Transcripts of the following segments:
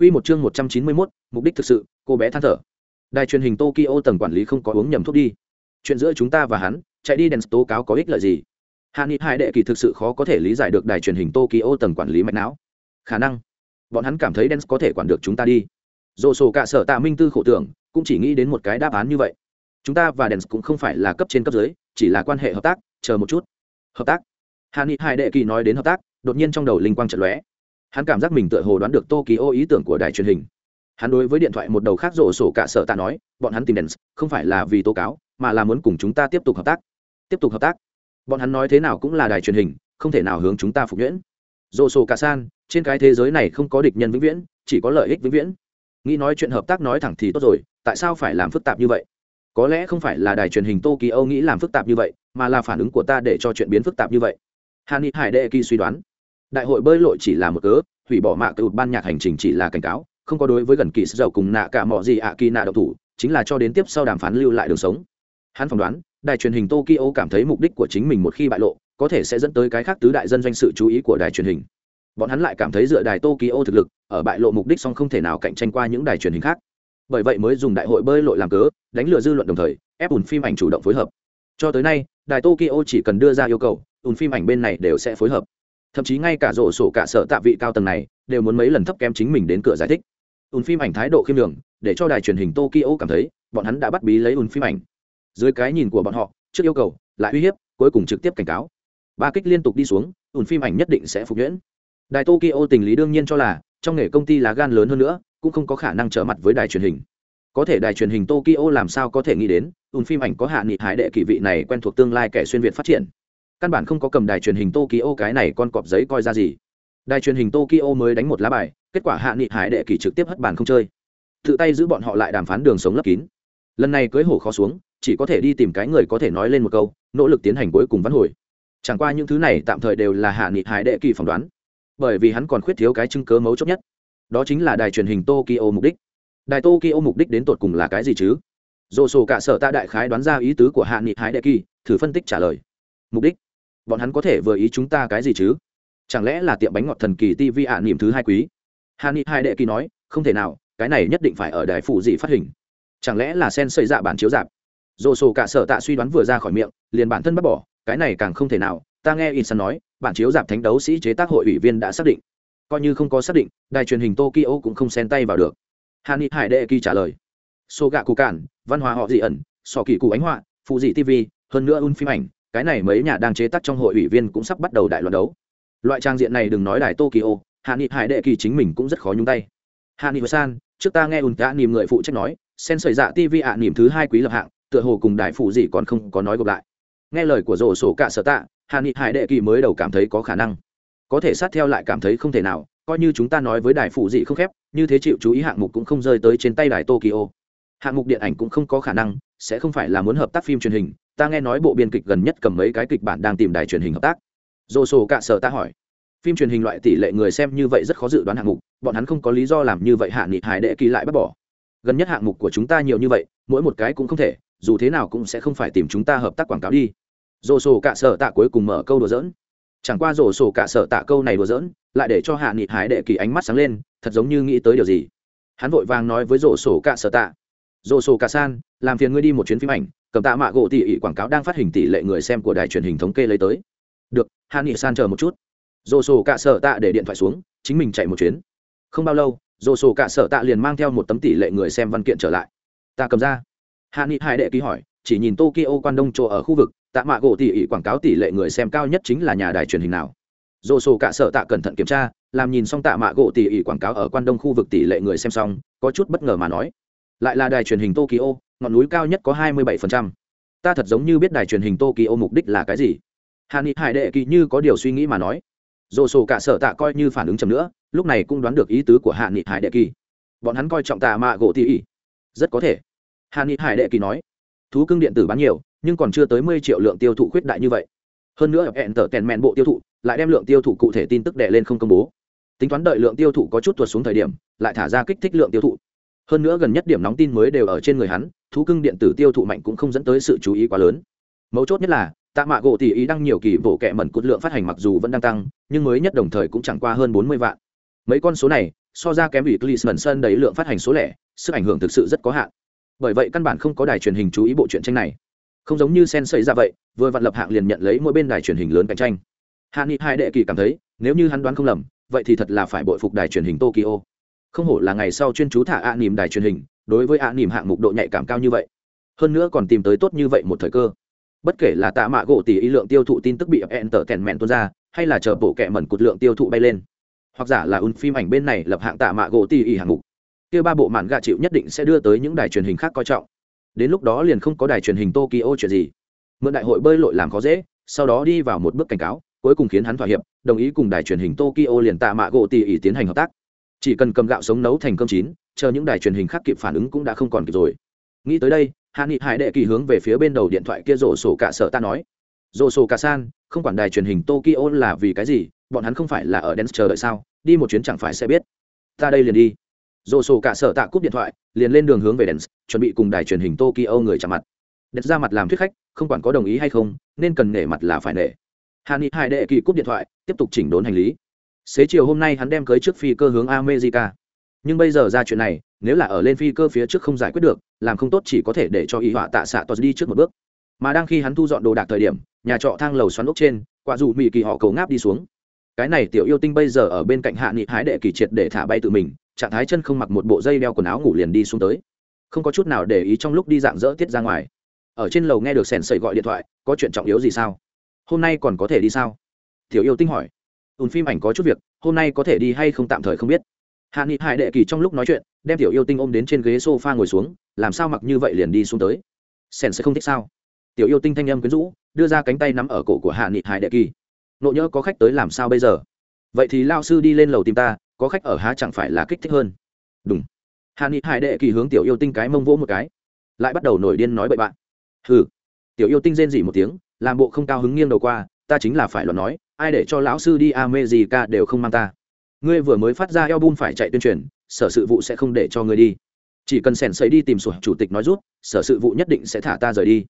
Quy một chương 191, mục đích thực sự, cô bé than thở. Đài truyền hình Tokyo tầng quản lý không có uống nhầm thuốc đi. Chuyện giữa chúng ta và hắn, chạy đi đèn tố cáo có ích lợi gì? Hàn Nghị Hải đệ kỳ thực sự khó có thể lý giải được đài truyền hình Tokyo tầng quản lý mạch não. Khả năng, bọn hắn cảm thấy Dens có thể quản được chúng ta đi. Dỗ sổ cả sở tạ minh tư khổ tưởng, cũng chỉ nghĩ đến một cái đáp án như vậy. Chúng ta và Dens cũng không phải là cấp trên cấp dưới, chỉ là quan hệ hợp tác, chờ một chút. Hợp tác? Hàn Nghị Hải đệ kỳ nói đến hợp tác, đột nhiên trong đầu linh quang chợt lóe hắn cảm giác mình tựa hồ đoán được tokyo ý tưởng của đài truyền hình. Hắn đối với điện thoại một đầu khác rổ sổ cả sợ tạ nói, bọn hắn tìm đèn không phải là vì tố cáo, mà là muốn cùng chúng ta tiếp tục hợp tác. Tiếp tục hợp tác? Bọn hắn nói thế nào cũng là đài truyền hình, không thể nào hướng chúng ta phục nhuyễn. Rổ sổ cả san, trên cái thế giới này không có địch nhân vĩnh viễn, chỉ có lợi ích vĩnh viễn. Nghĩ nói chuyện hợp tác nói thẳng thì tốt rồi, tại sao phải làm phức tạp như vậy? Có lẽ không phải là đài truyền hình tokyo nghĩ làm phức tạp như vậy, mà là phản ứng của ta để cho chuyện biến phức tạp như vậy. Hàn ni hải đệ kỳ suy đoán đại hội bơi lội chỉ là một cớ, hủy bỏ mạ cựu ban nhạc hành trình chỉ là cảnh cáo, không có đối với gần kỳ sức dầu cùng nạ cả mọi gì ạ kỳ nạ độc thủ, chính là cho đến tiếp sau đàm phán lưu lại đường sống. Hắn phỏng đoán, đài truyền hình tokyo cảm thấy mục đích của chính mình một khi bại lộ, có thể sẽ dẫn tới cái khác tứ đại dân doanh sự chú ý của đài truyền hình. Bọn hắn lại cảm thấy dựa đài tokyo thực lực, ở bại lộ mục đích song không thể nào cạnh tranh qua những đài truyền hình khác. Bởi vậy mới dùng đại hội bơi lội làm cớ, đánh lừa dư luận đồng thời, ép ùn phim ảnh chủ động phối hợp. Cho tới nay, đài tokyo chỉ cần đưa ra yêu cầu, ùn phim ảnh bên này đều sẽ phối hợp thậm chí ngay cả rổ sổ cả sở tạ vị cao tầng này đều muốn mấy lần thấp kém chính mình đến cửa giải thích. Ùn phim ảnh thái độ khiêm đường để cho đài truyền hình tokyo cảm thấy, bọn hắn đã bắt bí lấy ùn phim ảnh. Dưới cái nhìn của bọn họ, trước yêu cầu, lại uy hiếp, cuối cùng trực tiếp cảnh cáo. Ba kích liên tục đi xuống, ùn phim ảnh nhất định sẽ phục nhuyễn. Đài tokyo tình lý đương nhiên cho là, trong nghề công ty lá gan lớn hơn nữa, cũng không có khả năng trở mặt với đài truyền hình. Có thể đài truyền hình tokyo làm sao có thể nghĩ đến, ùn phim ảnh có hạ nghị hải đệ kỳ vị này quen thuộc tương lai kẻ xuyên việt phát triển căn bản không có cầm đài truyền hình tokyo cái này con cọp giấy coi ra gì. Đài truyền hình tokyo mới đánh một lá bài, kết quả hạ nghị hải đệ kỳ trực tiếp hất bàn không chơi. Tự tay giữ bọn họ lại đàm phán đường sống lấp kín. Lần này cưới hổ khó xuống, chỉ có thể đi tìm cái người có thể nói lên một câu, nỗ lực tiến hành cuối cùng văn hồi. Chẳng qua những thứ này tạm thời đều là hạ nghị hải đệ kỳ phỏng đoán. Bởi vì hắn còn khuyết thiếu cái chứng cớ mấu chốt nhất. Đó chính là đài truyền hình tokyo mục đích. Đài tokyo mục đích đến tột cùng là cái gì chứ? Dồ sổ cả sở ta đại khái đoán ra ý tứ của hạ nghị hải đệ kỳ thử phân tích trả lời. Mục đích bọn hắn có thể vừa ý chúng ta cái gì chứ? Chẳng lẽ là tiệm bánh ngọt thần kỳ tv ạ niềm thứ hai quý? Hà ni hai đệ kỳ nói, không thể nào, cái này nhất định phải ở đài phụ gì phát hình. Chẳng lẽ là sen xây dạ bản chiếu dạp dồ sổ cả sở tạ suy đoán vừa ra khỏi miệng, liền bản thân bắt bỏ, cái này càng không thể nào. Ta nghe in san nói, bản chiếu dạp thánh đấu sĩ chế tác hội ủy viên đã xác định. Coi như không có xác định, đài truyền hình tokyo cũng không xen tay vào được. Hà ni hải đệ kỳ trả lời. Sô gạ cụ cản, văn hóa họ dị ẩn, sò kỳ cụ ánh họa, phụ dị tv hơn nữa un phim ảnh cái này mấy nhà đang chế tác trong hội ủy viên cũng sắp bắt đầu đại loạn đấu. Loại trang diện này đừng nói đài tokyo, hạ nghị hải đệ kỳ chính mình cũng rất khó nhung tay. Hạ nghị san, trước ta nghe ùn tạ nìm người phụ trách nói, sen sợi dạ tv ạ nìm thứ hai quý lập hạng, tựa hồ cùng đại phụ gì còn không có nói gộp lại. Nghe lời của rổ sổ cả sở tạ, hạ nghị hải đệ kỳ mới đầu cảm thấy có khả năng. Có thể sát theo lại cảm thấy không thể nào, coi như chúng ta nói với đài phụ gì không khép, như thế chịu chú ý hạng mục cũng không rơi tới trên tay đài tokyo. Hạng mục điện ảnh cũng không có khả năng, sẽ không phải là muốn hợp tác phim truyền hình ta nghe nói bộ biên kịch gần nhất cầm mấy cái kịch bản đang tìm đài truyền hình hợp tác. Dồ sổ cạ sở ta hỏi. Phim truyền hình loại tỷ lệ người xem như vậy rất khó dự đoán hạng mục, bọn hắn không có lý do làm như vậy hạ nghị hải đệ kỳ lại bắt bỏ. Gần nhất hạng mục của chúng ta nhiều như vậy, mỗi một cái cũng không thể, dù thế nào cũng sẽ không phải tìm chúng ta hợp tác quảng cáo đi. Dồ sổ cạ sở tạ cuối cùng mở câu đùa dỡn chẳng qua rổ sổ cạ sở tạ câu này đùa dỡn lại để cho hạ nghị hải đệ kỳ ánh mắt sáng lên, thật giống như nghĩ tới điều gì. Hắn vội vàng nói với rổ sổ cạ sở tạ rổ sổ cạ san, làm phiền ngươi đi một chuyến phim ảnh cầm tạ mạ gỗ tỉ ỉ quảng cáo đang phát hình tỷ lệ người xem của đài truyền hình thống kê lấy tới. Được hạ nghị san chờ một chút. Dồ sổ cạ sợ tạ để điện thoại xuống, chính mình chạy một chuyến. Không bao lâu dồ sổ cạ sợ tạ liền mang theo một tấm tỷ lệ người xem văn kiện trở lại. Ta cầm ra. Hạ nghị hai đệ ký hỏi, chỉ nhìn tokyo quan đông chỗ ở khu vực, tạ mạ gỗ tỉ ỉ quảng cáo tỷ lệ người xem cao nhất chính là nhà đài truyền hình nào? Dồ sổ cạ sợ tạ cẩn thận kiểm tra, làm nhìn xong tạ mạ gỗ tỉ ỉ quảng cáo ở quan đông khu vực tỷ lệ người xem xong, có chút bất ngờ mà nói. Lại là đài truyền hình tokyo ngọn núi cao nhất có hai mươi 27%. ta thật giống như biết đài truyền hình tokyo mục đích là cái gì. Hàn Nghị hải đệ kỳ như có điều suy nghĩ mà nói. Dỗ sổ cả sở tạ coi như phản ứng chậm nữa, lúc này cũng đoán được ý tứ của Hàn nghị hải đệ kỳ. Bọn hắn coi trọng tạ mạ gỗ tỷ ỷ. rất có thể. Hàn nghị hải đệ kỳ nói. Thú cưng điện tử bán nhiều, nhưng còn chưa tới mười triệu lượng tiêu thụ khuyết đại như vậy. Hơn nữa hẹn tờ tèn mèn bộ tiêu thụ lại đem lượng tiêu thụ cụ thể tin tức đệ lên không công bố. Tính toán đợi lượng tiêu thụ có chút tuột xuống thời điểm, lại thả ra kích thích lượng tiêu thụ hơn nữa gần nhất điểm nóng tin mới đều ở trên người hắn thú cưng điện tử tiêu thụ mạnh cũng không dẫn tới sự chú ý quá lớn mấu chốt nhất là tạ mạ gỗ tỷ ý đăng nhiều kỳ bộ kẹ mẩn cốt lượng phát hành mặc dù vẫn đang tăng nhưng mới nhất đồng thời cũng chẳng qua hơn bốn mươi vạn mấy con số này so ra kém ủy mẩn Sơn đấy lượng phát hành số lẻ, sức ảnh hưởng thực sự rất có hạn. Bởi vậy căn bản không có đài truyền hình chú ý bộ truyện tranh này. Không giống như Sen xây ra dạ vậy, vừa vặn lập hạng liền nhận lấy mỗi bên đài truyền hình lớn cạnh tranh. Hạ Nghị Hai Đệ Kỳ cảm thấy, nếu như hắn đoán không lầm, vậy thì thật là phải bội phục đài truyền hình Tokyo. Không hổ là ngày sau chuyên chú thả ạ niềm đài truyền hình, đối với ạ niềm hạng mục độ nhạy cảm cao như vậy. Hơn nữa còn tìm tới tốt như vậy một thời cơ. Bất kể là tạ mạ gỗ tỷ ý lượng tiêu thụ tin tức bị ẹn tở kèn mẹn tuôn ra, hay là chờ bộ kẹ mẩn cột lượng tiêu thụ bay lên. Hoặc giả là un phim ảnh bên này lập hạng tạ mạ gỗ tỷ ý hạng mục. Kia ba bộ mạn gạ chịu nhất định sẽ đưa tới những đài truyền hình khác coi trọng. Đến lúc đó liền không có đài truyền hình tokyo chuyện gì. Mượn đại hội bơi lội làm khó dễ sau đó đi vào một bước cảnh cáo cuối cùng khiến hắn thỏa hiệp đồng ý cùng đài truyền hình tokyo liền tạ mạ gỗ tỷ ý tiến hành hợp tác chỉ cần cầm gạo sống nấu thành cơm chín, chờ những đài truyền hình khác kịp phản ứng cũng đã không còn kịp rồi. Nghĩ tới đây, hạ nghị hải đệ kỳ hướng về phía bên đầu điện thoại kia rổ sổ cả sợ ta nói. Rổ sổ cả san, không quản đài truyền hình tokyo là vì cái gì, bọn hắn không phải là ở đen chờ đợi sao, đi một chuyến chẳng phải sẽ biết. Ta đây liền đi. Rổ sổ cả sở tạ cúp điện thoại, liền lên đường hướng về đen chuẩn bị cùng đài truyền hình tokyo người chạm mặt. Đen ra mặt làm thuyết khách, không quản có đồng ý hay không, nên cần nể mặt là phải nể. Hạ nghị hai đệ kỳ cúp điện thoại, tiếp tục chỉnh đốn hành lý xế chiều hôm nay hắn đem cưới trước phi cơ hướng america. Nhưng bây giờ ra chuyện này, nếu là ở lên phi cơ phía trước không giải quyết được, làm không tốt chỉ có thể để cho y họa tạ xạ tos đi trước một bước. Mà đang khi hắn thu dọn đồ đạc thời điểm, nhà trọ thang lầu xoắn ốc trên, quả dù mỹ kỳ họ cầu ngáp đi xuống. Cái này tiểu yêu tinh bây giờ ở bên cạnh hạ nghị hái đệ kỳ triệt để thả bay tự mình, trạng thái chân không mặc một bộ dây đeo quần áo ngủ liền đi xuống tới. Không có chút nào để ý trong lúc đi dạng dỡ tiết ra ngoài. Ở trên lầu nghe được sèn sầy gọi điện thoại, có chuyện trọng yếu gì sao? Hôm nay còn có thể đi sao? Tiểu yêu tinh hỏi ùn phim ảnh có chút việc, hôm nay có thể đi hay không tạm thời không biết. Hạ nghị hải đệ kỳ trong lúc nói chuyện, đem tiểu yêu tinh ôm đến trên ghế s o f a ngồi xuống, làm sao mặc như vậy liền đi xuống tới? Sen sẽ không thích sao? Tiểu yêu tinh thanh âm quyến rũ, đưa ra cánh tay nắm ở cổ của hạ nghị hải đệ kỳ. Nộ nhỡ có khách tới làm sao bây giờ? Vậy thì lao sư đi lên lầu tìm ta, có khách ở há chẳng phải là kích thích hơn? Đúng hạ nghị hải đệ kỳ hướng tiểu yêu tinh cái mông vỗ một cái. Lại bắt đầu nổi điên nói bậy bạn. Hừ. Tiểu yêu tinh rên dỉ một tiếng, làm bộ không cao hứng nghiêng đầu qua, ta chính là phải luận nói ai để cho lão sư đi America đều không mang ta. Ngươi vừa mới phát ra eo phải chạy tuyên truyền, sở sự vụ sẽ không để cho ngươi đi. Chỉ cần sèn sấy đi tìm sổ chủ tịch nói rút, sở sự vụ nhất định sẽ thả ta rời đi.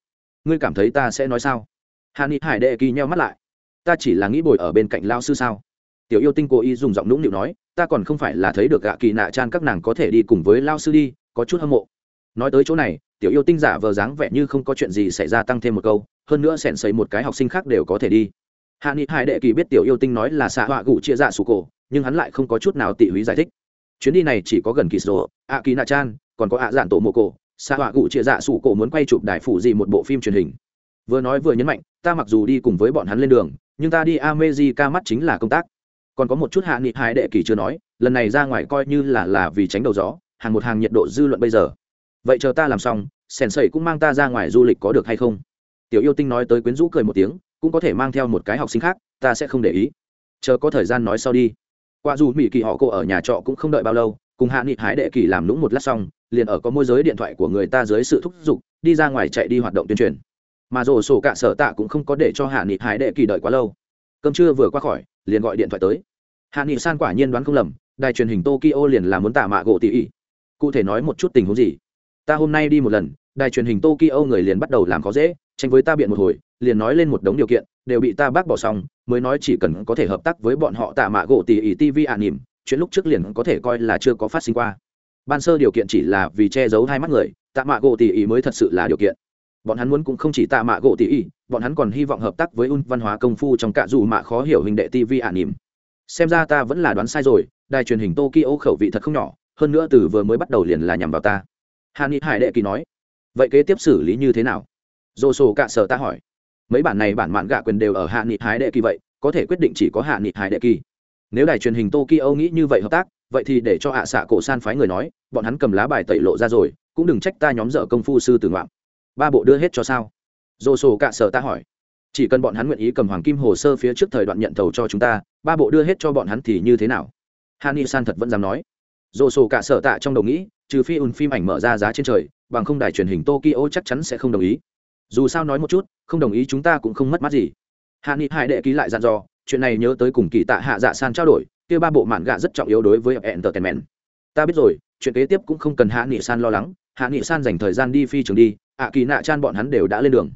Ngươi cảm thấy ta sẽ nói sao? Hàn Nghị hải đệ kỳ nheo mắt lại. Ta chỉ là nghĩ bồi ở bên cạnh lão sư sao? Tiểu yêu tinh cố ý dùng giọng nũng nịu nói, ta còn không phải là thấy được gạ kỳ nạ chan các nàng có thể đi cùng với lão sư đi, có chút hâm mộ. Nói tới chỗ này, tiểu yêu tinh giả vờ dáng vẻ như không có chuyện gì xảy ra tăng thêm một câu, hơn nữa sèn sấy một cái học sinh khác đều có thể đi hạ nghị hải đệ kỳ biết tiểu yêu tinh nói là xạ họa gụ chia dạ sủ cổ nhưng hắn lại không có chút nào tị húy giải thích chuyến đi này chỉ có gần kỳ sổ ạ kỳ nạ chan còn có ạ dạn tổ mộ cổ xạ họa gụ chia dạ sủ cổ muốn quay chụp đài phụ gì một bộ phim truyền hình vừa nói vừa nhấn mạnh ta mặc dù đi cùng với bọn hắn lên đường nhưng ta đi America mắt chính là công tác. Còn có một chút hạ nghị hải đệ kỳ chưa nói, lần này ra ngoài coi như là là vì tránh đầu gió, hàng một hàng nhiệt độ dư luận bây giờ. Vậy chờ ta làm xong, sèn sẩy cũng mang ta ra ngoài du lịch có được hay không? Tiểu yêu tinh nói tới quyến rũ cười một tiếng, cũng có thể mang theo một cái học sinh khác, ta sẽ không để ý. Chờ có thời gian nói sau đi. Qua dù mỹ kỳ họ cô ở nhà trọ cũng không đợi bao lâu, cùng hạ nghị hái đệ kỳ làm lũng một lát xong, liền ở có môi giới điện thoại của người ta dưới sự thúc giục, đi ra ngoài chạy đi hoạt động tuyên truyền. Mà rổ sổ cả sở tạ cũng không có để cho hạ nghị hái đệ kỳ đợi quá lâu. Cơm trưa vừa qua khỏi liền gọi điện thoại tới. Hạ nghị san quả nhiên đoán không lầm đài truyền hình tokyo liền là muốn tạ mạ gỗ tỉ ỉ. Cụ thể nói một chút tình huống gì? Ta hôm nay đi một lần đài truyền hình tokyo người liền bắt đầu làm khó dễ tranh với ta biện một hồi liền nói lên một đống điều kiện, đều bị ta bác bỏ xong, mới nói chỉ cần có thể hợp tác với bọn họ tạ mạ gỗ tỉ ỉ tv ạ nỉm, chuyện lúc trước liền có thể coi là chưa có phát sinh qua. Ban sơ điều kiện chỉ là vì che giấu hai mắt người, tạ mạ gỗ tỉ ỉ mới thật sự là điều kiện. Bọn hắn muốn cũng không chỉ tạ mạ gỗ tỉ ỉ bọn hắn còn hy vọng hợp tác với un văn hóa công phu trong cả dù mạ khó hiểu hình đệ tv ạ nỉm. Xem ra ta vẫn là đoán sai rồi, đài truyền hình tokyo khẩu vị thật không nhỏ, hơn nữa từ vừa mới bắt đầu liền là nhằm vào ta. Hà ni hải đệ kỳ nói, vậy kế tiếp xử lý như thế nào? Dồ sổ cạ sở ta hỏi mấy bản này bản mạn gạ quyền đều ở hạ nghị hái đệ kỳ vậy, có thể quyết định chỉ có hạ nghị hái đệ kỳ. Nếu đài truyền hình tokyo nghĩ như vậy hợp tác, vậy thì để cho hạ xạ cổ san phái người nói, bọn hắn cầm lá bài tẩy lộ ra rồi, cũng đừng trách ta nhóm dở công phu sư tử ngoạm. Ba bộ đưa hết cho sao? Dồ sổ cạ sở ta hỏi. Chỉ cần bọn hắn nguyện ý cầm hoàng kim hồ sơ phía trước thời đoạn nhận thầu cho chúng ta, ba bộ đưa hết cho bọn hắn thì như thế nào? Hani san thật vẫn dám nói. Dồ sổ cạ sở tạ trong đầu nghĩ, trừ phi ùn phim ảnh mở ra giá trên trời, bằng không đài truyền hình tokyo chắc chắn sẽ không đồng ý dù sao nói một chút, không đồng ý chúng ta cũng không mất mát gì. Hạ nghị hải đệ ký lại dặn dò, chuyện này nhớ tới cùng kỳ tạ hạ dạ san trao đổi, kia ba bộ mạn gạ rất trọng yếu đối với entertainment. Ta biết rồi, chuyện kế tiếp cũng không cần hạ nghị san lo lắng, hạ nghị san dành thời gian đi phi trường đi, ạ kỳ nạ chan bọn hắn đều đã lên đường.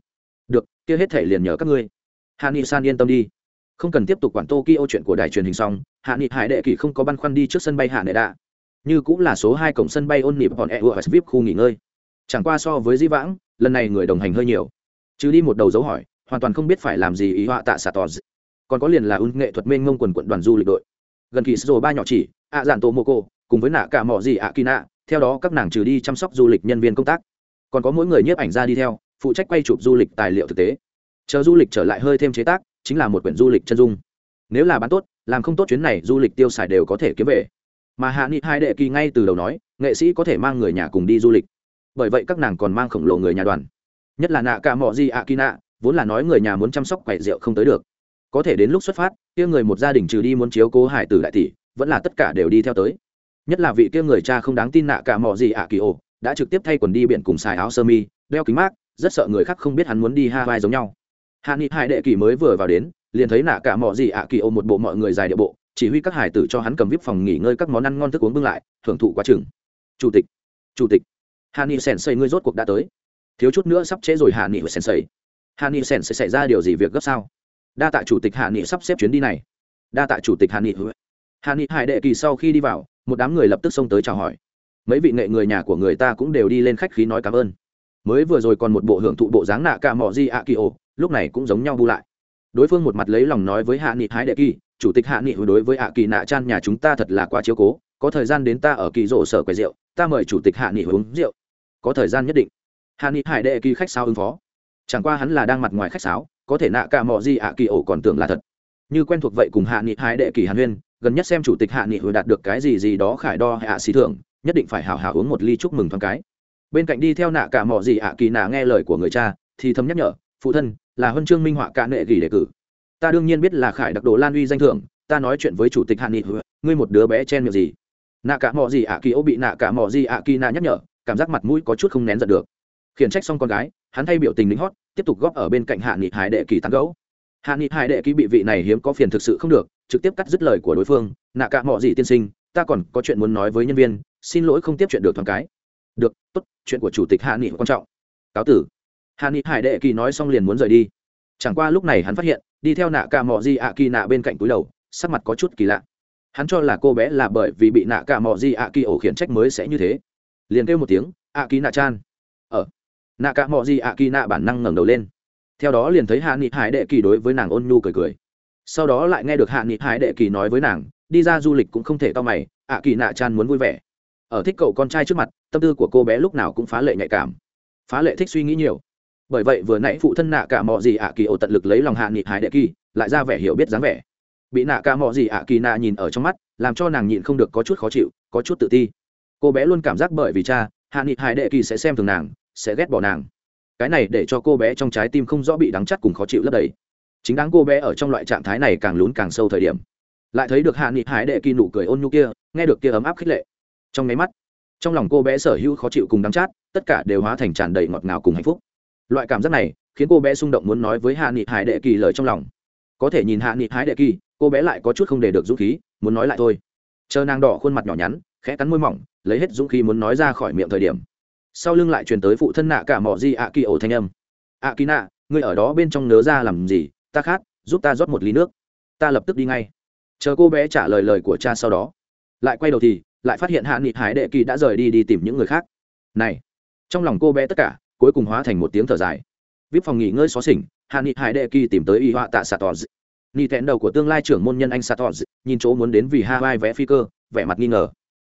Được, kia hết thể liền nhờ các ngươi. Hạ nghị san yên tâm đi. Không cần tiếp tục quản tokyo chuyện của đài truyền hình xong, hạ nghị hải đệ kỳ không có băn khoăn đi trước sân bay hạ nệ đạ. Như cũng là số hai cổng sân bay ôn nịp còn e u vip khu nghỉ ngơi. Chẳng qua so với di vãng lần này người đồng hành hơi nhiều. Chứ đi một đầu dấu hỏi, hoàn toàn không biết phải làm gì ý họa tạ xạ tỏ còn có liền là ứng nghệ thuật mênh ngông quần quận đoàn du lịch đội. Gần kỳ sô ba nhỏ chỉ, ạ dạn tô mô cô, cùng với nạ cả mỏ gì ạ kỳ nạ, theo đó các nàng trừ đi chăm sóc du lịch nhân viên công tác. Còn có mỗi người nhiếp ảnh ra đi theo, phụ trách quay chụp du lịch tài liệu thực tế. Chờ du lịch trở lại hơi thêm chế tác, chính là một quyển du lịch chân dung. Nếu là bán tốt, làm không tốt chuyến này du lịch tiêu xài đều có thể kiếm về. Mà hạ nghị hai đệ kỳ ngay từ đầu nói, nghệ sĩ có thể mang người nhà cùng đi du lịch bởi vậy các nàng còn mang khổng lồ người nhà đoàn. Nhất là nạ cả mỏ gì ạ kỳ nạ, vốn là nói người nhà muốn chăm sóc quậy rượu không tới được. Có thể đến lúc xuất phát, kia người một gia đình trừ đi muốn chiếu cố hải tử đại tỷ, vẫn là tất cả đều đi theo tới. Nhất là vị kia người cha không đáng tin nạ cả mỏ gì ạ kỳ ổ đã trực tiếp thay quần đi biển cùng xài áo sơ mi, đeo kính mát, rất sợ người khác không biết hắn muốn đi hai vai giống nhau. Hạ nghị hải đệ kỳ mới vừa vào đến, liền thấy nạ cả mỏ gì ạ kỳ ổ một bộ mọi người dài địa bộ, chỉ huy các hải tử cho hắn cầm vip phòng nghỉ ngơi các món ăn ngon thức uống bưng lại, thưởng thụ quá chừng. Chủ tịch chủ tịch hà ni sèn xây ngươi rốt cuộc đã tới. Thiếu chút nữa sắp trễ rồi hà ni sèn xây hà ni sèn sẽ xảy ra điều gì việc gấp sao? Đa tạ chủ tịch hà ni sắp xếp chuyến đi này. Đa tạ chủ tịch hà ni. Hà ni hải đệ kỳ sau khi đi vào, một đám người lập tức xông tới chào hỏi. Mấy vị nghệ người nhà của người ta cũng đều đi lên khách khí nói cảm ơn. Mới vừa rồi còn một bộ hưởng thụ bộ dáng nạ cả mỏ di ạ kỳ ồ lúc này cũng giống nhau bu lại. Đối phương một mặt lấy lòng nói với hạ nghị hái đệ kỳ, chủ tịch hạ nghị đối với ạ kỳ nạ chan nhà chúng ta thật là quá chiếu cố, có thời gian đến ta ở kỳ rộ sở quầy rượu, ta mời chủ tịch hạ nghị uống rượu có thời gian nhất định. Hạ nghị hải đệ kỳ khách sao ứng phó. Chẳng qua hắn là đang mặt ngoài khách sáo, có thể nạ cả mò gì ạ kỳ ổ còn tưởng là thật. Như quen thuộc vậy cùng hạ nghị hải đệ kỳ hàn huyên, gần nhất xem chủ tịch hạ nghị hồi đạt được cái gì gì đó khải đo hạ xí thưởng, nhất định phải hào hào uống một ly chúc mừng thoáng cái. Bên cạnh đi theo nạ cả mò gì ạ kỳ nạ nghe lời của người cha, thì thấm nhắc nhở, phụ thân, là huân chương minh họa cả nệ gỉ đề cử. Ta đương nhiên biết là khải đặc đồ lan uy danh thưởng, ta nói chuyện với chủ tịch hạ nghị, ngươi một đứa bé chen miệng gì? Nạ cả mò gì ạ kỳ ô bị nạ cả mò gì ạ kỳ nạ nhắc nhở cảm giác mặt mũi có chút không nén giận được. Khiển trách xong con gái, hắn thay biểu tình lính hót, tiếp tục góp ở bên cạnh hạ nghị hải đệ kỳ tán gấu hạ nghị hải đệ kỳ bị vị này hiếm có phiền thực sự không được, trực tiếp cắt dứt lời của đối phương, nạ cả mọi gì tiên sinh, ta còn có chuyện muốn nói với nhân viên, xin lỗi không tiếp chuyện được thoáng cái. Được, tốt, chuyện của chủ tịch hạ nghị quan trọng. Cáo tử. Hạ nghị hải đệ kỳ nói xong liền muốn rời đi. Chẳng qua lúc này hắn phát hiện, đi theo nạ cả mọi di ạ kỳ nạ bên cạnh túi đầu, sắc mặt có chút kỳ lạ. Hắn cho là cô bé là bởi vì bị nạ cả mọi di ạ kỳ ổ khiển trách mới sẽ như thế liền kêu một tiếng ạ kỳ nạ chan. Ở nạ cả mò gì ạ kỳ nạ bản năng ngẩng đầu lên. Theo đó liền thấy hạ nghị hải đệ kỳ đối với nàng ôn nhu cười cười. Sau đó lại nghe được hạ nghị hải đệ kỳ nói với nàng, đi ra du lịch cũng không thể to mày ạ kỳ nạ chan muốn vui vẻ. Ở thích cậu con trai trước mặt, tâm tư của cô bé lúc nào cũng phá lệ nhạy cảm. Phá lệ thích suy nghĩ nhiều. Bởi vậy vừa nãy phụ thân nạ cả mọi gì ạ kỳ ổ tận lực lấy lòng hạ nghị hải đệ kỳ, lại ra vẻ hiểu biết dáng vẻ. Bị nạ cả mọi gì ạ kỳ nạ nhìn ở trong mắt, làm cho nàng nhịn không được có chút khó chịu, có chút tự ti cô bé luôn cảm giác bởi vì cha, hạ nghị hải đệ kỳ sẽ xem thường nàng, sẽ ghét bỏ nàng. Cái này để cho cô bé trong trái tim không rõ bị đắng chắt cùng khó chịu lấp đầy. Chính đáng cô bé ở trong loại trạng thái này càng lún càng sâu thời điểm. Lại thấy được hạ nghị hải đệ kỳ nụ cười ôn nhu kia, nghe được kia ấm áp khích lệ. Trong máy mắt, trong lòng cô bé sở hữu khó chịu cùng đắng chát, tất cả đều hóa thành tràn đầy ngọt ngào cùng hạnh phúc. Loại cảm giác này khiến cô bé xung động muốn nói với hạ nghị hải đệ kỳ lời trong lòng. Có thể nhìn hạ nghị hải đệ kỳ, cô bé lại có chút không để được dũng khí, muốn nói lại thôi. Chờ nàng đỏ khuôn mặt nhỏ nhắn khẽ cắn môi mỏng, lấy hết dũng khí muốn nói ra khỏi miệng thời điểm. Sau lưng lại truyền tới phụ thân nạ cả mỏ di ạ kỳ ổ thanh âm. Ạ kỳ nạ, ngươi ở đó bên trong nớ ra làm gì? Ta khát, giúp ta rót một ly nước. Ta lập tức đi ngay. Chờ cô bé trả lời lời của cha sau đó, lại quay đầu thì lại phát hiện hạ nghị hải đệ kỳ đã rời đi đi tìm những người khác. Này. Trong lòng cô bé tất cả, cuối cùng hóa thành một tiếng thở dài. Vip phòng nghỉ ngơi xó xỉnh, hạ nghị hải đệ kỳ tìm tới y họa tạ satos ni thẹn đầu của tương lai trưởng môn nhân anh satos nhìn chỗ muốn đến vì hawaii vẽ phi cơ, vẻ mặt nghi ngờ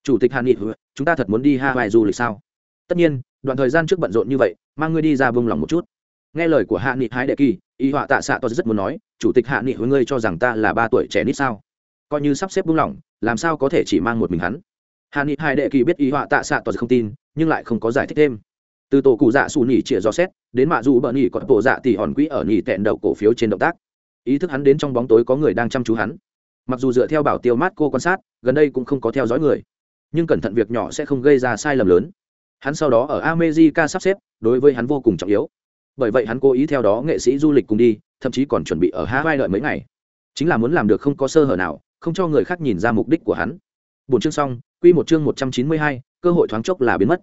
chủ tịch Hàn nghị, chúng ta thật muốn đi hawaii du lịch sao? Tất nhiên, đoạn thời gian trước bận rộn như vậy, mang ngươi đi ra bông lòng một chút. Nghe lời của hạ nghị hải đệ kỳ, y họa tạ xạ tôi rất muốn nói, chủ tịch hạ nghị với ngươi cho rằng ta là ba tuổi trẻ nít sao? Coi như sắp xếp buông lỏng làm sao có thể chỉ mang một mình hắn? Hạ nghị hải đệ kỳ biết y họa tạ xạ tôi không tin, nhưng lại không có giải thích thêm. Từ tổ cụ dạ xù nhỉ chĩa do xét, đến mạ dù bờ nhỉ còn bộ dạ thì hòn quỹ ở nhỉ tẹn đậu cổ phiếu trên động tác. Ý thức hắn đến trong bóng tối có người đang chăm chú hắn. Mặc dù dựa theo bảo tiêu mát cô quan sát, gần đây cũng không có theo dõi người nhưng cẩn thận việc nhỏ sẽ không gây ra sai lầm lớn. Hắn sau đó ở America sắp xếp, đối với hắn vô cùng trọng yếu. Bởi vậy hắn cố ý theo đó nghệ sĩ du lịch cùng đi, thậm chí còn chuẩn bị ở hawaii đợi mấy ngày. Chính là muốn làm được không có sơ hở nào, không cho người khác nhìn ra mục đích của hắn. Bốn chương xong, quy một chương một trăm chín mươi hai, cơ hội thoáng chốc là biến mất.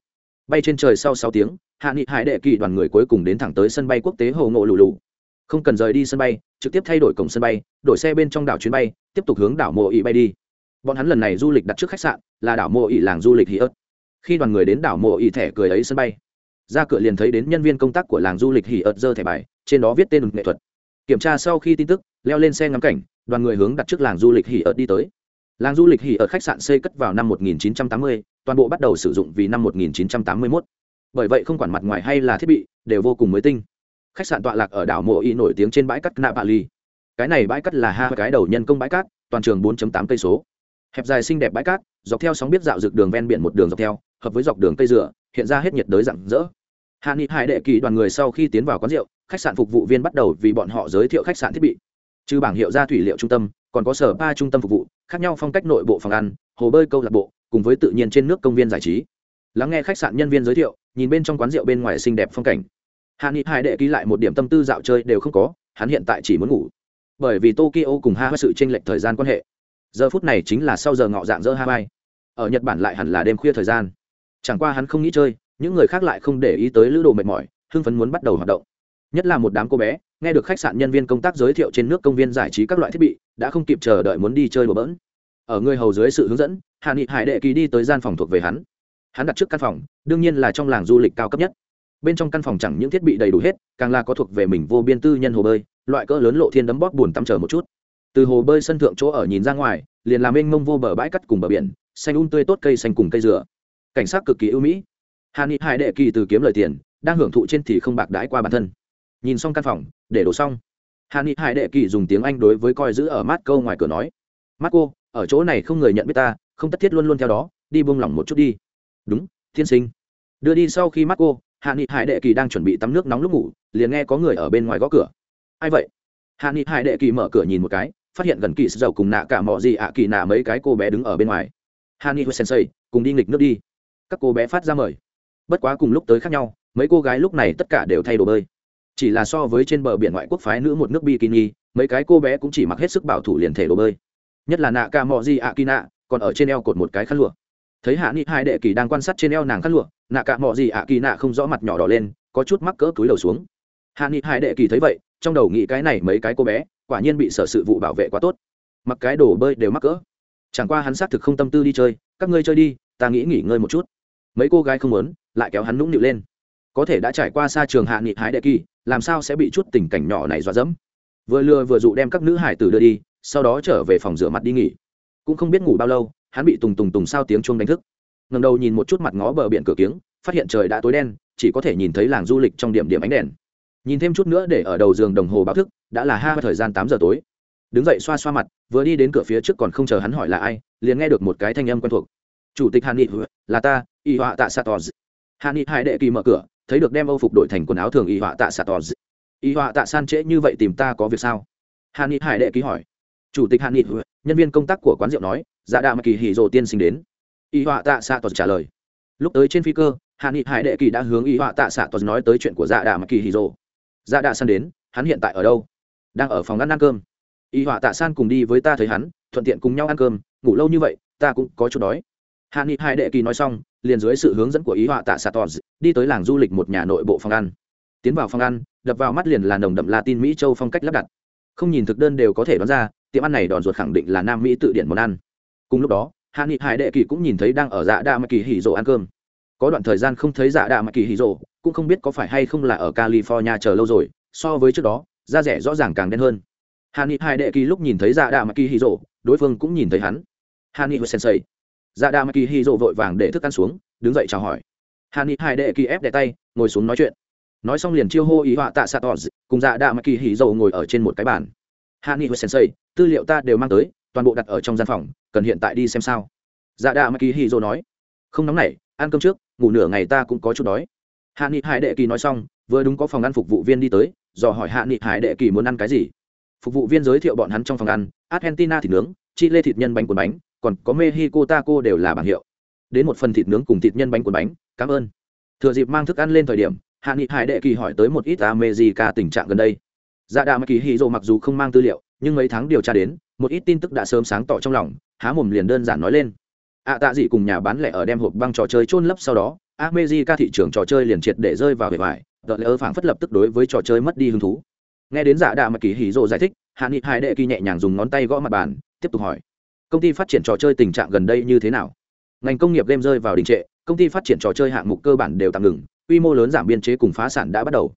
Bay trên trời sau sáu tiếng, hạ nghị hải đệ kỳ đoàn người cuối cùng đến thẳng tới sân bay quốc tế hồ ngộ lù lù. Không cần rời đi sân bay, trực tiếp thay đổi cổng sân bay, đổi xe bên trong đảo chuyến bay, tiếp tục hướng đảo mộ ỉ bay đi bọn hắn lần này du lịch đặt trước khách sạn là đảo mộ ỉ làng du lịch hì ớt khi đoàn người đến đảo mộ ỉ thẻ cười ấy sân bay. Ra cửa liền thấy đến nhân viên công tác của làng du lịch hì ớt giơ thẻ bài trên đó viết tên nghệ thuật. Kiểm tra sau khi tin tức leo lên xe ngắm cảnh đoàn người hướng đặt trước làng du lịch hì ớt đi tới. Làng du lịch hì ớt khách sạn xây cất vào năm 1980, toàn bộ bắt đầu sử dụng vì năm 1981. bởi vậy không quản mặt ngoài hay là thiết bị đều vô cùng mới tinh. Khách sạn tọa lạc ở đảo mộ ỉ nổi tiếng trên bãi cát nạ bạ ly cái này bãi cát là hai cái đầu nhân công bãi cát toàn trường 4.8 cây số hẹp dài xinh đẹp bãi cát, dọc theo sóng biết dạo rực đường ven biển một đường dọc theo, hợp với dọc đường cây dừa, hiện ra hết nhiệt đới rặng rỡ. Hạ nghị hải đệ kỳ đoàn người sau khi tiến vào quán rượu, khách sạn phục vụ viên bắt đầu vì bọn họ giới thiệu khách sạn thiết bị. Trừ bảng hiệu ra thủy liệu trung tâm, còn có sở ba trung tâm phục vụ, khác nhau phong cách nội bộ phòng ăn, hồ bơi câu lạc bộ, cùng với tự nhiên trên nước công viên giải trí. Lắng nghe khách sạn nhân viên giới thiệu, nhìn bên trong quán rượu bên ngoài xinh đẹp phong cảnh. Hạ nghị hải đệ ký lại một điểm tâm tư dạo chơi đều không có, hắn hiện tại chỉ muốn ngủ. Bởi vì tokyo cùng ha sự tranh lệch thời gian quan hệ giờ phút này chính là sau giờ ngọ dạng dỡ hawaii. Ở nhật bản lại hẳn là đêm khuya thời gian. Chẳng qua hắn không nghĩ chơi, những người khác lại không để ý tới lữ đồ mệt mỏi, hưng phấn muốn bắt đầu hoạt động. Nhất là một đám cô bé, nghe được khách sạn nhân viên công tác giới thiệu trên nước công viên giải trí các loại thiết bị, đã không kịp chờ đợi muốn đi chơi đùa bỡn. Ở người hầu dưới sự hướng dẫn, hạ nghị hải đệ kỳ đi tới gian phòng thuộc về hắn. Hắn đặt trước căn phòng, đương nhiên là trong làng du lịch cao cấp nhất. Bên trong căn phòng chẳng những thiết bị đầy đủ hết, càng là có thuộc về mình vô biên tư nhân hồ bơi, loại cỡ lớn lộ thiên đấm bóp bùn tắm chờ một chút từ hồ bơi sân thượng chỗ ở nhìn ra ngoài, liền làm mênh mông vô bờ bãi cắt cùng bờ biển, xanh un tươi tốt cây xanh cùng cây dừa. Cảnh sát cực kỳ ưu mỹ. Hà ni hải đệ kỳ từ kiếm lời tiền, đang hưởng thụ trên thì không bạc đãi qua bản thân. Nhìn xong căn phòng, để đổ xong. Hà ni hải đệ kỳ dùng tiếng anh đối với coi giữ ở mát câu ngoài cửa nói. Mắt cô, ở chỗ này không người nhận biết ta, không tất thiết luôn luôn theo đó, đi buông lỏng một chút đi. Đúng, thiên sinh. Đưa đi sau khi mắt cô hạ nghị hải đệ kỳ đang chuẩn bị tắm nước nóng lúc ngủ, liền nghe có người ở bên ngoài gõ cửa. Ai vậy? Hạ nghị hải đệ kỳ mở cửa nhìn một cái phát hiện gần kỳ dầu cùng nạ cả mọi gì ạ kỳ nạ mấy cái cô bé đứng ở bên ngoài. Hani nghị sensei, cùng đi nghịch nước đi. Các cô bé phát ra mời. Bất quá cùng lúc tới khác nhau, mấy cô gái lúc này tất cả đều thay đồ bơi. Chỉ là so với trên bờ biển ngoại quốc phái nữ một nước bikini, mấy cái cô bé cũng chỉ mặc hết sức bảo thủ liền thể đồ bơi. Nhất là nạ ca mò di ạ kỳ nạ, còn ở trên eo cột một cái khăn lụa. Thấy hạ nghị hai đệ kỳ đang quan sát trên eo nàng khăn lụa, nạ cả mò di ạ kỳ nạ không rõ mặt nhỏ đỏ lên, có chút mắc cỡ cúi đầu xuống. Hạ nghị hai đệ kỳ thấy vậy trong đầu nghĩ cái này mấy cái cô bé, quả nhiên bị sở sự vụ bảo vệ quá tốt. Mặc cái đồ bơi đều mắc cỡ. Chẳng qua hắn xác thực không tâm tư đi chơi, các ngươi chơi đi, ta nghĩ nghỉ ngơi một chút. Mấy cô gái không muốn, lại kéo hắn nũng nịu lên. Có thể đã trải qua xa trường hạ nghị hái đệ kỳ, làm sao sẽ bị chút tình cảnh nhỏ này dọa dẫm? Vừa lừa vừa dụ đem các nữ hải tử đưa đi, sau đó trở về phòng rửa mặt đi nghỉ. Cũng không biết ngủ bao lâu, hắn bị tùng tùng tùng sao tiếng chuông đánh thức. Ngầm đầu nhìn một chút mặt ngó bờ biển cửa kiếng, phát hiện trời đã tối đen, chỉ có thể nhìn thấy làng du lịch trong điểm điểm ánh đèn nhìn thêm chút nữa để ở đầu giường đồng hồ báo thức, đã là hai thời gian tám giờ tối. Đứng dậy xoa xoa mặt, vừa đi đến cửa phía trước còn không chờ hắn hỏi là ai, liền nghe được một cái thanh âm quen thuộc. Chủ tịch hàn nghị là ta, y họa tạ sa tò hàn nghị hai đệ kỳ mở cửa, thấy được đem âu phục đổi thành quần áo thường y họa tạ sa tò y họa tạ san trễ như vậy tìm ta có việc sao? Hàn nghị hải đệ ký hỏi. Chủ tịch hàn nghị nhân viên công tác của quán rượu nói dạ đạ mà kỳ Hỉ rồ tiên sinh đến. Y họa tạ sa tò trả lời. Lúc tới trên phi cơ, hàn nghị hải đệ kỳ đã hướng y họa tạ sa tò nói tới chuyện của dạ đạ mà kỳ Hỉ rồ dạ đạ san đến, hắn hiện tại ở đâu? Đang ở phòng ăn ăn cơm. Y họa tạ san cùng đi với ta thấy hắn, thuận tiện cùng nhau ăn cơm, ngủ lâu như vậy, ta cũng có chút đói. Hạ nghị hai đệ kỳ nói xong, liền dưới sự hướng dẫn của ý họa tạ s a đi tới làng du lịch một nhà nội bộ phòng ăn. Tiến vào phòng ăn, đập vào mắt liền là nồng đậm latin mỹ châu phong cách lắp đặt. Không nhìn thực đơn đều có thể đoán ra, tiệm ăn này đòn ruột khẳng định là nam mỹ tự điển món ăn. Cùng lúc đó, hạ nghị hải đệ kỳ cũng nhìn thấy đang ở dạ đa mạc kỳ hỉ rộ ăn cơm có đoạn thời gian không thấy dạ đạ mạc kỳ hỉ rộ cũng không biết có phải hay không là ở california chờ lâu rồi, so với trước đó, da rẻ rõ ràng càng đen hơn. Hà ni hai đệ kỳ lúc nhìn thấy dạ đạ mạc kỳ hỉ rộ đối phương cũng nhìn thấy hắn. Hạ sen sensei. Dạ đạ mà kỳ hì rộ vội vàng để thức ăn xuống, đứng dậy chào hỏi. Hà ni hai đệ kỳ ép đệ tay, ngồi xuống nói chuyện. Nói xong liền chiêu hô ý họa tạ xạ tỏ cùng dạ đạ mà kỳ hì dầu ngồi ở trên một cái bàn. Hà ni sensei, tư liệu ta đều mang tới, toàn bộ đặt ở trong gian phòng, cần hiện tại đi xem sao. Dạ đạ mà kỳ hì dầu nói. Không nóng nảy ăn cơm trước, ngủ nửa ngày ta cũng có chút đói. Hạ nghị hải đệ kỳ nói xong, vừa đúng có phòng ăn phục vụ viên đi tới, dò hỏi hạ nghị hải đệ kỳ muốn ăn cái gì. Phục vụ viên giới thiệu bọn hắn trong phòng ăn, argentina thịt nướng chi lê thịt nhân bánh cuốn bánh, còn có mexico taco đều là bảng hiệu. Đến một phần thịt nướng cùng thịt nhân bánh cuốn bánh, cảm ơn. Thừa dịp mang thức ăn lên thời điểm, hạ nghị hải đệ kỳ hỏi tới một ít amejica tình trạng gần đây. Dạ đà mà kỳ hy dô mặc dù không mang tư liệu, nhưng mấy tháng điều tra đến, một ít tin tức đã sớm sáng tỏ trong lòng, há mồm liền đơn giản nói lên ạ tạ dị cùng nhà bán lẻ ở đem hộp băng trò chơi trôn lấp sau đó, america thị trường trò chơi liền triệt để rơi vào bề ngoài tờ lỡ phảng phất lập tức đối với trò chơi mất đi hứng thú. Nghe đến giả đạ mà kỳ hỉ rộ giải thích, hạ nghị hai đệ kỳ nhẹ nhàng dùng ngón tay gõ mặt bàn, tiếp tục hỏi, công ty phát triển trò chơi tình trạng gần đây như thế nào? Ngành công nghiệp game rơi vào đình trệ, công ty phát triển trò chơi hạng mục cơ bản đều tạm ngừng, quy mô lớn giảm biên chế cùng phá sản đã bắt đầu.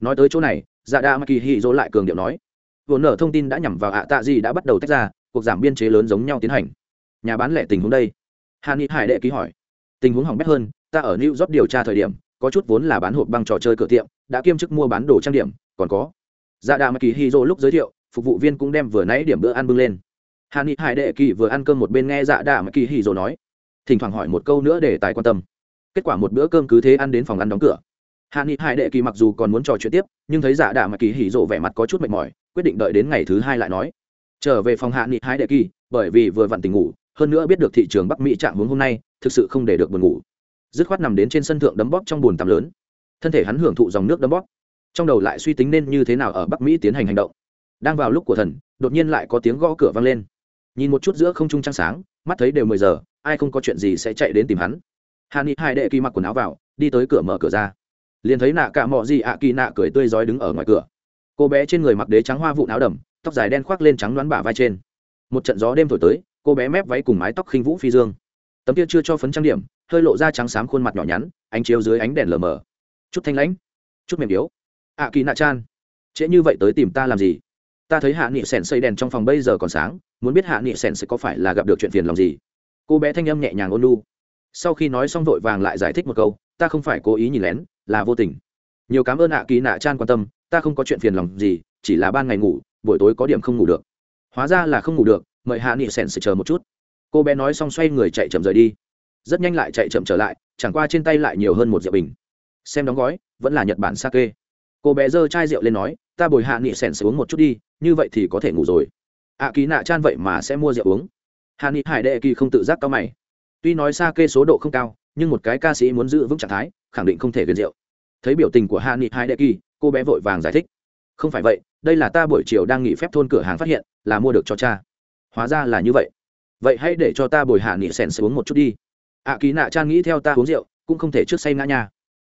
Nói tới chỗ này, giả đạ mà kỳ hì dỗ lại cường điệu nói vốn nở thông tin đã nhằm vào ạ tạ gì đã bắt đầu tách ra, cuộc giảm biên chế lớn giống nhau tiến hành. Nhà bán lẻ tình huống đây hà ni hải đệ ký hỏi, tình huống hỏng bét hơn, ta ở new york điều tra thời điểm, có chút vốn là bán hộp băng trò chơi cửa tiệm, đã kiêm chức mua bán đồ trang điểm, còn có. Dạ đà mà kỳ hy dô lúc giới thiệu, phục vụ viên cũng đem vừa nãy điểm bữa ăn bưng lên. Hà ni hải đệ kỳ vừa ăn cơm một bên nghe dạ đà mà kỳ hy dô nói, thỉnh thoảng hỏi một câu nữa để tài quan tâm. Kết quả một bữa cơm cứ thế ăn đến phòng ăn đóng cửa. Hạ nghị hải đệ kỳ mặc dù còn muốn trò chuyện tiếp, nhưng thấy dạ đà mà kỳ hỉ rộ vẻ mặt có chút mệt mỏi, quyết định đợi đến ngày thứ hai lại nói. Trở về phòng hạ nghị hải đệ kỳ, bởi vì vừa vặn tình ngủ hơn nữa biết được thị trường bắc mỹ trạng hướng hôm nay, thực sự không để được buồn ngủ. Dứt khoát nằm đến trên sân thượng đấm bóp trong bồn tắm lớn. Thân thể hắn hưởng thụ dòng nước đấm bóp. Trong đầu lại suy tính nên như thế nào ở bắc mỹ tiến hành hành động. Đang vào lúc của thần, đột nhiên lại có tiếng gõ cửa vang lên. Nhìn một chút giữa không trung trăng sáng, mắt thấy đều mười giờ, ai không có chuyện gì sẽ chạy đến tìm hắn. Hà ni hai đệ kỳ mặc quần áo vào, đi tới cửa mở cửa ra. Liền thấy nạ cả mọ gì ạ kỳ nạ cười tươi rói đứng ở ngoài cửa. Cô bé trên người mặc đế trắng hoa vụ áo đầm, tóc dài đen khoác lên trắng đoán bả vai trên. Một trận gió đêm thổi tới cô bé mép váy cùng mái tóc khinh vũ phi dương. Tấm kia chưa cho phấn trang điểm, hơi lộ ra trắng xám khuôn mặt nhỏ nhắn, ánh chiếu dưới ánh đèn lờ mờ. Chút thanh lãnh, chút mềm yếu. Ạ kỳ nạ chan, trễ như vậy tới tìm ta làm gì? Ta thấy hạ nghị sèn xây đèn trong phòng bây giờ còn sáng, muốn biết hạ nghị sèn sẽ có phải là gặp được chuyện phiền lòng gì? Cô bé thanh âm nhẹ nhàng ôn lu sau khi nói xong vội vàng lại giải thích một câu, ta không phải cố ý nhìn lén, là vô tình. Nhiều cảm ơn ạ kỳ nạ chan quan tâm, ta không có chuyện phiền lòng gì, chỉ là ban ngày ngủ, buổi tối có điểm không ngủ được. Hóa ra là không ngủ được mời hạ nghị sèn sờ chờ một chút. Cô bé nói xong xoay người chạy chậm rời đi. Rất nhanh lại chạy chậm trở lại, chẳng qua trên tay lại nhiều hơn một rượu bình. Xem đóng gói, vẫn là nhật bản sake. Cô bé giơ chai rượu lên nói, ta bồi hạ nghị sèn sẽ uống một chút đi, như vậy thì có thể ngủ rồi. Ạ ký nạ chan vậy mà sẽ mua rượu uống. Hạ nghị hải đệ kỳ không tự giác cao mày. Tuy nói sake số độ không cao, nhưng một cái ca sĩ muốn giữ vững trạng thái, khẳng định không thể viên rượu. Thấy biểu tình của hạ nghị hải đệ kỳ, cô bé vội vàng giải thích. Không phải vậy, đây là ta buổi chiều đang nghỉ phép thôn cửa hàng phát hiện, là mua được cho cha hóa ra là như vậy. Vậy hãy để cho ta bồi hạ nghị sèn xuống một chút đi. Ạ kỳ nạ chan nghĩ theo ta uống rượu, cũng không thể trước say ngã nha.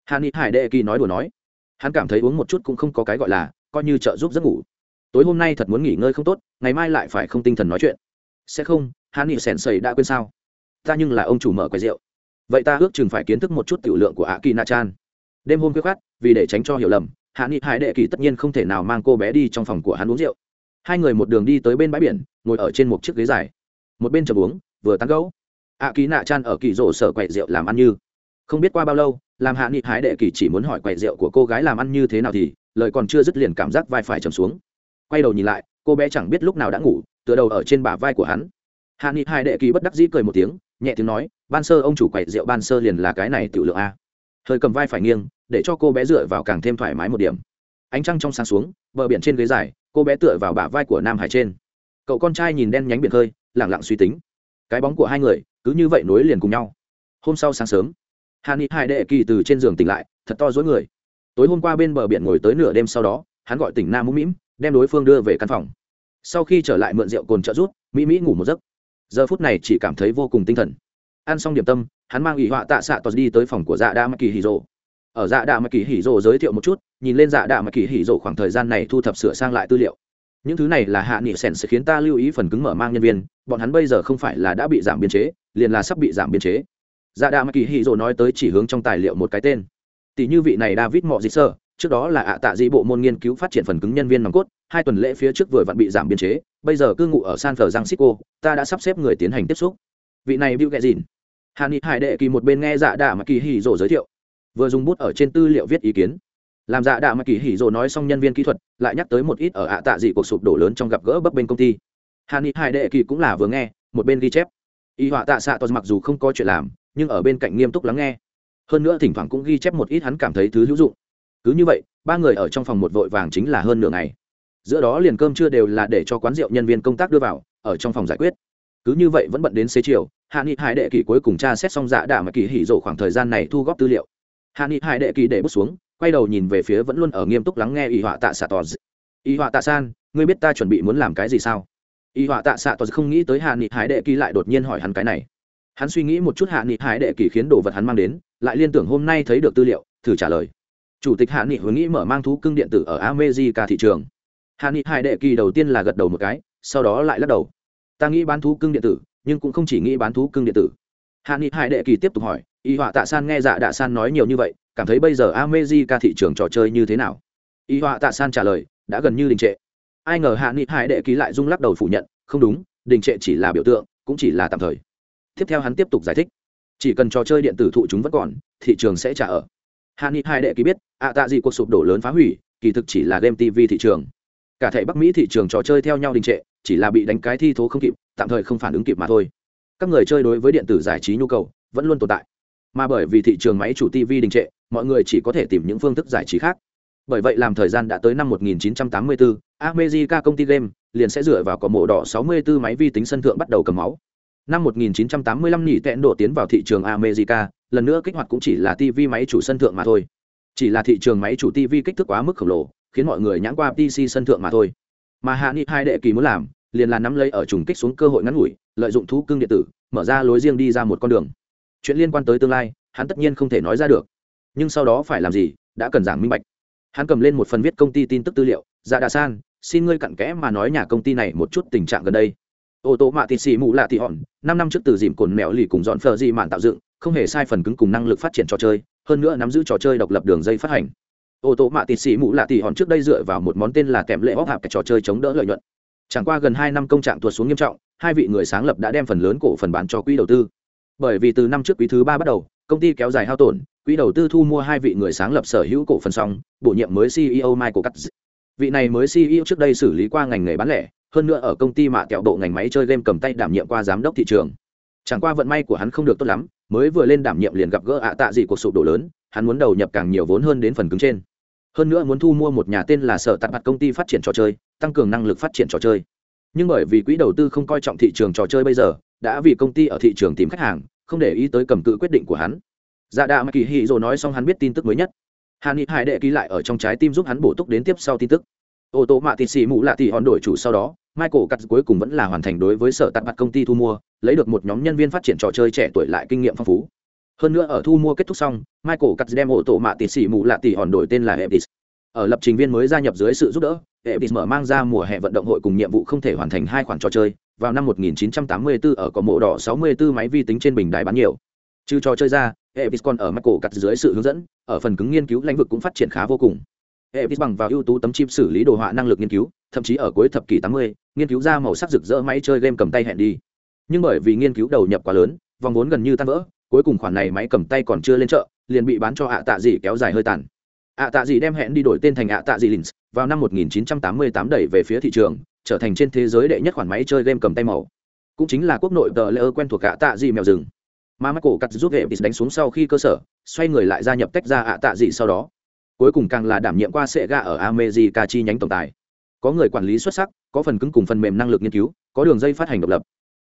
Hạ nghị hải đệ kỳ nói đùa nói. Hắn cảm thấy uống một chút cũng không có cái gọi là, coi như trợ giúp giấc ngủ. Tối hôm nay thật muốn nghỉ ngơi không tốt, ngày mai lại phải không tinh thần nói chuyện. Sẽ không, hạ nghị sèn sầy đã quên sao? Ta nhưng là ông chủ mở quầy rượu. Vậy ta ước chừng phải kiến thức một chút tiểu lượng của ạ kỳ nạ chan đêm hôm quyết khát vì để tránh cho hiểu lầm, hạ nghị hải đệ kỳ tất nhiên không thể nào mang cô bé đi trong phòng của hắn uống rượu hai người một đường đi tới bên bãi biển, ngồi ở trên một chiếc ghế dài. Một bên chầm uống, vừa tán gấu ạ kỳ nạ chan ở kỳ rổ sở quậy rượu làm ăn như. Không biết qua bao lâu, làm hạ nghị hái đệ kỳ chỉ muốn hỏi quậy rượu của cô gái làm ăn như thế nào thì, lời còn chưa dứt liền cảm giác vai phải trầm xuống. Quay đầu nhìn lại, cô bé chẳng biết lúc nào đã ngủ, tựa đầu ở trên bả vai của hắn. Hạ nghị hai đệ kỳ bất đắc dĩ cười một tiếng, nhẹ tiếng nói, ban sơ, ông chủ quậy rượu ban sơ liền là cái này tự lượng a. Hơi cầm vai phải nghiêng, để cho cô bé dựa vào càng thêm thoải mái một điểm. Ánh trăng trong sáng xuống, bờ biển trên ghế dài cô bé tựa vào bả vai của nam hải trên. Cậu con trai nhìn đen nhánh biển khơi lẳng lặng suy tính. Cái bóng của hai người, cứ như vậy nối liền cùng nhau. Hôm sau sáng sớm, hàn ni hai đệ kỳ từ trên giường tỉnh lại, thật to dối người. Tối hôm qua bên bờ biển ngồi tới nửa đêm sau đó, hắn gọi tỉnh nam mũm mĩm, đem đối phương đưa về căn phòng. Sau khi trở lại mượn rượu cồn trợ rút mỹ mỹ ngủ một giấc. Giờ phút này chỉ cảm thấy vô cùng tinh thần. Ăn xong điểm tâm, hắn mang ủy họa tạ xạ tos đi tới phòng của dạ đa mắc kỳ hì rộ ở dạ đạo mà kỳ Hỉ rồ giới thiệu một chút, nhìn lên dạ đạo mà kỳ Hỉ rồ khoảng thời gian này thu thập sửa sang lại tư liệu. Những thứ này là hạ nghị sèn sẽ khiến ta lưu ý phần cứng mở mang nhân viên, bọn hắn bây giờ không phải là đã bị giảm biên chế, liền là sắp bị giảm biên chế. Dạ đạo mà kỳ Hỉ rồ nói tới chỉ hướng trong tài liệu một cái tên. Tỷ như vị này david mọ dị sơ trước đó là ạ tạ dị bộ môn nghiên cứu phát triển phần cứng nhân viên nòng cốt, hai tuần lễ phía trước vừa vặn bị giảm biên chế, bây giờ cư ngụ ở san francisco, ta đã sắp xếp người tiến hành tiếp xúc. Vị này bill ghẹ dìn. Hà nghị hải đệ kỳ một bên nghe dạ đạ mà kỳ hỉ rồ giới thiệu vừa dùng bút ở trên tư liệu viết ý kiến. Làm dạ đạ mà kỳ hỉ rồ nói xong nhân viên kỹ thuật, lại nhắc tới một ít ở ạ tạ dị cuộc sụp đổ lớn trong gặp gỡ bấp bên công ty. Hà ni hải đệ kỳ cũng là vừa nghe, một bên ghi chép. Y họa tạ xạ tos mặc dù không có chuyện làm, nhưng ở bên cạnh nghiêm túc lắng nghe. Hơn nữa thỉnh thoảng cũng ghi chép một ít hắn cảm thấy thứ hữu dụng. Cứ như vậy, ba người ở trong phòng một vội vàng chính là hơn nửa ngày. Giữa đó liền cơm chưa đều là để cho quán rượu nhân viên công tác đưa vào, ở trong phòng giải quyết. Cứ như vậy vẫn bận đến xế chiều hạ nghị hải đệ kỳ cuối cùng tra xét xong dạ đạ mà kỳ hỉ rộ khoảng thời gian này thu góp tư liệu hạ nghị hải đệ kỳ để bút xuống, quay đầu nhìn về phía vẫn luôn ở nghiêm túc lắng nghe y họa tạ xạ tò y họa tạ san, ngươi biết ta chuẩn bị muốn làm cái gì sao? Y họa tạ xạ tò không nghĩ tới hạ nghị hải đệ kỳ lại đột nhiên hỏi hắn cái này. Hắn suy nghĩ một chút hạ nghị hải đệ kỳ khiến đồ vật hắn mang đến, lại liên tưởng hôm nay thấy được tư liệu, thử trả lời. Chủ tịch hạ nghị hướng nghĩ mở mang thú cưng điện tử ở america thị trường. Hạ nghị hải đệ kỳ đầu tiên là gật đầu một cái, sau đó lại lắc đầu. Ta nghĩ bán thú cưng điện tử, nhưng cũng không chỉ nghĩ bán thú cưng điện tử. Hạ nghị hải đệ kỳ tiếp tục hỏi y họa tạ san nghe dạ đạ san nói nhiều như vậy, cảm thấy bây giờ amejica thị trường trò chơi như thế nào? Y họa tạ san trả lời, đã gần như đình trệ. Ai ngờ hạ nghị hải đệ ký lại rung lắc đầu phủ nhận, không đúng, đình trệ chỉ là biểu tượng, cũng chỉ là tạm thời. Tiếp theo hắn tiếp tục giải thích. Chỉ cần trò chơi điện tử thụ chúng vẫn còn, thị trường sẽ trả ở. Hạ nghị hải đệ ký biết, ạ tạ gì cuộc sụp đổ lớn phá hủy, kỳ thực chỉ là game tv thị trường. Cả thể bắc mỹ thị trường trò chơi theo nhau đình trệ, chỉ là bị đánh cái thi thố không kịp, tạm thời không phản ứng kịp mà thôi. Các người chơi đối với điện tử giải trí nhu cầu vẫn luôn tồn tại mà bởi vì thị trường máy chủ tv đình trệ mọi người chỉ có thể tìm những phương thức giải trí khác bởi vậy làm thời gian đã tới năm 1984, America công ty game liền sẽ dựa vào có mổ đỏ 64 máy vi tính sân thượng bắt đầu cầm máu. Năm 1985 nhỉ tẹn đổ tiến vào thị trường America, lần nữa kích hoạt cũng chỉ là TV máy chủ sân thượng mà thôi. Chỉ là thị trường máy chủ TV kích thước quá mức khổng lồ, khiến mọi người nhãn qua PC sân thượng mà thôi. Mà Hạ Nghị hai đệ kỳ muốn làm, liền là nắm lấy ở trùng kích xuống cơ hội ngắn ngủi, lợi dụng thú cưng điện tử, mở ra lối riêng đi ra một con đường. Chuyện liên quan tới tương lai, hắn tất nhiên không thể nói ra được. Nhưng sau đó phải làm gì, đã cần giảng minh bạch. Hắn cầm lên một phần viết công ty tin tức tư liệu dạ đà san xin ngươi cặn kẽ mà nói nhà công ty này một chút tình trạng gần đây. Ô tô mạ tịt xì mù lạ thị hòn năm năm trước từ dìm cồn mẹo lì cùng dọn phờ di mạn tạo dựng không hề sai phần cứng cùng năng lực phát triển trò chơi hơn nữa nắm giữ trò chơi độc lập đường dây phát hành. Ô tô mạ tịt xì mù lạ thị hòn trước đây dựa vào một món tên là kèm lệ hóc hạp cái trò chơi chống đỡ lợi nhuận. Chẳng qua gần hai năm công trạng tuột xuống nghiêm trọng hai vị người sáng lập đã đem phần lớn cổ phần bán cho quỹ đầu tư bởi vì từ năm trước quý thứ ba bắt đầu, công ty kéo dài hao tổn, quỹ đầu tư thu mua hai vị người sáng lập sở hữu cổ phần xong, bổ nhiệm mới ceo michael cutts vị này mới ceo trước đây xử lý qua ngành nghề bán lẻ, hơn nữa ở công ty mạ kẹo độ ngành máy chơi game cầm tay đảm nhiệm qua giám đốc thị trường. Chẳng qua vận may của hắn không được tốt lắm, mới vừa lên đảm nhiệm liền gặp gỡ ạ tạ dị cuộc sụp đổ lớn, hắn muốn đầu nhập càng nhiều vốn hơn đến phần cứng trên. Hơn nữa muốn thu mua một nhà tên là sở tạp mặt công ty phát triển trò chơi, tăng cường năng lực phát triển trò chơi nhưng bởi vì quỹ đầu tư không coi trọng thị trường trò chơi bây giờ, đã vì công ty ở thị trường tìm khách hàng, không để ý tới cầm cự quyết định của hắn. Dạ đạ mà kỳ hì rồi nói xong hắn biết tin tức mới nhất. Hà ni hải đệ ký lại ở trong trái tim giúp hắn bổ túc đến tiếp sau tin tức. Ô tô mạ thịt xì mụ lạ thì hòn đổi chủ sau đó, michael cắt cuối cùng vẫn là hoàn thành đối với sở tạp mặt công ty thu mua, lấy được một nhóm nhân viên phát triển trò chơi trẻ tuổi lại kinh nghiệm phong phú. Hơn nữa ở thu mua kết thúc xong, michael cắt đem ô tô mạ thịt xì mụ lạ thì hòn đổi tên là epis ở lập trình viên mới gia nhập dưới sự giúp đỡ epis mở mang ra mùa hè vận động hội cùng nhiệm vụ không thể hoàn thành hai khoản trò chơi vào năm 1984 ở có mộ đỏ 64 máy vi tính trên bình đài bán nhiều trừ trò chơi ra Evis còn ở Michael cắt dưới sự hướng dẫn, ở phần cứng nghiên cứu lĩnh vực cũng phát triển khá vô cùng. Evis bằng vào ưu tú tấm chip xử lý đồ họa năng lực nghiên cứu, thậm chí ở cuối thập kỷ 80, nghiên cứu ra màu sắc rực rỡ máy chơi game cầm tay hẹn đi. Nhưng bởi vì nghiên cứu đầu nhập quá lớn, vòng vốn gần như tan vỡ, cuối cùng khoản này máy cầm tay còn chưa lên chợ, liền bị bán cho hạ tạ dị kéo dài hơi tàn ạ tạ gì đem hẹn đi đổi tên thành ạ tạ gì Lins, vào năm 1988 đẩy về phía thị trường, trở thành trên thế giới đệ nhất khoản máy chơi game cầm tay màu. Cũng chính là quốc nội tờ lơ quen thuộc ạ tạ gì mèo rừng. Mà Michael cắt giúp hệ đánh xuống sau khi cơ sở xoay người lại gia nhập tách ra ạ tạ dị sau đó. Cuối cùng càng là đảm nhiệm qua sệ ga ở America chi nhánh tổng tài. Có người quản lý xuất sắc có phần cứng cùng phần mềm năng lực nghiên cứu có đường dây phát hành độc lập.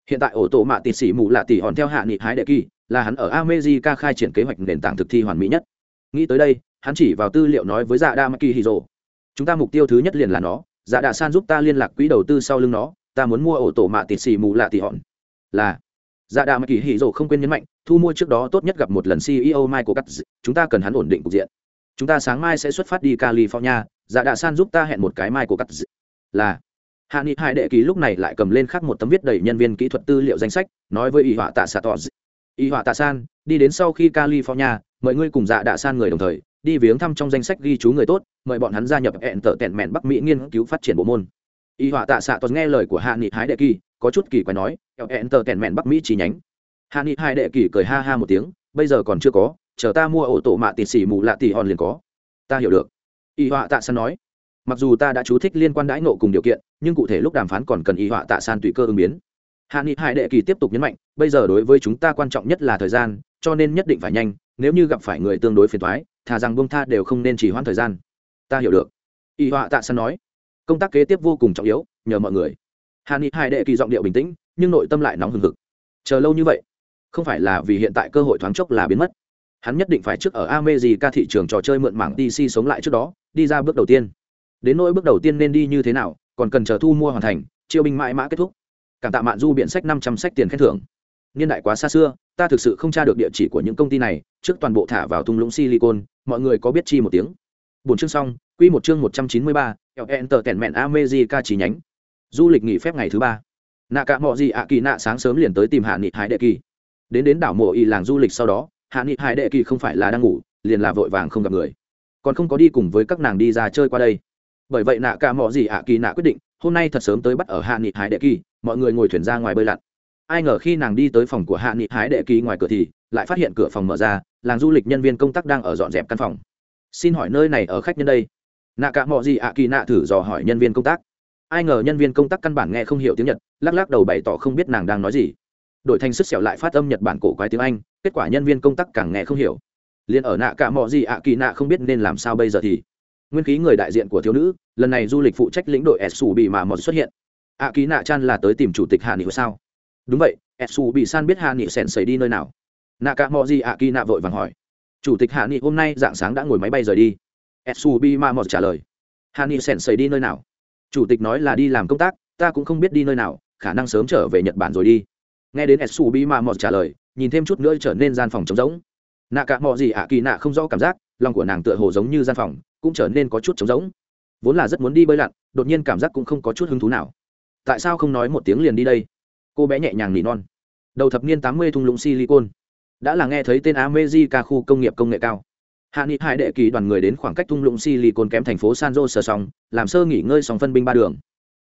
Hiện tại ổ tổ mạ tịt sĩ mù lạ tỷ hòn theo hạ nghị hái đệ kỳ là hắn ở America khai triển kế hoạch nền tảng thực thi hoàn mỹ nhất. Nghĩ tới đây hắn chỉ vào tư liệu nói với dạ đa maki hiro chúng ta mục tiêu thứ nhất liền là nó dạ đạ san giúp ta liên lạc quỹ đầu tư sau lưng nó, ta muốn mua ổ tổ mạ tịt xì mù lạ tỷ hòn. Là dạ Đa mà kỳ hỉ rồ không quên nhấn mạnh, thu mua trước đó tốt nhất gặp một lần ceo michael cắt chúng ta cần hắn ổn định cục diện. Chúng ta sáng mai sẽ xuất phát đi california dạ Đa san giúp ta hẹn một cái michael cắt là, hạ nghị hai đệ ký lúc này lại cầm lên khắc một tấm viết đầy nhân viên kỹ thuật tư liệu danh sách, nói với y họa tạ xạ tỏ y họa tạ san, đi đến sau khi california, mời ngươi cùng dạ đạ san người đồng thời đi viếng thăm trong danh sách ghi chú người tốt, mời bọn hắn gia nhập hẹn tở tẹn mẹn bắc mỹ nghiên cứu phát triển bộ môn. Y họa tạ xạ toàn nghe lời của hạ nghị hái đệ kỳ, có chút kỳ quái nói hẹn tở tẹn mẹn bắc mỹ chi nhánh. Hạ nghị hai đệ kỳ cười ha ha một tiếng, bây giờ còn chưa có, chờ ta mua ổ tổ mạ tịt xỉ mù lạ tỉ hòn liền có. Ta hiểu được. Y họa tạ san nói, mặc dù ta đã chú thích liên quan đãi nộ cùng điều kiện, nhưng cụ thể lúc đàm phán còn cần y họa tạ san tùy cơ ứng biến. Hạ nghị hai đệ kỳ tiếp tục nhấn mạnh, bây giờ đối với chúng ta quan trọng nhất là thời gian, cho nên nhất định phải nhanh, nếu như gặp phải người tương đối phiền thoái thà rằng bông tha đều không nên chỉ hoãn thời gian ta hiểu được y họa tạ san nói công tác kế tiếp vô cùng trọng yếu nhờ mọi người hà ni hai đệ kỳ giọng điệu bình tĩnh nhưng nội tâm lại nóng hừng hực chờ lâu như vậy không phải là vì hiện tại cơ hội thoáng chốc là biến mất hắn nhất định phải trước ở America thị trường trò chơi mượn mảng DC sống lại trước đó, đi ra bước đầu tiên. Đến nỗi bước đầu tiên nên đi như thế nào, còn cần chờ thu mua hoàn thành, chiêu binh mãi mã kết thúc. Cảm tạ mạn du biện sách năm trăm sách tiền khen thưởng. Niên đại quá xa xưa, ta thực sự không tra được địa chỉ của những công ty này, trước toàn bộ thả vào thung lũng silicon, mọi người có biết chi một tiếng. Buổi chương xong, quy một chương một trăm chín mươi ba, enter tèn mẹn amejica chi nhánh. Du lịch nghỉ phép ngày thứ ba. Nạ cả mọi gì ạ kỳ nạ sáng sớm liền tới tìm hạ nghị hải đệ kỳ. Đến đến đảo mộ y làng du lịch sau đó hạ nghị hải đệ kỳ không phải là đang ngủ liền là vội vàng không gặp người. Còn không có đi cùng với các nàng đi ra chơi qua đây. Bởi vậy nạ cả mọi gì ạ kỳ nạ quyết định hôm nay thật sớm tới bắt ở hạ nghị hải đệ kỳ mọi người ngồi thuyền ra ngoài bơi lặn. Ai ngờ khi nàng đi tới phòng của hạ nghị hải đệ kỳ ngoài cửa thì lại phát hiện cửa phòng mở ra, làng du lịch nhân viên công tác đang ở dọn dẹp căn phòng. Xin hỏi nơi này ở khách nhân đây? Nạ cả mọi gì ạ kỳ nạ thử dò hỏi nhân viên công tác. Ai ngờ nhân viên công tác căn bản nghe không hiểu tiếng nhật, lắc lắc đầu bày tỏ không biết nàng đang nói gì. Đổi thành sức xẻo lại phát âm nhật bản cổ quái tiếng anh, kết quả nhân viên công tác càng nghe không hiểu. Liền ở nạ cả mọi gì ạ kỳ nạ không biết nên làm sao bây giờ thì. Nguyên khí người đại diện của thiếu nữ, lần này du lịch phụ trách lĩnh đội su bị mà mọt xuất hiện. Ạ kỳ nạ chan là tới tìm chủ tịch hạ nghị sao? Đúng vậy su bị san biết hạ nghị sèn xảy đi nơi nào? Nạ cả mọi gì ạ kỳ nạ vội vàng hỏi. Chủ tịch hạ nghị, hôm nay dạng sáng đã ngồi máy bay rời đi. Su ma mà trả lời. Hạ nghị sèn xảy đi nơi nào? Chủ tịch nói là đi làm công tác, ta cũng không biết đi nơi nào, khả năng sớm trở về nhật bản rồi đi. Nghe đến su ma mà trả lời, nhìn thêm chút nữa trở nên gian phòng trống rỗng. Nạ cả mọi gì ạ kỳ nạ không rõ cảm giác, lòng của nàng tựa hồ giống như gian phòng, cũng trở nên có chút trống rỗng. Vốn là rất muốn đi bơi lặn, đột nhiên cảm giác cũng không có chút hứng thú nào. Tại sao không nói một tiếng liền đi đây? Cô bé nhẹ nhàng nỉ non. Đầu thập niên tám mươi thung lũng silicon đã là nghe thấy tên amejica khu công nghiệp công nghệ cao. Hạ nghị hải đệ kỳ đoàn người đến khoảng cách thung lũng silicon kém thành phố san jose xong, làm sơ nghỉ ngơi xong phân binh ba đường.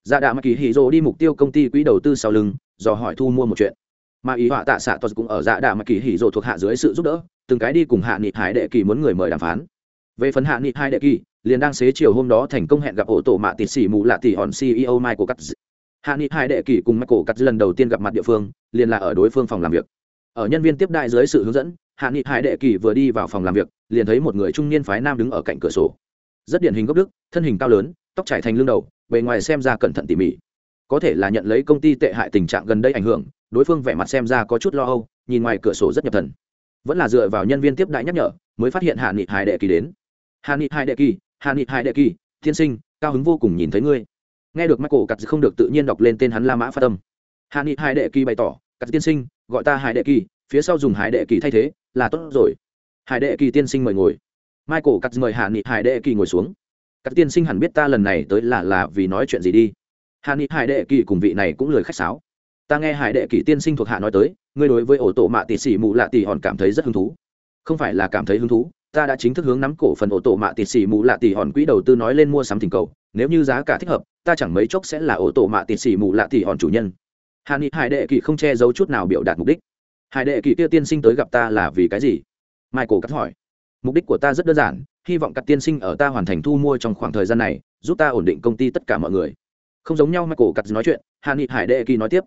Dạ đạ mà kỳ hỉ rồ đi mục tiêu công ty quỹ đầu tư sau lưng, dò hỏi thu mua một chuyện. Mà ý họa tạ xạ tos cũng ở dạ đạ mà kỳ hỉ rồ thuộc hạ dưới sự giúp đỡ, từng cái đi cùng hạ nghị hải đệ kỳ muốn người mời đàm phán. Về phần hạ nghị hai đệ kỳ, liền đang xế chiều hôm đó thành công hẹn gặp ổ tổ mạ tịt xỉ mù lạ tỷ hòn ceo michael cắt hạ nghị hai đệ kỳ cùng michael cắt lần đầu tiên gặp mặt địa phương, liền là ở đối phương phòng làm việc ở nhân viên tiếp đại dưới sự hướng dẫn, hạ nghị Hải đệ kỳ vừa đi vào phòng làm việc, liền thấy một người trung niên phái nam đứng ở cạnh cửa sổ. Rất điển hình gốc đức, thân hình cao lớn, tóc trải thành lưng đầu, bề ngoài xem ra cẩn thận tỉ mỉ. Có thể là nhận lấy công ty tệ hại tình trạng gần đây ảnh hưởng, đối phương vẻ mặt xem ra có chút lo âu, nhìn ngoài cửa sổ rất nhập thần. Vẫn là dựa vào nhân viên tiếp đại nhắc nhở, mới phát hiện hạ nghị Hải đệ kỳ đến. Hạ nghị Hải đệ kỳ, hạ nghị Hải đệ kỳ thiên sinh, cao hứng vô cùng nhìn thấy ngươi. Nghe được michael cắt không được tự nhiên đọc lên tên hắn la mã phát tâm hạ nghị Hải đệ kỳ bày tỏ cắt tiên sinh gọi ta hải đệ kỳ, phía sau dùng hải đệ kỳ thay thế, là tốt rồi. Hải đệ kỳ tiên sinh mời ngồi. Michael cắt mời hạ nghị, hải đệ kỳ ngồi xuống. Các tiên sinh hẳn biết ta lần này tới là là vì nói chuyện gì đi. Hạ nghị, hải đệ kỳ cùng vị này cũng lời khách sáo. Ta nghe hải đệ kỳ tiên sinh thuộc hạ nói tới, ngươi đối với ổ tổ mạ tỷ xỉ mù lạ tỷ hòn cảm thấy rất hứng thú. Không phải là cảm thấy hứng thú, ta đã chính thức hướng nắm cổ phần ổ tổ mạ tỷ xỉ mù lạ tỷ hòn quỹ đầu tư nói lên mua sắm tình cầu, nếu như giá cả thích hợp, ta chẳng mấy chốc sẽ là ổ tổ mạ tỷ xỉ mù lạ tỷ hòn chủ nhân hà ni hải đệ kỳ không che giấu chút nào biểu đạt mục đích. Hải đệ kỳ kia tiên sinh tới gặp ta là vì cái gì? Michael cắt hỏi. Mục đích của ta rất đơn giản, hy vọng các tiên sinh ở ta hoàn thành thu mua trong khoảng thời gian này, giúp ta ổn định công ty tất cả mọi người. Không giống nhau michael cắt nói chuyện hà ni hải đệ kỳ nói tiếp.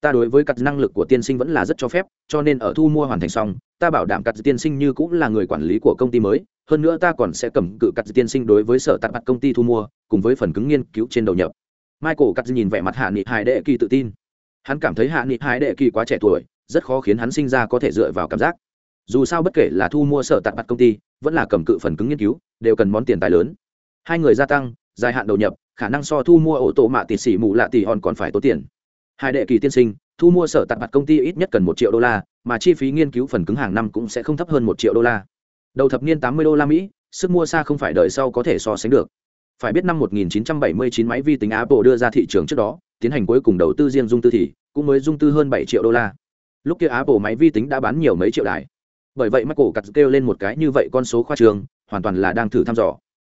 Ta đối với cắt năng lực của tiên sinh vẫn là rất cho phép, cho nên ở thu mua hoàn thành xong, ta bảo đảm cắt tiên sinh như cũng là người quản lý của công ty mới. Hơn nữa ta còn sẽ cầm cự cắt tiên sinh đối với sở tạp mặt công ty thu mua, cùng với phần cứng nghiên cứu trên đầu nhập. Michael cắt nhìn vẻ mặt hạ nghị hải đệ kỳ tự tin hắn cảm thấy hạ nghị hải đệ kỳ quá trẻ tuổi, rất khó khiến hắn sinh ra có thể dựa vào cảm giác. Dù sao bất kể là thu mua sở tạp mặt công ty, vẫn là cầm cự phần cứng nghiên cứu, đều cần món tiền tài lớn. Hai người gia tăng, dài hạn đầu nhập, khả năng so thu mua ổ tổ mạ tỷ xỉ mù lạ tỷ hòn còn phải tốn tiền. Hai đệ kỳ tiên sinh, thu mua sở tạp mặt công ty ít nhất cần một triệu đô la, mà chi phí nghiên cứu phần cứng hàng năm cũng sẽ không thấp hơn một triệu đô la. Đầu thập niên tám mươi đô la mỹ, sức mua xa không phải đợi sau có thể so sánh được phải biết năm 1979 máy vi tính apple đưa ra thị trường trước đó, tiến hành cuối cùng đầu tư riêng dung tư thì cũng mới dung tư hơn bảy triệu đô la. Lúc kia apple máy vi tính đã bán nhiều mấy triệu đài. Bởi vậy michael cặt kêu lên một cái như vậy con số khoa trường, hoàn toàn là đang thử thăm dò.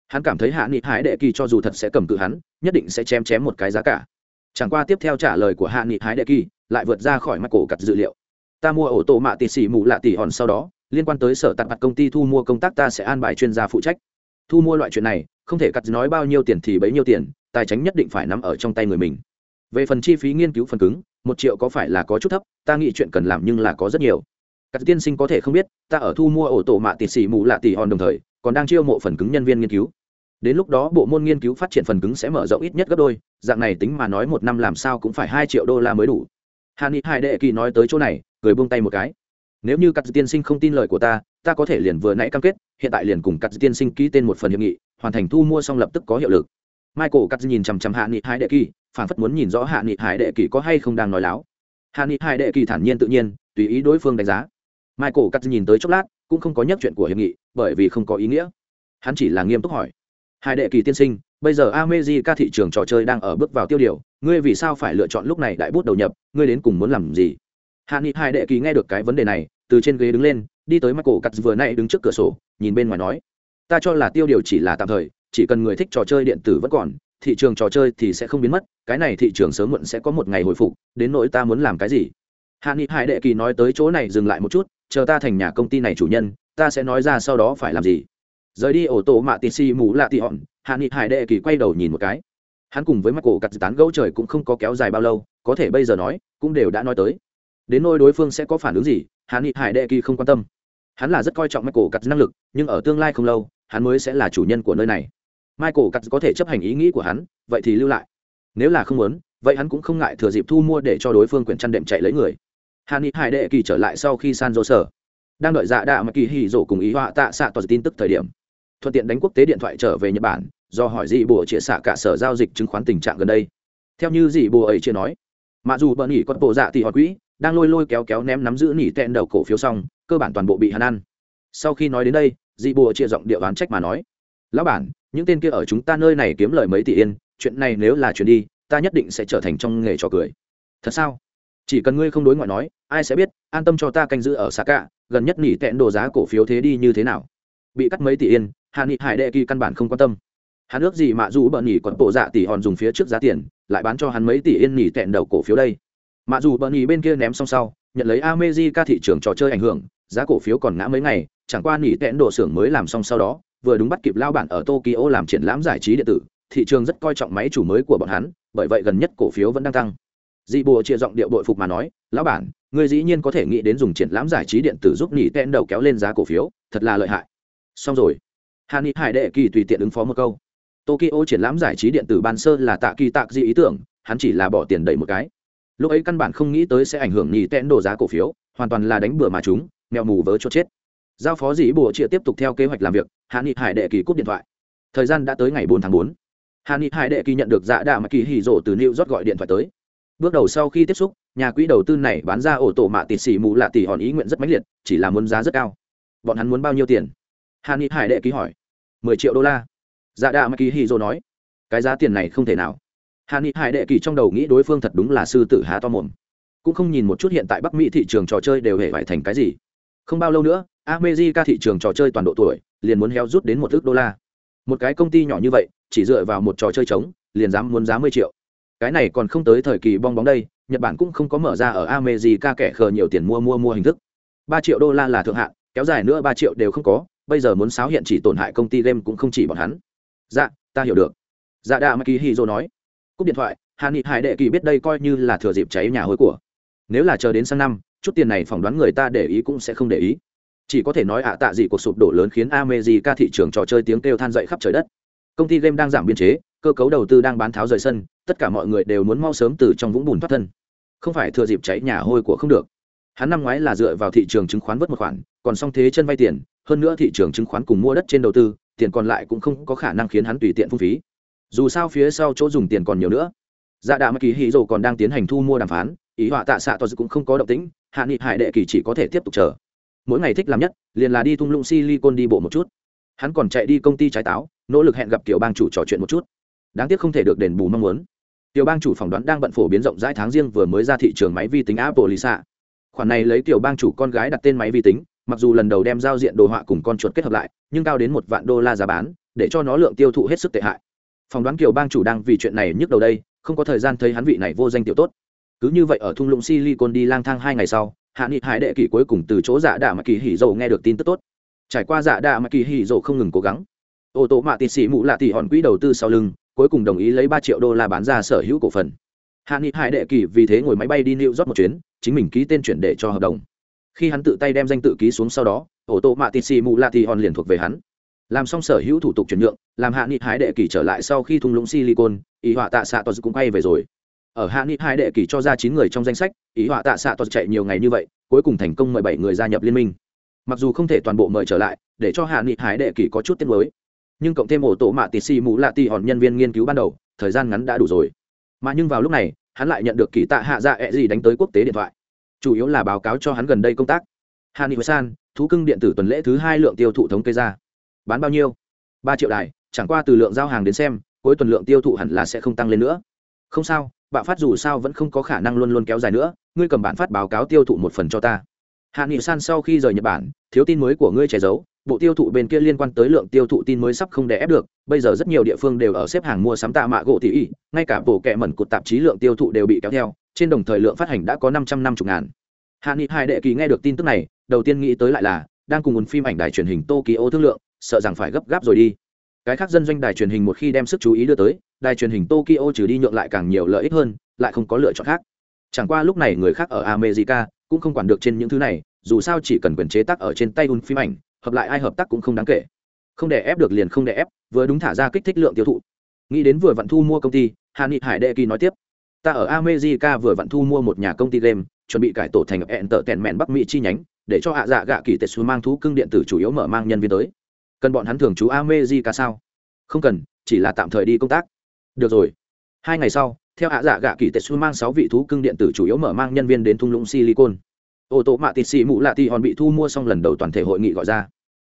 Hắn cảm thấy hạ nghị hải đệ kỳ cho dù thật sẽ cầm cự hắn, nhất định sẽ chém chém một cái giá cả. Chẳng qua tiếp theo trả lời của hạ nghị Hải đệ kỳ, lại vượt ra khỏi mắt cổ cặt dữ liệu. Ta mua ổ tổ mạ tỷ xỉ mù lạ tỷ hòn sau đó, liên quan tới sở tận mặt công ty thu mua công tác ta sẽ an bài chuyên gia phụ trách. Thu mua loại chuyện này không thể cắt nói bao nhiêu tiền thì bấy nhiêu tiền, tài chính nhất định phải nắm ở trong tay người mình. Về phần chi phí nghiên cứu phần cứng, một triệu có phải là có chút thấp, ta nghĩ chuyện cần làm nhưng là có rất nhiều. Các tiên sinh có thể không biết, ta ở thu mua ổ tổ mạ tỷ xỉ mù lạ tỷ hòn đồng thời, còn đang chiêu mộ phần cứng nhân viên nghiên cứu. Đến lúc đó bộ môn nghiên cứu phát triển phần cứng sẽ mở rộng ít nhất gấp đôi, dạng này tính mà nói một năm làm sao cũng phải hai triệu đô la mới đủ. Hà ni hai đệ kỳ nói tới chỗ này, cười buông tay một cái. Nếu như các tiên sinh không tin lời của ta ta có thể liền vừa nãy cam kết, hiện tại liền cùng các tiên sinh ký tên một phần hiệp nghị hoàn thành thu mua xong lập tức có hiệu lực. Michael cắt nhìn chằm chằm hạ nghị hải đệ kỳ, phản phất muốn nhìn rõ hạ nghị hải đệ kỳ có hay không đang nói láo. Hạ nghị hải đệ kỳ thản nhiên tự nhiên, tùy ý đối phương đánh giá. Michael cắt nhìn tới chốc lát, cũng không có nhắc chuyện của hiệp nghị, bởi vì không có ý nghĩa. Hắn chỉ là nghiêm túc hỏi. Hai đệ kỳ tiên sinh, bây giờ America thị trường trò chơi đang ở bước vào tiêu điều, ngươi vì sao phải lựa chọn lúc này đại bút đầu nhập, ngươi đến cùng muốn làm gì? Hạ nghị hải đệ kỳ nghe được cái vấn đề này, từ trên ghế đứng lên, đi tới mắt cổ cắt vừa nãy đứng trước cửa sổ, nhìn bên ngoài nói ta cho là tiêu điều chỉ là tạm thời, chỉ cần người thích trò chơi điện tử vẫn còn, thị trường trò chơi thì sẽ không biến mất, cái này thị trường sớm muộn sẽ có một ngày hồi phục, đến nỗi ta muốn làm cái gì? Hạ nghị hải đệ kỳ nói tới chỗ này dừng lại một chút, chờ ta thành nhà công ty này chủ nhân, ta sẽ nói ra sau đó phải làm gì. Rời đi ổ tổ mạ tì xì mù lạ tì hòn hạ nghị hải đệ kỳ quay đầu nhìn một cái. Hắn cùng với mắt cổ cặt tán gẫu trời cũng không có kéo dài bao lâu, có thể bây giờ nói, cũng đều đã nói tới. Đến nỗi đối phương sẽ có phản ứng gì, hạ nghị hải đệ kỳ không quan tâm. Hắn là rất coi trọng mắt cổ cặt năng lực, nhưng ở tương lai không lâu hắn mới sẽ là chủ nhân của nơi này. Michael cắt có thể chấp hành ý nghĩ của hắn, vậy thì lưu lại. Nếu là không muốn, vậy hắn cũng không ngại thừa dịp thu mua để cho đối phương quyển chăn đệm chạy lấy người. Hani ni hải đệ kỳ trở lại sau khi san dô sở đang đợi dạ đạ mà kỳ hì rổ cùng ý họa tạ xạ toàn tin tức thời điểm. Thuận tiện đánh quốc tế điện thoại trở về nhật bản, do hỏi dị bộ chia xạ cả sở giao dịch chứng khoán tình trạng gần đây. Theo như dị bộ ấy chưa nói, mặc dù bận nghỉ con bộ dạ thì họ quỹ, đang lôi lôi kéo kéo ném nắm giữ nỉ tẹn đầu cổ phiếu xong, cơ bản toàn bộ bị hắn ăn. Sau khi nói đến đây dị Bùa chia giọng địa oán trách mà nói. Lão bản, những tên kia ở chúng ta nơi này kiếm lời mấy tỷ yên, chuyện này nếu là chuyện đi, ta nhất định sẽ trở thành trong nghề trò cười. Thật sao? Chỉ cần ngươi không đối ngoại nói, ai sẽ biết, an tâm cho ta canh giữ ở xa cả gần nhất nỉ tẹn đồ giá cổ phiếu thế đi như thế nào? Bị cắt mấy tỷ yên, hạ nghị hải đệ kỳ căn bản không quan tâm. Hắn ước gì mạ dù bận nghỉ còn bộ dạ tỷ hòn dùng phía trước giá tiền, lại bán cho hắn mấy tỷ yên nỉ tẹn đầu cổ phiếu đây. Mạ dù bận nỉ bên kia ném xong sau, nhận lấy ameji ca thị trường trò chơi ảnh hưởng, giá cổ phiếu còn ngã mấy ngày chẳng qua nỉ tẹn đồ xưởng mới làm xong sau đó, vừa đúng bắt kịp lao bản ở tokyo làm triển lãm giải trí điện tử, thị trường rất coi trọng máy chủ mới của bọn hắn, bởi vậy gần nhất cổ phiếu vẫn đang tăng. Dị Bùa chia giọng điệu bội phục mà nói, lão bản người dĩ nhiên có thể nghĩ đến dùng triển lãm giải trí điện tử giúp nỉ tẹn đầu kéo lên giá cổ phiếu, thật là lợi hại. Xong rồi. Hà ni hải đệ kỳ tùy tiện ứng phó một câu. Tokyo triển lãm giải trí điện tử ban sơ là tạ kỳ tạc di ý tưởng, hắn chỉ là bỏ tiền đẩy một cái. Lúc ấy căn bản không nghĩ tới sẽ ảnh hưởng nhì tẽn đồ giá cổ phiếu, hoàn toàn là đánh bừa mà chúng, mèo mù vớ cho chết giao phó dĩ bộ chia tiếp tục theo kế hoạch làm việc, hạ nghị hải đệ kỳ cúp điện thoại. Thời gian đã tới ngày bốn tháng bốn. Hạ nghị hải đệ kỳ nhận được dạ đạ mà kỳ hỉ rộ từ new york gọi điện thoại tới. Bước đầu sau khi tiếp xúc, nhà quỹ đầu tư này bán ra ổ tổ mạ tịt xỉ mù lạ tỷ hòn ý nguyện rất mãnh liệt, chỉ là muốn giá rất cao. Bọn hắn muốn bao nhiêu tiền? Hạ nghị hải đệ ký hỏi. Mười triệu đô la. Dạ đạ mà kỳ hỉ rộ nói. Cái giá tiền này không thể nào. Hạ nghị hải đệ kỳ trong đầu nghĩ đối phương thật đúng là sư tử há to mồm. Cũng không nhìn một chút hiện tại bắc mỹ thị trường trò chơi đều hề phải thành cái gì không bao lâu nữa America thị trường trò chơi toàn độ tuổi liền muốn heo rút đến một ước đô la. Một cái công ty nhỏ như vậy, chỉ dựa vào một trò chơi trống, liền dám muốn giá 10 triệu. Cái này còn không tới thời kỳ bong bóng đây, Nhật Bản cũng không có mở ra ở America kẻ khờ nhiều tiền mua mua mua hình thức. Ba triệu đô la là thượng hạn, kéo dài nữa ba triệu đều không có, bây giờ muốn sáo hiện chỉ tổn hại công ty game cũng không chỉ bọn hắn. Dạ, ta hiểu được. Dạ đạ mà kỳ hy dô nói. Cúp điện thoại, Hàn Nghị Hải Đệ Kỳ biết đây coi như là thừa dịp cháy nhà hối của. Nếu là chờ đến sang năm, chút tiền này phỏng đoán người ta để ý cũng sẽ không để ý chỉ có thể nói ạ tạ gì cuộc sụp đổ lớn khiến America thị trường trò chơi tiếng kêu than dậy khắp trời đất. Công ty game đang giảm biên chế, cơ cấu đầu tư đang bán tháo rời sân, tất cả mọi người đều muốn mau sớm từ trong vũng bùn thoát thân. Không phải thừa dịp cháy nhà hôi của không được. Hắn năm ngoái là dựa vào thị trường chứng khoán vớt một khoản, còn song thế chân vay tiền, hơn nữa thị trường chứng khoán cùng mua đất trên đầu tư, tiền còn lại cũng không có khả năng khiến hắn tùy tiện phung phí. Dù sao phía sau chỗ dùng tiền còn nhiều nữa. Dạ đạm kỳ hỉ rồ còn đang tiến hành thu mua đàm phán, ý họa tạ xạ dự cũng không có động tĩnh, hạ nghị hải đệ kỳ chỉ có thể tiếp tục chờ. Mỗi ngày thích làm nhất, liền là đi thung lũng silicon đi bộ một chút. Hắn còn chạy đi công ty trái táo, nỗ lực hẹn gặp tiểu bang chủ trò chuyện một chút. Đáng tiếc không thể được đền bù mong muốn. Tiểu bang chủ phỏng đoán đang bận phổ biến rộng rãi tháng riêng vừa mới ra thị trường máy vi tính apple lisa khoản này lấy tiểu bang chủ con gái đặt tên máy vi tính, mặc dù lần đầu đem giao diện đồ họa cùng con chuột kết hợp lại, nhưng cao đến một vạn đô la giá bán, để cho nó lượng tiêu thụ hết sức tệ hại. Phỏng đoán kiều bang chủ đang vì chuyện này nhức đầu đây, không có thời gian thấy hắn vị này vô danh tiểu tốt cứ như vậy ở thung lũng silicon đi lang thang hai ngày sau, hạ nghị hải đệ kỳ cuối cùng từ chỗ dạ đạ mà kỳ hỉ dầu nghe được tin tức tốt. Trải qua dạ đạ mà kỳ hỉ dầu không ngừng cố gắng, ô tô mạ tịt xỉ mụ lạ tỉ hòn quỹ đầu tư sau lưng, cuối cùng đồng ý lấy ba triệu đô la bán ra sở hữu cổ phần. Hạ nghị hải đệ kỳ vì thế ngồi máy bay đi new york một chuyến, chính mình ký tên chuyển để cho hợp đồng. Khi hắn tự tay đem danh tự ký xuống sau đó, ô tô mạ tịt xỉ mụ lạ tỉ hòn liền thuộc về hắn. Làm xong sở hữu thủ tục chuyển nhượng, làm hạ nghị hải đệ kỳ trở lại sau khi thung lũng silicon ý họa tạ xạ toàn cũng quay về rồi ở hạ nghị hai đệ kỳ cho ra chín người trong danh sách, ý họa tạ xạ toàn chạy nhiều ngày như vậy, cuối cùng thành công mời bảy người gia nhập liên minh. Mặc dù không thể toàn bộ mời trở lại, để cho hạ nghị hải đệ kỳ có chút tiết mới nhưng cộng thêm ổ tổ mạ tì xì mù lạ tì hòn nhân viên nghiên cứu ban đầu, thời gian ngắn đã đủ rồi. Mà nhưng vào lúc này, hắn lại nhận được kỳ tạ hạ dạ ẹ gì đánh tới quốc tế điện thoại. Chủ yếu là báo cáo cho hắn gần đây công tác. Hạ nghị san, thú cưng điện tử tuần lễ thứ hai lượng tiêu thụ thống kê ra. Bán bao nhiêu? Ba triệu đài, chẳng qua từ lượng giao hàng đến xem, cuối tuần lượng tiêu thụ hẳn là sẽ không tăng lên nữa. Không sao bạo phát dù sao vẫn không có khả năng luôn luôn kéo dài nữa ngươi cầm bản phát báo cáo tiêu thụ một phần cho ta. Hạ nghị san sau khi rời nhật bản thiếu tin mới của ngươi che giấu bộ tiêu thụ bên kia liên quan tới lượng tiêu thụ tin mới sắp không đè ép được bây giờ rất nhiều địa phương đều ở xếp hàng mua sắm tạ mạ gỗ tỷ y, ngay cả bộ kẹ mẩn cột tạp chí lượng tiêu thụ đều bị kéo theo trên đồng thời lượng phát hành đã có năm trăm năm mươi ngàn. Hạ nghị hai đệ kỳ nghe được tin tức này đầu tiên nghĩ tới lại là đang cùng một phim ảnh đài truyền hình tokyo thương lượng sợ rằng phải gấp gáp rồi đi cái khác dân doanh đài truyền hình một khi đem sức chú ý đưa tới, đài truyền hình tokyo trừ đi nhượng lại càng nhiều lợi ích hơn, lại không có lựa chọn khác. Chẳng qua lúc này người khác ở america cũng không quản được trên những thứ này, dù sao chỉ cần quyền chế tác ở trên tay un phim ảnh, hợp lại ai hợp tác cũng không đáng kể. Không để ép được liền không để ép, vừa đúng thả ra kích thích lượng tiêu thụ. Nghĩ đến vừa vặn thu mua công ty hà nghị hải đệ kỳ nói tiếp. Ta ở america vừa vặn thu mua một nhà công ty game, chuẩn bị cải tổ thành ẹn tợ tèn mẹn bắc mỹ chi nhánh, để cho hạ dạ gạ kỳ tệ xu mang thú cưng điện tử chủ yếu mở mang nhân viên tới cần bọn hắn thường trú america sao? Không cần, chỉ là tạm thời đi công tác. Được rồi. Hai ngày sau, theo hạ dạ gạ kỳ tệ xu mang sáu vị thú cưng điện tử chủ yếu mở mang nhân viên đến thung lũng silicon. Ô tô mạ tịt xì mụ lạ tị hòn bị thu mua xong lần đầu toàn thể hội nghị gọi ra.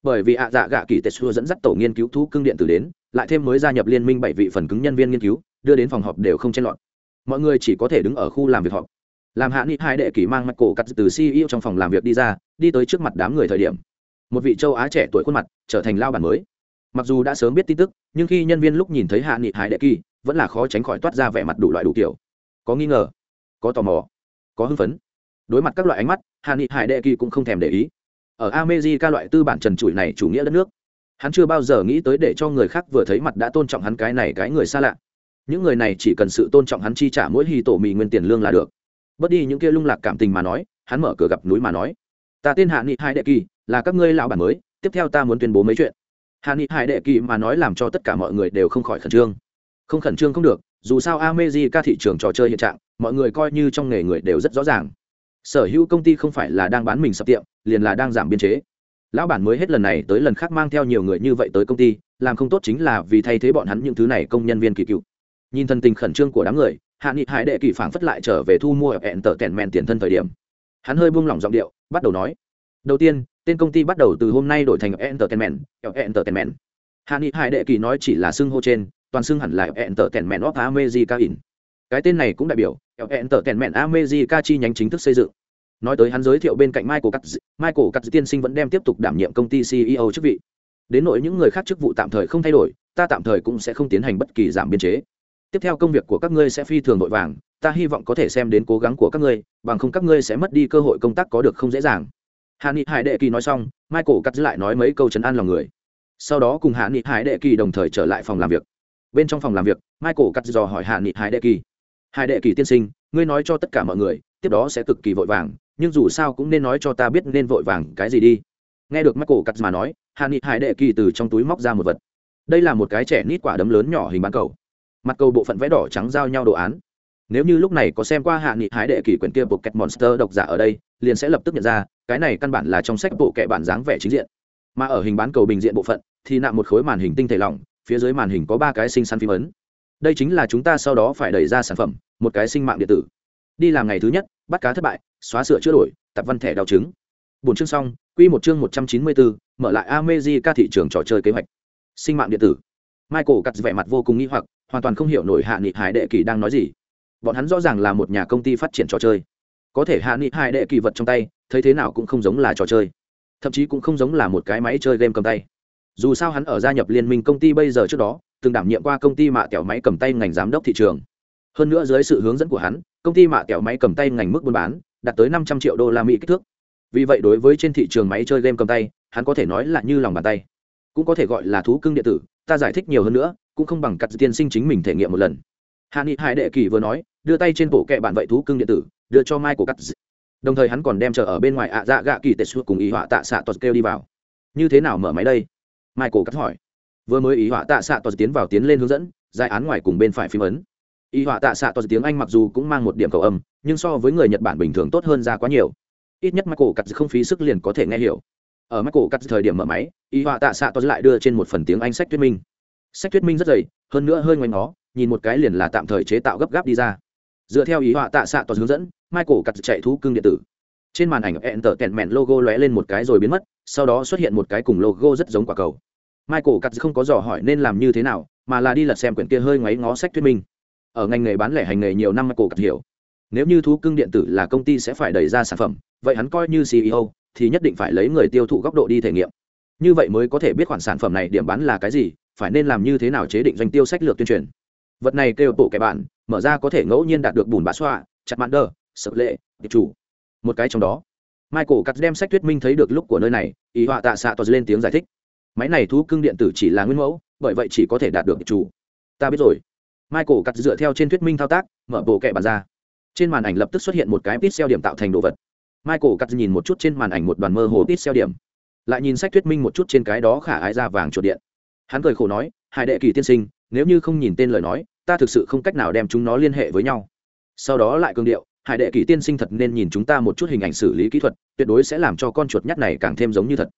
Bởi vì Hạ dạ gạ kỳ tệ xua dẫn dắt tổ nghiên cứu thú cưng điện tử đến, lại thêm mới gia nhập liên minh bảy vị phần cứng nhân viên nghiên cứu, đưa đến phòng họp đều không chen lọt. Mọi người chỉ có thể đứng ở khu làm việc họp. Làm hạ nghị hai đệ kỳ mang mặt cổ cắt từ ceo trong phòng làm việc đi ra, đi tới trước mặt đám người thời điểm một vị châu á trẻ tuổi khuôn mặt, trở thành lao bản mới. Mặc dù đã sớm biết tin tức, nhưng khi nhân viên lúc nhìn thấy hạ nghị hải đệ kỳ, vẫn là khó tránh khỏi toát ra vẻ mặt đủ loại đủ kiểu. Có nghi ngờ, có tò mò, có hưng phấn. Đối mặt các loại ánh mắt, hạ nghị hải đệ kỳ cũng không thèm để ý. Ở amejica loại tư bản trần trụi này chủ nghĩa đất nước, hắn chưa bao giờ nghĩ tới để cho người khác vừa thấy mặt đã tôn trọng hắn cái này cái người xa lạ. Những người này chỉ cần sự tôn trọng hắn chi trả mỗi hy tổ mì nguyên tiền lương là được. Bớt đi những kia lung lạc cảm tình mà nói, hắn mở cửa gặp núi mà nói ta tên hạ nghị hai đệ kỳ, là các ngươi lão bản mới, tiếp theo ta muốn tuyên bố mấy chuyện. Hạ nghị hai đệ kỳ mà nói làm cho tất cả mọi người đều không khỏi khẩn trương. Không khẩn trương không được, dù sao amejica thị trường trò chơi hiện trạng, mọi người coi như trong nghề người đều rất rõ ràng. Sở hữu công ty không phải là đang bán mình sập tiệm, liền là đang giảm biên chế. Lão bản mới hết lần này tới lần khác mang theo nhiều người như vậy tới công ty, làm không tốt chính là vì thay thế bọn hắn những thứ này công nhân viên kỳ cựu. Nhìn thân tình khẩn trương của đám người, hạ nghị hải đệ kỳ phản phất lại trở về thu mua hẹn tờ tèn mèn tiền thân thời điểm hắn hơi buông lỏng giọng điệu, bắt đầu nói, đầu tiên, tên công ty bắt đầu từ hôm nay đổi thành entertainment entertainment. Hạ nghị hải đệ kỳ nói chỉ là xưng hô trên, toàn xưng hẳn là entertainment of america in cái tên này cũng đại biểu, entertainment america chi nhánh chính thức xây dựng. Nói tới hắn giới thiệu bên cạnh michael cắt michael cắt tiên sinh vẫn đem tiếp tục đảm nhiệm công ty ceo chức vị. Đến nội những người khác chức vụ tạm thời không thay đổi, ta tạm thời cũng sẽ không tiến hành bất kỳ giảm biên chế. Tiếp theo công việc của các ngươi sẽ phi thường vội vàng ta hy vọng có thể xem đến cố gắng của các ngươi, bằng không các ngươi sẽ mất đi cơ hội công tác có được không dễ dàng. Hạ nghị hải đệ kỳ nói xong, michael cắt lại nói mấy câu chấn an lòng người. Sau đó cùng hạ nghị hải đệ kỳ đồng thời trở lại phòng làm việc. Bên trong phòng làm việc, michael cắt dò hỏi hạ nghị hải đệ kỳ. Hải đệ kỳ tiên sinh, ngươi nói cho tất cả mọi người, tiếp đó sẽ cực kỳ vội vàng, nhưng dù sao cũng nên nói cho ta biết nên vội vàng cái gì đi. Nghe được michael cắt mà nói, hạ nghị hải đệ kỳ từ trong túi móc ra một vật. Đây là một cái trẻ nít quả đấm lớn nhỏ hình bán cầu. Mặt cầu bộ phận vẽ đỏ trắng giao nhau đồ án nếu như lúc này có xem qua hạ nghị hái đệ kỷ quyển kia bộ kẹt monster độc giả ở đây, liền sẽ lập tức nhận ra, cái này căn bản là trong sách bộ kệ bản dáng vẻ chính diện. Mà ở hình bán cầu bình diện bộ phận, thì nạm một khối màn hình tinh thể lỏng, phía dưới màn hình có ba cái sinh săn phím ấn. Đây chính là chúng ta sau đó phải đẩy ra sản phẩm, một cái sinh mạng điện tử. Đi làm ngày thứ nhất, bắt cá thất bại, xóa sửa chữa đổi, tập văn thẻ đào chứng. Bốn chương xong, quy một chương một trăm chín mươi bốn mở lại Amejica thị trường trò chơi kế hoạch. Sinh mạng điện tử. Michael cắt vẻ mặt vô cùng nghi hoặc, hoàn toàn không hiểu nổi hạ nghị hải đệ kỳ đang nói gì bọn hắn rõ ràng là một nhà công ty phát triển trò chơi. Có thể hạ nghị Hai đệ kỳ vật trong tay, thấy thế nào cũng không giống là trò chơi. Thậm chí cũng không giống là một cái máy chơi game cầm tay. Dù sao hắn ở gia nhập liên minh công ty bây giờ trước đó, từng đảm nhiệm qua công ty mạ kẹo máy cầm tay ngành giám đốc thị trường. Hơn nữa dưới sự hướng dẫn của hắn, công ty mạ kẹo máy cầm tay ngành mức buôn bán, đạt tới năm trăm triệu đô la mỹ kích thước. Vì vậy đối với trên thị trường máy chơi game cầm tay, hắn có thể nói là như lòng bàn tay. Cũng có thể gọi là thú cưng điện tử, ta giải thích nhiều hơn nữa, cũng không bằng cắt tiên sinh chính mình thể nghiệm một lần. Hạ nghị hải đệ kỳ vừa nói đưa tay trên bộ kệ bản vậy thú cưng điện tử, đưa cho mai của cắt đồng thời hắn còn đem chờ ở bên ngoài ạ dạ gạ kỳ tệ xua cùng ý họa tạ xạ tos kêu đi vào. Như thế nào mở máy đây? Mai cổ cắt hỏi. Vừa mới ý họa tạ xạ tos tiến vào tiến lên hướng dẫn, giải án ngoài cùng bên phải phím ấn. Ý họa tạ xạ tos tiếng anh mặc dù cũng mang một điểm cầu âm, nhưng so với người nhật bản bình thường tốt hơn ra quá nhiều. Ít nhất michael cắt không phí sức liền có thể nghe hiểu. Ở michael cắt thời điểm mở máy, ý họa tạ xạ tos lại đưa trên một phần tiếng anh sách thuyết minh. Sách thuyết minh rất dày, hơn nữa hơi ngoảnh nó nhìn một cái liền là tạm thời chế tạo gấp gáp đi ra dựa theo ý họa tạ xạ toàn hướng dẫn, michael cắt chạy thú cưng điện tử. Trên màn ảnh enter tẹn mẹn logo lóe lên một cái rồi biến mất, sau đó xuất hiện một cái cùng logo rất giống quả cầu. Michael cắt không có dò hỏi nên làm như thế nào, mà là đi lật xem quyển kia hơi ngoáy ngó sách thuyết minh. Ở ngành nghề bán lẻ hành nghề nhiều năm Michael cắt hiểu. Nếu như thú cưng điện tử là công ty sẽ phải đẩy ra sản phẩm, vậy hắn coi như ceo thì nhất định phải lấy người tiêu thụ góc độ đi thể nghiệm. Như vậy mới có thể biết khoản sản phẩm này điểm bán là cái gì, phải nên làm như thế nào chế định doanh tiêu sách lược tuyên truyền. Vật này kêu bộ kẻ bạn mở ra có thể ngẫu nhiên đạt được bùn bã xoa, chặt mạn đơ sợ lệ, tiệp chủ. Một cái trong đó, michael cắt đem sách thuyết minh thấy được lúc của nơi này, ý họa tạ xạ toa lên tiếng giải thích. Máy này thú cưng điện tử chỉ là nguyên mẫu, bởi vậy chỉ có thể đạt được tiệp chủ. Ta biết rồi. Michael cắt dựa theo trên thuyết minh thao tác, mở bộ kệ bàn ra. Trên màn ảnh lập tức xuất hiện một cái pixel điểm tạo thành đồ vật. Michael cắt nhìn một chút trên màn ảnh một đoàn mơ hồ pixel điểm. Lại nhìn sách thuyết minh một chút trên cái đó khả ái ra vàng chuột điện. Hắn cười khổ nói, hải đệ kỳ tiên sinh, nếu như không nhìn tên lời nói ta thực sự không cách nào đem chúng nó liên hệ với nhau. Sau đó lại cương điệu, hải đệ kỳ tiên sinh thật nên nhìn chúng ta một chút hình ảnh xử lý kỹ thuật, tuyệt đối sẽ làm cho con chuột nhắt này càng thêm giống như thật.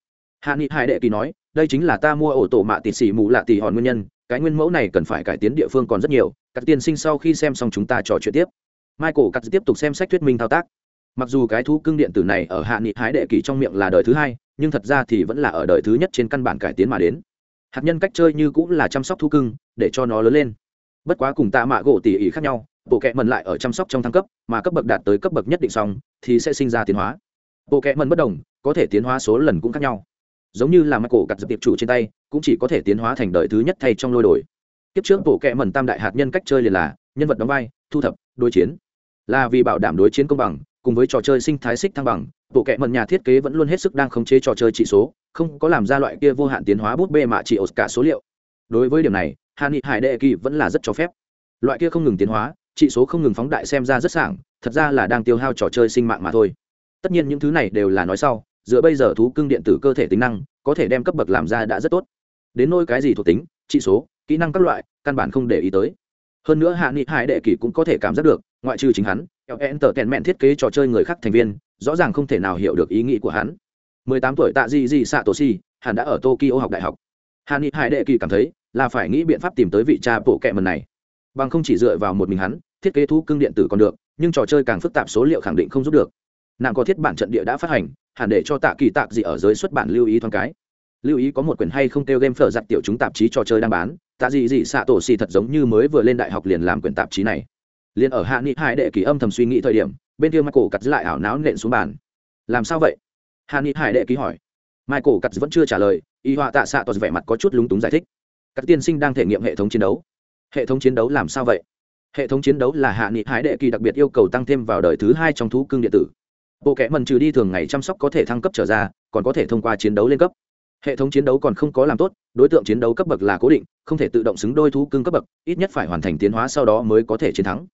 Hạ nghị hải đệ kỳ nói, đây chính là ta mua ổ tổ mạ tịt xỉ mù lạ tỉ hòn nguyên nhân, cái nguyên mẫu này cần phải cải tiến địa phương còn rất nhiều, các tiên sinh sau khi xem xong chúng ta trò chuyện tiếp. Michael cắt tiếp tục xem sách thuyết minh thao tác. Mặc dù cái thú cưng điện tử này ở hạ nghị hái đệ kỳ trong miệng là đời thứ hai, nhưng thật ra thì vẫn là ở đời thứ nhất trên căn bản cải tiến mà đến. Hạt nhân cách chơi như cũng là chăm sóc thú cưng, để cho nó lớn lên bất quá cùng tạ mạ gỗ tỉ ỉ khác nhau, bộ kệ mần lại ở chăm sóc trong thăng cấp, mà cấp bậc đạt tới cấp bậc nhất định xong, thì sẽ sinh ra tiến hóa. Bộ kệ mần bất đồng, có thể tiến hóa số lần cũng khác nhau. Giống như là mắt cổ cặt dập tiệp chủ trên tay, cũng chỉ có thể tiến hóa thành đời thứ nhất thay trong lôi đổi kiếp trước bộ kệ mần tam đại hạt nhân cách chơi liền là nhân vật đóng vai, thu thập, đối chiến. Là vì bảo đảm đối chiến công bằng, cùng với trò chơi sinh thái xích thăng bằng, bộ kệ mần nhà thiết kế vẫn luôn hết sức đang khống chế trò chơi trị số, không có làm ra loại kia vô hạn tiến hóa bút bê mạ trị ột cả số liệu. Đối với điểm này hạ nghị hải đệ kỳ vẫn là rất cho phép. Loại kia không ngừng tiến hóa trị số không ngừng phóng đại xem ra rất sảng, thật ra là đang tiêu hao trò chơi sinh mạng mà thôi. Tất nhiên những thứ này đều là nói sau, dựa bây giờ thú cưng điện tử cơ thể tính năng, có thể đem cấp bậc làm ra đã rất tốt. Đến nôi cái gì thuộc tính trị số, kỹ năng các loại, căn bản không để ý tới. Hơn nữa hạ nghị hải đệ kỳ cũng có thể cảm giác được, ngoại trừ chính hắn enter tèn mẹn thiết kế trò chơi người khác thành viên, rõ ràng không thể nào hiểu được ý nghĩ của hắn. 18 tuổi tạ di di xạ tổ si hắn đã ở tokyo học đại học. Hạ nghị hải đệ kỳ cảm thấy là phải nghĩ biện pháp tìm tới vị cha bộ kệ mần này. Bằng không chỉ dựa vào một mình hắn, thiết kế thú cưng điện tử còn được, nhưng trò chơi càng phức tạp số liệu khẳng định không giúp được. Nàng có thiết bản trận địa đã phát hành, hẳn để cho tạ kỳ tạc gì ở giới xuất bản lưu ý thoáng cái. Lưu ý có một quyển hay không kêu game phở giặt tiểu chúng tạp chí trò chơi đang bán, tạ gì gì xạ tổ xì thật giống như mới vừa lên đại học liền làm quyển tạp chí này. Liền ở hạ nghị hải đệ kỳ âm thầm suy nghĩ thời điểm, bên kia michael cắt lại ảo não nện xuống bàn. Làm sao vậy? Hạ nghị hải đệ ký hỏi. Michael cắt vẫn chưa trả lời, y họa tạ xạ toàn vẻ mặt có chút lúng túng giải thích các tiên sinh đang thể nghiệm hệ thống chiến đấu. Hệ thống chiến đấu làm sao vậy? Hệ thống chiến đấu là hạ nghị hải đệ kỳ đặc biệt yêu cầu tăng thêm vào đời thứ hai trong thú cưng điện tử. Bộ kẽ mần trừ đi thường ngày chăm sóc có thể thăng cấp trở ra, còn có thể thông qua chiến đấu lên cấp. Hệ thống chiến đấu còn không có làm tốt, đối tượng chiến đấu cấp bậc là cố định, không thể tự động xứng đôi thú cưng cấp bậc, ít nhất phải hoàn thành tiến hóa sau đó mới có thể chiến thắng.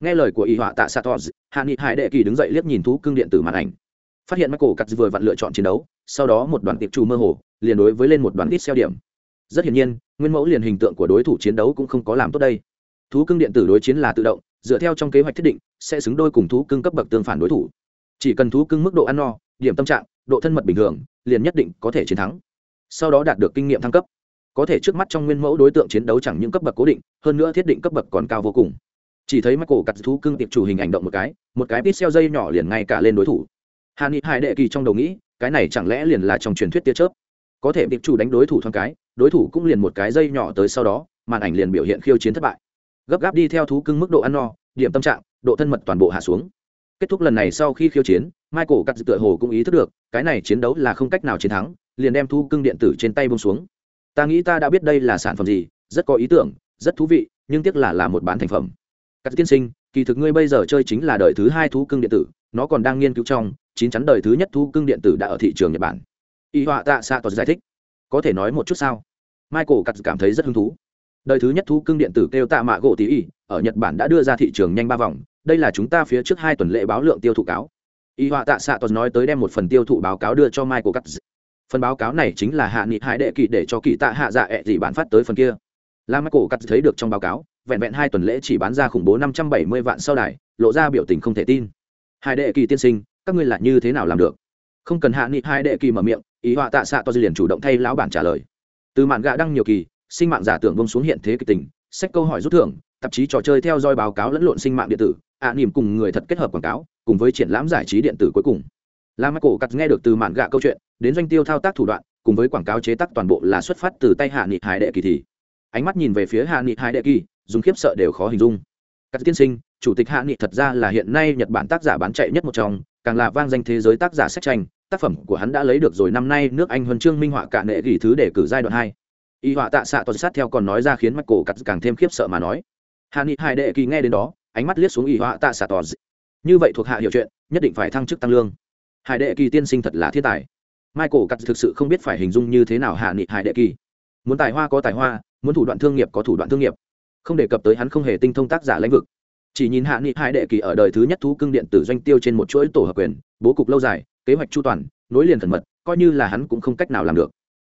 Nghe lời của y họa tạ satos, hạ nghị hải đệ kỳ đứng dậy liếc nhìn thú cưng điện tử màn ảnh. Phát hiện michael cắt vừa vặn lựa chọn chiến đấu, sau đó một đoàn tiệp trù mơ hồ, liền đối với lên một đoàn ít xeo điểm rất hiển nhiên, nguyên mẫu liền hình tượng của đối thủ chiến đấu cũng không có làm tốt đây. Thú cưng điện tử đối chiến là tự động, dựa theo trong kế hoạch thiết định, sẽ xứng đôi cùng thú cưng cấp bậc tương phản đối thủ. Chỉ cần thú cưng mức độ ăn no, điểm tâm trạng, độ thân mật bình thường, liền nhất định có thể chiến thắng. Sau đó đạt được kinh nghiệm thăng cấp. Có thể trước mắt trong nguyên mẫu đối tượng chiến đấu chẳng những cấp bậc cố định, hơn nữa thiết định cấp bậc còn cao vô cùng. Chỉ thấy mắt cổ cặt thú cưng tiệp chủ hình ảnh động một cái một cái pít xeo dây nhỏ liền ngay cả lên đối thủ. Hà ni hải đệ kỳ trong đầu nghĩ, cái này chẳng lẽ liền là trong truyền thuyết tia chớp? Có thể điệp chủ đánh đối thủ thoáng cái, đối thủ cũng liền một cái dây nhỏ tới sau đó, màn ảnh liền biểu hiện khiêu chiến thất bại. Gấp gáp đi theo thú cưng mức độ ăn no, điểm tâm trạng, độ thân mật toàn bộ hạ xuống. Kết thúc lần này sau khi khiêu chiến, michael cắt tựa hồ cũng ý thức được, cái này chiến đấu là không cách nào chiến thắng, liền đem thu cưng điện tử trên tay bông xuống. Ta nghĩ ta đã biết đây là sản phẩm gì, rất có ý tưởng, rất thú vị, nhưng tiếc là là một bán thành phẩm. Các tiên sinh, kỳ thực ngươi bây giờ chơi chính là đời thứ hai thú cưng điện tử, nó còn đang nghiên cứu trong, chín chắn đời thứ nhất thú cưng điện tử đã ở thị trường nhật bản y họa tạ xạ toàn giải thích. Có thể nói một chút sao? Michael cắt cảm thấy rất hứng thú. Đời thứ nhất thú cưng điện tử kêu tạ mạ gỗ tí y, ở nhật bản đã đưa ra thị trường nhanh ba vòng. Đây là chúng ta phía trước hai tuần lễ báo lượng tiêu thụ cáo. Y họa tạ xạ toàn nói tới đem một phần tiêu thụ báo cáo đưa cho michael cắt phần báo cáo này chính là hạ nghị hải đệ kỳ để cho kỳ tạ hạ dạ ẹ gì bán phát tới phần kia. La michael cắt thấy được trong báo cáo, vẹn vẹn hai tuần lễ chỉ bán ra khủng bố năm trăm bảy mươi vạn sau đài, lộ ra biểu tình không thể tin. Hai đệ kỳ tiên sinh, các ngươi là như thế nào làm được? Không cần hạ nghị hai đệ kỳ mở miệng ý họa tạ xạ to liền chủ động thay lão bản trả lời. Từ mạn gạ đăng nhiều kỳ sinh mạng giả tưởng bông xuống hiện thế kịch tình sách câu hỏi rút thưởng tạp chí trò chơi theo dõi báo cáo lẫn lộn sinh mạng điện tử ạ à, nỉm cùng người thật kết hợp quảng cáo cùng với triển lãm giải trí điện tử cuối cùng. La michael cắt nghe được từ mạn gạ câu chuyện đến doanh tiêu thao tác thủ đoạn cùng với quảng cáo chế tác toàn bộ là xuất phát từ tay hạ nghị hải đệ kỳ thì. Ánh mắt nhìn về phía hạ nghị hải đệ kỳ dùng khiếp sợ đều khó hình dung. Các tiên sinh chủ tịch hạ nghị thật ra là hiện nay nhật bản tác giả bán chạy nhất một trong càng là vang danh thế giới tác giả sách tranh tác phẩm của hắn đã lấy được rồi, năm nay nước anh huân chương minh họa cả nệ gỉ thứ để cử giai đoạn hai. Y họa tạ xạ toàn sát theo còn nói ra khiến mắt cổ cắt càng thêm khiếp sợ mà nói. Hạ nghị hai đệ kỳ nghe đến đó, ánh mắt liếc xuống y họa tạ xạ toàn như vậy thuộc hạ hiểu chuyện, nhất định phải thăng chức tăng lương. Hải đệ kỳ tiên sinh thật là thiên tài. Michael cắt thực sự không biết phải hình dung như thế nào hạ nghị hải đệ kỳ. Muốn tài hoa có tài hoa, muốn thủ đoạn thương nghiệp có thủ đoạn thương nghiệp. Không đề cập tới hắn không hề tinh thông tác giả lãnh vực. Chỉ nhìn hạ nghị hải đệ kỳ ở đời thứ nhất thú cưng điện tử doanh tiêu trên một chuỗi tổ hợp quyền, bố cục lâu dài kế hoạch chu toàn, nối liền thần mật, coi như là hắn cũng không cách nào làm được.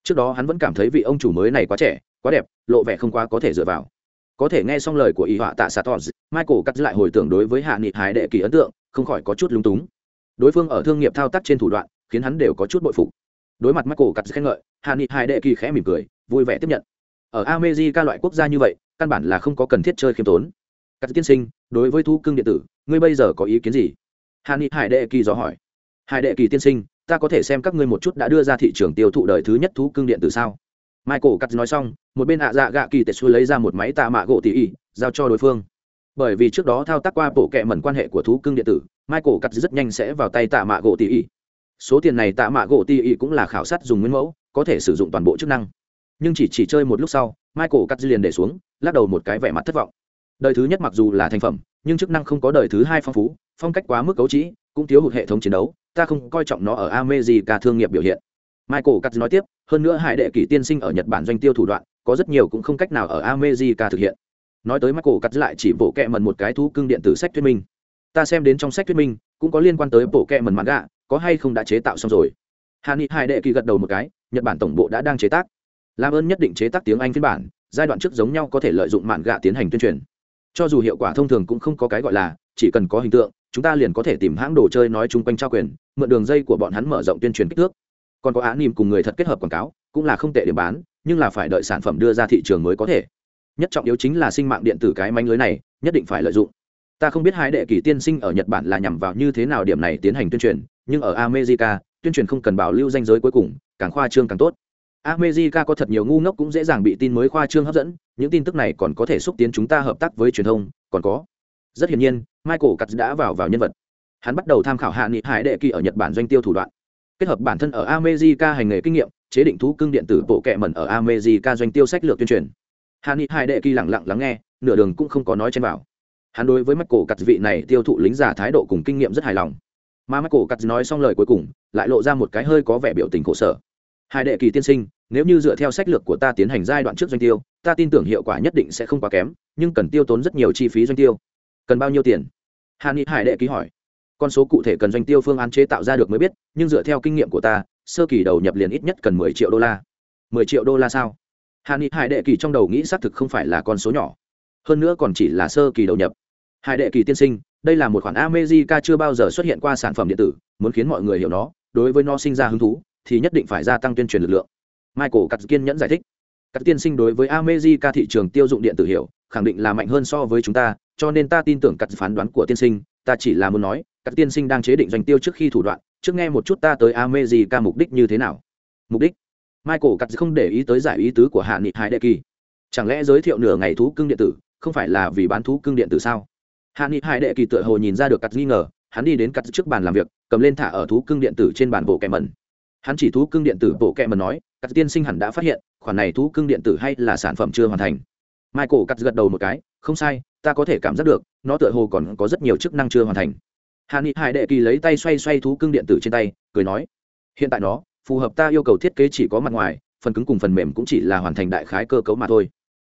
Trước đó hắn vẫn cảm thấy vị ông chủ mới này quá trẻ, quá đẹp, lộ vẻ không quá có thể dựa vào. Có thể nghe xong lời của y họa tạ s a michael cắt lại hồi tưởng đối với hạ nghị hải đệ kỳ ấn tượng, không khỏi có chút lung túng. Đối phương ở thương nghiệp thao tác trên thủ đoạn, khiến hắn đều có chút bội phục. Đối mặt michael cắt khen ngợi, hạ nghị hải đệ kỳ khẽ mỉm cười, vui vẻ tiếp nhận. Ở America loại quốc gia như vậy, căn bản là không có cần thiết chơi khiêm tốn. Cắt tiên sinh, đối với thu cưng điện tử, ngươi bây giờ có ý kiến gì? Hạ nghị hải đệ kỳ dò hỏi hải đệ kỳ tiên sinh, ta có thể xem các ngươi một chút đã đưa ra thị trường tiêu thụ đời thứ nhất thú cưng điện tử sao? Michael cắt nói xong, một bên ạ dạ gạ kỳ tệ xu lấy ra một máy tạ mạ gỗ tỉ ỉ, giao cho đối phương. Bởi vì trước đó thao tác qua bộ kệ mẩn quan hệ của thú cưng điện tử, michael cắt rất nhanh sẽ vào tay tạ mạ gỗ tỉ ỉ. Số tiền này tạ mạ gỗ tỉ ỉ cũng là khảo sát dùng nguyên mẫu, có thể sử dụng toàn bộ chức năng. Nhưng chỉ chỉ chơi một lúc sau, michael cắt liền để xuống, lắc đầu một cái vẻ mặt thất vọng. Đời thứ nhất mặc dù là thành phẩm, nhưng chức năng không có đời thứ hai phong phú, phong cách quá mức cấu trĩ cũng thiếu hụt hệ thống chiến đấu ta không coi trọng nó ở America thương nghiệp biểu hiện. Michael cắt nói tiếp, hơn nữa hải đệ kỷ tiên sinh ở Nhật Bản doanh tiêu thủ đoạn, có rất nhiều cũng không cách nào ở America thực hiện. Nói tới Michael cắt lại chỉ bộ kệ mần một cái thú cưng điện tử sách thuyết minh. Ta xem đến trong sách thuyết minh, cũng có liên quan tới bộ kệ mần manga, có hay không đã chế tạo xong rồi. Hàn Hải đệ kỳ gật đầu một cái, Nhật Bản tổng bộ đã đang chế tác. Làm ơn nhất định chế tác tiếng Anh phiên bản, giai đoạn trước giống nhau có thể lợi dụng mạn gạ tiến hành tuyên truyền. Cho dù hiệu quả thông thường cũng không có cái gọi là, chỉ cần có hình tượng, chúng ta liền có thể tìm hãng đồ chơi nói chung quanh trao quyền, mượn đường dây của bọn hắn mở rộng tuyên truyền kích thước. Còn có án nìm cùng người thật kết hợp quảng cáo, cũng là không tệ để bán, nhưng là phải đợi sản phẩm đưa ra thị trường mới có thể. Nhất trọng yếu chính là sinh mạng điện tử cái manh lưới này, nhất định phải lợi dụng. Ta không biết hai đệ kỷ tiên sinh ở nhật bản là nhằm vào như thế nào điểm này tiến hành tuyên truyền, nhưng ở america, tuyên truyền không cần bảo lưu danh giới cuối cùng, càng khoa trương càng tốt. America có thật nhiều ngu ngốc cũng dễ dàng bị tin mới khoa trương hấp dẫn, những tin tức này còn có thể xúc tiến chúng ta hợp tác với truyền thông, còn có rất hiển nhiên, michael cắt đã vào vào nhân vật. Hắn bắt đầu tham khảo hạ nghị hải đệ kỳ ở nhật bản doanh tiêu thủ đoạn. Kết hợp bản thân ở america hành nghề kinh nghiệm, chế định thú cưng điện tử bộ kệ mẩn ở america doanh tiêu sách lược tuyên truyền. Hạ nghị hải đệ kỳ lẳng lặng lắng nghe, nửa đường cũng không có nói trên vào. Hắn đối với michael cắt vị này tiêu thụ lính giả thái độ cùng kinh nghiệm rất hài lòng. Mà michael cắt nói xong lời cuối cùng, lại lộ ra một cái hơi có vẻ biểu tình khổ sở. Hai đệ kỳ tiên sinh, nếu như dựa theo sách lược của ta tiến hành giai đoạn trước doanh tiêu, ta tin tưởng hiệu quả nhất định sẽ không quá kém, nhưng cần tiêu tốn rất nhiều chi phí doanh tiêu cần bao nhiêu tiền? Hà ni hải đệ ký hỏi. Con số cụ thể cần doanh tiêu phương án chế tạo ra được mới biết, nhưng dựa theo kinh nghiệm của ta, sơ kỳ đầu nhập liền ít nhất cần mười triệu đô la. Mười triệu đô la sao? Hà ni hải đệ kỳ trong đầu nghĩ xác thực không phải là con số nhỏ. Hơn nữa còn chỉ là sơ kỳ đầu nhập. Hải đệ kỳ tiên sinh, đây là một khoản amejica chưa bao giờ xuất hiện qua sản phẩm điện tử, muốn khiến mọi người hiểu nó, đối với nó sinh ra hứng thú, thì nhất định phải gia tăng tuyên truyền lực lượng. Michael cắt kiên nhẫn giải thích. Các tiên sinh đối với amejica thị trường tiêu dụng điện tử hiểu, khẳng định là mạnh hơn so với chúng ta cho nên ta tin tưởng cắt phán đoán của tiên sinh, ta chỉ là muốn nói, các tiên sinh đang chế định doanh tiêu trước khi thủ đoạn, trước nghe một chút ta tới amejica mục đích như thế nào. Mục đích? Michael cắt không để ý tới giải ý tứ của hạ nghị hải đệ kỳ. Chẳng lẽ giới thiệu nửa ngày thú cưng điện tử, không phải là vì bán thú cưng điện tử sao? Hạ nghị hải đệ kỳ tựa hồ nhìn ra được cắt nghi ngờ, hắn đi đến cắt trước bàn làm việc, cầm lên thả ở thú cưng điện tử trên bàn bộ kẹ mần. hắn chỉ thú cưng điện tử bộ kẹ mần nói cắt tiên sinh hẳn đã phát hiện, khoản này thú cưng điện tử hay là sản phẩm chưa hoàn thành. Michael cắt gật đầu một cái, không sai ta có thể cảm giác được, nó tựa hồ còn có rất nhiều chức năng chưa hoàn thành. Hàn ni hải đệ kỳ lấy tay xoay xoay thú cưng điện tử trên tay, cười nói, hiện tại nó, phù hợp ta yêu cầu thiết kế chỉ có mặt ngoài, phần cứng cùng phần mềm cũng chỉ là hoàn thành đại khái cơ cấu mà thôi.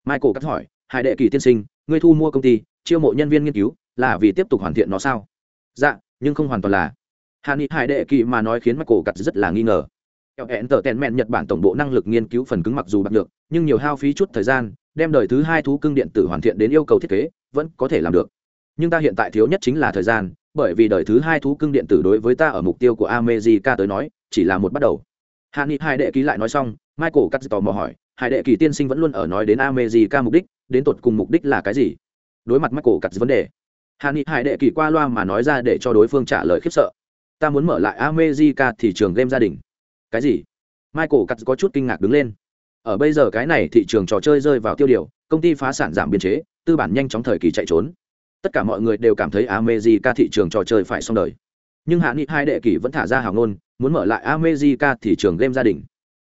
Michael cắt hỏi, hải đệ kỳ tiên sinh, ngươi thu mua công ty, chiêu mộ nhân viên nghiên cứu, là vì tiếp tục hoàn thiện nó sao? Dạ nhưng không hoàn toàn là. Hàn ni hải đệ kỳ mà nói khiến michael cắt rất là nghi ngờ. Hẹn tờ tèn mẹn nhật bản tổng bộ năng lực nghiên cứu phần cứng mặc dù bạc được nhưng nhiều hao phí chút thời gian, đem đời thứ hai thú cưng điện tử hoàn thiện đến yêu cầu thiết kế vẫn có thể làm được. Nhưng ta hiện tại thiếu nhất chính là thời gian, bởi vì đời thứ hai thú cưng điện tử đối với ta ở mục tiêu của amejica tới nói, chỉ là một bắt đầu. Hạ nghị hai đệ ký lại nói xong, michael cắt tò mò hỏi hai đệ kỳ tiên sinh vẫn luôn ở nói đến amejica mục đích, đến tột cùng mục đích là cái gì? Đối mặt michael cắt vấn đề, hạ nghị hai đệ kỳ qua loa mà nói ra để cho đối phương trả lời khiếp sợ. Ta muốn mở lại amejica thị trường game gia đình. Cái gì? Michael cắt có chút kinh ngạc đứng lên. Ở bây giờ cái này thị trường trò chơi rơi vào tiêu điều, công ty phá sản giảm biên chế tư bản nhanh chóng thời kỳ chạy trốn. Tất cả mọi người đều cảm thấy America thị trường trò chơi phải xong đời. Nhưng hạ nghị hai đệ kỷ vẫn thả ra hào ngôn, muốn mở lại America thị trường game gia đình.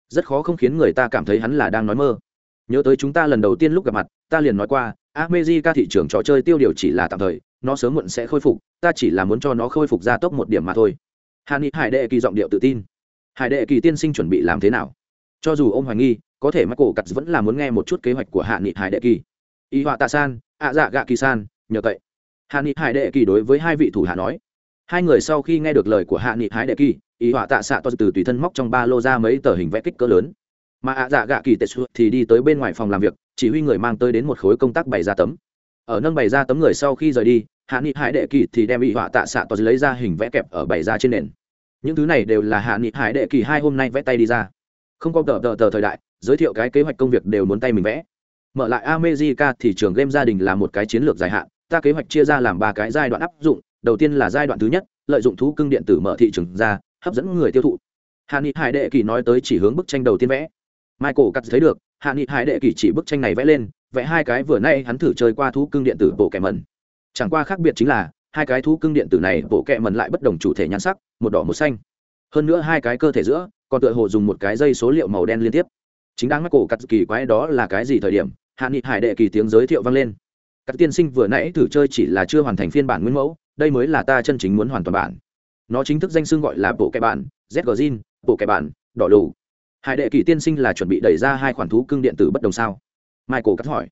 Rất khó không khiến người ta cảm thấy hắn là đang nói mơ. Nhớ tới chúng ta lần đầu tiên lúc gặp mặt, ta liền nói qua, America thị trường trò chơi tiêu điều chỉ là tạm thời, nó sớm muộn sẽ khôi phục, ta chỉ là muốn cho nó khôi phục ra tốc một điểm mà thôi. Hạ nghị hải đệ kỳ giọng điệu tự tin. Hải đệ kỳ tiên sinh chuẩn bị làm thế nào? Cho dù ông hoài nghi, có thể mắt cổ cặt vẫn là muốn nghe một chút kế hoạch của hạ nghị hải đệ kỳ y họa tạ san, ạ dạ gạ kỳ san, nhờ cậy. Hạ nghị hải đệ kỳ đối với hai vị thủ hạ nói. Hai người sau khi nghe được lời của hạ nghị hải đệ kỳ y họa tạ xạ to từ tùy thân móc trong ba lô ra mấy tờ hình vẽ kích cỡ lớn. Mà ạ dạ gạ kỳ tệ xuất thì đi tới bên ngoài phòng làm việc, chỉ huy người mang tới đến một khối công tác bày ra tấm. Ở nâng bày ra tấm người sau khi rời đi, hạ nghị hải đệ kỳ thì đem y họa tạ xạ to lấy ra hình vẽ kẹp ở bày ra trên nền. Những thứ này đều là hạ nghị hải đệ kỳ hai hôm nay vẽ tay đi ra. Không có tờ tờ tờ thời đại, giới thiệu cái kế hoạch công việc đều muốn tay mình vẽ mở lại America thị trường game gia đình là một cái chiến lược dài hạn. Ta kế hoạch chia ra làm ba cái giai đoạn áp dụng. Đầu tiên là giai đoạn thứ nhất, lợi dụng thú cưng điện tử mở thị trường ra, hấp dẫn người tiêu thụ. Hạ nghị hải đệ kỳ nói tới chỉ hướng bức tranh đầu tiên vẽ. Michael cắt thấy được, hạ nghị hải đệ kỳ chỉ bức tranh này vẽ lên, vẽ hai cái vừa nay hắn thử chơi qua thú cưng điện tử bộ kẻ mần chẳng qua khác biệt chính là, hai cái thú cưng điện tử này bộ kẹ mần lại bất đồng chủ thể nhan sắc, một đỏ một xanh. Hơn nữa hai cái cơ thể giữa, còn tựa hồ dùng một cái dây số liệu màu đen liên tiếp. Chính đáng mắc cổ cắt kỳ quái đó là cái gì thời điểm? Hạ nghị hải đệ kỳ tiếng giới thiệu vang lên. Các tiên sinh vừa nãy thử chơi chỉ là chưa hoàn thành phiên bản nguyên mẫu, đây mới là ta chân chính muốn hoàn toàn bản. Nó chính thức danh xưng gọi là bộ kẻ bản zgzin bộ kẻ bản, đỏ lù. Hải đệ kỳ tiên sinh là chuẩn bị đẩy ra hai khoản thú cưng điện tử bất đồng sao? Michael cắt hỏi.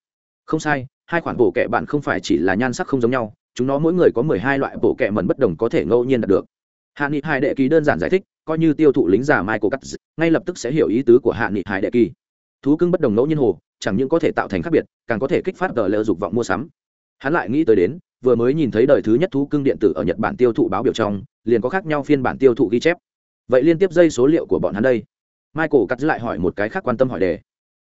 Không sai, hai khoản bộ kẻ bạn không phải chỉ là nhan sắc không giống nhau, chúng nó mỗi người có mười hai loại bộ kẹ mần bất đồng có thể ngẫu nhiên đạt được. Hạ nghị hải đệ kỳ đơn giản giải thích, coi như tiêu thụ lính giả michael cắt, ngay lập tức sẽ hiểu ý tứ của hạ nghị hải đệ kỳ thú cưng bất đồng ngẫu nhiên hồ, chẳng những có thể tạo thành khác biệt, càng có thể kích phát gờ lỡ dục vọng mua sắm. Hắn lại nghĩ tới đến, vừa mới nhìn thấy đời thứ nhất thú cưng điện tử ở nhật bản tiêu thụ báo biểu trong, liền có khác nhau phiên bản tiêu thụ ghi chép. Vậy liên tiếp dây số liệu của bọn hắn đây. Michael cắt lại hỏi một cái khác quan tâm hỏi đề.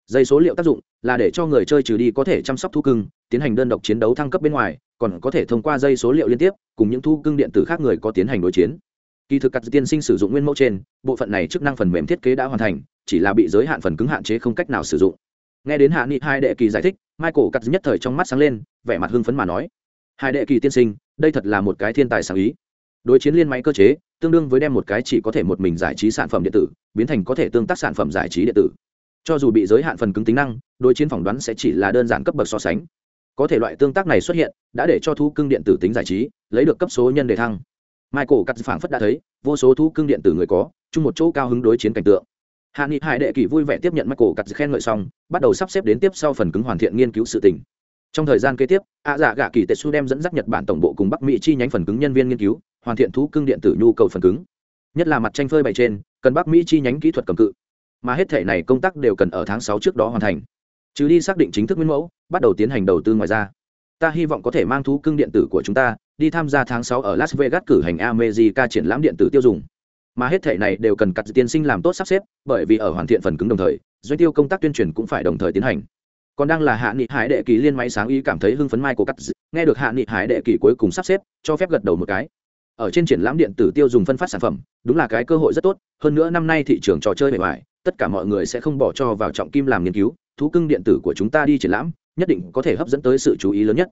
Dây số liệu tác dụng là để cho người chơi trừ đi có thể chăm sóc thú cưng, tiến hành đơn độc chiến đấu thăng cấp bên ngoài, còn có thể thông qua dây số liệu liên tiếp cùng những thu cưng điện tử khác người có tiến hành đối chiến. Kỳ thực cắt tiên sinh sử dụng nguyên mẫu trên, bộ phận này chức năng phần mềm thiết kế đã hoàn thành chỉ là bị giới hạn phần cứng hạn chế không cách nào sử dụng. Nghe đến hạ nghị hai đệ kỳ giải thích, michael cắt nhất thời trong mắt sáng lên, vẻ mặt hưng phấn mà nói, hai đệ kỳ tiên sinh, đây thật là một cái thiên tài sáng ý. Đối chiến liên máy cơ chế, tương đương với đem một cái chỉ có thể một mình giải trí sản phẩm điện tử, biến thành có thể tương tác sản phẩm giải trí điện tử. Cho dù bị giới hạn phần cứng tính năng, đối chiến phỏng đoán sẽ chỉ là đơn giản cấp bậc so sánh. Có thể loại tương tác này xuất hiện, đã để cho thú cưng điện tử tính giải trí, lấy được cấp số nhân đề thăng. Michael cắt phảng phất đã thấy, vô số thú cưng điện tử người có, chung một chỗ cao hứng đối chiến cảnh tượng hạ nghị hải đệ kỳ vui vẻ tiếp nhận michael cặt khen ngợi xong, bắt đầu sắp xếp đến tiếp sau phần cứng hoàn thiện nghiên cứu sự tình. Trong thời gian kế tiếp, ạ dạ gạ kỳ tetsu đem dẫn dắt nhật bản tổng bộ cùng bắc mỹ chi nhánh phần cứng nhân viên nghiên cứu, hoàn thiện thú cưng điện tử nhu cầu phần cứng. Nhất là mặt tranh phơi bày trên, cần bắc mỹ chi nhánh kỹ thuật cầm cự. Mà hết thể này công tác đều cần ở tháng sáu trước đó hoàn thành. Chứ đi xác định chính thức nguyên mẫu, bắt đầu tiến hành đầu tư ngoài ra. Ta hy vọng có thể mang thú cưng điện tử của chúng ta, đi tham gia tháng sáu ở las vegas cử hành america triển lãm điện tử tiêu dùng mà hết thể này đều cần cặt tiên sinh làm tốt sắp xếp, bởi vì ở hoàn thiện phần cứng đồng thời, doanh tiêu công tác tuyên truyền cũng phải đồng thời tiến hành. Còn đang là hạ nghị hải đệ kỳ liên máy sáng ý cảm thấy hưng phấn mai của cắt nghe được hạ nghị hải đệ kỳ cuối cùng sắp xếp, cho phép gật đầu một cái. Ở trên triển lãm điện tử tiêu dùng phân phát sản phẩm, đúng là cái cơ hội rất tốt, hơn nữa năm nay thị trường trò chơi bề ngoài, tất cả mọi người sẽ không bỏ cho vào trọng kim làm nghiên cứu, thú cưng điện tử của chúng ta đi triển lãm, nhất định có thể hấp dẫn tới sự chú ý lớn nhất.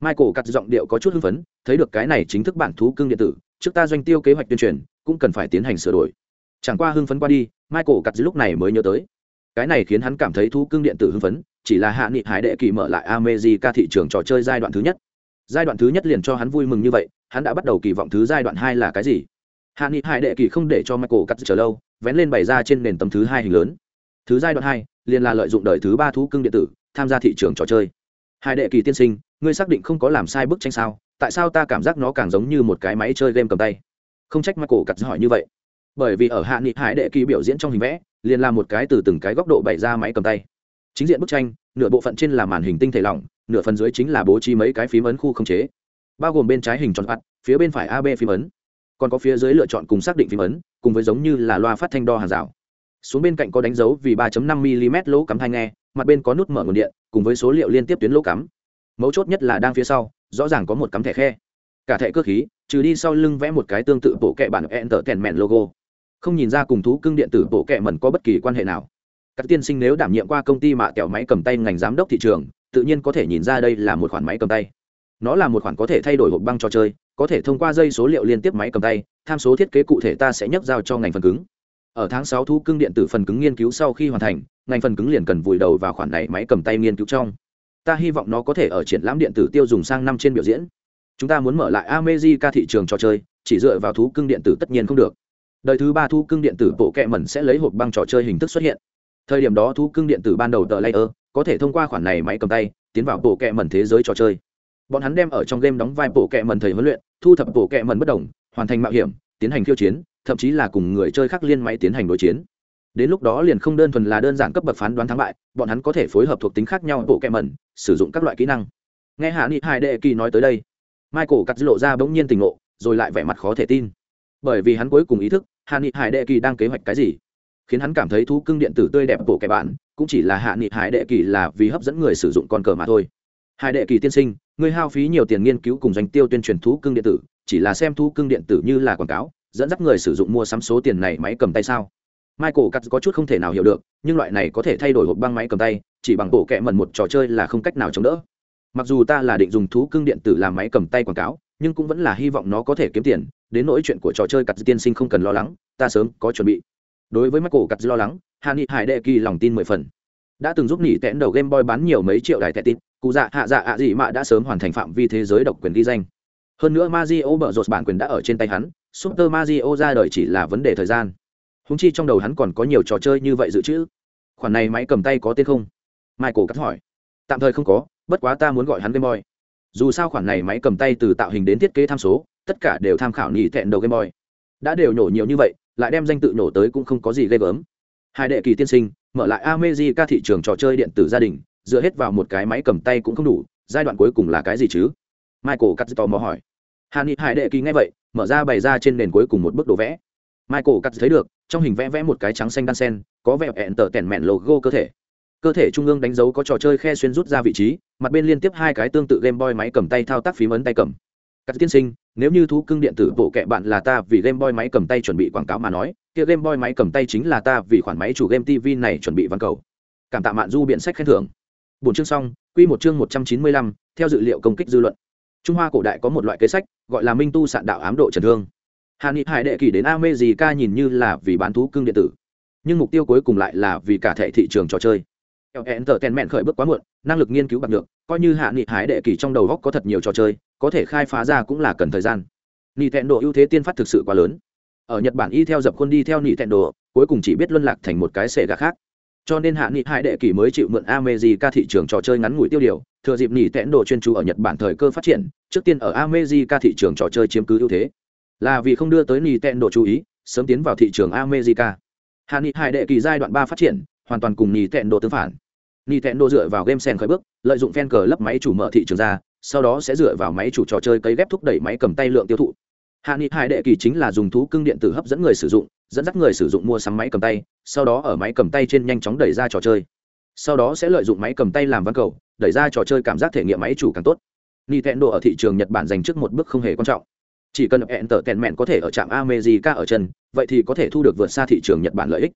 Michael cắt giọng điệu có chút hưng phấn, thấy được cái này chính thức bản thú cưng điện tử trước ta doanh tiêu kế hoạch tuyên truyền, cũng cần phải tiến hành sửa đổi. Chẳng qua hưng phấn qua đi, michael cắt lúc này mới nhớ tới. Cái này khiến hắn cảm thấy thú cưng điện tử hưng phấn, chỉ là hạ nghị hải đệ kỳ mở lại America thị trường trò chơi giai đoạn thứ nhất. Giai đoạn thứ nhất liền cho hắn vui mừng như vậy, hắn đã bắt đầu kỳ vọng thứ giai đoạn hai là cái gì? Hạ nghị hải đệ kỳ không để cho michael cắt chờ lâu, vén lên bày ra trên nền tấm thứ hai hình lớn. Thứ giai đoạn hai liền là lợi dụng đời thứ ba thú cưng điện tử, tham gia thị trường trò chơi. Hai đệ kỳ tiên sinh, ngươi xác định không có làm sai bức tranh sao? Tại sao ta cảm giác nó càng giống như một cái máy chơi game cầm tay? Không trách michael cắt hỏi như vậy. Bởi vì ở hạ nghị hải đệ kỳ biểu diễn trong hình vẽ, liền là một cái từ từng cái góc độ bày ra máy cầm tay. Chính diện bức tranh, nửa bộ phận trên là màn hình tinh thể lỏng, nửa phần dưới chính là bố trí mấy cái phím ấn khu không chế. Bao gồm bên trái hình tròn vặt, phía bên phải ab phím ấn. Còn có phía dưới lựa chọn cùng xác định phím ấn, cùng với giống như là loa phát thanh đo hàng rào. Xuống bên cạnh có đánh dấu vì 3.5 mm lỗ cắm thai nghe, mặt bên có nút mở nguồn điện, cùng với số liệu liên tiếp tuyến lỗ cắm. Mấu chốt nhất là đang phía sau rõ ràng có một cắm thẻ khe. Cả thẻ cơ khí, trừ đi sau lưng vẽ một cái tương tự bộ kệ bản enter kèn mẹn logo. Không nhìn ra cùng thú cưng điện tử bộ kệ mẩn có bất kỳ quan hệ nào. Các tiên sinh nếu đảm nhiệm qua công ty mạ kẹo máy cầm tay ngành giám đốc thị trường, tự nhiên có thể nhìn ra đây là một khoản máy cầm tay. Nó là một khoản có thể thay đổi hộp băng trò chơi, có thể thông qua dây số liệu liên tiếp máy cầm tay, tham số thiết kế cụ thể ta sẽ nhắc giao cho ngành phần cứng. Ở tháng sáu thu cưng điện tử phần cứng nghiên cứu sau khi hoàn thành, ngành phần cứng liền cần vùi đầu vào khoản này máy cầm tay nghiên cứu trong ta hy vọng nó có thể ở triển lãm điện tử tiêu dùng sang năm trên biểu diễn. Chúng ta muốn mở lại amejica thị trường trò chơi, chỉ dựa vào thú cưng điện tử tất nhiên không được. Đời thứ ba thú cưng điện tử bộ kẹ mẩn sẽ lấy hộp băng trò chơi hình thức xuất hiện. Thời điểm đó thú cưng điện tử ban đầu tờ layer có thể thông qua khoản này máy cầm tay, tiến vào bộ kẹ mẩn thế giới trò chơi. Bọn hắn đem ở trong game đóng vai bộ kẹ mẩn thầy huấn luyện, thu thập bộ kẹ mẩn bất đồng, hoàn thành mạo hiểm, tiến hành khiêu chiến, thậm chí là cùng người chơi khác liên máy tiến hành đối chiến đến lúc đó liền không đơn thuần là đơn giản cấp bậc phán đoán thắng bại, bọn hắn có thể phối hợp thuộc tính khác nhau bộ kẹ mẩn sử dụng các loại kỹ năng. Nghe hạ nghị hai đệ kỳ nói tới đây, michael cắt lộ ra bỗng nhiên tình ngộ, rồi lại vẻ mặt khó thể tin. Bởi vì hắn cuối cùng ý thức, hạ nghị hải đệ kỳ đang kế hoạch cái gì, khiến hắn cảm thấy thú cưng điện tử tươi đẹp bộ kẻ bạn cũng chỉ là hạ nghị hải đệ kỳ là vì hấp dẫn người sử dụng con cờ mà thôi. Hải đệ kỳ tiên sinh, người hao phí nhiều tiền nghiên cứu cùng doanh tiêu tuyên truyền thú cưng điện tử, chỉ là xem thú cưng điện tử như là quảng cáo, dẫn dắt người sử dụng mua sắm số tiền này máy cầm tay sao? Michael cắt có chút không thể nào hiểu được, nhưng loại này có thể thay đổi hộp băng máy cầm tay, chỉ bằng bộ kẹ mần một trò chơi là không cách nào chống đỡ. Mặc dù ta là định dùng thú cưng điện tử làm máy cầm tay quảng cáo, nhưng cũng vẫn là hy vọng nó có thể kiếm tiền, đến nỗi chuyện của trò chơi cắt tiên sinh không cần lo lắng, ta sớm có chuẩn bị. Đối với michael cắt lo lắng hạ nghị hải đệ kỳ lòng tin mười phần. Đã từng giúp nỉ tẽn đầu game boy bán nhiều mấy triệu đài tệ tin cụ dạ hạ dạ ạ gì mà đã sớm hoàn thành phạm vi thế giới độc quyền ghi danh. Hơn nữa Mario bở rột bản quyền đã ở trên tay hắn, Super Mario ra đời chỉ là vấn đề thời gian húng chi trong đầu hắn còn có nhiều trò chơi như vậy dự trữ. Khoản này máy cầm tay có tên không? Michael cắt hỏi. Tạm thời không có, bất quá ta muốn gọi hắn game boy. Dù sao khoản này máy cầm tay từ tạo hình đến thiết kế tham số, tất cả đều tham khảo nhị thẹn đầu game boy. Đã đều nổ nhiều như vậy, lại đem danh tự nổ tới cũng không có gì ghê gớm. Hai đệ kỳ tiên sinh, mở lại amejica thị trường trò chơi điện tử gia đình, dựa hết vào một cái máy cầm tay cũng không đủ, giai đoạn cuối cùng là cái gì chứ? Michael cắt tò mò hỏi. Hà ni hải đệ kỳ nghe vậy, mở ra bày ra trên nền cuối cùng một bức đồ vẽ. Michael cắt thấy được trong hình vẽ vẽ một cái trắng xanh đan sen, có vẹo ẹn tờ tẻn mẹn logo cơ thể. Cơ thể trung ương đánh dấu có trò chơi khe xuyên rút ra vị trí, mặt bên liên tiếp hai cái tương tự game boy máy cầm tay thao tác phím ấn tay cầm. Các tiên sinh, nếu như thú cưng điện tử bộ kệ bạn là ta vì game boy máy cầm tay chuẩn bị quảng cáo mà nói, kia game boy máy cầm tay chính là ta vì khoản máy chủ game tv này chuẩn bị văn cầu. Cảm tạ mạn du biện sách khen thưởng. Bốn chương xong, quy một chương một trăm chín mươi lăm, theo dự liệu công kích dư luận. Trung hoa cổ đại có một loại kế sách, gọi là minh tu sạn đạo ám độ trần thương. Hạ ni hải đệ kỳ đến a gì ca nhìn như là vì bán thú cưng điện tử. Nhưng mục tiêu cuối cùng lại là vì cả thể thị trường trò chơi. Hẹn tờ tèn mẹn khởi bước quá muộn, năng lực nghiên cứu bạc được coi như hạ nghị hải đệ kỳ trong đầu góc có thật nhiều trò chơi, có thể khai phá ra cũng là cần thời gian. Nị tẹn độ ưu thế tiên phát thực sự quá lớn. Ở nhật bản y theo dập khuôn đi theo nị tẹn độ cuối cùng chỉ biết luân lạc thành một cái xệ gà khác. Cho nên hạ nghị hải đệ kỳ mới chịu mượn amejica thị trường trò chơi ngắn ngủi tiêu điều, thừa dịp Nỉ tẹn độ chuyên chú ở nhật bản thời cơ phát triển, trước tiên ở amejica thị trường trò chơi chiếm cứ ưu thế là vì không đưa tới nị tẹn độ chú ý, sớm tiến vào thị trường america. Hạ nghị hải đệ kỳ giai đoạn ba phát triển, hoàn toàn cùng nị tẹn độ tương phản. Nị tẹn độ dựa vào game sen khởi bước, lợi dụng fan cờ lấp máy chủ mở thị trường ra, sau đó sẽ dựa vào máy chủ trò chơi cấy ghép thúc đẩy máy cầm tay lượng tiêu thụ. Hạ nghị hải đệ kỳ chính là dùng thú cưng điện tử hấp dẫn người sử dụng, dẫn dắt người sử dụng mua sắm máy cầm tay, sau đó ở máy cầm tay trên nhanh chóng đẩy ra trò chơi. Sau đó sẽ lợi dụng máy cầm tay làm văn cầu, đẩy ra trò chơi cảm giác thể nghiệm máy chủ càng tốt. Nintendo ở thị trường nhật bản dành trước một bước không hề quan trọng chỉ cần hẹn tờ tèn mẹn có thể ở trạm amejica ở chân vậy thì có thể thu được vượt xa thị trường nhật bản lợi ích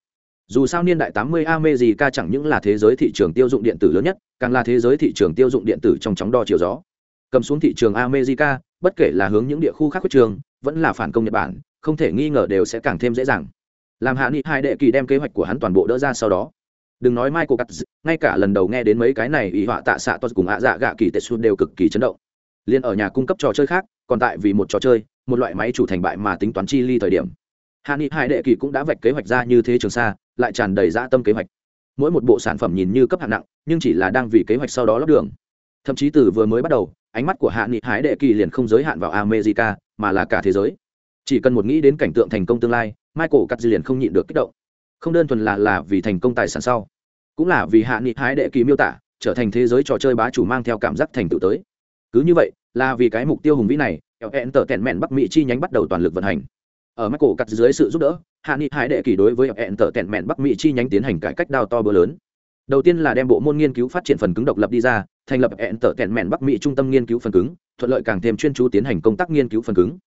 dù sao niên đại 80 America chẳng những là thế giới thị trường tiêu dụng điện tử lớn nhất, càng là thế giới thị trường tiêu dụng điện tử trong chóng đo chiều gió. Cầm xuống thị trường America, bất kể là hướng những địa khu khác của trường, vẫn là phản công Nhật Bản, không thể nghi ngờ đều sẽ càng thêm dễ dàng. Làm hạ nghị hai đệ kỳ đem kế hoạch của hắn toàn bộ đỡ ra sau đó. Đừng nói Michael cắt ngay cả lần đầu nghe đến mấy cái này ý họa tạ xạ tos cùng ạ dạ gạ kỳ tetsu đều cực kỳ chấn động. Liên ở nhà cung cấp trò chơi khác, còn tại vì một trò chơi, một loại máy chủ thành bại mà tính toán chi ly thời điểm. Hạ nghị hải đệ kỳ cũng đã vạch kế hoạch ra như thế trường xa lại tràn đầy dã tâm kế hoạch. Mỗi một bộ sản phẩm nhìn như cấp hạng nặng nhưng chỉ là đang vì kế hoạch sau đó lót đường. Thậm chí từ vừa mới bắt đầu ánh mắt của hạ nghị hải đệ kỳ liền không giới hạn vào america mà là cả thế giới. Chỉ cần một nghĩ đến cảnh tượng thành công tương lai michael cắt liền không nhịn được kích động. Không đơn thuần là là vì thành công tài sản sau cũng là vì hạ nghị hái đệ kỳ miêu tả trở thành thế giới trò chơi bá chủ mang theo cảm giác thành tựu tới. Cứ như vậy là vì cái mục tiêu hùng vĩ này hẹn tờ tẹn mẹn bắc mỹ chi nhánh bắt đầu toàn lực vận hành. Ở mắt cổ cắt dưới sự giúp đỡ, hạ nghị hải đệ kỳ đối với hẹn tở tẹn mẹn bắc mỹ chi nhánh tiến hành cải cách đao to bữa lớn. Đầu tiên là đem bộ môn nghiên cứu phát triển phần cứng độc lập đi ra, thành lập hẹn tở tẹn mẹn bắc mỹ trung tâm nghiên cứu phần cứng, thuận lợi càng thêm chuyên chú tiến hành công tác nghiên cứu phần cứng.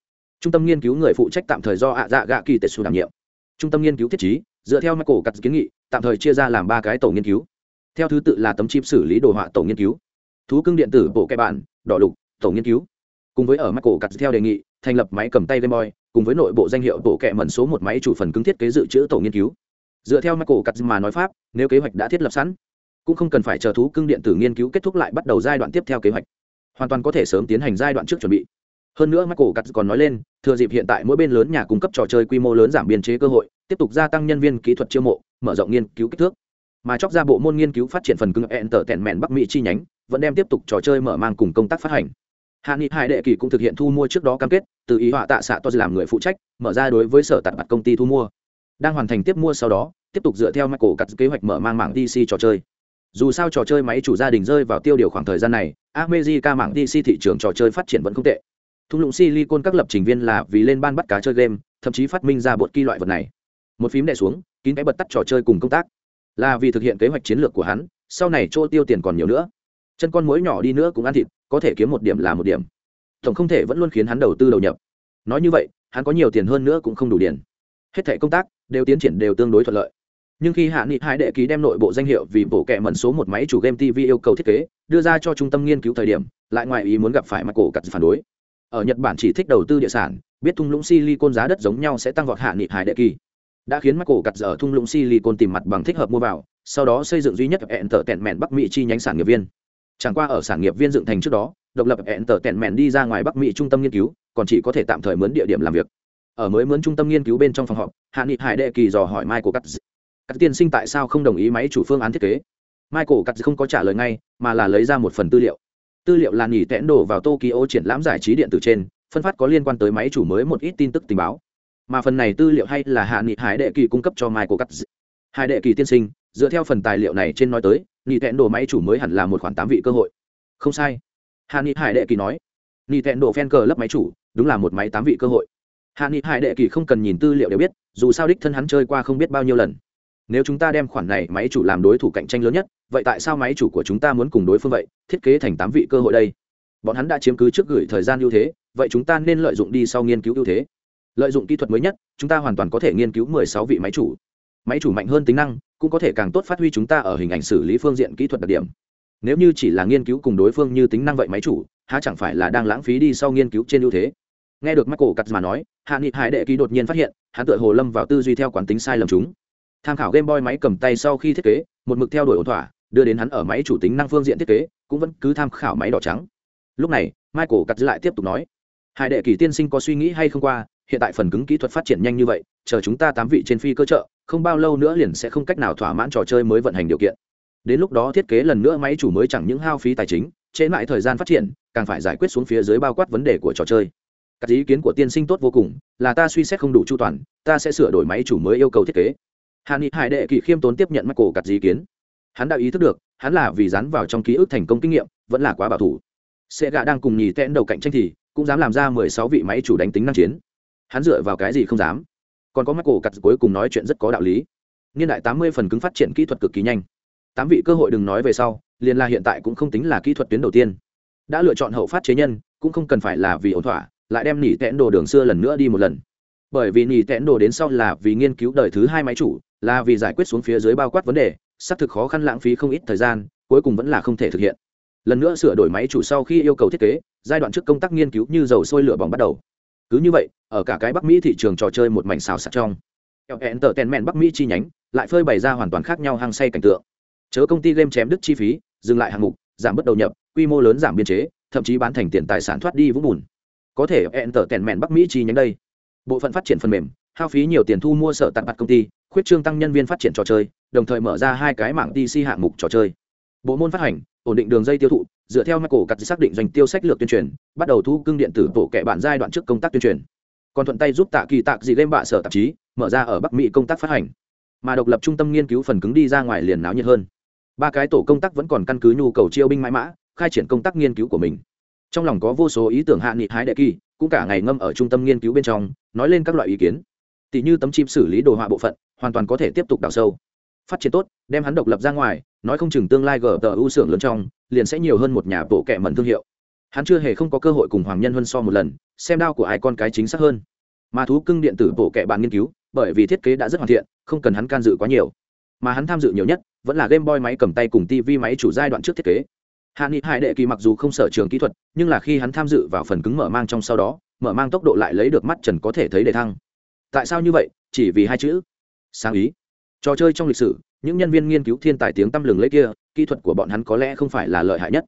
Trung tâm nghiên cứu người phụ trách tạm thời do ạ dạ gạ kỳ tệ xu đảm nhiệm. Trung tâm nghiên cứu thiết chí dựa theo mắt cổ cắt kiến nghị, tạm thời chia ra làm ba cái tổ nghiên cứu. Theo thứ tự là tấm chip xử lý đồ họa tổ nghiên cứu. Thú cưng điện tử, bộ kẹ bản, đỏ lục tổ nghiên cứu. Cùng với ở michael cắt theo đề nghị, thành lập máy cầm tay game boy, cùng với nội bộ danh hiệu bộ kệ mẩn số một máy chủ phần cứng thiết kế dự trữ tổ nghiên cứu. Dựa theo michael cắt mà nói pháp, nếu kế hoạch đã thiết lập sẵn, cũng không cần phải chờ thú cưng điện tử nghiên cứu kết thúc lại bắt đầu giai đoạn tiếp theo kế hoạch. Hoàn toàn có thể sớm tiến hành giai đoạn trước chuẩn bị. Hơn nữa michael cắt còn nói lên, thừa dịp hiện tại mỗi bên lớn nhà cung cấp trò chơi quy mô lớn giảm biên chế cơ hội, tiếp tục gia tăng nhân viên kỹ thuật chiêu mộ, mở rộng nghiên cứu kích thước. Mà chóc ra bộ môn nghiên cứu phát triển phần cứng ẹn tở tẹn mẹn bắc mỹ chi nhánh, vẫn đem tiếp tục trò chơi mở mang cùng công tác phát hành hạ nghị hải đệ kỳ cũng thực hiện thu mua trước đó cam kết, từ ý họa tạ xạ to làm người phụ trách, mở ra đối với sở tạt mặt công ty thu mua. Đang hoàn thành tiếp mua sau đó, tiếp tục dựa theo michael cắt kế hoạch mở mang mạng dc trò chơi. Dù sao trò chơi máy chủ gia đình rơi vào tiêu điều khoảng thời gian này, America mạng dc thị trường trò chơi phát triển vẫn không tệ. Thung lũng silicon các lập trình viên là vì lên ban bắt cá chơi game, thậm chí phát minh ra bột kỳ loại vật này. Một phím đè xuống, kín cái bật tắt trò chơi cùng công tác. Là vì thực hiện kế hoạch chiến lược của hắn, sau này chỗ tiêu tiền còn nhiều nữa. Chân con mối nhỏ đi nữa cũng ăn thịt có thể kiếm một điểm là một điểm. Tổng không thể vẫn luôn khiến hắn đầu tư đầu nhập. Nói như vậy, hắn có nhiều tiền hơn nữa cũng không đủ tiền hết thẻ công tác đều tiến triển đều tương đối thuận lợi. Nhưng khi hạ nghị hai đệ ký đem nội bộ danh hiệu vì bộ kệ mẩn số một máy chủ game tv yêu cầu thiết kế, đưa ra cho trung tâm nghiên cứu thời điểm, lại ngoài ý muốn gặp phải mặt cổ cặt phản đối. Ở nhật bản chỉ thích đầu tư địa sản, biết thung lũng silicon giá đất giống nhau sẽ tăng vọt hạ nghị hải đệ kỳ đã khiến Michael cặt ở thung lũng silicon tìm mặt bằng thích hợp mua vào, sau đó xây dựng duy nhất hẹn tở tẹn mẹn bắc mỹ chi nhánh sản nghiệp viên chẳng qua ở sản nghiệp viên dựng thành trước đó, độc lập hẹn tờ tẹn mẹn đi ra ngoài bắc mỹ trung tâm nghiên cứu, còn chỉ có thể tạm thời mướn địa điểm làm việc. Ở mới mướn trung tâm nghiên cứu bên trong phòng họp, hạ nghị hải đệ kỳ dò hỏi michael cắt các tiên sinh tại sao không đồng ý máy chủ phương án thiết kế? Michael cắt không có trả lời ngay, mà là lấy ra một phần tư liệu. Tư liệu là nghỉ tẽn đổ vào tokyo triển lãm giải trí điện tử trên, phân phát có liên quan tới máy chủ mới một ít tin tức tình báo. Mà phần này tư liệu hay là hạ nghị hải đệ kỳ cung cấp cho michael cắt hai đệ kỳ tiên sinh, dựa theo phần tài liệu này trên nói tới nghỉ tẹn đổ máy chủ mới hẳn là một khoản tám vị cơ hội. Không sai. Hạ nghị hải đệ kỳ nói. Nghỉ tẹn đổ phen cờ lấp máy chủ, đúng là một máy tám vị cơ hội. Hạ nghị hải đệ kỳ không cần nhìn tư liệu đều biết, dù sao đích thân hắn chơi qua không biết bao nhiêu lần. Nếu chúng ta đem khoản này máy chủ làm đối thủ cạnh tranh lớn nhất, vậy tại sao máy chủ của chúng ta muốn cùng đối phương vậy, thiết kế thành tám vị cơ hội đây? Bọn hắn đã chiếm cứ trước gửi thời gian ưu thế, vậy chúng ta nên lợi dụng đi sau nghiên cứu ưu thế. Lợi dụng kỹ thuật mới nhất, chúng ta hoàn toàn có thể nghiên cứu mười sáu vị máy chủ máy chủ mạnh hơn tính năng, cũng có thể càng tốt phát huy chúng ta ở hình ảnh xử lý phương diện kỹ thuật đặc điểm. Nếu như chỉ là nghiên cứu cùng đối phương như tính năng vậy máy chủ, há chẳng phải là đang lãng phí đi sau nghiên cứu trên ưu thế? Nghe được michael cắt mà nói, hạ nghị hải đệ ký đột nhiên phát hiện, hắn tựa hồ lâm vào tư duy theo quán tính sai lầm chúng. Tham khảo game boy máy cầm tay sau khi thiết kế, một mực theo đuổi ổn thỏa, đưa đến hắn ở máy chủ tính năng phương diện thiết kế, cũng vẫn cứ tham khảo máy đỏ trắng. Lúc này, michael cắt lại tiếp tục nói, hải đệ kỳ tiên sinh có suy nghĩ hay không qua? Hiện tại phần cứng kỹ thuật phát triển nhanh như vậy, chờ chúng ta tám vị trên phi cơ trợ không bao lâu nữa liền sẽ không cách nào thỏa mãn trò chơi mới vận hành điều kiện. Đến lúc đó thiết kế lần nữa máy chủ mới chẳng những hao phí tài chính trễ lại thời gian phát triển, càng phải giải quyết xuống phía dưới bao quát vấn đề của trò chơi. Các ý kiến của tiên sinh tốt vô cùng, là ta suy xét không đủ chu toàn, ta sẽ sửa đổi máy chủ mới yêu cầu thiết kế. Hàn nghị hải đệ kỳ khiêm tốn tiếp nhận mắt cổ cặt ý kiến. Hắn đã ý thức được, hắn là vì dán vào trong ký ức thành công kinh nghiệm, vẫn là quá bảo thủ. Sệ gạ đang cùng nhì tẽn đầu cạnh tranh thì, cũng dám làm ra mười sáu vị máy chủ đánh tính năng chiến. Hắn dựa vào cái gì không dám? Còn có mắt cổ cặt cuối cùng nói chuyện rất có đạo lý. Niên đại tám mươi phần cứng phát triển kỹ thuật cực kỳ nhanh. Tám vị cơ hội đừng nói về sau, liền là hiện tại cũng không tính là kỹ thuật tuyến đầu tiên. Đã lựa chọn hậu phát chế nhân, cũng không cần phải là vì ổn thỏa, lại đem nỉ tẽn đồ đường xưa lần nữa đi một lần. Bởi vì nỉ tẽn đồ đến sau là vì nghiên cứu đời thứ hai máy chủ, là vì giải quyết xuống phía dưới bao quát vấn đề, xác thực khó khăn lãng phí không ít thời gian, cuối cùng vẫn là không thể thực hiện. Lần nữa sửa đổi máy chủ sau khi yêu cầu thiết kế, giai đoạn trước công tác nghiên cứu như dầu sôi lửa bỏng bắt đầu cứ như vậy, ở cả cái bắc mỹ thị trường trò chơi một mảnh xào sạc trong. Hẹn tờ tèn mẹn bắc mỹ chi nhánh, lại phơi bày ra hoàn toàn khác nhau hăng say cảnh tượng. Chớ công ty game chém đứt chi phí, dừng lại hạng mục, giảm bớt đầu nhập, quy mô lớn giảm biên chế, thậm chí bán thành tiền tài sản thoát đi vũng bùn. Có thể hẹn tờ tèn mẹn bắc mỹ chi nhánh đây. Bộ phận phát triển phần mềm, hao phí nhiều tiền thu mua sở tặng mặt công ty, khuyết trương tăng nhân viên phát triển trò chơi, đồng thời mở ra hai cái mảng dc hạng mục trò chơi. Bộ môn phát hành ổn định đường dây tiêu thụ, dựa theo mắt cổ cắt xác định doanh tiêu sách lược tuyên truyền, bắt đầu thu cưng điện tử bộ kệ bản giai đoạn trước công tác tuyên truyền. Còn thuận tay giúp tạ kỳ tạc gì lên bạ sở tạp chí mở ra ở bắc mỹ công tác phát hành. Mà độc lập trung tâm nghiên cứu phần cứng đi ra ngoài liền náo nhiệt hơn. Ba cái tổ công tác vẫn còn căn cứ nhu cầu chiêu binh mãi mã, khai triển công tác nghiên cứu của mình. Trong lòng có vô số ý tưởng hạ nghị hái đệ kỳ, cũng cả ngày ngâm ở trung tâm nghiên cứu bên trong, nói lên các loại ý kiến. Tỷ như tấm chim xử lý đồ họa bộ phận, hoàn toàn có thể tiếp tục đào sâu phát triển tốt, đem hắn độc lập ra ngoài, nói không chừng tương lai gờ tờ ưu xưởng lớn trong, liền sẽ nhiều hơn một nhà bộ kệ mẩn thương hiệu. Hắn chưa hề không có cơ hội cùng hoàng nhân hơn so một lần, xem đao của ai con cái chính xác hơn. Mà thú cưng điện tử bộ kệ bạn nghiên cứu, bởi vì thiết kế đã rất hoàn thiện, không cần hắn can dự quá nhiều. Mà hắn tham dự nhiều nhất, vẫn là game boy máy cầm tay cùng tv máy chủ giai đoạn trước thiết kế. Hạ nghị hải đệ kỳ mặc dù không sở trường kỹ thuật, nhưng là khi hắn tham dự vào phần cứng mở mang trong sau đó, mở mang tốc độ lại lấy được mắt trần có thể thấy đề thăng. Tại sao như vậy? Chỉ vì hai chữ. Sáng ý trò chơi trong lịch sử, những nhân viên nghiên cứu thiên tài tiếng tăm lừng lấy kia, kỹ thuật của bọn hắn có lẽ không phải là lợi hại nhất.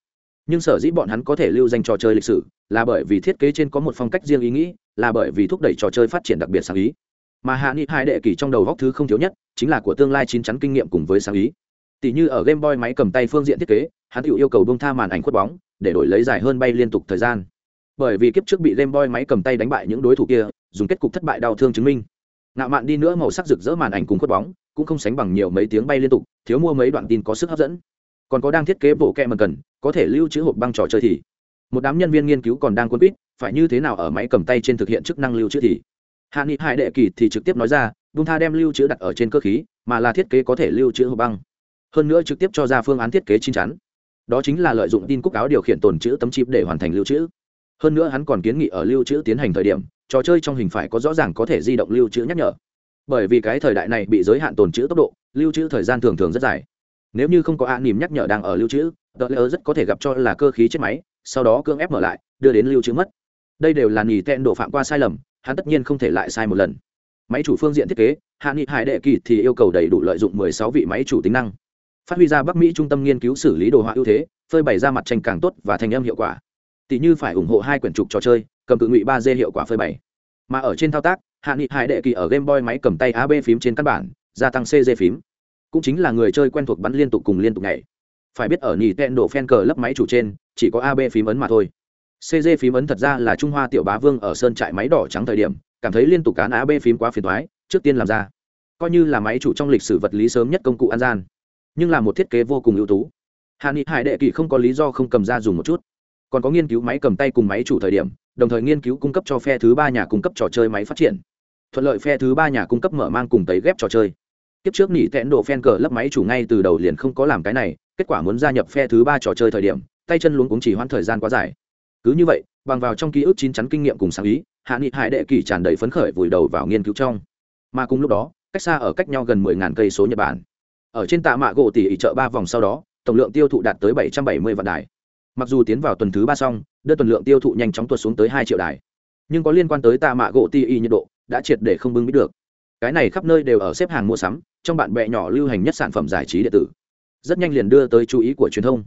Nhưng sở dĩ bọn hắn có thể lưu danh trò chơi lịch sử, là bởi vì thiết kế trên có một phong cách riêng ý nghĩ, là bởi vì thúc đẩy trò chơi phát triển đặc biệt sáng ý. Mà hạ nghị hai đệ kỳ trong đầu góc thứ không thiếu nhất, chính là của tương lai chín chắn kinh nghiệm cùng với sáng ý. Tỷ như ở game boy máy cầm tay phương diện thiết kế, hắn tự yêu cầu bông tha màn ảnh khuất bóng, để đổi lấy dài hơn bay liên tục thời gian. Bởi vì kiếp trước bị game boy máy cầm tay đánh bại những đối thủ kia, dùng kết cục thất bại đau thương chứng minh ngạo mạn đi nữa màu sắc rực rỡ màn ảnh cùng khuất bóng, cũng không sánh bằng nhiều mấy tiếng bay liên tục, thiếu mua mấy đoạn tin có sức hấp dẫn. Còn có đang thiết kế bộ kẹ mần cần, có thể lưu trữ hộp băng trò chơi thì. Một đám nhân viên nghiên cứu còn đang quân quýt, phải như thế nào ở máy cầm tay trên thực hiện chức năng lưu trữ thì. Hạ nghị hải đệ kỳ thì trực tiếp nói ra bung tha đem lưu trữ đặt ở trên cơ khí, mà là thiết kế có thể lưu trữ hộp băng. Hơn nữa trực tiếp cho ra phương án thiết kế chín chắn. Đó chính là lợi dụng tin cúc áo điều khiển tồn chữ tấm chip để hoàn thành lưu trữ. Hơn nữa hắn còn kiến nghị ở lưu trữ tiến hành thời điểm trò chơi trong hình phải có rõ ràng có thể di động lưu trữ nhắc nhở. Bởi vì cái thời đại này bị giới hạn tồn trữ tốc độ, lưu trữ thời gian thường thường rất dài. Nếu như không có ạ nỉm nhắc nhở đang ở lưu trữ, tờ lỡ rất có thể gặp cho là cơ khí chết máy, sau đó cưỡng ép mở lại, đưa đến lưu trữ mất. Đây đều là nỉ tẹn độ phạm qua sai lầm, hắn tất nhiên không thể lại sai một lần. Máy chủ phương diện thiết kế, hạ nghị hải đệ kỳ thì yêu cầu đầy đủ lợi dụng 16 vị máy chủ tính năng. Phát huy ra bắc mỹ trung tâm nghiên cứu xử lý đồ họa ưu thế, phơi bày ra mặt tranh càng tốt và thành âm hiệu quả. Tỷ như phải ủng hộ hai quyển trục trò chơi cầm cự ngụy ba d hiệu quả phơi bày. Mà ở trên thao tác, hạ nghị hải đệ kỳ ở game boy máy cầm tay ab phím trên căn bản, gia tăng cg phím. Cũng chính là người chơi quen thuộc bắn liên tục cùng liên tục nhảy. Phải biết ở nhì tên đổ phen cờ lấp máy chủ trên, chỉ có ab phím ấn mà thôi. Cg phím ấn thật ra là trung hoa tiểu bá vương ở sơn trại máy đỏ trắng thời điểm, cảm thấy liên tục cán ab phím quá phiền thoái trước tiên làm ra. Coi như là máy chủ trong lịch sử vật lý sớm nhất công cụ an gian. Nhưng là một thiết kế vô cùng ưu tú. Hạ nghị hải đệ kỳ không có lý do không cầm ra dùng một chút. Còn có nghiên cứu máy cầm tay cùng máy chủ thời điểm đồng thời nghiên cứu cung cấp cho phe thứ ba nhà cung cấp trò chơi máy phát triển. Thuận lợi phe thứ ba nhà cung cấp mở mang cùng tấy ghép trò chơi. Tiếp trước nỉ tẹn độ phen cờ lấp máy chủ ngay từ đầu liền không có làm cái này, kết quả muốn gia nhập phe thứ ba trò chơi thời điểm, tay chân luống cũng chỉ hoãn thời gian quá dài. Cứ như vậy, bằng vào trong ký ức chín chắn kinh nghiệm cùng sáng ý, hạ nghị hải đệ kỳ tràn đầy phấn khởi vùi đầu vào nghiên cứu trong. Mà cùng lúc đó, cách xa ở cách nhau gần mười ngàn cây số nhật bản. Ở trên tạ mạ gỗ tỷ chợ ba vòng sau đó, tổng lượng tiêu thụ đạt tới bảy trăm bảy mươi vạn đài mặc dù tiến vào tuần thứ ba xong đơn tuần lượng tiêu thụ nhanh chóng tuột xuống tới hai triệu đài. Nhưng có liên quan tới tạ mạ gỗ ti y nhiệt độ, đã triệt để không bưng biết được. Cái này khắp nơi đều ở xếp hàng mua sắm, trong bạn bè nhỏ lưu hành nhất sản phẩm giải trí điện tử. Rất nhanh liền đưa tới chú ý của truyền thông.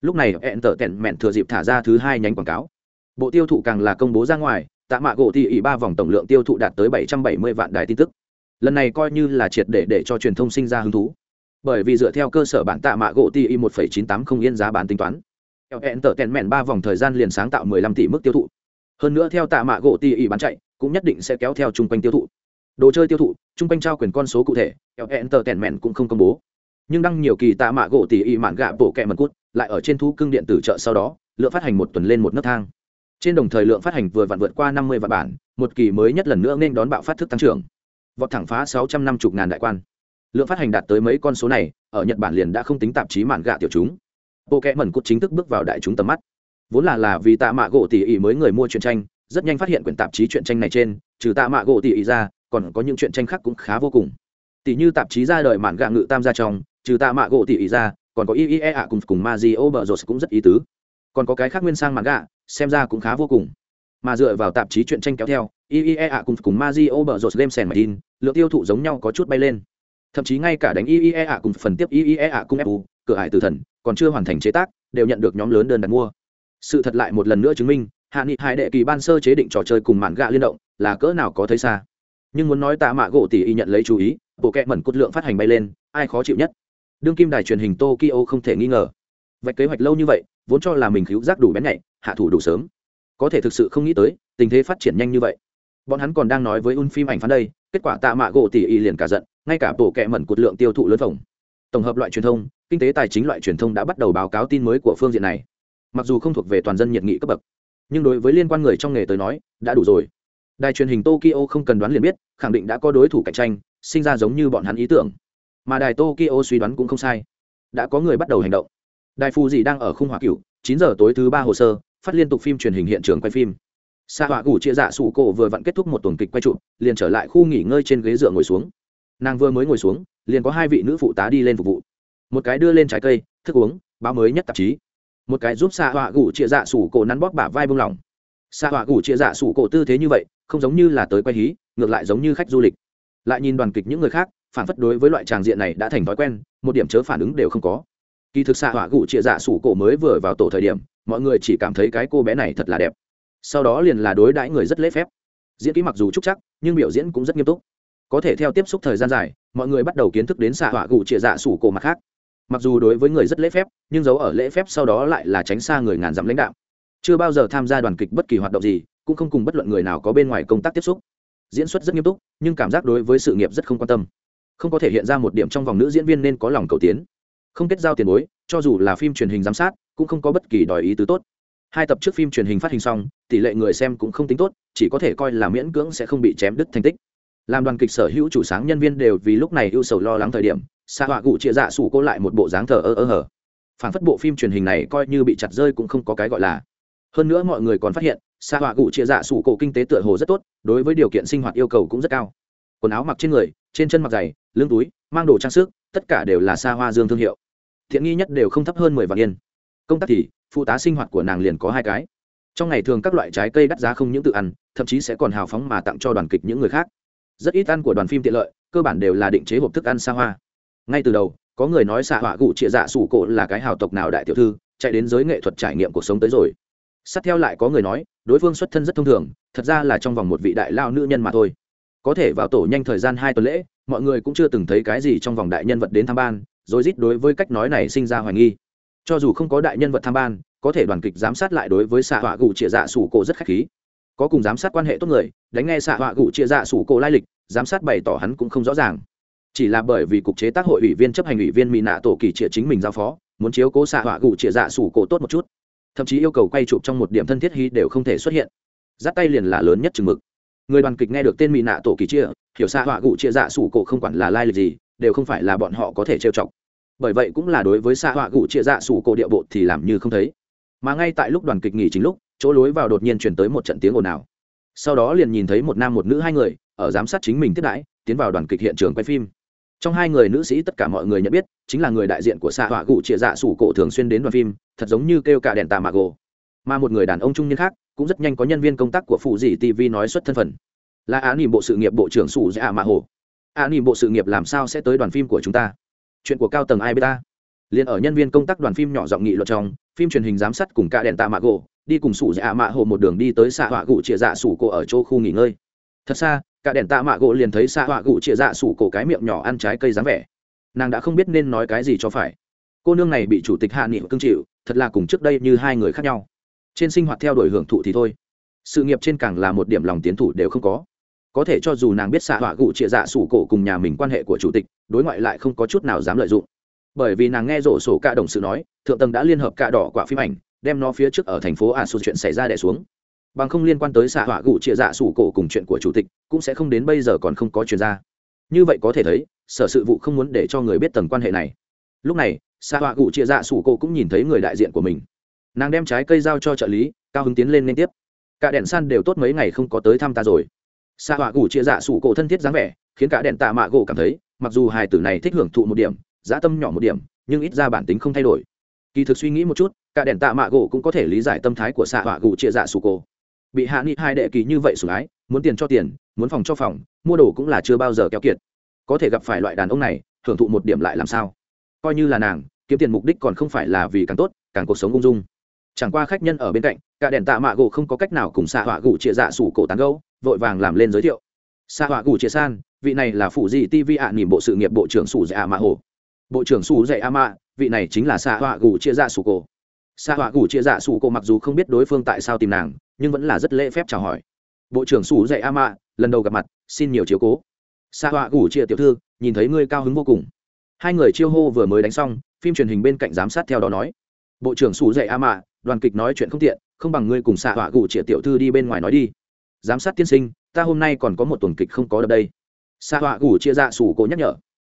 Lúc này hẹn tở tẹn mẹn thừa dịp thả ra thứ hai nhánh quảng cáo. Bộ tiêu thụ càng là công bố ra ngoài, tạ mạ gỗ Ti ỉ ba vòng tổng lượng tiêu thụ đạt tới bảy trăm bảy mươi vạn đài tin tức. Lần này coi như là triệt để để cho truyền thông sinh ra hứng thú. Bởi vì dựa theo cơ sở bản tạ mạ gỗ ti một phẩy chín tám không yên giá bán tính toán hẹn tở tèn mẹn ba vòng thời gian liền sáng tạo mười lăm tỷ mức tiêu thụ. Hơn nữa theo tạ mạ gỗ ti bán chạy, cũng nhất định sẽ kéo theo chung quanh tiêu thụ. Đồ chơi tiêu thụ, chung quanh trao quyền con số cụ thể hẹn tở tèn mẹn cũng không công bố. Nhưng đăng nhiều kỳ tạ mạ gỗ ti mạn gạ bộ kẹ mật cút, lại ở trên thú cưng điện tử chợ sau đó, lượng phát hành một tuần lên một nấc thang. Trên đồng thời lượng phát hành vừa vặn vượt qua năm mươi vạn bản, một kỳ mới nhất lần nữa nên đón bạo phát thức tăng trưởng. Vọt thẳng phá sáu trăm năm mươi ngàn đại quan. Lượng phát hành đạt tới mấy con số này, ở nhật bản liền đã không tính tạp chí mạn gạ tiểu chúng bộ kẽ mẩn cút chính thức bước vào đại chúng tầm mắt. Vốn là là vì tạ mạ gỗ tỉ ỉ mới người mua truyện tranh rất nhanh phát hiện quyển tạp chí truyện tranh này trên trừ tạ mạ gỗ tỉ ỉ ra còn có những truyện tranh khác cũng khá vô cùng. Tỷ như tạp chí ra đời mạn gạ ngự tam gia trong trừ tạ mạ gỗ tỉ ỉ ra còn có iie ạ cùng cùng ma di ô bờ rột cũng rất ý tứ. Còn có cái khác nguyên sang mạn gạ xem ra cũng khá vô cùng. Mà dựa vào tạp chí truyện tranh kéo theo iie ạ cùng cùng ma di ô bờ rột game sèn mà in, lượng tiêu thụ giống nhau có chút bay lên. Thậm chí ngay cả đánh iie ạ cùng phần tiếp iie ạ cùng fu cửa hải tử thần, còn chưa hoàn thành chế tác, đều nhận được nhóm lớn đơn đặt mua. Sự thật lại một lần nữa chứng minh, hạ nghị hải đệ kỳ ban sơ chế định trò chơi cùng mạn gạ liên động, là cỡ nào có thấy xa. Nhưng muốn nói tạ mạ gỗ tỷ y nhận lấy chú ý, bộ kẹ mẩn cốt lượng phát hành bay lên, ai khó chịu nhất? Đương kim đài truyền hình tokyo không thể nghi ngờ. Vạch kế hoạch lâu như vậy, vốn cho là mình cứu giác đủ bén nhạy, hạ thủ đủ sớm. Có thể thực sự không nghĩ tới, tình thế phát triển nhanh như vậy. Bọn hắn còn đang nói với un phim ảnh phán đây, kết quả tạ mạ gỗ tỷ y liền cả giận, ngay cả bộ kẹ mẩn cột lượng tiêu thụ lớn phòng tổng hợp loại truyền thông kinh tế tài chính loại truyền thông đã bắt đầu báo cáo tin mới của phương diện này. Mặc dù không thuộc về toàn dân nhiệt nghị cấp bậc, nhưng đối với liên quan người trong nghề tới nói, đã đủ rồi. Đài truyền hình tokyo không cần đoán liền biết, khẳng định đã có đối thủ cạnh tranh, sinh ra giống như bọn hắn ý tưởng. Mà đài tokyo suy đoán cũng không sai. Đã có người bắt đầu hành động. Đài phù gì đang ở khung hỏa cựu chín giờ tối thứ ba hồ sơ, phát liên tục phim truyền hình hiện trường quay phim. Xa họa gủ chia dạ sụ cổ vừa vặn kết thúc một tuần kịch quay trụ, liền trở lại khu nghỉ ngơi trên ghế dựa ngồi xuống. Nàng vừa mới ngồi xuống, liền có hai vị nữ phụ tá đi lên phục vụ một cái đưa lên trái cây, thức uống, báo mới nhất tạp chí. Một cái giúp xạ họa gủ chia dạ sủ cổ nắn bóp bả vai bông lỏng. Xạ họa gủ chia dạ sủ cổ tư thế như vậy, không giống như là tới quay hí, ngược lại giống như khách du lịch. Lại nhìn đoàn kịch những người khác, phản phất đối với loại tràng diện này đã thành thói quen, một điểm chớ phản ứng đều không có. Kỳ thực xạ họa gủ chia dạ sủ cổ mới vừa vào tổ thời điểm, mọi người chỉ cảm thấy cái cô bé này thật là đẹp. Sau đó liền là đối đãi người rất lễ phép. Diễn kỹ mặc dù trúc chắc, nhưng biểu diễn cũng rất nghiêm túc. Có thể theo tiếp xúc thời gian dài, mọi người bắt đầu kiến thức đến xạ họa gụ trịa dạ sủ cổ mặt khác mặc dù đối với người rất lễ phép, nhưng giấu ở lễ phép sau đó lại là tránh xa người ngàn dặm lãnh đạo. Chưa bao giờ tham gia đoàn kịch bất kỳ hoạt động gì, cũng không cùng bất luận người nào có bên ngoài công tác tiếp xúc. Diễn xuất rất nghiêm túc, nhưng cảm giác đối với sự nghiệp rất không quan tâm. Không có thể hiện ra một điểm trong vòng nữ diễn viên nên có lòng cầu tiến. Không kết giao tiền bối, cho dù là phim truyền hình giám sát, cũng không có bất kỳ đòi ý tứ tốt. Hai tập trước phim truyền hình phát hình xong, tỷ lệ người xem cũng không tính tốt, chỉ có thể coi là miễn cưỡng sẽ không bị chém đứt thành tích. Làm đoàn kịch sở hữu chủ sáng nhân viên đều vì lúc này ưu sầu lo lắng thời điểm xạ họa cụ chia dạ sủ cô lại một bộ dáng thờ ơ ơ hở phản phất bộ phim truyền hình này coi như bị chặt rơi cũng không có cái gọi là. Hơn nữa mọi người còn phát hiện xạ họa cụ chia dạ sủ cổ kinh tế tựa hồ rất tốt, đối với điều kiện sinh hoạt yêu cầu cũng rất cao. Quần áo mặc trên người, trên chân mặc giày, lưng túi, mang đồ trang sức, tất cả đều là xa hoa dương thương hiệu. Thiện nghi nhất đều không thấp hơn mười vạn yên. Công tác thì, phụ tá sinh hoạt của nàng liền có hai cái. Trong ngày thường các loại trái cây đắt giá không những tự ăn, thậm chí sẽ còn hào phóng mà tặng cho đoàn kịch những người khác. Rất ít ăn của đoàn phim tiện lợi, cơ bản đều là định chế hộp thức ăn xa hoa ngay từ đầu, có người nói xạ họa cụ trịa dạ sủ cổ là cái hào tộc nào đại tiểu thư, chạy đến giới nghệ thuật trải nghiệm cuộc sống tới rồi. Sát theo lại có người nói, đối phương xuất thân rất thông thường, thật ra là trong vòng một vị đại lao nữ nhân mà thôi. Có thể vào tổ nhanh thời gian hai tuần lễ, mọi người cũng chưa từng thấy cái gì trong vòng đại nhân vật đến tham ban, rồi rít đối với cách nói này sinh ra hoài nghi. Cho dù không có đại nhân vật tham ban, có thể đoàn kịch giám sát lại đối với xạ họa gụ trịa dạ sủ cổ rất khách khí. Có cùng giám sát quan hệ tốt người, đánh nghe xạ họa gụ trịa dạ sủ cổ lai lịch, giám sát bày tỏ hắn cũng không rõ ràng chỉ là bởi vì cục chế tác hội ủy viên chấp hành ủy viên mỹ nạ tổ kỳ trịa chính mình giao phó, muốn chiếu cố xạ họa gù trịa dạ sủ cổ tốt một chút. Thậm chí yêu cầu quay chụp trong một điểm thân thiết hy đều không thể xuất hiện. Giáp tay liền là lớn nhất chừng mực. Người đoàn kịch nghe được tên mỹ nạ tổ kỳ chia hiểu xạ họa gụ chia dạ sủ cổ không quản là lai lịch gì, đều không phải là bọn họ có thể trêu chọc. Bởi vậy cũng là đối với xạ họa gụ chia dạ sủ cổ địa bộ thì làm như không thấy. Mà ngay tại lúc đoàn kịch nghỉ chính lúc, chỗ lối vào đột nhiên chuyển tới một trận tiếng ồn ào. Sau đó liền nhìn thấy một nam một nữ hai người, ở giám sát chính mình tiếp đãi, tiến vào đoàn kịch hiện trường quay phim trong hai người nữ sĩ tất cả mọi người nhận biết, chính là người đại diện của xạ họa gụ trịa dạ sủ cổ thường xuyên đến đoàn phim, thật giống như kêu cả đèn tà mạ gồ. Mà một người đàn ông trung niên khác, cũng rất nhanh có nhân viên công tác của phụ dì tv nói xuất thân phận. Là án nỉm bộ sự nghiệp bộ trưởng sủ dạ mạ hồ án nỉm bộ sự nghiệp làm sao sẽ tới đoàn phim của chúng ta? Chuyện của cao tầng ai bê ta? Liền ở nhân viên công tác đoàn phim nhỏ giọng nghị luật trong, phim truyền hình giám sát cùng cả đèn tạ mạ gỗ đi cùng sủ dạ mạ hồ một đường đi tới xạ họa gụ trịa dạ sủ cổ ở chỗ khu nghỉ ngơi. Thật xa cả đèn tạ mạ gỗ liền thấy xạ họa gụ chĩa dạ sủ cổ cái miệng nhỏ ăn trái cây dáng vẻ. Nàng đã không biết nên nói cái gì cho phải. Cô nương này bị chủ tịch hạ nghị cương chịu, thật là cùng trước đây như hai người khác nhau. Trên sinh hoạt theo đuổi hưởng thụ thì thôi. Sự nghiệp trên càng là một điểm lòng tiến thủ đều không có. Có thể cho dù nàng biết xạ họa gụ trịa dạ sủ cổ cùng nhà mình quan hệ của chủ tịch, đối ngoại lại không có chút nào dám lợi dụng. Bởi vì nàng nghe rổ sổ ca đồng sự nói, thượng tầng đã liên hợp ca đỏ quả phim ảnh, đem nó phía trước ở thành phố a số chuyện xảy ra đẻ xuống bằng không liên quan tới xạ họa gụ chia dạ sủ cổ cùng chuyện của chủ tịch, cũng sẽ không đến bây giờ còn không có chuyên gia. Như vậy có thể thấy, sở sự vụ không muốn để cho người biết tầng quan hệ này. Lúc này, xạ họa gụ chia dạ sủ cổ cũng nhìn thấy người đại diện của mình. Nàng đem trái cây giao cho trợ lý, cao hứng tiến lên liên tiếp. Cả đèn san đều tốt mấy ngày không có tới thăm ta rồi. Xạ họa gụ chia dạ sủ cổ thân thiết dáng vẻ, khiến cả đèn tạ mạ gỗ cảm thấy, mặc dù hài tử này thích hưởng thụ một điểm dã tâm nhỏ một điểm, nhưng ít ra bản tính không thay đổi. Kỳ thực suy nghĩ một chút, cả đèn tạ mạ gỗ cũng có thể lý giải tâm thái của xạ họa gù chia dạ sủ cổ bị hạ nghị hai đệ kỳ như vậy sủng ái, muốn tiền cho tiền, muốn phòng cho phòng, mua đồ cũng là chưa bao giờ keo kiệt. Có thể gặp phải loại đàn ông này hưởng thụ một điểm lại làm sao? Coi như là nàng, kiếm tiền mục đích còn không phải là vì càng tốt, càng cuộc sống ung dung. Chẳng qua khách nhân ở bên cạnh, cả đèn tạ mạ gỗ không có cách nào cùng xạ họa gủ chia dạ sủ cổ tán gâu vội vàng làm lên giới thiệu. Xạ họa gủ chia san, vị này là phụ di tv ạ nỉm bộ sự nghiệp bộ trưởng sủ dạ mạ hồ. Bộ trưởng sủ dạ mạ, vị này chính là xạ họa gủ chia dạ sủ cổ xạ họa gủ chia dạ sủ cổ mặc dù không biết đối phương tại sao tìm nàng, nhưng vẫn là rất lễ phép chào hỏi. Bộ trưởng sủ dạy a mạ lần đầu gặp mặt, xin nhiều chiếu cố. Xạ họa gủ chia tiểu thư, nhìn thấy ngươi cao hứng vô cùng. Hai người chiêu hô vừa mới đánh xong, phim truyền hình bên cạnh giám sát theo đó nói. Bộ trưởng sủ dạy a mạ đoàn kịch nói chuyện không tiện, không bằng ngươi cùng xạ họa gủ chia tiểu thư đi bên ngoài nói đi. Giám sát tiên sinh, ta hôm nay còn có một tuần kịch không có đập đây. Xạ họa gủ chia dạ sủ cổ nhắc nhở.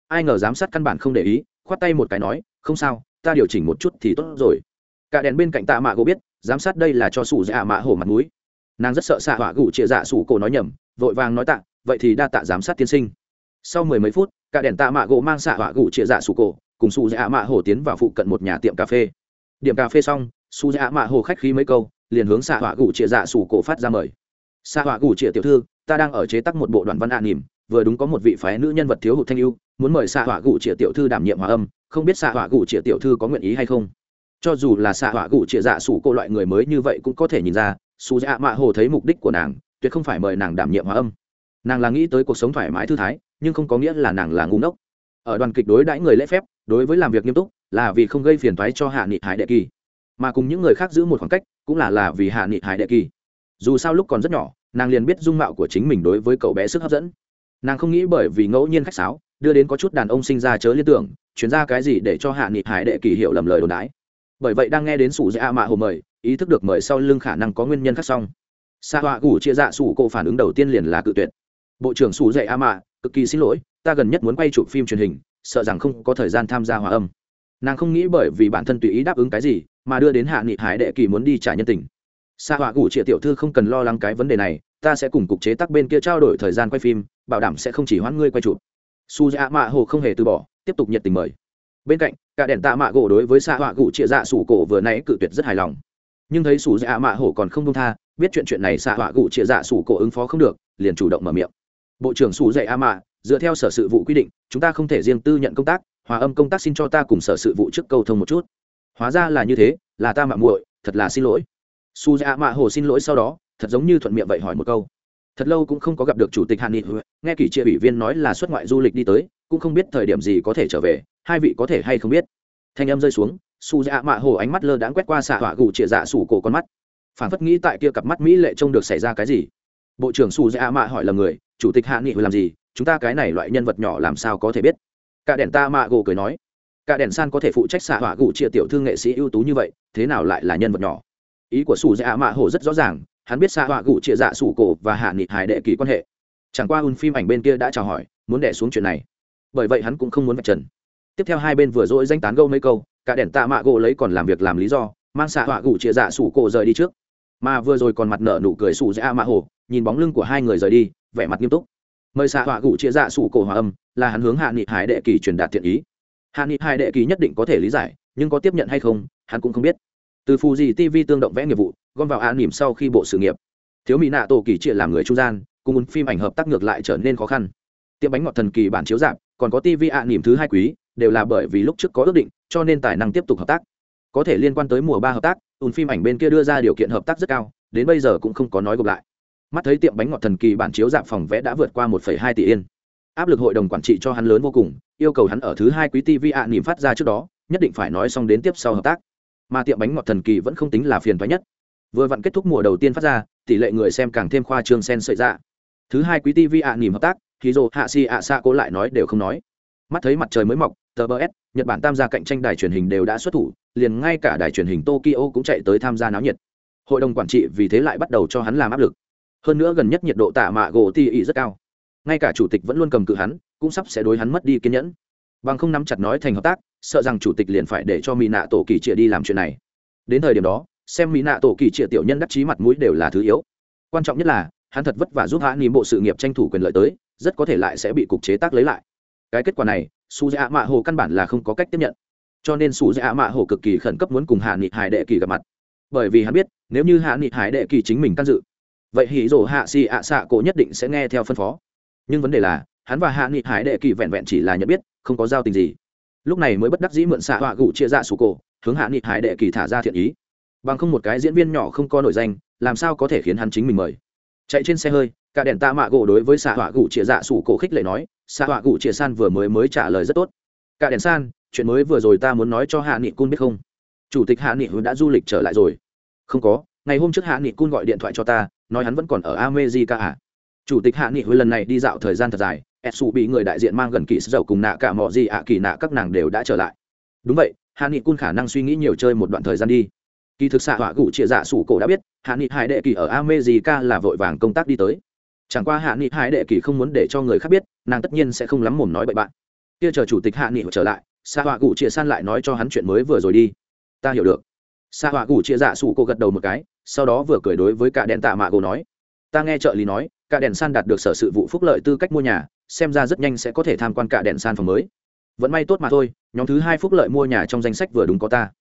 Ai ngờ giám sát căn bản không để ý, khoát tay một cái nói, không sao, ta điều chỉnh một chút thì tốt rồi cả đèn bên cạnh tạ mạ gỗ biết, giám sát đây là cho sủ dạ mạ hổ mặt mũi. Nàng rất sợ xạ họa gủ chia dạ sủ cổ nói nhầm, vội vàng nói tạ, vậy thì đa tạ giám sát tiên sinh. Sau mười mấy phút, cả đèn tạ mạ gỗ mang xạ họa gủ chia dạ sủ cổ, cùng sủ dạ mạ hổ tiến vào phụ cận một nhà tiệm cà phê. Điểm cà phê xong, sủ dạ mạ hổ khách khí mấy câu, liền hướng xạ họa gủ chia dạ sủ cổ phát ra mời. Xạ họa gủ chia tiểu thư, ta đang ở chế tác một bộ đoạn văn ạ nỉm, vừa đúng có một vị phái nữ nhân vật thiếu hụt thanh ưu, muốn mời xạ họa gụ chia tiểu thư đảm nhiệm hòa âm, không biết xạ họa gụ chia tiểu thư có nguyện ý hay không? Cho dù là xạ họa gụ trịa dạ sủ cô loại người mới như vậy cũng có thể nhìn ra su dạ mạ hồ thấy mục đích của nàng, tuyệt không phải mời nàng đảm nhiệm hòa âm. Nàng là nghĩ tới cuộc sống thoải mái thư thái, nhưng không có nghĩa là nàng là ngu ngốc. Ở đoàn kịch đối đãi người lễ phép, đối với làm việc nghiêm túc, là vì không gây phiền toái cho hạ nghị hải đệ kỳ. Mà cùng những người khác giữ một khoảng cách, cũng là là vì hạ nghị hải đệ kỳ. Dù sao lúc còn rất nhỏ, nàng liền biết dung mạo của chính mình đối với cậu bé sức hấp dẫn. Nàng không nghĩ bởi vì ngẫu nhiên khách sáo, đưa đến có chút đàn ông sinh ra chớ liên tưởng, chuyển ra cái gì để cho hạ nghị hải đệ kỳ hiểu lầm lời đồn đái bởi vậy đang nghe đến sủ dạ mạ hồ mời, ý thức được mời sau lưng khả năng có nguyên nhân khác xong. Xa họa gủ chia dạ sủ cô phản ứng đầu tiên liền là cự tuyệt. Bộ trưởng sủ dạ a mạ, cực kỳ xin lỗi, ta gần nhất muốn quay chụp phim truyền hình, sợ rằng không có thời gian tham gia hòa âm. Nàng không nghĩ bởi vì bản thân tùy ý đáp ứng cái gì, mà đưa đến hạ nghị hải đệ kỳ muốn đi trả nhân tình. Xa họa gủ chia tiểu thư không cần lo lắng cái vấn đề này, ta sẽ cùng cục chế tác bên kia trao đổi thời gian quay phim, bảo đảm sẽ không chỉ hoãn ngươi quay chụp. Su dạ mạ hồ không hề từ bỏ, tiếp tục nhiệt tình mời bên cạnh, cả đèn tạ mạ gỗ đối với xạ họa gụ chia dạ sủ cổ vừa nãy cự tuyệt rất hài lòng. Nhưng thấy sủ dạ mạ hổ còn không đông tha, biết chuyện chuyện này xạ họa gụ chia dạ sủ cổ ứng phó không được, liền chủ động mở miệng. Bộ trưởng sủ dạy a mạ, dựa theo sở sự vụ quy định, chúng ta không thể riêng tư nhận công tác, hòa âm công tác xin cho ta cùng sở sự vụ trước câu thông một chút. Hóa ra là như thế, là ta mạ muội, thật là xin lỗi. Su dạ mạ hồ xin lỗi sau đó, thật giống như thuận miệng vậy hỏi một câu. Thật lâu cũng không có gặp được chủ tịch hàn nghị nghe kỷ chia ủy viên nói là xuất ngoại du lịch đi tới, cũng không biết thời điểm gì có thể trở về hai vị có thể hay không biết thanh âm rơi xuống su dạ mạ hồ ánh mắt lơ đãng quét qua xạ họa gù chĩa dạ sủ cổ con mắt phản phất nghĩ tại kia cặp mắt mỹ lệ trông được xảy ra cái gì bộ trưởng su dạ mạ hỏi là người chủ tịch hạ nghị làm gì chúng ta cái này loại nhân vật nhỏ làm sao có thể biết cả đèn ta mạ gồ cười nói cả đèn san có thể phụ trách xạ họa gù chĩa tiểu thư nghệ sĩ ưu tú như vậy thế nào lại là nhân vật nhỏ ý của su dạ mạ hồ rất rõ ràng hắn biết xạ họa gù chĩa dạ sủ cổ và hạ nghị hải đệ kỳ quan hệ chẳng qua un phim ảnh bên kia đã chào hỏi muốn đẻ xuống chuyện này bởi vậy hắn cũng không muốn vạch trần tiếp theo hai bên vừa dỗi danh tán gâu mấy câu, cả đèn tạ mạ gỗ lấy còn làm việc làm lý do, mang xạ họa gủ chia dạ sủ cổ rời đi trước. Mà vừa rồi còn mặt nở nụ cười sủ dạ mạ hồ nhìn bóng lưng của hai người rời đi, vẻ mặt nghiêm túc. Mời xạ họa gủ chia dạ sủ cổ hòa âm, là hắn hướng hạ nghị hải đệ kỳ truyền đạt thiện ý. Hạ nghị hải đệ kỳ nhất định có thể lý giải, nhưng có tiếp nhận hay không, hắn cũng không biết. Từ phù gì tv tương động vẽ nghiệp vụ, gom vào an nỉm sau khi bộ sự nghiệp. Thiếu mỹ nạ tổ kỳ chia làm người trung gian, cùng một phim ảnh hợp tác ngược lại trở nên khó khăn. Tiệm bánh ngọt thần kỳ bản chiếu dạp còn có tv ạ nỉm thứ hai quý đều là bởi vì lúc trước có ước định, cho nên tài năng tiếp tục hợp tác. Có thể liên quan tới mùa ba hợp tác ùn phim ảnh bên kia đưa ra điều kiện hợp tác rất cao, đến bây giờ cũng không có nói gộp lại. Mắt thấy tiệm bánh ngọt thần kỳ bản chiếu dạng phòng vẽ đã vượt qua một hai tỷ yên. Áp lực hội đồng quản trị cho hắn lớn vô cùng, yêu cầu hắn ở thứ hai quý tv ạ nỉm phát ra trước đó, nhất định phải nói xong đến tiếp sau hợp tác. Mà tiệm bánh ngọt thần kỳ vẫn không tính là phiền thoái nhất. Vừa vặn kết thúc mùa đầu tiên phát ra, tỷ lệ người xem càng thêm khoa trương sen sợi ra. Thứ hai quý tv ạ nỉm hợp tác thì dồ hạ si ạ xạ cố lại nói đều không nói. Mắt thấy mặt trời mới mọc TBS, nhật bản tham gia cạnh tranh đài truyền hình đều đã xuất thủ liền ngay cả đài truyền hình tokyo cũng chạy tới tham gia náo nhiệt. Hội đồng quản trị vì thế lại bắt đầu cho hắn làm áp lực. Hơn nữa gần nhất nhiệt độ tạ mạ gỗ ti rất cao. Ngay cả chủ tịch vẫn luôn cầm cự hắn cũng sắp sẽ đối hắn mất đi kiên nhẫn. Bằng không nắm chặt nói thành hợp tác sợ rằng chủ tịch liền phải để cho mỹ nạ tổ kỳ trịa đi làm chuyện này. Đến thời điểm đó xem mỹ nạ tổ kỳ trịa tiểu nhân đắc chí mặt mũi đều là thứ yếu. Quan trọng nhất là hắn thật vất vả giúp hạ niệm bộ sự nghiệp tranh thủ quyền lợi tới rất có thể lại sẽ bị cục chế tác lấy lại cái kết quả này, su dạ mạ hồ căn bản là không có cách tiếp nhận. Cho nên su dạ mạ hồ cực kỳ khẩn cấp muốn cùng hạ nghị hải đệ kỳ gặp mặt. Bởi vì hắn biết, nếu như hạ nghị hải đệ kỳ chính mình can dự, vậy hỉ rổ hạ xì ạ xạ cổ nhất định sẽ nghe theo phân phó. Nhưng vấn đề là, hắn và hạ nghị hải đệ kỳ vẹn vẹn chỉ là nhận biết, không có giao tình gì. Lúc này mới bất đắc dĩ mượn xạ họa gụ chia ra sủ cổ, hướng hạ nghị hải đệ kỳ thả ra thiện ý. Bằng không một cái diễn viên nhỏ không có nổi danh, làm sao có thể khiến hắn chính mình mời? Chạy trên xe hơi cả đèn tạ mạ gỗ đối với xạ họa gụ chia dạ sủ cổ khích lệ nói, xạ họa gụ chia san vừa mới mới trả lời rất tốt. Cả đèn san, chuyện mới vừa rồi ta muốn nói cho hạ nghị cun biết không? Chủ tịch hạ nghị đã du lịch trở lại rồi. Không có, ngày hôm trước hạ nghị cun gọi điện thoại cho ta, nói hắn vẫn còn ở amejica à? Chủ tịch hạ nghị hồi lần này đi dạo thời gian thật dài su bị người đại diện mang gần kỳ dầu cùng nạ cả mọi gì ạ, kỳ nạ các nàng đều đã trở lại. Đúng vậy, hạ nghị cun khả năng suy nghĩ nhiều chơi một đoạn thời gian đi. Kỳ thực xạ họa gụ chia dạ sủ cổ đã biết, hạ nghị hải đệ kỳ ở amejica là vội vàng công tác đi tới chẳng qua hạ nghị hải đệ kỳ không muốn để cho người khác biết, nàng tất nhiên sẽ không lắm mồm nói bậy bạn. Kia chờ chủ tịch hạ nghị trở lại xa họa cụ chia san lại nói cho hắn chuyện mới vừa rồi đi. Ta hiểu được. Xa họa cụ chia dạ sụ cô gật đầu một cái, sau đó vừa cười đối với cả đèn tạ mạ cô nói, ta nghe trợ lý nói, cả đèn san đạt được sở sự vụ phúc lợi tư cách mua nhà, xem ra rất nhanh sẽ có thể tham quan cả đèn san phòng mới. Vẫn may tốt mà thôi, nhóm thứ hai phúc lợi mua nhà trong danh sách vừa đúng có ta.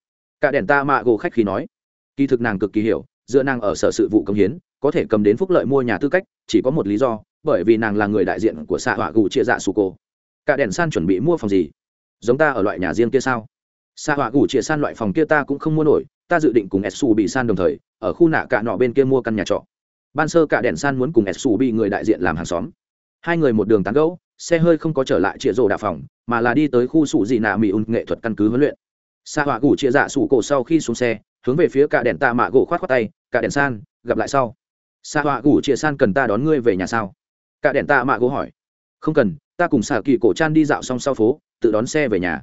Cả đèn ta mạ gồ khách khí nói. Kỳ thực nàng cực kỳ hiểu dựa nàng ở sở sự vụ công hiến có thể cầm đến phúc lợi mua nhà tư cách, chỉ có một lý do, bởi vì nàng là người đại diện của xạ họa gù chia dạ sù cô. Cả đèn san chuẩn bị mua phòng gì? Giống ta ở loại nhà riêng kia sao? Xạ họa gù chia san loại phòng kia ta cũng không mua nổi, ta dự định cùng su bị san đồng thời, ở khu nạ cả nọ bên kia mua căn nhà trọ. Ban sơ cả đèn san muốn cùng su bị người đại diện làm hàng xóm. Hai người một đường tán gẫu, xe hơi không có trở lại chĩa rổ đạ phòng, mà là đi tới khu sủ dị nạ mỹ ùn nghệ thuật căn cứ huấn luyện. Xạ họa gù chia dạ sù cổ sau khi xuống xe, hướng về phía cả đèn tạ mạ gỗ khoát khoát tay, cả đèn san, gặp lại sau xạ họa gủ chia san cần ta đón ngươi về nhà sao? Cả đèn tạ mạ gỗ hỏi. Không cần, ta cùng xạ kỳ cổ chan đi dạo xong sau phố, tự đón xe về nhà.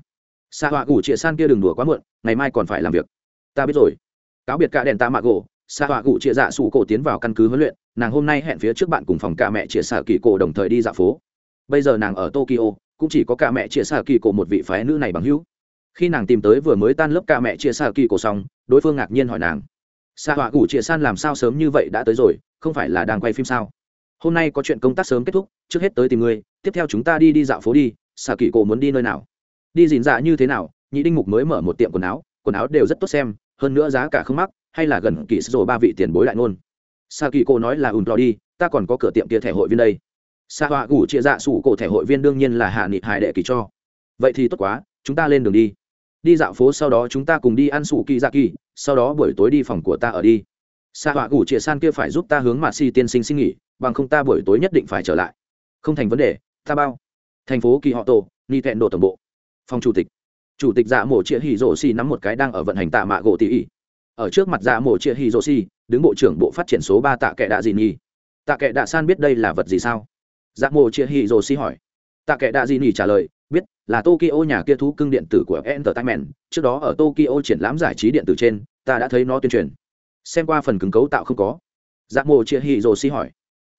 Xạ họa gủ chia san kia đừng đùa quá muộn, ngày mai còn phải làm việc. Ta biết rồi. Cáo biệt cả đèn tạ mạ gỗ xạ họa gủ chia dạ sủ cổ tiến vào căn cứ huấn luyện, nàng hôm nay hẹn phía trước bạn cùng phòng Cả mẹ chia xạ kỳ cổ đồng thời đi dạo phố. Bây giờ nàng ở tokyo, cũng chỉ có Cả mẹ chia xạ kỳ cổ một vị phái nữ này bằng hữu. Khi nàng tìm tới vừa mới tan lớp Cả mẹ chia xạ kỳ cổ xong, đối phương ngạc nhiên hỏi nàng xạ họa cụ chia san làm sao sớm như vậy đã tới rồi, không phải là đang quay phim sao? Hôm nay có chuyện công tác sớm kết thúc, trước hết tới tìm ngươi, tiếp theo chúng ta đi đi dạo phố đi xạ kỳ cổ muốn đi nơi nào? Đi dìn dạ như thế nào? Nhị đinh mục mới mở một tiệm quần áo quần áo đều rất tốt xem, hơn nữa giá cả không mắc, hay là gần kỳ rồi ba vị tiền bối lại ngôn. Sa kỳ cô nói là, ùn lò đi, ta còn có cửa tiệm kia thẻ hội viên đây. Xạ họa cụ chia dạ sủ cổ thẻ hội viên đương nhiên là hạ nghị hải đệ kỳ cho. Vậy thì tốt quá, chúng ta lên đường đi đi dạo phố sau đó chúng ta cùng đi ăn sủ kỳ dạ kỳ, sau đó buổi tối đi phòng của ta ở đi. Sa họa gủ chia san kia phải giúp ta hướng mạ si tiên sinh xin nghỉ, bằng không ta buổi tối nhất định phải trở lại. Không thành vấn đề, ta bao. Thành phố kỳ họ tổ, ni thẹn độ tổng bộ. Phòng chủ tịch. Chủ tịch dạ mổ chia hì rổ si nắm một cái đang ở vận hành tạ mạ gỗ tỉ ỉ. Ở trước mặt dạ mổ chia hì rổ si đứng bộ trưởng bộ phát triển số ba tạ kệ đạ gì nhi. Tạ kệ đạ san biết đây là vật gì sao? Dạ mổ chia hì rổ si hỏi. Tạ kệ đạ gì nhi trả lời là tokyo nhà kia thú cưng điện tử của entertainment. Trước đó ở tokyo triển lãm giải trí điện tử trên, ta đã thấy nó tuyên truyền. Xem qua phần cứng cấu tạo không có. Giác mô chia hì rồ si hỏi.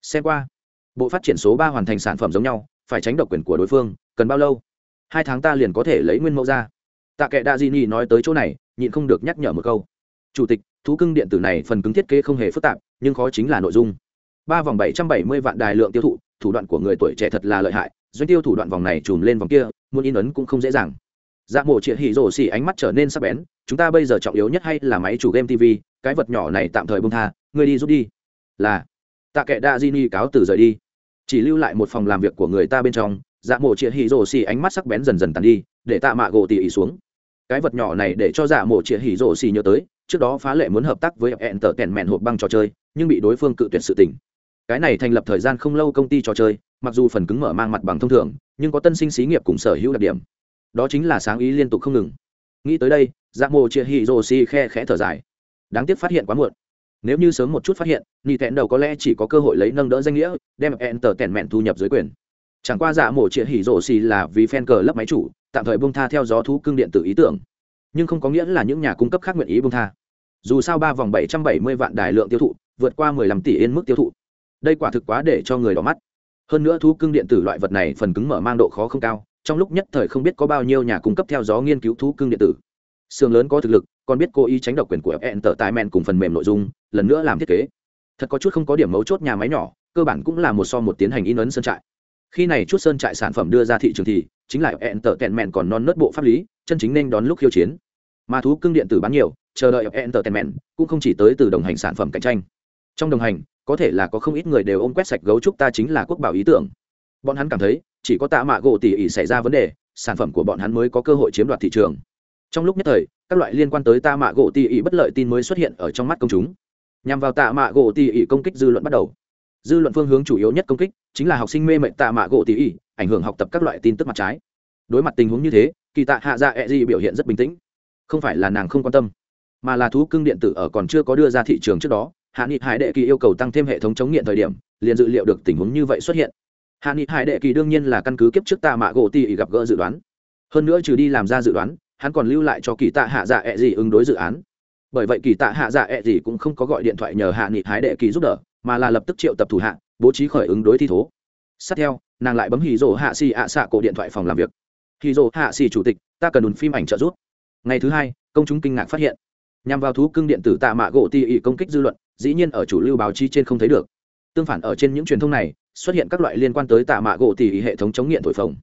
Xem qua. Bộ phát triển số ba hoàn thành sản phẩm giống nhau, phải tránh độc quyền của đối phương, cần bao lâu? Hai tháng ta liền có thể lấy nguyên mẫu ra. Tạ kệ đa di nhi nói tới chỗ này, nhịn không được nhắc nhở một câu. Chủ tịch, thú cưng điện tử này phần cứng thiết kế không hề phức tạp, nhưng khó chính là nội dung ba vòng bảy trăm bảy mươi vạn đài lượng tiêu thụ, thủ đoạn của người tuổi trẻ thật là lợi hại, doanh tiêu thủ đoạn vòng này chùm lên vòng kia, muốn in ấn cũng không dễ dàng. Dạ mộ triệt hỉ rổ xỉ ánh mắt trở nên sắc bén, chúng ta bây giờ trọng yếu nhất hay là máy chủ game tv cái vật nhỏ này tạm thời bông tha người đi rút đi. Là, tạ kệ đa di ni cáo từ rời đi. Chỉ lưu lại một phòng làm việc của người ta bên trong dạ mộ triệt hỉ rổ xỉ ánh mắt sắc bén dần dần tàn đi, để tạ mạ gỗ tỉ ỉ xuống. Cái vật nhỏ này để cho dạ mộ triệt hỉ rổ xỉ nhớ tới, trước đó phá lệ muốn hợp tác với hẹn tờ kèn mẹn hộp băng trò chơi, nhưng bị đối phương cự tuyệt sự tình cái này thành lập thời gian không lâu công ty trò chơi, mặc dù phần cứng mở mang mặt bằng thông thường, nhưng có tân sinh xí nghiệp cùng sở hữu đặc điểm. Đó chính là sáng ý liên tục không ngừng. Nghĩ tới đây giác mộ chia hì rô si khe khẽ thở dài. Đáng tiếc phát hiện quá muộn. Nếu như sớm một chút phát hiện, nị thẹn đầu có lẽ chỉ có cơ hội lấy nâng đỡ danh nghĩa, đem enter tèn mẹn thu nhập dưới quyền. Chẳng qua dạ mổ chia hỉ rổ xì là vì fan cờ lấp máy chủ, tạm thời bông tha theo gió thú cưng điện tử ý tưởng. Nhưng không có nghĩa là những nhà cung cấp khác nguyện ý bông tha. Dù sao ba vòng bảy trăm bảy mươi vạn đài lượng tiêu thụ, vượt qua mười lăm tỷ yên mức tiêu thụ đây quả thực quá để cho người đỏ mắt. Hơn nữa thú cưng điện tử loại vật này phần cứng mở mang độ khó không cao, trong lúc nhất thời không biết có bao nhiêu nhà cung cấp theo gió nghiên cứu thú cưng điện tử. Xương lớn có thực lực, còn biết cố ý tránh độc quyền của fn tờ tài men cùng phần mềm nội dung, lần nữa làm thiết kế. Thật có chút không có điểm mấu chốt nhà máy nhỏ, cơ bản cũng là một so một tiến hành in ấn sơn trại. Khi này chút sơn trại sản phẩm đưa ra thị trường thì, chính là fn tờ tèn mẹn còn non nớt bộ pháp lý, chân chính nên đón lúc khiêu chiến. Mà thú cưng điện tử bán nhiều, chờ đợi fn tờ tèn mẹn cũng không chỉ tới từ đồng hành sản phẩm cạnh tranh. Trong đồng hành có thể là có không ít người đều ôm quét sạch gấu trúc ta chính là quốc bảo ý tưởng. Bọn hắn cảm thấy, chỉ có tạ mạ gỗ tỉ ỉ xảy ra vấn đề, sản phẩm của bọn hắn mới có cơ hội chiếm đoạt thị trường. Trong lúc nhất thời, các loại liên quan tới tạ mạ gỗ tỉ ỉ bất lợi tin mới xuất hiện ở trong mắt công chúng. Nhằm vào tạ mạ gỗ tỉ ỉ công kích dư luận bắt đầu. Dư luận phương hướng chủ yếu nhất công kích, chính là học sinh mê mệnh tạ mạ gỗ tỉ ỉ, ảnh hưởng học tập các loại tin tức mặt trái. Đối mặt tình huống như thế, kỳ tạ hạ dạ e di biểu hiện rất bình tĩnh. Không phải là nàng không quan tâm, mà là thú cưng điện tử ở còn chưa có đưa ra thị trường trước đó hạ nghị hải đệ kỳ yêu cầu tăng thêm hệ thống chống nghiện thời điểm, liền dự liệu được tình huống như vậy xuất hiện. Hạ nghị hải đệ kỳ đương nhiên là căn cứ kiếp trước tạ mạ gỗ tỉ gặp gỡ dự đoán. Hơn nữa trừ đi làm ra dự đoán, hắn còn lưu lại cho kỳ tạ hạ dạ ẹ、e、gì ứng đối dự án. Bởi vậy kỳ tạ hạ dạ ẹ、e、gì cũng không có gọi điện thoại nhờ hạ nghị hải đệ kỳ giúp đỡ, mà là lập tức triệu tập thủ hạ, bố trí khởi ứng đối thi thố. Sát theo, nàng lại bấm hì rỗ hạ xì ạ xạ cổ điện thoại phòng làm việc. Hì rỗ hạ xì chủ tịch, ta cần ùn phim ảnh trợ giúp. Ngày thứ hai, công chúng kinh ngạc phát hiện. Nhằm vào thú cưng điện tử tạ mạ gỗ ti ỉ công kích dư luận dĩ nhiên ở chủ lưu báo chí trên không thấy được. Tương phản ở trên những truyền thông này, xuất hiện các loại liên quan tới tạ mạ gỗ tỉ ỉ hệ thống chống nghiện thổi phồng.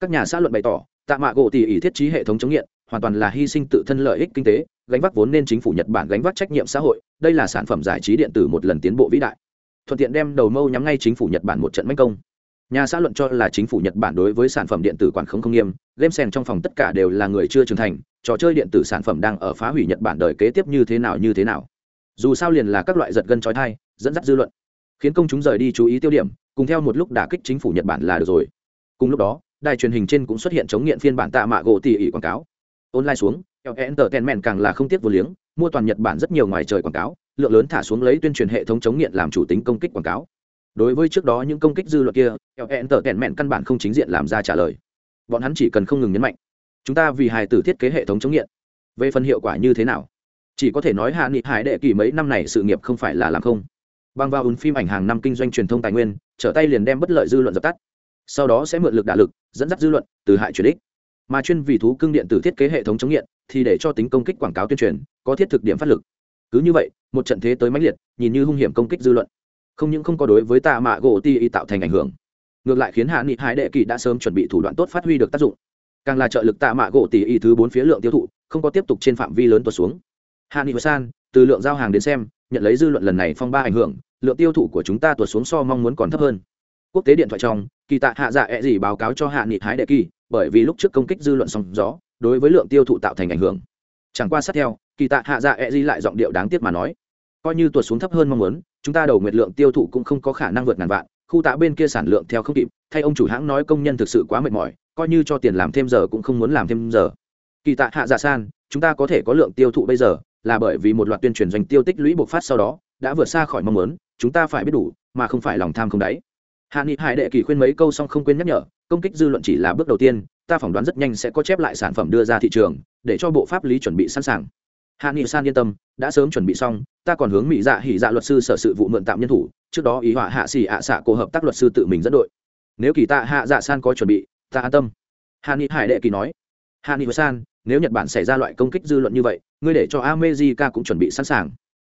Các nhà xã luận bày tỏ, tạ mạ gỗ tỉ ỉ thiết trí hệ thống chống nghiện, hoàn toàn là hy sinh tự thân lợi ích kinh tế, gánh vác vốn nên chính phủ nhật bản gánh vác trách nhiệm xã hội, đây là sản phẩm giải trí điện tử một lần tiến bộ vĩ đại. Thuận tiện đem đầu mâu nhắm ngay chính phủ nhật bản một trận manh công. Nhà xã luận cho là chính phủ nhật bản đối với sản phẩm điện tử quản không không nghiêm, game sen trong phòng tất cả đều là người chưa trưởng thành, trò chơi điện tử sản phẩm đang ở phá hủy nhật bản đời kế tiếp như thế nào như thế nào dù sao liền là các loại giật gân trói thai dẫn dắt dư luận khiến công chúng rời đi chú ý tiêu điểm cùng theo một lúc đả kích chính phủ nhật bản là được rồi cùng lúc đó đài truyền hình trên cũng xuất hiện chống nghiện phiên bản tạ mạ gỗ tỉ ỉ quảng cáo online xuống entertainment càng là không tiếc vô liếng mua toàn nhật bản rất nhiều ngoài trời quảng cáo lượng lớn thả xuống lấy tuyên truyền hệ thống chống nghiện làm chủ tính công kích quảng cáo đối với trước đó những công kích dư luận kia entertainment căn bản không chính diện làm ra trả lời bọn hắn chỉ cần không ngừng nhấn mạnh chúng ta vì hài tử thiết kế hệ thống chống nghiện về phần hiệu quả như thế nào chỉ có thể nói hạ nghị hải đệ kỳ mấy năm này sự nghiệp không phải là làm không. Bằng vào ứng phim ảnh hàng năm kinh doanh truyền thông tài nguyên, trở tay liền đem bất lợi dư luận dập tắt. Sau đó sẽ mượn lực đả lực, dẫn dắt dư luận, từ hại chuyển ích mà chuyên vì thú cưng điện tử thiết kế hệ thống chống nghiện, thì để cho tính công kích quảng cáo tuyên truyền, có thiết thực điểm phát lực. Cứ như vậy, một trận thế tới mãnh liệt, nhìn như hung hiểm công kích dư luận. Không những không có đối với tạ mạ gỗ ti y tạo thành ảnh hưởng, ngược lại khiến hạ nghị hải đệ kỳ đã sớm chuẩn bị thủ đoạn tốt phát huy được tác dụng. Càng là trợ lực tạ mạ gỗ tỷ y thứ bốn phía lượng tiêu thụ, không có tiếp tục trên phạm vi lớn tuột xuống hạ nghị san, từ lượng giao hàng đến xem, nhận lấy dư luận lần này phong ba ảnh hưởng, lượng tiêu thụ của chúng ta tuột xuống so mong muốn còn thấp hơn. Quốc tế điện thoại trong, kỳ tạ hạ dạ e ẹ gì báo cáo cho hạ nghị hái đệ kỳ, bởi vì lúc trước công kích dư luận song gió, đối với lượng tiêu thụ tạo thành ảnh hưởng. Chẳng qua sát theo, kỳ tạ hạ dạ e ẹ gì lại giọng điệu đáng tiếc mà nói, coi như tuột xuống thấp hơn mong muốn, chúng ta đầu nguyệt lượng tiêu thụ cũng không có khả năng vượt ngàn vạn, khu tạ bên kia sản lượng theo không kịp, thay ông chủ hãng nói công nhân thực sự quá mệt mỏi, coi như cho tiền làm thêm giờ cũng không muốn làm thêm giờ. Kỳ tạ hạ dạ san, chúng ta có thể có lượng tiêu thụ bây giờ là bởi vì một loạt tuyên truyền doanh tiêu tích lũy bộc phát sau đó, đã vượt xa khỏi mong muốn, chúng ta phải biết đủ, mà không phải lòng tham không đáy. Hạ nghị hải đệ kỳ khuyên mấy câu xong không quên nhắc nhở, công kích dư luận chỉ là bước đầu tiên, ta phỏng đoán rất nhanh sẽ có chép lại sản phẩm đưa ra thị trường, để cho bộ pháp lý chuẩn bị sẵn sàng. Hạ nghị san yên tâm, đã sớm chuẩn bị xong, ta còn hướng mỹ dạ hỉ dạ luật sư sở sự vụ mượn tạm nhân thủ, trước đó ý họa hạ xỉ ạ xạ cô hợp tác luật sư tự mình dẫn đội. Nếu kỳ tạ hạ dạ san có chuẩn bị, ta an tâm. Hạ nghị hải đệ kỳ nói. Hạ nghị san nếu nhật bản xảy ra loại công kích dư luận như vậy, ngươi để cho amejica cũng chuẩn bị sẵn sàng.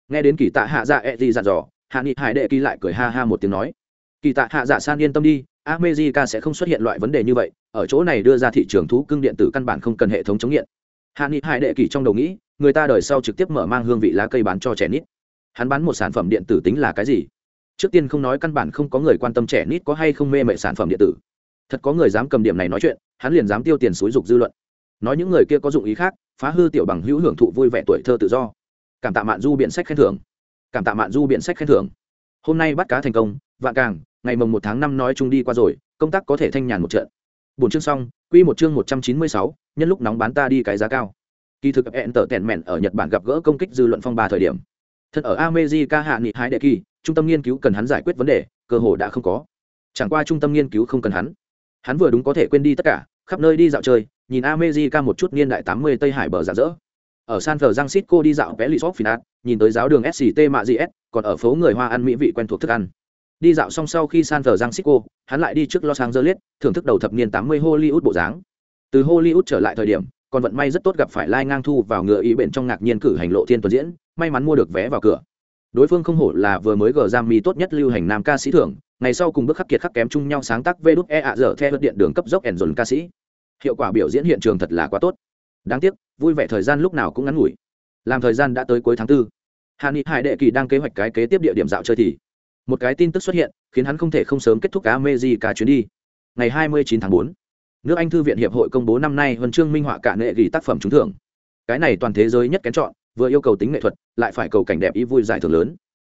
Nghe đến kỳ tạ hạ dạ e gì dặn dò, hạ nghị hải đệ kỳ lại cười ha ha một tiếng nói, kỳ tạ hạ dạ san yên tâm đi amejica sẽ không xuất hiện loại vấn đề như vậy, ở chỗ này đưa ra thị trường thú cưng điện tử căn bản không cần hệ thống chống nghiện. Hạ nghị hải đệ kỳ trong đầu nghĩ, người ta đời sau trực tiếp mở mang hương vị lá cây bán cho trẻ nít. Hắn bán một sản phẩm điện tử tính là cái gì? Trước tiên không nói căn bản không có người quan tâm trẻ nít có hay không mê mệ sản phẩm điện tử. Thật có người dám cầm điểm này nói chuyện, hắn liền dám tiêu tiền xúi dục dư luận nói những người kia có dụng ý khác, phá hư tiểu bằng hữu hưởng thụ vui vẻ tuổi thơ tự do. Cảm tạ mạn du biện sách khen thưởng. Cảm tạ mạn du biện sách khen thưởng. Hôm nay bắt cá thành công, vạn càng, ngày mồng một tháng năm nói chung đi qua rồi, công tác có thể thanh nhàn một trận. Bốn chương xong, quy một chương một trăm chín mươi sáu, nhân lúc nóng bán ta đi cái giá cao. Kỳ thực hẹn tở tèn mẹn ở nhật bản gặp gỡ công kích dư luận phong ba thời điểm. Thật ở amejica hạ nghị hái đệ kỳ, trung tâm nghiên cứu cần hắn giải quyết vấn đề, cơ hồ đã không có. Chẳng qua trung tâm nghiên cứu không cần hắn. Hắn vừa đúng có thể quên đi tất cả, khắp nơi đi dạo chơi nhìn America một chút niên đại 80 Tây Hải bờ rạng rỡ. Ở San Francisco đi dạo vẽ resort Finat, nhìn tới giáo đường SCT Mạ GS, còn ở phố người Hoa ăn mỹ vị quen thuộc thức ăn. Đi dạo xong sau khi San Francisco, hắn lại đi trước Los Angeles, thưởng thức đầu thập niên 80 Hollywood bộ dáng. Từ Hollywood trở lại thời điểm, còn vận may rất tốt gặp phải Lai Ngang Thu vào ngựa ý bên trong ngạc nhiên cử hành lộ thiên tuần diễn, may mắn mua được vé vào cửa. Đối phương không hổ là vừa mới gờ giam mi tốt nhất lưu hành nam ca sĩ thưởng, ngày sau cùng bước khắc kiệt khắc kém chung nhau sáng tác Vđe ạ dở theo điện đường cấp dốc ẩn dồn ca sĩ hiệu quả biểu diễn hiện trường thật là quá tốt. Đáng tiếc vui vẻ thời gian lúc nào cũng ngắn ngủi. Làm thời gian đã tới cuối tháng 4. hạ nghị hải đệ kỳ đang kế hoạch cái kế tiếp địa điểm dạo chơi thì một cái tin tức xuất hiện khiến hắn không thể không sớm kết thúc cá mê di cả chuyến đi. Ngày 29 tháng 4, nước anh thư viện hiệp hội công bố năm nay huân chương minh họa cả nghệ ghi tác phẩm trúng thưởng. Cái này toàn thế giới nhất kén chọn vừa yêu cầu tính nghệ thuật lại phải cầu cảnh đẹp ý vui giải thưởng lớn.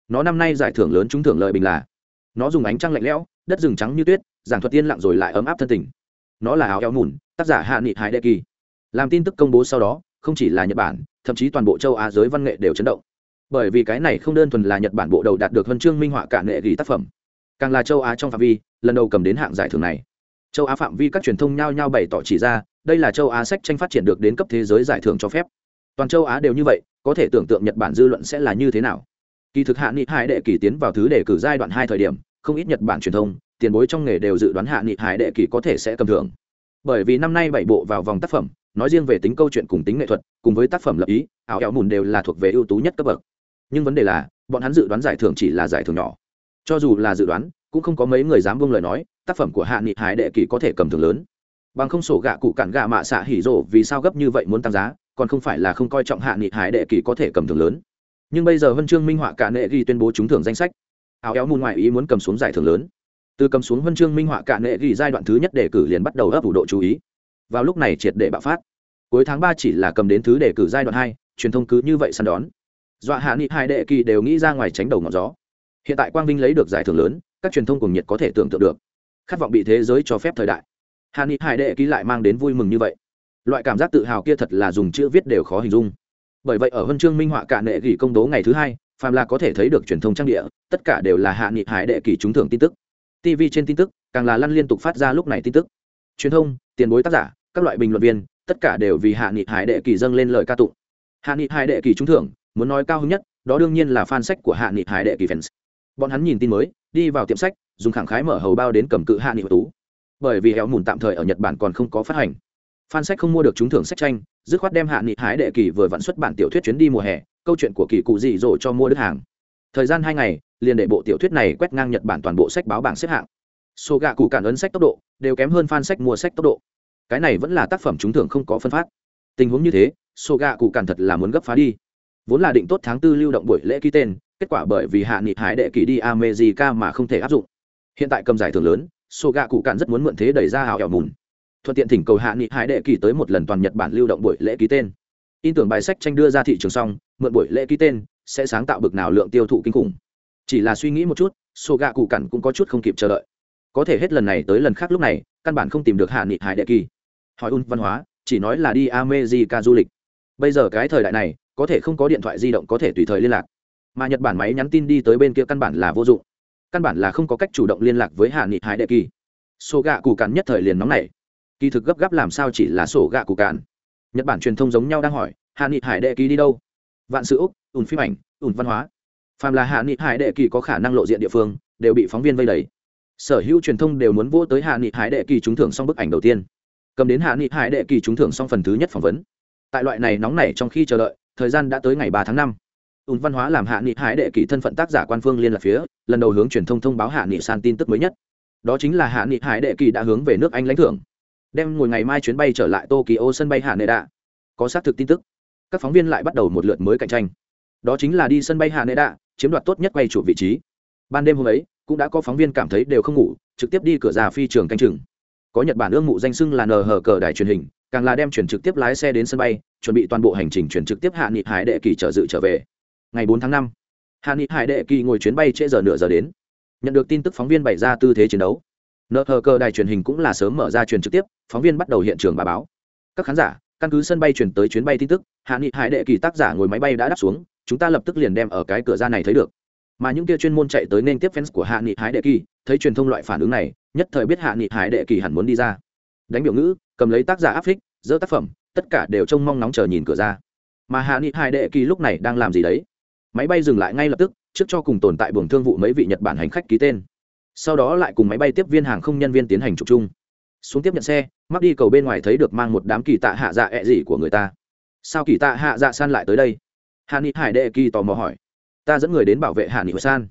Nó năm nay giải thưởng lớn trúng thưởng lợi bình là nó dùng ánh trăng lạnh lẽo đất rừng trắng như tuyết giảng thuật tiên lặng rồi lại ấm áp thân tình. Nó là áo eo mùn tác giả hạ nghị hải đệ kỳ. Làm tin tức công bố sau đó, không chỉ là nhật bản, thậm chí toàn bộ châu á giới văn nghệ đều chấn động. Bởi vì cái này không đơn thuần là nhật bản bộ đầu đạt được huân chương minh họa cả nghệ ghi tác phẩm, càng là châu á trong phạm vi, lần đầu cầm đến hạng giải thưởng này. Châu á phạm vi các truyền thông nhao nhao bày tỏ chỉ ra, đây là châu á sách tranh phát triển được đến cấp thế giới giải thưởng cho phép. Toàn châu á đều như vậy, có thể tưởng tượng nhật bản dư luận sẽ là như thế nào. Kỳ thực hạ nghị hải đệ kỳ tiến vào thứ đề cử giai đoạn hai thời điểm, không ít nhật bản truyền thông, tiền bối trong nghề đều dự đoán hạ nghị hải đệ kỳ có thể sẽ cầm thưởng bởi vì năm nay bảy bộ vào vòng tác phẩm, nói riêng về tính câu chuyện cùng tính nghệ thuật, cùng với tác phẩm lập ý, ảo ảo mùn đều là thuộc về ưu tú nhất cấp bậc. Nhưng vấn đề là, bọn hắn dự đoán giải thưởng chỉ là giải thưởng nhỏ. Cho dù là dự đoán, cũng không có mấy người dám buông lời nói, tác phẩm của hạ nghị hải đệ kỳ có thể cầm thường lớn. Bằng không sổ gạ cụ cản gạ mạ xạ hỉ rộ vì sao gấp như vậy muốn tăng giá, còn không phải là không coi trọng hạ nghị hải đệ kỳ có thể cầm thường lớn. Nhưng bây giờ huân chương minh họa cả nệ ghi tuyên bố trúng thưởng danh sách. Áo éo mùn ngoại ý muốn cầm xuống giải thưởng lớn từ cầm xuống huân chương minh họa cả nệ ghi giai đoạn thứ nhất đề cử liền bắt đầu ấp ủ độ chú ý. Vào lúc này triệt để bạo phát. Cuối tháng ba chỉ là cầm đến thứ đề cử giai đoạn hai, truyền thông cứ như vậy săn đón. Dọa hạ nghị hai đệ kỳ đều nghĩ ra ngoài tránh đầu ngọn gió. Hiện tại quang vinh lấy được giải thưởng lớn, các truyền thông cùng nhiệt có thể tưởng tượng được. Khát vọng bị thế giới cho phép thời đại. Hạ nghị hải đệ ký lại mang đến vui mừng như vậy. Loại cảm giác tự hào kia thật là dùng chữ viết đều khó hình dung. Bởi vậy ở huân chương minh họa cả nệ gỉ công tố ngày thứ hai, phàm là có thể thấy được truyền thông trang địa, tất cả đều là hạ nghị hải đệ kỳ trúng thưởng tin tức tv trên tin tức, càng là lăn liên tục phát ra lúc này tin tức. Truyền thông, tiền bối tác giả, các loại bình luận viên, tất cả đều vì hạ nghị hải đệ kỳ dâng lên lời ca tụng. Hạ nghị hải đệ kỳ trúng thưởng, muốn nói cao hứng nhất, đó đương nhiên là fan sách của hạ nghị hải đệ kỳ fans. Bọn hắn nhìn tin mới, đi vào tiệm sách, dùng khẳng khái mở hầu bao đến cầm cự hạ nghị tú. Bởi vì héo mùn tạm thời ở nhật bản còn không có phát hành. Fan sách không mua được trúng thưởng sách tranh, dứt khoát đem hạ nghị hái đệ kỳ vừa vặn xuất bản tiểu thuyết chuyến đi mùa hè, câu chuyện của kỳ cụ dị dỗ cho mua đứt hàng. Thời gian hai ngày liền để bộ tiểu thuyết này quét ngang nhật bản toàn bộ sách báo bảng xếp hạng. Số gạ cụ cản ấn sách tốc độ đều kém hơn fan sách mua sách tốc độ. Cái này vẫn là tác phẩm trúng thưởng không có phân phát. Tình huống như thế số gạ cụ cản thật là muốn gấp phá đi. Vốn là định tốt tháng tư lưu động buổi lễ ký tên, kết quả bởi vì hạ nghị hải đệ kỳ đi america mà không thể áp dụng. Hiện tại cầm giải thưởng lớn số gạ cụ cản rất muốn mượn thế đẩy ra hào hẻo mùn. Thuận tiện thỉnh cầu hạ nghị hải đệ kỳ tới một lần toàn nhật bản lưu động buổi lễ ký tên. In tưởng bài sách tranh đưa ra thị trường xong, mượn buổi lễ ký tên, sẽ sáng tạo bực nào lượng tiêu thụ kinh khủng chỉ là suy nghĩ một chút, sổ gạ cụ cản cũng có chút không kịp chờ đợi. Có thể hết lần này tới lần khác lúc này, căn bản không tìm được hạ nghị hải đệ kỳ. Hỏi un văn hóa, chỉ nói là đi america du lịch. Bây giờ cái thời đại này, có thể không có điện thoại di động có thể tùy thời liên lạc. Mà nhật bản máy nhắn tin đi tới bên kia căn bản là vô dụng. Căn bản là không có cách chủ động liên lạc với hạ nghị hải đệ kỳ. Sổ gạ cụ cản nhất thời liền nóng này kỳ thực gấp gáp làm sao chỉ là sổ gạ cụ cản. Nhật bản truyền thông giống nhau đang hỏi, hạ nghị hải đệ kỳ đi đâu? Vạn sự úc ùn phim ảnh ùn văn hóa phàm là hạ nghị hải đệ kỳ có khả năng lộ diện địa phương, đều bị phóng viên vây đầy. Sở hữu truyền thông đều muốn vỗ tới hạ nghị hải đệ kỳ trúng thưởng xong bức ảnh đầu tiên. Cầm đến hạ nghị hải đệ kỳ trúng thưởng xong phần thứ nhất phỏng vấn. Tại loại này nóng nảy trong khi chờ đợi, thời gian đã tới ngày ba tháng năm. Ùn văn hóa làm hạ nghị hải đệ kỳ thân phận tác giả quan phương liên lạc phía, lần đầu hướng truyền thông thông báo hạ nghị san tin tức mới nhất. Đó chính là hạ nghị hải đệ kỳ đã hướng về nước anh lãnh thưởng. Đem ngồi ngày mai chuyến bay trở lại tokyo sân bay hạ nệ đạ có xác thực tin tức. Các phóng viên lại bắt đầu một lượt mới cạnh tranh. Đó chính là đi sân bay hạ nệ đạ chiếm đoạt tốt nhất quay chủ vị trí. Ban đêm hôm ấy, cũng đã có phóng viên cảm thấy đều không ngủ, trực tiếp đi cửa ra phi trường canh chừng. Có nhật bản ương mụ danh xưng là nờ hờ cờ đài truyền hình, càng là đem chuyển trực tiếp lái xe đến sân bay, chuẩn bị toàn bộ hành trình chuyển trực tiếp hạ nghị hải đệ kỳ trở dự trở về. Ngày bốn tháng năm, hạ nghị hải đệ kỳ ngồi chuyến bay trễ giờ nửa giờ đến. Nhận được tin tức phóng viên bày ra tư thế chiến đấu. Nợ hờ cờ đài truyền hình cũng là sớm mở ra truyền trực tiếp, phóng viên bắt đầu hiện trường bà báo. Các khán giả, căn cứ sân bay chuyển tới chuyến bay tin tức, hạ nghị hải đệ kỳ tác giả ngồi máy bay đã đáp xuống chúng ta lập tức liền đem ở cái cửa ra này thấy được. Mà những kia chuyên môn chạy tới nên tiếp fans của hạ nghị hải đệ kỳ, thấy truyền thông loại phản ứng này, nhất thời biết hạ nghị hải đệ kỳ hẳn muốn đi ra. Đánh biểu ngữ, cầm lấy tác giả áp phích dỡ tác phẩm, tất cả đều trông mong nóng chờ nhìn cửa ra. Mà hạ nghị hải đệ kỳ lúc này đang làm gì đấy? Máy bay dừng lại ngay lập tức, trước cho cùng tồn tại buồng thương vụ mấy vị nhật bản hành khách ký tên. Sau đó lại cùng máy bay tiếp viên hàng không nhân viên tiến hành trục chung. Xuống tiếp nhận xe, mắc đi cầu bên ngoài thấy được mang một đám kỳ tạ hạ dạ ẹ、e、gì của người ta. Sao kỳ tạ hạ dạ san lại tới đây? Hạ nghị hải đệ kỳ tò mò hỏi. Ta dẫn người đến bảo vệ hạ nghị san.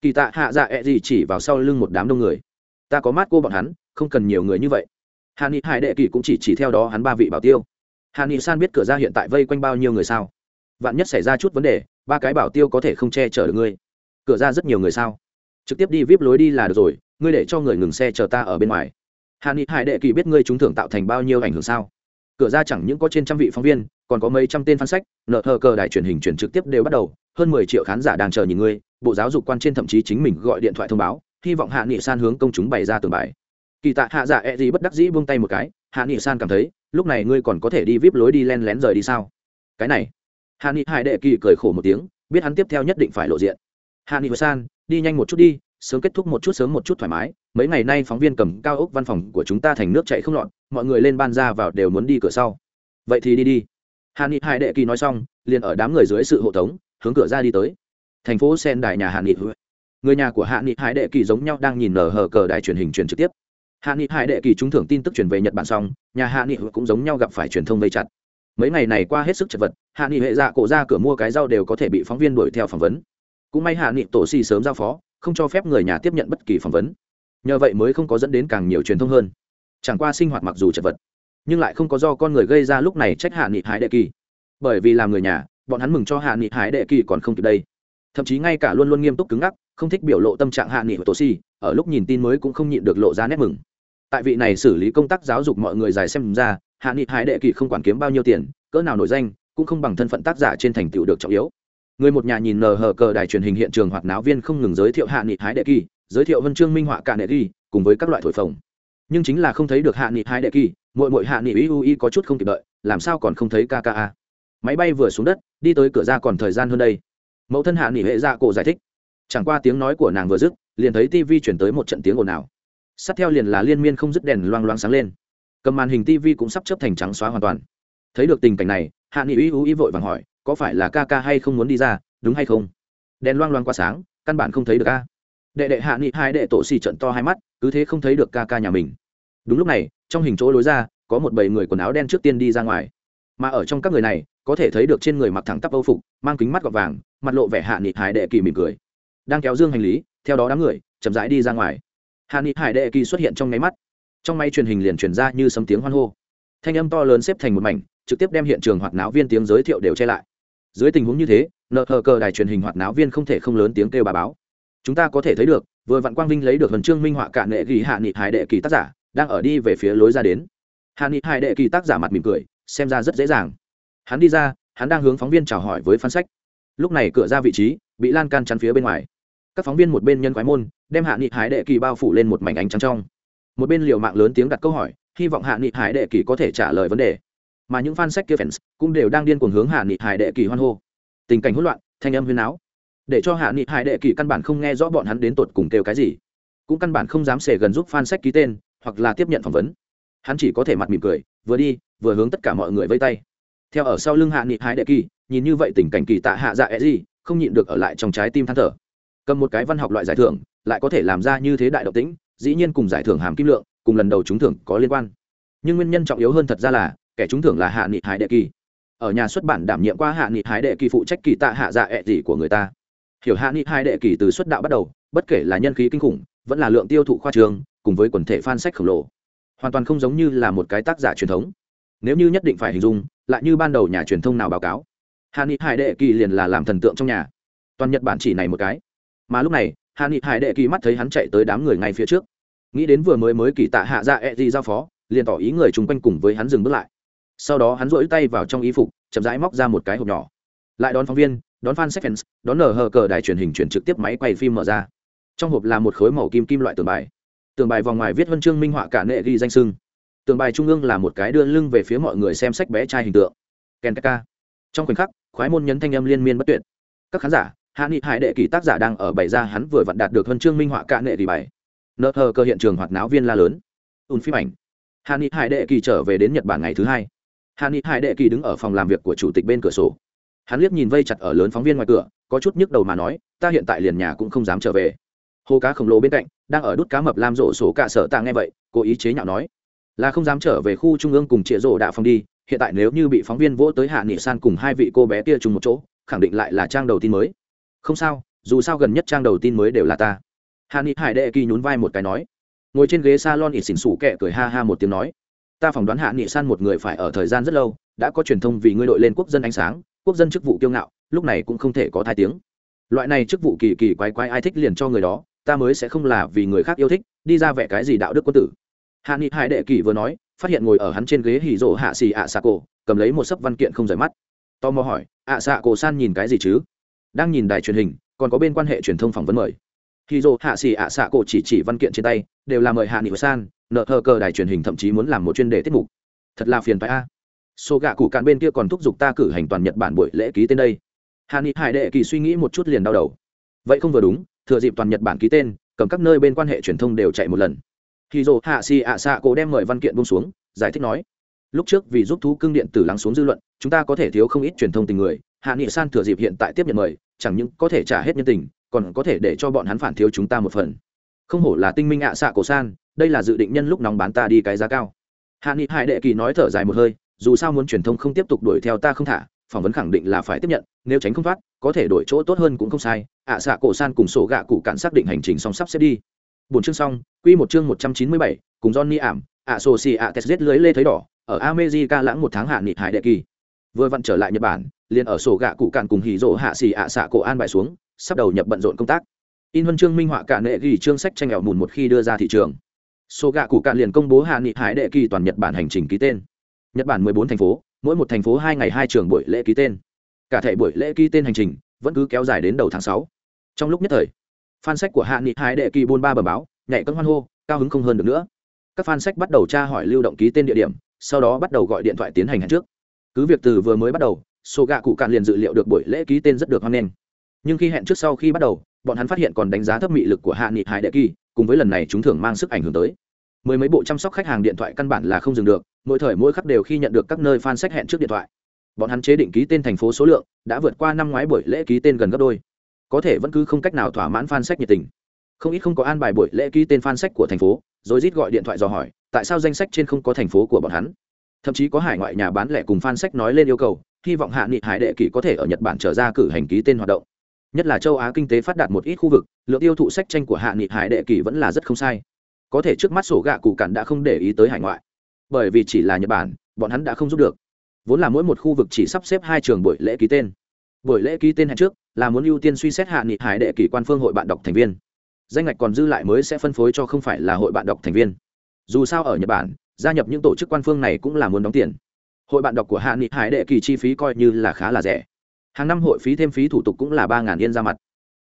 Kỳ tạ hạ dạ ẹ、e、gì chỉ vào sau lưng một đám đông người. Ta có mát cô bọn hắn, không cần nhiều người như vậy. Hạ nghị hải đệ kỳ cũng chỉ chỉ theo đó hắn ba vị bảo tiêu. Hạ nghị san biết cửa ra hiện tại vây quanh bao nhiêu người sao? Vạn nhất xảy ra chút vấn đề, ba cái bảo tiêu có thể không che chở được ngươi. Cửa ra rất nhiều người sao? Trực tiếp đi vip lối đi là được rồi, ngươi để cho người ngừng xe chờ ta ở bên ngoài. Hạ nghị hải đệ kỳ biết ngươi trúng thưởng tạo thành bao nhiêu ảnh hưởng sao? Cửa ra chẳng những có trên trăm vị phóng viên còn có mấy trăm tên fan sách nợ thờ cờ đài truyền hình truyền trực tiếp đều bắt đầu hơn mười triệu khán giả đang chờ nhìn ngươi bộ giáo dục quan trên thậm chí chính mình gọi điện thoại thông báo hy vọng hạ nghị san hướng công chúng bày ra tường bài. Kỳ tạ hạ giả e gì bất đắc dĩ buông tay một cái hạ nghị san cảm thấy lúc này ngươi còn có thể đi vip lối đi len lén rời đi sao? Cái này. Hạ nghị hải đệ kỳ cười khổ một tiếng biết hắn tiếp theo nhất định phải lộ diện. Hạ nghị san đi nhanh một chút đi sớm kết thúc một chút sớm một chút thoải mái mấy ngày nay phóng viên cầm cao ốc văn phòng của chúng ta thành nước chạy không loạn, mọi người lên ban ra vào đều muốn đi cửa sau. Vậy thì đi đi hàn ni hai đệ kỳ nói xong, liền ở đám người dưới sự hộ tống, hướng cửa ra đi tới. Thành phố sen đài nhà hàn ni người nhà của hạ nghị hải đệ kỳ giống nhau đang nhìn nở hờ cờ đài truyền hình truyền trực tiếp. Hạ nghị hải đệ kỳ trúng thưởng tin tức truyền về nhật bản xong, nhà hạ nghị cũng giống nhau gặp phải truyền thông vây chặt. Mấy ngày này qua hết sức chật vật hạ nghị hệ dạ cổ ra cửa mua cái rau đều có thể bị phóng viên đuổi theo phỏng vấn. Cũng may hạ nghị tổ xì sớm giao phó, không cho phép người nhà tiếp nhận bất kỳ phỏng vấn. Nhờ vậy mới không có dẫn đến càng nhiều truyền thông hơn. Chẳng qua sinh hoạt mặc dù chật vật nhưng lại không có do con người gây ra lúc này trách hạ nghị hải đệ kỳ. Bởi vì làm người nhà, bọn hắn mừng cho hạ nghị hải đệ kỳ còn không kịp đây. Thậm chí ngay cả luôn luôn nghiêm túc cứng ngắc, không thích biểu lộ tâm trạng hạ nghị của tổ si, ở lúc nhìn tin mới cũng không nhịn được lộ ra nét mừng. Tại vị này xử lý công tác giáo dục mọi người dài xem ra, hạ nghị hải đệ kỳ không quản kiếm bao nhiêu tiền, cỡ nào nổi danh, cũng không bằng thân phận tác giả trên thành tựu được trọng yếu. Người một nhà nhìn nờ hờ cờ đài truyền hình hiện trường hoạt náo viên không ngừng giới thiệu hạ nghị hái đệ kỳ, giới thiệu vân chương minh họa cả đệ kỳ, cùng với các loại thổi phồng. Nhưng chính là không thấy được hạ nghị hái đệ kỳ mội mội hạ nghị ui ui có chút không kịp đợi, làm sao còn không thấy kka máy bay vừa xuống đất, đi tới cửa ra còn thời gian hơn đây. Mẫu thân hạ nghị hệ dạ cổ giải thích. Chẳng qua tiếng nói của nàng vừa dứt, liền thấy tv chuyển tới một trận tiếng ồn ào. Sát theo liền là liên miên không dứt đèn loang loang sáng lên. Cầm màn hình tv cũng sắp chấp thành trắng xóa hoàn toàn. Thấy được tình cảnh này, hạ nghị ui ui vội vàng hỏi, có phải là ca ca hay không muốn đi ra, đúng hay không? Đèn loang loang qua sáng, căn bản không thấy được ca đệ đệ hạ nghị hai đệ tổ xì trận to hai mắt, cứ thế không thấy được ca ca nhà mình. Đúng lúc này trong hình chỗ lối ra, có một bầy người quần áo đen trước tiên đi ra ngoài. Mà ở trong các người này, có thể thấy được trên người mặc thẳng tắp âu phục, mang kính mắt gọt vàng, mặt lộ vẻ hạ nghị hải đệ kỳ mỉm cười. Đang kéo dương hành lý, theo đó đám người, chậm rãi đi ra ngoài. Hạ nghị hải đệ kỳ xuất hiện trong nháy mắt. Trong máy truyền hình liền truyền ra như sấm tiếng hoan hô. Thanh âm to lớn xếp thành một mảnh, trực tiếp đem hiện trường hoạt náo viên tiếng giới thiệu đều che lại. Dưới tình huống như thế nợ hờ cờ đài truyền hình hoạt náo viên không thể không lớn tiếng kêu bà báo. Chúng ta có thể thấy được, vừa vạn quang vinh lấy được huân chương minh họa cả nghệ ghi hạ nghị hải đệ kỳ tác giả đang ở đi về phía lối ra đến. Hạ ni hải đệ kỳ tác giả mặt mỉm cười, xem ra rất dễ dàng. Hắn đi ra, hắn đang hướng phóng viên chào hỏi với phán sách. Lúc này cửa ra vị trí, bị lan can chắn phía bên ngoài. Các phóng viên một bên nhân quái môn, đem hạ nghị hải đệ kỳ bao phủ lên một mảnh ánh trắng trong. Một bên liều mạng lớn tiếng đặt câu hỏi, hy vọng hạ nghị hải đệ kỳ có thể trả lời vấn đề. Mà những fan sách kia fans cũng đều đang điên cuồng hướng hạ nghị hải đệ kỳ hoan hô. Tình cảnh hỗn loạn, thanh âm huyên áo để cho hạ nghị hải đệ kỳ căn bản không nghe rõ bọn hắn đến tột cùng kêu cái gì. Cũng căn bản không dám xể gần giúp fan sách ký tên hoặc là tiếp nhận phỏng vấn. Hắn chỉ có thể mặt mỉm cười, vừa đi, vừa hướng tất cả mọi người vây tay. Theo ở sau lưng hạ nghị hải đệ kỳ, nhìn như vậy tình cảnh kỳ tạ hạ dạ e gì không nhịn được ở lại trong trái tim than thở. Cầm một cái văn học loại giải thưởng, lại có thể làm ra như thế đại độc tính dĩ nhiên cùng giải thưởng hàm kim lượng, cùng lần đầu trúng thưởng có liên quan. Nhưng nguyên nhân trọng yếu hơn thật ra là, kẻ trúng thưởng là hạ nghị hải đệ kỳ. Ở nhà xuất bản đảm nhiệm qua hạ nghị hải đệ kỳ phụ trách kỳ tạ hạ dạ ẹ、e、gì của người ta. Hiểu hạ nghị hải đệ kỳ từ xuất đạo bắt đầu, bất kể là nhân khí kinh khủng, vẫn là lượng tiêu thụ khoa trường cùng với quần thể fan sách khổng lồ. Hoàn toàn không giống như là một cái tác giả truyền thống. Nếu như nhất định phải hình dung, lại như ban đầu nhà truyền thông nào báo cáo hạ nghị hải đệ kỳ liền là làm thần tượng trong nhà. Toàn nhật bản chỉ này một cái. Mà lúc này hạ nghị hải đệ kỳ mắt thấy hắn chạy tới đám người ngay phía trước. Nghĩ đến vừa mới mới kỳ tạ hạ dạ ẹ、e、gì giao phó, liền tỏ ý người chung quanh cùng với hắn dừng bước lại. Sau đó hắn rỗi tay vào trong y phục, chậm rãi móc ra một cái hộp nhỏ. Lại đón phóng viên, đón fan seconds, đón nở hờ cờ đài truyền hình chuyển trực tiếp máy quay phim mở ra. Trong hộp là một khối màu kim kim loại tường bài tường bài vòng ngoài viết huân chương minh họa cả nệ ghi danh sưng. Tường bài trung ương là một cái đưa lưng về phía mọi người xem sách bé trai hình tượng. Ken ka trong khoảnh khắc, khoái môn nhấn thanh âm liên miên bất tuyệt. Các khán giả, hạ nghị hải đệ kỳ tác giả đang ở bày ra hắn vừa vặn đạt được huân chương minh họa cả nệ ghi bài. Nợ thờ cơ hiện trường hoạt náo viên la lớn. Ùn phim ảnh. Hạ nghị hải đệ kỳ trở về đến nhật bản ngày thứ hai. Hạ nghị hải đệ kỳ đứng ở phòng làm việc của chủ tịch bên cửa sổ. Hắn liếc nhìn vây chặt ở lớn phóng viên ngoài cửa, có chút nhức đầu mà nói, ta hiện tại liền nhà cũng không dám trở về. Hồ cá khổng lồ bên cạnh đang ở đút cá mập lam rộ sổ cả sở tạ nghe vậy, cố ý chế nhạo nói, là không dám trở về khu trung ương cùng trịa rộ đạo phòng đi, hiện tại nếu như bị phóng viên vỗ tới hạ nghị san cùng hai vị cô bé kia chung một chỗ, khẳng định lại là trang đầu tin mới. Không sao, dù sao gần nhất trang đầu tin mới đều là ta. Hạ nghị hải đệ kỳ nhún vai một cái nói. Ngồi trên ghế s a lon ít xỉn xủ kẹ cười ha ha một tiếng nói, ta phỏng đoán hạ nghị san một người phải ở thời gian rất lâu, đã có truyền thông vì ngươi đội lên quốc dân ánh sáng, quốc dân chức vụ kiêu ngạo, lúc này cũng không thể có thai tiếng. Loại này chức vụ kỳ kỳ quái quái ai thích liền cho người đó ta mới sẽ không là vì người khác yêu thích, đi ra vẻ cái gì đạo đức quân tử. Hạ nghị hải đệ kỳ vừa nói, phát hiện ngồi ở hắn trên ghế hỉ rộ hạ xì ạ xạ cổ, cầm lấy một sấp văn kiện không rời mắt. Tò mò hỏi, ạ xạ cổ san nhìn cái gì chứ? Đang nhìn đài truyền hình, còn có bên quan hệ truyền thông phỏng vấn mời. Hỉ rộ hạ xì ạ xạ cổ chỉ chỉ văn kiện trên tay, đều là mời hạ nghị san, nợ thờ cờ đài truyền hình thậm chí muốn làm một chuyên đề tiết mục. Thật là phiền phải a. Số gạ cụ cạn bên kia còn thúc giục ta cử hành toàn nhật bản buổi lễ ký tên đây. Hà ni hải đệ kỳ suy nghĩ một chút liền đau đầu vậy không vừa đúng, thừa dịp toàn nhật bản ký tên, cầm các nơi bên quan hệ truyền thông đều chạy một lần. Khi dồ hạ xì ạ xạ cổ đem mời văn kiện bông xuống, giải thích nói, lúc trước vì giúp thú cưng điện tử lắng xuống dư luận, chúng ta có thể thiếu không ít truyền thông tình người. Hạ nghị san thừa dịp hiện tại tiếp nhận mời, chẳng những có thể trả hết nhân tình, còn có thể để cho bọn hắn phản thiếu chúng ta một phần. Không hổ là tinh minh ạ xạ cổ san, đây là dự định nhân lúc nóng bán ta đi cái giá cao. Hạ nghị hải đệ kỳ nói thở dài một hơi, dù sao muốn truyền thông không tiếp tục đuổi theo ta không thả, phỏng vấn khẳng định là phải tiếp nhận, nếu tránh không thoát có thể đổi chỗ tốt hơn cũng không sai, ạ xạ cổ san cùng sổ gạ cụ cạn xác định hành trình song sắp xếp đi. Bốn chương xong, quy một chương một trăm chín mươi bảy, cùng johnny ảm, ạ sổ xì ạ tes giết lưới lê thấy đỏ, ở america lãng một tháng hạ nghị hải đệ kỳ. Vừa vặn trở lại nhật bản, liền ở sổ gạ cụ cạn cùng hỉ rỗ hạ xì ạ xạ cổ an bài xuống, sắp đầu nhập bận rộn công tác. In huân chương minh họa cả nệ ghi chương sách tranh ảo mùn một khi đưa ra thị trường. Số gạ cụ cạn liền công bố hạ nghị hải đệ kỳ toàn nhật bản hành trình ký tên. Nhật bản mười bốn thành phố, mỗi một thành phố hai ngày hai trường buổi lễ ký tên cả thể buổi lễ ký tên hành trình vẫn cứ kéo dài đến đầu tháng sáu. Trong lúc nhất thời, fan sách của hạ nghị hải đệ kỳ buôn ba bờ báo, nhảy cân hoan hô, cao hứng không hơn được nữa. Các fan sách bắt đầu tra hỏi lưu động ký tên địa điểm, sau đó bắt đầu gọi điện thoại tiến hành hẹn trước. Cứ việc từ vừa mới bắt đầu, số gạ cụ cạn liền dự liệu được buổi lễ ký tên rất được hoan nghênh. Nhưng khi hẹn trước sau khi bắt đầu, bọn hắn phát hiện còn đánh giá thấp mị lực của hạ nghị hải đệ kỳ, cùng với lần này chúng thường mang sức ảnh hưởng tới. Mười mấy bộ chăm sóc khách hàng điện thoại căn bản là không dừng được, mỗi thời mỗi khắc đều khi nhận được các nơi fan sách hẹn trước điện thoại bọn hắn chế định ký tên thành phố số lượng, đã vượt qua năm ngoái buổi lễ ký tên gần gấp đôi. Có thể vẫn cứ không cách nào thỏa mãn fan sách nhiệt tình. Không ít không có an bài buổi lễ ký tên fan sách của thành phố, rồi rít gọi điện thoại dò hỏi, tại sao danh sách trên không có thành phố của bọn hắn? Thậm chí có hải ngoại nhà bán lẻ cùng fan sách nói lên yêu cầu, hy vọng hạ nghị hải đệ kỷ có thể ở nhật bản trở ra cử hành ký tên hoạt động. Nhất là châu á kinh tế phát đạt một ít khu vực, lượng tiêu thụ sách tranh của hạ nghị hải đệ kỷ vẫn là rất không sai. Có thể trước mắt sổ gạ cụ cản đã không để ý tới hải ngoại. Bởi vì chỉ là nhật bản, bọn hắn đã không giúp được vốn là mỗi một khu vực chỉ sắp xếp hai trường buổi lễ ký tên. Buổi lễ ký tên hẹn trước là muốn ưu tiên suy xét hạ nghị hải đệ kỷ quan phương hội bạn đọc thành viên. Danh ngạch còn dư lại mới sẽ phân phối cho không phải là hội bạn đọc thành viên. Dù sao ở nhật bản, gia nhập những tổ chức quan phương này cũng là muốn đóng tiền. Hội bạn đọc của hạ nghị hải đệ kỳ chi phí coi như là khá là rẻ. Hàng năm hội phí thêm phí thủ tục cũng là ba ngàn yên ra mặt.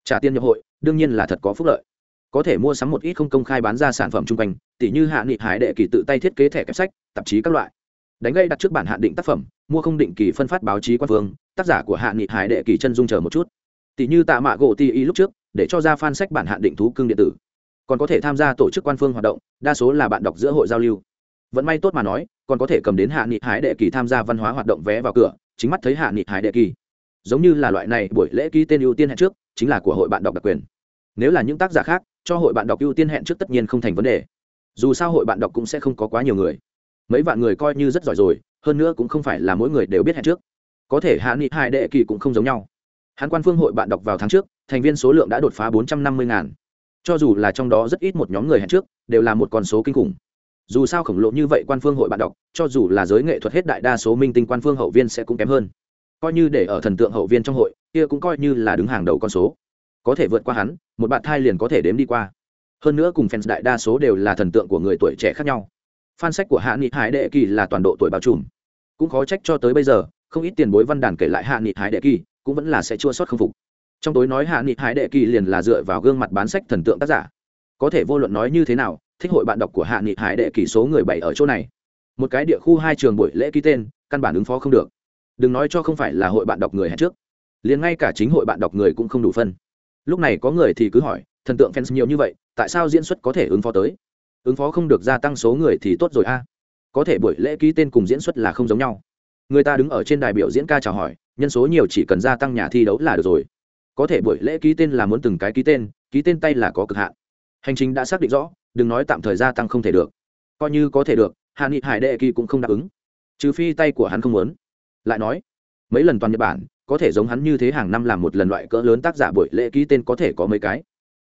Trả tiền nhập hội, đương nhiên là thật có phúc lợi. Có thể mua sắm một ít không công khai bán ra sản phẩm chung quanh tỷ như hạ nghị hải đệ kỳ tự tay thiết kế thẻ kẹp sách, tạp chí các loại đánh gây đặt trước bản hạn định tác phẩm, mua không định kỳ phân phát báo chí quan phương, tác giả của hạ nghị hải đệ kỳ chân dung chờ một chút. Tỷ như tạ mạ gỗ ti y lúc trước, để cho ra fan sách bản hạn định thú cưng điện tử. Còn có thể tham gia tổ chức quan phương hoạt động, đa số là bạn đọc giữa hội giao lưu. Vẫn may tốt mà nói, còn có thể cầm đến hạ nghị hải đệ kỳ tham gia văn hóa hoạt động vé vào cửa, chính mắt thấy hạ nghị hải đệ kỳ. Giống như là loại này buổi lễ ký tên ưu tiên hẹn trước, chính là của hội bạn đọc đặc quyền. Nếu là những tác giả khác, cho hội bạn đọc ưu tiên hẹn trước tất nhiên không thành vấn đề. Dù sao hội bạn đọc cũng sẽ không có quá nhiều người mấy vạn người coi như rất giỏi rồi, hơn nữa cũng không phải là mỗi người đều biết hẹn trước. Có thể hạ nghị hai đệ kỳ cũng không giống nhau. Hán quan phương hội bạn đọc vào tháng trước, thành viên số lượng đã đột phá bốn trăm năm mươi ngàn. Cho dù là trong đó rất ít một nhóm người hẹn trước, đều là một con số kinh khủng. Dù sao khổng lồ như vậy quan phương hội bạn đọc, cho dù là giới nghệ thuật hết đại đa số minh tinh quan phương hậu viên sẽ cũng kém hơn. Coi như để ở thần tượng hậu viên trong hội, kia cũng coi như là đứng hàng đầu con số. Có thể vượt qua hắn, một bạn thai liền có thể đếm đi qua. Hơn nữa cùng fans đại đa số đều là thần tượng của người tuổi trẻ khác nhau fan sách của hạ nghị hải đệ kỳ là toàn độ tuổi bao trùm. Cũng khó trách cho tới bây giờ, không ít tiền bối văn đàn kể lại hạ nghị hải đệ kỳ, cũng vẫn là sẽ chua sót không phục. Trong tối nói hạ nghị hải đệ kỳ liền là dựa vào gương mặt bán sách thần tượng tác giả. Có thể vô luận nói như thế nào, thích hội bạn đọc của hạ nghị hải đệ kỳ số người bảy ở chỗ này. Một cái địa khu hai trường buổi lễ ký tên, căn bản ứng phó không được. Đừng nói cho không phải là hội bạn đọc người hẹn trước. Liền ngay cả chính hội bạn đọc người cũng không đủ phân. Lúc này có người thì cứ hỏi, thần tượng fans nhiều như vậy, tại sao diễn xuất có thể ứng phó tới? Ứng phó không được gia tăng số người thì tốt rồi a. Có thể buổi lễ ký tên cùng diễn xuất là không giống nhau. Người ta đứng ở trên đài biểu diễn ca chào hỏi, nhân số nhiều chỉ cần gia tăng nhà thi đấu là được rồi. Có thể buổi lễ ký tên là muốn từng cái ký tên ký tên tay là có cực hạn. Hành trình đã xác định rõ, đừng nói tạm thời gia tăng không thể được. Coi như có thể được hạ nghị hải đệ kỳ cũng không đáp ứng. Trừ phi tay của hắn không muốn. Lại nói, mấy lần toàn nhật bản, có thể giống hắn như thế hàng năm làm một lần loại cỡ lớn tác giả buổi lễ ký tên có thể có mấy cái.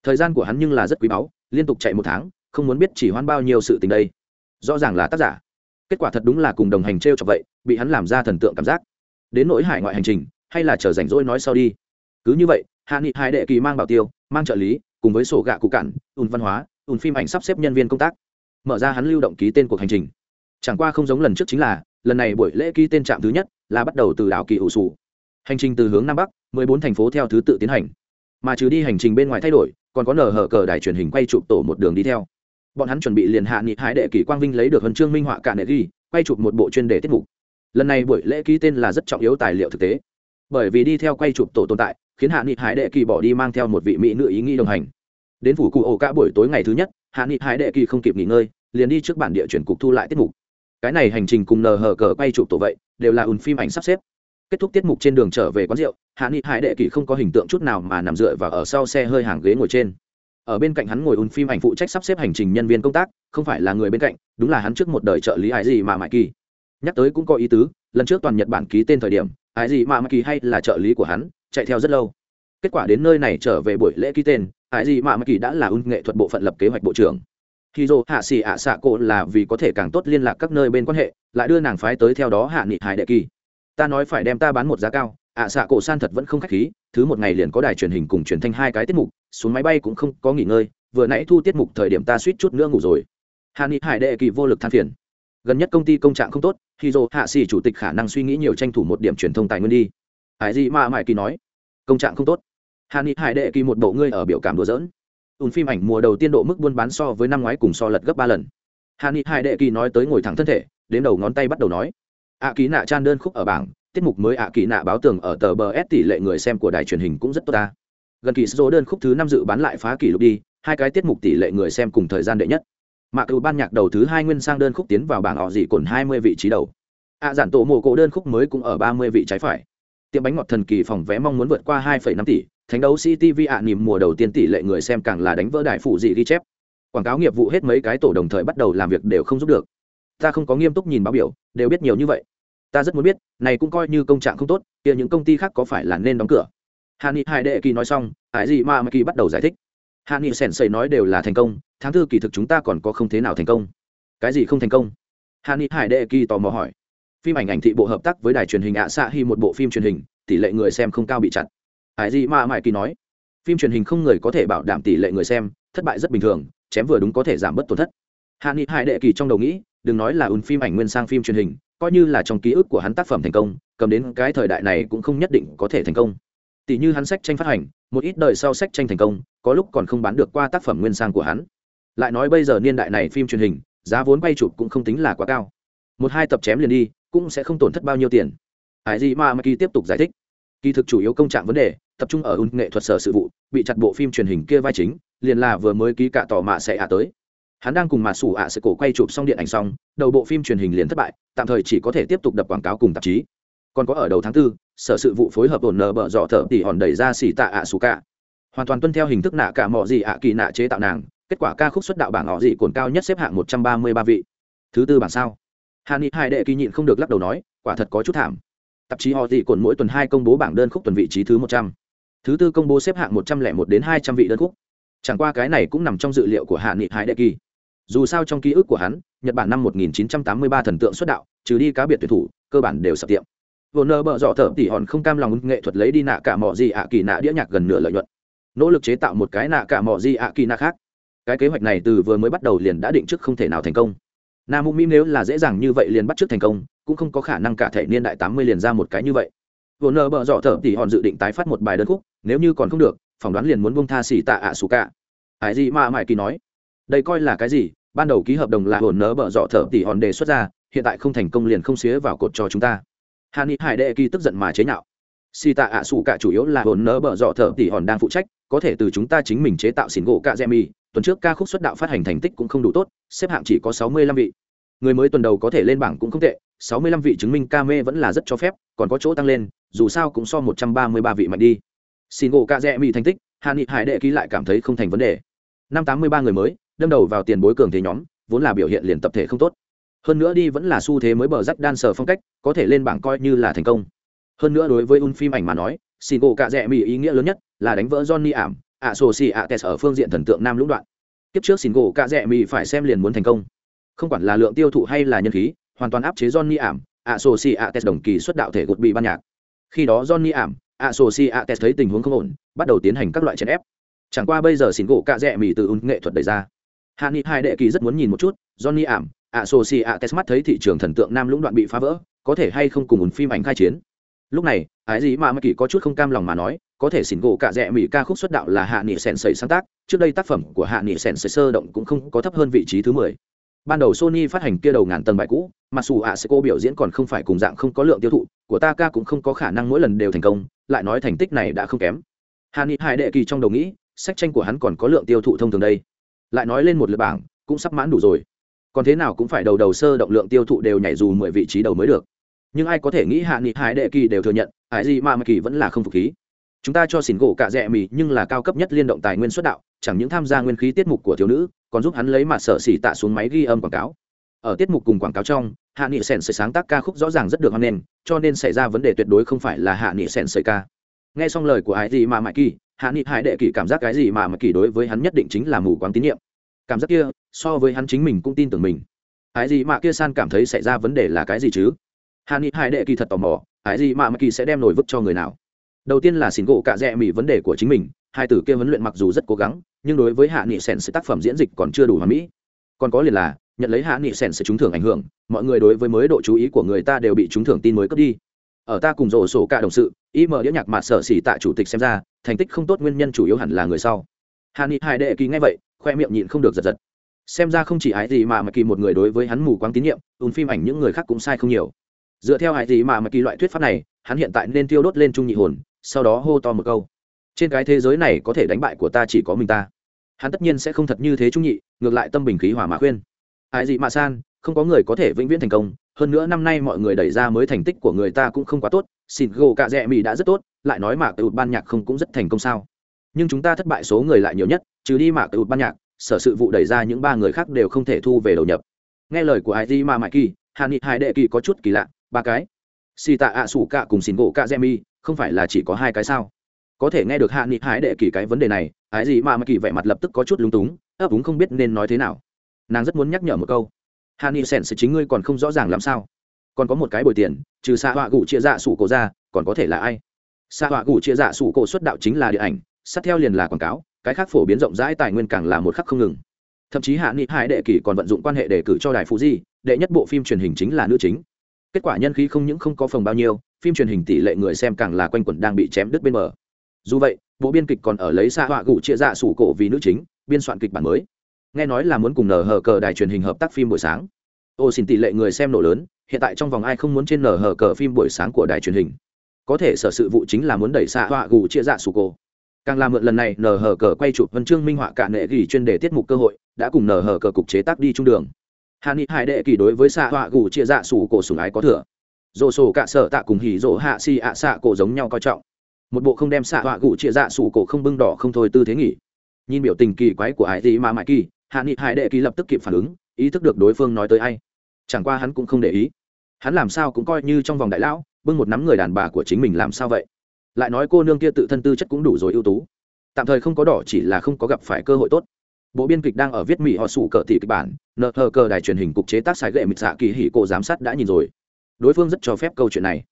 Thời gian của hắn nhưng là rất quý báu, liên tục chạy một tháng không muốn biết chỉ hoan bao nhiêu sự tình đây. Rõ ràng là tác giả. Kết quả thật đúng là cùng đồng hành t r e o chọc vậy, bị hắn làm ra thần tượng cảm giác. Đến nỗi hải ngoại hành trình, hay là chờ rảnh rỗi nói sau đi. Cứ như vậy, hạ nghị hai đệ kỳ mang bảo tiêu, mang trợ lý, cùng với sổ gạ cụ cản ùn văn hóa, ùn phim ảnh sắp xếp nhân viên công tác. Mở ra hắn lưu động ký tên cuộc hành trình. Chẳng qua không giống lần trước chính là, lần này buổi lễ ký tên trạm thứ nhất là bắt đầu từ đảo kỳ ủ sủ hành trình từ hướng nam bắc, mười bốn thành phố theo thứ tự tiến hành. Mà trừ đi hành trình bên ngoài thay đổi, còn có nở hở cờ đài truyền hình quay chụp tổ một đường đi theo bọn hắn chuẩn bị liền hạ nghị hải đệ kỷ quang vinh lấy được huân chương minh họa cả nệ ghi, quay chụp một bộ chuyên đề tiết mục. Lần này buổi lễ ký tên là rất trọng yếu tài liệu thực tế. Bởi vì đi theo quay chụp tổ tồn tại, khiến hạ nghị hải đệ kỳ bỏ đi mang theo một vị mỹ nữ ý nghĩ đồng hành. Đến phủ cụ ổ cả buổi tối ngày thứ nhất, hạ nghị hải đệ kỳ không kịp nghỉ ngơi, liền đi trước bản địa chuyển cục thu lại tiết mục. Cái này hành trình cùng nờ hờ cờ quay chụp tổ vậy, đều là ùn phim ảnh sắp xếp. Kết thúc tiết mục trên đường trở về quán rượu, hạ nghị hải đệ kỳ không có hình tượng chút nào mà nằm dựa và ở sau xe hơi hàng ghế ngồi trên ở bên cạnh hắn ngồi ùn phim ảnh phụ trách sắp xếp hành trình nhân viên công tác, không phải là người bên cạnh, đúng là hắn trước một đời trợ lý ái gì mà mãi kỳ. Nhắc tới cũng có ý tứ, lần trước toàn nhật bản ký tên thời điểm ái gì mà mãi kỳ hay là trợ lý của hắn, chạy theo rất lâu. Kết quả đến nơi này trở về buổi lễ ký tên, ai gì mà mãi kỳ đã là ùn nghệ thuật bộ phận lập kế hoạch bộ trưởng. Khi dô hạ xì ạ xạ cổ là vì có thể càng tốt liên lạc các nơi bên quan hệ, lại đưa nàng phái tới theo đó hạ nghị hải đệ kỳ. Ta nói phải đem ta bán một giá cao, ạ xạ cổ san thật vẫn không khách khí, thứ một ngày liền có đài truyền hình cùng truyền thanh hai cái tiết mục xuống máy bay cũng không có nghỉ ngơi, vừa nãy thu tiết mục thời điểm ta suýt chút nữa ngủ rồi. Hà ni hải đệ kỳ vô lực than phiền. Gần nhất công ty công trạng không tốt khi dô hạ xỉ chủ tịch khả năng suy nghĩ nhiều tranh thủ một điểm truyền thông tài nguyên đi. Hải gì mà mãi kỳ nói, công trạng không tốt. Hà ni hải đệ kỳ một bộ ngươi ở biểu cảm đùa dỡn ùn phim ảnh mùa đầu tiên độ mức buôn bán so với năm ngoái cùng so lật gấp ba lần. Hà ni hải đệ kỳ nói tới ngồi thẳng thân thể, đến đầu ngón tay bắt đầu nói ạ ký nạ chan đơn khúc ở bảng, tiết mục mới ạ ký nạ báo tường ở tờ bờ s tỷ lệ người xem của đài truyền hình cũng rất tốt ta gần kỳ số đơn khúc thứ năm dự bán lại phá kỷ lục đi, hai cái tiết mục tỷ lệ người xem cùng thời gian đệ nhất. Mạc cựu ban nhạc đầu thứ hai nguyên sang đơn khúc tiến vào bảng họ dị cồn hai mươi vị trí đầu. Ạ giản tổ mồ cổ đơn khúc mới cũng ở ba mươi vị trái phải. Tiệm bánh ngọt thần kỳ phòng vé mong muốn vượt qua hai năm tỷ, thánh đấu ctv ạ nỉm mùa đầu tiên tỷ lệ người xem càng là đánh vỡ đại phụ dị ghi chép. Quảng cáo nghiệp vụ hết mấy cái tổ đồng thời bắt đầu làm việc đều không giúp được. Ta không có nghiêm túc nhìn báo biểu, đều biết nhiều như vậy. Ta rất muốn biết, này cũng coi như công trạng không tốt, Kia những công ty khác có phải là nên đóng cửa? Hà ni hai đệ kỳ nói xong hải gì mà mà kỳ bắt đầu giải thích. Hà ni sèn xây nói đều là thành công, tháng tư kỳ thực chúng ta còn có không thế nào thành công. Cái gì không thành công? Hà ni hải đệ kỳ tò mò hỏi. Phim ảnh ảnh thị bộ hợp tác với đài truyền hình ạ xạ hy một bộ phim truyền hình, tỷ lệ người xem không cao bị chặn hải gì mà mãi kỳ nói. Phim truyền hình không người có thể bảo đảm tỷ lệ người xem, thất bại rất bình thường, chém vừa đúng có thể giảm bớt tổn thất. Hạ nghị hải đệ kỳ trong đầu nghĩ, đừng nói là ùn phim ảnh nguyên sang phim truyền hình, coi như là trong ký ức của hắn tác phẩm thành công, cầm đến cái thời đại này cũng không nhất định có thể thành công tỷ như hắn sách tranh phát hành một ít đời sau sách tranh thành công có lúc còn không bán được qua tác phẩm nguyên sang của hắn. Lại nói bây giờ niên đại này phim truyền hình giá vốn bay chụp cũng không tính là quá cao. Một hai tập chém liền đi cũng sẽ không tổn thất bao nhiêu tiền. Hải gì mà mà kỳ tiếp tục giải thích. Kỳ thực chủ yếu công trạng vấn đề tập trung ở ung nghệ thuật sở sự vụ bị chặt bộ phim truyền hình kia vai chính liền là vừa mới ký cả tỏ mạ sẽ ạ tới. Hắn đang cùng mà sủ ạ sẽ cổ quay chụp xong điện ảnh xong đầu bộ phim truyền hình liền thất bại tạm thời chỉ có thể tiếp tục đập quảng cáo cùng tạp chí. Còn có ở đầu tháng 4, sở sự vụ phối hợp ổn nở bở dọ thợ tỉ hòn đẩy ra xỉ tạ ạ sủ cả. Hoàn toàn tuân theo hình thức nạ cả mọi gì ạ kỳ nạ chế tạo nàng, kết quả ca khúc xuất đạo bảng họ dị cồn cao nhất xếp hạng một trăm ba mươi ba vị. Thứ tư bảng sao? Hà ni hai đệ kỳ nhịn không được lắc đầu nói, quả thật có chút thảm. Tạp chí họ dị cồn mỗi tuần hai công bố bảng đơn khúc tuần vị trí thứ một trăm. Thứ tư công bố xếp hạng một trăm lẻ một đến hai trăm vị đơn khúc. Chẳng qua cái này cũng nằm trong dự liệu của hạ nghị hải đệ kỳ. Dù sao trong ký ức của hắn, nhật bản năm 1983 thần tượng xuất đạo, trừ đi cá biệt tuyển thủ, cơ bản đều sập tiệm vô nơ bợ dọ thở tỉ hòn không cam lòng nghệ thuật lấy đi nạ cả mỏ gì ạ kỳ nạ đĩa nhạc gần nửa lợi nhuận. Nỗ lực chế tạo một cái nạ cả mỏ gì ạ kỳ nạ khác. Cái kế hoạch này từ vừa mới bắt đầu liền đã định trước không thể nào thành công. Nam mũ mỹ nếu là dễ dàng như vậy liền bắt trước thành công, cũng không có khả năng cả thể niên đại tám mươi liền ra một cái như vậy. Vô nơ bợ dọ thở tỉ hòn dự định tái phát một bài đơn khúc, nếu như còn không được, phỏng đoán liền muốn bông tha xỉ tạ ạ xù cả. Ai gì mà mãi kỳ nói, đây coi là cái gì? Ban đầu ký hợp đồng là hồn nớ bợ dọ thở tỉ hòn đề xuất ra, hiện tại không thành công liền không xía vào cột cho chúng ta hà ni hải đệ kỳ tức giận mà chế nhạo. Xì tạ ạ xù cả chủ yếu là hồn nớ bở dọ thở tỉ hòn đang phụ trách, có thể từ chúng ta chính mình chế tạo xỉn gỗ cạ gemi tuần trước ca khúc xuất đạo phát hành thành tích cũng không đủ tốt, xếp hạng chỉ có sáu mươi lăm vị. Người mới tuần đầu có thể lên bảng cũng không tệ, sáu mươi lăm vị chứng minh ca mê vẫn là rất cho phép, còn có chỗ tăng lên, dù sao cũng so một trăm ba mươi ba vị mạnh đi. Xin gỗ cạ gemi thành tích hà ni hải đệ ký lại cảm thấy không thành vấn đề. Năm tám mươi ba người mới, đâm đầu vào tiền bối cường thế nhóm, vốn là biểu hiện liền tập thể không tốt hơn nữa đi vẫn là xu thế mới bờ rắc đan sở phong cách, có thể lên bảng coi như là thành công. Hơn nữa đối với un phim ảnh mà nói xin gỗ cạ rẽ mỹ ý nghĩa lớn nhất là đánh vỡ johnny ảm, ạ sổ xì ạ tes ở phương diện thần tượng nam lũng đoạn. Kiếp trước xin gỗ cạ rẽ mỹ phải xem liền muốn thành công. Không quản là lượng tiêu thụ hay là nhân khí, hoàn toàn áp chế johnny ảm, ạ sổ xì ạ tes đồng kỳ xuất đạo thể gột bị ban nhạc. Khi đó johnny ảm, ạ sổ xì ạ tes thấy tình huống không ổn, bắt đầu tiến hành các loại chèn ép. Chẳng qua bây giờ xin gỗ cạ rẽ mỹ từ un nghệ thuật đẩy ra. Hạ nghị hai đệ kỳ rất muốn nhìn một chút, johnny ảm ạ sô si ạ test mắt thấy thị trường thần tượng nam lũng đoạn bị phá vỡ, có thể hay không cùng một phim ảnh khai chiến? Lúc này, ái gì mà mắc kỳ có chút không cam lòng mà nói, có thể xỉn gỗ cả rẽ mỹ ca khúc xuất đạo là hạ nghị sèn sầy sáng tác, trước đây tác phẩm của hạ nghị sèn sầy sơ động cũng không có thấp hơn vị trí thứ mười. Ban đầu sony phát hành kia đầu ngàn tầng bài cũ mặc dù ạ sẽ cô biểu diễn còn không phải cùng dạng không có lượng tiêu thụ, của ta ca cũng không có khả năng mỗi lần đều thành công, lại nói thành tích này đã không kém. Hạ nghị hải đệ kỳ trong đầu nghĩ, sách tranh của hắn còn có lượng tiêu thụ thông thường đây. Lại nói lên một lượt bảng, cũng sắp mãn đủ rồi còn thế nào cũng phải đầu đầu sơ động lượng tiêu thụ đều nhảy dù mười vị trí đầu mới được. Nhưng ai có thể nghĩ hạ nghị, hải đệ kỳ đều thừa nhận, hải gì mà mà kỳ vẫn là không phục khí. Chúng ta cho xỉn gỗ cạ rẽ mì, nhưng là cao cấp nhất liên động tài nguyên xuất đạo, chẳng những tham gia nguyên khí tiết mục của thiếu nữ, còn giúp hắn lấy mặt sở xỉ tạ xuống máy ghi âm quảng cáo. Ở tiết mục cùng quảng cáo trong, hạ nghị sèn sợi sáng tác ca khúc rõ ràng rất được hoan nghênh, cho nên xảy ra vấn đề tuyệt đối không phải là hạ nghị sèn sợi ca. Nghe xong lời của hải gì mà mãi kỳ, hạ nghị, hải đệ kỳ cảm giác cái gì mà mãi kỳ đối với hắn nhất định chính là mù quáng tín nhiệm cảm giác kia, so với hắn chính mình cũng tin tưởng mình. Ai gì mà kia san cảm thấy xảy ra vấn đề là cái gì chứ? Hà ni hải đệ kỳ thật tò mò ai gì mà mãi kỳ sẽ đem nổi vứt cho người nào? Đầu tiên là xin gỗ cạ rẽ mỹ vấn đề của chính mình, hai tử kia huấn luyện mặc dù rất cố gắng, nhưng đối với hạ nghị sèn sự tác phẩm diễn dịch còn chưa đủ hoàn mỹ. Còn có liền là, nhận lấy hạ nghị sèn sẽ trúng thưởng ảnh hưởng, mọi người đối với mới độ chú ý của người ta đều bị trúng thưởng tin mới cướp đi. Ở ta cùng rổ sổ cả đồng sự, ý mở đĩa nhạc mà sở xỉ tại chủ tịch xem ra, thành tích không tốt nguyên nhân chủ yếu hẳn là người sau. Hạ nghị hai đệ kỳ ngay vậy khoe miệng nhịn không được giật giật. Xem ra không chỉ ái gì mà mà kỳ một người đối với hắn mù quáng tín nhiệm, ùn phim ảnh những người khác cũng sai không nhiều. Dựa theo ái gì mà mà kỳ loại thuyết pháp này, hắn hiện tại nên tiêu đốt lên trung nhị hồn, sau đó hô to một câu. Trên cái thế giới này có thể đánh bại của ta chỉ có mình ta. Hắn tất nhiên sẽ không thật như thế trung nhị, ngược lại tâm bình khí hòa mã khuyên. Ái gì mà san, không có người có thể vĩnh viễn thành công, hơn nữa năm nay mọi người đẩy ra mới thành tích của người ta cũng không quá tốt, xin gỗ cạ rẽ mỹ đã rất tốt, lại nói mà tự ban nhạc không cũng rất thành công sao. Nhưng chúng ta thất bại số người lại nhiều nhất trừ đi mạc tự ban nhạc, sở sự vụ đẩy ra những ba người khác đều không thể thu về đầu nhập. Nghe lời của ID mà mãi kỳ hà nghị hai đệ kỳ có chút kỳ lạ, ba cái. Xì tạ ạ sủ cạ cùng xin gỗ cạ rẽ không phải là chỉ có hai cái sao? Có thể nghe được hạ nghị hái đệ kỳ cái vấn đề này ái gì mà mà kỳ vẻ mặt lập tức có chút lúng túng, ấp úng không biết nên nói thế nào. Nàng rất muốn nhắc nhở một câu. Hạ nghị sèn sự chính ngươi còn không rõ ràng làm sao? Còn có một cái bồi tiền, trừ xạ họa gụ chia dạ sủ cổ ra, còn có thể là ai? Xạ họa gụ chia dạ sủ cổ xuất đạo chính là điện ảnh, sát theo liền là quảng cáo cái khác phổ biến rộng rãi tài nguyên càng là một khắc không ngừng. Thậm chí hạ nghị hải đệ kỳ còn vận dụng quan hệ đề cử cho đài phú di, đệ nhất bộ phim truyền hình chính là nữ chính. Kết quả nhân khí không những không có phòng bao nhiêu, phim truyền hình tỷ lệ người xem càng là quanh quẩn đang bị chém đứt bên mở. dù vậy, bộ biên kịch còn ở lấy xa họa gụ chia dạ sủ cổ vì nữ chính, biên soạn kịch bản mới. Nghe nói là muốn cùng nở hờ cờ đài truyền hình hợp tác phim buổi sáng. Ô xin tỷ lệ người xem nổ lớn, hiện tại trong vòng ai không muốn trên nở hờ cờ phim buổi sáng của đài truyền hình. Có thể sở sự vụ chính là muốn đẩy xa họa gù chia dạ sủ cổ càng làm mượn lần này nở hờ cờ quay chụp vân chương minh họa cả nệ gỉ chuyên đề tiết mục cơ hội, đã cùng nở hờ cờ cục chế tác đi trung đường. Hạ nghị hải đệ kỳ đối với xạ họa gù chia dạ sủ cổ sủng ái có thừa. Dồ sổ cả sở tạ cùng hỉ dỗ hạ si ạ xạ cổ giống nhau coi trọng. Một bộ không đem xạ họa gù chia dạ sủ cổ không bưng đỏ không thôi tư thế nghỉ. Nhìn biểu tình kỳ quái của ái gì mà mãi kỳ hạ nghị hải đệ kỳ lập tức kịp phản ứng, ý thức được đối phương nói tới ai. Chẳng qua hắn cũng không để ý. Hắn làm sao cũng coi như trong vòng đại lão, bưng một nắm người đàn bà của chính mình làm sao vậy? Lại nói cô nương kia tự thân tư chất cũng đủ rồi ưu tú. Tạm thời không có đỏ, chỉ là không có gặp phải cơ hội tốt. Bộ biên kịch đang ở viết mỹ họ sủ cờ thị kịch bản, nợ thờ cờ đài truyền hình cục chế tác sai gậy mịt dạ kỳ hỉ cô giám sát đã nhìn rồi. Đối phương rất cho phép câu chuyện này.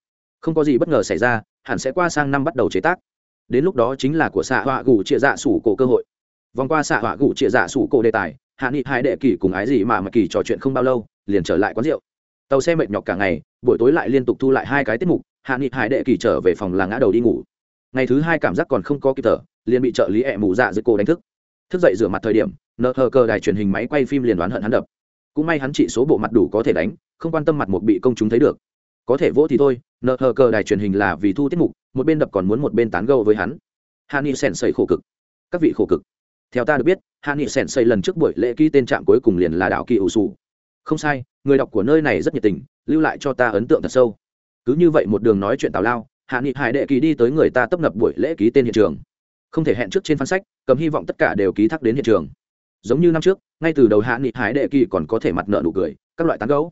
Không có gì bất ngờ xảy ra, hẳn sẽ qua sang năm bắt đầu chế tác. Đến lúc đó chính là của xạ họa gù chia dạ sủ cổ cơ hội. Vòng qua xạ họa gù chia dạ sủ cổ đề tài, hạ nghị hai đệ kỳ cùng ái gì mà mà kỳ trò chuyện không bao lâu, liền trở lại quán rượu. Tàu xe mệt nhọc cả ngày, buổi tối lại liên tục thu lại hai cái tiết mục hạ nghị hải đệ kỳ trở về phòng là ngã đầu đi ngủ. Ngày thứ hai cảm giác còn không có kịp thở, liền bị trợ lý ẹ mù dạ dưới cô đánh thức. Thức dậy rửa mặt thời điểm, nợ hờ cờ đài truyền hình máy quay phim liền đoán hận hắn đập. Cũng may hắn trị số bộ mặt đủ có thể đánh, không quan tâm mặt một bị công chúng thấy được. Có thể vỗ thì thôi, nợ hờ cờ đài truyền hình là vì thu tiết mục, một bên đập còn muốn một bên tán gâu với hắn. Hạ nghị sèn xây khổ cực. Các vị khổ cực. Theo ta được biết, hạ nghị sèn xây lần trước buổi lễ ký tên trạm cuối cùng liền là đạo kỳ ủ sù. Không sai, người đọc của nơi này rất nhiệt tình, lưu lại cho ta ấn tượng thật sâu cứ như vậy một đường nói chuyện tào lao, hạ nghị hải đệ kỳ đi tới người ta tấp nập buổi lễ ký tên hiện trường. Không thể hẹn trước trên phán sách, cầm hy vọng tất cả đều ký thác đến hiện trường. Giống như năm trước, ngay từ đầu hạ nghị hải đệ kỳ còn có thể mặt nợ nụ cười, các loại tán gấu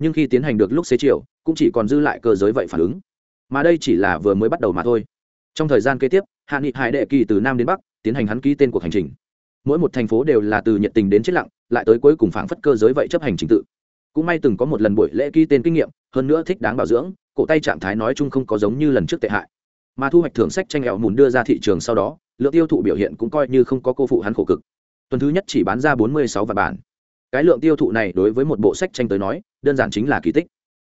nhưng khi tiến hành được lúc xế chiều, cũng chỉ còn dư lại cơ giới vậy phản ứng. Mà đây chỉ là vừa mới bắt đầu mà thôi. Trong thời gian kế tiếp, hạ nghị hải đệ kỳ từ nam đến bắc, tiến hành hắn ký tên cuộc hành trình. Mỗi một thành phố đều là từ nhiệt tình đến chết lặng, lại tới cuối cùng phảng phất cơ giới vậy chấp hành trình tự. Cũng may từng có một lần buổi lễ ký tên kinh nghiệm, hơn nữa thích đáng bảo dưỡng cổ tay trạng thái nói chung không có giống như lần trước tệ hại. Mà thu hoạch thưởng sách tranh ẹo mùn đưa ra thị trường sau đó, lượng tiêu thụ biểu hiện cũng coi như không có cô phụ hắn khổ cực. Tuần thứ nhất chỉ bán ra bốn mươi sáu vạn bản. Cái lượng tiêu thụ này đối với một bộ sách tranh tới nói, đơn giản chính là kỳ tích.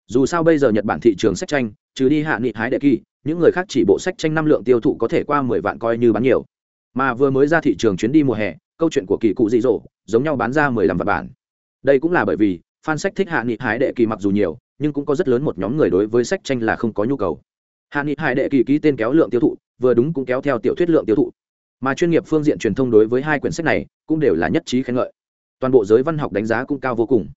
Dù sao bây giờ nhật bản thị trường sách tranh, trừ đi hạ nghị hái đệ kỳ, những người khác chỉ bộ sách tranh năm lượng tiêu thụ có thể qua mười vạn coi như bán nhiều. Mà vừa mới ra thị trường chuyến đi mùa hè, câu chuyện của kỳ cụ dị dỗ giống nhau bán ra mười lăm vạn bản. Đây cũng là bởi vì fan sách thích hạ nghị hải đệ kỳ mặc dù nhiều, nhưng cũng có rất lớn một nhóm người đối với sách tranh là không có nhu cầu. Hạ nghị hải đệ kỳ ký tên kéo lượng tiêu thụ, vừa đúng cũng kéo theo tiểu thuyết lượng tiêu thụ. Mà chuyên nghiệp phương diện truyền thông đối với hai quyển sách này, cũng đều là nhất trí khen ngợi. Toàn bộ giới văn học đánh giá cũng cao vô cùng.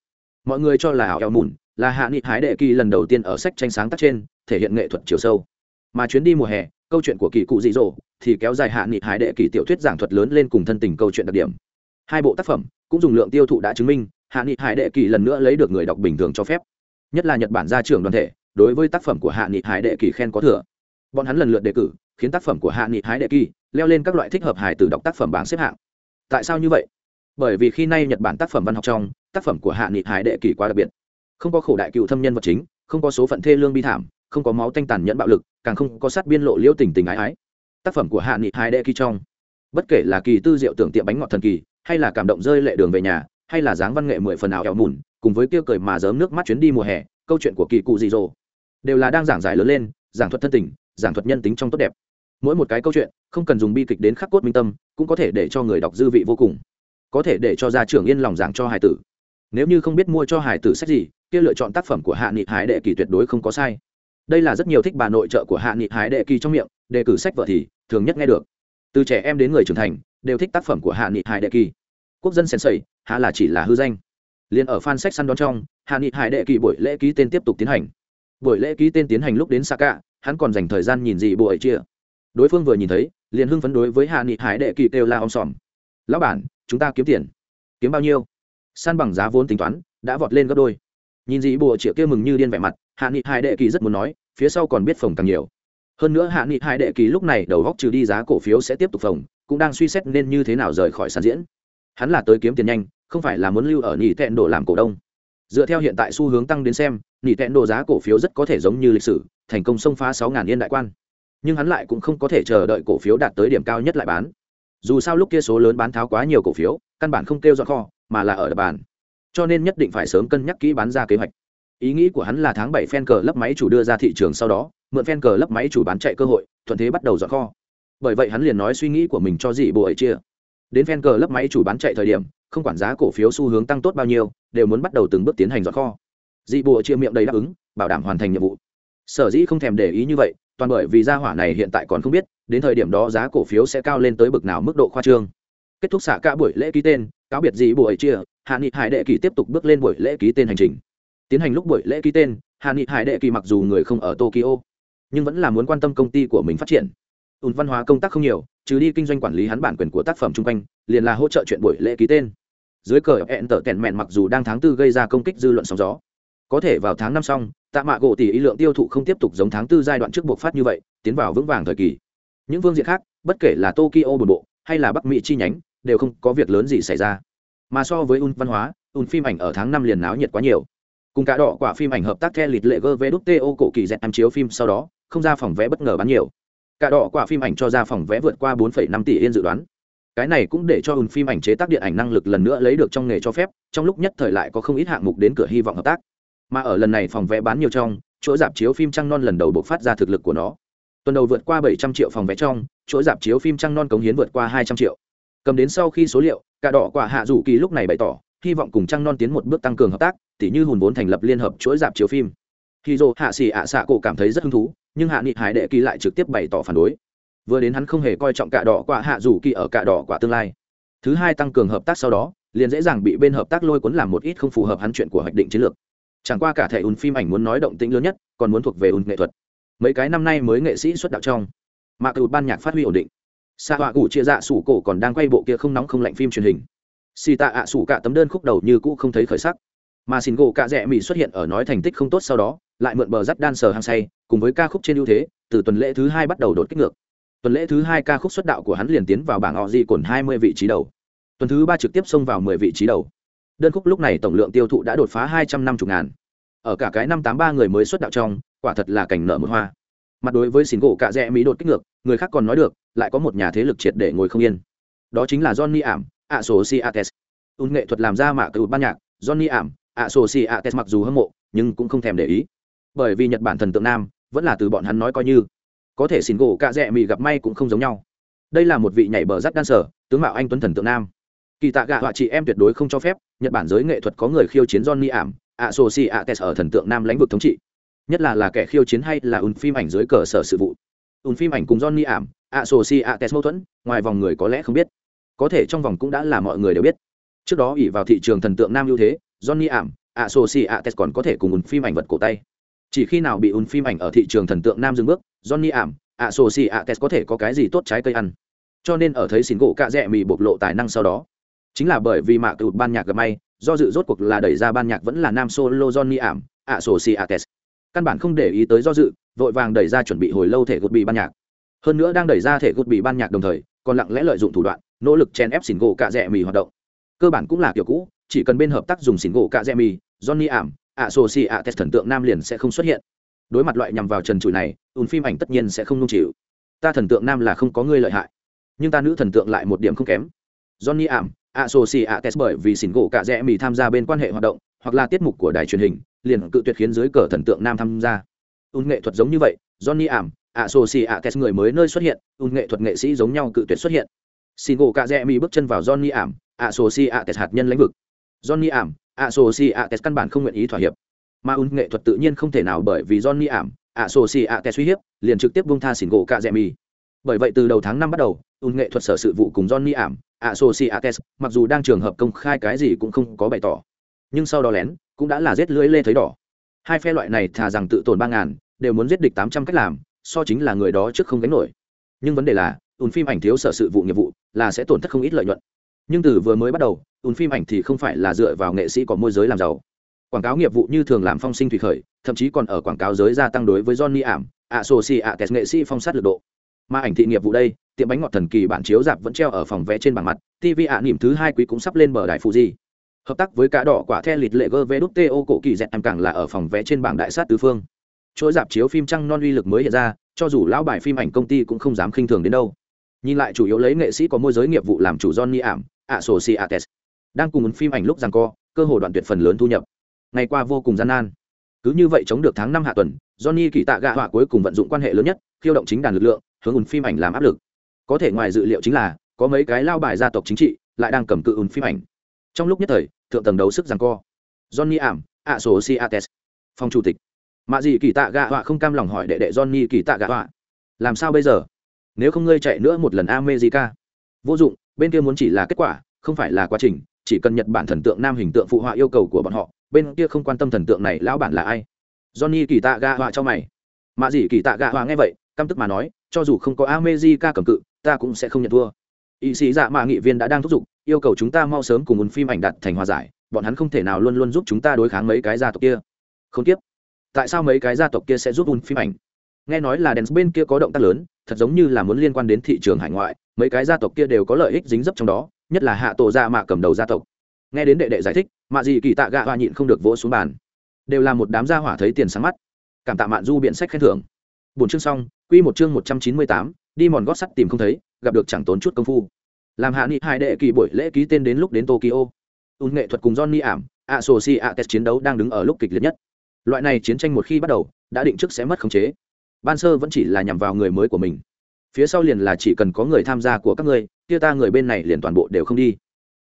Mọi người cho là ảo eo mùn là hạ nghị hái đệ kỳ lần đầu tiên ở sách tranh sáng tác trên, thể hiện nghệ thuật chiều sâu. Mà chuyến đi mùa hè, câu chuyện của kỳ cụ dị dỗ thì kéo dài hạ nghị hái đệ kỳ tiểu thuyết giảng thuật lớn lên cùng thân tình câu chuyện đặc điểm. Hai bộ tác phẩm cũng dùng lượng tiêu thụ đã chứng minh hạ nghị hải đệ kỳ lần nữa lấy được người đọc bình thường cho phép. Nhất là nhật bản gia trưởng đoàn thể, đối với tác phẩm của hạ nghị hải đệ kỳ khen có thừa. Bọn hắn lần lượt đề cử, khiến tác phẩm của hạ nghị hải đệ kỳ leo lên các loại thích hợp hài tử đọc tác phẩm bảng xếp hạng. Tại sao như vậy? Bởi vì khi nay nhật bản tác phẩm văn học trong, tác phẩm của hạ nghị hải đệ kỳ quá đặc biệt. Không có khổ đại cựu thâm nhân vật chính, không có số phận thê lương bi thảm, không có máu tanh tàn nhẫn bạo lực, càng không có sát biên lộ liễu tình tình ái ái. Tác phẩm của hạ nghị hải đệ kỳ trong, bất kể là kỳ tư diệu tưởng tiệm bánh ngọt thần kỳ, hay là cảm động rơi lệ đường về nhà hay là dáng văn nghệ mười phần ảo ẻo mùn, cùng với kia cười mà dớm nước mắt chuyến đi mùa hè, câu chuyện của kỳ cụ dị dỗ. Đều là đang giảng giải lớn lên, giảng thuật thân tình, giảng thuật nhân tính trong tốt đẹp. Mỗi một cái câu chuyện, không cần dùng bi kịch đến khắc cốt minh tâm, cũng có thể để cho người đọc dư vị vô cùng. Có thể để cho gia trưởng yên lòng giảng cho hải tử. Nếu như không biết mua cho hải tử sách gì, kia lựa chọn tác phẩm của hạ nghị hải đệ kỳ tuyệt đối không có sai. Đây là rất nhiều thích bà nội trợ của hạ nghị hải đệ kỳ trong miệng, đề cử sách vợ thì thường nhất nghe được. Từ trẻ em đến người trưởng thành, đều thích tác phẩm của hạ nghị hải đệ kỳ quốc dân sèn sầy hạ là chỉ là hư danh. Liền ở fan sách săn đón trong hạ nghị hải đệ kỳ buổi lễ ký tên tiếp tục tiến hành. Buổi lễ ký tên tiến hành lúc đến Saka, hắn còn dành thời gian nhìn gì bộ ấy chia. Đối phương vừa nhìn thấy liền hưng phấn đối với hạ nghị hải đệ kỳ kêu la om sòm. Lão bản chúng ta kiếm tiền. Kiếm bao nhiêu? San bằng giá vốn tính toán đã vọt lên gấp đôi. Nhìn dị bộ triệu kia mừng như điên vẻ mặt hạ nghị hải đệ kỳ rất muốn nói phía sau còn biết phòng càng nhiều. Hơn nữa hạ nghị hải đệ kỳ lúc này đầu góc trừ đi giá cổ phiếu sẽ tiếp tục phòng cũng đang suy xét nên như thế nào rời khỏi sàn diễn hắn là tới kiếm tiền nhanh, không phải là muốn lưu ở nhị tẹn đồ làm cổ đông. Dựa theo hiện tại xu hướng tăng đến xem, nhị tẹn đồ giá cổ phiếu rất có thể giống như lịch sử, thành công xông phá sáu ngàn yên đại quan. Nhưng hắn lại cũng không có thể chờ đợi cổ phiếu đạt tới điểm cao nhất lại bán. Dù sao lúc kia số lớn bán tháo quá nhiều cổ phiếu, căn bản không kêu dọn kho, mà là ở đập bàn. Cho nên nhất định phải sớm cân nhắc kỹ bán ra kế hoạch. Ý nghĩ của hắn là tháng bảy phen cờ lấp máy chủ đưa ra thị trường sau đó, mượn phen cờ lấp máy chủ bán chạy cơ hội, thuận thế bắt đầu dọn kho. Bởi vậy hắn liền nói suy nghĩ của mình cho dị bộ ấy chia đến phen cờ lấp máy chủ bán chạy thời điểm, không quản giá cổ phiếu xu hướng tăng tốt bao nhiêu, đều muốn bắt đầu từng bước tiến hành dọn kho. Dị bộ chia miệng đầy đáp ứng, bảo đảm hoàn thành nhiệm vụ. Sở dĩ không thèm để ý như vậy, toàn bởi vì gia hỏa này hiện tại còn không biết, đến thời điểm đó giá cổ phiếu sẽ cao lên tới bực nào mức độ khoa trương. Kết thúc xả cả buổi lễ ký tên, cáo biệt gì Bùa chia, hạ nghị hải đệ kỳ tiếp tục bước lên buổi lễ ký tên hành trình. Tiến hành lúc buổi lễ ký tên, hạ nghị hải đệ kỳ mặc dù người không ở tokyo, nhưng vẫn là muốn quan tâm công ty của mình phát triển. Ùn văn hóa công tác không nhiều trừ đi kinh doanh quản lý hắn bản quyền của tác phẩm chung quanh, liền là hỗ trợ chuyện buổi lễ ký tên. Dưới cờ hẹn tở tẻn mẹn mặc dù đang tháng tư gây ra công kích dư luận sóng gió, có thể vào tháng năm xong, tạ mạ gỗ tỷ ý lượng tiêu thụ không tiếp tục giống tháng tư giai đoạn trước buộc phát như vậy, tiến vào vững vàng thời kỳ. Những phương diện khác, bất kể là tokyo bồn bộ, hay là bắc mỹ chi nhánh, đều không có việc lớn gì xảy ra. Mà so với un văn hóa, un phim ảnh ở tháng năm liền náo nhiệt quá nhiều. Cùng cả đỏ quả phim ảnh hợp tác the lịt lệ gvto cổ kỳ dẹt em chiếu phim sau đó, không ra phòng vẽ bất ngờ bán nhiều cả đỏ quả phim ảnh cho ra phòng vé vượt qua 4,5 tỷ yên dự đoán. Cái này cũng để cho ùn phim ảnh chế tác điện ảnh năng lực lần nữa lấy được trong nghề cho phép trong lúc nhất thời lại có không ít hạng mục đến cửa hy vọng hợp tác. Mà ở lần này phòng vé bán nhiều trong chỗ dạp chiếu phim trăng non lần đầu buộc phát ra thực lực của nó. Tuần đầu vượt qua 700 triệu phòng vé trong chỗ dạp chiếu phim trăng non cống hiến vượt qua 200 triệu. Cầm đến sau khi số liệu cả đỏ quả hạ rủ kỳ lúc này bày tỏ hy vọng cùng trăng non tiến một bước tăng cường hợp tác tỉ như hùn vốn thành lập liên hợp chuỗi dạp chiếu phim. Khi dô hạ xì ạ xạ cổ cảm thấy rất hứng thú nhưng hạ nghị hải đệ kỳ lại trực tiếp bày tỏ phản đối. Vừa đến hắn không hề coi trọng cả đỏ quả hạ dù kỳ ở cả đỏ quả tương lai. Thứ hai tăng cường hợp tác sau đó, liền dễ dàng bị bên hợp tác lôi cuốn làm một ít không phù hợp hắn chuyện của hoạch định chiến lược. Chẳng qua cả thể ùn phim ảnh muốn nói động tĩnh lớn nhất, còn muốn thuộc về ùn nghệ thuật. Mấy cái năm nay mới nghệ sĩ xuất đạo trong, mà cựu ban nhạc phát huy ổn định. Xa họa cụ chia dạ sủ cổ còn đang quay bộ kia không nóng không lạnh phim truyền hình. Xì tạ ạ sủ cả tấm đơn khúc đầu như cũ không thấy khởi sắc. Mà xin gỗ cạ rẽ mỹ xuất hiện ở nói thành tích không tốt sau đó, lại mượn bờ rắt đan sờ hăng say cùng với ca khúc trên ưu thế, từ tuần lễ thứ hai bắt đầu đột kích ngược. Tuần lễ thứ hai ca khúc xuất đạo của hắn liền tiến vào bảng họ di cồn hai mươi vị trí đầu. Tuần thứ ba trực tiếp xông vào mười vị trí đầu. Đơn khúc lúc này tổng lượng tiêu thụ đã đột phá hai trăm năm mươi ngàn. Ở cả cái năm tám ba người mới xuất đạo trong, quả thật là cảnh nợ một hoa. Mặt đối với xín gỗ cạ rẽ mỹ đột kích ngược, người khác còn nói được, lại có một nhà thế lực triệt để ngồi không yên. Đó chính là johnny ảm, associates. Un nghệ thuật làm ra mạ từ ban nhạc, johnny ảm, associates mặc dù hâm mộ, nhưng cũng không thèm để ý. Bởi vì nhật bản thần tượng nam vẫn là từ bọn hắn nói coi như. Có thể xin gỗ cạ rẽ mỹ gặp may cũng không giống nhau. Đây là một vị nhảy bờ rắt đan sở, tướng mạo anh tuấn thần tượng nam. Kỳ tạ gạ họa chị em tuyệt đối không cho phép, nhật bản giới nghệ thuật có người khiêu chiến johnny ảm associates ở thần tượng nam lãnh vực thống trị. Nhất là là kẻ khiêu chiến hay là ùn phim ảnh dưới cờ sở sự vụ. Ùn phim ảnh cùng johnny ảm associates mâu thuẫn, ngoài vòng người có lẽ không biết. Có thể trong vòng cũng đã là mọi người đều biết. Trước đó ỉ vào thị trường thần tượng nam ưu thế, johnny ảm associates còn có thể cùng ùn phim ảnh vật cổ tay chỉ khi nào bị un phim ảnh ở thị trường thần tượng nam dừng bước, johnny ảm associates có thể có cái gì tốt trái cây ăn. Cho nên ở thấy xin gỗ cạ rẽ mì bộc lộ tài năng sau đó. Chính là bởi vì mạ cựu ban nhạc gặp may, do dự rốt cuộc là đẩy ra ban nhạc vẫn là nam solo johnny ảm associates căn bản không để ý tới do dự, vội vàng đẩy ra chuẩn bị hồi lâu thể gột bị ban nhạc. Hơn nữa đang đẩy ra thể gột bị ban nhạc đồng thời, còn lặng lẽ lợi dụng thủ đoạn, nỗ lực chen ép xỉn gỗ cạ rẽ mì hoạt động. Cơ bản cũng là kiểu cũ, chỉ cần bên hợp tác dùng xỉn gỗ cạ rẽ mì, johnny ảm ạ sổ si ạ test thần tượng nam liền sẽ không xuất hiện. Đối mặt loại nhằm vào trần trụi này, ùn phim ảnh tất nhiên sẽ không nung chịu. Ta thần tượng nam là không có ngươi lợi hại, nhưng ta nữ thần tượng lại một điểm không kém. Johnny ảm, ạ sổ si ạ test bởi vì xỉn gỗ cạ rẽ mì tham gia bên quan hệ hoạt động, hoặc là tiết mục của đài truyền hình, liền cự tuyệt khiến dưới cờ thần tượng nam tham gia. Ùn nghệ thuật giống như vậy, johnny ảm, ạ sổ si ạ test người mới nơi xuất hiện, ùn nghệ thuật nghệ sĩ giống nhau cự tuyệt xuất hiện. Xin gỗ cạ rẽ mì bước chân vào johnny ảm, ạ sổ si ạ test hạt nhân lãnh vực. Johnny ảm ạ sô si ạ test căn bản không nguyện ý thỏa hiệp. Mà Un nghệ thuật tự nhiên không thể nào bởi vì johnny ảm ạ sô si ạ test uy hiếp, liền trực tiếp bung tha xỉn gỗ cạ rẽ mì bởi vậy từ đầu tháng năm bắt đầu Un nghệ thuật sở sự vụ cùng johnny ảm ạ sô si ạ test mặc dù đang trường hợp công khai cái gì cũng không có bày tỏ, nhưng sau đó lén, cũng đã là giết lưỡi lê thấy đỏ. Hai phe loại này thà rằng tự tổn ba ngàn, đều muốn giết địch tám trăm cách làm, so chính là người đó trước không gánh nổi. Nhưng vấn đề là ùn phim ảnh thiếu sở sự vụ nghiệp vụ là sẽ tổn thất không ít lợi nhuận nhưng từ vừa mới bắt đầu, ùn phim ảnh thì không phải là dựa vào nghệ sĩ có môi giới làm giàu. Quảng cáo nghiệp vụ như thường làm phong sinh thủy khởi, thậm chí còn ở quảng cáo giới gia tăng đối với johnny ảm ạ sô si ạ tes nghệ sĩ phong sát lực độ. Mà ảnh thị nghiệp vụ đây, tiệm bánh ngọt thần kỳ bản chiếu dạp vẫn treo ở phòng vé trên bảng mặt tv ạ nỉm thứ hai quý cũng sắp lên bờ đài phụ di hợp tác với cả đỏ quả the lịt lệ gv đút to cổ kỳ dẹt em càng là ở phòng vé trên bảng đại sát tứ phương. Chuỗi dạp chiếu phim trăng non uy lực mới hiện ra, cho dù lão bài phim ảnh công ty cũng không dám khinh thường đến đâu. Nhìn lại chủ yếu lấy nghệ sĩ có môi giới nghiệp vụ làm chủ johnny ảm ạ sổ si đang cùng phim ảnh lúc rằng co, cơ hội đoạn tuyệt phần lớn thu nhập. Ngày qua vô cùng gian nan. Cứ như vậy chống được tháng năm hạ tuần, johnny kỳ tạ gạ họa cuối cùng vận dụng quan hệ lớn nhất, khiêu động chính đàn lực lượng, hướng ùn phim ảnh làm áp lực. Có thể ngoài dự liệu chính là, có mấy cái lao bài gia tộc chính trị lại đang cầm cự ùn phim ảnh. Trong lúc nhất thời, thượng tầng đấu sức rằng co. Johnny ảm ạ sổ si ates phòng chủ tịch. Mạ gì kỳ tạ gạ họa không cam lòng hỏi đệ đệ johnny kỳ tạ gạ họa, làm sao bây giờ? Nếu không ngươi chạy nữa một lần america? Vô dụng bên kia muốn chỉ là kết quả, không phải là quá trình, chỉ cần nhật bản thần tượng nam hình tượng phụ họa yêu cầu của bọn họ, bên kia không quan tâm thần tượng này lão bản là ai. Johnny kỳ tạ gạ họa cho mày. Mạ gì kỳ tạ gạ họa nghe vậy, căm tức mà nói, cho dù không có america cầm cự, ta cũng sẽ không nhận thua. Y sĩ dạ mạ nghị viên đã đang thúc giục, yêu cầu chúng ta mau sớm cùng một phim ảnh đặt thành hòa giải, bọn hắn không thể nào luôn luôn giúp chúng ta đối kháng mấy cái gia tộc kia. Không tiếp. Tại sao mấy cái gia tộc kia sẽ giúp un phim ảnh? Nghe nói là đèn bên kia có động tác lớn, thật giống như là muốn liên quan đến thị trường hải ngoại mấy cái gia tộc kia đều có lợi ích dính dấp trong đó, nhất là hạ tổ gia mạ cầm đầu gia tộc. Nghe đến đệ đệ giải thích, mạ gì kỳ tạ gạ hoa nhịn không được vỗ xuống bàn. Đều là một đám gia hỏa thấy tiền sáng mắt. Cảm tạ mạn du biện sách khen thưởng. Bốn chương xong, quy một chương một trăm chín mươi tám, đi mòn gót sắt tìm không thấy, gặp được chẳng tốn chút công phu. Làm hạ nghị hai đệ kỳ buổi lễ ký tên đến lúc đến tokyo. Ùn nghệ thuật cùng johnny ảm a soci a test chiến đấu đang đứng ở lúc kịch liệt nhất. Loại này chiến tranh một khi bắt đầu, đã định trước sẽ mất khống chế. Ban sơ vẫn chỉ là nhằm vào người mới của mình phía sau liền là chỉ cần có người tham gia của các ngươi, kia ta người bên này liền toàn bộ đều không đi.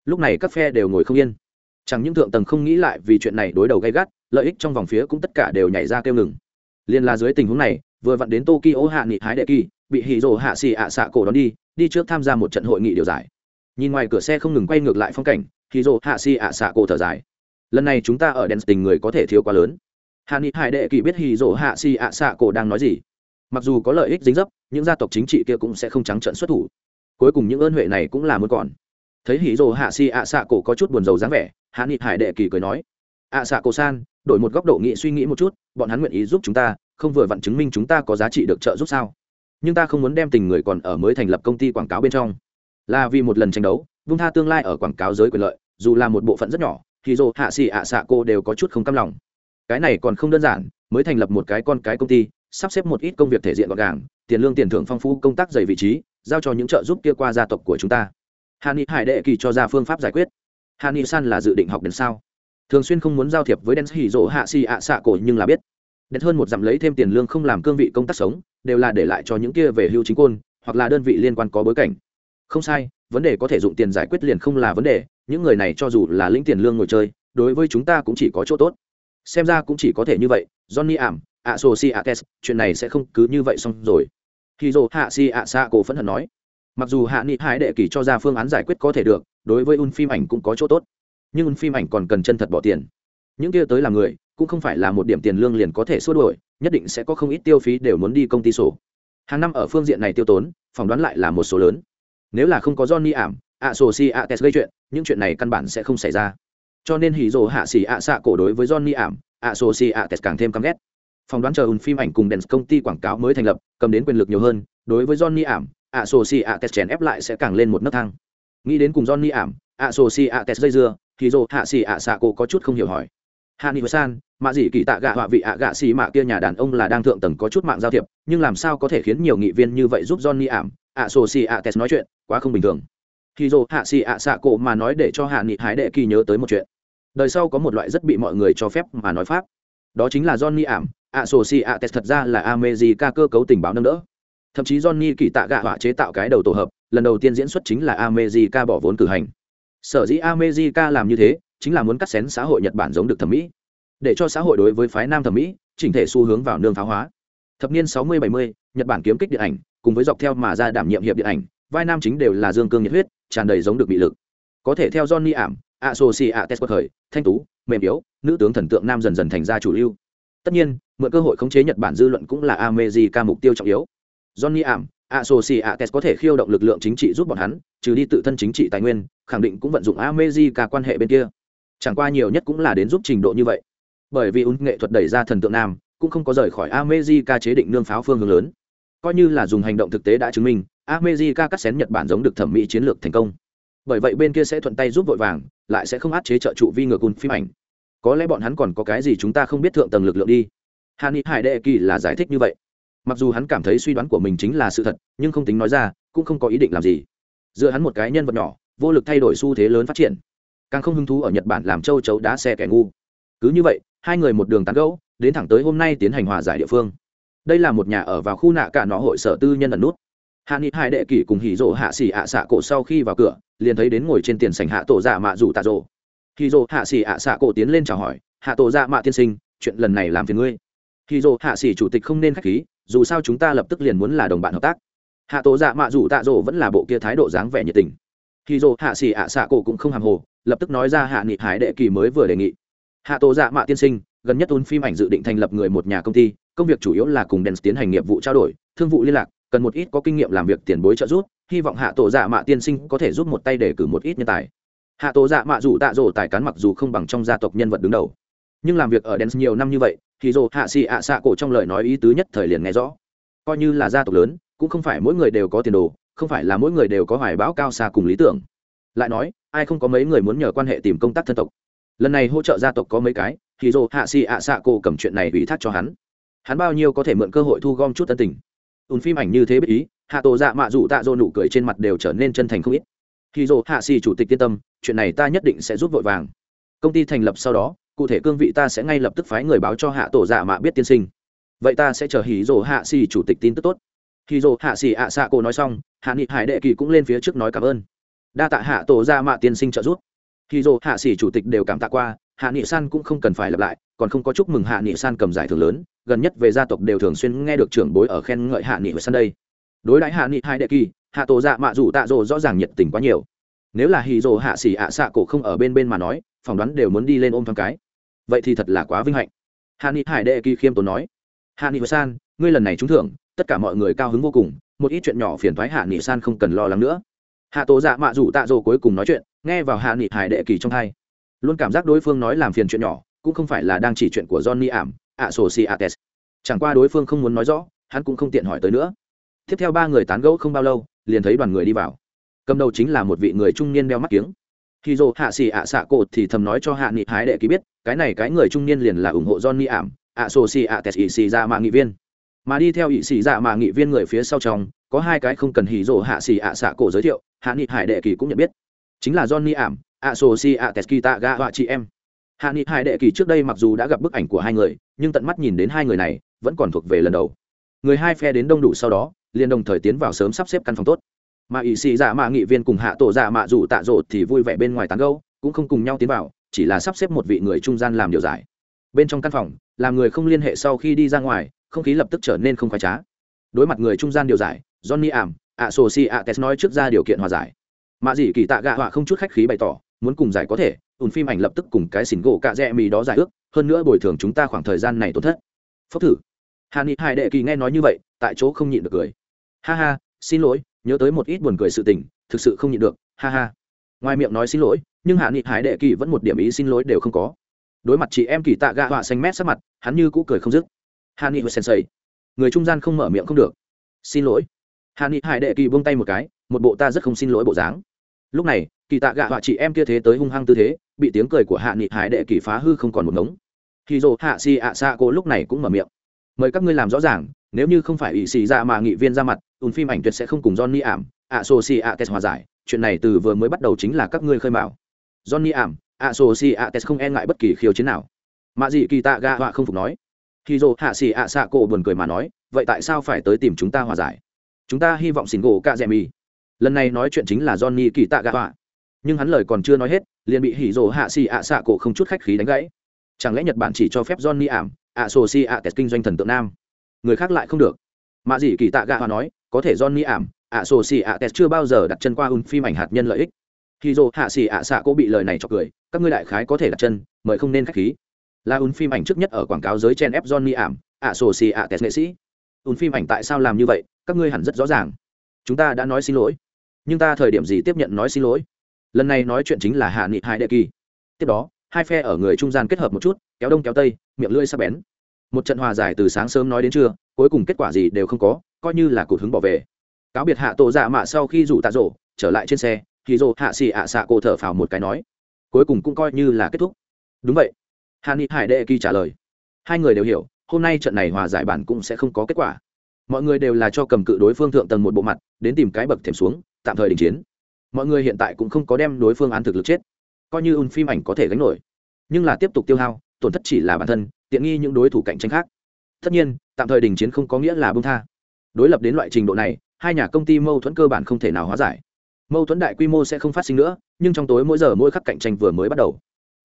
Lúc này các phe đều ngồi không yên. Chẳng những thượng tầng không nghĩ lại vì chuyện này đối đầu gay gắt, lợi ích trong vòng phía cũng tất cả đều nhảy ra kêu ngừng. Liền là dưới tình huống này, vừa vặn đến tokyo hạ nghị hái đệ kỳ, bị hì rồ hạ xì ạ xạ cổ đón đi đi trước tham gia một trận hội nghị điều giải. Nhìn ngoài cửa xe không ngừng quay ngược lại phong cảnh hì rồ hạ xì ạ xạ cổ thở dài. Lần này chúng ta ở đèn tình người có thể thiếu quá lớn. Hạ nghị hải đệ kỳ biết hì rồ hạ xì ạ xạ cổ đang nói gì mặc dù có lợi ích dính dấp, những gia tộc chính trị kia cũng sẽ không trắng trợn xuất thủ. Cuối cùng những ơn huệ này cũng là muốn còn. Thấy Hỉ rồ hạ xì ạ xạ cổ có chút buồn rầu dáng vẻ, hạ nghị hải đệ kỳ cười nói, ạ xạ cổ san, đổi một góc độ nghị suy nghĩ một chút, bọn hắn nguyện ý giúp chúng ta, không vừa vặn chứng minh chúng ta có giá trị được trợ giúp sao? Nhưng ta không muốn đem tình người còn ở mới thành lập công ty quảng cáo bên trong. Là vì một lần tranh đấu, vung tha tương lai ở quảng cáo giới quyền lợi, dù là một bộ phận rất nhỏ thì dồ hạ xì ạ xạ cô đều có chút không căm lòng. Cái này còn không đơn giản, mới thành lập một cái con cái công ty sắp xếp một ít công việc thể diện gọn gàng, tiền lương tiền thưởng phong phú, công tác dày vị trí, giao cho những trợ giúp kia qua gia tộc của chúng ta. Hà ni hải đệ kỳ cho ra phương pháp giải quyết. Hà ni san là dự định học đến sao? Thường xuyên không muốn giao thiệp với đen hỉ rỗ hạ xì ạ xạ cổ nhưng là biết. Đến hơn một dặm lấy thêm tiền lương không làm cương vị công tác sống, đều là để lại cho những kia về hưu chính côn, hoặc là đơn vị liên quan có bối cảnh. Không sai, vấn đề có thể dụng tiền giải quyết liền không là vấn đề, những người này cho dù là lĩnh tiền lương ngồi chơi, đối với chúng ta cũng chỉ có chỗ tốt. Xem ra cũng chỉ có thể như vậy, johnny ảm ạ sô si ạ kes chuyện này sẽ không cứ như vậy xong rồi. Khi dô hạ si ạ xạ cổ phẫn hận nói. Mặc dù hạ nghị hải đệ kỳ cho ra phương án giải quyết có thể được, đối với un phim ảnh cũng có chỗ tốt. Nhưng un phim ảnh còn cần chân thật bỏ tiền. Những kia tới làm người, cũng không phải là một điểm tiền lương liền có thể xua đuổi, nhất định sẽ có không ít tiêu phí đều muốn đi công ty sổ. Hàng năm ở phương diện này tiêu tốn, phỏng đoán lại là một số lớn. Nếu là không có johnny ảm ạ sô si ạ tes gây chuyện, những chuyện này căn bản sẽ không xảy ra. Cho nên hỉ rồ hạ xỉ ạ xạ cổ đối với johnny ảm ạ sô si ạ tes càng thêm căm ghét phỏng đoán chờ ùn phim ảnh cùng đèn công ty quảng cáo mới thành lập, cầm đến quyền lực nhiều hơn, đối với johnny ảm ạ sổ xì ạ tes chèn ép lại sẽ càng lên một nấc thang. Nghĩ đến cùng johnny ảm ạ sổ xì ạ tes dây dưa thì dồ hạ xì ạ xạ cổ có chút không hiểu hỏi. Hạ nghị san mạ dị kỳ tạ gạ họa vị ạ gạ xì mạ kia nhà đàn ông là đang thượng tầng có chút mạng giao thiệp, nhưng làm sao có thể khiến nhiều nghị viên như vậy giúp johnny ảm ạ sổ xì ạ tes nói chuyện, quá không bình thường. Thì dồ hạ xì ạ xạ cổ mà nói để cho hạ nghị hái đệ kỳ nhớ tới một chuyện. Đời sau có một loại rất bị mọi người cho phép mà nói pháp. Đó chính là johnny ảm ạ sổ xì ạ tes thật ra là america cơ cấu tình báo nâng đỡ. Thậm chí johnny kỳ tạ gạ họa chế tạo cái đầu tổ hợp lần đầu tiên diễn xuất chính là america bỏ vốn cử hành. Sở dĩ america làm như thế chính là muốn cắt xén xã hội nhật bản giống được thẩm mỹ. Để cho xã hội đối với phái nam thẩm mỹ chỉnh thể xu hướng vào nương pháo hóa. Thập niên 60-70, nhật bản kiếm kích điện ảnh cùng với dọc theo mà ra đảm nhiệm hiệp điện ảnh vai nam chính đều là dương cương nhiệt huyết tràn đầy giống được bị lực. Có thể theo johnny ảm a soci a test khởi thanh tú mềm yếu nữ tướng thần tượng nam dần dần thành ra chủ lưu tất nhiên mượn cơ hội khống chế nhật bản dư luận cũng là america mục tiêu trọng yếu johnny ảm Associates có thể khiêu động lực lượng chính trị giúp bọn hắn, trừ đi tự thân chính trị tài nguyên, khẳng định cũng vận dụng America quan hệ bên kia. Chẳng qua nhiều nhất cũng là đến giúp trình độ như vậy. Bởi vì ún nghệ thuật đẩy ra thần tượng nam, cũng không có rời khỏi America chế định nương pháo phương hướng lớn. Coi như là dùng hành động thực tế đã chứng minh, America cắt xén Nhật Bản giống được thẩm mỹ chiến lược thành công. Bởi vậy bên kia sẽ thuận tay giúp vội vàng, lại sẽ không áp chế trợ trụ vi ngược ún phim ảnh. Có lẽ bọn hắn còn có cái gì chúng ta không biết thượng tầng lực lượng đi. Hàn Hải Đệ Kỳ là giải thích như vậy. Mặc dù hắn cảm thấy suy đoán của mình chính là sự thật, nhưng không tính nói ra, cũng không có ý định làm gì. Dựa hắn một cái nhân vật nhỏ, vô lực thay đổi xu thế lớn phát triển. Càng không hứng thú ở nhật bản làm châu chấu đá xe kẻ ngu. Cứ như vậy, hai người một đường tán gẫu, đến thẳng tới hôm nay tiến hành hòa giải địa phương. Đây là một nhà ở vào khu nạ cả nọ hội sở tư nhân ẩn nút. Hạ nghị hai đệ kỷ cùng hỉ rộ hạ xỉ ạ xạ cổ sau khi vào cửa, liền thấy đến ngồi trên tiền sảnh hạ tổ giả mạ rủ tạ rộ hỉ rộ hạ xỉ ạ xạ cổ tiến lên chào hỏi, hạ tổ dạ mạ tiên sinh, chuyện lần này làm phiền ngươi. Hỉ rộ hạ xỉ chủ tịch không nên khách khí, dù sao chúng ta lập tức liền muốn là đồng bạn hợp tác. Hạ tổ dạ mạ dù tạ dỗ vẫn là bộ kia thái độ dáng vẻ nhiệt tình. Khi dỗ hạ xỉ ạ xạ cổ cũng không hàm hồ, lập tức nói ra hạ nghị hải đệ kỳ mới vừa đề nghị. Hạ tổ dạ mạ tiên sinh, gần nhất ôn phim ảnh dự định thành lập người một nhà công ty, công việc chủ yếu là cùng đèn tiến hành nghiệp vụ trao đổi, thương vụ liên lạc, cần một ít có kinh nghiệm làm việc tiền bối trợ giúp, hy vọng hạ tổ dạ mạ tiên sinh có thể giúp một tay để cử một ít nhân tài hạ tổ dạ mạ dù tạ rỗ tài cán mặc dù không bằng trong gia tộc nhân vật đứng đầu, nhưng làm việc ở đen nhiều năm như vậy, thì dồ hạ xì ạ xạ cổ trong lời nói ý tứ nhất thời liền nghe rõ. Coi như là gia tộc lớn, cũng không phải mỗi người đều có tiền đồ, không phải là mỗi người đều có hoài bão cao xa cùng lý tưởng. Lại nói, ai không có mấy người muốn nhờ quan hệ tìm công tác thân tộc? Lần này hỗ trợ gia tộc có mấy cái, thì dồ hạ xì ạ xạ cổ cầm chuyện này ủy thác cho hắn. Hắn bao nhiêu có thể mượn cơ hội thu gom chút tân tình. Ùn phim ảnh như thế biết ý, hạ tổ dạ mạ dù tạ dỗ nụ cười trên mặt đều trở nên chân thành không ít thì dồ hạ xì chủ tịch yên tâm, chuyện này ta nhất định sẽ giúp vội vàng. Công ty thành lập sau đó, cụ thể cương vị ta sẽ ngay lập tức phái người báo cho hạ tổ dạ mạ biết tiên sinh. Vậy ta sẽ chờ hí Dụ hạ xì chủ tịch tin tức tốt. Hí Dụ hạ xì ạ xạ cổ nói xong, hạ nghị hải đệ kỳ cũng lên phía trước nói cảm ơn. Đa tạ hạ tổ dạ mạ tiên sinh trợ giúp. Hí Dụ hạ xì chủ tịch đều cảm tạ qua, hạ nghị san cũng không cần phải lặp lại, còn không có chúc mừng hạ nghị san cầm giải thưởng lớn, gần nhất về gia tộc đều thường xuyên nghe được trưởng bối ở khen ngợi hạ nghị san đây. Đối đãi hạ nghị hải đệ kỳ hạ tổ dạ mạ dù tạ rồ rõ ràng nhiệt tình quá nhiều. Nếu là hì rồ hạ xỉ ạ xạ cổ không ở bên bên mà nói, phỏng đoán đều muốn đi lên ôm thoáng cái. Vậy thì thật là quá vinh hạnh. Hạ nghị hải đệ kỳ khiêm tốn nói, hạ nghị san, ngươi lần này trúng thưởng, tất cả mọi người cao hứng vô cùng, một ít chuyện nhỏ phiền thoái hạ nghị san không cần lo lắng nữa. Hạ tổ dạ mạ dù tạ rồ cuối cùng nói chuyện, nghe vào hạ nghị hải đệ kỳ trong hai, luôn cảm giác đối phương nói làm phiền chuyện nhỏ, cũng không phải là đang chỉ chuyện của johnny ảm, ạ sổ si ates chẳng qua đối phương không muốn nói rõ, hắn cũng không tiện hỏi tới nữa. Tiếp theo ba người tán gẫu không bao lâu liền thấy đoàn người đi vào. Cầm đầu chính là một vị người trung niên đeo mắt kiếng. Khi dô hạ xì ạ xạ cột thì thầm nói cho hạ nghị hái đệ ký biết, cái này cái người trung niên liền là ủng hộ johnny ảm, ạ sô xì ạ tes ỵ xì ra mạ nghị viên. Mà đi theo ỵ xì ra mạ nghị viên người phía sau trong, có hai cái không cần hỉ dô hạ xì ạ xạ cổ giới thiệu, hạ nghị hải đệ kỳ cũng nhận biết. Chính là johnny ảm, ạ sô xì ạ tes kita ga họa chị em. Hạ nghị hải đệ kỳ trước đây mặc dù đã gặp bức ảnh của hai người, nhưng tận mắt nhìn đến hai người này, vẫn còn thuộc về lần đầu. Người hai phe đến đông đủ sau đó liền đồng thời tiến vào sớm sắp xếp căn phòng tốt. Mà ỵ sĩ dạ mạ nghị viên cùng hạ tổ dạ mạ dù tạ rột thì vui vẻ bên ngoài tán gâu cũng không cùng nhau tiến vào, chỉ là sắp xếp một vị người trung gian làm điều giải. Bên trong căn phòng, làm người không liên hệ sau khi đi ra ngoài, không khí lập tức trở nên không khoái trá. Đối mặt người trung gian điều giải, johnny ảm, ạ sô si ạ tes nói trước ra điều kiện hòa giải. Mạ dĩ kỳ tạ gạ họa không chút khách khí bày tỏ, muốn cùng giải có thể, ùn phim ảnh lập tức cùng cái xỉn gỗ cạ rẽ mì đó giải ước, hơn nữa bồi thường chúng ta khoảng thời gian này tổn thất. Phốc thử. Hà ni hai đệ kỳ nghe nói như vậy, tại chỗ không nhịn được cười ha ha, xin lỗi, nhớ tới một ít buồn cười sự tình, thực sự không nhịn được, ha ha. Ngoài miệng nói xin lỗi, nhưng hạ nghị hải đệ kỳ vẫn một điểm ý xin lỗi đều không có. Đối mặt chị em kỳ tạ gạ họa xanh mét sắc mặt, hắn như cũ cười không dứt. Hạ nghị hồi sensei người trung gian không mở miệng không được. Xin lỗi. Hạ nghị hải đệ kỳ buông tay một cái, một bộ ta rất không xin lỗi bộ dáng. Lúc này, kỳ tạ gạ họa chị em kia thế tới hung hăng tư thế, bị tiếng cười của hạ nghị hải đệ kỳ phá hư không còn một ngống. Khi dồ hạ xì ạ xạ cô lúc này cũng mở miệng. Mời các ngươi làm rõ ràng nếu như không phải ỵ sĩ ra mà nghị viên ra mặt ùn phim ảnh tuyệt sẽ không cùng johnny ảm ạ sô si ạ tes hòa giải. Chuyện này từ vừa mới bắt đầu chính là các ngươi khơi mào. Johnny ảm ạ sô si ạ tes không e ngại bất kỳ khiêu chiến nào. Mạ dị kỳ tạ Ga, họa không phục nói. Khi Dô hạ xì ạ xạ Cổ buồn cười mà nói vậy tại sao phải tới tìm chúng ta hòa giải? Chúng ta hy vọng xin gỗ ca dẹ mì. Lần này nói chuyện chính là johnny kỳ tạ gạ họa. Nhưng hắn lời còn chưa nói hết liền bị hỉ rồ hạ xì ạ xạ cổ không chút khách khí đánh gãy. Chẳng lẽ nhật bản chỉ cho phép johnny ảm ạ sô si ạ test kinh doanh thần tượng nam? Người khác lại không được. Mạ dị kỳ tạ gạ hòa nói, có thể johnny ảm, ạ sổ xì ạ test chưa bao giờ đặt chân qua un phim ảnh hạt nhân lợi ích. Khi dô hạ xì ạ xạ cô bị lời này cho cười, các ngươi đại khái có thể đặt chân, mời không nên khách khí. Là un phim ảnh trước nhất ở quảng cáo giới chen ép johnny ảm, ạ sổ xì ạ test nghệ sĩ. Un phim ảnh tại sao làm như vậy, các ngươi hẳn rất rõ ràng. Chúng ta đã nói xin lỗi, nhưng ta thời điểm gì tiếp nhận nói xin lỗi? Lần này nói chuyện chính là hạ nghị hai đệ kỳ. Tiếp đó, hai phe ở người trung gian kết hợp một chút, kéo đông kéo tây, miệng lưỡi sắc bén một trận hòa giải từ sáng sớm nói đến trưa, cuối cùng kết quả gì đều không có, coi như là cụt hứng bỏ về. Cáo biệt hạ tổ dạ mạ sau khi rủ tạ rổ, trở lại trên xe, thì rổ hạ xì ạ xạ cô thở phào một cái nói, cuối cùng cũng coi như là kết thúc. Đúng vậy. Hà ni hải đệ kỳ trả lời, hai người đều hiểu, hôm nay trận này hòa giải bản cũng sẽ không có kết quả. Mọi người đều là cho cầm cự đối phương thượng tầng một bộ mặt, đến tìm cái bậc thềm xuống, tạm thời đình chiến. Mọi người hiện tại cũng không có đem đối phương án thực lực chết. Coi như un phim ảnh có thể gánh nổi, nhưng là tiếp tục tiêu hao, tổn thất chỉ là bản thân tiện nghi những đối thủ cạnh tranh khác. Tất nhiên, tạm thời đình chiến không có nghĩa là bông tha. Đối lập đến loại trình độ này, hai nhà công ty mâu thuẫn cơ bản không thể nào hóa giải. Mâu thuẫn đại quy mô sẽ không phát sinh nữa, nhưng trong tối mỗi giờ mỗi khắc cạnh tranh vừa mới bắt đầu.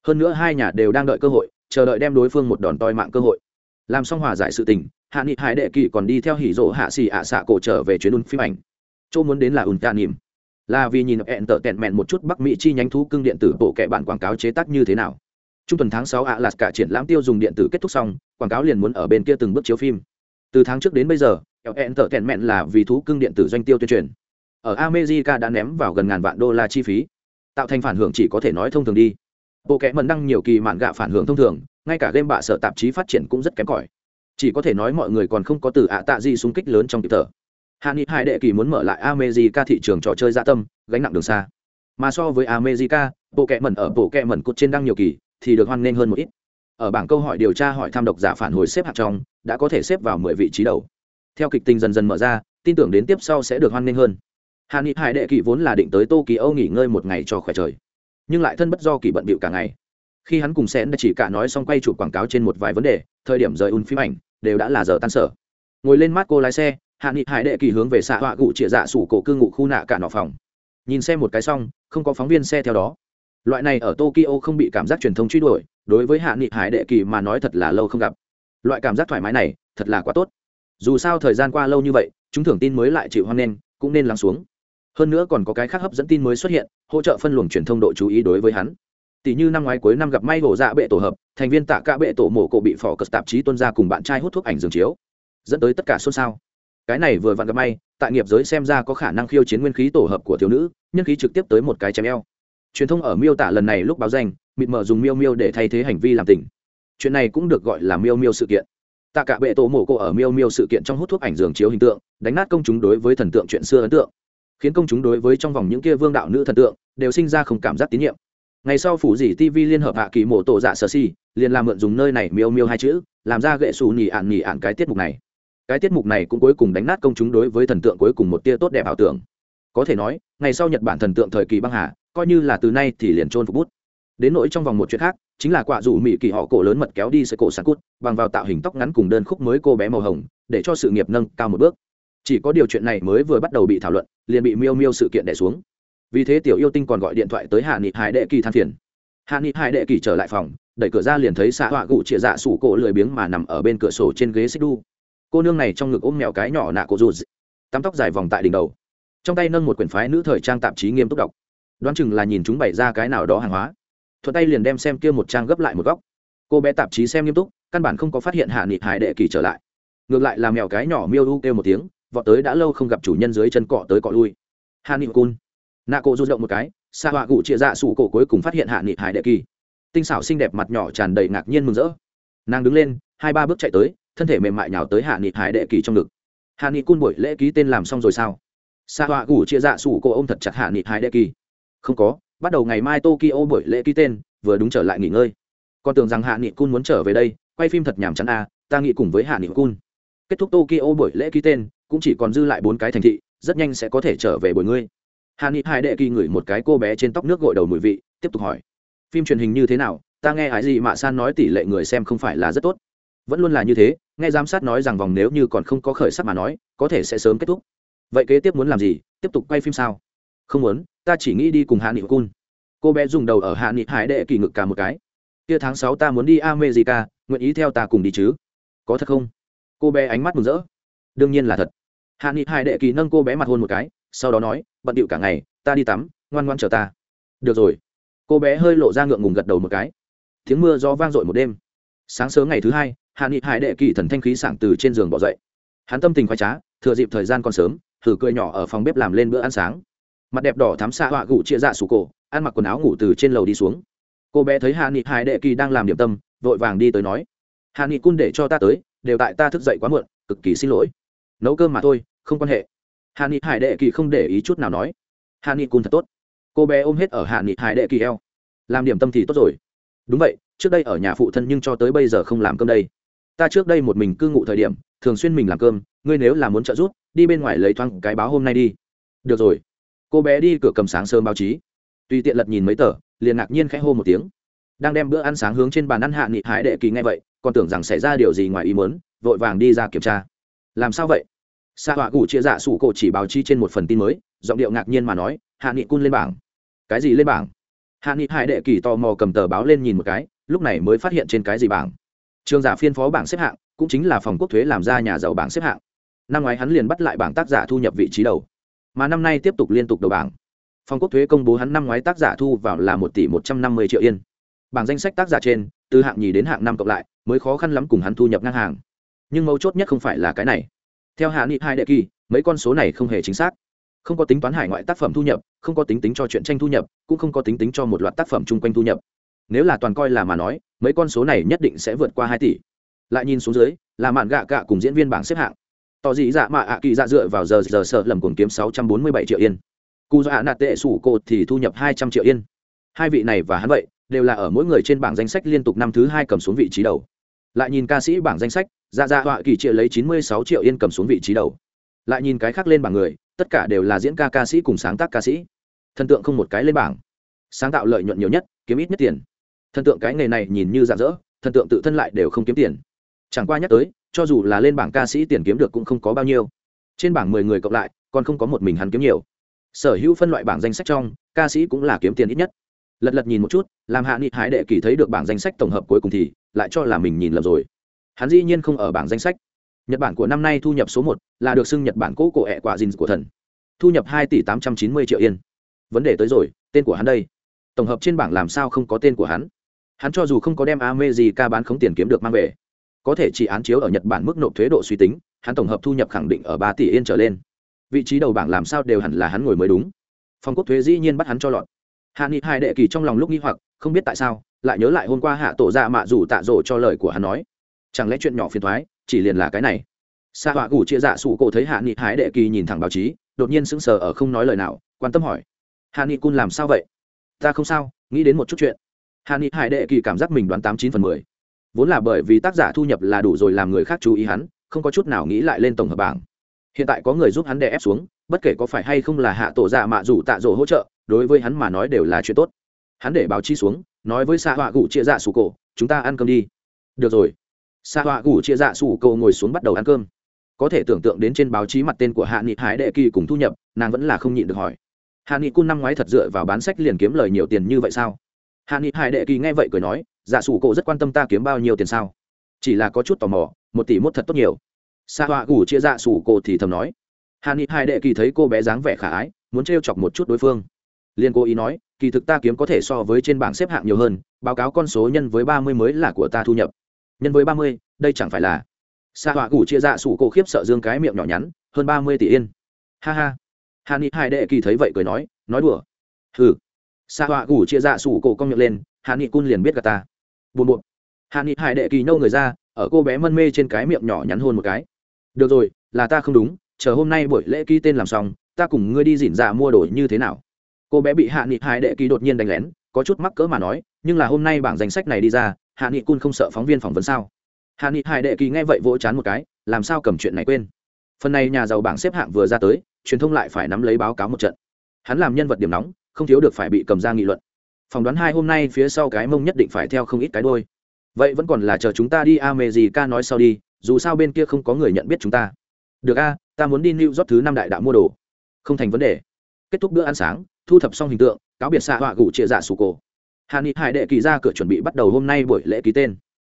Hơn nữa hai nhà đều đang đợi cơ hội, chờ đợi đem đối phương một đòn toi mạng cơ hội. Làm xong hòa giải sự tình, hạ nghị hải đệ kỳ còn đi theo hỉ rỗ hạ xì ạ xạ cổ trở về chuyến un phim ảnh. Chỗ muốn đến là ùn ca nỉm. Là vì nhìn ẹn tở tẹn mẹn một chút bắc mỹ chi nhánh thú cưng điện tử bộ kệ bản quảng cáo chế tác như thế nào trung tuần tháng sáu ạ là cả triển lãm tiêu dùng điện tử kết thúc xong, quảng cáo liền muốn ở bên kia từng bước chiếu phim. Từ tháng trước đến bây giờ hẹn tợ tẹn mẹn là vì thú cưng điện tử doanh tiêu tuyên truyền. Ở america đã ném vào gần ngàn vạn đô la chi phí. Tạo thành phản hưởng chỉ có thể nói thông thường đi. Bộ kẽ mần đăng nhiều kỳ mạn gạ phản hưởng thông thường, ngay cả game bạ sở tạp chí phát triển cũng rất kém cỏi. Chỉ có thể nói mọi người còn không có từ ạ tạ gì xung kích lớn trong kịp thở. Hạ nghị hai đệ kỳ muốn mở lại america thị trường trò chơi gia tâm, gánh nặng đường xa. Mà so với america bộ kẽ mẩn ở bộ kẽ mẩn cốt trên đăng nhiều kỳ thì được hoan nghênh hơn một ít. Ở bảng câu hỏi điều tra hỏi tham độc giả phản hồi xếp hạng trong, đã có thể xếp vào mười vị trí đầu. Theo kịch tình dần dần mở ra, tin tưởng đến tiếp sau sẽ được hoan nghênh hơn. Hạ nghị hải đệ kỳ vốn là định tới tô kỳ âu nghỉ ngơi một ngày cho khỏe trời. Nhưng lại thân bất do kỳ bận bịu cả ngày. Khi hắn cùng sẽ đã chỉ cả nói xong quay chụp quảng cáo trên một vài vấn đề, thời điểm rời un phim ảnh, đều đã là giờ tan sở. Ngồi lên mát cô lái xe hạ nghị hải đệ kỳ hướng về xạ họa cụ chĩa dạ sủ cổ cư ngụ khu nạ cả nọ phòng. Nhìn xem một cái xong, không có phóng viên xe theo đó loại này ở tokyo không bị cảm giác truyền thông truy đuổi, đối với hạ nghị hải đệ kỳ mà nói thật là lâu không gặp. Loại cảm giác thoải mái này, thật là quá tốt. Dù sao thời gian qua lâu như vậy, chúng thưởng tin mới lại chịu hoan nghênh, cũng nên lắng xuống. Hơn nữa còn có cái khác hấp dẫn tin mới xuất hiện, hỗ trợ phân luồng truyền thông độ chú ý đối với hắn. Tỷ như năm ngoái cuối năm gặp may hổ dạ bệ tổ hợp, thành viên tạ cả bệ tổ mổ cổ bị phỏ cất tạp chí tuân ra cùng bạn trai hút thuốc ảnh dường chiếu. Dẫn tới tất cả xôn xao. Cái này vừa vặn gặp may, tại nghiệp giới xem ra có khả năng khiêu chiến nguyên khí tổ hợp của thiếu nữ, nhân khí trực tiếp tới một cái chém eo truyền thông ở miêu tả lần này lúc báo danh, mịt mờ dùng miêu miêu để thay thế hành vi làm tình. Chuyện này cũng được gọi là miêu miêu sự kiện. Tạ cả bệ tổ mổ cô ở miêu miêu sự kiện trong hút thuốc ảnh dường chiếu hình tượng, đánh nát công chúng đối với thần tượng chuyện xưa ấn tượng. Khiến công chúng đối với trong vòng những kia vương đạo nữ thần tượng, đều sinh ra không cảm giác tín nhiệm. Ngày sau phủ dì tv liên hợp hạ kỳ mổ tổ dạ sở si, liền làm mượn dùng nơi này miêu miêu hai chữ, làm ra gậy xù nhì ạn nhì ạn cái tiết mục này. Cái tiết mục này cũng cuối cùng đánh nát công chúng đối với thần tượng cuối cùng một tia tốt đẹp ảo tưởng. Có thể nói, ngày sau nhật bản thần tượng thời kỳ băng hà coi như là từ nay thì liền trôn phục bút. Đến nỗi trong vòng một chuyện khác, chính là quả rủ mỹ kỳ họ cổ lớn mật kéo đi sợi cổ sản cút, bằng vào tạo hình tóc ngắn cùng đơn khúc mới cô bé màu hồng, để cho sự nghiệp nâng cao một bước. Chỉ có điều chuyện này mới vừa bắt đầu bị thảo luận, liền bị miêu miêu sự kiện đẻ xuống. Vì thế tiểu yêu tinh còn gọi điện thoại tới hạ nghị hải đệ kỳ than phiền. Hạ nghị hải đệ kỳ trở lại phòng, đẩy cửa ra liền thấy xạ họa cụ chĩa dạ sủ cổ lười biếng mà nằm ở bên cửa sổ trên ghế xích đu. Cô nương này trong ngực ôm mèo cái nhỏ nạ cổ rụt, tắm tóc dài vòng tại đỉnh đầu. Trong tay nâng một quyển phái nữ thời trang tạp chí nghiêm túc đọc đoán chừng là nhìn chúng bày ra cái nào đó hàng hóa. Thuận tay liền đem xem kia một trang gấp lại một góc. Cô bé tạp chí xem nghiêm túc, căn bản không có phát hiện hạ nghị hải đệ kỳ trở lại. Ngược lại là mèo cái nhỏ miêu u kêu một tiếng, vọt tới đã lâu không gặp chủ nhân dưới chân cọ tới cọ lui. Hạ nghị cun. Nạ cổ rụt động một cái xa họa cụ chia dạ sủ cổ cuối cùng phát hiện hạ nghị hải đệ kỳ. Tinh xảo xinh đẹp mặt nhỏ tràn đầy ngạc nhiên mừng rỡ. Nàng đứng lên, hai ba bước chạy tới, thân thể mềm mại nhào tới hạ nghị hải đệ kỳ trong ngực. Hạ nghị cun buổi lễ ký tên làm xong rồi sao? Sa họa cụ chia dạ sủ cô ôm thật chặt hạ nghị hải đệ kỳ không có, bắt đầu ngày mai tokyo buổi lễ ký tên, vừa đúng trở lại nghỉ ngơi. Con tưởng rằng hạ nghị cun muốn trở về đây, quay phim thật nhàm chán à ta nghĩ cùng với hạ nghị cun kết thúc tokyo buổi lễ ký tên, cũng chỉ còn dư lại bốn cái thành thị, rất nhanh sẽ có thể trở về buổi ngươi. Hạ nghị hai đệ kỳ ngửi một cái cô bé trên tóc nước gội đầu mùi vị, tiếp tục hỏi. Phim truyền hình như thế nào, ta nghe hải gì mạ san nói tỷ lệ người xem không phải là rất tốt. Vẫn luôn là như thế, nghe giám sát nói rằng vòng nếu như còn không có khởi sắc mà nói, có thể sẽ sớm kết thúc. Vậy kế tiếp muốn làm gì, tiếp tục quay phim sao? Không muốn, ta chỉ nghĩ đi cùng hạ nghị cun. Cô bé dùng đầu ở hạ nghị hải đệ kỳ ngực cả một cái. Kia tháng sáu ta muốn đi america, nguyện ý theo ta cùng đi chứ? Có thật không? Cô bé ánh mắt mừng rỡ. Đương nhiên là thật. Hạ nghị hải đệ kỳ nâng cô bé mặt hôn một cái, sau đó nói, bận điệu cả ngày, ta đi tắm, ngoan ngoan chờ ta. Được rồi. Cô bé hơi lộ ra ngượng ngùng gật đầu một cái. Tiếng mưa gió vang dội một đêm. Sáng sớm ngày thứ hai, hạ nghị hải đệ kỳ thần thanh khí sảng từ trên giường bỏ dậy. Hắn tâm tình khoái trá, thừa dịp thời gian còn sớm, thử cười nhỏ ở phòng bếp làm lên bữa ăn sáng mặt đẹp đỏ thắm xạ họa gụ chia dạ sủ cổ, ăn mặc quần áo ngủ từ trên lầu đi xuống. Cô bé thấy hạ nghị hải đệ kỳ đang làm điểm tâm, vội vàng đi tới nói, hạ nghị cun để cho ta tới, đều tại ta thức dậy quá muộn, cực kỳ xin lỗi. Nấu cơm mà thôi, không quan hệ. Hạ nghị hải đệ kỳ không để ý chút nào nói, hạ nghị cun thật tốt. Cô bé ôm hết ở hạ nghị hải đệ kỳ eo. Làm điểm tâm thì tốt rồi. Đúng vậy, trước đây ở nhà phụ thân nhưng cho tới bây giờ không làm cơm đây. Ta trước đây một mình cư ngụ thời điểm, thường xuyên mình làm cơm, ngươi nếu là muốn trợ giúp, đi bên ngoài lấy thoáng cái báo hôm nay đi. Được rồi cô bé đi cửa cầm sáng sớm báo chí. Tùy tiện lật nhìn mấy tờ, liền ngạc nhiên khẽ hô một tiếng. Đang đem bữa ăn sáng hướng trên bàn ăn hạ nghị hải đệ kỳ nghe vậy, còn tưởng rằng xảy ra điều gì ngoài ý muốn, vội vàng đi ra kiểm tra. Làm sao vậy? Sa họa gủ chia dạ sủ cổ chỉ báo chi trên một phần tin mới, giọng điệu ngạc nhiên mà nói, hạ nghị cun lên bảng. Cái gì lên bảng? Hạ nghị hải đệ kỳ tò mò cầm tờ báo lên nhìn một cái, lúc này mới phát hiện trên cái gì bảng. Trường giả phiên phó bảng xếp hạng, cũng chính là phòng quốc thuế làm ra nhà giàu bảng xếp hạng. Năm ngoái hắn liền bắt lại bảng tác giả thu nhập vị trí đầu mà năm nay tiếp tục liên tục đầu bảng. Phòng quốc thuế công bố hắn năm ngoái tác giả thu vào là một tỷ một trăm năm mươi triệu yên. Bảng danh sách tác giả trên, từ hạng nhì đến hạng năm cộng lại, mới khó khăn lắm cùng hắn thu nhập ngang hàng. Nhưng mấu chốt nhất không phải là cái này. Theo hạ nghị hai đệ kỳ, mấy con số này không hề chính xác. Không có tính toán hải ngoại tác phẩm thu nhập, không có tính tính cho chuyện tranh thu nhập, cũng không có tính tính cho một loạt tác phẩm chung quanh thu nhập. Nếu là toàn coi là mà nói, mấy con số này nhất định sẽ vượt qua hai tỷ. Lại nhìn xuống dưới, là mạn gạ gạ cùng diễn viên bảng xếp hạng tỏ dị dạ mạ ạ kỳ dạ dựa vào giờ giờ sợ lầm cùng kiếm sáu trăm bốn mươi bảy triệu yên. Cụ dạ nạt tệ sủ cô thì thu nhập hai trăm triệu yên. Hai vị này và hắn vậy, đều là ở mỗi người trên bảng danh sách liên tục năm thứ hai cầm xuống vị trí đầu. Lại nhìn ca sĩ bảng danh sách dạ dạ họa kỳ triệu lấy chín mươi sáu triệu yên cầm xuống vị trí đầu. Lại nhìn cái khác lên bảng người, tất cả đều là diễn ca ca sĩ cùng sáng tác ca sĩ. Thần tượng không một cái lên bảng. Sáng tạo lợi nhuận nhiều nhất, kiếm ít nhất tiền. Thần tượng cái nghề này nhìn như rạng rỡ, thần tượng tự thân lại đều không kiếm tiền. Chẳng qua nhắc tới cho dù là lên bảng ca sĩ tiền kiếm được cũng không có bao nhiêu. Trên bảng mười người cộng lại, còn không có một mình hắn kiếm nhiều. Sở hữu phân loại bảng danh sách trong, ca sĩ cũng là kiếm tiền ít nhất. Lật lật nhìn một chút, làm hạ nghị hái đệ kỳ thấy được bảng danh sách tổng hợp cuối cùng thì, lại cho là mình nhìn lầm rồi. Hắn dĩ nhiên không ở bảng danh sách. Nhật bản của năm nay thu nhập số một, là được xưng nhật bản cố cổ ẹ quả dinh của thần. Thu nhập hai tỷ tám trăm chín mươi triệu yên. Vấn đề tới rồi, tên của hắn đây. Tổng hợp trên bảng làm sao không có tên của hắn. Hắn cho dù không có đem ame gì ca bán khống tiền kiếm được mang về có thể chỉ án chiếu ở nhật bản mức nộp thuế độ suy tính, hắn tổng hợp thu nhập khẳng định ở ba tỷ yên trở lên. Vị trí đầu bảng làm sao đều hẳn là hắn ngồi mới đúng. Phòng quốc thuế dĩ nhiên bắt hắn cho lọt. Hạ nghị hai đệ kỳ trong lòng lúc nghi hoặc, không biết tại sao, lại nhớ lại hôm qua hạ tổ ra mạ dù tạ rộ cho lời của hắn nói. Chẳng lẽ chuyện nhỏ phiền thoái, chỉ liền là cái này? Xa họa gủ chia dạ sụ cổ thấy hạ nghị hái đệ kỳ nhìn thẳng báo chí, đột nhiên sững sờ ở không nói lời nào, quan tâm hỏi. Hạ nghị cun làm sao vậy? Ta không sao, nghĩ đến một chút chuyện. Hạ nghị hải đệ kỳ cảm giác mình đoán tám chín phần mười vốn là bởi vì tác giả thu nhập là đủ rồi làm người khác chú ý hắn, không có chút nào nghĩ lại lên tổng hợp bảng. Hiện tại có người giúp hắn đè ép xuống, bất kể có phải hay không là hạ tổ dạ mạ dù tạ dỗ hỗ trợ, đối với hắn mà nói đều là chuyện tốt. Hắn để báo chi xuống, nói với xạ họa gụ chia dạ sủ cổ, chúng ta ăn cơm đi. Được rồi. Xạ họa gụ chia dạ sủ cổ ngồi xuống bắt đầu ăn cơm. Có thể tưởng tượng đến trên báo chí mặt tên của hạ nghị hải đệ kỳ cùng thu nhập, nàng vẫn là không nhịn được hỏi. Hạ nghị cun năm ngoái thật dựa vào bán sách liền kiếm lời nhiều tiền như vậy sao? Hạ nghị hải đệ kỳ nghe vậy cười nói giả sủ cổ rất quan tâm ta kiếm bao nhiêu tiền sao? Chỉ là có chút tò mò, một tỷ mốt thật tốt nhiều. Xa họa gủ chia dạ sủ cổ thì thầm nói. Hàn ni hai đệ kỳ thấy cô bé dáng vẻ khả ái, muốn t chọc một chút đối phương. Liên cố ý nói, kỳ thực ta kiếm có thể so với trên bảng xếp hạng nhiều hơn, báo cáo con số nhân với ba mươi mới là của ta thu nhập. Nhân với ba mươi, đây chẳng phải là. Xa họa gủ chia dạ sủ cổ khiếp sợ dương cái miệng nhỏ nhắn, hơn ba mươi tỷ yên. Ha ha. Hàn ni hai đệ kỳ thấy vậy cười nói nói đùa. Hừ. Xa họa gủ chia dạ sủ cổ cong miệng lên, hàn ni cun liền biết gà ta buồn buồn. Hạ nghị hải đệ kỳ nâu người ra, ở cô bé mân mê trên cái miệng nhỏ nhắn hôn một cái. Được rồi, là ta không đúng, chờ hôm nay buổi lễ ký tên làm xong, ta cùng ngươi đi dỉn dạ mua đồ như thế nào? Cô bé bị hạ nghị hải đệ kỳ đột nhiên đánh lén, có chút mắc cỡ mà nói, nhưng là hôm nay bảng danh sách này đi ra, hạ nghị cun không sợ phóng viên phỏng vấn sao? Hạ nghị hải đệ kỳ nghe vậy vỗ chán một cái, làm sao cầm chuyện này quên? Phần này nhà giàu bảng xếp hạng vừa ra tới, truyền thông lại phải nắm lấy báo cáo một trận. Hắn làm nhân vật điểm nóng, không thiếu được phải bị cầm ra nghị luận phỏng đoán hai hôm nay phía sau cái mông nhất định phải theo không ít cái đôi. Vậy vẫn còn là chờ chúng ta đi a mê gì ca nói sau đi, dù sao bên kia không có người nhận biết chúng ta. Được a, ta muốn đi new york thứ năm đại đạo mua đồ. Không thành vấn đề. Kết thúc bữa ăn sáng, thu thập xong hình tượng, cáo biệt xạ họa gủ chia dạ sủ cổ. Hà ni hải đệ kỳ ra cửa chuẩn bị bắt đầu hôm nay buổi lễ ký tên.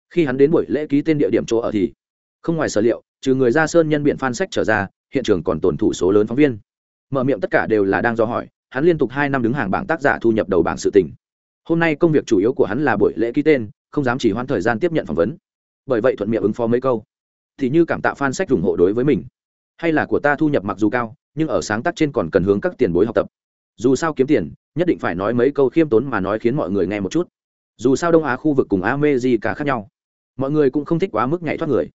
Khi hắn đến buổi lễ ký tên địa điểm chỗ ở thì, không ngoài sở liệu, trừ người ra sơn nhân biện phan sách trở ra, hiện trường còn tổn thủ số lớn phóng viên. Mở miệng tất cả đều là đang do hỏi, hắn liên tục hai năm đứng hàng bảng tác giả thu nhập đầu bảng sự tình hôm nay công việc chủ yếu của hắn là buổi lễ ký tên, không dám chỉ hoãn thời gian tiếp nhận phỏng vấn. Bởi vậy thuận miệng ứng phó mấy câu. Thì như cảm tạ fan sách ủng hộ đối với mình. Hay là của ta thu nhập mặc dù cao, nhưng ở sáng tác trên còn cần hướng các tiền bối học tập. Dù sao kiếm tiền, nhất định phải nói mấy câu khiêm tốn mà nói khiến mọi người nghe một chút. Dù sao đông á khu vực cùng cả khác nhau. Mọi người cũng không thích quá mức nhảy thoát người.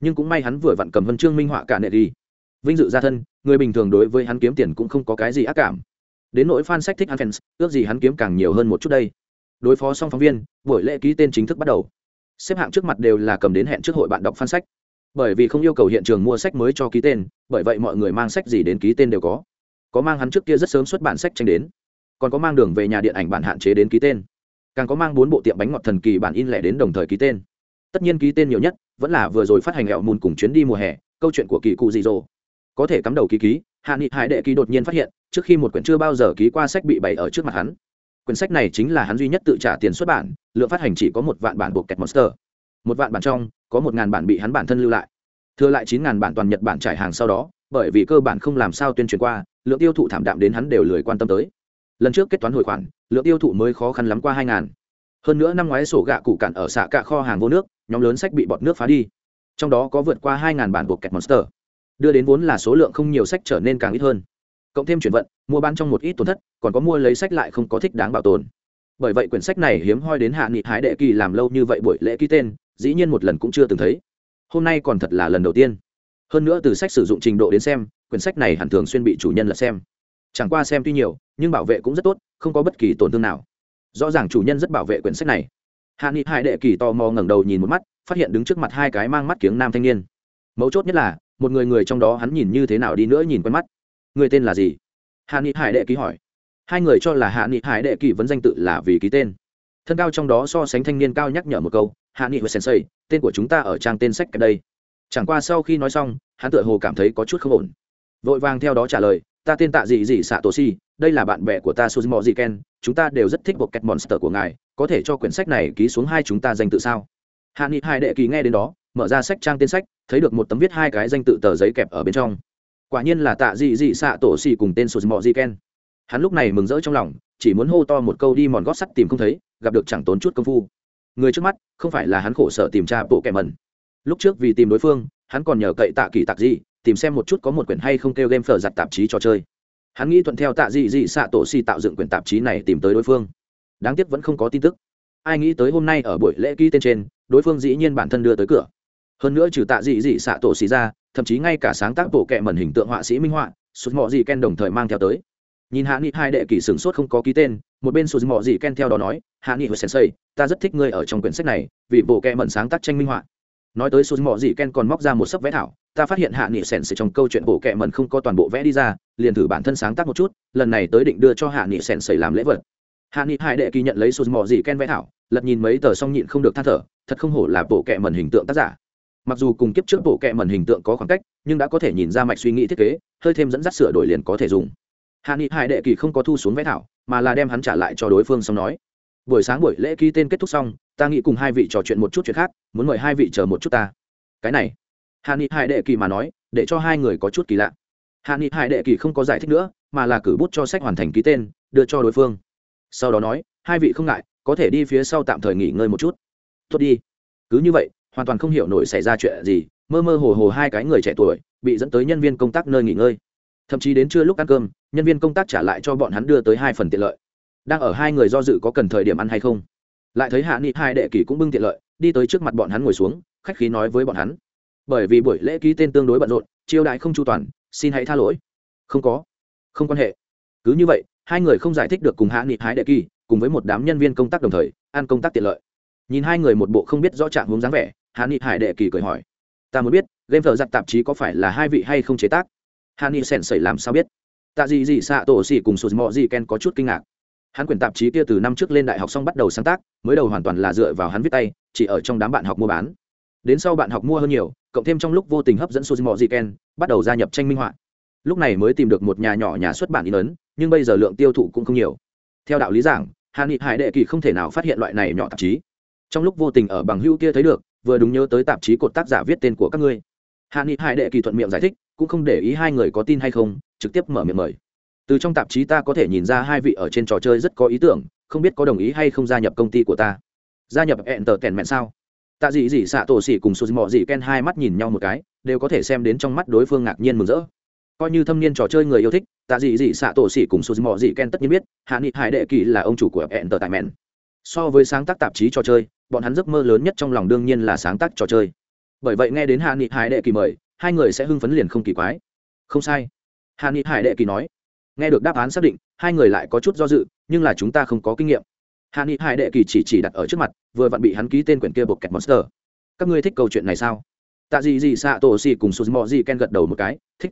Nhưng cũng may hắn vừa vặn cầm vân chương minh họa cả nệ đi. Vinh dự gia thân, người bình thường đối với hắn kiếm tiền cũng không có cái gì ác cảm đến nỗi fan sách thích hắn fans, ước gì hắn kiếm càng nhiều hơn một chút đây. Đối phó xong phóng viên, buổi lễ ký tên chính thức bắt đầu. Xếp hạng trước mặt đều là cầm đến hẹn trước hội bạn đọc fan sách. Bởi vì không yêu cầu hiện trường mua sách mới cho ký tên, bởi vậy mọi người mang sách gì đến ký tên đều có. Có mang hắn trước kia rất sớm xuất bản sách tranh đến. Còn có mang đường về nhà điện ảnh bản hạn chế đến ký tên. Càng có mang bốn bộ tiệm bánh ngọt thần kỳ bản in lẻ đến đồng thời ký tên. Tất nhiên ký tên nhiều nhất, vẫn là vừa rồi phát hành hẹo mùn cùng chuyến đi mùa hè, câu chuyện của kỳ cụ dị dỗ. Có thể cắm đầu ký ký hạ nghị hải đệ ký đột nhiên phát hiện, trước khi một quyển chưa bao giờ ký qua sách bị bày ở trước mặt hắn. Quyển sách này chính là hắn duy nhất tự trả tiền xuất bản, lượng phát hành chỉ có một vạn bản buộc kẹt monster. Một vạn bản trong, có một ngàn bản bị hắn bản thân lưu lại. Thừa lại chín ngàn bản toàn nhật bản trải hàng sau đó, bởi vì cơ bản không làm sao tuyên truyền qua, lượng tiêu thụ thảm đạm đến hắn đều lười quan tâm tới. Lần trước kết toán hồi khoản, lượng tiêu thụ mới khó khăn lắm qua hai ngàn. Hơn nữa năm ngoái sổ gạ cụ cạn ở xạ cạ kho hàng vô nước, nhóm lớn sách bị bọt nước phá đi. Trong đó có vượt qua hai ngàn bản buộc kẹt monster đưa đến vốn là số lượng không nhiều sách trở nên càng ít hơn. Cộng thêm chuyển vận, mua bán trong một ít tổn thất, còn có mua lấy sách lại không có thích đáng bảo tồn. Bởi vậy quyển sách này hiếm hoi đến hạ nghị hái đệ kỳ làm lâu như vậy buổi lễ ký tên, dĩ nhiên một lần cũng chưa từng thấy. Hôm nay còn thật là lần đầu tiên. Hơn nữa từ sách sử dụng trình độ đến xem, quyển sách này hẳn thường xuyên bị chủ nhân lật xem. Chẳng qua xem tuy nhiều, nhưng bảo vệ cũng rất tốt, không có bất kỳ tổn thương nào. Rõ ràng chủ nhân rất bảo vệ quyển sách này. Hạ nghị hải đệ kỳ tò mò ngẩng đầu nhìn một mắt, phát hiện đứng trước mặt hai cái mang mắt kiếng nam thanh niên. Mấu chốt nhất là một người người trong đó hắn nhìn như thế nào đi nữa nhìn quen mắt. Người tên là gì? Hạ nghị hải đệ ký hỏi. Hai người cho là hạ nghị hải đệ kỳ vấn danh tự là vì ký tên. Thân cao trong đó so sánh thanh niên cao nhắc nhở một câu, hạ nghị và sensei, tên của chúng ta ở trang tên sách cái đây. Chẳng qua sau khi nói xong, hắn tựa hồ cảm thấy có chút không ổn. Vội vàng theo đó trả lời, ta tên tạ dị dị xạ tổ si, đây là bạn bè của ta suzmo dị ken, chúng ta đều rất thích bộ kẹt monster của ngài, có thể cho quyển sách này ký xuống hai chúng ta danh tự sao? Hạ nghị hai đệ kỳ nghe đến đó mở ra sách trang tên sách, thấy được một tấm viết hai cái danh tự tờ giấy kẹp ở bên trong. Quả nhiên là tạ dị dị xạ tổ si cùng tên sụt mọ Di ken. Hắn lúc này mừng rỡ trong lòng, chỉ muốn hô to một câu đi mòn gót sắt tìm không thấy, gặp được chẳng tốn chút công phu. Người trước mắt, không phải là hắn khổ sở tìm tra bộ kẻ mẩn. Lúc trước vì tìm đối phương, hắn còn nhờ cậy tạ kỳ tạc gì tìm xem một chút có một quyển hay không kêu game phở giặt tạp chí trò chơi. Hắn nghĩ thuận theo tạ dị dị xạ tổ si tạo dựng quyển tạp chí này tìm tới đối phương. Đáng tiếc vẫn không có tin tức. Ai nghĩ tới hôm nay ở buổi lễ ký tên trên, đối phương dĩ nhiên bản thân đưa tới cửa hơn nữa trừ tạ dị dị xạ tổ xì ra, thậm chí ngay cả sáng tác bộ kệ mẩn hình tượng họa sĩ minh họa, sụt mọ dị ken đồng thời mang theo tới. Nhìn hạ nghị hai đệ kỳ sửng sốt không có ký tên, một bên sụt mọ dị ken theo đó nói, hạ nghị hồi sensei, ta rất thích ngươi ở trong quyển sách này, vì bộ kệ mẩn sáng tác tranh minh họa. Nói tới sụt mọ dị ken còn móc ra một sấp vẽ thảo, ta phát hiện hạ nghị sensei trong câu chuyện bộ kệ mẩn không có toàn bộ vẽ đi ra, liền thử bản thân sáng tác một chút, lần này tới định đưa cho hạ nghị sensei làm lễ vật. Hạ nghị hai đệ kỳ nhận lấy sụt mọ dị ken vẽ thảo, lật nhìn mấy tờ xong nhịn không được than thở, thật không hổ là bộ kệ mẩn hình tượng tác giả mặc dù cùng kiếp trước bộ kệ mẩn hình tượng có khoảng cách, nhưng đã có thể nhìn ra mạch suy nghĩ thiết kế, hơi thêm dẫn dắt sửa đổi liền có thể dùng. Hạ nghị hải đệ kỳ không có thu xuống vẽ thảo, mà là đem hắn trả lại cho đối phương xong nói. Buổi sáng buổi lễ ký tên kết thúc xong, ta nghĩ cùng hai vị trò chuyện một chút chuyện khác, muốn mời hai vị chờ một chút ta. Cái này. Hạ nghị hải đệ kỳ mà nói, để cho hai người có chút kỳ lạ. Hạ nghị hải đệ kỳ không có giải thích nữa, mà là cử bút cho sách hoàn thành ký tên, đưa cho đối phương. Sau đó nói, hai vị không ngại, có thể đi phía sau tạm thời nghỉ ngơi một chút. Tốt đi. Cứ như vậy hoàn toàn không hiểu nổi xảy ra chuyện gì, mơ mơ hồ hồ hai cái người trẻ tuổi bị dẫn tới nhân viên công tác nơi nghỉ ngơi. Thậm chí đến trưa lúc ăn cơm, nhân viên công tác trả lại cho bọn hắn đưa tới hai phần tiện lợi. Đang ở hai người do dự có cần thời điểm ăn hay không? Lại thấy hạ nghị hai đệ kỳ cũng bưng tiện lợi, đi tới trước mặt bọn hắn ngồi xuống, khách khí nói với bọn hắn. Bởi vì buổi lễ ký tên tương đối bận rộn chiêu đại không chu toàn, xin hãy tha lỗi. Không có. Không quan hệ. Cứ như vậy, hai người không giải thích được cùng hạ nghị hái đệ kỳ cùng với một đám nhân viên công tác đồng thời, ăn công tác tiện lợi. Nhìn hai người một bộ không biết rõ trạng hướng dáng vẻ hạ nghị hải đệ kỳ cười hỏi, ta muốn biết, game thợ giặc tạp chí có phải là hai vị hay không chế tác? Hạ nghị sèn sẩy làm sao biết? Tạ gì gì xạ tổ xỉ cùng sụt mọ gì ken có chút kinh ngạc. Hắn quyển tạp chí kia từ năm trước lên đại học xong bắt đầu sáng tác, mới đầu hoàn toàn là dựa vào hắn viết tay, chỉ ở trong đám bạn học mua bán. Đến sau bạn học mua hơn nhiều, cộng thêm trong lúc vô tình hấp dẫn sụt mọ gì ken, bắt đầu gia nhập tranh minh họa. Lúc này mới tìm được một nhà nhỏ nhà xuất bản in ấn, nhưng bây giờ lượng tiêu thụ cũng không nhiều. Theo đạo lý giảng hạ nghị hải đệ kỳ không thể nào phát hiện loại này nhỏ tạp chí. Trong lúc vô tình ở bằng hữu kia thấy được vừa đúng nhớ tới tạp chí cột tác giả viết tên của các ngươi. Hạ nghị hải đệ kỳ thuận miệng giải thích, cũng không để ý hai người có tin hay không, trực tiếp mở miệng mời. Từ trong tạp chí ta có thể nhìn ra hai vị ở trên trò chơi rất có ý tưởng, không biết có đồng ý hay không gia nhập công ty của ta. Gia nhập hẹn tờ kèn mẹn sao? Tạ dị dị xạ tổ xỉ cùng sụt mọ dị ken hai mắt nhìn nhau một cái, đều có thể xem đến trong mắt đối phương ngạc nhiên mừng rỡ. Coi như thâm niên trò chơi người yêu thích, tạ dị dị xạ tổ xỉ cùng sụt mọ dị ken tất nhiên biết, hạ nghị hải đệ kỳ là ông chủ của hẹn tờ tại mẹn so với sáng tác tạp chí trò chơi bọn hắn giấc mơ lớn nhất trong lòng đương nhiên là sáng tác trò chơi. Bởi vậy nghe đến hạ nghị hải đệ kỳ mời, hai người sẽ hưng phấn liền không kỳ quái. Không sai. Hạ nghị hải đệ kỳ nói. Nghe được đáp án xác định, hai người lại có chút do dự, nhưng là chúng ta không có kinh nghiệm. Hạ nghị hải đệ kỳ chỉ chỉ đặt ở trước mặt, vừa vặn bị hắn ký tên quyển kia bột kẹt monster. Các ngươi thích câu chuyện này sao? Tạ gì gì xạ tổ xì cùng sụt mò gì ken gật đầu một cái, thích.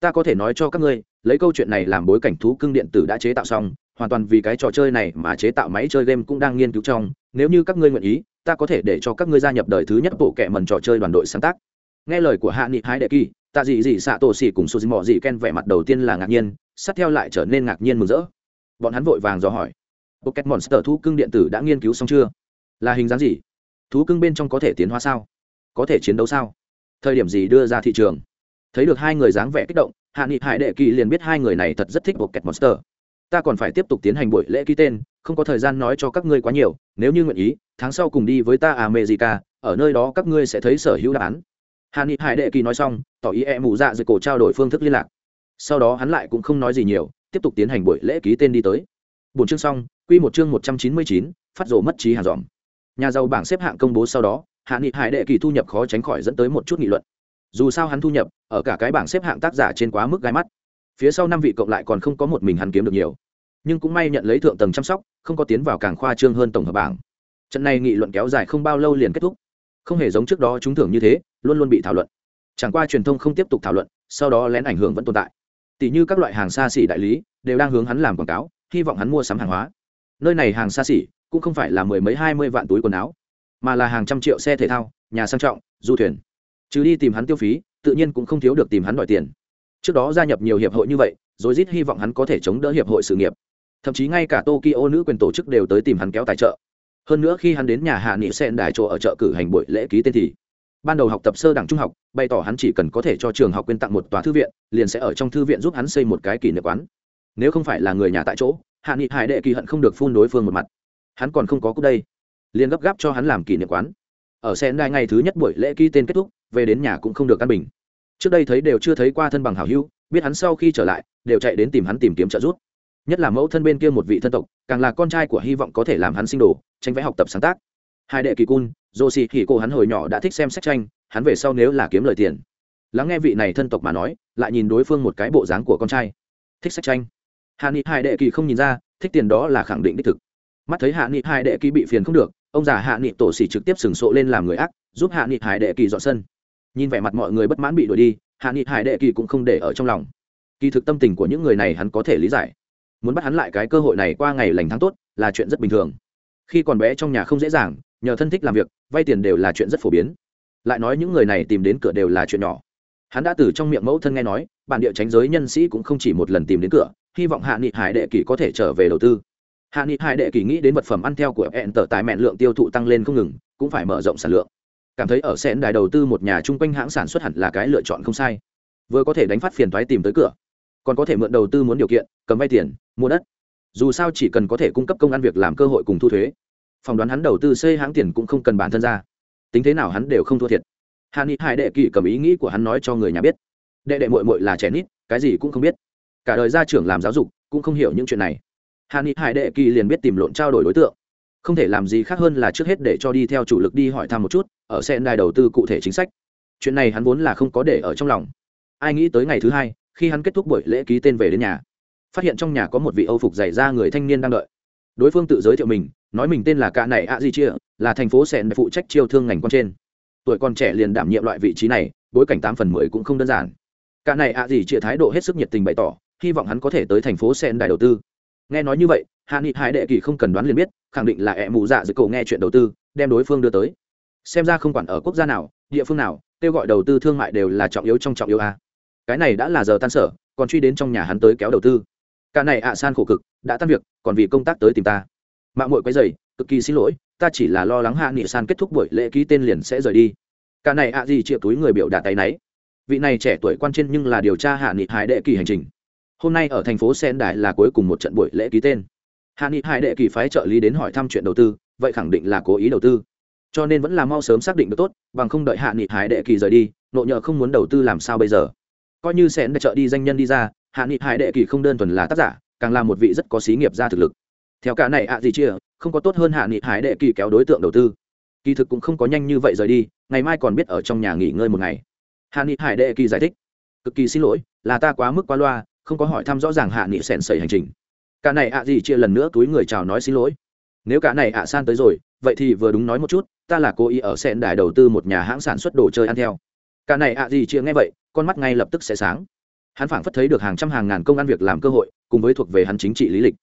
Ta có thể nói cho các ngươi, lấy câu chuyện này làm bối cảnh thú cưng điện tử đã chế tạo xong hoàn toàn vì cái trò chơi này mà chế tạo máy chơi game cũng đang nghiên cứu trong nếu như các ngươi nguyện ý ta có thể để cho các ngươi gia nhập đời thứ nhất bộ kệ mần trò chơi đoàn đội sáng tác nghe lời của hạ nghị hái đệ kỳ tạ dị dị xạ tổ xỉ cùng sô dị mọ dị ken vẻ mặt đầu tiên là ngạc nhiên sát theo lại trở nên ngạc nhiên mừng rỡ bọn hắn vội vàng dò hỏi Pocket Monster thú cưng điện tử đã nghiên cứu xong chưa? Là hình dáng gì? Thú cưng bên trong có thể tiến hóa sao? Có thể chiến đấu sao? Thời điểm gì đưa ra thị trường? Thấy được hai người dáng vẻ kích động, Hạ Nghị Hải Đệ Kỳ liền biết hai người này thật rất thích Pocket Monster. Ta còn phải tiếp tục tiến hành buổi lễ ký tên, không có thời gian nói cho các ngươi quá nhiều, nếu như nguyện ý, tháng sau cùng đi với ta àmê gì cả, ở nơi đó các ngươi sẽ thấy sở hữu đáp án. hà ni Hải Đệ Kỳ nói xong, tỏ ý e mù dạ dưới cổ trao đổi phương thức liên lạc. Sau đó hắn lại cũng không nói gì nhiều, tiếp tục tiến hành buổi lễ ký tên đi tới. Buổi chương xong, quy một chương một trăm chín mươi chín, phát rồ mất trí hàng dòm. Nhà giàu bảng xếp hạng công bố sau đó, Hạ Nghị Hải Đệ Kỳ thu nhập khó tránh khỏi dẫn tới một chút nghị luận. Dù sao hắn thu nhập, ở cả cái bảng xếp hạng tác giả trên quá mức gai mắt. Phía sau năm vị cộng lại còn không có một mình hắn kiếm được nhiều. Nhưng cũng may nhận lấy thượng tầng chăm sóc, không có tiến vào càng khoa trương hơn tổng hợp bảng. Trận này nghị luận kéo dài không bao lâu liền kết thúc. Không hề giống trước đó chúng thưởng như thế, luôn luôn bị thảo luận. Chẳng qua truyền thông không tiếp tục thảo luận, sau đó lén ảnh hưởng vẫn tồn tại. Tỷ như các loại hàng xa xỉ đại lý đều đang hướng hắn làm quảng cáo, hy vọng hắn mua sắm hàng hóa nơi này hàng xa xỉ cũng không phải là mười mấy hai mươi vạn túi quần áo mà là hàng trăm triệu xe thể thao nhà sang trọng du thuyền chứ đi tìm hắn tiêu phí tự nhiên cũng không thiếu được tìm hắn đòi tiền trước đó gia nhập nhiều hiệp hội như vậy, rồi rít hy vọng hắn có thể chống đỡ hiệp hội sự nghiệp. Thậm chí ngay cả tokyo nữ quyền tổ chức đều tới tìm hắn kéo tài trợ. Hơn nữa khi hắn đến nhà hạ nghị sen đài chỗ ở chợ cử hành buổi lễ ký tên thì, ban đầu học tập sơ đẳng trung học, bày tỏ hắn chỉ cần có thể cho trường học quyên tặng một tòa thư viện, liền sẽ ở trong thư viện giúp hắn xây một cái kỷ niệm quán. Nếu không phải là người nhà tại chỗ, hạ nghị hải đệ kỳ hận không được phun đối phương một mặt. Hắn còn không có cúc đây, liền gấp gáp cho hắn làm kỷ niệm quán. Ở sen đài ngày thứ nhất buổi lễ ký tên kết thúc, về đến nhà cũng không được căn bình trước đây thấy đều chưa thấy qua thân bằng hảo hữu, biết hắn sau khi trở lại, đều chạy đến tìm hắn tìm kiếm trợ giúp. Nhất là mẫu thân bên kia một vị thân tộc, càng là con trai của hy vọng có thể làm hắn sinh đồ, tranh vẽ học tập sáng tác. Hai đệ kỳ cun dô xì thì cô hắn hồi nhỏ đã thích xem sách tranh, hắn về sau nếu là kiếm lời tiền. Lắng nghe vị này thân tộc mà nói, lại nhìn đối phương một cái bộ dáng của con trai. Thích sách tranh. Hạ nghị hai đệ kỳ không nhìn ra, thích tiền đó là khẳng định đích thực. Mắt thấy hạ nghị hai đệ kỳ bị phiền không được, ông già hạ nghị tổ xỉ trực tiếp sừng sộ lên làm người ác, giúp hạ nghị hải đệ kỳ dọn sân nhìn vẻ mặt mọi người bất mãn bị đuổi đi, hạ nghị hải đệ kỳ cũng không để ở trong lòng. Kỳ thực tâm tình của những người này hắn có thể lý giải. Muốn bắt hắn lại cái cơ hội này qua ngày lành tháng tốt là chuyện rất bình thường. Khi còn bé trong nhà không dễ dàng, nhờ thân thích làm việc, vay tiền đều là chuyện rất phổ biến. Lại nói những người này tìm đến cửa đều là chuyện nhỏ. Hắn đã từ trong miệng mẫu thân nghe nói, bản địa tránh giới nhân sĩ cũng không chỉ một lần tìm đến cửa, hy vọng hạ nghị hải đệ kỳ có thể trở về đầu tư. Hạ nghị hải đệ kỳ nghĩ đến vật phẩm ăn theo của hẹn tờ tài mẹn lượng tiêu thụ tăng lên không ngừng, cũng phải mở rộng sản lượng cảm thấy ở sen đài đầu tư một nhà chung quanh hãng sản xuất hẳn là cái lựa chọn không sai. Vừa có thể đánh phát phiền thoái tìm tới cửa, còn có thể mượn đầu tư muốn điều kiện, cầm vay tiền, mua đất. Dù sao chỉ cần có thể cung cấp công ăn việc làm cơ hội cùng thu thuế. Phỏng đoán hắn đầu tư xây hãng tiền cũng không cần bản thân ra. Tính thế nào hắn đều không thua thiệt. Hạ ni hải đệ kỵ cầm ý nghĩ của hắn nói cho người nhà biết. Đệ đệ mội mội là trẻ nít, cái gì cũng không biết. Cả đời gia trưởng làm giáo dục, cũng không hiểu những chuyện này. Hạ ni hải đệ kỳ liền biết tìm lộn trao đổi đối tượng không thể làm gì khác hơn là trước hết để cho đi theo chủ lực đi hỏi thăm một chút, ở sen đài đầu tư cụ thể chính sách. Chuyện này hắn vốn là không có để ở trong lòng. Ai nghĩ tới ngày thứ hai, khi hắn kết thúc buổi lễ ký tên về đến nhà, phát hiện trong nhà có một vị âu phục dày ra người thanh niên đang đợi. Đối phương tự giới thiệu mình, nói mình tên là cả này a di chia, là thành phố sen phụ trách chiêu thương ngành quan trên. Tuổi còn trẻ liền đảm nhiệm loại vị trí này, bối cảnh tám phần mười cũng không đơn giản. Cả này a di chia thái độ hết sức nhiệt tình bày tỏ, hy vọng hắn có thể tới thành phố sen đài đầu tư. Nghe nói như vậy hạ nghị hải đệ kỳ không cần đoán liền biết, khẳng định là ẹ mù dạ dưới cổ nghe chuyện đầu tư, đem đối phương đưa tới. Xem ra không quản ở quốc gia nào, địa phương nào, kêu gọi đầu tư thương mại đều là trọng yếu trong trọng yếu a. Cái này đã là giờ tan sở, còn truy đến trong nhà hắn tới kéo đầu tư. Cả này ạ san khổ cực, đã tan việc, còn vì công tác tới tìm ta. Mạng mội quấy dày cực kỳ xin lỗi, ta chỉ là lo lắng hạ nghị san kết thúc buổi lễ ký tên liền sẽ rời đi. Cả này ạ gì triệu túi người biểu đạt tay náy. Vị này trẻ tuổi quan trên nhưng là điều tra hạ nghị hải đệ kỳ hành trình. Hôm nay ở thành phố sen đại là cuối cùng một trận buổi lễ ký tên hạ nghị hải đệ kỳ phái trợ lý đến hỏi thăm chuyện đầu tư, vậy khẳng định là cố ý đầu tư. Cho nên vẫn là mau sớm xác định được tốt, bằng không đợi hạ nghị hải đệ kỳ rời đi, nộ nhờ không muốn đầu tư làm sao bây giờ. Coi như sẽ trợ đi danh nhân đi ra, hạ nghị hải đệ kỳ không đơn thuần là tác giả, càng là một vị rất có xí nghiệp ra thực lực. Theo cả này ạ à gì chia không có tốt hơn hạ nghị hải đệ kỳ kéo đối tượng đầu tư. Kỳ thực cũng không có nhanh như vậy rời đi, ngày mai còn biết ở trong nhà nghỉ ngơi một ngày. Hạ nghị hải đệ kỳ giải thích. Cực kỳ xin lỗi, là ta quá mức quá loa, không có hỏi thăm rõ ràng hạ nghị sèn sẩy hành trình cả này ạ gì chia lần nữa túi người chào nói xin lỗi. Nếu cả này ạ san tới rồi, vậy thì vừa đúng nói một chút, ta là cố ý ở sen đài đầu tư một nhà hãng sản xuất đồ chơi ăn theo. Cả này ạ gì chia nghe vậy, con mắt ngay lập tức sẽ sáng. Hắn phảng phất thấy được hàng trăm hàng ngàn công ăn việc làm cơ hội, cùng với thuộc về hắn chính trị lý lịch.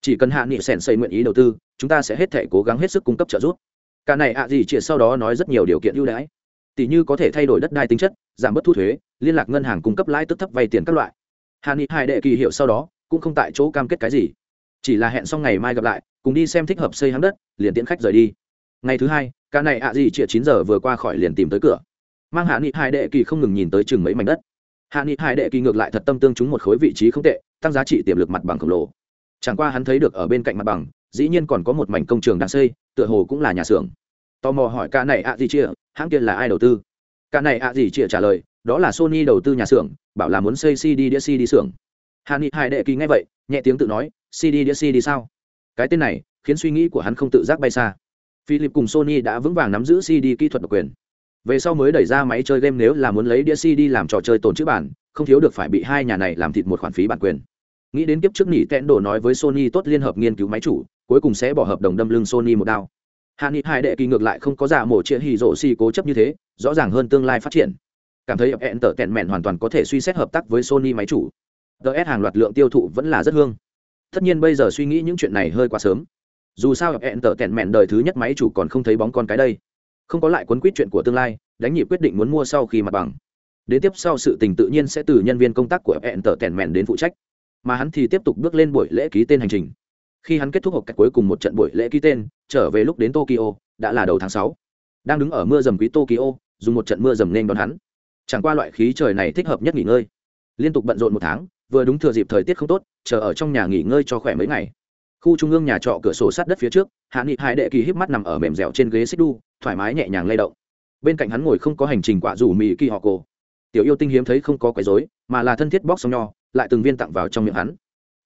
Chỉ cần hạ nghị sèn xây nguyện ý đầu tư, chúng ta sẽ hết thể cố gắng hết sức cung cấp trợ giúp. Cả này ạ gì chia sau đó nói rất nhiều điều kiện ưu đãi. Tỷ như có thể thay đổi đất đai tính chất, giảm bớt thu thuế, liên lạc ngân hàng cung cấp lãi tức thấp vay tiền các loại. Hạ nghị hai đệ kỳ hiệu sau đó cũng không tại chỗ cam kết cái gì. Chỉ là hẹn xong ngày mai gặp lại, cùng đi xem thích hợp xây hắng đất, liền tiễn khách rời đi. Ngày thứ hai, cả này ạ gì chia chín giờ vừa qua khỏi liền tìm tới cửa. Mang hạ nghị hai đệ kỳ không ngừng nhìn tới chừng mấy mảnh đất. Hạ nghị hai đệ kỳ ngược lại thật tâm tương chúng một khối vị trí không tệ, tăng giá trị tiềm lực mặt bằng khổng lồ. Chẳng qua hắn thấy được ở bên cạnh mặt bằng, dĩ nhiên còn có một mảnh công trường đang xây, tựa hồ cũng là nhà xưởng. Tò mò hỏi ca này ạ gì chia hãng kia là ai đầu tư? Ca này ạ gì chia trả lời, đó là sony đầu tư nhà xưởng, bảo là muốn xây cd đĩa cd xưởng hạ nghị hai đệ kỳ nghe vậy, nhẹ tiếng tự nói cd đĩa cd sao? Cái tên này, khiến suy nghĩ của hắn không tự giác bay xa. Philip cùng sony đã vững vàng nắm giữ cd kỹ thuật độc quyền. Về sau mới đẩy ra máy chơi game nếu là muốn lấy đĩa cd làm trò chơi tồn chữ bản, không thiếu được phải bị hai nhà này làm thịt một khoản phí bản quyền. Nghĩ đến kiếp trước nỉ tẹn đồ nói với sony tốt liên hợp nghiên cứu máy chủ, cuối cùng sẽ bỏ hợp đồng đâm lưng sony một đao. Hạ nghị hai đệ kỳ ngược lại không có giả mổ chĩa hì rộ si cố chấp như thế, rõ ràng hơn tương lai phát triển. Cảm thấy hẹn tở tẹn mẹn hoàn toàn có thể suy xét hợp tác với sony máy chủ ts hàng loạt lượng tiêu thụ vẫn là rất hương. Tất nhiên bây giờ suy nghĩ những chuyện này hơi quá sớm. Dù sao hẹn tở tẹn mẹn đời thứ nhất máy chủ còn không thấy bóng con cái đây. Không có lại quấn quýt chuyện của tương lai, đánh nhịp quyết định muốn mua sau khi mặt bằng. Đến tiếp sau sự tình tự nhiên sẽ từ nhân viên công tác của hẹn tở tẹn mẹn đến phụ trách. Mà hắn thì tiếp tục bước lên buổi lễ ký tên hành trình. Khi hắn kết thúc hộp cách cuối cùng một trận buổi lễ ký tên, trở về lúc đến tokyo, đã là đầu tháng sáu. Đang đứng ở mưa dầm quý tokyo, dùng một trận mưa dầm nên đón hắn. Chẳng qua loại khí trời này thích hợp nhất nghỉ ngơi. Liên tục bận rộn một tháng vừa đúng thừa dịp thời tiết không tốt, chờ ở trong nhà nghỉ ngơi cho khỏe mấy ngày. Khu trung ương nhà trọ cửa sổ sát đất phía trước, hạ nghị hai đệ kỳ híp mắt nằm ở mềm dẻo trên ghế xích đu, thoải mái nhẹ nhàng lay động. Bên cạnh hắn ngồi không có hành trình quả dù mì kỳ họ cổ. Tiểu yêu tinh hiếm thấy không có quấy rối, mà là thân thiết bóc xong nho, lại từng viên tặng vào trong miệng hắn.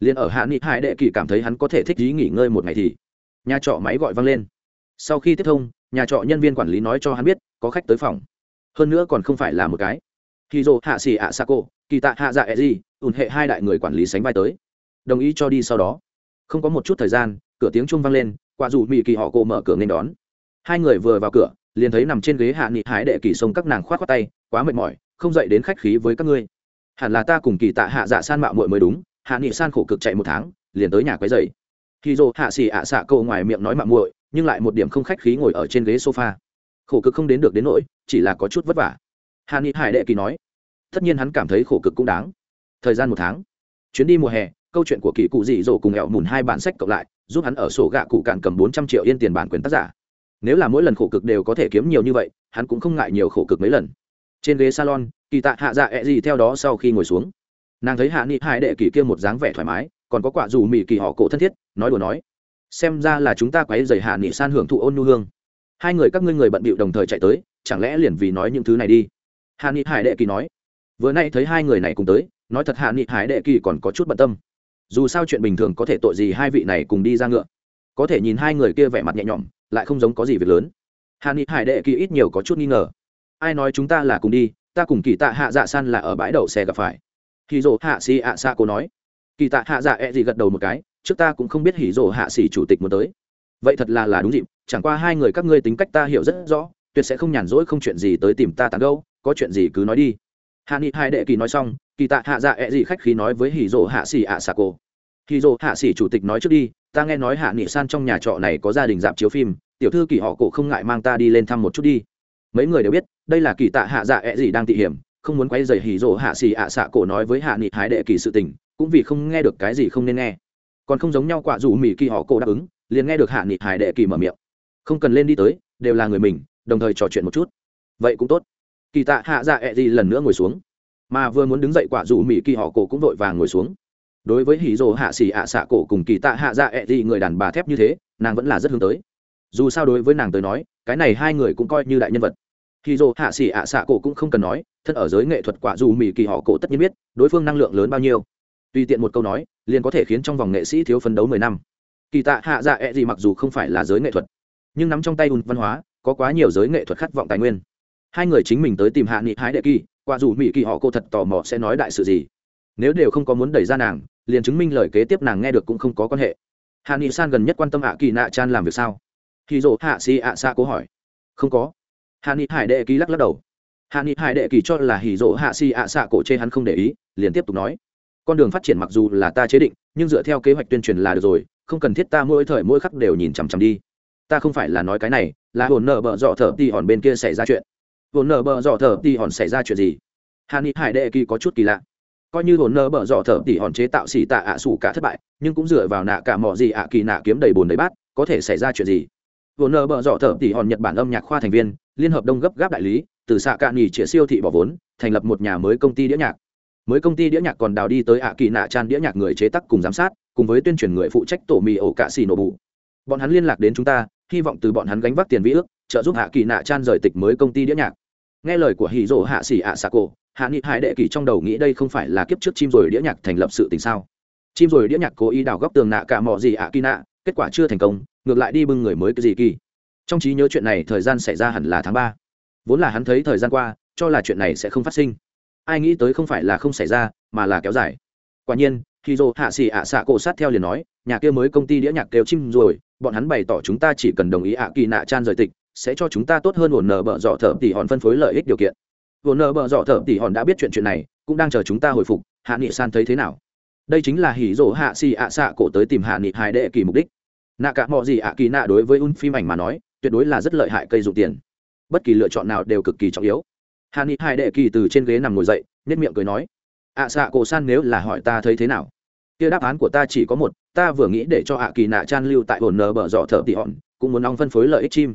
Liền ở hạ nghị hai đệ kỳ cảm thấy hắn có thể thích ý nghỉ ngơi một ngày thì, nhà trọ máy gọi vang lên. Sau khi tiếp thông, nhà trọ nhân viên quản lý nói cho hắn biết, có khách tới phòng. Hơn nữa còn không phải là một cái khi dồ hạ xì ạ sa cô kỳ tạ hạ dạ e gì ủn hệ hai đại người quản lý sánh vai tới. Đồng ý cho đi sau đó. Không có một chút thời gian, cửa tiếng chuông vang lên, quả dù mỹ kỳ họ cô mở cửa nên đón. Hai người vừa vào cửa, liền thấy nằm trên ghế hạ nghị hái đệ kỳ sông các nàng khoát khoát tay, quá mệt mỏi, không dậy đến khách khí với các ngươi. Hẳn là ta cùng kỳ tạ hạ dạ san mạo muội mới đúng, hạ nghị san khổ cực chạy một tháng, liền tới nhà quấy dậy khi dô hạ xì ạ xạ cậu ngoài miệng nói mạo muội, nhưng lại một điểm không khách khí ngồi ở trên ghế sofa. Khổ cực không đến được đến nỗi, chỉ là có chút vất vả hà ni hải đệ kỳ nói, tất nhiên hắn cảm thấy khổ cực cũng đáng. Thời gian một tháng, chuyến đi mùa hè, câu chuyện của kỳ cụ dị dỗ cùng ẹo mùn hai bản sách cộng lại, giúp hắn ở sổ gạ cụ cạn cầm bốn trăm triệu yên tiền bản quyền tác giả. Nếu là mỗi lần khổ cực đều có thể kiếm nhiều như vậy, hắn cũng không ngại nhiều khổ cực mấy lần. Trên ghế salon, kỳ tạ hạ dạ ẹ、e、gì theo đó sau khi ngồi xuống. Nàng thấy hạ nghị hai đệ kỳ kia một dáng vẻ thoải mái, còn có quả dù mỹ kỳ họ cổ thân thiết, nói đùa nói, xem ra là chúng ta quấy dày hạ nghị san hưởng thụ ôn nu hương. Hai người các ngươi người bận bịu đồng thời chạy tới, chẳng lẽ liền vì nói những thứ này đi? Hạ nghị hải đệ kỳ nói, vừa nay thấy hai người này cùng tới, nói thật hạ nghị hải đệ kỳ còn có chút bận tâm. Dù sao chuyện bình thường có thể tội gì hai vị này cùng đi ra ngựa? Có thể nhìn hai người kia vẻ mặt nhẹ nhõm, lại không giống có gì việc lớn. Hạ nghị hải đệ kỳ ít nhiều có chút nghi ngờ. Ai nói chúng ta là cùng đi, ta cùng kỳ tạ hạ dạ san là ở bãi đậu xe gặp phải. Hì dỗ hạ xì ạ xạ cô nói. Kỳ tạ hạ dạ e gì gật đầu một cái, trước ta cũng không biết hì dỗ hạ xì chủ tịch muốn tới. Vậy thật là là đúng dịp, chẳng qua hai người các ngươi tính cách ta hiểu rất rõ, tuyệt sẽ không nhàn rỗi không chuyện gì tới tìm ta tàn gâu có chuyện gì cứ nói đi. Hạ nghị hai đệ kỳ nói xong, kỳ tạ hạ dạ ẹ、e、gì khách khí nói với hì dỗ hạ xỉ ạ xà cô hì dỗ hạ xỉ chủ tịch nói trước đi, ta nghe nói hạ nghị san trong nhà trọ này có gia đình dạp chiếu phim, tiểu thư kỳ họ cổ không ngại mang ta đi lên thăm một chút đi. Mấy người đều biết, đây là kỳ tạ hạ dạ ẹ、e、gì đang tị hiểm, không muốn quay dày hỉ dỗ hạ xỉ ạ xạ cổ nói với hạ nghị hai đệ kỳ sự tình, cũng vì không nghe được cái gì không nên nghe. Còn không giống nhau quả dù mỹ kỳ họ cổ đáp ứng, liền nghe được hạ nghị hải đệ kỳ mở miệng. Không cần lên đi tới, đều là người mình, đồng thời trò chuyện một chút. Vậy cũng tốt kỳ tạ hạ dạ ẹ、e、gì lần nữa ngồi xuống. Mà vừa muốn đứng dậy quả dù mỹ kỳ họ cổ cũng vội vàng ngồi xuống. Đối với hỉ rồ hạ xỉ ạ xạ cổ cùng kỳ tạ hạ dạ ẹ、e、gì người đàn bà thép như thế, nàng vẫn là rất hướng tới. Dù sao đối với nàng tới nói, cái này hai người cũng coi như đại nhân vật. Hỉ rồ hạ xỉ ạ xạ cổ cũng không cần nói, thân ở giới nghệ thuật quả dù mỹ kỳ họ cổ tất nhiên biết, đối phương năng lượng lớn bao nhiêu. Tùy tiện một câu nói, liền có thể khiến trong vòng nghệ sĩ thiếu phấn đấu mười năm. Kỳ tạ hạ dạ ẹ、e、gì mặc dù không phải là giới nghệ thuật, nhưng nắm trong tay ùn văn hóa, có quá nhiều giới nghệ thuật khát vọng tài nguyên hai người chính mình tới tìm hạ nghị hái đệ kỳ quả dù mỹ kỳ họ cô thật tò mò sẽ nói đại sự gì. Nếu đều không có muốn đẩy ra nàng, liền chứng minh lời kế tiếp nàng nghe được cũng không có quan hệ. Hạ nghị san gần nhất quan tâm hạ kỳ nạ chan làm việc sao? Khi dỗ hạ si ạ xa cố hỏi. Không có. Hạ nghị hải đệ kỳ lắc lắc đầu. Hạ nghị hải đệ kỳ cho là hỉ dỗ hạ si ạ xạ cổ chê hắn không để ý, liền tiếp tục nói. Con đường phát triển mặc dù là ta chế định, nhưng dựa theo kế hoạch tuyên truyền là được rồi, không cần thiết ta mỗi thời mỗi khắc đều nhìn chằm chằm đi. Ta không phải là nói cái này, là hồn nợ bợ dọ thở đi hòn bên kia xảy ra chuyện hồn nở bờ dọ thở tỉ hòn xảy ra chuyện gì? Hạ ni hải đệ kỳ có chút kỳ lạ. Coi như hồn nở bờ dọ thở tỉ hòn chế tạo xỉ tạ ạ sủ cả thất bại, nhưng cũng dựa vào nạ cả mỏ gì ạ kỳ nạ kiếm đầy bồn đầy bát, có thể xảy ra chuyện gì? Hồn nở bờ dọ thở tỉ hòn nhật bản âm nhạc khoa thành viên, liên hợp đông gấp gáp đại lý, từ xạ cạn nghỉ chĩa siêu thị bỏ vốn, thành lập một nhà mới công ty đĩa nhạc. Mới công ty đĩa nhạc còn đào đi tới ạ kỳ nạ tràn đĩa nhạc người chế tác cùng giám sát, cùng với tuyên truyền người phụ trách tổ mì ổ cạ xì nổ bù. Bọn hắn liên lạc đến chúng ta, hy vọng từ bọn hắn gánh vác tiền vĩ ước, trợ giúp hạ kỳ nạ tràn rời tịch mới công ty đĩa nhạc nghe lời của hì rỗ hạ xỉ ạ xạ cổ, hạ nghị hải đệ kỳ trong đầu nghĩ đây không phải là kiếp trước chim rồi đĩa nhạc thành lập sự tình sao? Chim rồi đĩa nhạc cố ý đào góc tường nạ cả mò gì ạ kỳ nạ, kết quả chưa thành công, ngược lại đi bưng người mới cái gì kỳ. Trong trí nhớ chuyện này thời gian xảy ra hẳn là tháng ba. Vốn là hắn thấy thời gian qua, cho là chuyện này sẽ không phát sinh. Ai nghĩ tới không phải là không xảy ra, mà là kéo dài. Quả nhiên khi dô hạ xì ạ xạ cổ sát theo liền nói, nhà kia mới công ty đĩa nhạc kêu chim rồi, bọn hắn bày tỏ chúng ta chỉ cần đồng ý ạ kỳ nạ chan rời tịch sẽ cho chúng ta tốt hơn ổn nở bợ dọ thợ tỉ hòn phân phối lợi ích điều kiện. Ổn nở bợ dọ thợ tỉ hòn đã biết chuyện chuyện này cũng đang chờ chúng ta hồi phục. Hạ nghị san thấy thế nào? Đây chính là hỉ dỗ hạ xì ạ xạ cổ tới tìm hạ nghị hai đệ kỳ mục đích. Nạ cả mọi gì ạ kỳ nạ đối với un phim ảnh mà nói tuyệt đối là rất lợi hại cây dụng tiền. Bất kỳ lựa chọn nào đều cực kỳ trọng yếu. Hạ nghị hai đệ kỳ từ trên ghế nằm ngồi dậy nết miệng cười nói ạ à, xạ cổ san nếu là hỏi ta thấy thế nào? Kia đáp án của ta chỉ có một ta vừa nghĩ để cho ạ kỳ nạ chan lưu tại hồn nờ bờ dọ thợ tị hòn cũng muốn ong phân phối lợi ích chim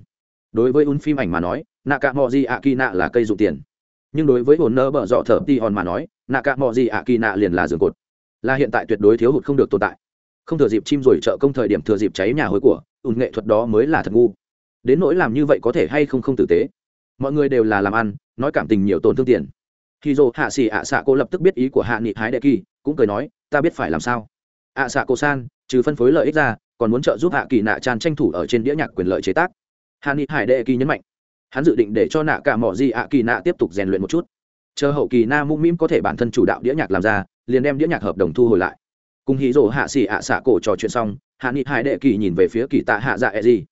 đối với un phim ảnh mà nói nạ cả mò gì ạ kỳ nạ là cây dụng tiền. Nhưng đối với hồn nơ bở dọ thở ti hòn mà nói nạ cả mò gì ạ kỳ nạ liền là giường cột. Là hiện tại tuyệt đối thiếu hụt không được tồn tại. Không thừa dịp chim rồi trợ công thời điểm thừa dịp cháy nhà hối của ùn nghệ thuật đó mới là thật ngu. Đến nỗi làm như vậy có thể hay không không tử tế. Mọi người đều là làm ăn, nói cảm tình nhiều tổn thương tiền. Khi dồ hạ xì ạ xạ cô lập tức biết ý của hạ nghị hái đệ kỳ, cũng cười nói, ta biết phải làm sao. Ạ xạ cô san trừ phân phối lợi ích ra, còn muốn trợ giúp hạ kỳ nạ tràn tranh thủ ở trên đĩa nhạc quyền lợi chế tác hạ ni hải đệ kỳ nhấn mạnh. Hắn dự định để cho nạ cả mỏ gì ạ kỳ nạ tiếp tục rèn luyện một chút. Chờ hậu kỳ na mũm mĩm có thể bản thân chủ đạo đĩa nhạc làm ra, liền đem đĩa nhạc hợp đồng thu hồi lại. Cùng hí rỗ hạ xỉ ạ xạ cổ trò chuyện xong hạ nghị hải đệ kỳ nhìn về phía kỳ tạ hạ dạ e gì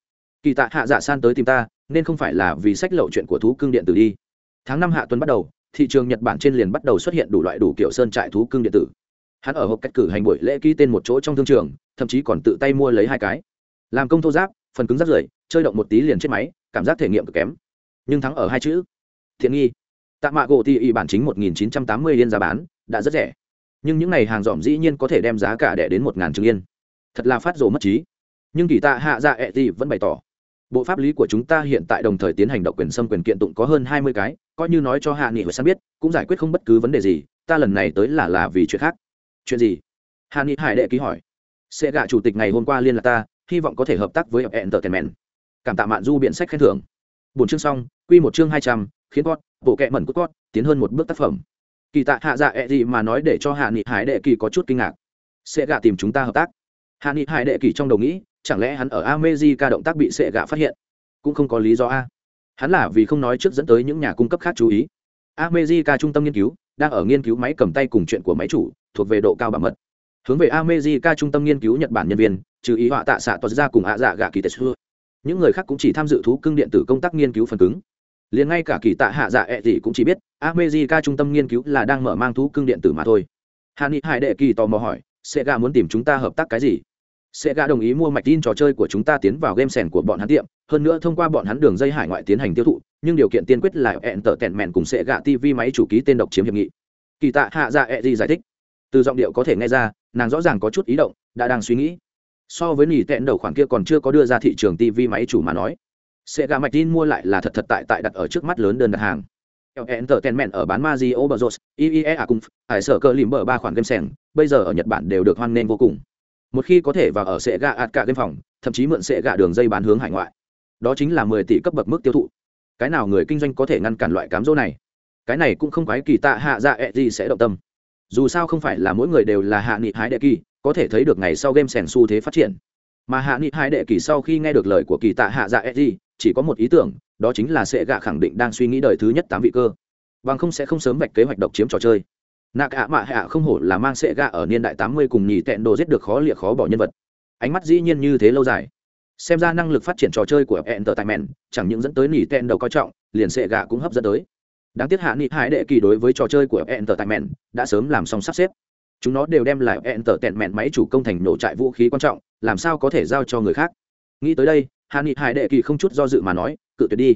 kỳ tạ hạ dạ san tới tìm ta, nên không phải là vì sách lậu chuyện của thú cưng điện tử đi. Tháng năm hạ tuần bắt đầu, thị trường nhật bản trên liền bắt đầu xuất hiện đủ loại đủ kiểu sơn trại thú cưng điện tử. Hắn ở hộp cách cử hành buổi lễ ký tên một chỗ trong thương trường, thậm chí còn tự tay mua lấy hai cái. Làm công thô giáp, phần cứng rác rưởi chơi động một tí liền chết máy, cảm giác thể nghiệm cực kém. Nhưng thắng ở hai chữ. Thiện nghi. Tạ mạ gỗ thì y bản chính một nghìn chín trăm tám mươi yên giá bán, đã rất rẻ. Nhưng những này hàng dòm dĩ nhiên có thể đem giá cả đẻ đến một ngàn trứng yên. Thật là phát rồ mất trí. Nhưng kỳ tạ hạ dạ ẹ thì vẫn bày tỏ, bộ pháp lý của chúng ta hiện tại đồng thời tiến hành độc quyền xâm quyền kiện tụng có hơn hai mươi cái, coi như nói cho hạ nghị và san biết, cũng giải quyết không bất cứ vấn đề gì, ta lần này tới là là vì chuyện khác. Chuyện gì? Hạ nghị hải đệ ký hỏi. Sẽ gạ chủ tịch ngày hôm qua liên lạc ta, hy vọng có thể hợp tác với hẹn tờ kèn cảm tạ mạn du biện sách khen thưởng. Bốn chương xong, quy một chương hai trăm, khiến cót bộ kẹ mẩn cút cót tiến hơn một bước tác phẩm. Kỳ tạ hạ dạ ẹ gì mà nói để cho hạ nghị hải đệ kỳ có chút kinh ngạc. Sẽ gạ tìm chúng ta hợp tác. Hạ nghị hải đệ kỳ trong đầu nghĩ, chẳng lẽ hắn ở America động tác bị sệ gạ phát hiện? Cũng không có lý do a. Hắn là vì không nói trước dẫn tới những nhà cung cấp khác chú ý. America trung tâm nghiên cứu, đang ở nghiên cứu máy cầm tay cùng chuyện của máy chủ, thuộc về độ cao bảo mật. Hướng về America trung tâm nghiên cứu nhật bản nhân viên, trừ ý họa tạ xạ tuật ra cùng ạ dạ gạ kỳ tetsu những người khác cũng chỉ tham dự thú cưng điện tử công tác nghiên cứu phần cứng. Liền ngay cả kỳ tạ hạ dạ ẹ、e、gì gì cũng chỉ biết, America trung tâm nghiên cứu là đang mở mang thú cưng điện tử mà thôi. Hà ni hải đệ kỳ tò mò hỏi sẽ gà muốn tìm chúng ta hợp tác cái gì? Sẽ gà đồng ý mua mạch tin trò chơi của chúng ta tiến vào game sèn của bọn hắn tiệm, hơn nữa thông qua bọn hắn đường dây hải ngoại tiến hành tiêu thụ, nhưng điều kiện tiên quyết là hẹn tở tẹn mẹn cùng sẽ gà tv máy chủ ký tên độc chiếm hiệp nghị. Kỳ tạ hạ dạ ẹ、e、gì gì giải thích. Từ giọng điệu có thể nghe ra, nàng rõ ràng có chút ý động, đã đang suy nghĩ so với nỉ tẹn đầu khoản kia còn chưa có đưa ra thị trường tv máy chủ mà nói sega mạch tin mua lại là thật thật tại tại đặt ở trước mắt lớn đơn đặt hàng Entertainment ở bán Mario Bros, IEA cùng hải sở cơ lìm bờ ba khoản game sèn, bây giờ ở Nhật Bản đều được hoan nghênh vô cùng. Một khi có thể vào ở sẽ gạ ạt cả game phòng, thậm chí mượn sẽ gạ đường dây bán hướng hải ngoại. Đó chính là 10 tỷ cấp bậc mức tiêu thụ. Cái nào người kinh doanh có thể ngăn cản loại cám dỗ này? Cái này cũng không quái kỳ tạ hạ dạ ẹ gì sẽ động tâm. Dù sao không phải là mỗi người đều là hạ nghị hái đệ kỳ, có thể thấy được ngày sau game sèn xu thế phát triển. Mà hạ nghị hai đệ kỳ sau khi nghe được lời của kỳ tạ hạ dạ edgy chỉ có một ý tưởng, đó chính là sẽ gạ khẳng định đang suy nghĩ đời thứ nhất tám vị cơ. Bằng không sẽ không sớm vạch kế hoạch độc chiếm trò chơi. Nạc ạ mạ hạ không hổ là mang sẽ gạ ở niên đại tám mươi cùng nhì tẹn đồ giết được khó liệt khó bỏ nhân vật. Ánh mắt dĩ nhiên như thế lâu dài. Xem ra năng lực phát triển trò chơi của entertainment chẳng những dẫn tới nỉ tẹn đầu coi trọng liền sẽ gạ cũng hấp dẫn tới. Đáng tiếc hạ nghị hải đệ kỳ đối với trò chơi của entertainment đã sớm làm xong sắp xếp chúng nó đều đem lại entertainment máy chủ công thành nổ trại vũ khí quan trọng, làm sao có thể giao cho người khác? Nghĩ tới đây, hạ nghị hải đệ kỳ không chút do dự mà nói, cự tuyệt đi.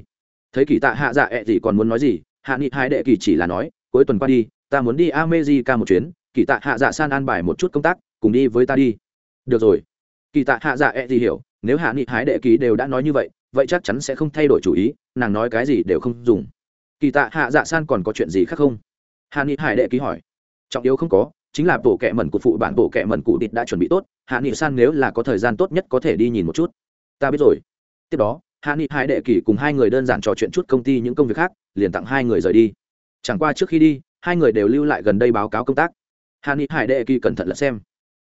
Thấy kỳ tạ hạ dạ ẹ gì còn muốn nói gì, hạ nghị hải đệ kỳ chỉ là nói, cuối tuần qua đi, ta muốn đi amejica một chuyến, kỳ tạ hạ dạ san an bài một chút công tác, cùng đi với ta đi. Được rồi. Kỳ tạ hạ dạ ẹ gì hiểu, nếu hạ nghị hải đệ kỳ đều đã nói như vậy vậy chắc chắn sẽ không thay đổi chủ ý, nàng nói cái gì đều không dùng. Kỳ tạ hạ dạ san còn có chuyện gì khác không? Hạ nghị hải đệ ký hỏi. Trọng yếu không có chính là bộ kệ mẩn của phụ bản bộ kệ mẩn cụ địch đã chuẩn bị tốt, hạ nghị san nếu là có thời gian tốt nhất có thể đi nhìn một chút. Ta biết rồi. Tiếp đó, hạ nghị hai đệ kỷ cùng hai người đơn giản trò chuyện chút công ty những công việc khác, liền tặng hai người rời đi. Chẳng qua trước khi đi, hai người đều lưu lại gần đây báo cáo công tác. Hạ nghị hải đệ kỳ cẩn thận lật xem.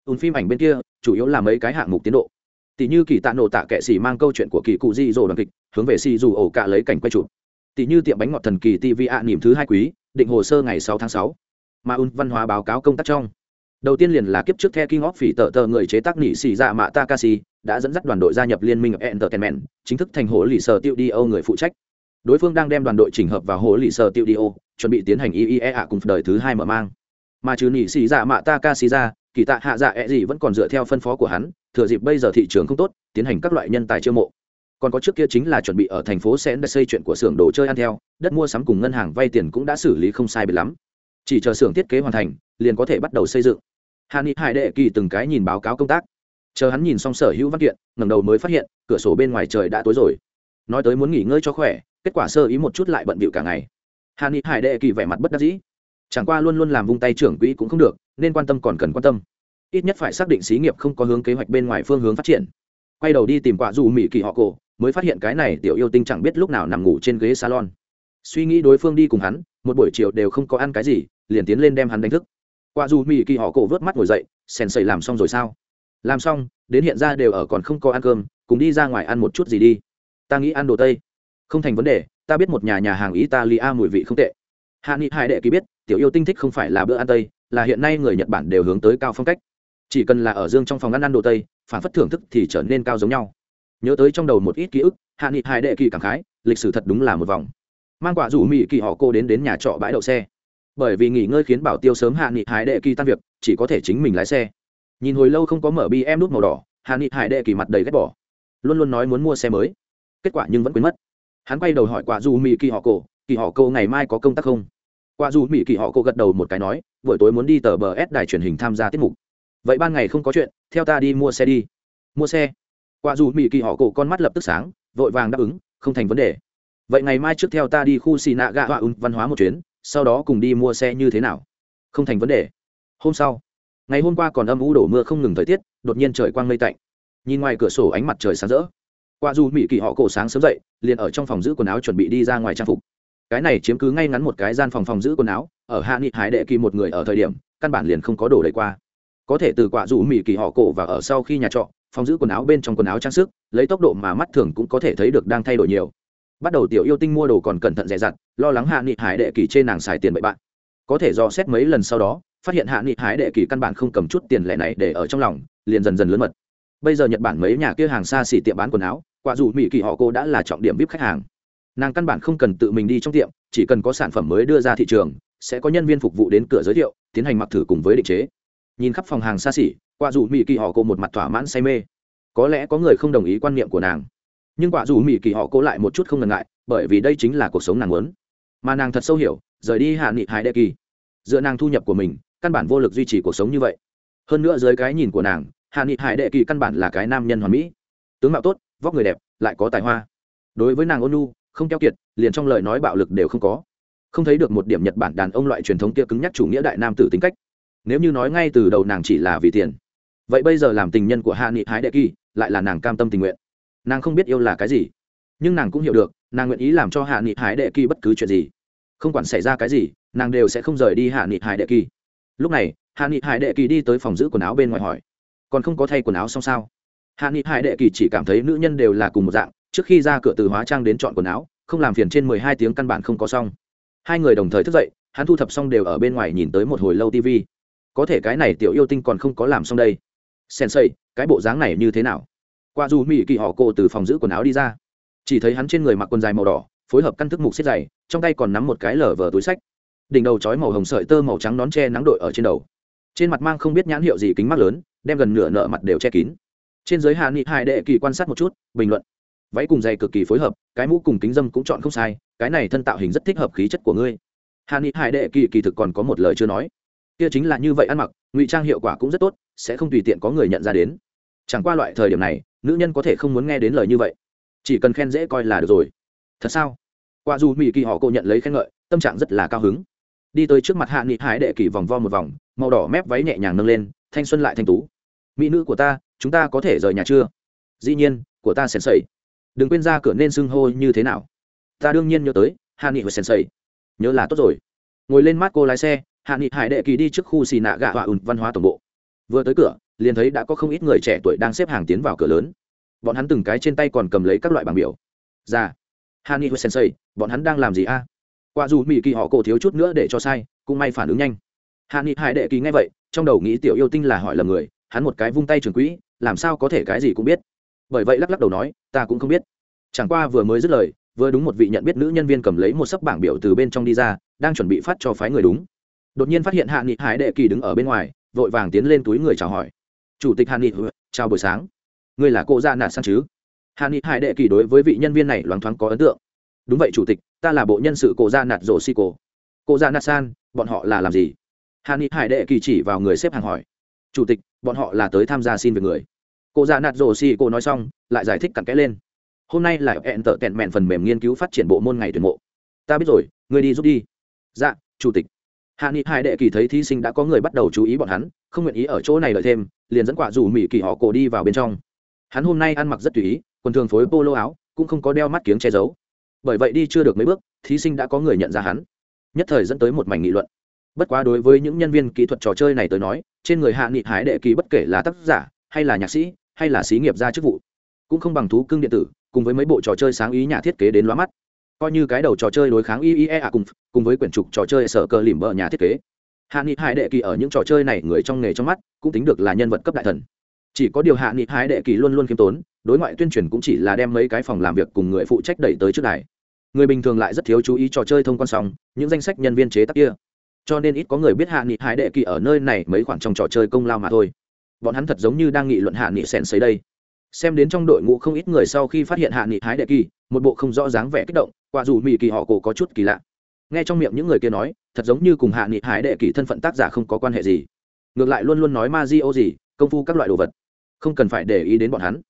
Ùn phim ảnh bên kia, chủ yếu là mấy cái hạng mục tiến độ. Tỷ như kỳ tạ nổ tạ kệ xỉ mang câu chuyện của kỳ cụ di dồ đoàn kịch, hướng về xì dù ổ cả lấy cảnh quay chụp. Tỷ như tiệm bánh ngọt thần kỳ tv ạ niềm thứ hai quý, định hồ sơ ngày sáu tháng sáu mà un văn hóa báo cáo công tác trong. Đầu tiên liền là kiếp trước the king of phỉ tờ tờ người chế tác nỉ xì dạ mạ takashi, đã dẫn dắt đoàn đội gia nhập liên minh entertainment, chính thức thành hồ lì sở tiêu đi âu người phụ trách. Đối phương đang đem đoàn đội chỉnh hợp vào hồ lì sở tiêu đi âu chuẩn bị tiến hành iea cùng đời thứ hai mở mang. Mà trừ nỉ xì dạ mạ takashi ra, kỳ tạ hạ dạ e gì vẫn còn dựa theo phân phó của hắn, thừa dịp bây giờ thị trường không tốt, tiến hành các loại nhân tài chiêu mộ. Còn có trước kia chính là chuẩn bị ở thành phố sẽ xây chuyện của xưởng đồ chơi ăn theo, đất mua sắm cùng ngân hàng vay tiền cũng đã xử lý không sai biệt lắm chỉ chờ xưởng thiết kế hoàn thành, liền có thể bắt đầu xây dựng. Hàn ni hải đệ kỳ từng cái nhìn báo cáo công tác. Chờ hắn nhìn xong sở hữu văn kiện, ngẩng đầu mới phát hiện, cửa sổ bên ngoài trời đã tối rồi. Nói tới muốn nghỉ ngơi cho khỏe, kết quả sơ ý một chút lại bận bịu cả ngày. Hàn ni hải đệ kỳ vẻ mặt bất đắc dĩ. Chẳng qua luôn luôn làm vung tay trưởng quỹ cũng không được, nên quan tâm còn cần quan tâm. Ít nhất phải xác định xí nghiệp không có hướng kế hoạch bên ngoài phương hướng phát triển. Quay đầu đi tìm quả dù mỹ kỳ họ cổ, mới phát hiện cái này tiểu yêu tinh chẳng biết lúc nào nằm ngủ trên ghế salon. Suy nghĩ đối phương đi cùng hắn, một buổi chiều đều không có ăn cái gì liền tiến lên đem hắn đánh thức. Quả dù mỹ kỳ họ cổ vớt mắt ngồi dậy, sèn sầy làm xong rồi sao? Làm xong, đến hiện ra đều ở còn không có ăn cơm, cùng đi ra ngoài ăn một chút gì đi. Ta nghĩ ăn đồ tây. Không thành vấn đề, ta biết một nhà nhà hàng italia mùi vị không tệ. Hạ nghị hai đệ ký biết, tiểu yêu tinh thích không phải là bữa ăn tây, là hiện nay người nhật bản đều hướng tới cao phong cách. Chỉ cần là ở dương trong phòng ăn ăn đồ tây, phản phất thưởng thức thì trở nên cao giống nhau. Nhớ tới trong đầu một ít ký ức, hạ nghị hai đệ kỳ cảm khái, lịch sử thật đúng là một vòng. Mang quả rủ mỹ kỳ họ cô đến đến nhà trọ bãi đậu xe bởi vì nghỉ ngơi khiến bảo tiêu sớm hạ nghị hải đệ kỳ tan việc, chỉ có thể chính mình lái xe. Nhìn hồi lâu không có mở bi em nút màu đỏ, hạ nghị hải đệ kỳ mặt đầy ghét bỏ. Luôn luôn nói muốn mua xe mới. Kết quả nhưng vẫn quên mất. Hắn quay đầu hỏi quả dù mỹ kỳ họ cổ, kỳ họ cô ngày mai có công tác không? Quả dù mỹ kỳ họ cô gật đầu một cái nói, buổi tối muốn đi tờ bờ s đài truyền hình tham gia tiết mục. Vậy ban ngày không có chuyện, theo ta đi mua xe đi. Mua xe? Quả dù mỹ kỳ họ cổ con mắt lập tức sáng, vội vàng đáp ứng, không thành vấn đề. Vậy ngày mai trước theo ta đi khu xì nạ gạ họa ứng văn hóa một chuyến sau đó cùng đi mua xe như thế nào? Không thành vấn đề. Hôm sau, ngày hôm qua còn âm u đổ mưa không ngừng thời tiết, đột nhiên trời quang mây tạnh. Nhìn ngoài cửa sổ ánh mặt trời sáng rỡ. Qua dù mỹ kỳ họ cổ sáng sớm dậy, liền ở trong phòng giữ quần áo chuẩn bị đi ra ngoài trang phục. Cái này chiếm cứ ngay ngắn một cái gian phòng phòng giữ quần áo, ở hạ nghị hải đệ kỳ một người ở thời điểm, căn bản liền không có đổ đầy qua. Có thể từ quả dù mỹ kỳ họ cổ và ở sau khi nhà trọ, phòng giữ quần áo bên trong quần áo trang sức, lấy tốc độ mà mắt thường cũng có thể thấy được đang thay đổi nhiều bắt đầu tiểu yêu tinh mua đồ còn cẩn thận dè dặt, lo lắng hạ nghị hải đệ kỳ trên nàng xài tiền bậy bạn. Có thể do xét mấy lần sau đó, phát hiện hạ nghị hải đệ kỳ căn bản không cầm chút tiền lẻ này để ở trong lòng, liền dần dần lớn mật. Bây giờ nhật bản mấy nhà kia hàng xa xỉ tiệm bán quần áo, quả dù mỹ kỳ họ cô đã là trọng điểm vip khách hàng. Nàng căn bản không cần tự mình đi trong tiệm, chỉ cần có sản phẩm mới đưa ra thị trường, sẽ có nhân viên phục vụ đến cửa giới thiệu, tiến hành mặc thử cùng với định chế. Nhìn khắp phòng hàng xa xỉ, quả dù mỹ kỳ họ cô một mặt thỏa mãn say mê. Có lẽ có người không đồng ý quan niệm của nàng nhưng quả dù mỹ kỳ họ cố lại một chút không ngần ngại, bởi vì đây chính là cuộc sống nàng muốn. Mà nàng thật sâu hiểu, rời đi hạ nghị hải đệ kỳ dựa nàng thu nhập của mình, căn bản vô lực duy trì cuộc sống như vậy. Hơn nữa dưới cái nhìn của nàng, hạ nghị hải đệ kỳ căn bản là cái nam nhân hoàn mỹ. Tướng mạo tốt, vóc người đẹp, lại có tài hoa. Đối với nàng ôn nu không keo kiệt, liền trong lời nói bạo lực đều không có. Không thấy được một điểm nhật bản đàn ông loại truyền thống kia cứng nhắc chủ nghĩa đại nam tử tính cách. Nếu như nói ngay từ đầu nàng chỉ là vì tiền. Vậy bây giờ làm tình nhân của hạ nghị hái đệ kỳ, lại là nàng cam tâm tình nguyện nàng không biết yêu là cái gì. Nhưng nàng cũng hiểu được, nàng nguyện ý làm cho hạ nghị Hải đệ kỳ bất cứ chuyện gì. Không quản xảy ra cái gì, nàng đều sẽ không rời đi hạ nghị hải đệ kỳ. Lúc này, hạ nghị hải đệ kỳ đi tới phòng giữ quần áo bên ngoài hỏi, còn không có thay quần áo xong sao? Hạ nghị hải đệ kỳ chỉ cảm thấy nữ nhân đều là cùng một dạng, trước khi ra cửa từ hóa trang đến chọn quần áo, không làm phiền trên mười hai tiếng căn bản không có xong. Hai người đồng thời thức dậy, hắn thu thập xong đều ở bên ngoài nhìn tới một hồi lâu tv có thể cái này tiểu yêu tinh còn không có làm xong đây. Sensei, cái bộ dáng này như thế nào? Qua dù mỹ kỳ họ cô từ phòng giữ quần áo đi ra. Chỉ thấy hắn trên người mặc quần dài màu đỏ, phối hợp căn thức mục xếp dày, trong tay còn nắm một cái lở vờ túi sách. Đỉnh đầu trói màu hồng sợi tơ màu trắng nón che nắng đội ở trên đầu. Trên mặt mang không biết nhãn hiệu gì kính mắt lớn, đem gần nửa nợ mặt đều che kín. Trên giới hạ nghị hai đệ kỳ quan sát một chút, bình luận. Váy cùng giày cực kỳ phối hợp, cái mũ cùng kính dâm cũng chọn không sai, cái này thân tạo hình rất thích hợp khí chất của ngươi. Hạ nghị hai đệ kỳ kỳ thực còn có một lời chưa nói. Kia chính là như vậy ăn mặc, ngụy trang hiệu quả cũng rất tốt, sẽ không tùy tiện có người nhận ra đến. Chẳng qua loại thời điểm này nữ nhân có thể không muốn nghe đến lời như vậy. Chỉ cần khen dễ coi là được rồi. Thật sao? Qua dù mỹ kỳ họ cô nhận lấy khen ngợi, tâm trạng rất là cao hứng. Đi tới trước mặt hạ nghị hải đệ kỳ vòng vo một vòng, màu đỏ mép váy nhẹ nhàng nâng lên, thanh xuân lại thanh tú. Mỹ nữ của ta, chúng ta có thể rời nhà chưa? Dĩ nhiên, của ta sèn sầy. Đừng quên ra cửa nên xưng hô như thế nào. Ta đương nhiên nhớ tới, hạ nghị và sèn sầy. Nhớ là tốt rồi. Ngồi lên mắt cô lái xe, hạ nghị hải đệ kỳ đi trước khu xì nạ gạ họa ùn văn hóa tổng bộ. Vừa tới cửa liền thấy đã có không ít người trẻ tuổi đang xếp hàng tiến vào cửa lớn. Bọn hắn từng cái trên tay còn cầm lấy các loại bảng biểu. Ra Hani nghị và sensei, bọn hắn đang làm gì a? Qua dù mỹ kỳ họ cổ thiếu chút nữa để cho sai, cũng may phản ứng nhanh. Hani hải đệ kỳ nghe vậy, trong đầu nghĩ tiểu yêu tinh là hỏi lầm người, hắn một cái vung tay trường quỹ, làm sao có thể cái gì cũng biết. Bởi vậy lắc lắc đầu nói, ta cũng không biết. Chẳng qua vừa mới dứt lời, vừa đúng một vị nhận biết nữ nhân viên cầm lấy một sấp bảng biểu từ bên trong đi ra, đang chuẩn bị phát cho phái người đúng. Đột nhiên phát hiện hạ nghị hải đệ kỳ đứng ở bên ngoài, vội vàng tiến lên túi người chào hỏi chủ tịch Hàn nghị chào buổi sáng. Ngươi là cô gia nạt sang chứ? Hàn nghị hải đệ kỳ đối với vị nhân viên này loáng thoáng có ấn tượng. Đúng vậy, chủ tịch, ta là bộ nhân sự cô gia nạt rổ si cô cô gia nạt san, bọn họ là làm gì? Hàn nghị hải đệ kỳ chỉ vào người xếp hàng hỏi. Chủ tịch, bọn họ là tới tham gia xin về người. Cô gia nạt rổ si cô nói xong, lại giải thích cặn kẽ lên. Hôm nay là hẹn tợ tẹn mẹn phần mềm nghiên cứu phát triển bộ môn ngày tuyển mộ. Ta biết rồi, ngươi đi giúp đi. Dạ chủ tịch. Hạ nghị hai đệ kỳ thấy thí sinh đã có người bắt đầu chú ý bọn hắn không nguyện ý ở chỗ này đợi thêm, liền dẫn quả dù mỹ kỳ họ cổ đi vào bên trong. Hắn hôm nay ăn mặc rất tùy ý, quần thường phối polo áo, cũng không có đeo mắt kiếng che giấu. Bởi vậy đi chưa được mấy bước, thí sinh đã có người nhận ra hắn. Nhất thời dẫn tới một mảnh nghị luận. Bất quá đối với những nhân viên kỹ thuật trò chơi này tới nói, trên người hạ nghị hái đệ kỳ bất kể là tác giả, hay là nhạc sĩ, hay là xí nghiệp gia chức vụ, cũng không bằng thú cưng điện tử, cùng với mấy bộ trò chơi sáng ý nhà thiết kế đến lóa mắt. Coi như cái đầu trò chơi đối kháng iea cùng cùng với quyển trục trò chơi sở cờ lìm bờ nhà thiết kế hạ nghị hải đệ kỳ ở những trò chơi này người trong nghề trong mắt, cũng tính được là nhân vật cấp đại thần. Chỉ có điều hạ nghị hải đệ kỳ luôn luôn khiêm tốn, đối ngoại tuyên truyền cũng chỉ là đem mấy cái phòng làm việc cùng người phụ trách đẩy tới trước đài. Người bình thường lại rất thiếu chú ý trò chơi thông quan song những danh sách nhân viên chế tác kia. Cho nên ít có người biết hạ nghị hải đệ kỳ ở nơi này mấy khoản trong trò chơi công lao mà thôi. Bọn hắn thật giống như đang nghị luận hạ nghị sèn xấy đây. Xem đến trong đội ngũ không ít người sau khi phát hiện hạ nghị hái đệ kỳ, một bộ không rõ dáng vẻ kích động, quả dù mỹ kỳ họ cổ có chút kỳ lạ nghe trong miệng những người kia nói, thật giống như cùng hạ nghị Hải đệ kỳ thân phận tác giả không có quan hệ gì. Ngược lại luôn luôn nói ma di ô gì, công phu các loại đồ vật. Không cần phải để ý đến bọn hắn.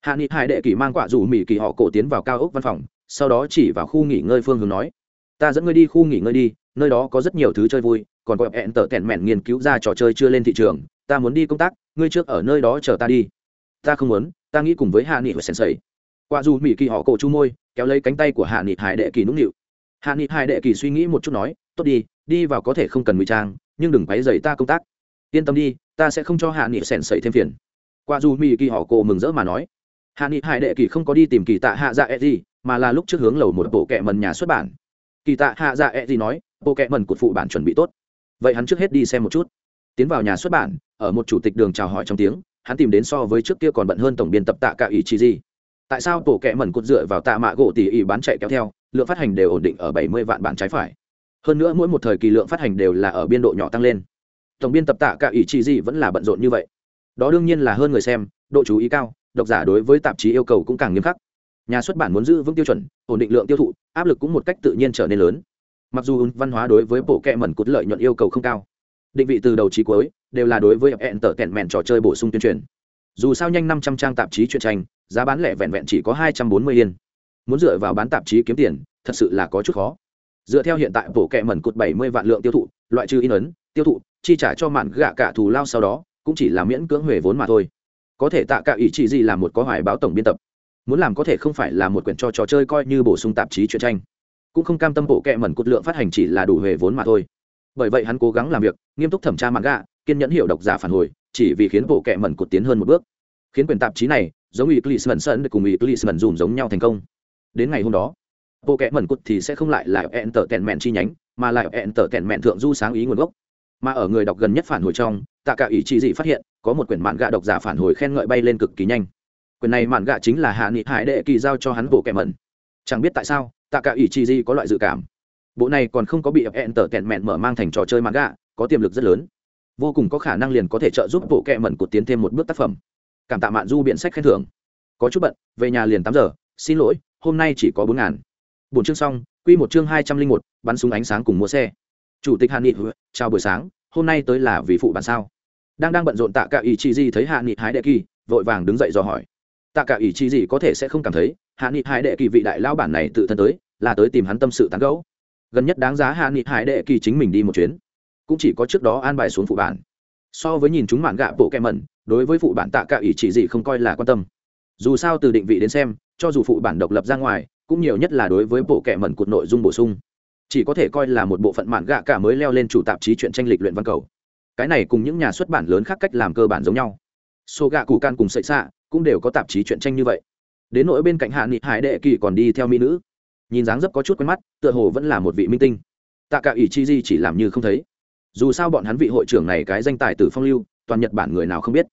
Hạ nghị hải đệ kỳ mang quả dù mỹ kỳ họ cổ tiến vào cao ốc văn phòng, sau đó chỉ vào khu nghỉ ngơi phương hướng nói, ta dẫn ngươi đi khu nghỉ ngơi đi, nơi đó có rất nhiều thứ chơi vui, còn có hẹn tở tẹn mẹn nghiên cứu ra trò chơi chưa lên thị trường, ta muốn đi công tác, ngươi trước ở nơi đó chờ ta đi. Ta không muốn, ta nghĩ cùng với hạ nghị và sèn sầy qua dù mỹ kỳ họ cổ chu môi, kéo lấy cánh tay của hạ nghị hải đệ kỳ nũng nịu hạ nghị hải đệ kỳ suy nghĩ một chút nói, tốt đi đi vào có thể không cần ngụy trang, nhưng đừng quấy dày ta công tác. Yên tâm đi, ta sẽ không cho hạ nghị sẻn sẩy thêm phiền. Qua dù mỹ kỳ họ cổ mừng rỡ mà nói. Hạ nghị hải đệ kỳ không có đi tìm kỳ tạ hạ dạ e gì mà là lúc trước hướng lầu một bộ kệ mần nhà xuất bản. Kỳ tạ hạ dạ e gì nói, bộ kệ mần cột phụ bản chuẩn bị tốt. Vậy hắn trước hết đi xem một chút. Tiến vào nhà xuất bản, ở một chủ tịch đường chào hỏi trong tiếng, hắn tìm đến so với trước kia còn bận hơn tổng biên tập tạ cả ý chi gì tại sao bộ kệ mần cột dựa vào tạ mạ gỗ tỷ ý bán chạy kéo theo? Lượng phát hành đều ổn định ở bảy mươi vạn bản trái phải. Hơn nữa mỗi một thời kỳ lượng phát hành đều là ở biên độ nhỏ tăng lên. Tổng biên tập tạ cả ý chỉ gì vẫn là bận rộn như vậy. Đó đương nhiên là hơn người xem, độ chú ý cao, độc giả đối với tạp chí yêu cầu cũng càng nghiêm khắc. Nhà xuất bản muốn giữ vững tiêu chuẩn, ổn định lượng tiêu thụ, áp lực cũng một cách tự nhiên trở nên lớn. Mặc dù văn hóa đối với bộ kệ mẩn cút lợi nhuận yêu cầu không cao, định vị từ đầu chí cuối đều là đối với hẹn tở tẹn mẹn trò chơi bổ sung tuyên truyền. Dù sao nhanh năm trăm trang tạp chí truyện tranh, giá bán lẻ vẹn vẹn chỉ có hai trăm bốn mươi yên muốn dựa vào bán tạp chí kiếm tiền, thật sự là có chút khó. Dựa theo hiện tại bộ kệ mẩn cút bảy mươi vạn lượng tiêu thụ, loại trừ in ấn, tiêu thụ, chi trả cho mạn gạ cả thù lao sau đó, cũng chỉ là miễn cưỡng huề vốn mà thôi. Có thể tạ cả ý chỉ gì là một có hoài báo tổng biên tập. Muốn làm có thể không phải là một quyển cho trò chơi coi như bổ sung tạp chí truyện tranh. Cũng không cam tâm bộ kệ mẩn cột lượng phát hành chỉ là đủ huề vốn mà thôi. Bởi vậy hắn cố gắng làm việc, nghiêm túc thẩm tra mạn gạ, kiên nhẫn hiểu độc giả phản hồi, chỉ vì khiến bộ kệ mẩn cột tiến hơn một bước. Khiến quyển tạp chí này giống ý Clisman Sơn cùng ý Clisman dùm giống nhau thành công đến ngày hôm đó. Bộ kệ mẩn cụt thì sẽ không lại là ẹn tở tèn mẹn chi nhánh, mà lại ẹn tở tèn mẹn thượng du sáng ý nguồn gốc. Mà ở người đọc gần nhất phản hồi trong, tạ cả ý chỉ gì phát hiện, có một quyển mạn gạ độc giả phản hồi khen ngợi bay lên cực kỳ nhanh. Quyển này mạn gạ chính là hạ nghị hải đệ kỳ giao cho hắn bộ kẻ mẩn. Chẳng biết tại sao, tạ cả ý chỉ gì có loại dự cảm. Bộ này còn không có bị ẹn tở tèn mẹn mở mang thành trò chơi mạn gạ, có tiềm lực rất lớn. Vô cùng có khả năng liền có thể trợ giúp bộ kệ mẩn cụt tiến thêm một bước tác phẩm. Cảm tạ mạn du biện sách khen thưởng. Có chút bận, về nhà liền tám giờ, xin lỗi hôm nay chỉ có bốn ngàn. Bốn chương xong, quy một chương hai trăm linh một, bắn súng ánh sáng cùng mua xe. Chủ tịch hạ nghị chào buổi sáng, hôm nay tới là vì phụ bản sao? Đang đang bận rộn tạ cả ý chỉ gì thấy hạ nghị hái đệ kỳ, vội vàng đứng dậy dò hỏi. Tạ cả ý chỉ gì có thể sẽ không cảm thấy hạ nghị hái đệ kỳ vị đại lao bản này tự thân tới, là tới tìm hắn tâm sự tán gẫu. Gần nhất đáng giá hạ nghị hải đệ kỳ chính mình đi một chuyến. Cũng chỉ có trước đó an bài xuống phụ bản so với nhìn chúng mạn gạ bộ kem mẩn, đối với phụ bản tạ cả ý chỉ gì không coi là quan tâm. Dù sao từ định vị đến xem cho dù phụ bản độc lập ra ngoài, cũng nhiều nhất là đối với bộ kệ mẩn cột nội dung bổ sung. Chỉ có thể coi là một bộ phận mạn gạ cả mới leo lên chủ tạp chí chuyện tranh lịch luyện văn cầu. Cái này cùng những nhà xuất bản lớn khác cách làm cơ bản giống nhau. Số gạ cụ can cùng sậy xạ cũng đều có tạp chí chuyện tranh như vậy. Đến nỗi bên cạnh hạ nghị hải đệ kỳ còn đi theo mỹ nữ. Nhìn dáng dấp có chút quen mắt, tựa hồ vẫn là một vị minh tinh. Tạ cả ỷ chi di chỉ làm như không thấy. Dù sao bọn hắn vị hội trưởng này cái danh tài từ phong lưu, toàn nhật bản người nào không biết.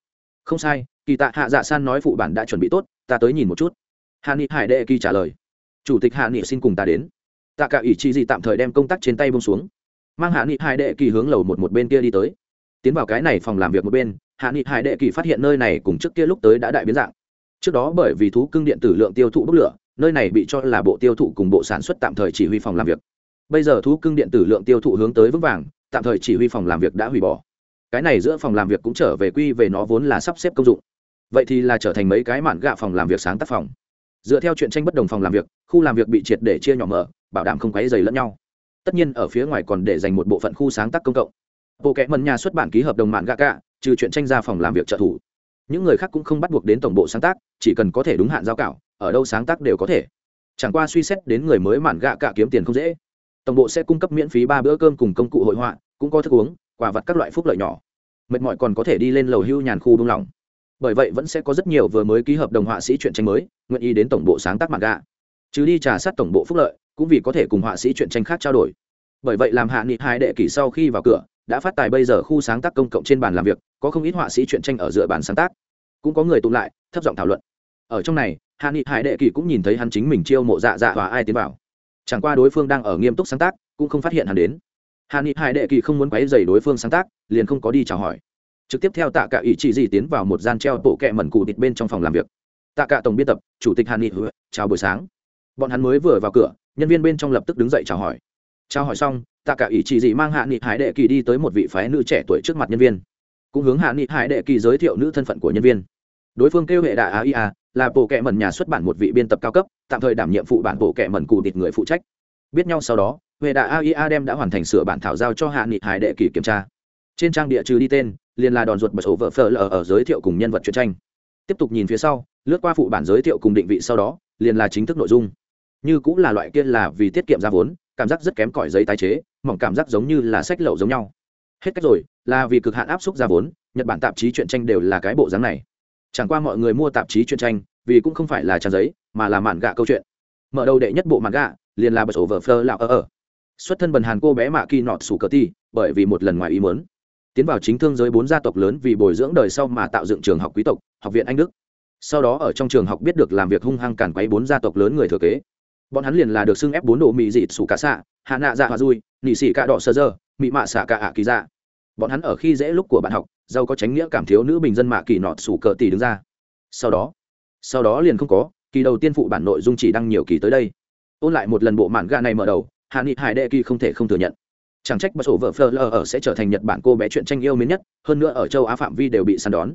Không sai, kỳ tạ hạ dạ san nói phụ bản đã chuẩn bị tốt, ta tới nhìn một chút hạ nghị hải đệ kỳ trả lời. Chủ tịch hạ nghị xin cùng ta đến. Tạ cả ủy chi gì tạm thời đem công tác trên tay bông xuống. Mang hạ nghị hải đệ kỳ hướng lầu một một bên kia đi tới. Tiến vào cái này phòng làm việc một bên, hạ nghị hải đệ kỳ phát hiện nơi này cùng trước kia lúc tới đã đại biến dạng. Trước đó bởi vì thú cưng điện tử lượng tiêu thụ bốc lửa, nơi này bị cho là bộ tiêu thụ cùng bộ sản xuất tạm thời chỉ huy phòng làm việc. Bây giờ thú cưng điện tử lượng tiêu thụ hướng tới vững vàng, tạm thời chỉ huy phòng làm việc đã hủy bỏ. Cái này giữa phòng làm việc cũng trở về quy về nó vốn là sắp xếp công dụng. Vậy thì là trở thành mấy cái mạn gạ phòng làm việc sáng tác phòng dựa theo chuyện tranh bất đồng phòng làm việc, khu làm việc bị triệt để chia nhỏ mở, bảo đảm không quấy dày lẫn nhau. Tất nhiên, ở phía ngoài còn để dành một bộ phận khu sáng tác công cộng. Bộ kẽ mần nhà xuất bản ký hợp đồng mạng gạ cả, trừ chuyện tranh ra phòng làm việc trợ thủ. Những người khác cũng không bắt buộc đến tổng bộ sáng tác, chỉ cần có thể đúng hạn giao cảo, ở đâu sáng tác đều có thể. Chẳng qua suy xét đến người mới mạn gạ cả kiếm tiền không dễ. Tổng bộ sẽ cung cấp miễn phí ba bữa cơm cùng công cụ hội họa, cũng có thức uống, quà vặt các loại phúc lợi nhỏ. Mệt mỏi còn có thể đi lên lầu hưu nhàn khu đông lòng bởi vậy vẫn sẽ có rất nhiều vừa mới ký hợp đồng họa sĩ chuyện tranh mới, nguyện ý đến tổng bộ sáng tác mạn gạ chứ đi trả sát tổng bộ phúc lợi, cũng vì có thể cùng họa sĩ chuyện tranh khác trao đổi. Bởi vậy làm hạ nghị hai đệ kỷ sau khi vào cửa, đã phát tài bây giờ khu sáng tác công cộng trên bàn làm việc, có không ít họa sĩ chuyện tranh ở dựa bàn sáng tác. Cũng có người tụ lại, thấp giọng thảo luận. Ở trong này, hạ nghị hải đệ kỷ cũng nhìn thấy hắn chính mình chiêu mộ dạ dạ và ai tiến vào. Chẳng qua đối phương đang ở nghiêm túc sáng tác, cũng không phát hiện hắn đến. Hạ nghị hải đệ kỷ không muốn quấy dày đối phương sáng tác, liền không có đi chào hỏi trực tiếp theo tạ cả ý chỉ gì tiến vào một gian treo bộ kẹ mẩn cụ thịt bên trong phòng làm việc. Tạ cả tổng biên tập, chủ tịch Hàn nghị chào buổi sáng. Bọn hắn mới vừa vào cửa, nhân viên bên trong lập tức đứng dậy chào hỏi. Chào hỏi xong, tạ cả ý chỉ gì mang hạ nghị hải đệ kỳ đi tới một vị phái nữ trẻ tuổi trước mặt nhân viên. Cũng hướng hạ nghị hải đệ kỳ giới thiệu nữ thân phận của nhân viên. Đối phương kêu hệ đại á ia là bộ kệ mẩn nhà xuất bản một vị biên tập cao cấp, tạm thời đảm nhiệm phụ bản bộ kệ mẩn cụ thịt người phụ trách. Biết nhau sau đó, hệ đại ia đem đã hoàn thành sửa bản thảo giao cho hạ nghị hải đệ kỳ kiểm tra trên trang địa trừ đi tên, liền là đòn ruột bật ổ vợ phở lờ ở giới thiệu cùng nhân vật truyện tranh. Tiếp tục nhìn phía sau, lướt qua phụ bản giới thiệu cùng định vị sau đó, liền là chính thức nội dung. Như cũng là loại kia là vì tiết kiệm ra vốn, cảm giác rất kém cỏi giấy tái chế, mỏng cảm giác giống như là sách lậu giống nhau. Hết cách rồi, là vì cực hạn áp suất ra vốn, nhật bản tạp chí truyện tranh đều là cái bộ dáng này. Chẳng qua mọi người mua tạp chí truyện tranh, vì cũng không phải là trang giấy, mà là mạn gạ câu chuyện. Mở đầu đệ nhất bộ mạn gạ, liền là bật sổ vợ phơ lạo ở ở. Xuất thân bần hàn cô bé mạ kỳ nọt sủ cờ ti bởi vì một lần ngoài ý muốn tiến vào chính thương giới bốn gia tộc lớn vì bồi dưỡng đời sau mà tạo dựng trường học quý tộc, học viện anh đức. Sau đó ở trong trường học biết được làm việc hung hăng càn quấy bốn gia tộc lớn người thừa kế. Bọn hắn liền là được xưng ép bốn độ mỹ dị sủ cả xạ, hạ nạ dạ hoa dui, nị xỉ cạ đỏ sơ dơ, mị mạ xạ cạ ạ kỳ dạ. Bọn hắn ở khi dễ lúc của bạn học, giàu có tránh nghĩa cảm thiếu nữ bình dân mạ kỳ nọt sủ cờ tỷ đứng ra. Sau đó sau đó liền không có, kỳ đầu tiên phụ bản nội dung chỉ đăng nhiều kỳ tới đây. Ôn lại một lần bộ mạn ga này mở đầu, hạ nghị hải đệ kỳ không thể không thừa nhận chẳng trách bà sổ vợ phờ lờ ở sẽ trở thành nhật bản cô bé chuyện tranh yêu mến nhất, hơn nữa ở châu á phạm vi đều bị săn đón.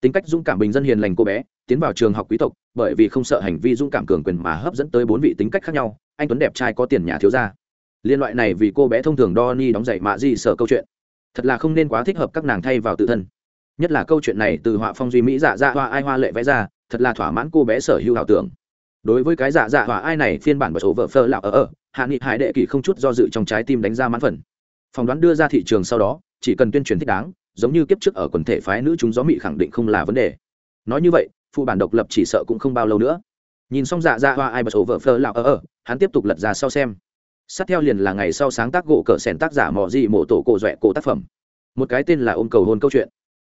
Tính cách dũng cảm bình dân hiền lành cô bé, tiến vào trường học quý tộc, bởi vì không sợ hành vi dũng cảm cường quyền mà hấp dẫn tới bốn vị tính cách khác nhau, anh tuấn đẹp trai có tiền nhà thiếu gia. Liên loại này vì cô bé thông thường đo ni đóng dạy mạ di sở câu chuyện. Thật là không nên quá thích hợp các nàng thay vào tự thân. Nhất là câu chuyện này từ họa phong duy mỹ dạ dạ hoa ai hoa lệ vẽ ra, thật là thỏa mãn cô bé sở hữu ảo tưởng. Đối với cái dạ dạ hoa ai này, phiên bản bởi số vợ phơ lạc ở ở hạ nghị hải đệ kỳ không chút do dự trong trái tim đánh ra mãn phần phỏng đoán đưa ra thị trường sau đó, chỉ cần tuyên truyền thích đáng, giống như kiếp trước ở quần thể phái nữ chúng gió mị khẳng định không là vấn đề. Nói như vậy, phụ bản độc lập chỉ sợ cũng không bao lâu nữa. Nhìn xong dạ dạ hoa ai bật ổ vợ phơ lạo ở ở hắn tiếp tục lật ra sau xem. Sát theo liền là ngày sau sáng tác gỗ cờ sẻn tác giả mò gì mộ tổ cổ dọe cổ tác phẩm. Một cái tên là ôm cầu hôn câu chuyện.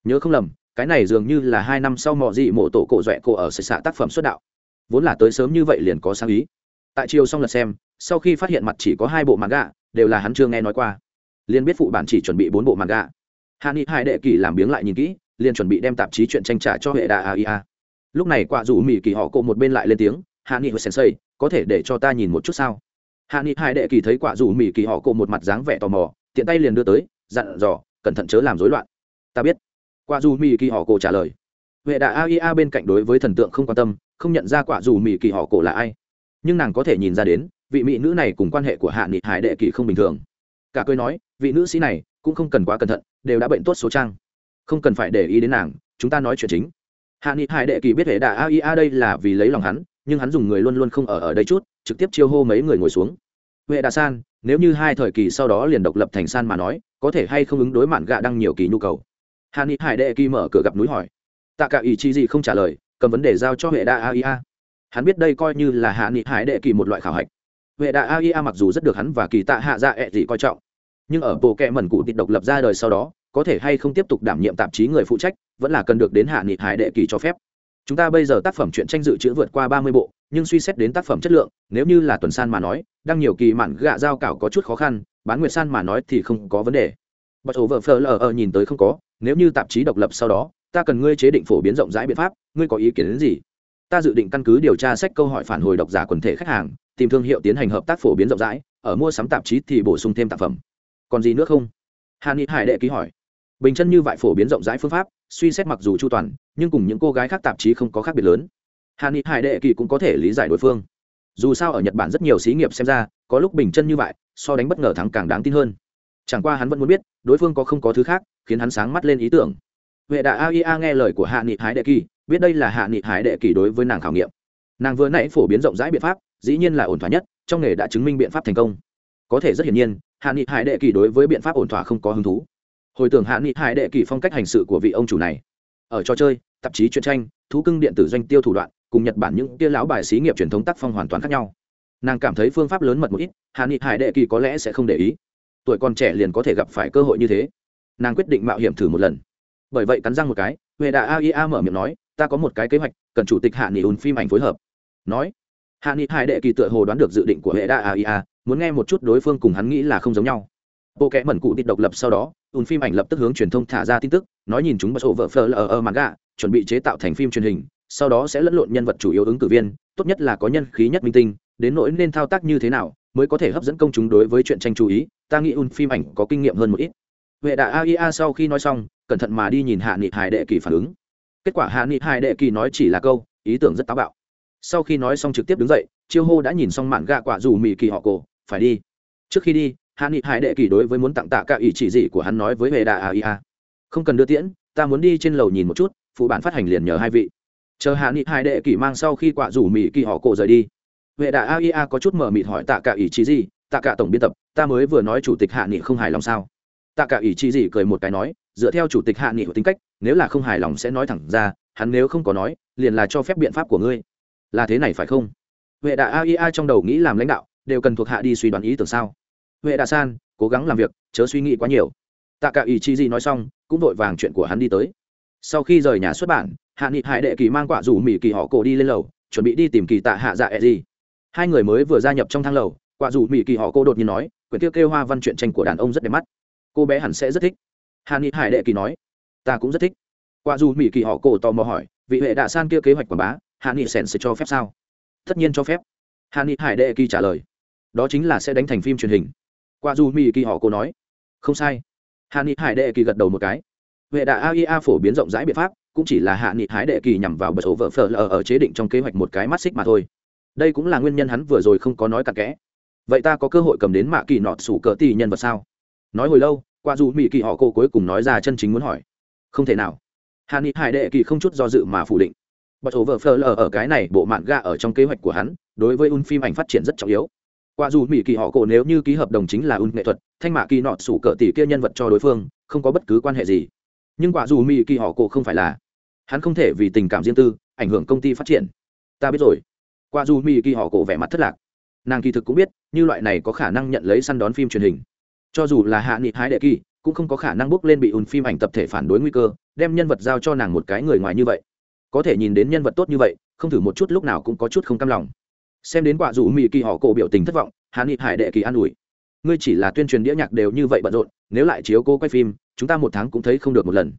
Nhớ không lầm, cái này dường như là hai năm sau mò gì mộ tổ cổ dọe cổ ở sạch xạ tác phẩm xuất đạo. Vốn là tới sớm như vậy liền có sáng ý. Tại chiều xong lật xem, sau khi phát hiện mặt chỉ có hai bộ mặt gạ đều là hắn chưa nghe nói qua liền biết phụ bản chỉ chuẩn bị bốn bộ màn gạ hạ nghị hai đệ kỳ làm biếng lại nhìn kỹ, liền chuẩn bị đem tạp chí chuyện tranh trả cho hệ đà aia lúc này quả rủ mỹ kỳ họ cộ một bên lại lên tiếng, hạ nghị hồi sensei, có thể để cho ta nhìn một chút sao? Hạ nghị hai đệ kỳ thấy quả rủ mỹ kỳ họ cộ một mặt dáng vẻ tò mò, tiện tay liền đưa tới, dặn dò, cẩn thận chớ làm rối loạn. Ta biết. Quả rủ mỹ kỳ họ cộ trả lời. Hệ đà aia bên cạnh đối với thần tượng không quan tâm, không nhận ra quả rủ mỹ kỳ họ cổ là ai. Nhưng nàng có thể nhìn ra đến, vị mỹ nữ này cùng quan hệ của hạ nghị hải đệ kỳ không bình thường. Cả cười nói vị nữ sĩ này cũng không cần quá cẩn thận, đều đã bệnh tốt số trang. Không cần phải để ý đến nàng, chúng ta nói chuyện chính. Hạ nghị hải đệ kỳ biết hệ đà a ia đây là vì lấy lòng hắn, nhưng hắn dùng người luôn luôn không ở ở đây chút, trực tiếp chiêu hô mấy người ngồi xuống. Huệ đà san, nếu như hai thời kỳ sau đó liền độc lập thành san mà nói, có thể hay không ứng đối mạn gạ đăng nhiều kỳ nhu cầu? Hạ nghị hải đệ kỳ mở cửa gặp núi hỏi. Tạ cả ý chi gì không trả lời, cầm vấn đề giao cho huệ đà a ia hắn biết đây coi như là hạ nghị hải đệ kỳ một loại khảo hạch. Huệ đà a ia mặc dù rất được hắn và kỳ tạ hạ dạ ẹ、e、gì gì coi trọng nhưng ở bộ kệ mẩn cụ tịt độc lập ra đời sau đó, có thể hay không tiếp tục đảm nhiệm tạp chí người phụ trách, vẫn là cần được đến hạ nghị hải đệ kỳ cho phép. Chúng ta bây giờ tác phẩm truyện tranh dự trữ vượt qua ba mươi bộ, nhưng suy xét đến tác phẩm chất lượng, nếu như là tuần san mà nói đang nhiều kỳ mạn gạ giao cảo có chút khó khăn, bán nguyệt san mà nói thì không có vấn đề. Bật ổ vợ phờ lờ ở nhìn tới không có, nếu như tạp chí độc lập sau đó, ta cần ngươi chế định phổ biến rộng rãi biện pháp, ngươi có ý kiến đến gì? Ta dự định căn cứ điều tra sách câu hỏi phản hồi độc giả quần thể khách hàng, tìm thương hiệu tiến hành hợp tác phổ biến rộng rãi, ở mua sắm tạp chí thì bổ sung thêm tác phẩm còn gì nữa không? Hà ni hải đệ ký hỏi. Bình chân như vậy phổ biến rộng rãi phương pháp, suy xét mặc dù chu toàn, nhưng cùng những cô gái khác tạp chí không có khác biệt lớn. Hà ni hải đệ kỳ cũng có thể lý giải đối phương. Dù sao ở nhật bản rất nhiều xí nghiệp xem ra, có lúc bình chân như vậy, so đánh bất ngờ thắng càng đáng tin hơn. Chẳng qua hắn vẫn muốn biết, đối phương có không có thứ khác, khiến hắn sáng mắt lên ý tưởng. Huệ đạ aia nghe lời của hạ nghị hải đệ kỳ biết đây là hạ nghị hải đệ kỳ đối với nàng khảo nghiệm. Nàng vừa nãy phổ biến rộng rãi biện pháp, dĩ nhiên là ổn thỏa nhất, trong nghề đã chứng minh biện pháp thành công có thể rất hiển nhiên, hạ nghị hải đệ kỳ đối với biện pháp ổn thỏa không có hứng thú. Hồi tưởng hạ nghị hải đệ kỳ phong cách hành sự của vị ông chủ này. Ở trò chơi, tạp chí truyện tranh, thú cưng điện tử doanh tiêu thủ đoạn, cùng nhật bản những tia lão bài xí nghiệp truyền thống tác phong hoàn toàn khác nhau. Nàng cảm thấy phương pháp lớn mật một ít, hạ nghị hải đệ kỳ có lẽ sẽ không để ý. Tuổi còn trẻ liền có thể gặp phải cơ hội như thế. Nàng quyết định mạo hiểm thử một lần. Bởi vậy cắn răng một cái, huệ đạ aia mở miệng nói, ta có một cái kế hoạch, cần chủ tịch hạ nghị ùn phim ảnh phối hợp. Nói, hạ nghị hải đệ kỳ tựa hồ đoán được dự định của hệ đạ aia muốn nghe một chút đối phương cùng hắn nghĩ là không giống nhau. Bộ kẽ mẩn cụ tịt độc lập sau đó, ùn phim ảnh lập tức hướng truyền thông thả ra tin tức, nói nhìn chúng bật sổ vợ phờ lờ ở mặt gà chuẩn bị chế tạo thành phim truyền hình, sau đó sẽ lẫn lộn nhân vật chủ yếu ứng cử viên, tốt nhất là có nhân khí nhất minh tinh, đến nỗi nên thao tác như thế nào mới có thể hấp dẫn công chúng đối với chuyện tranh chú ý, ta nghĩ un phim ảnh có kinh nghiệm hơn một ít. Vệ đạ aia sau khi nói xong, cẩn thận mà đi nhìn hạ nghị hải đệ kỳ phản ứng. Kết quả hạ nghị hải đệ kỳ nói chỉ là câu, ý tưởng rất táo bạo. Sau khi nói xong trực tiếp đứng dậy, chiêu hô đã nhìn xong mạn gạ quả dù mì kỳ họ cổ phải đi. Trước khi đi hạ nghị hải đệ kỳ đối với muốn tặng tạ cả ý chỉ gì của hắn nói với hệ đà aia không cần đưa tiễn, ta muốn đi trên lầu nhìn một chút, phụ bản phát hành liền nhờ hai vị. Chờ hạ nghị hải đệ kỳ mang sau khi quả rủ mỹ kỳ họ cổ rời đi. Vệ đà aia có chút mờ mịt hỏi tạ cả ý chỉ gì, tạ cả tổng biên tập, ta mới vừa nói chủ tịch hạ nghị không hài lòng sao? Tạ cả ý chỉ gì cười một cái nói, dựa theo chủ tịch hạ nghị của tính cách, nếu là không hài lòng sẽ nói thẳng ra, hắn nếu không có nói, liền là cho phép biện pháp của ngươi. Là thế này phải không? Vệ đạ aia trong đầu nghĩ làm lãnh đạo đều cần thuộc hạ đi suy đoán ý tưởng sao? Huệ đà san, cố gắng làm việc, chớ suy nghĩ quá nhiều. Tạ cả ý chí gì nói xong, cũng vội vàng chuyện của hắn đi tới. Sau khi rời nhà xuất bản, hạ nghị hải đệ kỳ mang quả rủ mỹ kỳ họ cổ đi lên lầu, chuẩn bị đi tìm kỳ tạ hạ dạ e gì hai người mới vừa gia nhập trong thang lầu, quả rủ mỹ kỳ họ cô đột nhiên nói, quyển tiêu kêu hoa văn chuyện tranh của đàn ông rất đẹp mắt. Cô bé hẳn sẽ rất thích. Hạ nghị hải đệ kỳ nói, ta cũng rất thích. Quả dù mỹ kỳ họ cổ tò mò hỏi, vị hệ đạ san kia kế hoạch quảng bá, hạ nghị sèn sẽ cho phép sao? Tất nhiên cho phép. Hạ nghị hải đệ kỳ trả lời đó chính là sẽ đánh thành phim truyền hình. Qua dù mỹ kỳ họ cô nói, không sai. Hạ nghị hải đệ kỳ gật đầu một cái. Vệ đạ aia phổ biến rộng rãi biện pháp, cũng chỉ là hạ nghị hải đệ kỳ nhằm vào bật ổ vợ phở lờ ở chế định trong kế hoạch một cái mắt xích mà thôi. Đây cũng là nguyên nhân hắn vừa rồi không có nói cặn kẽ. Vậy ta có cơ hội cầm đến mạ kỳ nọt sủ cỡ tỷ nhân vật sao? Nói hồi lâu qua dù mỹ kỳ họ cô cuối cùng nói ra chân chính muốn hỏi. Không thể nào. Hạ nghị hải đệ kỳ không chút do dự mà phủ định. Bật ổ vợ phở lờ ở cái này bộ mạng ga ở trong kế hoạch của hắn, đối với un phim ảnh phát triển rất trọng yếu qua dù mỹ kỳ họ cổ nếu như ký hợp đồng chính là un nghệ thuật, thanh mạ kỳ nọt sủ cỡ tỷ kia nhân vật cho đối phương, không có bất cứ quan hệ gì. Nhưng quả dù mỹ kỳ họ cổ không phải là. Hắn không thể vì tình cảm riêng tư, ảnh hưởng công ty phát triển. Ta biết rồi. Quả dù mỹ kỳ họ cổ vẻ mặt thất lạc. Nàng kỳ thực cũng biết, như loại này có khả năng nhận lấy săn đón phim truyền hình. Cho dù là hạ nghị hái đệ kỳ, cũng không có khả năng bước lên bị ùn phim ảnh tập thể phản đối nguy cơ, đem nhân vật giao cho nàng một cái người ngoài như vậy. Có thể nhìn đến nhân vật tốt như vậy, không thử một chút lúc nào cũng có chút không cam lòng xem đến quả dù mỹ kỳ họ cổ biểu tình thất vọng hạ nghị hải đệ kỳ an ủi. Ngươi chỉ là tuyên truyền đĩa nhạc đều như vậy bận rộn, nếu lại chiếu cô quay phim, chúng ta một tháng cũng thấy không được một lần.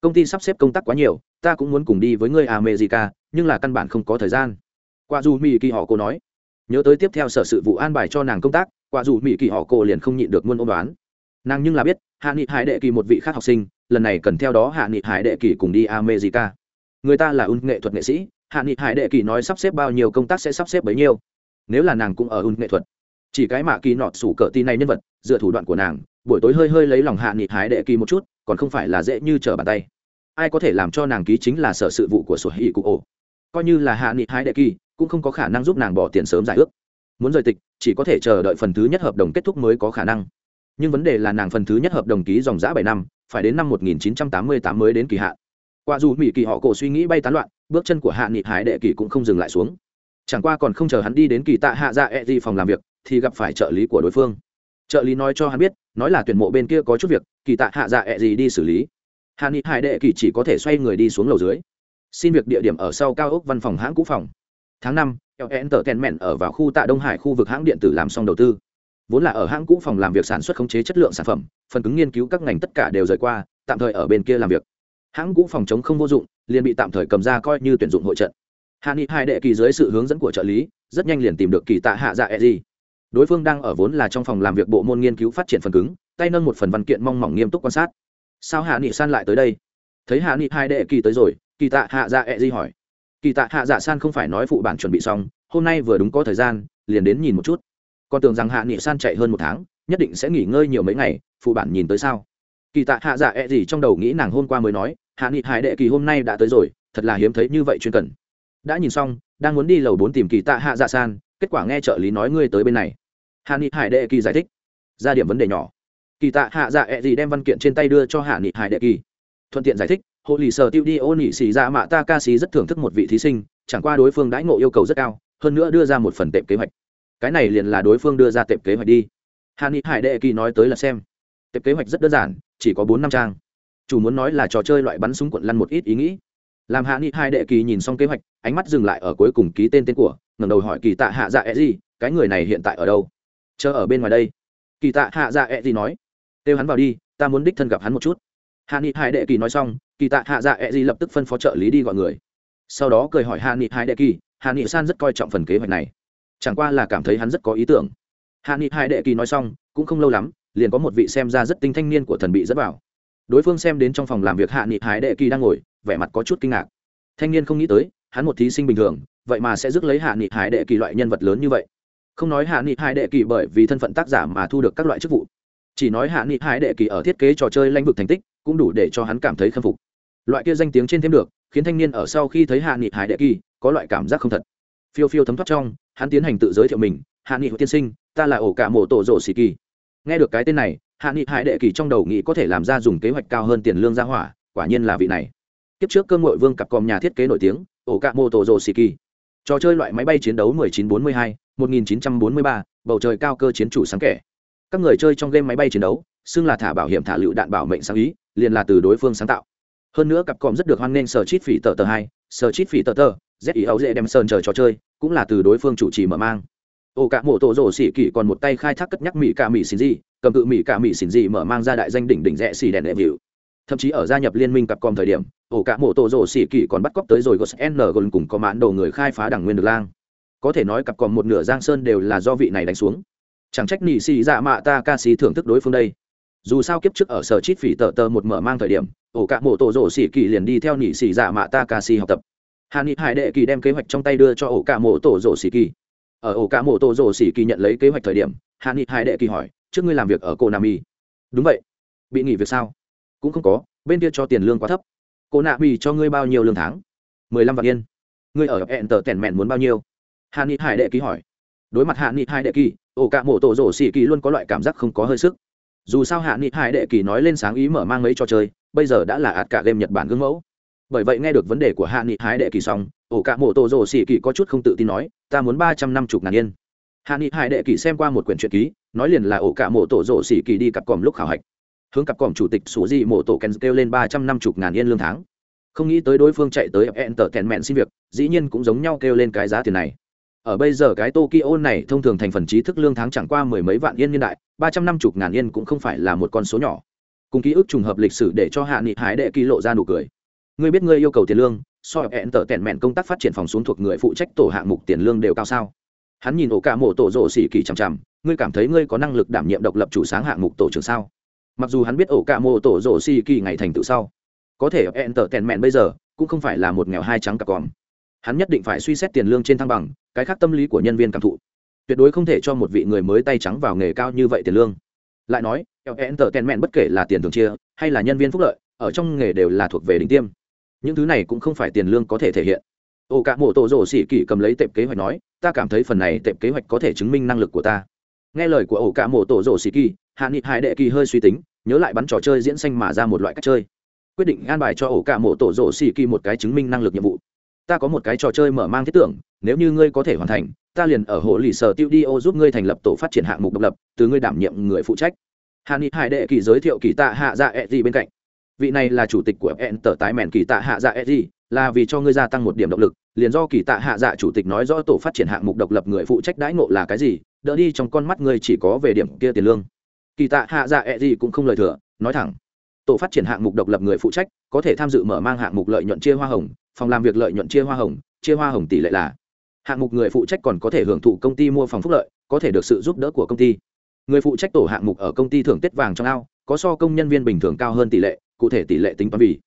Công ty sắp xếp công tác quá nhiều, ta cũng muốn cùng đi với ngươi america, nhưng là căn bản không có thời gian. Quả dù mỹ kỳ họ cô nói. Nhớ tới tiếp theo sở sự vụ an bài cho nàng công tác, quả dù mỹ kỳ họ cô liền không nhịn được muôn ôn đoán. Nàng nhưng là biết hạ nghị hải đệ kỳ một vị khác học sinh, lần này cần theo đó hạ nghị hải đệ kỳ cùng đi america. Người ta là un nghệ thuật nghệ sĩ hạ nghị hải đệ kỳ nói sắp xếp bao nhiêu công tác sẽ sắp xếp bấy nhiêu. Nếu là nàng cũng ở un nghệ thuật. Chỉ cái mạ kỳ nọt sủ cỡ tin này nhân vật, dựa thủ đoạn của nàng, buổi tối hơi hơi lấy lòng hạ nghị Hải đệ kỳ một chút, còn không phải là dễ như trở bàn tay. Ai có thể làm cho nàng ký chính là sở sự vụ của sổ hỉ cụ ổ. Coi như là hạ nghị Hải đệ kỳ cũng không có khả năng giúp nàng bỏ tiền sớm giải ước. Muốn rời tịch, chỉ có thể chờ đợi phần thứ nhất hợp đồng kết thúc mới có khả năng. Nhưng vấn đề là nàng phần thứ nhất hợp đồng ký dòng giã bảy năm, phải đến năm 1988 mới đến kỳ hạn. Qua dù mỹ kỳ họ cổ suy nghĩ bay tán loạn bước chân của hạ nghị hải đệ kỳ cũng không dừng lại xuống. Chẳng qua còn không chờ hắn đi đến kỳ tạ hạ dạ e phòng làm việc, thì gặp phải trợ lý của đối phương. Trợ lý nói cho hắn biết, nói là tuyển mộ bên kia có chút việc, kỳ tạ hạ dạ e ẹ đi xử lý. Hạ nghị hải đệ kỳ chỉ có thể xoay người đi xuống lầu dưới. Xin việc địa điểm ở sau cao ốc văn phòng hãng cũ phòng. Tháng năm ln tờ ten mẹn ở vào khu tạ đông hải khu vực hãng điện tử làm xong đầu tư. Vốn là ở hãng cũ phòng làm việc sản xuất khống chế chất lượng sản phẩm, phần cứng nghiên cứu các ngành tất cả đều rời qua, tạm thời ở bên kia làm việc. Hãng cũ phòng chống không vô dụng liền bị tạm thời cầm ra coi như tuyển dụng hội trận. Hạ nghị hai đệ kỳ dưới sự hướng dẫn của trợ lý, rất nhanh liền tìm được kỳ tạ hạ dạ e gì đối phương đang ở vốn là trong phòng làm việc bộ môn nghiên cứu phát triển phần cứng, tay nâng một phần văn kiện mong mỏng nghiêm túc quan sát. Sao hạ nghị san lại tới đây? Thấy hạ nghị hai đệ kỳ tới rồi, kỳ tạ hạ dạ e hỏi. Kỳ tạ hạ dạ san không phải nói phụ bản chuẩn bị xong, hôm nay vừa đúng có thời gian, liền đến nhìn một chút. Còn tưởng rằng hạ nghị san chạy hơn một tháng, nhất định sẽ nghỉ ngơi nhiều mấy ngày, phụ bản nhìn tới sao? Kỳ tạ hạ dạ e gì trong đầu nghĩ nàng hôm qua mới nói, hạ nghị hải đệ kỳ hôm nay đã tới rồi, thật là hiếm thấy như vậy chuyên cần. Đã nhìn xong, đang muốn đi lầu bốn tìm kỳ tạ hạ dạ san, kết quả nghe trợ lý nói ngươi tới bên này. Hạ nghị hải đệ kỳ giải thích. Ra điểm vấn đề nhỏ. Kỳ tạ hạ dạ ẹ、e、gì đem văn kiện trên tay đưa cho hạ nghị hải đệ kỳ. Thuận tiện giải thích hộ lì sở tiêu đi ô nị xì ra mạ ta ca xí rất thưởng thức một vị thí sinh, chẳng qua đối phương đãi ngộ yêu cầu rất cao, hơn nữa đưa ra một phần tệp kế hoạch. Cái này liền là đối phương đưa ra tệp kế hoạch đi. Hạ nghị hải đệ kỳ nói tới là xem tệp kế hoạch rất đơn giản, chỉ có bốn năm trang. Chủ muốn nói là trò chơi loại bắn súng cuộn lăn một ít ý nghĩ. Làm hạ nghị hai đệ kỳ nhìn xong kế hoạch, ánh mắt dừng lại ở cuối cùng ký tên tên của, ngẩng đầu hỏi kỳ tạ hạ dạ e gì, cái người này hiện tại ở đâu? Chờ ở bên ngoài đây. Kỳ tạ hạ dạ e gì nói. Kêu hắn vào đi, ta muốn đích thân gặp hắn một chút. Hạ nghị hai đệ kỳ nói xong, kỳ tạ hạ dạ e gì lập tức phân phó trợ lý đi gọi người. Sau đó cười hỏi hạ nghị hai đệ kỳ, hạ nghị san rất coi trọng phần kế hoạch này. Chẳng qua là cảm thấy hắn rất có ý tưởng. Hạ nghị hai đệ kỳ nói xong, cũng không lâu lắm liền có một vị xem ra rất tinh thanh niên của thần bị dẫn vào. Đối phương xem đến trong phòng làm việc hạ nghị hải đệ kỳ đang ngồi, vẻ mặt có chút kinh ngạc. Thanh niên không nghĩ tới, hắn một thí sinh bình thường, vậy mà sẽ rước lấy hạ nghị hải đệ kỳ loại nhân vật lớn như vậy. Không nói hạ nghị hải đệ kỳ bởi vì thân phận tác giả mà thu được các loại chức vụ, chỉ nói hạ nghị hải đệ kỳ ở thiết kế trò chơi lãnh vực thành tích cũng đủ để cho hắn cảm thấy khâm phục. Loại kia danh tiếng trên thêm được, khiến thanh niên ở sau khi thấy hạ nghị hải đệ kỳ, có loại cảm giác không thật. Phiêu phiêu thấm thoát trong, hắn tiến hành tự giới thiệu mình, hạ nghị tiên sinh, ta là ổ cả mộ tổ rổ xì kỳ nghe được cái tên này hạ nghị hải đệ kỳ trong đầu nghĩ có thể làm ra dùng kế hoạch cao hơn tiền lương ra hỏa quả nhiên là vị này. Tiếp trước cơm ngội vương cặp còm nhà thiết kế nổi tiếng ổ cạ mô tổ rồ xì kỳ trò chơi loại máy bay chiến đấu 1942, 1943, bầu trời cao cơ chiến chủ sáng kẻ. Các người chơi trong game máy bay chiến đấu xưng là thả bảo hiểm thả lựu đạn bảo mệnh sáng ý liền là từ đối phương sáng tạo. Hơn nữa cặp còm rất được hoan nghênh sở chít phỉ tờ tờ hai sở chít phỉ tờ tờ z ý ấu dễ đem sơn chờ trò chơi cũng là từ đối phương chủ trì mở mang ổ cả mộ tổ rổ xỉ kỷ còn một tay khai thác cất nhắc mỹ cả mỹ xin gì, cầm cự mỹ cả mỹ xin gì mở mang ra đại danh đỉnh đỉnh rẽ xỉ đèn đệm hiệu thậm chí ở gia nhập liên minh cặp com thời điểm ổ cả mộ tổ rổ xỉ kỷ còn bắt cóc tới rồi gos n gồm cùng có mãn đồ người khai phá đảng nguyên được lang. Có thể nói cặp còn một nửa giang sơn đều là do vị này đánh xuống. Chẳng trách nỉ xì dạ mạ ta ca sĩ thưởng thức đối phương đây. Dù sao kiếp trước ở sở chít phỉ tờ tờ một mở mang thời điểm ổ cả mộ tổ rổ xỉ kỳ liền đi theo nỉ xì dạ mạ ta ca sĩ học tập. Hà nị hải đệ kỳ đem kế hoạch trong tay đưa cho ổ cả mộ tổ rổ xỉ kỳ ở ổ cả mộ tổ rổ xỉ kỳ nhận lấy kế hoạch thời điểm, hạ nghị hai đệ kỳ hỏi, trước ngươi làm việc ở cô nam y đúng vậy. Bị nghỉ việc sao? Cũng không có, bên kia cho tiền lương quá thấp. Cô nạ mì cho ngươi bao nhiêu lương tháng? Mười lăm vạn yên. Ngươi ở hẹn tờ tèn mẹn muốn bao nhiêu? Hạ nghị hải đệ kỳ hỏi. Đối mặt hạ nghị hải đệ kỳ, ổ cả mộ tổ rổ xỉ kỳ luôn có loại cảm giác không có hơi sức. Dù sao hạ nghị hải đệ kỳ nói lên sáng ý mở mang mấy trò chơi, bây giờ đã là ạt cả game nhật bản gương mẫu bởi vậy nghe được vấn đề của hạ nghị hải đệ kỳ xong, ổ cả mộ tổ rổ xỉ kỳ có chút không tự tin nói, ta muốn ba trăm năm chục ngàn yên. Hạ nghị hải đệ kỳ xem qua một quyển truyện ký, nói liền là ổ cả mộ tổ rổ xỉ kỳ đi cặp còm lúc khảo hạch. Hướng cặp còm chủ tịch sủ di mộ tổ ken kêu lên ba trăm năm chục ngàn yên lương tháng. Không nghĩ tới đối phương chạy tới hẹn tờ tèn mẹn xin việc, dĩ nhiên cũng giống nhau kêu lên cái giá tiền này. Ở bây giờ cái tokyo này thông thường thành phần trí thức lương tháng chẳng qua mười mấy vạn yên niên đại, ba trăm năm chục ngàn yên cũng không phải là một con số nhỏ. Cùng ký ức trùng hợp lịch sử để cho hạ nghị Hải đệ kỳ lộ ra nụ cười ngươi biết ngươi yêu cầu tiền lương, so hẹn tở tẹn mẹn công tác phát triển phòng xuống thuộc người phụ trách tổ hạng mục tiền lương đều cao sao? Hắn nhìn ổ cả mộ tổ rộ xỉ kỳ chằm chằm, ngươi cảm thấy ngươi có năng lực đảm nhiệm độc lập chủ sáng hạng mục tổ trưởng sao? Mặc dù hắn biết ổ cả mộ tổ rộ xỉ kỳ ngày thành tựu sau, có thể hẹn tở tẹn mẹn bây giờ cũng không phải là một nghèo hai trắng cặp còm. Hắn nhất định phải suy xét tiền lương trên thăng bằng, cái khác tâm lý của nhân viên cảm thụ. Tuyệt đối không thể cho một vị người mới tay trắng vào nghề cao như vậy tiền lương. Lại nói hẹn tở tẹn mẹn bất kể là tiền thường chia hay là nhân viên phúc lợi, ở trong nghề đều là thuộc về đỉnh tiêm những thứ này cũng không phải tiền lương có thể thể hiện. Ô cả mộ tổ rổ xỉ kỳ cầm lấy tệp kế hoạch nói, ta cảm thấy phần này tệp kế hoạch có thể chứng minh năng lực của ta. Nghe lời của ổ cả mộ tổ rổ xỉ kỳ hạ nghị hải đệ kỳ hơi suy tính, nhớ lại bắn trò chơi diễn xanh mà ra một loại cách chơi. Quyết định an bài cho ổ cả mộ tổ rổ xỉ kỳ một cái chứng minh năng lực nhiệm vụ. Ta có một cái trò chơi mở mang thiết tưởng, nếu như ngươi có thể hoàn thành, ta liền ở hộ lì sở tiêu đi ô giúp ngươi thành lập tổ phát triển hạng mục độc lập, từ ngươi đảm nhiệm người phụ trách. Hà ni hải đệ kỳ giới thiệu kỳ tạ hạ dạ e gì bên cạnh vị này là chủ tịch của fn tờ tái mẹn kỳ tạ hạ dạ e gì là vì cho ngươi gia tăng một điểm động lực, liền do kỳ tạ hạ dạ chủ tịch nói rõ tổ phát triển hạng mục độc lập người phụ trách đãi ngộ là cái gì, đỡ đi trong con mắt ngươi chỉ có về điểm kia tiền lương. Kỳ tạ hạ dạ e gì cũng không lời thừa, nói thẳng, tổ phát triển hạng mục độc lập người phụ trách, có thể tham dự mở mang hạng mục lợi nhuận chia hoa hồng, phòng làm việc lợi nhuận chia hoa hồng, chia hoa hồng tỷ lệ là, hạng mục người phụ trách còn có thể hưởng thụ công ty mua phòng phúc lợi, có thể được sự giúp đỡ của công ty. Người phụ trách tổ hạng mục ở công ty thưởng tết vàng trong ao, có so công nhân viên bình thường cao hơn tỷ lệ cụ thể tỷ lệ tính toán vì.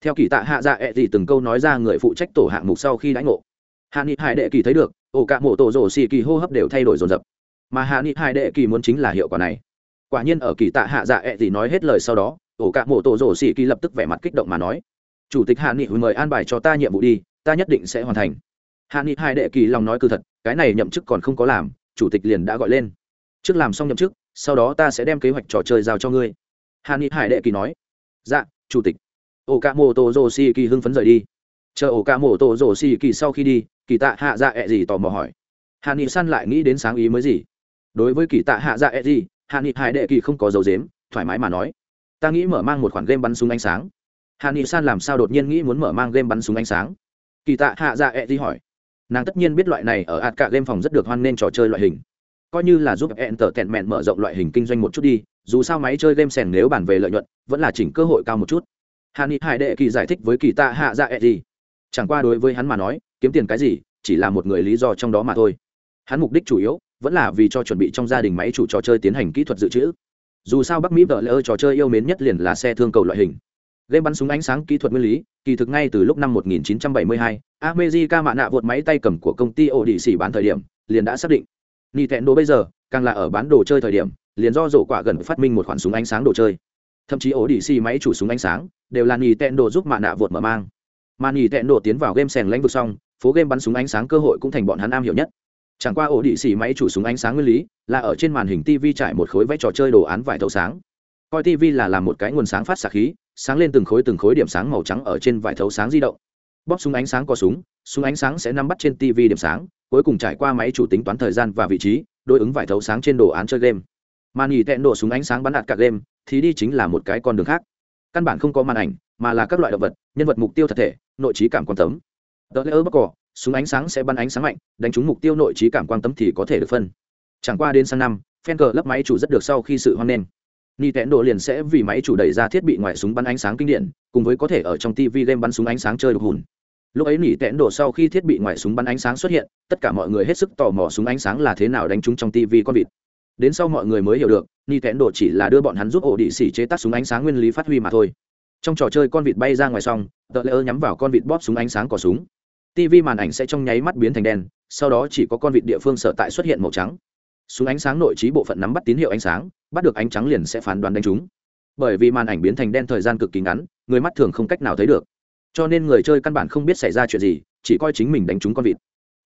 Theo kỳ tạ hạ dạ ẹ、e、gì gì từng câu nói ra người phụ trách tổ hạng mục sau khi đãi ngộ. Hạ nghị hải đệ kỳ thấy được, ổ cả mộ tổ rổ xì kỳ hô hấp đều thay đổi dồn dập. Mà hạ nghị hải đệ kỳ muốn chính là hiệu quả này. Quả nhiên ở kỳ tạ hạ dạ ẹ、e、gì gì nói hết lời sau đó, ổ cả mộ tổ rổ xì kỳ lập tức vẻ mặt kích động mà nói, chủ tịch hạ nghị mời an bài cho ta nhiệm vụ đi, ta nhất định sẽ hoàn thành. Hạ nghị hải đệ kỳ lòng nói cư thật, cái này nhậm chức còn không có làm, chủ tịch liền đã gọi lên. Trước làm xong nhậm chức, sau đó ta sẽ đem kế hoạch trò chơi giao cho ngươi. Hạ nghị hải đệ kỳ nói dạ chủ tịch. Ổ cả mô tô rồ xì kỳ hưng phấn rời đi. Chờ ổ cả mô tô rồ xì kỳ sau khi đi kỳ tạ hạ dạ ẹ gì tò mò hỏi. Hạ nghị san lại nghĩ đến sáng ý mới gì? Đối với kỳ tạ hạ dạ ẹ gì hạ nghị hải đệ kỳ không có dấu dếm, thoải mái mà nói. Ta nghĩ mở mang một khoản game bắn súng ánh sáng. Hạ nghị san làm sao đột nhiên nghĩ muốn mở mang game bắn súng ánh sáng? Kỳ tạ hạ dạ ẹ gì hỏi. Nàng tất nhiên biết loại này ở ạt cả game phòng rất được hoan nên trò chơi loại hình coi như là giúp hẹn tờ tẹn mẹn mở rộng loại hình kinh doanh một chút đi dù sao máy chơi game sèn nếu bàn về lợi nhuận vẫn là chỉnh cơ hội cao một chút. Hà ni hải đệ kỳ giải thích với kỳ tạ hạ dạ ẹ gì chẳng qua đối với hắn mà nói kiếm tiền cái gì chỉ là một người lý do trong đó mà thôi. Hắn mục đích chủ yếu vẫn là vì cho chuẩn bị trong gia đình máy chủ trò chơi tiến hành kỹ thuật dự trữ. Dù sao bắc mỹ vợ lỡ trò chơi yêu mến nhất liền là xe thương cầu loại hình. Game bắn súng ánh sáng kỹ thuật nguyên lý kỳ thực ngay từ lúc năm 1972, America mạ nạ vượt máy tay cầm của công ty Odyssey bán thời điểm, liền đã xác định. Nintendo bây giờ, càng là ở bán đồ chơi thời điểm, liền do rổ quả gần phát minh một khoản súng ánh sáng đồ chơi. Thậm chí Odyssey máy chủ súng ánh sáng, đều là Nintendo giúp mạ nạ vượt mở mang. Mà Nintendo tiến vào game sèn lãnh vực xong, phố game bắn súng ánh sáng cơ hội cũng thành bọn hắn am hiểu nhất. Chẳng qua Odyssey máy chủ súng ánh sáng nguyên lý, là ở trên màn hình TV trải một khối vẽ trò chơi đồ án vải thấu sáng. Coi TV là làm một cái nguồn sáng phát xạ khí, sáng lên từng khối từng khối điểm sáng màu trắng ở trên vải thấu sáng di động bóp súng ánh sáng có súng súng ánh sáng sẽ nắm bắt trên tv điểm sáng cuối cùng trải qua máy chủ tính toán thời gian và vị trí, đối ứng vải thấu sáng trên đồ án chơi game. Màn nhì tẹn đổ súng ánh sáng bắn đạt cả game, thì đi chính là một cái con đường khác. Căn bản không có màn ảnh, mà là các loại động vật, nhân vật mục tiêu thật thể, nội trí cảm quan tấm. Đỡ lỡ bắc cỏ, súng ánh sáng sẽ bắn ánh sáng mạnh, đánh trúng mục tiêu nội trí cảm quan tấm thì có thể được phân. Chẳng qua đến sang năm, fan cờ lấp máy chủ rất được sau khi sự hoan nghênh. Ni tẹn độ liền sẽ vì máy chủ đẩy ra thiết bị ngoài súng bắn ánh sáng kinh điển, cùng với có thể ở trong tv game bắn súng ánh sáng chơi được hùn lúc ấy nỉ tẹn độ sau khi thiết bị ngoài súng bắn ánh sáng xuất hiện, tất cả mọi người hết sức tò mò súng ánh sáng là thế nào đánh trúng trong tv con vịt. Đến sau mọi người mới hiểu được, nỉ tẹn độ chỉ là đưa bọn hắn giúp ổ đĩ xỉ chế tác súng ánh sáng nguyên lý phát huy mà thôi. Trong trò chơi con vịt bay ra ngoài xong tờ lễ nhắm vào con vịt bóp súng ánh sáng cỏ súng. Tv màn ảnh sẽ trong nháy mắt biến thành đen, sau đó chỉ có con vịt địa phương sở tại xuất hiện màu trắng. Súng ánh sáng nội trí bộ phận nắm bắt tín hiệu ánh sáng, bắt được ánh trắng liền sẽ phán đoán đánh chúng bởi vì màn ảnh biến thành đen thời gian cực kỳ ngắn, người mắt thường không cách nào thấy được cho nên người chơi căn bản không biết xảy ra chuyện gì, chỉ coi chính mình đánh trúng con vịt.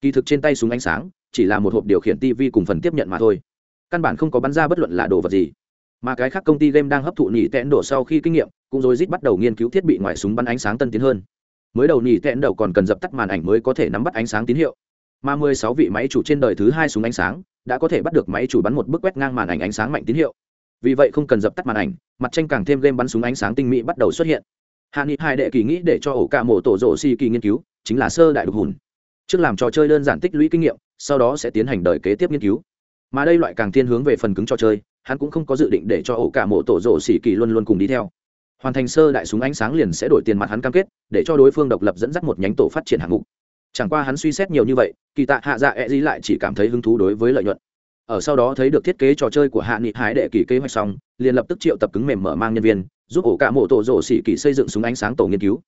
Kỳ thực trên tay súng ánh sáng, chỉ là một hộp điều khiển tv cùng phần tiếp nhận mà thôi. Căn bản không có bắn ra bất luận là đồ vật gì. Mà cái khác công ty game đang hấp thụ nhỉ tẹn đổ sau khi kinh nghiệm, cũng rồi rít bắt đầu nghiên cứu thiết bị ngoài súng bắn ánh sáng tân tiến hơn. Mới đầu nhỉ tẹn đầu còn cần dập tắt màn ảnh mới có thể nắm bắt ánh sáng tín hiệu. Mà mười sáu vị máy chủ trên đời thứ hai súng ánh sáng, đã có thể bắt được máy chủ bắn một bức quét ngang màn ảnh ánh sáng mạnh tín hiệu. Vì vậy không cần dập tắt màn ảnh, mặt tranh càng thêm game bắn súng ánh sáng tinh mỹ bắt đầu xuất hiện hạ nghị hai đệ kỳ nghĩ để cho ổ cả mổ tổ rổ xì kỳ nghiên cứu, chính là sơ đại đục hùn trước làm trò chơi đơn giản tích lũy kinh nghiệm, sau đó sẽ tiến hành đời kế tiếp nghiên cứu. Mà đây loại càng thiên hướng về phần cứng trò chơi, hắn cũng không có dự định để cho ổ cả mộ tổ rổ xỉ kỳ luôn luôn cùng đi theo. Hoàn thành sơ đại súng ánh sáng liền sẽ đổi tiền mặt hắn cam kết, để cho đối phương độc lập dẫn dắt một nhánh tổ phát triển hạng mục. Chẳng qua hắn suy xét nhiều như vậy, kỳ tạ hạ dạ e lại chỉ cảm thấy hứng thú đối với lợi nhuận. Ở sau đó thấy được thiết kế trò chơi của hạ nghị hái đệ kỳ kế hoạch xong, liền lập tức triệu tập cứng mềm mở mang nhân viên giúp ổ cả mộ tổ rổ xỉ kỳ xây dựng súng ánh sáng tổ nghiên cứu.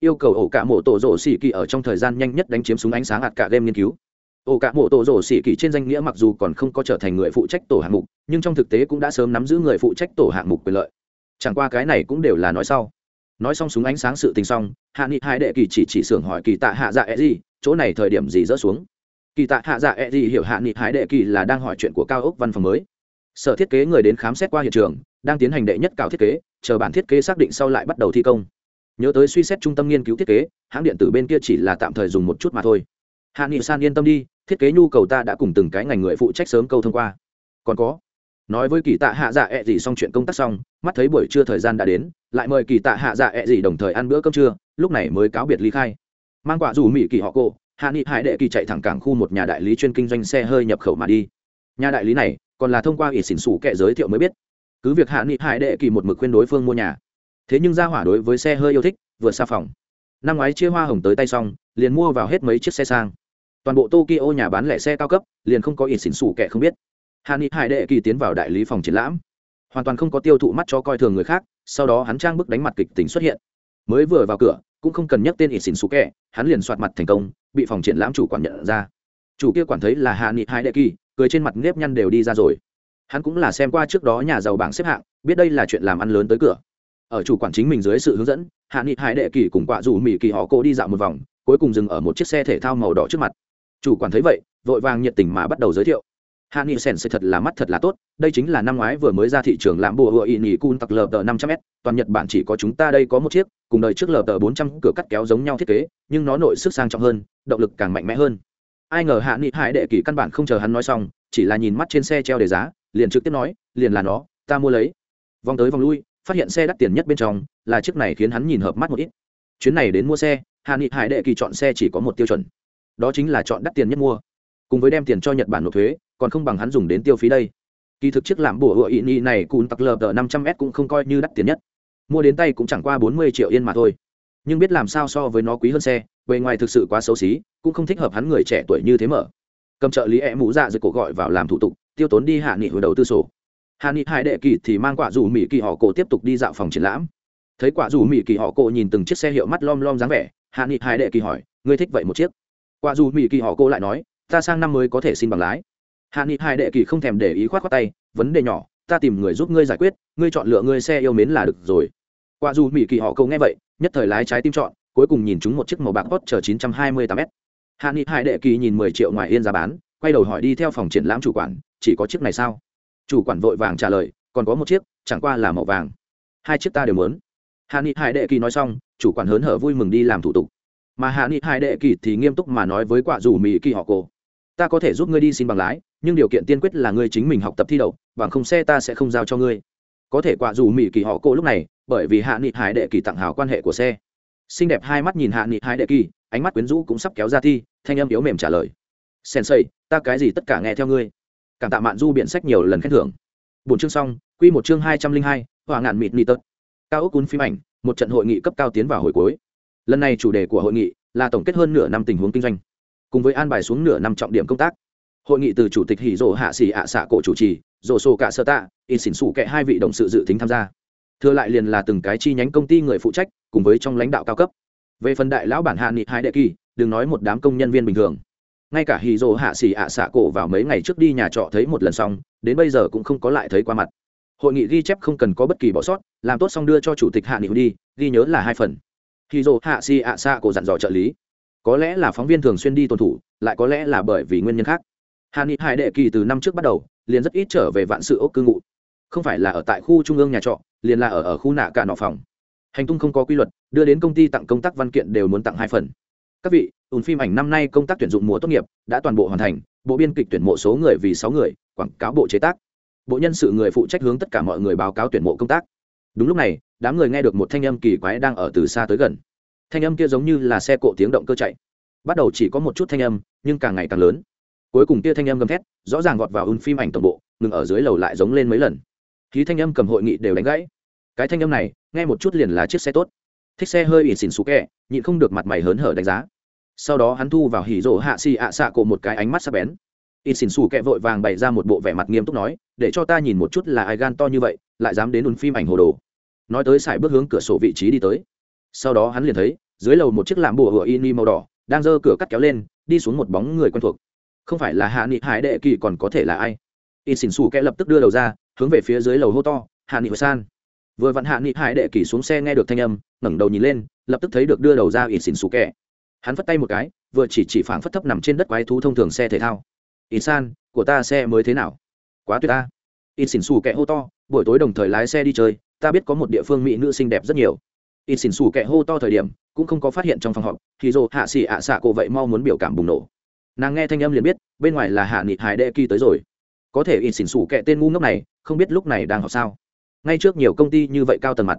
Yêu cầu ổ cả mộ tổ rổ xỉ kỳ ở trong thời gian nhanh nhất đánh chiếm súng ánh sáng hạt cả game nghiên cứu. Ổ cả mộ tổ rổ xỉ kỳ trên danh nghĩa mặc dù còn không có trở thành người phụ trách tổ hạng mục, nhưng trong thực tế cũng đã sớm nắm giữ người phụ trách tổ hạng mục quyền lợi. Chẳng qua cái này cũng đều là nói sau. Nói xong súng ánh sáng sự tình xong, hạ nghị hai đệ kỳ chỉ chỉ xưởng hỏi kỳ tạ hạ dạ e gì chỗ này thời điểm gì rỡ xuống? Kỳ tạ hạ dạ e gì hiểu hạ nghị hai đệ kỳ là đang hỏi chuyện của cao ốc văn phòng mới. Sở thiết kế người đến khám xét qua hiện trường, đang tiến hành đệ nhất cào thiết kế chờ bản thiết kế xác định sau lại bắt đầu thi công. Nhớ tới suy xét trung tâm nghiên cứu thiết kế, hãng điện tử bên kia chỉ là tạm thời dùng một chút mà thôi. Hạ nghị san yên tâm đi, thiết kế nhu cầu ta đã cùng từng cái ngành người phụ trách sớm câu thông qua. Còn có, nói với kỳ tạ hạ dạ ẹ、e、gì xong chuyện công tác xong, mắt thấy buổi trưa thời gian đã đến, lại mời kỳ tạ hạ dạ ẹ、e、gì đồng thời ăn bữa cơm trưa, lúc này mới cáo biệt ly khai. Mang quả dù mỹ kỳ họ cô hạ nghị hải đệ kỳ chạy thẳng cảng khu một nhà đại lý chuyên kinh doanh xe hơi nhập khẩu mà đi. Nhà đại lý này còn là thông qua ỷ xỉn xủ kệ giới thiệu mới biết cứ việc hạ nghị hải đệ kỳ một mực khuyên đối phương mua nhà. Thế nhưng ra hỏa đối với xe hơi yêu thích vượt xa phòng. Năm ngoái chia hoa hồng tới tay xong, liền mua vào hết mấy chiếc xe sang. Toàn bộ tokyo nhà bán lẻ xe cao cấp, liền không có ít xỉn xủ kẻ không biết. Hà nghị hải đệ kỳ tiến vào đại lý phòng triển lãm. Hoàn toàn không có tiêu thụ mắt cho coi thường người khác, sau đó hắn trang bức đánh mặt kịch tính xuất hiện. Mới vừa vào cửa, cũng không cần nhắc tên ít xỉn xù kẻ, hắn liền soạt mặt thành công, bị phòng triển lãm chủ quản nhận ra. Chủ kia quản thấy là hạ nghị hai đệ kỳ, cười trên mặt nếp nhăn đều đi ra rồi hắn cũng là xem qua trước đó nhà giàu bảng xếp hạng, biết đây là chuyện làm ăn lớn tới cửa. Ở chủ quản chính mình dưới sự hướng dẫn, hạ nghị hải đệ kỳ cùng quạ rủ mỹ kỳ họ cô đi dạo một vòng, cuối cùng dừng ở một chiếc xe thể thao màu đỏ trước mặt. Chủ quản thấy vậy, vội vàng nhiệt tình mà bắt đầu giới thiệu. Hạ nghị sen sẽ thật là mắt thật là tốt, đây chính là năm ngoái vừa mới ra thị trường làm bùa hựa ỵ nhì cun tặc lờ tờ năm trăm s, toàn nhật bản chỉ có chúng ta đây có một chiếc, cùng đời trước lờ tờ bốn trăm cửa cắt kéo giống nhau thiết kế, nhưng nó nội sức sang trọng hơn, động lực càng mạnh mẽ hơn. Ai ngờ hạ nghị hải đệ kỳ căn bản không chờ hắn nói xong, chỉ là nhìn mắt trên xe treo đề giá liền trực tiếp nói, liền là nó, ta mua lấy. Vòng tới vòng lui, phát hiện xe đắt tiền nhất bên trong là chiếc này khiến hắn nhìn hợp mắt một ít. Chuyến này đến mua xe hà nghị hải đệ kỳ chọn xe chỉ có một tiêu chuẩn. Đó chính là chọn đắt tiền nhất mua. Cùng với đem tiền cho nhật bản nộp thuế, còn không bằng hắn dùng đến tiêu phí đây. Kỳ thực chiếc làm bùa hựa ị nị này cùn tặc lờ tờ năm trăm s cũng không coi như đắt tiền nhất. Mua đến tay cũng chẳng qua bốn mươi triệu yên mà thôi. Nhưng biết làm sao so với nó quý hơn xe, bề ngoài thực sự quá xấu xí, cũng không thích hợp hắn người trẻ tuổi như thế mở cầm trợ lý e mũ dạ dưới cổ gọi vào làm thủ tục, tiêu tốn đi hạ nghị hồi đầu tư sổ. Hạ nghị hai đệ kỳ thì mang quả dù mỹ kỳ họ cổ tiếp tục đi dạo phòng triển lãm. Thấy quả dù mỹ kỳ họ cổ nhìn từng chiếc xe hiệu mắt lom lom dáng vẻ, hạ nghị hai đệ kỳ hỏi, ngươi thích vậy một chiếc? Quả dù mỹ kỳ họ cổ lại nói, ta sang năm mới có thể xin bằng lái. Hạ nghị hai đệ kỳ không thèm để ý khoát khoát tay, vấn đề nhỏ, ta tìm người giúp ngươi giải quyết, ngươi chọn lựa ngươi xe yêu mến là được rồi. Quả dù mỹ kỳ họ cổ nghe vậy, nhất thời lái trái tim chọn cuối cùng nhìn chúng một chiếc màu bạc hot chờ 928 m hạ nghị Hải đệ kỳ nhìn 10 triệu ngoài yên giá bán quay đầu hỏi đi theo phòng triển lãm chủ quản chỉ có chiếc này sao? Chủ quản vội vàng trả lời còn có một chiếc chẳng qua là màu vàng. Hai chiếc ta đều muốn. Hạ nghị hải đệ kỳ nói xong chủ quản hớn hở vui mừng đi làm thủ tục. Mà hạ nghị hải đệ kỳ thì nghiêm túc mà nói với quả dù mỹ kỳ họ cô, ta có thể giúp ngươi đi xin bằng lái nhưng điều kiện tiên quyết là ngươi chính mình học tập thi đậu bằng không xe ta sẽ không giao cho ngươi. Có thể quả dù mỹ kỳ họ cô lúc này bởi vì hạ nghị hải đệ kỳ tặng hào quan hệ của xe. Xinh đẹp hai mắt nhìn hạ nghị hải đệ kỳ ánh mắt quyến rũ cũng sắp kéo ra thi, thanh âm yếu mềm trả lời. Sensei, ta cái gì tất cả nghe theo ngươi? Cảm tạ mạn du biện sách nhiều lần khen thưởng. Bốn chương xong, quy một chương hai trăm linh hai, hỏa ngạn mịt nị tật. Cao ốc cún phim ảnh, một trận hội nghị cấp cao tiến vào hồi cuối. Lần này chủ đề của hội nghị là tổng kết hơn nửa năm tình huống kinh doanh, cùng với an bài xuống nửa năm trọng điểm công tác. Hội nghị từ chủ tịch hỷ rỗ hạ xỉ ạ xạ cổ chủ trì rổ sổ cả sơ tạ in xỉn xủ kệ hai vị đồng sự dự tính tham gia. Thưa lại liền là từng cái chi nhánh công ty người phụ trách, cùng với trong lãnh đạo cao cấp về phần đại lão bản hạ nghị hai đệ kỳ, đừng nói một đám công nhân viên bình thường. Ngay cả hì dồ hạ xỉ ạ xạ cổ vào mấy ngày trước đi nhà trọ thấy một lần xong, đến bây giờ cũng không có lại thấy qua mặt. Hội nghị ghi chép không cần có bất kỳ bỏ sót, làm tốt xong đưa cho chủ tịch hạ nghị đi, ghi nhớ là hai phần. Hì dồ hạ xỉ ạ xạ cổ dặn dò trợ lý. Có lẽ là phóng viên thường xuyên đi tuân thủ, lại có lẽ là bởi vì nguyên nhân khác. Hạ nghị hải đệ kỳ từ năm trước bắt đầu, liền rất ít trở về vạn sự ốc cư ngụ. Không phải là ở tại khu trung ương nhà trọ, liền là ở ở khu nạ cả nọ phòng hành tung không có quy luật, đưa đến công ty tặng công tác văn kiện đều muốn tặng hai phần. Các vị ùn phim ảnh năm nay công tác tuyển dụng mùa tốt nghiệp đã toàn bộ hoàn thành, bộ biên kịch tuyển mộ số người vì sáu người, quảng cáo bộ chế tác. Bộ nhân sự người phụ trách hướng tất cả mọi người báo cáo tuyển mộ công tác. Đúng lúc này, đám người nghe được một thanh âm kỳ quái đang ở từ xa tới gần. Thanh âm kia giống như là xe cộ tiếng động cơ chạy. Bắt đầu chỉ có một chút thanh âm, nhưng càng ngày càng lớn. Cuối cùng kia thanh âm gầm thét, rõ ràng vọt vào ùn phim ảnh tổng bộ, ngừng ở dưới lầu lại giống lên mấy lần. Khí thanh âm cầm hội nghị đều đánh gãy cái thanh âm này, nghe một chút liền là chiếc xe tốt. Thích xe hơi ỉ xỉn xú kẹ, nhịn không được mặt mày hớn hở đánh giá. Sau đó hắn thu vào hỉ rỗ hạ xì ạ xạ cổ một cái ánh mắt sắc bén. Ỉ xỉn xù kẹ vội vàng bày ra một bộ vẻ mặt nghiêm túc nói, để cho ta nhìn một chút là ai gan to như vậy, lại dám đến ùn phim ảnh hồ đồ. Nói tới xài bước hướng cửa sổ vị trí đi tới. Sau đó hắn liền thấy, dưới lầu một chiếc làm bùa hựa in màu đỏ, đang giơ cửa cắt kéo lên, đi xuống một bóng người quen thuộc. Không phải là hạ nghị hải đệ kỳ còn có thể là ai? In xỉn xù kẹ lập tức đưa đầu ra, hướng về phía dưới lầu hô to, hạ nghị san vừa vặn hạ nghị hải đệ kỳ xuống xe nghe được thanh âm, ngẩng đầu nhìn lên, lập tức thấy được đưa đầu ra in xỉn xù kẹ. Hắn phất tay một cái, vừa chỉ chỉ phảng phất thấp nằm trên đất quái thú thông thường xe thể thao. In san, của ta xe mới thế nào? Quá tuyệt ta. In xỉn xù kẹ hô to, buổi tối đồng thời lái xe đi chơi, ta biết có một địa phương mỹ nữ xinh đẹp rất nhiều. In xỉn xù kẹ hô to thời điểm, cũng không có phát hiện trong phòng họp, thì dồ hạ xỉ ạ xạ cổ vậy mau muốn biểu cảm bùng nổ. Nàng nghe thanh âm liền biết, bên ngoài là hạ nghị hải đệ kỳ tới rồi. Có thể in xỉn xù kẹ tên ngu ngốc này, không biết lúc này đang học sao ngay trước nhiều công ty như vậy cao tầng mặt,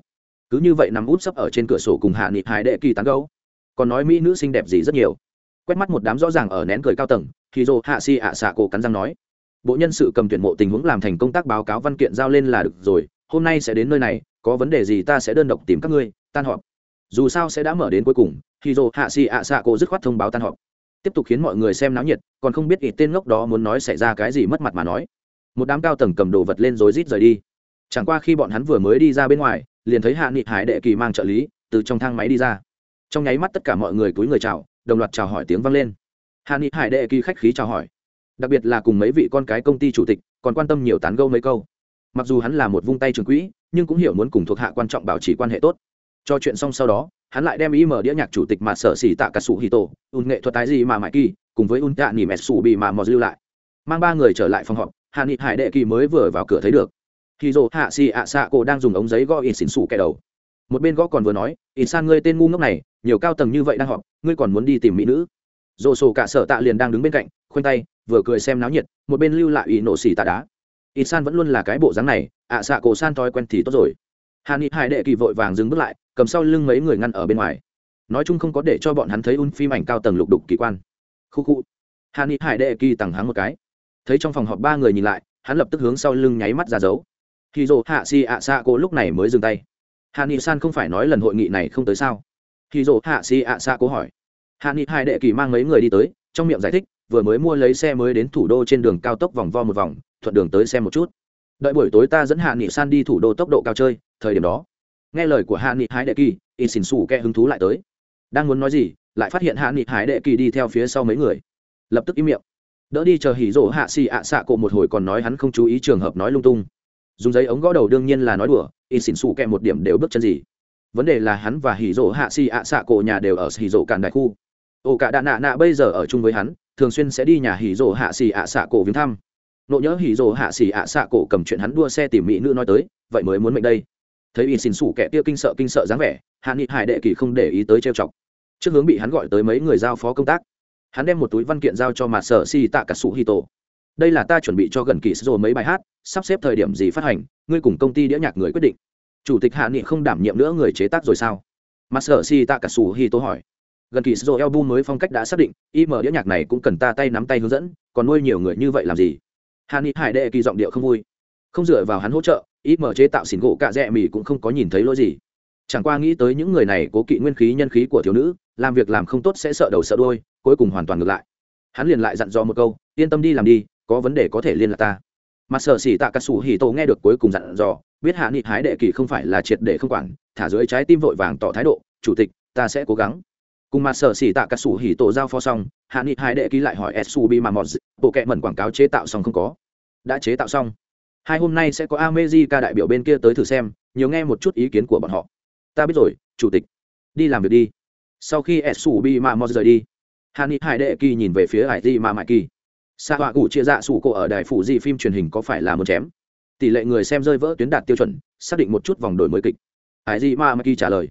cứ như vậy nằm út sấp ở trên cửa sổ cùng hạ nghị hải đệ kỳ tán gấu còn nói mỹ nữ xinh đẹp gì rất nhiều. Quét mắt một đám rõ ràng ở nén cười cao tầng thì dồ hạ si ạ xạ cổ cắn răng nói. Bộ nhân sự cầm tuyển mộ tình huống làm thành công tác báo cáo văn kiện giao lên là được rồi, hôm nay sẽ đến nơi này, có vấn đề gì ta sẽ đơn độc tìm các ngươi, tan họp. Dù sao sẽ đã mở đến cuối cùng thì dồ hạ si ạ xạ cổ dứt khoát thông báo tan họp. Tiếp tục khiến mọi người xem náo nhiệt, còn không biết ít tên ngốc đó muốn nói xảy ra cái gì mất mặt mà nói. Một đám cao tầng cầm đồ vật lên rồi rít rời đi chẳng qua khi bọn hắn vừa mới đi ra bên ngoài, liền thấy hạ nghị hải đệ kỳ mang trợ lý, từ trong thang máy đi ra. Trong nháy mắt tất cả mọi người cúi người chào, đồng loạt chào hỏi tiếng vang lên. Hạ nghị hải đệ kỳ khách khí chào hỏi. Đặc biệt là cùng mấy vị con cái công ty chủ tịch, còn quan tâm nhiều tán gâu mấy câu. Mặc dù hắn là một vung tay trường quỹ, nhưng cũng hiểu muốn cùng thuộc hạ quan trọng bảo trì quan hệ tốt. Cho chuyện xong sau đó, hắn lại đem ý mở đĩa nhạc chủ tịch mà sở xỉ tạ cả sủ hì tổ un nghệ thuật tái gì mà mãi kỳ, cùng với un tạ nỉ mẹt sủ bị mà mò lưu lại. Mang ba người trở lại phòng họp, hạ nghị hải đệ kỳ mới vừa vào cửa thấy được khi dồ hạ xì ạ xạ cổ đang dùng ống giấy gõ ít xỉn xủ kẻ đầu. Một bên gõ còn vừa nói ít san ngươi tên ngu ngốc này, nhiều cao tầng như vậy đang họp, ngươi còn muốn đi tìm mỹ nữ? Dồ sổ cả sở tạ liền đang đứng bên cạnh, khoanh tay, vừa cười xem náo nhiệt, một bên lưu lại ý nổ xỉ tạ đá. Ít san vẫn luôn là cái bộ dáng này, ạ xạ cổ san thói quen thì tốt rồi. Hà ni hải đệ kỳ vội vàng dừng bước lại, cầm sau lưng mấy người ngăn ở bên ngoài. Nói chung không có để cho bọn hắn thấy un phim ảnh cao tầng lục đục kỳ quan. Khu khu. Hà ni hải đệ kỳ tằng hắng một cái. Thấy trong phòng họp ba người nhìn lại, hắn lập tức hướng sau lưng nháy mắt ra dấu. Hỉ dồ hạ si ạ xạ cô lúc này mới dừng tay. Hạ nghị san không phải nói lần hội nghị này không tới sao? Hỉ dồ hạ si ạ xạ cô hỏi. Hạ nghị hai đệ kỳ mang mấy người đi tới, trong miệng giải thích, vừa mới mua lấy xe mới đến thủ đô trên đường cao tốc vòng vo một vòng, thuận đường tới xem một chút. Đợi buổi tối ta dẫn hạ nghị san đi thủ đô tốc độ cao chơi, thời điểm đó. Nghe lời của hạ nghị Hải đệ kỳ, Y xỉn xù kẹ hứng thú lại tới. Đang muốn nói gì, lại phát hiện hạ nghị hải đệ kỳ đi theo phía sau mấy người. Lập tức im miệng. Đỡ đi chờ hỉ rỗ hạ xì ạ xạ cộ một hồi còn nói hắn không chú ý trường hợp nói lung tung dùng giấy ống gõ đầu đương nhiên là nói đùa in xỉn xù kẹ một điểm đều bước chân gì. Vấn đề là hắn và hỉ rỗ hạ xì ạ xạ Cổ nhà đều ở hỉ rỗ cản đại khu. Ô cả đạ nạ nạ bây giờ ở chung với hắn, thường xuyên sẽ đi nhà hỉ rỗ hạ xì ạ xạ cổ viếng thăm. Nộ nhớ hỉ rỗ hạ xì ạ xạ cổ cầm chuyện hắn đua xe tìm mỹ nữ nói tới, vậy mới muốn mệnh đây. Thấy y xin xù kẹ kia kinh sợ kinh sợ dáng vẻ, hạ nghị hải đệ kỳ không để ý tới trêu chọc. Trước hướng bị hắn gọi tới mấy người giao phó công tác. Hắn đem một túi văn kiện giao cho mặt sở xì tạ cả sủ hi tổ. Đây là ta chuẩn bị cho gần kỳ rồi mấy bài hát sắp xếp thời điểm gì phát hành, ngươi cùng công ty đĩa nhạc người quyết định. Chủ tịch hạ nghị không đảm nhiệm nữa người chế tác rồi sao? Mặt si tạ cả sủ hi tô hỏi. Gần kỳ rồi album mới phong cách đã xác định im đĩa nhạc này cũng cần ta tay nắm tay hướng dẫn, còn nuôi nhiều người như vậy làm gì? Hạ nghị hải đệ kỳ giọng điệu không vui. Không dựa vào hắn hỗ trợ ít mở chế tạo xỉn gỗ cạ rẽ mì cũng không có nhìn thấy lỗi gì. Chẳng qua nghĩ tới những người này cố kỵ nguyên khí nhân khí của thiếu nữ, làm việc làm không tốt sẽ sợ đầu sợ đôi cuối cùng hoàn toàn ngược lại. Hắn liền lại dặn dò một câu, yên tâm đi làm đi, có vấn đề có thể liên lạc ta mà Sở xỉ tạ cà sủ hì tổ nghe được cuối cùng dặn dò, biết hạ nghị hái đệ kỳ không phải là triệt để không quản, thả dưới trái tim vội vàng tỏ thái độ, chủ tịch, ta sẽ cố gắng. Cùng mặt sở xỉ tạ cà sủ hì tổ giao phó xong, hạ nghị hái đệ ký lại hỏi subi mà mọt bộ kệ mẩn quảng cáo chế tạo xong không có. Đã chế tạo xong. Hai hôm nay sẽ có amejica đại biểu bên kia tới thử xem, nhiều nghe một chút ý kiến của bọn họ. Ta biết rồi, chủ tịch. Đi làm việc đi. Sau khi subi mà mọt rời đi, hạ nghị Hải đệ kỳ nhìn về phía hải di mà mại kỳ xa họa cụ chia dạ sủ cổ ở đài phủ di phim truyền hình có phải là một chém? Tỷ lệ người xem rơi vỡ tuyến đạt tiêu chuẩn, xác định một chút vòng đổi mới kịch. Hải di ma maki trả lời.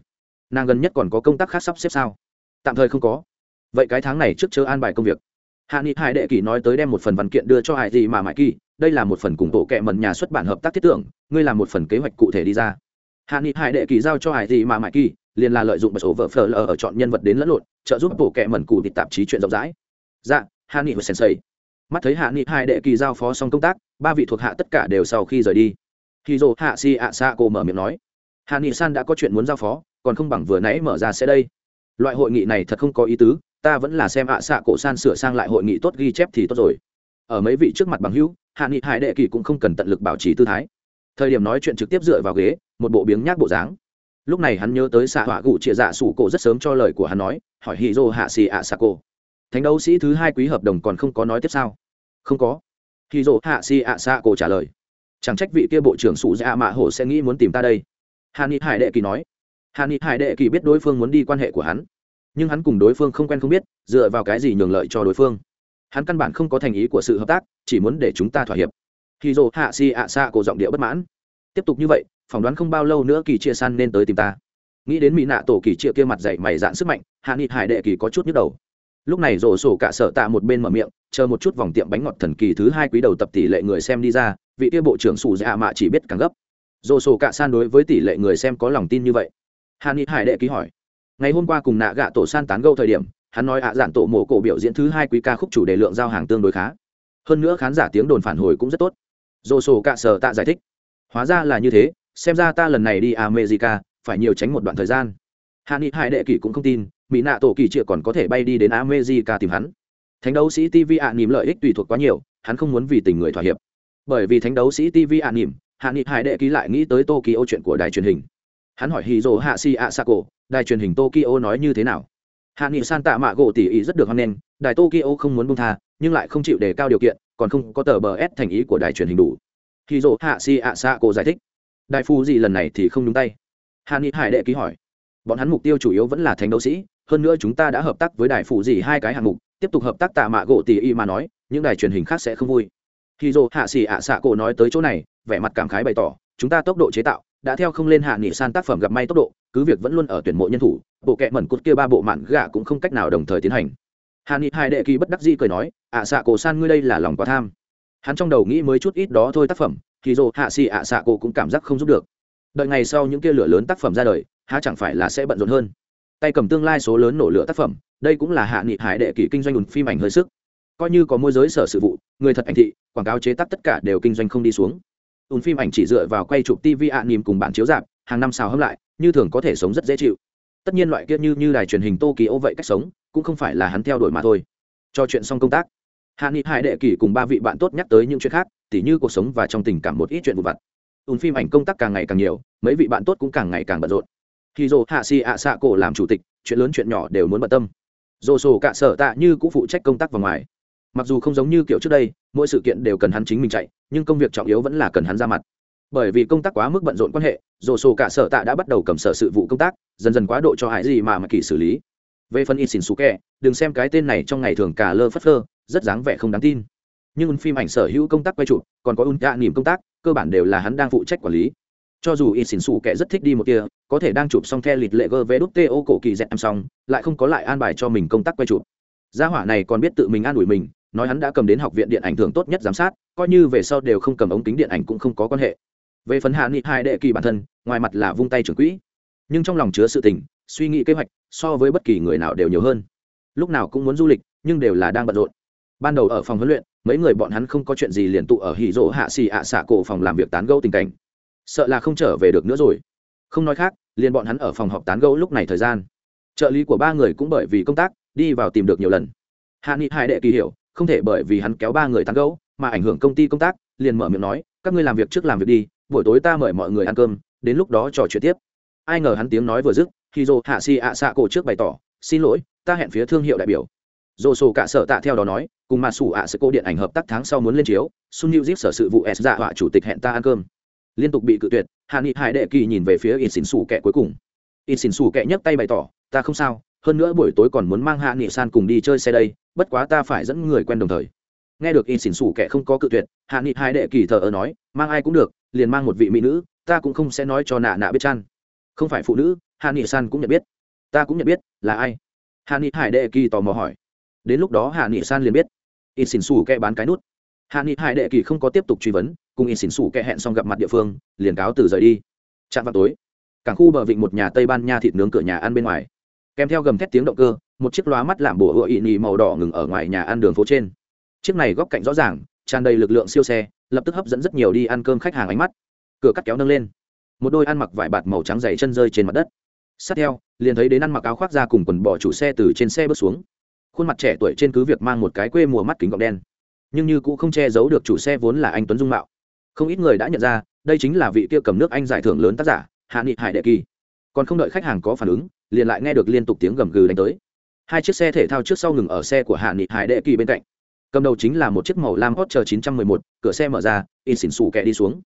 Nàng gần nhất còn có công tác khác sắp xếp sao? Tạm thời không có. Vậy cái tháng này trước chớ an bài công việc. Hạ nghị hải đệ kỳ nói tới đem một phần văn kiện đưa cho hải gì mà mãi kỳ đây là một phần cùng tổ kệ mần nhà xuất bản hợp tác thiết tưởng, ngươi làm một phần kế hoạch cụ thể đi ra. Hạ nghị hải đệ kỳ giao cho hải gì mà mãi kỳ liền là lợi dụng một số vợ phờ ở chọn nhân vật đến lẫn lộn, trợ giúp tổ kệ mần cụ thì tạp chí chuyện rộng rãi. Dạ hạ nghị và sensei mắt thấy hạ nghị hai đệ kỳ giao phó xong công tác, ba vị thuộc hạ tất cả đều sau khi rời đi. Khi dồ hạ si ạ xa cô mở miệng nói, hạ nghị san đã có chuyện muốn giao phó, còn không bằng vừa nãy mở ra sẽ đây. Loại hội nghị này thật không có ý tứ, ta vẫn là xem ạ à xạ cổ san sửa sang lại hội nghị tốt ghi chép thì tốt rồi. Ở mấy vị trước mặt bằng hữu, hạ nghị hải đệ kỳ cũng không cần tận lực bảo trì tư thái. Thời điểm nói chuyện trực tiếp dựa vào ghế, một bộ biếng nhác bộ dáng. Lúc này hắn nhớ tới xạ họa gụ trịa dạ sủ cổ rất sớm cho lời của hắn nói, hỏi hì dô hạ xì ạ xạ cổ thánh đấu sĩ thứ hai quý hợp đồng còn không có nói tiếp sao? Không có. Khi dỗ hạ si ạ xạ cổ trả lời. Chẳng trách vị kia bộ trưởng sủ dạ mạ hổ sẽ nghĩ muốn tìm ta đây. Hà ni hải đệ kỳ nói. Hà ni hải đệ kỳ biết đối phương muốn đi quan hệ của hắn. Nhưng hắn cùng đối phương không quen không biết, dựa vào cái gì nhường lợi cho đối phương. Hắn căn bản không có thành ý của sự hợp tác, chỉ muốn để chúng ta thỏa hiệp. Khi dỗ hạ si ạ xạ cổ giọng địa bất mãn. Tiếp tục như vậy, phỏng đoán không bao lâu nữa kỳ chia san nên tới tìm ta. Nghĩ đến mỹ nạ tổ kỳ chia kia mặt dạy mày dạn sức mạnh hạ nghị hải đệ kỳ có chút nhức đầu lúc này rổ sổ cả sợ tạ một bên mở miệng, chờ một chút vòng tiệm bánh ngọt thần kỳ thứ hai quý đầu tập tỷ lệ người xem đi ra, vị kia bộ trưởng sủ dạ mạ chỉ biết càng gấp. Rổ sổ cả san đối với tỷ lệ người xem có lòng tin như vậy. Hàn ni hải đệ ký hỏi, ngày hôm qua cùng nạ gạ tổ san tán gâu thời điểm, hắn nói ạ à giản tổ mộ cổ biểu diễn thứ hai quý ca khúc chủ đề lượng giao hàng tương đối khá. Hơn nữa khán giả tiếng đồn phản hồi cũng rất tốt. Dồ sổ cạ sở tạ giải thích, hóa ra là như thế, xem ra ta lần này đi america, phải nhiều tránh một đoạn thời gian. Hạ nghị hải đệ kỳ cũng không tin mỹ nạ tổ kỳ triệu còn có thể bay đi đến amejica tìm hắn. Thánh đấu sĩ tv ạ à nỉm lợi ích tùy thuộc quá nhiều, hắn không muốn vì tình người thỏa hiệp. Bởi vì thánh đấu sĩ tv ạ à nỉm, hạ nghị hải đệ ký lại nghĩ tới tokyo chuyện của đài truyền hình. Hắn hỏi hì dỗ hạ si a sako, đài truyền hình tokyo nói như thế nào? Hạ nghị san tạ mạ gỗ tỉ ý rất được hoan nghênh, đài tokyo không muốn bông tha, nhưng lại không chịu đề cao điều kiện, còn không có tờ bờ s thành ý của đài truyền hình đủ. Hì dỗ hạ si a sako giải thích, đài phu gì lần này thì không đúng tay. Hạ nghị hải đệ ký hỏi, bọn hắn mục tiêu chủ yếu vẫn là thánh đấu sĩ hơn nữa chúng ta đã hợp tác với đài phụ gì hai cái hạng mục, tiếp tục hợp tác tạ mạ gỗ tỉ y mà nói, những đài truyền hình khác sẽ không vui. Khi dô hạ xì ạ xạ cổ nói tới chỗ này, vẻ mặt cảm khái bày tỏ, chúng ta tốc độ chế tạo, đã theo không lên hạ nghị san tác phẩm gặp may tốc độ, cứ việc vẫn luôn ở tuyển mộ nhân thủ, bộ kệ mẩn cút kia ba bộ mạn gạ cũng không cách nào đồng thời tiến hành. Hạ nghị hai đệ kỳ bất đắc dĩ cười nói, ạ xạ cổ san ngươi đây là lòng quá tham. Hắn trong đầu nghĩ mới chút ít đó thôi tác phẩm thì dồ hạ xì ạ xạ cổ cũng cảm giác không giúp được. Đợi ngày sau những kia lửa lớn tác phẩm ra đời, há chẳng phải là sẽ bận rộn hơn tay cầm tương lai số lớn nổ lửa tác phẩm, đây cũng là hạ nghị hải đệ kỷ kinh doanh ùn phim ảnh hơi sức. Coi như có môi giới sở sự vụ, người thật ảnh thị, quảng cáo chế tác tất cả đều kinh doanh không đi xuống. Ùn phim ảnh chỉ dựa vào quay chụp tv ạ à cùng bản chiếu dạp hàng năm xào hâm lại, như thường có thể sống rất dễ chịu. Tất nhiên loại kia như như đài truyền hình tô kỳ ô vậy cách sống, cũng không phải là hắn theo đuổi mà thôi. Cho chuyện xong công tác, hạ nghị hải đệ kỷ cùng ba vị bạn tốt nhắc tới những chuyện khác, tỉ như cuộc sống và trong tình cảm một ít chuyện vụ vặt. Ùn phim ảnh công tác càng ngày càng nhiều, mấy vị bạn tốt cũng càng ngày càng bận rộn thì dồ hạ xì ạ xạ cổ làm chủ tịch, chuyện lớn chuyện nhỏ đều muốn bận tâm. Dồ sổ cả sở tạ như cũng phụ trách công tác vào ngoài. Mặc dù không giống như kiểu trước đây, mỗi sự kiện đều cần hắn chính mình chạy, nhưng công việc trọng yếu vẫn là cần hắn ra mặt. Bởi vì công tác quá mức bận rộn quan hệ dồ sổ cả sở tạ đã bắt đầu cầm sở sự vụ công tác, dần dần quá độ cho hải gì mà mà kỳ xử lý. Về phần in xin xú kẹ đừng xem cái tên này trong ngày thường cả lơ phất lơ rất dáng vẻ không đáng tin. Nhưng phim ảnh sở hữu công tác quay chụp, còn có un cạ nỉm công tác, cơ bản đều là hắn đang phụ trách quản lý cho dù Y xỉn xù kẻ rất thích đi một kia, có thể đang chụp xong the lịt lệ gơ vé đút tê cổ kỳ dẹp em xong, lại không có lại an bài cho mình công tác quay chụp. Gia hỏa này còn biết tự mình an ủi mình, nói hắn đã cầm đến học viện điện ảnh thường tốt nhất giám sát, coi như về sau đều không cầm ống kính điện ảnh cũng không có quan hệ. Về phần hạ nghị hai đệ kỳ bản thân, ngoài mặt là vung tay trưởng quỹ. Nhưng trong lòng chứa sự tình, suy nghĩ kế hoạch, so với bất kỳ người nào đều nhiều hơn. Lúc nào cũng muốn du lịch, nhưng đều là đang bận rộn. Ban đầu ở phòng huấn luyện, mấy người bọn hắn không có chuyện gì liền tụ ở hỉ rỗ hạ xì ạ xạ cổ phòng làm việc tán gẫu tình cảnh sợ là không trở về được nữa rồi. Không nói khác, liền bọn hắn ở phòng họp tán gẫu lúc này thời gian. Trợ lý của ba người cũng bởi vì công tác, đi vào tìm được nhiều lần. Hạ nghị hai đệ kỳ hiểu, không thể bởi vì hắn kéo ba người tán gẫu, mà ảnh hưởng công ty công tác, liền mở miệng nói, các ngươi làm việc trước làm việc đi, buổi tối ta mời mọi người ăn cơm, đến lúc đó trò chuyện tiếp. Ai ngờ hắn tiếng nói vừa dứt khi dô hạ xì ạ xạ cổ trước bày tỏ, xin lỗi, ta hẹn phía thương hiệu đại biểu. Dô sổ cả sở tạ theo đó nói, cùng mà sủ ạ sẽ cô điện ảnh hợp tác tháng sau muốn lên chiếu, sun new zip sở sự vụ s dạ họa chủ tịch hẹn ta ăn cơm liên tục bị cự tuyệt, hạ nghị hải đệ kỳ nhìn về phía ít xỉn xù kẹ cuối cùng. Ít xỉn xù kẹ nhấc tay bày tỏ, ta không sao, hơn nữa buổi tối còn muốn mang hạ nghị san cùng đi chơi xe đây, bất quá ta phải dẫn người quen đồng thời. Nghe được ít xỉn xù kẹ không có cự tuyệt, hạ nghị hải đệ kỳ thờ ơ nói, mang ai cũng được, liền mang một vị mỹ nữ, ta cũng không sẽ nói cho nạ nạ biết chăn. Không phải phụ nữ, hạ nghị san cũng nhận biết. Ta cũng nhận biết, là ai? Hạ nghị hải đệ kỳ tò mò hỏi. Đến lúc đó hạ nghị san liền biết. Ít xỉn xù kẹ bán cái nút. Hạ nghị hải đệ kỳ không có tiếp tục truy vấn cùng y xỉn xủ kẹ hẹn xong gặp mặt địa phương, liền cáo từ rời đi. Chạm vào tối, cảng khu bờ vịnh một nhà tây ban nha thịt nướng cửa nhà ăn bên ngoài. Kèm theo gầm thét tiếng động cơ, một chiếc lóa mắt làm bùa hựa ị nhì màu đỏ ngừng ở ngoài nhà ăn đường phố trên. Chiếc này góc cạnh rõ ràng, tràn đầy lực lượng siêu xe, lập tức hấp dẫn rất nhiều đi ăn cơm khách hàng ánh mắt. Cửa cắt kéo nâng lên. Một đôi ăn mặc vải bạt màu trắng dày chân rơi trên mặt đất. Sát theo, liền thấy đến ăn mặc áo khoác ra cùng quần bỏ chủ xe từ trên xe bước xuống. Khuôn mặt trẻ tuổi trên cứ việc mang một cái quê mùa mắt kính gọng đen, nhưng như cũng không che giấu được chủ xe vốn là anh tuấn dung mạo không ít người đã nhận ra đây chính là vị kia cầm nước anh giải thưởng lớn tác giả hạ nghị hải đệ kỳ. Còn không đợi khách hàng có phản ứng liền lại nghe được liên tục tiếng gầm gừ đánh tới. Hai chiếc xe thể thao trước sau ngừng ở xe của hạ nghị hải đệ kỳ bên cạnh. Cầm đầu chính là một chiếc màu lam hot chờ 911, cửa xe mở ra in xỉn xù kẹ đi xuống.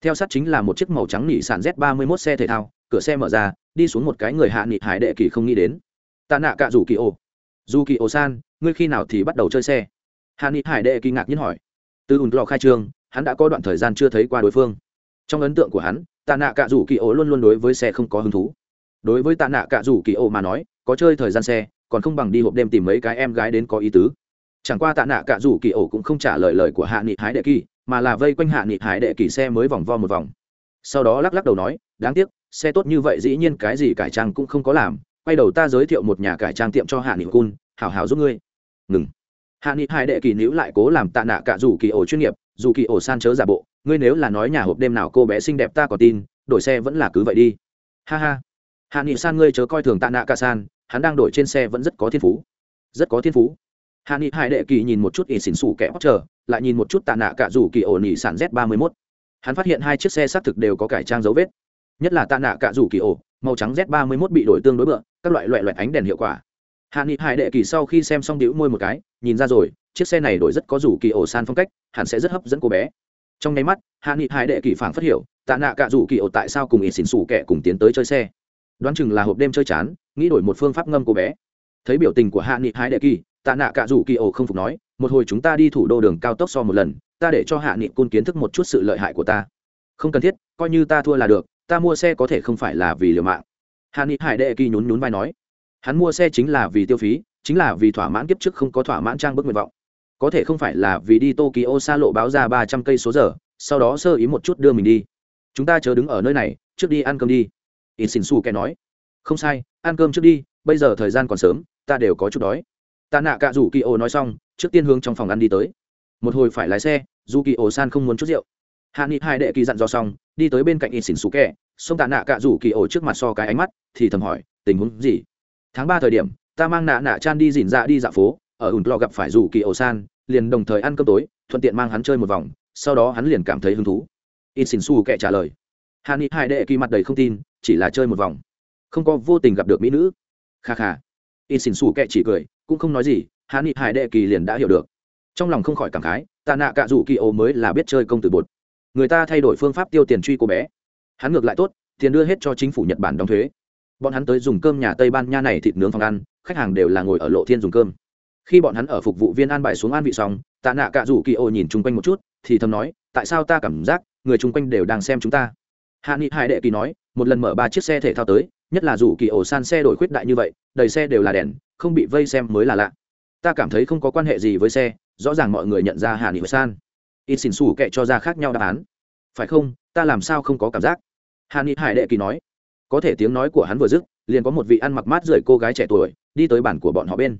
Theo sát chính là một chiếc màu trắng nỉ sản z 31 xe thể thao cửa xe mở ra đi xuống một cái người hạ nghị hải đệ kỳ không nghĩ đến. Tạ nạ cạ rủ kỳ ô dù kỳ ô san ngươi khi nào thì bắt đầu chơi xe? Hạ nghị hải đệ kỳ ngạc nhiên hỏi. Từ ùn lò khai trương hắn đã có đoạn thời gian chưa thấy qua đối phương. Trong ấn tượng của hắn, tạ nạ cạ rủ kỳ ô luôn luôn đối với xe không có hứng thú. Đối với tạ nạ cạ rủ kỳ ô mà nói, có chơi thời gian xe, còn không bằng đi hộp đêm tìm mấy cái em gái đến có ý tứ. Chẳng qua tạ nạ cạ rủ kỳ ổ cũng không trả lời lời của hạ nghị hái đệ kỳ, mà là vây quanh hạ nghị hải đệ kỳ xe mới vòng vo một vòng. Sau đó lắc lắc đầu nói, đáng tiếc, xe tốt như vậy dĩ nhiên cái gì cải trang cũng không có làm. Quay đầu ta giới thiệu một nhà cải trang tiệm cho hạ nghị cun, hảo hảo giúp ngươi. Ngừng. Hạ nghị hải đệ kỳ níu lại cố làm tạ nạ cả rủ kỳ ổ chuyên nghiệp dù kỳ ổ san chớ giả bộ, ngươi nếu là nói nhà hộp đêm nào cô bé xinh đẹp ta có tin, đổi xe vẫn là cứ vậy đi. Ha ha. Hạ nghị san ngươi chớ coi thường tạ nạ cả san, hắn đang đổi trên xe vẫn rất có thiên phú. Rất có thiên phú. Hạ nghị hải đệ kỳ nhìn một chút ỉ xỉn xủ kẻ bóc chờ, lại nhìn một chút tạ nạ cả dù kỳ ổ nỉ sản z ba mươi mốt. Hắn phát hiện hai chiếc xe xác thực đều có cải trang dấu vết. Nhất là tạ nạ cả dù kỳ ổ, màu trắng z ba mươi mốt bị đổi tương đối bựa, các loại loại loại ánh đèn hiệu quả hạ nghị hải đệ kỳ sau khi xem xong đĩu môi một cái, nhìn ra rồi, chiếc xe này đổi rất có rủ kỳ ổ san phong cách, hẳn sẽ rất hấp dẫn cô bé. Trong nháy mắt, hạ nghị hải đệ kỳ phản phát hiểu, tạ nạ cả rủ kỳ ổ tại sao cùng ỉ xỉn xủ kẻ cùng tiến tới chơi xe. Đoán chừng là hộp đêm chơi chán, nghĩ đổi một phương pháp ngâm cô bé. Thấy biểu tình của hạ nghị hải đệ kỳ, tạ nạ cả rủ kỳ ổ không phục nói, một hồi chúng ta đi thủ đô đường cao tốc so một lần, ta để cho hạ nghị côn kiến thức một chút sự lợi hại của ta. Không cần thiết, coi như ta thua là được, ta mua xe có thể không phải là vì liều mạng. Hạ nghị hải đệ kỳ nhún nhún vai nói hắn mua xe chính là vì tiêu phí, chính là vì thỏa mãn kiếp trước không có thỏa mãn trang bức nguyện vọng. Có thể không phải là vì đi tokyo xa lộ báo ra ba trăm cây số giờ, sau đó sơ ý một chút đưa mình đi. Chúng ta chờ đứng ở nơi này, trước đi ăn cơm đi. In xin su kẻ nói. Không sai, ăn cơm trước đi, bây giờ thời gian còn sớm, ta đều có chút đói. Ta nạ cả rủ kỳ ô nói xong, trước tiên hướng trong phòng ăn đi tới. Một hồi phải lái xe dù kỳ ô san không muốn chút rượu. Hạ nghị hai đệ kỳ dặn dò xong, đi tới bên cạnh in xỉn xú kẹ xông tạ nạ cả rủ kỳ ô trước mặt so cái ánh mắt, thì thầm hỏi, tình huống gì? Tháng ba thời điểm, ta mang nạ nạ chan đi dìn ra dạ đi dạo phố, ở ủn lò gặp phải rủ kỳ ổ san, liền đồng thời ăn cơm tối, thuận tiện mang hắn chơi một vòng, sau đó hắn liền cảm thấy hứng thú. In xin su kệ trả lời. Hà ni hai đệ kỳ mặt đầy không tin, chỉ là chơi một vòng. Không có vô tình gặp được mỹ nữ. Kha kha. In xin su kệ chỉ cười, cũng không nói gì hà ni hai đệ kỳ liền đã hiểu được. Trong lòng không khỏi cảm khái tạ nạ cạ rủ kỳ ô mới là biết chơi công tử bột. Người ta thay đổi phương pháp tiêu tiền truy cô bé. Hắn ngược lại tốt, tiền đưa hết cho chính phủ nhật bản đóng thuế bọn hắn tới dùng cơm nhà tây ban nha này thịt nướng phòng ăn, khách hàng đều là ngồi ở lộ thiên dùng cơm. Khi bọn hắn ở phục vụ viên an bài xuống an vị xong, tạ nạ cạ rủ kỳ ô nhìn chung quanh một chút, thì thầm nói, tại sao ta cảm giác người chung quanh đều đang xem chúng ta? Hạ nghị hải đệ kỳ nói, một lần mở ba chiếc xe thể thao tới, nhất là rủ kỳ ổ san xe đổi khuyết đại như vậy, đầy xe đều là đèn, không bị vây xem mới là lạ. Ta cảm thấy không có quan hệ gì với xe, rõ ràng mọi người nhận ra hạ nghị san. Ít xin xủ kệ cho ra khác nhau đáp án. Phải không? Ta làm sao không có cảm giác? Hạ nghị hải đệ kỳ nói có thể tiếng nói của hắn vừa dứt, liền có một vị ăn mặc mát rượi cô gái trẻ tuổi đi tới bản của bọn họ bên.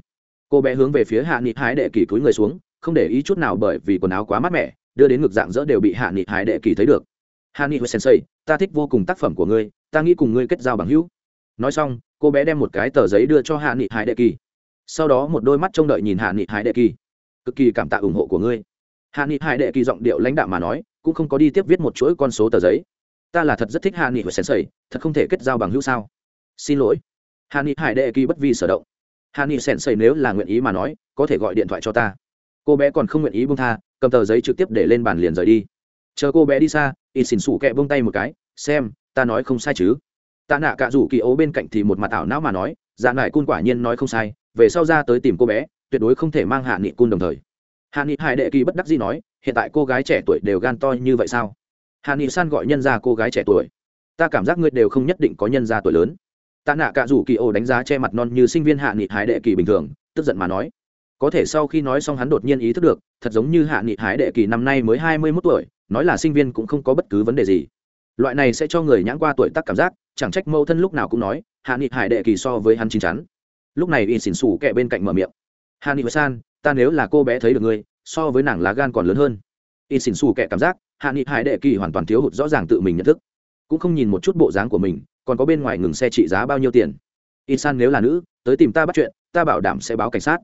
Cô bé hướng về phía hạ nghị hải đệ kỳ cúi người xuống, không để ý chút nào bởi vì quần áo quá mát mẻ, đưa đến ngực dạng dỡ đều bị hạ nghị hải đệ kỳ thấy được. Hạ nghị sensei, ta thích vô cùng tác phẩm của ngươi, ta nghĩ cùng ngươi kết giao bằng hữu. Nói xong, cô bé đem một cái tờ giấy đưa cho hạ nghị hải đệ kỳ sau đó một đôi mắt trông đợi nhìn hạ nghị hải đệ kỳ cực kỳ cảm tạ ủng hộ của ngươi. Hạ nghị hải đệ kỳ giọng điệu lãnh đạo mà nói, cũng không có đi tiếp viết một chuỗi con số tờ giấy ta là thật rất thích hạ nghị và sensei, thật không thể kết giao bằng hữu sao? Xin lỗi. Hạ nghị hải đệ kỳ bất vi sở động. Hạ nghị sensei nếu là nguyện ý mà nói, có thể gọi điện thoại cho ta. Cô bé còn không nguyện ý bông tha, cầm tờ giấy trực tiếp để lên bàn liền rời đi. Chờ cô bé đi xa, Y xỉn xủ kẹ bông tay một cái, xem, ta nói không sai chứ? Ta nạ cả rủ kỳ ố bên cạnh thì một mặt ảo não mà nói dạ nại cun quả nhiên nói không sai, về sau ra tới tìm cô bé, tuyệt đối không thể mang hạ nghị cun đồng thời. Hạ nghị hải đệ kỳ bất đắc dĩ nói, hiện tại cô gái trẻ tuổi đều gan to như vậy sao? Hạ nghị san gọi nhân ra cô gái trẻ tuổi. Ta cảm giác ngươi đều không nhất định có nhân ra tuổi lớn. Tạ nạ cả rủ kỳ ô đánh giá che mặt non như sinh viên hạ nghị hải đệ kỳ bình thường, tức giận mà nói. Có thể sau khi nói xong hắn đột nhiên ý thức được, thật giống như hạ nghị hải đệ kỳ năm nay mới hai mươi mốt tuổi, nói là sinh viên cũng không có bất cứ vấn đề gì. Loại này sẽ cho người nhãn qua tuổi tác cảm giác, chẳng trách mâu thân lúc nào cũng nói, hạ nghị hải đệ kỳ so với hắn chín chắn. Lúc này Y xỉn xù kẹ bên cạnh mở miệng. Hạ nghị san, ta nếu là cô bé thấy được ngươi, so với nàng lá gan còn lớn hơn. Y xỉn xù kẹ cảm giác hạ nghị hải đệ kỳ hoàn toàn thiếu hụt rõ ràng tự mình nhận thức. Cũng không nhìn một chút bộ dáng của mình, còn có bên ngoài ngừng xe trị giá bao nhiêu tiền. In san nếu là nữ, tới tìm ta bắt chuyện, ta bảo đảm sẽ báo cảnh sát.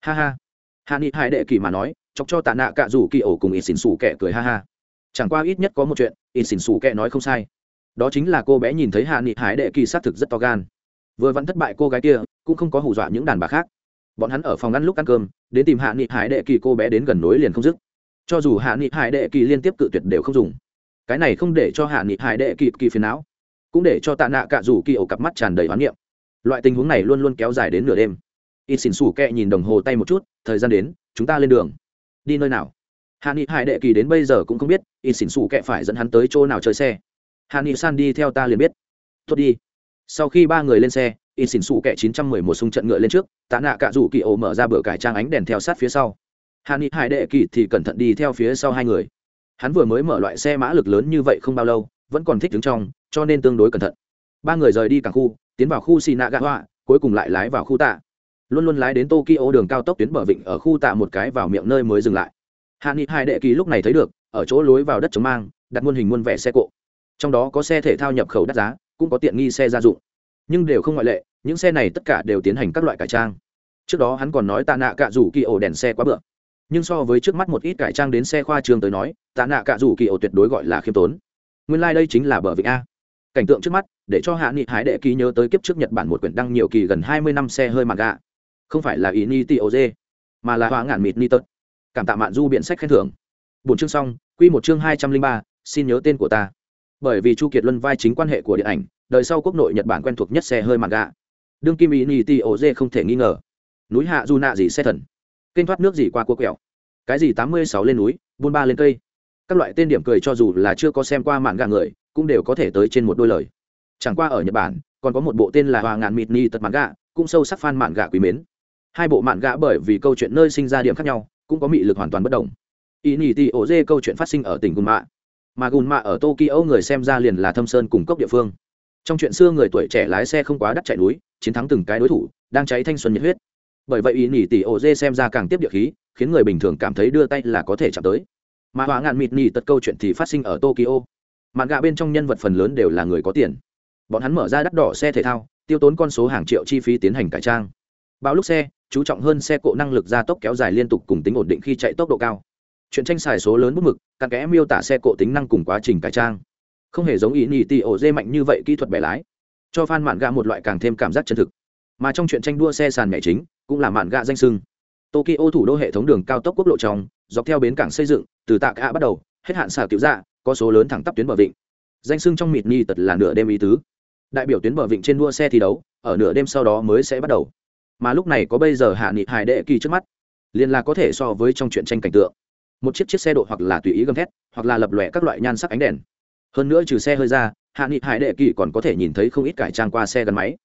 Ha ha. Hạ nghị hải đệ kỳ mà nói, chọc cho tạ nạ cạ rủ kỳ ổ cùng ít xỉn xù kẻ cười ha ha. Chẳng qua ít nhất có một chuyện ít xỉn xù kẻ nói không sai. Đó chính là cô bé nhìn thấy hạ nghị hải đệ kỳ xác thực rất to gan. Vừa vẫn thất bại cô gái kia, cũng không có hù dọa những đàn bà khác. Bọn hắn ở phòng ăn lúc ăn cơm, đến tìm hạ nghị hải đệ kỳ cô bé đến gần nối liền không dứt cho dù hạ nghị hải đệ kỳ liên tiếp cự tuyệt đều không dùng. Cái này không để cho hạ nghị hải đệ kỳ kỳ phiền não, cũng để cho tạ nạ cạ rủ kỳ ổ cặp mắt tràn đầy hoán niệm. Loại tình huống này luôn luôn kéo dài đến nửa đêm. Y xỉn xủ kẹ nhìn đồng hồ tay một chút, thời gian đến, chúng ta lên đường. Đi nơi nào? Hạ nghị hải đệ kỳ đến bây giờ cũng không biết, Y xỉn xủ kẹ phải dẫn hắn tới chỗ nào chơi xe. Hạ nghị san đi theo ta liền biết. Tốt đi. Sau khi ba người lên xe, Y xỉn xủ kẹ chín trăm mười một xung trận ngựa lên trước, tạ nạ cạ rủ kỳ ổ mở ra bờ cải trang ánh đèn theo sát phía sau hà ni hải đệ kỳ thì cẩn thận đi theo phía sau hai người. Hắn vừa mới mở loại xe mã lực lớn như vậy không bao lâu, vẫn còn thích đứng trong, cho nên tương đối cẩn thận. Ba người rời đi cảng khu, tiến vào khu xì nạ gạ hoa cuối cùng lại lái vào khu tạ. Luôn luôn lái đến tokyo đường cao tốc tuyến bờ vịnh ở khu tạ một cái vào miệng nơi mới dừng lại. Hạ nghị hai đệ kỳ lúc này thấy được, ở chỗ lối vào đất chống mang, đặt muôn hình muôn vẻ xe cộ. Trong đó có xe thể thao nhập khẩu đắt giá, cũng có tiện nghi xe gia dụng. Nhưng đều không ngoại lệ, những xe này tất cả đều tiến hành các loại cải trang. Trước đó hắn còn nói tạ nạ cạ rủ kỳ ổ đèn xe quá bựa nhưng so với trước mắt một ít cải trang đến xe khoa trường tới nói, tạ nạ cạ rủ kỳ ổ tuyệt đối gọi là khiêm tốn. Nguyên lai、like、đây chính là bờ vịnh a. Cảnh tượng trước mắt, để cho hạ nghị hái đệ ký nhớ tới kiếp trước nhật bản một quyển đăng nhiều kỳ gần hai mươi năm xe hơi mặt gạ. Không phải là ý ni ti ô dê mà là hóa ngàn mịt ni tớt cảm tạ mạn du biện sách khen thưởng. Bốn chương xong q một chương hai trăm linh ba, xin nhớ tên của ta. Bởi vì chu kiệt luân vai chính quan hệ của điện ảnh, đời sau quốc nội nhật bản quen thuộc nhất xe hơi mặt gạ. Đương kim ý ni ti ô dê không thể nghi ngờ. Núi hạ du nạ gì xe thần kênh thoát nước gì qua cua quẹo. Cái gì tám mươi sáu lên núi, buôn ba lên cây. Các loại tên điểm cười cho dù là chưa có xem qua mạn gà người, cũng đều có thể tới trên một đôi lời. Chẳng qua ở nhật bản, còn có một bộ tên là hòa Ngạn mịt ni tật mạn gà cũng sâu sắc fan mạn gà quý mến. Hai bộ mạn gà bởi vì câu chuyện nơi sinh ra điểm khác nhau, cũng có mị lực hoàn toàn bất đồng. Ý nhì tì ổ dê câu chuyện phát sinh ở tỉnh gùn mạ mà gùn mạ ở tokyo người xem ra liền là thâm sơn cùng cốc địa phương. Trong chuyện xưa người tuổi trẻ lái xe không quá đắt chạy núi, chiến thắng từng cái đối thủ, đang cháy thanh xuân nhiệt huyết bởi vậy ý nhỉ tỷ ổ dê xem ra càng tiếp địa khí, khiến người bình thường cảm thấy đưa tay là có thể chạm tới. Mà hỏa ngạn mịt nhỉ tật câu chuyện thì phát sinh ở tokyo. Mạn gạ bên trong nhân vật phần lớn đều là người có tiền. Bọn hắn mở ra đắt đỏ xe thể thao, tiêu tốn con số hàng triệu chi phí tiến hành cải trang. Bao lúc xe, chú trọng hơn xe cộ năng lực gia tốc kéo dài liên tục cùng tính ổn định khi chạy tốc độ cao. Chuyện tranh xài số lớn bút mực càng kẽ miêu tả xe cộ tính năng cùng quá trình cải trang. Không hề giống ý nhị tỷ ổ dê mạnh như vậy kỹ thuật bẻ lái. Cho fan mạn gạ một loại càng thêm cảm giác chân thực. Mà trong chuyện tranh đua xe sàn nhảy chính cũng là mạn gạ danh sưng. Tokyo thủ đô hệ thống đường cao tốc quốc lộ trong, dọc theo bến cảng xây dựng, từ tạ cả bắt đầu, hết hạn xả cứu dạ có số lớn thẳng tắp tuyến bờ vịnh. Danh sưng trong mịt ni tật là nửa đêm ý tứ. Đại biểu tuyến bờ vịnh trên đua xe thi đấu, ở nửa đêm sau đó mới sẽ bắt đầu. Mà lúc này có bây giờ hạ nghị hải đệ kỳ trước mắt, liền là có thể so với trong chuyện tranh cảnh tượng. Một chiếc chiếc xe độ hoặc là tùy ý gầm thét, hoặc là lập lòe các loại nhan sắc ánh đèn. Hơn nữa trừ xe hơi ra, hạ nghị hải đệ kỳ còn có thể nhìn thấy không ít cải trang qua xe gắn máy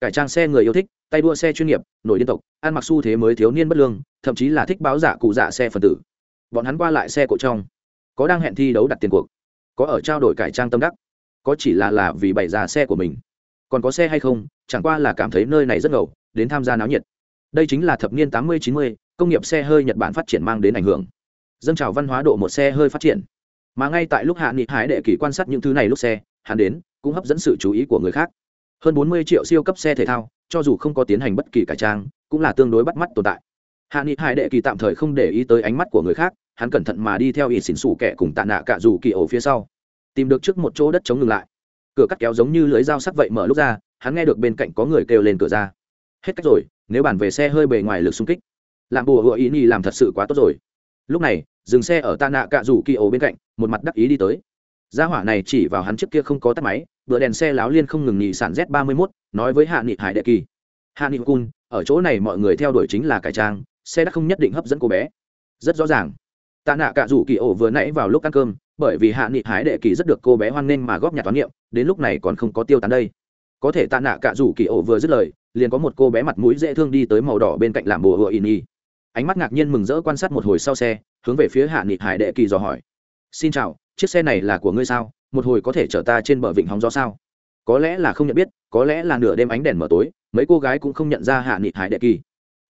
cải trang xe người yêu thích tay đua xe chuyên nghiệp nổi liên tộc, ăn mặc xu thế mới thiếu niên bất lương thậm chí là thích báo giả cụ dạ xe phần tử. Bọn hắn qua lại xe cộ trong có đang hẹn thi đấu đặt tiền cuộc có ở trao đổi cải trang tâm đắc có chỉ là là vì bày ra xe của mình. Còn có xe hay không chẳng qua là cảm thấy nơi này rất ngầu đến tham gia náo nhiệt. Đây chính là thập niên tám mươi chín mươi công nghiệp xe hơi nhật bản phát triển mang đến ảnh hưởng. Dâng trào văn hóa độ một xe hơi phát triển. Mà ngay tại lúc hạ nghị hải đệ kỷ quan sát những thứ này lúc xe hắn đến cũng hấp dẫn sự chú ý của người khác hơn bốn mươi triệu siêu cấp xe thể thao, cho dù không có tiến hành bất kỳ cải trang, cũng là tương đối bắt mắt tồn tại. Hạ nghị hải đệ kỳ tạm thời không để ý tới ánh mắt của người khác, hắn cẩn thận mà đi theo ỷ xỉn xủ kẻ cùng tạ nạ cả dù kỳ ổ phía sau. Tìm được trước một chỗ đất chống ngừng lại. Cửa cắt kéo giống như lưới dao sắc vậy mở lúc ra, hắn nghe được bên cạnh có người kêu lên cửa ra. Hết cách rồi, nếu bàn về xe hơi bề ngoài lực xung kích làm bùa hựa ý nhi làm thật sự quá tốt rồi. Lúc này, dừng xe ở tạ nạ cả dù kỳ ổ bên cạnh, một mặt đắc ý đi tới gia hỏa này chỉ vào hắn trước kia không có tắt máy, bữa đèn xe láo liên không ngừng nhị sản z ba mươi mốt, nói với hạ nghị hải đệ kỳ. Hạ nghị cun, ở chỗ này mọi người theo đuổi chính là cải trang, xe đã không nhất định hấp dẫn cô bé. Rất rõ ràng. Tạ nạ Cả rủ kỳ ổ vừa nãy vào lúc ăn cơm, bởi vì hạ nghị hải đệ kỳ rất được cô bé hoan nghênh mà góp nhặt toán niệm, đến lúc này còn không có tiêu tán đây. Có thể tạ nạ Cả rủ kỳ ổ vừa dứt lời, liền có một cô bé mặt mũi dễ thương đi tới màu đỏ bên cạnh làm bùa hựa in y ánh mắt ngạc nhiên mừng rỡ quan sát một hồi sau xe, hướng về phía hạ nghị hải đệ kỳ dò hỏi. Xin chào chiếc xe này là của ngươi sao? Một hồi có thể chở ta trên bờ vịnh hóng gió sao? Có lẽ là không nhận biết, có lẽ là nửa đêm ánh đèn mở tối, mấy cô gái cũng không nhận ra hạ nghị hải đệ kỳ.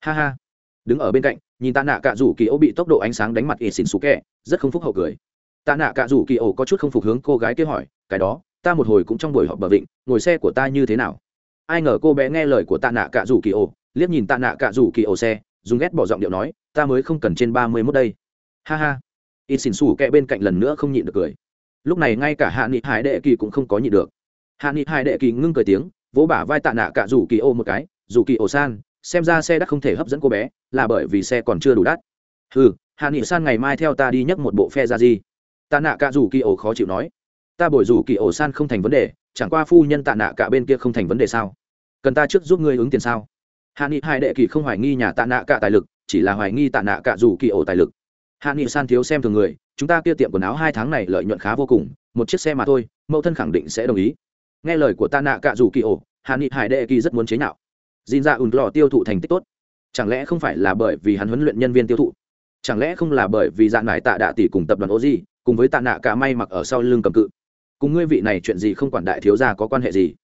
Ha ha. Đứng ở bên cạnh, nhìn tạ nạ cạ rủ kỳ ô bị tốc độ ánh sáng đánh mặt ỉ xỉn xú kẹ rất không phúc hậu cười. Tạ nạ cạ rủ kỳ ô có chút không phục hướng cô gái kia hỏi, cái đó, ta một hồi cũng trong buổi họp bờ vịnh, ngồi xe của ta như thế nào? Ai ngờ cô bé nghe lời của tạ nạ cạ rủ kỳ ô liếc nhìn tạ nạ cạ rủ kỳ ô xe, dùng ghét bỏ giọng điệu nói, ta mới không cần trên ba mươi mốt đây. Ha ha ít xỉn xù kẹ bên cạnh lần nữa không nhịn được cười. Lúc này ngay cả hạ nghị hải đệ kỳ cũng không có nhịn được. Hạ nghị hải đệ kỳ ngưng cười tiếng, vỗ bả vai tạ nạ cả rủ kỳ ô một cái, rủ kỳ ô san, xem ra xe đắt không thể hấp dẫn cô bé, là bởi vì xe còn chưa đủ đắt. Ừ hạ nghị san ngày mai theo ta đi nhấc một bộ phe ra gì? Tạ nạ cả rủ kỳ ô khó chịu nói. Ta bồi rủ kỳ ô san không thành vấn đề, chẳng qua phu nhân tạ nạ cả bên kia không thành vấn đề sao? Cần ta trước giúp ngươi ứng tiền sao? Hạ nghị hải đệ kỳ không hoài nghi nhà tạ nạ cả tài lực, chỉ là hoài nghi tạ nạ cả rủ kỳ ô tài lực hạ nghị san thiếu xem thường người, chúng ta kia tiệm quần áo hai tháng này lợi nhuận khá vô cùng, một chiếc xe mà thôi, mẫu thân khẳng định sẽ đồng ý. Nghe lời của tạ nạ cả rủ kỳ ổ, hạ nghị hải đệ kỳ rất muốn chế nhạo. Dìn ra dạ ùn lò tiêu thụ thành tích tốt. Chẳng lẽ không phải là bởi vì hắn huấn luyện nhân viên tiêu thụ? Chẳng lẽ không là bởi vì dạng mải tạ đạ tỷ cùng tập đoàn ô di cùng với tạ nạ cả may mặc ở sau lưng cầm cự? Cùng ngươi vị này chuyện gì không quản đại thiếu gia có quan hệ gì?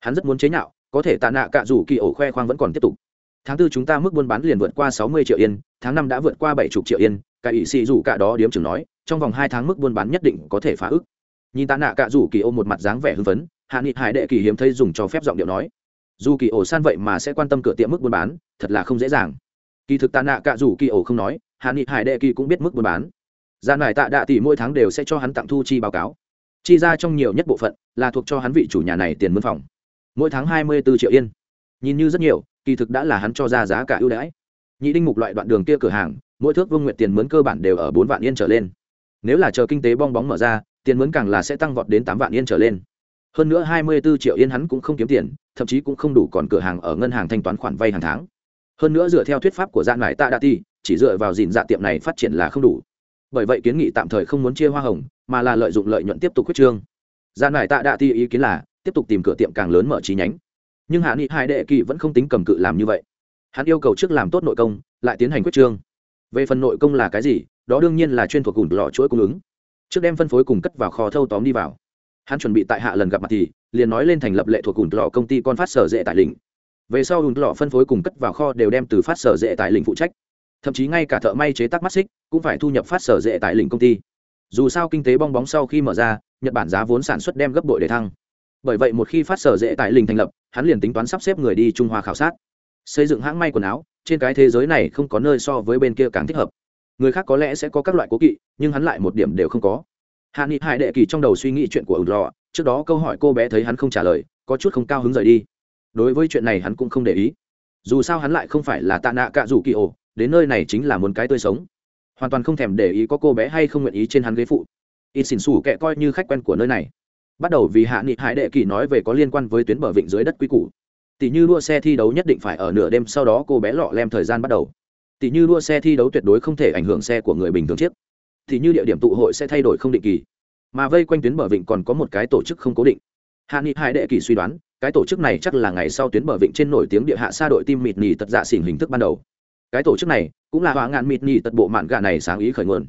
Hắn rất muốn chế nhạo, có thể tạ nạ cả rủ kỳ ổ khoe khoang vẫn còn tiếp tục. Tháng tư chúng ta mức buôn bán liền vượt qua sáu mươi triệu yên, tháng năm đã vượt qua bảy chục triệu yên cả ỷ xì rủ cả đó điếm trưởng nói, trong vòng hai tháng mức buôn bán nhất định có thể phá ức nhìn tạ nạ cả rủ kỳ ô một mặt dáng vẻ hưng phấn, hạ nghị hải đệ kỳ hiếm thấy dùng cho phép giọng điệu nói. Dù kỳ ổ san vậy mà sẽ quan tâm cửa tiệm mức buôn bán, thật là không dễ dàng. Kỳ thực tạ nạ cả rủ kỳ ổ không nói, hạ nghị hải đệ kỳ cũng biết mức buôn bán. Gian này tạ đạ tỷ mỗi tháng đều sẽ cho hắn tặng thu chi báo cáo. Chi ra trong nhiều nhất bộ phận là thuộc cho hắn vị chủ nhà này tiền mướn phòng. Mỗi tháng hai mươi bốn triệu yên. Nhìn như rất nhiều, kỳ thực đã là hắn cho ra giá cả ưu đãi. Nhị đinh mục loại đoạn đường kia cửa hàng mỗi thước vương nguyện tiền mướn cơ bản đều ở bốn vạn yên trở lên. Nếu là chờ kinh tế bong bóng mở ra, tiền mướn càng là sẽ tăng vọt đến tám vạn yên trở lên. Hơn nữa hai mươi bốn triệu yên hắn cũng không kiếm tiền, thậm chí cũng không đủ còn cửa hàng ở ngân hàng thanh toán khoản vay hàng tháng. Hơn nữa dựa theo thuyết pháp của dạng ngải tạ đa ti, chỉ dựa vào dìn dạ tiệm này phát triển là không đủ. Bởi vậy kiến nghị tạm thời không muốn chia hoa hồng, mà là lợi dụng lợi nhuận tiếp tục quyết trương. Dạng ngải tạ đa ti ý kiến là, tiếp tục tìm cửa tiệm càng lớn mở chi nhánh. Nhưng hạ nghị hai đệ kỳ vẫn không tính cầm cự làm như vậy. Hắn yêu cầu trước làm tốt nội công, lại tiến hành quyết trương về phần nội công là cái gì, đó đương nhiên là chuyên thuộc cùng lọ chuỗi cung ứng. Trước đem phân phối cùng cất vào kho thâu tóm đi vào. Hắn chuẩn bị tại hạ lần gặp mặt thì, liền nói lên thành lập lệ thuộc cùng lọ công ty con phát sở dễ tại lĩnh. Về sau hùn lọ phân phối cùng cất vào kho đều đem từ phát sở dễ tại lĩnh phụ trách. Thậm chí ngay cả thợ may chế tác mắt xích cũng phải thu nhập phát sở dễ tại lĩnh công ty. Dù sao kinh tế bong bóng sau khi mở ra, nhật bản giá vốn sản xuất đem gấp bội để thăng. Bởi vậy một khi phát sở dễ tại lĩnh thành lập, hắn liền tính toán sắp xếp người đi trung hoa khảo sát. Xây dựng hãng may quần áo trên cái thế giới này không có nơi so với bên kia càng thích hợp. Người khác có lẽ sẽ có các loại cố kỵ, nhưng hắn lại một điểm đều không có. Hạ nghị hải đệ kỳ trong đầu suy nghĩ chuyện của ủ lò trước đó câu hỏi cô bé thấy hắn không trả lời, có chút không cao hứng rời đi. Đối với chuyện này hắn cũng không để ý. Dù sao hắn lại không phải là tạ nạ cạ rủ kỳ ổ, đến nơi này chính là muốn cái tươi sống. Hoàn toàn không thèm để ý có cô bé hay không nguyện ý trên hắn ghế phụ. Ít xỉn xù kệ coi như khách quen của nơi này. Bắt đầu vì hạ nghị hải đệ kỳ nói về có liên quan với tuyến bờ vịnh dưới đất quy củ tỷ như đua xe thi đấu nhất định phải ở nửa đêm sau đó cô bé lọ lem thời gian bắt đầu. Tỷ như đua xe thi đấu tuyệt đối không thể ảnh hưởng xe của người bình thường chiếc Tỷ như địa điểm tụ hội sẽ thay đổi không định kỳ. Mà vây quanh tuyến bờ vịnh còn có một cái tổ chức không cố định. Hạ nghị hải đệ kỳ suy đoán, cái tổ chức này chắc là ngày sau tuyến bờ vịnh trên nổi tiếng địa hạ xa đội tim mịt nhì tật dạ xỉn hình thức ban đầu. Cái tổ chức này cũng là hóa ngạn mịt nhì tật bộ mạn gà này sáng ý khởi nguồn.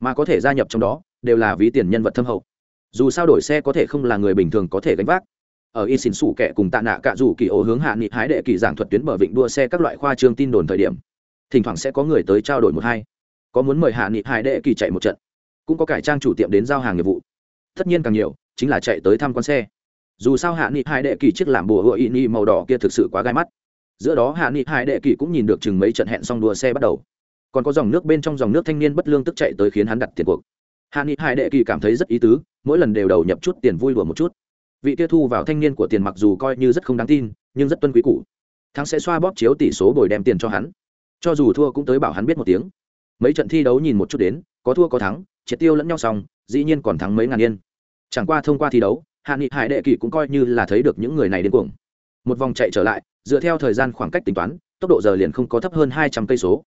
Mà có thể gia nhập trong đó, đều là ví tiền nhân vật thâm hậu. Dù sao đổi xe có thể không là người bình thường có thể gánh vác ở y xỉn sủ kẻ cùng tạ nạ cạ rủ kỳ ổ hướng hạ nghị hái đệ kỳ giảng thuật tuyến bờ vịnh đua xe các loại khoa trương tin đồn thời điểm. Thỉnh thoảng sẽ có người tới trao đổi một hai. Có muốn mời hạ nghị hái đệ kỳ chạy một trận, cũng có cải trang chủ tiệm đến giao hàng nghiệp vụ. Tất nhiên càng nhiều, chính là chạy tới thăm con xe. Dù sao hạ nghị hải đệ kỳ chiếc làm bùa hựa y ni màu đỏ kia thực sự quá gai mắt. Giữa đó hạ nghị hải đệ kỳ cũng nhìn được chừng mấy trận hẹn xong đua xe bắt đầu. Còn có dòng nước bên trong dòng nước thanh niên bất lương tức chạy tới khiến hắn đặt tiền cuộc. Hạ nghị hải đệ kỳ cảm thấy rất ý tứ, mỗi lần đều đầu nhập chút tiền vui đùa một chút vị kia thu vào thanh niên của tiền mặc dù coi như rất không đáng tin, nhưng rất tuân quý cũ. Thắng sẽ xoa bóp chiếu tỷ số bồi đem tiền cho hắn. Cho dù thua cũng tới bảo hắn biết một tiếng. Mấy trận thi đấu nhìn một chút đến, có thua có thắng, triệt tiêu lẫn nhau xong, dĩ nhiên còn thắng mấy ngàn yên. Chẳng qua thông qua thi đấu, hạ nghị hải đệ kỳ cũng coi như là thấy được những người này đến cuồng. Một vòng chạy trở lại, dựa theo thời gian khoảng cách tính toán, tốc độ giờ liền không có thấp hơn hai trăm cây số.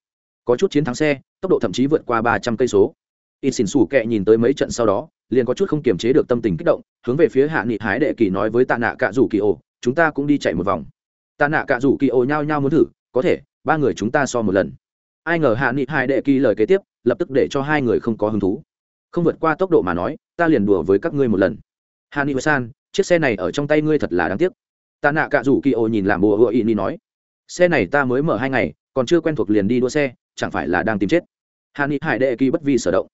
Có chút chiến thắng xe, tốc độ thậm chí vượt qua ba trăm cây số. In xỉn xủ kệ nhìn tới mấy trận sau đó liền có chút không kiềm chế được tâm tình kích động, hướng về phía hạ nghị hái đệ kỳ nói với tạ nạ cạ rủ kỳ ô, chúng ta cũng đi chạy một vòng. Tạ nạ cạ rủ kỳ ô nhao nhao muốn thử, có thể, ba người chúng ta so một lần. Ai ngờ hạ nghị hai đệ kỳ lời kế tiếp, lập tức để cho hai người không có hứng thú. Không vượt qua tốc độ mà nói, ta liền đùa với các ngươi một lần. Hạ nghị san, chiếc xe này ở trong tay ngươi thật là đáng tiếc. Tạ nạ cạ rủ kỳ ô nhìn làm bùa hựa ý ni nói, xe này ta mới mở hai ngày, còn chưa quen thuộc liền đi đua xe, chẳng phải là đang tìm chết? Hạ nghị hải đệ kỳ bất vi sở động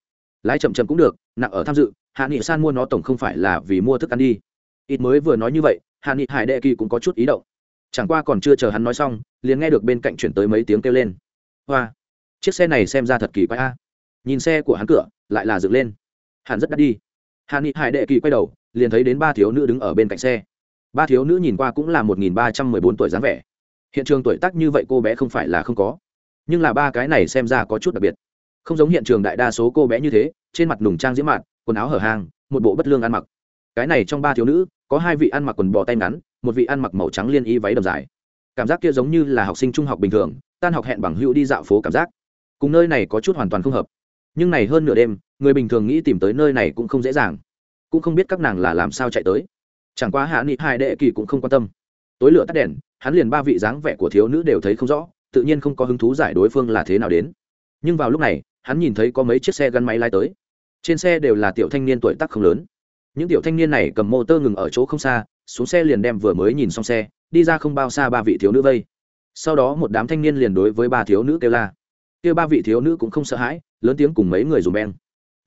lái chậm chậm cũng được, nặng ở tham dự, hạ nghị san mua nó tổng không phải là vì mua thức ăn đi. Ít mới vừa nói như vậy, hạ nghị hải đệ kỳ cũng có chút ý động. Chẳng qua còn chưa chờ hắn nói xong, liền nghe được bên cạnh chuyển tới mấy tiếng kêu lên. Hoa, chiếc xe này xem ra thật kỳ quái a. Nhìn xe của hắn cửa, lại là dựng lên. Hắn rất đắt đi. Hạ nghị hải đệ kỳ quay đầu, liền thấy đến ba thiếu nữ đứng ở bên cạnh xe. Ba thiếu nữ nhìn qua cũng là một nghìn ba trăm mười bốn tuổi dáng vẻ. Hiện trường tuổi tác như vậy cô bé không phải là không có. Nhưng là ba cái này xem ra có chút đặc biệt không giống hiện trường đại đa số cô bé như thế, trên mặt nùng trang diễm mạn quần áo hở hang, một bộ bất lương ăn mặc. Cái này trong ba thiếu nữ, có hai vị ăn mặc quần bò tay ngắn, một vị ăn mặc màu trắng liên y váy đầm dài. Cảm giác kia giống như là học sinh trung học bình thường, tan học hẹn bằng hữu đi dạo phố cảm giác. Cùng nơi này có chút hoàn toàn không hợp. Nhưng này hơn nửa đêm, người bình thường nghĩ tìm tới nơi này cũng không dễ dàng. Cũng không biết các nàng là làm sao chạy tới. Chẳng qua hạ nghị hai đệ kỳ cũng không quan tâm. Tối lửa tắt đèn, hắn liền ba vị dáng vẻ của thiếu nữ đều thấy không rõ, tự nhiên không có hứng thú giải đối phương là thế nào đến nhưng vào lúc này, hắn nhìn thấy có mấy chiếc xe gắn máy lái tới. Trên xe đều là tiểu thanh niên tuổi tác không lớn. Những tiểu thanh niên này cầm mô tơ ngừng ở chỗ không xa, xuống xe liền đem vừa mới nhìn xong xe, đi ra không bao xa ba vị thiếu nữ vây. Sau đó một đám thanh niên liền đối với ba thiếu nữ kêu la. Kêu ba vị thiếu nữ cũng không sợ hãi, lớn tiếng cùng mấy người dùng beng.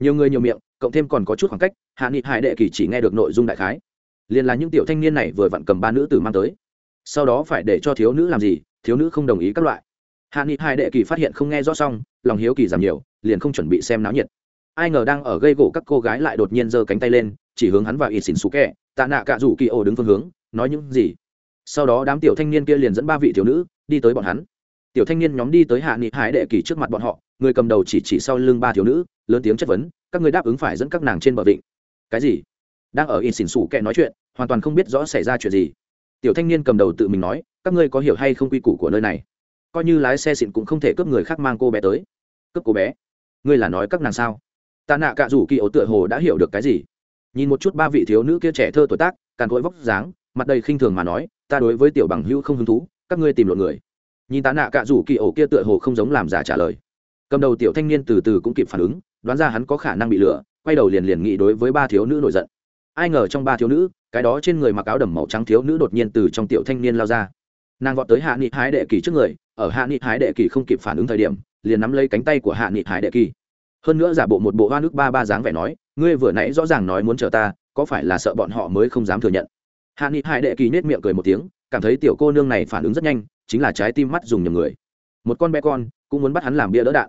Nhiều người nhiều miệng, cộng thêm còn có chút khoảng cách, hạ nghị hải đệ kỳ chỉ nghe được nội dung đại khái. Liền là những tiểu thanh niên này vừa vặn cầm ba nữ tử mang tới. Sau đó phải để cho thiếu nữ làm gì, thiếu nữ không đồng ý các loại hạ nghị hai đệ kỳ phát hiện không nghe rõ xong, lòng hiếu kỳ giảm nhiều, liền không chuẩn bị xem náo nhiệt. Ai ngờ đang ở gây gỗ các cô gái lại đột nhiên giơ cánh tay lên, chỉ hướng hắn vào ít xỉn xú kẹ, tạ nạ cạ rủ kỳ ổ đứng phương hướng, nói những gì? Sau đó đám tiểu thanh niên kia liền dẫn ba vị thiếu nữ đi tới bọn hắn. Tiểu thanh niên nhóm đi tới hạ nghị hải đệ kỳ trước mặt bọn họ, người cầm đầu chỉ chỉ sau lưng ba thiếu nữ, lớn tiếng chất vấn, các người đáp ứng phải dẫn các nàng trên bờ vịnh. Cái gì? Đang ở in xỉn xủ kẹ nói chuyện, hoàn toàn không biết rõ xảy ra chuyện gì. Tiểu thanh niên cầm đầu tự mình nói, các ngươi có hiểu hay không quy củ của nơi này? Coi như lái xe xịn cũng không thể cướp người khác mang cô bé tới. Cướp cô bé? Ngươi là nói các nàng sao? Tạ nạ cạ rủ kỳ ấu tựa hồ đã hiểu được cái gì. Nhìn một chút ba vị thiếu nữ kia trẻ thơ tuổi tác, càn cỗi vóc dáng, mặt đầy khinh thường mà nói, ta đối với tiểu bằng hữu không hứng thú, các ngươi tìm lộn người. Nhìn tạ nạ cạ rủ kỳ ấu kia tựa hồ không giống làm giả trả lời. Cầm đầu tiểu thanh niên từ từ cũng kịp phản ứng, đoán ra hắn có khả năng bị lừa, quay đầu liền liền nghĩ đối với ba thiếu nữ nổi giận. Ai ngờ trong ba thiếu nữ, cái đó trên người mặc áo đầm màu trắng thiếu nữ đột nhiên từ trong tiểu thanh niên lao ra. Nàng vọt tới hạ nghị hái đệ kỳ trước người ở hạ nghị Hải đệ kỳ không kịp phản ứng thời điểm, liền nắm lấy cánh tay của hạ nghị Hải đệ kỳ. Hơn nữa giả bộ một bộ hoa nước ba ba dáng vẻ nói, ngươi vừa nãy rõ ràng nói muốn chờ ta, có phải là sợ bọn họ mới không dám thừa nhận? Hạ nghị hải đệ kỳ nết miệng cười một tiếng, cảm thấy tiểu cô nương này phản ứng rất nhanh, chính là trái tim mắt dùng nhầm người. Một con bé con, cũng muốn bắt hắn làm bia đỡ đạn.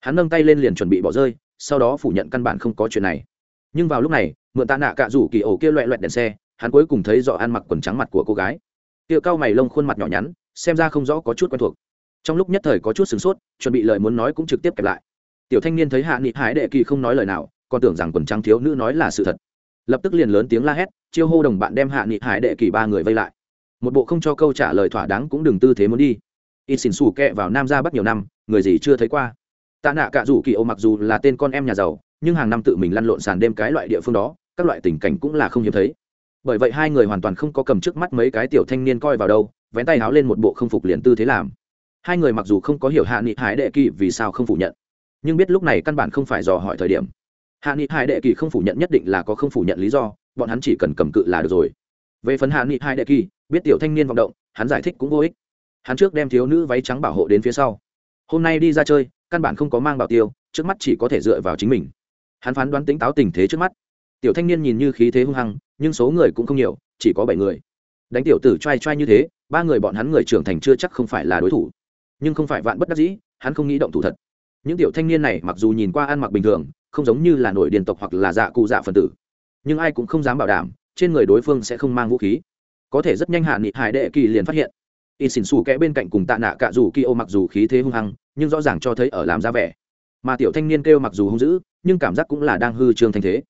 Hắn nâng tay lên liền chuẩn bị bỏ rơi, sau đó phủ nhận căn bản không có chuyện này. Nhưng vào lúc này, mượn tạ nạ cạ rủ kỳ ổ kia loẹ loẹt đèn xe, hắn cuối cùng thấy rõ ăn mặc quần trắng mặt của cô gái. Kia cao mày lông khuôn mặt nhỏ nhắn, xem ra không rõ có chút quen thuộc trong lúc nhất thời có chút sửng sốt, chuẩn bị lời muốn nói cũng trực tiếp kẹp lại. Tiểu thanh niên thấy hạ nghị hải đệ kỳ không nói lời nào, còn tưởng rằng quần trắng thiếu nữ nói là sự thật. Lập tức liền lớn tiếng la hét, chiêu hô đồng bạn đem hạ nghị hải đệ kỳ ba người vây lại. Một bộ không cho câu trả lời thỏa đáng cũng đừng tư thế muốn đi. Ít xỉn xù kẹ vào nam ra bắt nhiều năm, người gì chưa thấy qua. Tạ nạ cả rủ kỳ ô mặc dù là tên con em nhà giàu, nhưng hàng năm tự mình lăn lộn sàn đêm cái loại địa phương đó, các loại tình cảnh cũng là không hiếm thấy. Bởi vậy hai người hoàn toàn không có cầm trước mắt mấy cái tiểu thanh niên coi vào đâu, vén tay háo lên một bộ không phục liền tư thế làm hai người mặc dù không có hiểu hạ nghị hải đệ kỳ vì sao không phủ nhận, nhưng biết lúc này căn bản không phải dò hỏi thời điểm. Hạ nghị hải đệ kỳ không phủ nhận nhất định là có không phủ nhận lý do, bọn hắn chỉ cần cầm cự là được rồi. Về phần hạ nghị hải đệ kỳ, biết tiểu thanh niên vọng động, hắn giải thích cũng vô ích. Hắn trước đem thiếu nữ váy trắng bảo hộ đến phía sau. Hôm nay đi ra chơi, căn bản không có mang bảo tiêu, trước mắt chỉ có thể dựa vào chính mình. Hắn phán đoán tính táo tình thế trước mắt. Tiểu thanh niên nhìn như khí thế hung hăng, nhưng số người cũng không nhiều, chỉ có bảy người. Đánh tiểu tử t r a i t r a i như thế, ba người bọn hắn người trưởng thành chưa chắc không phải là đối thủ nhưng không phải vạn bất đắc dĩ, hắn không nghĩ động thủ thật. Những tiểu thanh niên này mặc dù nhìn qua ăn mặc bình thường, không giống như là nổi điền tộc hoặc là dạ cụ dạ phần tử. Nhưng ai cũng không dám bảo đảm, trên người đối phương sẽ không mang vũ khí. Có thể rất nhanh hạ nghị hải đệ kỳ liền phát hiện. Y xỉn xù kẽ bên cạnh cùng tạ nạ cạ dù kỳ ô mặc dù khí thế hung hăng, nhưng rõ ràng cho thấy ở làm ra vẻ. Mà tiểu thanh niên kêu mặc dù hung dữ, nhưng cảm giác cũng là đang hư trương thanh thế.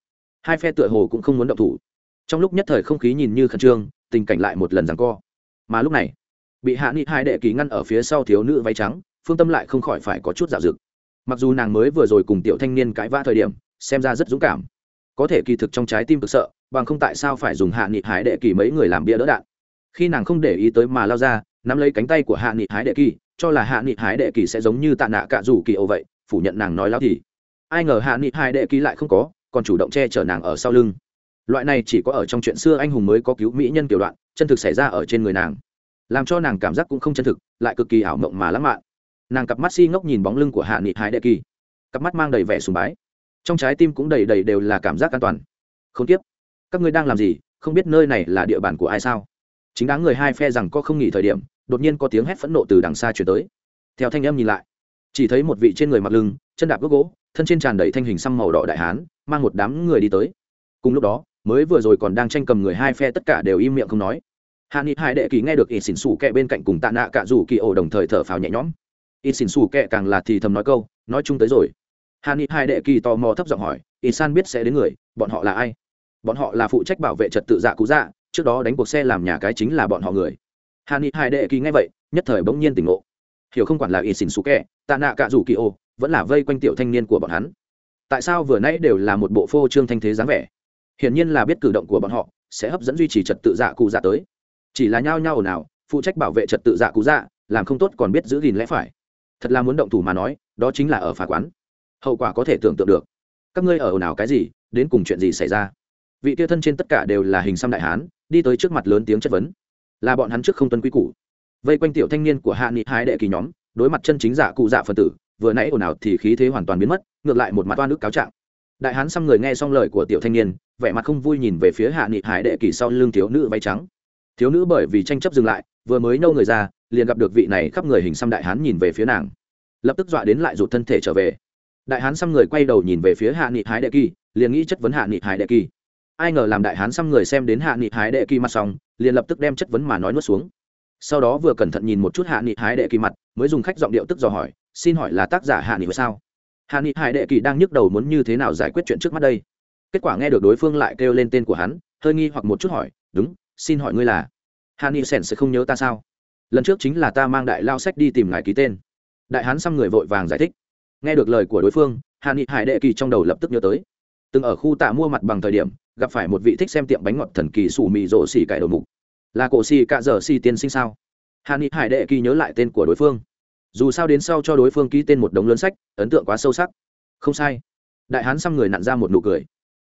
Hai phe tựa hồ cũng không muốn động thủ. Trong lúc nhất thời không khí nhìn như khẩn trương, tình cảnh lại một lần rằng co. Mà lúc này bị hạ nghị hai đệ kỳ ngăn ở phía sau thiếu nữ váy trắng, phương tâm lại không khỏi phải có chút dạo dực. Mặc dù nàng mới vừa rồi cùng tiểu thanh niên cãi vã thời điểm, xem ra rất dũng cảm. Có thể kỳ thực trong trái tim cực sợ, bằng không tại sao phải dùng hạ nghị hải đệ kỳ mấy người làm bia đỡ đạn. Khi nàng không để ý tới mà lao ra, nắm lấy cánh tay của hạ nghị hải đệ kỳ, cho là hạ nghị hải đệ kỳ sẽ giống như tạ nạ cạ rủ kỳ âu vậy, phủ nhận nàng nói lao thì. Ai ngờ hạ nghị hải đệ kỳ lại không có, còn chủ động che chở nàng ở sau lưng. Loại này chỉ có ở trong chuyện xưa anh hùng mới có cứu mỹ nhân kiểu đoạn, chân thực xảy ra ở trên người nàng làm cho nàng cảm giác cũng không chân thực, lại cực kỳ ảo mộng mà lãng mạn. Nàng cặp mắt si ngốc nhìn bóng lưng của hạ nghị hải đệ kỳ. Cặp mắt mang đầy vẻ sùng bái. Trong trái tim cũng đầy đầy đều là cảm giác an toàn. Không tiếp các ngươi đang làm gì? Không biết nơi này là địa bàn của ai sao? Chính đáng người hai phe rằng có không nghỉ thời điểm, đột nhiên có tiếng hét phẫn nộ từ đằng xa chuyển tới. Theo thanh em nhìn lại, chỉ thấy một vị trên người mặc lưng, chân đạp gốc gỗ, thân trên tràn đầy thanh hình xăm màu đỏ đại hán, mang một đám người đi tới. Cùng lúc đó, mới vừa rồi còn đang tranh cầm người hai phe tất cả đều im miệng không nói hạ nghị hai đệ kỳ nghe được ít xỉn xù kẹ bên cạnh cùng tạ nạ cả rủ kỳ ổ đồng thời thở phào nhẹ nhõm. Ít xỉn xù kẹ càng là thì thầm nói câu, nói chung tới rồi. Hạ nghị hai đệ kỳ tò mò thấp giọng hỏi ít san biết sẽ đến người, bọn họ là ai? Bọn họ là phụ trách bảo vệ trật tự dạ cú dạ trước đó đánh cuộc xe làm nhà cái chính là bọn họ người. Hạ nghị hai đệ kỳ nghe vậy, nhất thời bỗng nhiên tỉnh ngộ. Hiểu không quản là ít xỉn xù kẹ tạ nạ cả rủ kỳ ổ, vẫn là vây quanh tiểu thanh niên của bọn hắn. Tại sao vừa nãy đều là một bộ phô trương thanh thế dáng vẻ? Hiển nhiên là biết cử động của bọn họ sẽ hấp dẫn duy trì trật tự dạ cụ dạ tới chỉ là nhao nhao ồn ào, phụ trách bảo vệ trật tự dạ cụ dạ làm không tốt còn biết giữ gìn lẽ phải. Thật là muốn động thủ mà nói, đó chính là ở phá quán. Hậu quả có thể tưởng tượng được. Các ngươi ở ồn ào cái gì, đến cùng chuyện gì xảy ra? Vị kia thân trên tất cả đều là hình xăm đại hán, đi tới trước mặt lớn tiếng chất vấn. Là bọn hắn trước không tuân quy củ. Vây quanh tiểu thanh niên của hạ nghị hái đệ kỳ nhóm, đối mặt chân chính giả cụ dạ phân tử, vừa nãy ồn ào thì khí thế hoàn toàn biến mất, ngược lại một mặt oan ức cáo trạng. Đại hán xăm người nghe xong lời của tiểu thanh niên, vẻ mặt không vui nhìn về phía hạ nghị hải đệ kỳ sau lưng thiếu nữ váy trắng thiếu nữ bởi vì tranh chấp dừng lại, vừa mới nâu người ra, liền gặp được vị này khắp người hình xăm đại hán nhìn về phía nàng. Lập tức dọa đến lại rụt thân thể trở về. Đại hán xăm người quay đầu nhìn về phía hạ nghị hái đệ kỳ, liền nghĩ chất vấn hạ nghị hái đệ kỳ. Ai ngờ làm đại hán xăm người xem đến hạ nghị hái đệ kỳ mặt xong, liền lập tức đem chất vấn mà nói nuốt xuống. Sau đó vừa cẩn thận nhìn một chút hạ nghị hái đệ kỳ mặt, mới dùng khách giọng điệu tức dò hỏi, xin hỏi là tác giả hạ nghị sao? Hạ nghị hải đệ kỳ đang nhức đầu muốn như thế nào giải quyết chuyện trước mắt đây. Kết quả nghe được đối phương lại kêu lên tên của hắn, hơi nghi hoặc một chút hỏi, đúng xin hỏi ngươi là hàn y sèn sẽ không nhớ ta sao? Lần trước chính là ta mang đại lao sách đi tìm ngài ký tên. Đại hán xăm người vội vàng giải thích. Nghe được lời của đối phương, hàn y hải đệ kỳ trong đầu lập tức nhớ tới. Từng ở khu tạ mua mặt bằng thời điểm, gặp phải một vị thích xem tiệm bánh ngọt thần kỳ sủ mì rổ xỉ cải đầu mục. Là cổ xì cạ dở xì tiên sinh sao? Hàn nghị hải đệ kỳ nhớ lại tên của đối phương. Dù sao đến sau cho đối phương ký tên một đống lớn sách, ấn tượng quá sâu sắc. Không sai. Đại hán xăm người nặn ra một nụ cười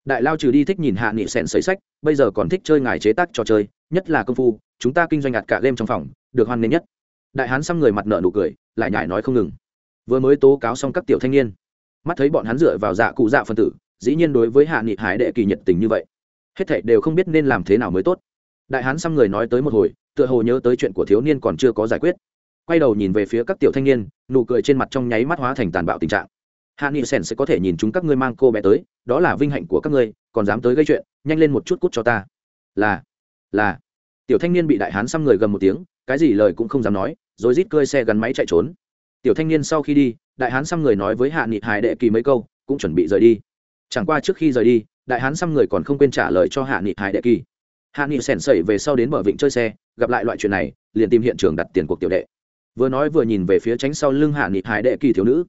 đại lao trừ đi thích nhìn hạ nghị sẹn xấy sách, bây giờ còn thích chơi ngài chế tác trò chơi, nhất là công phu, chúng ta kinh doanh ngặt cả game trong phòng, được hoan nghênh nhất. Đại hán xăm người mặt nợ nụ cười, lại nhải nói không ngừng. Vừa mới tố cáo xong các tiểu thanh niên, mắt thấy bọn hắn dựa vào dạ cụ dạ phân tử, dĩ nhiên đối với hạ nghị hải đệ kỳ nhiệt tình như vậy. Hết thảy đều không biết nên làm thế nào mới tốt. Đại hán xăm người nói tới một hồi, tựa hồ nhớ tới chuyện của thiếu niên còn chưa có giải quyết. Quay đầu nhìn về phía các tiểu thanh niên, nụ cười trên mặt trong nháy mắt hóa thành tàn bạo tình trạng hạ nghị sen sẽ có thể nhìn chúng các ngươi mang cô bé tới, đó là vinh hạnh của các ngươi, còn dám tới gây chuyện, nhanh lên một chút cút cho ta. Là là. Tiểu thanh niên bị đại hán xăm người gầm một tiếng, cái gì lời cũng không dám nói, rồi rít cơi xe gắn máy chạy trốn. Tiểu thanh niên sau khi đi, đại hán xăm người nói với hạ nghị hải đệ kỳ mấy câu, cũng chuẩn bị rời đi. Chẳng qua trước khi rời đi, đại hán xăm người còn không quên trả lời cho hạ nghị hải đệ kỳ. Hạ nghị sèn sẩy về sau đến bờ vịnh chơi xe, gặp lại loại chuyện này, liền tìm hiện trường đặt tiền cuộc tiểu đệ. Vừa nói vừa nhìn về phía tránh sau lưng hạ nghị hải đệ kỳ thiếu nữ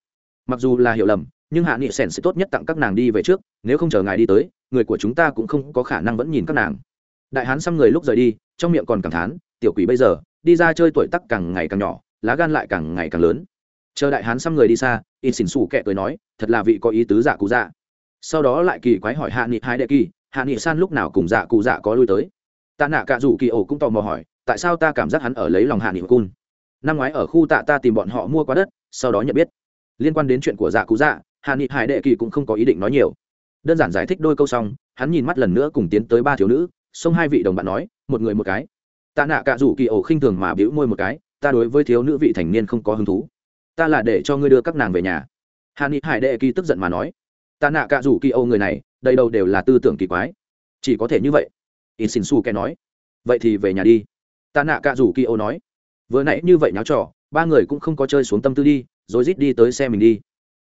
mặc dù là hiểu lầm, nhưng hạ nghị sèn sẽ tốt nhất tặng các nàng đi về trước, nếu không chờ ngài đi tới, người của chúng ta cũng không có khả năng vẫn nhìn các nàng. Đại hán xăm người lúc rời đi, trong miệng còn cảm thán, tiểu quỷ bây giờ, đi ra chơi tuổi tắc càng ngày càng nhỏ, lá gan lại càng ngày càng lớn. Chờ đại hán xăm người đi xa in xỉn xù kẹ cười nói, thật là vị có ý tứ dạ cụ dạ. Sau đó lại kỳ quái hỏi hạ nghị hai đệ kỳ, hạ nghị san lúc nào cùng dạ cụ dạ có lui tới? Tạ nạ cả rủ kỳ ổ cũng tò mò hỏi, tại sao ta cảm giác hắn ở lấy lòng hạ nghị cun? Năm ngoái ở khu tạ ta tìm bọn họ mua quá đất, sau đó nhận biết liên quan đến chuyện của dạ cụ dạ hạ nghị hải đệ kỳ cũng không có ý định nói nhiều. Đơn giản giải thích đôi câu xong, hắn nhìn mắt lần nữa cùng tiến tới ba thiếu nữ, xông hai vị đồng bạn nói, một người một cái. Tạ nạ cả rủ kỳ ổ khinh thường mà bĩu môi một cái, ta đối với thiếu nữ vị thành niên không có hứng thú. Ta là để cho ngươi đưa các nàng về nhà. Hạ nghị hải đệ kỳ tức giận mà nói tạ nạ cả rủ kỳ ổ người này đây đâu đều là tư tưởng kỳ quái. Chỉ có thể như vậy. In xin su kẻ nói, vậy thì về nhà đi. Tạ nạ cả rủ kỳ ổ nói, vừa nãy như vậy nháo trò, ba người cũng không có chơi xuống tâm tư đi rồi rít đi tới xe mình đi.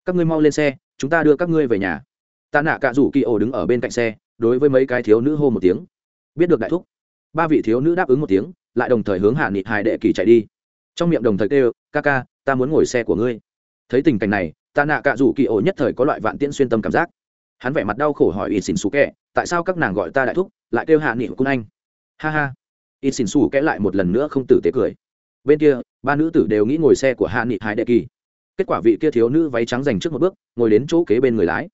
Các ngươi mau lên xe, chúng ta đưa các ngươi về nhà. Tạ nạ cả rủ kỳ ổ đứng ở bên cạnh xe, đối với mấy cái thiếu nữ hô một tiếng. Biết được đại thúc. Ba vị thiếu nữ đáp ứng một tiếng, lại đồng thời hướng hạ nghị hải đệ kỳ chạy đi. Trong miệng đồng thời kêu, ca ca, ta muốn ngồi xe của ngươi. Thấy tình cảnh này, tạ nạ cả rủ kỳ ổ nhất thời có loại vạn tiễn xuyên tâm cảm giác. Hắn vẻ mặt đau khổ hỏi ít xỉn xú kẹ tại sao các nàng gọi ta đại thúc, lại kêu hạ nghị cung anh? Ha ha. Ít xỉn xù kẽ lại một lần nữa không tử tế cười. Bên kia, ba nữ tử đều nghĩ ngồi xe của hạ nghị hải đệ kỳ kết quả vị kia thiếu nữ váy trắng dành trước một bước, ngồi đến chỗ kế bên người lái.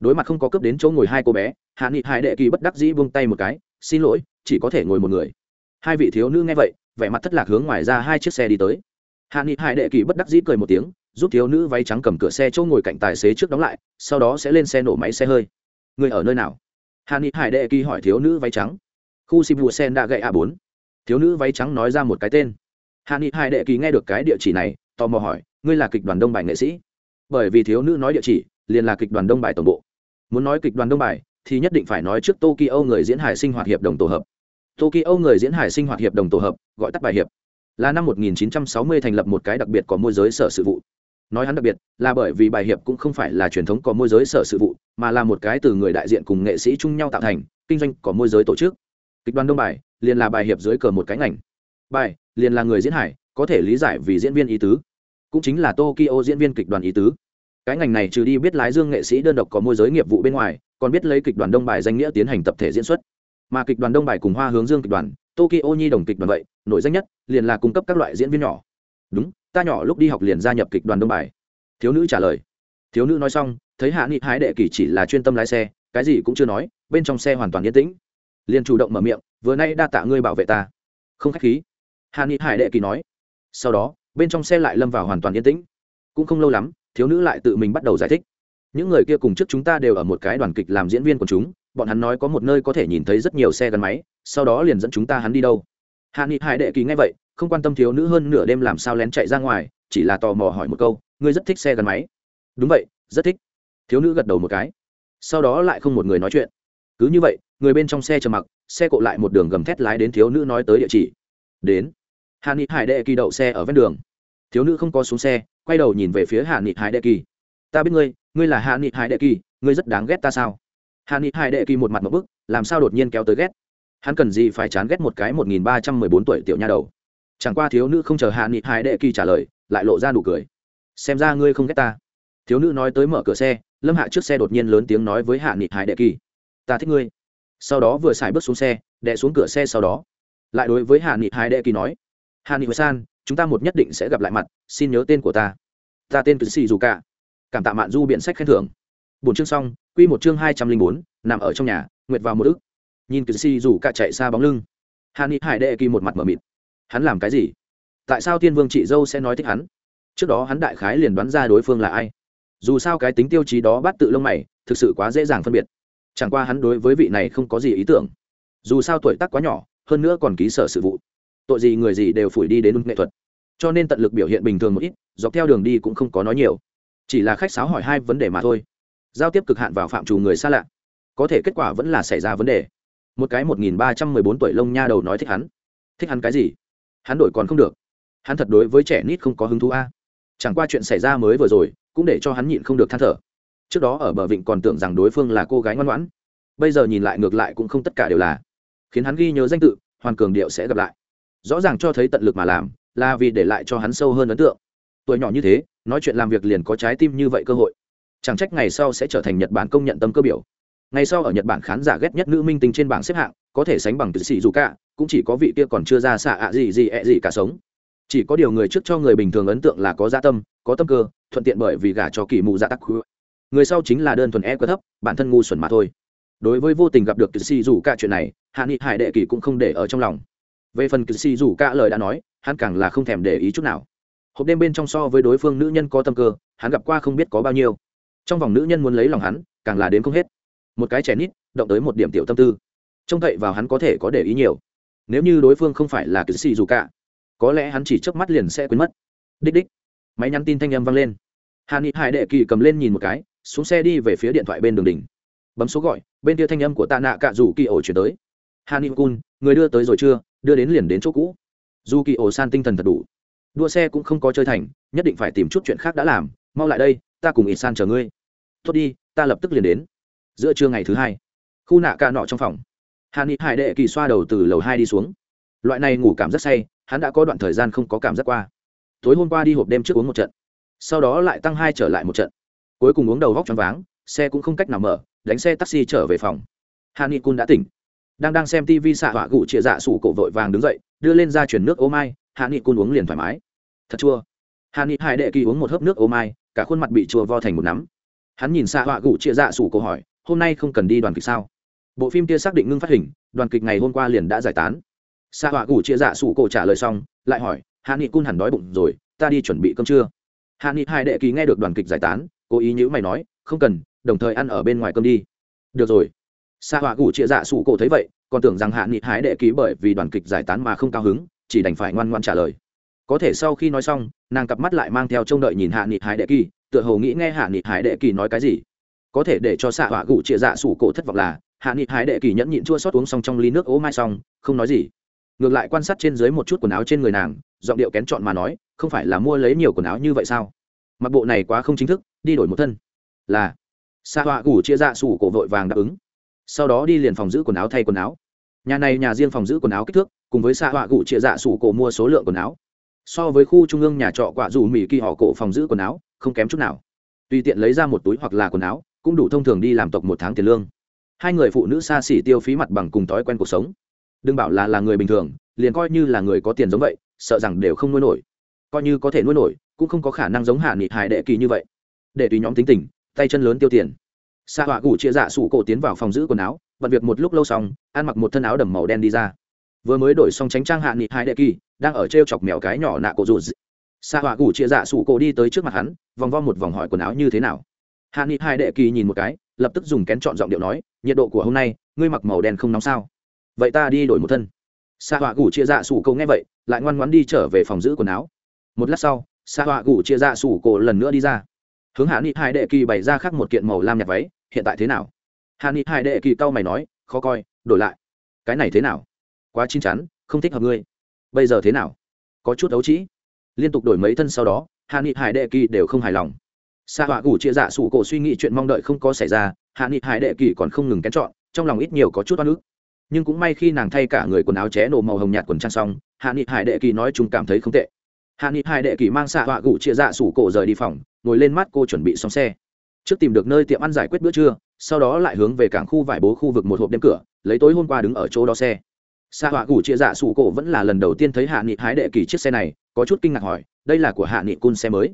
Đối mặt không có cướp đến chỗ ngồi hai cô bé, hạ nghị hải đệ kỳ bất đắc dĩ buông tay một cái, xin lỗi, chỉ có thể ngồi một người. Hai vị thiếu nữ nghe vậy, vẻ mặt thất lạc hướng ngoài ra hai chiếc xe đi tới. Hạ nghị hải đệ kỳ bất đắc dĩ cười một tiếng, giúp thiếu nữ váy trắng cầm cửa xe chỗ ngồi cạnh tài xế trước đóng lại, sau đó sẽ lên xe nổ máy xe hơi. Người ở nơi nào? Hạ nghị hải đệ kỳ hỏi thiếu nữ váy trắng. Khu sibu sen đã gậy a bốn. Thiếu nữ váy trắng nói ra một cái tên. Hạ nghị hải đệ kỳ nghe được cái địa chỉ này, tò mò hỏi ngươi là kịch đoàn đông bài nghệ sĩ. Bởi vì thiếu nữ nói địa chỉ, liền là kịch đoàn đông bài tổng bộ. Muốn nói kịch đoàn đông bài, thì nhất định phải nói trước tokyo người diễn hài sinh hoạt hiệp đồng tổ hợp. Tokyo người diễn hài sinh hoạt hiệp đồng tổ hợp, gọi tắt bài hiệp. Là năm 1960 thành lập một cái đặc biệt có môi giới sở sự vụ. Nói hắn đặc biệt, là bởi vì bài hiệp cũng không phải là truyền thống có môi giới sở sự vụ, mà là một cái từ người đại diện cùng nghệ sĩ chung nhau tạo thành, kinh doanh có môi giới tổ chức. Kịch đoàn đông bài, liền là bài hiệp dưới cờ một cái ngành. Bài, liền là người diễn hải, có thể lý giải vì diễn viên ý tứ cũng chính là tokyo diễn viên kịch đoàn ý tứ. Cái ngành này trừ đi biết lái dương nghệ sĩ đơn độc có môi giới nghiệp vụ bên ngoài, còn biết lấy kịch đoàn đông bài danh nghĩa tiến hành tập thể diễn xuất. Mà kịch đoàn đông bài cùng hoa hướng dương kịch đoàn, tokyo nhi đồng kịch đoàn vậy nội danh nhất, liền là cung cấp các loại diễn viên nhỏ. Đúng, ta nhỏ lúc đi học liền gia nhập kịch đoàn đông bài. Thiếu nữ trả lời. Thiếu nữ nói xong, thấy hạ nghị hái đệ kỳ chỉ là chuyên tâm lái xe, cái gì cũng chưa nói, bên trong xe hoàn toàn yên tĩnh. Liền chủ động mở miệng, vừa nay đa tạ ngươi bảo vệ ta. Không k h á c h khí. Hạ nghị hải đệ kỳ nói. Sau đó bên trong xe lại lâm vào hoàn toàn yên tĩnh. Cũng không lâu lắm, thiếu nữ lại tự mình bắt đầu giải thích. Những người kia cùng trước chúng ta đều ở một cái đoàn kịch làm diễn viên của chúng, bọn hắn nói có một nơi có thể nhìn thấy rất nhiều xe gắn máy, sau đó liền dẫn chúng ta hắn đi đâu. Hạ nghị hải đệ kỳ nghe vậy, không quan tâm thiếu nữ hơn nửa đêm làm sao lén chạy ra ngoài, chỉ là tò mò hỏi một câu, ngươi rất thích xe gắn máy? Đúng vậy, rất thích. Thiếu nữ gật đầu một cái. Sau đó lại không một người nói chuyện. Cứ như vậy, người bên trong xe chờ mặc, xe cộ lại một đường gầm thét lái đến thiếu nữ nói tới địa chỉ. Đến hạ nghị hải đệ kỳ đậu xe ở ven đường. Thiếu nữ không có xuống xe, quay đầu nhìn về phía hạ nghị hải đệ kỳ. Ta biết ngươi ngươi là hạ nghị hải đệ kỳ, ngươi rất đáng ghét ta sao? Hạ nghị hải đệ kỳ một mặt một bức, làm sao đột nhiên kéo tới ghét? Hắn cần gì phải chán ghét một cái một nghìn ba trăm mười bốn tuổi tiểu nha đầu? Chẳng qua thiếu nữ không chờ hạ nghị hải đệ kỳ trả lời, lại lộ ra nụ cười. Xem ra ngươi không ghét ta. Thiếu nữ nói tới mở cửa xe, lâm hạ trước xe đột nhiên lớn tiếng nói với hạ nghị hải đệ kỳ. Ta thích ngươi. Sau đó vừa xài bước xuống xe đệ xuống cửa xe sau đó. Lại đối với hạ nghị hải đệ kỳ nói hạ nghị san, chúng ta một nhất định sẽ gặp lại mặt, xin nhớ tên của ta. Ta tên cử sĩ dù cả. Cảm tạ mạn du biện sách khen thưởng. Bốn chương xong, quy một chương hai trăm linh bốn, nằm ở trong nhà, nguyệt vào một ức. Nhìn cử sĩ dù cả chạy xa bóng lưng. Hạ nghị hải đệ kỳ một mặt m ở mịt. Hắn làm cái gì? Tại sao tiên vương chị dâu sẽ nói thích hắn? Trước đó hắn đại khái liền đoán ra đối phương là ai. Dù sao cái tính tiêu chí đó bắt tự lông mày, thực sự quá dễ dàng phân biệt. Chẳng qua hắn đối với vị này không có gì ý tưởng. Dù sao tuổi tác quá nhỏ, hơn nữa còn ký sở sự vụ tội gì người gì đều phủi đi đến nghệ thuật. Cho nên tận lực biểu hiện bình thường một ít, dọc theo đường đi cũng không có nói nhiều. Chỉ là khách sáo hỏi hai vấn đề mà thôi. Giao tiếp cực hạn vào phạm trù người xa lạ. Có thể kết quả vẫn là xảy ra vấn đề. Một cái một nghìn ba trăm mười bốn tuổi lông nha đầu nói thích hắn. Thích hắn cái gì? Hắn đổi còn không được. Hắn thật đối với trẻ nít không có hứng thú a. Chẳng qua chuyện xảy ra mới vừa rồi, cũng để cho hắn nhịn không được than thở. Trước đó ở bờ vịnh còn tưởng rằng đối phương là cô gái ngoan ngoãn. Bây giờ nhìn lại ngược lại cũng không tất cả đều là. Khiến hắn ghi nhớ danh tự, hoàn cường điệu sẽ gặp lại rõ ràng cho thấy tận lực mà làm, là vì để lại cho hắn sâu hơn ấn tượng. Tuổi nhỏ như thế, nói chuyện làm việc liền có trái tim như vậy cơ hội. Chẳng trách ngày sau sẽ trở thành nhật bản công nhận tâm cơ biểu. Ngày sau ở nhật bản khán giả ghét nhất nữ minh tinh trên bảng xếp hạng, có thể sánh bằng tự sĩ dù cả, cũng chỉ có vị kia còn chưa ra xạ ạ gì gì ẹ gì cả sống. Chỉ có điều người trước cho người bình thường ấn tượng là có gia tâm, có tâm cơ, thuận tiện bởi vì gả cho kỳ mù dạ tắc khứa người sau chính là đơn thuần e quá thấp, bản thân ngu xuẩn mà thôi. Đối với vô tình gặp được tự sĩ dù cả chuyện này, hạ nghị hải đệ kỳ cũng không để ở trong lòng về phần cử sĩ dù cả lời đã nói, hắn càng là không thèm để ý chút nào. Hộp đêm bên trong so với đối phương nữ nhân có tâm cơ, hắn gặp qua không biết có bao nhiêu. Trong vòng nữ nhân muốn lấy lòng hắn, càng là đến không hết. Một cái trẻ nít, động tới một điểm tiểu tâm tư. Trông cậy vào hắn có thể có để ý nhiều. Nếu như đối phương không phải là cử sĩ dù cả, có lẽ hắn chỉ chớp mắt liền sẽ quên mất. Đích đích. Máy nhắn tin thanh âm vang lên. Hà ni hải đệ kỳ cầm lên nhìn một cái, xuống xe đi về phía điện thoại bên đường đỉnh. Bấm số gọi, bên kia thanh âm của tạ nạ cạ rủ kỳ ổ chuyển tới. Hà ni cun người đưa tới rồi chưa, đưa đến liền đến chỗ cũ. Dù kỳ ổ san tinh thần thật đủ. Đua xe cũng không có chơi thành, nhất định phải tìm chút chuyện khác đã làm, mau lại đây, ta cùng ít san chờ ngươi. Tốt đi, ta lập tức liền đến. Giữa trưa ngày thứ hai, khu nạ ca nọ trong phòng. Hàn ni hải đệ kỳ xoa đầu từ lầu hai đi xuống. Loại này ngủ cảm rất say, hắn đã có đoạn thời gian không có cảm giác qua. Tối hôm qua đi hộp đêm trước uống một trận, sau đó lại tăng hai trở lại một trận. Cuối cùng uống đầu vóc t r váng, xe cũng không cách nào mở, đánh xe taxi trở về phòng. Hàn ni cun đã tỉnh đang đang xem tv xạ họa gụ chĩa dạ sủ cổ vội vàng đứng dậy, đưa lên ra chuyển nước ô mai, hạ nghị cun uống liền thoải mái. Thật chua. Hạ nghị hải đệ kỳ uống một hớp nước ô mai, cả khuôn mặt bị chua vo thành một nắm. Hắn nhìn xạ họa gụ chĩa dạ sủ cổ hỏi, hôm nay không cần đi đoàn kịch sao? Bộ phim kia xác định ngưng phát hình, đoàn kịch ngày hôm qua liền đã giải tán. Xạ họa gụ chĩa dạ sủ cổ trả lời xong, lại hỏi, hạ nghị cun hẳn đói bụng rồi, ta đi chuẩn bị cơm trưa. Hạ nghị hải đệ kỳ nghe được đoàn kịch giải tán, cố ý nhữ mày nói, không cần, đồng thời ăn ở bên ngoài cơm đi. Được rồi xa hỏa gụ chia dạ sụ cổ thấy vậy, còn tưởng rằng hạ nghị hải đệ ký bởi vì đoàn kịch giải tán mà không cao hứng, chỉ đành phải ngoan ngoan trả lời. Có thể sau khi nói xong, nàng cặp mắt lại mang theo trông đợi nhìn hạ nghị hải đệ kỳ tựa hồ nghĩ nghe hạ nghị hải đệ kỳ nói cái gì. Có thể để cho xạ hỏa gụ chia dạ sụ cổ thất vọng là, hạ nghị hải đệ kỳ nhẫn nhịn chua xót uống xong trong ly nước ố mai xong, không nói gì. Ngược lại quan sát trên dưới một chút quần áo trên người nàng, giọng điệu kén chọn mà nói, không phải là mua lấy nhiều quần áo như vậy sao? Mặc bộ này quá không chính thức, đi đổi một thân. Là xạ hỏa gụ chia dạ sụ cổ vội vàng đáp ứng sau đó đi liền phòng giữ quần áo thay quần áo. Nhà này nhà riêng phòng giữ quần áo kích thước, cùng với xạ họa gụ chia dạ sủ cổ mua số lượng quần áo. So với khu trung ương nhà trọ quả dù mỹ kỳ họ cổ phòng giữ quần áo, không kém chút nào. Tùy tiện lấy ra một túi hoặc là quần áo, cũng đủ thông thường đi làm tộc một tháng tiền lương. Hai người phụ nữ xa xỉ tiêu phí mặt bằng cùng thói quen cuộc sống. Đừng bảo là là người bình thường, liền coi như là người có tiền giống vậy, sợ rằng đều không nuôi nổi. Coi như có thể nuôi nổi, cũng không có khả năng giống hạ nghị hải đệ kỳ như vậy. Để tùy nhóm tính tình, tay chân lớn tiêu tiền xạ họa gủ chia dạ sủ cổ tiến vào phòng giữ quần áo, bận việc một lúc lâu xong, ăn mặc một thân áo đầm màu đen đi ra. Vừa mới đổi xong tránh trang hạ nghị hai đệ kỳ, đang ở t r e o chọc mèo cái nhỏ nạ cổ rụt. Xạ họa gủ chia dạ sủ cổ đi tới trước mặt hắn, vòng vo một vòng hỏi quần áo như thế nào. Hạ nghị hai đệ kỳ nhìn một cái, lập tức dùng kén chọn giọng điệu nói, nhiệt độ của hôm nay, ngươi mặc màu đen không nóng sao? Vậy ta đi đổi một thân. Xạ họa gủ chia dạ sủ cổ nghe vậy, lại ngoan ngoan đi trở về phòng giữ quần áo. Một lát sau xạ họa gủ chia dạ sủ cổ lần nữa đi ra hướng hạ nghị hai đệ kỳ bày ra khác một kiện màu lam nhạt váy, hiện tại thế nào? Hạ nghị hai đệ kỳ cau mày nói, khó coi, đổi lại. Cái này thế nào? Quá chín chắn, không thích hợp ngươi. Bây giờ thế nào? Có chút ấu trĩ. Liên tục đổi mấy thân sau đó, hạ nghị hải đệ kỳ đều không hài lòng. Sa họa gủ chia dạ sủ cổ suy nghĩ chuyện mong đợi không có xảy ra, hạ nghị hải đệ kỳ còn không ngừng kén chọn, trong lòng ít nhiều có chút oan ức. Nhưng cũng may khi nàng thay cả người quần áo ché nổ màu hồng nhạt quần trang xong, hạ nghị hải đệ kỳ nói chung cảm thấy không tệ. Hạ nghị hải đệ kỳ mang xạ họa gủ chia dạ sủ cổ rời đi phòng ngồi lên mắt cô chuẩn bị xong xe. Trước tìm được nơi tiệm ăn giải quyết bữa trưa, sau đó lại hướng về cảng khu vải bố khu vực một hộp đêm cửa, lấy tối hôm qua đứng ở chỗ đó xe. Xa họa gủ chia dạ sủ cổ vẫn là lần đầu tiên thấy hạ nghị hái đệ kỳ chiếc xe này, có chút kinh ngạc hỏi, đây là của hạ nghị cun xe mới?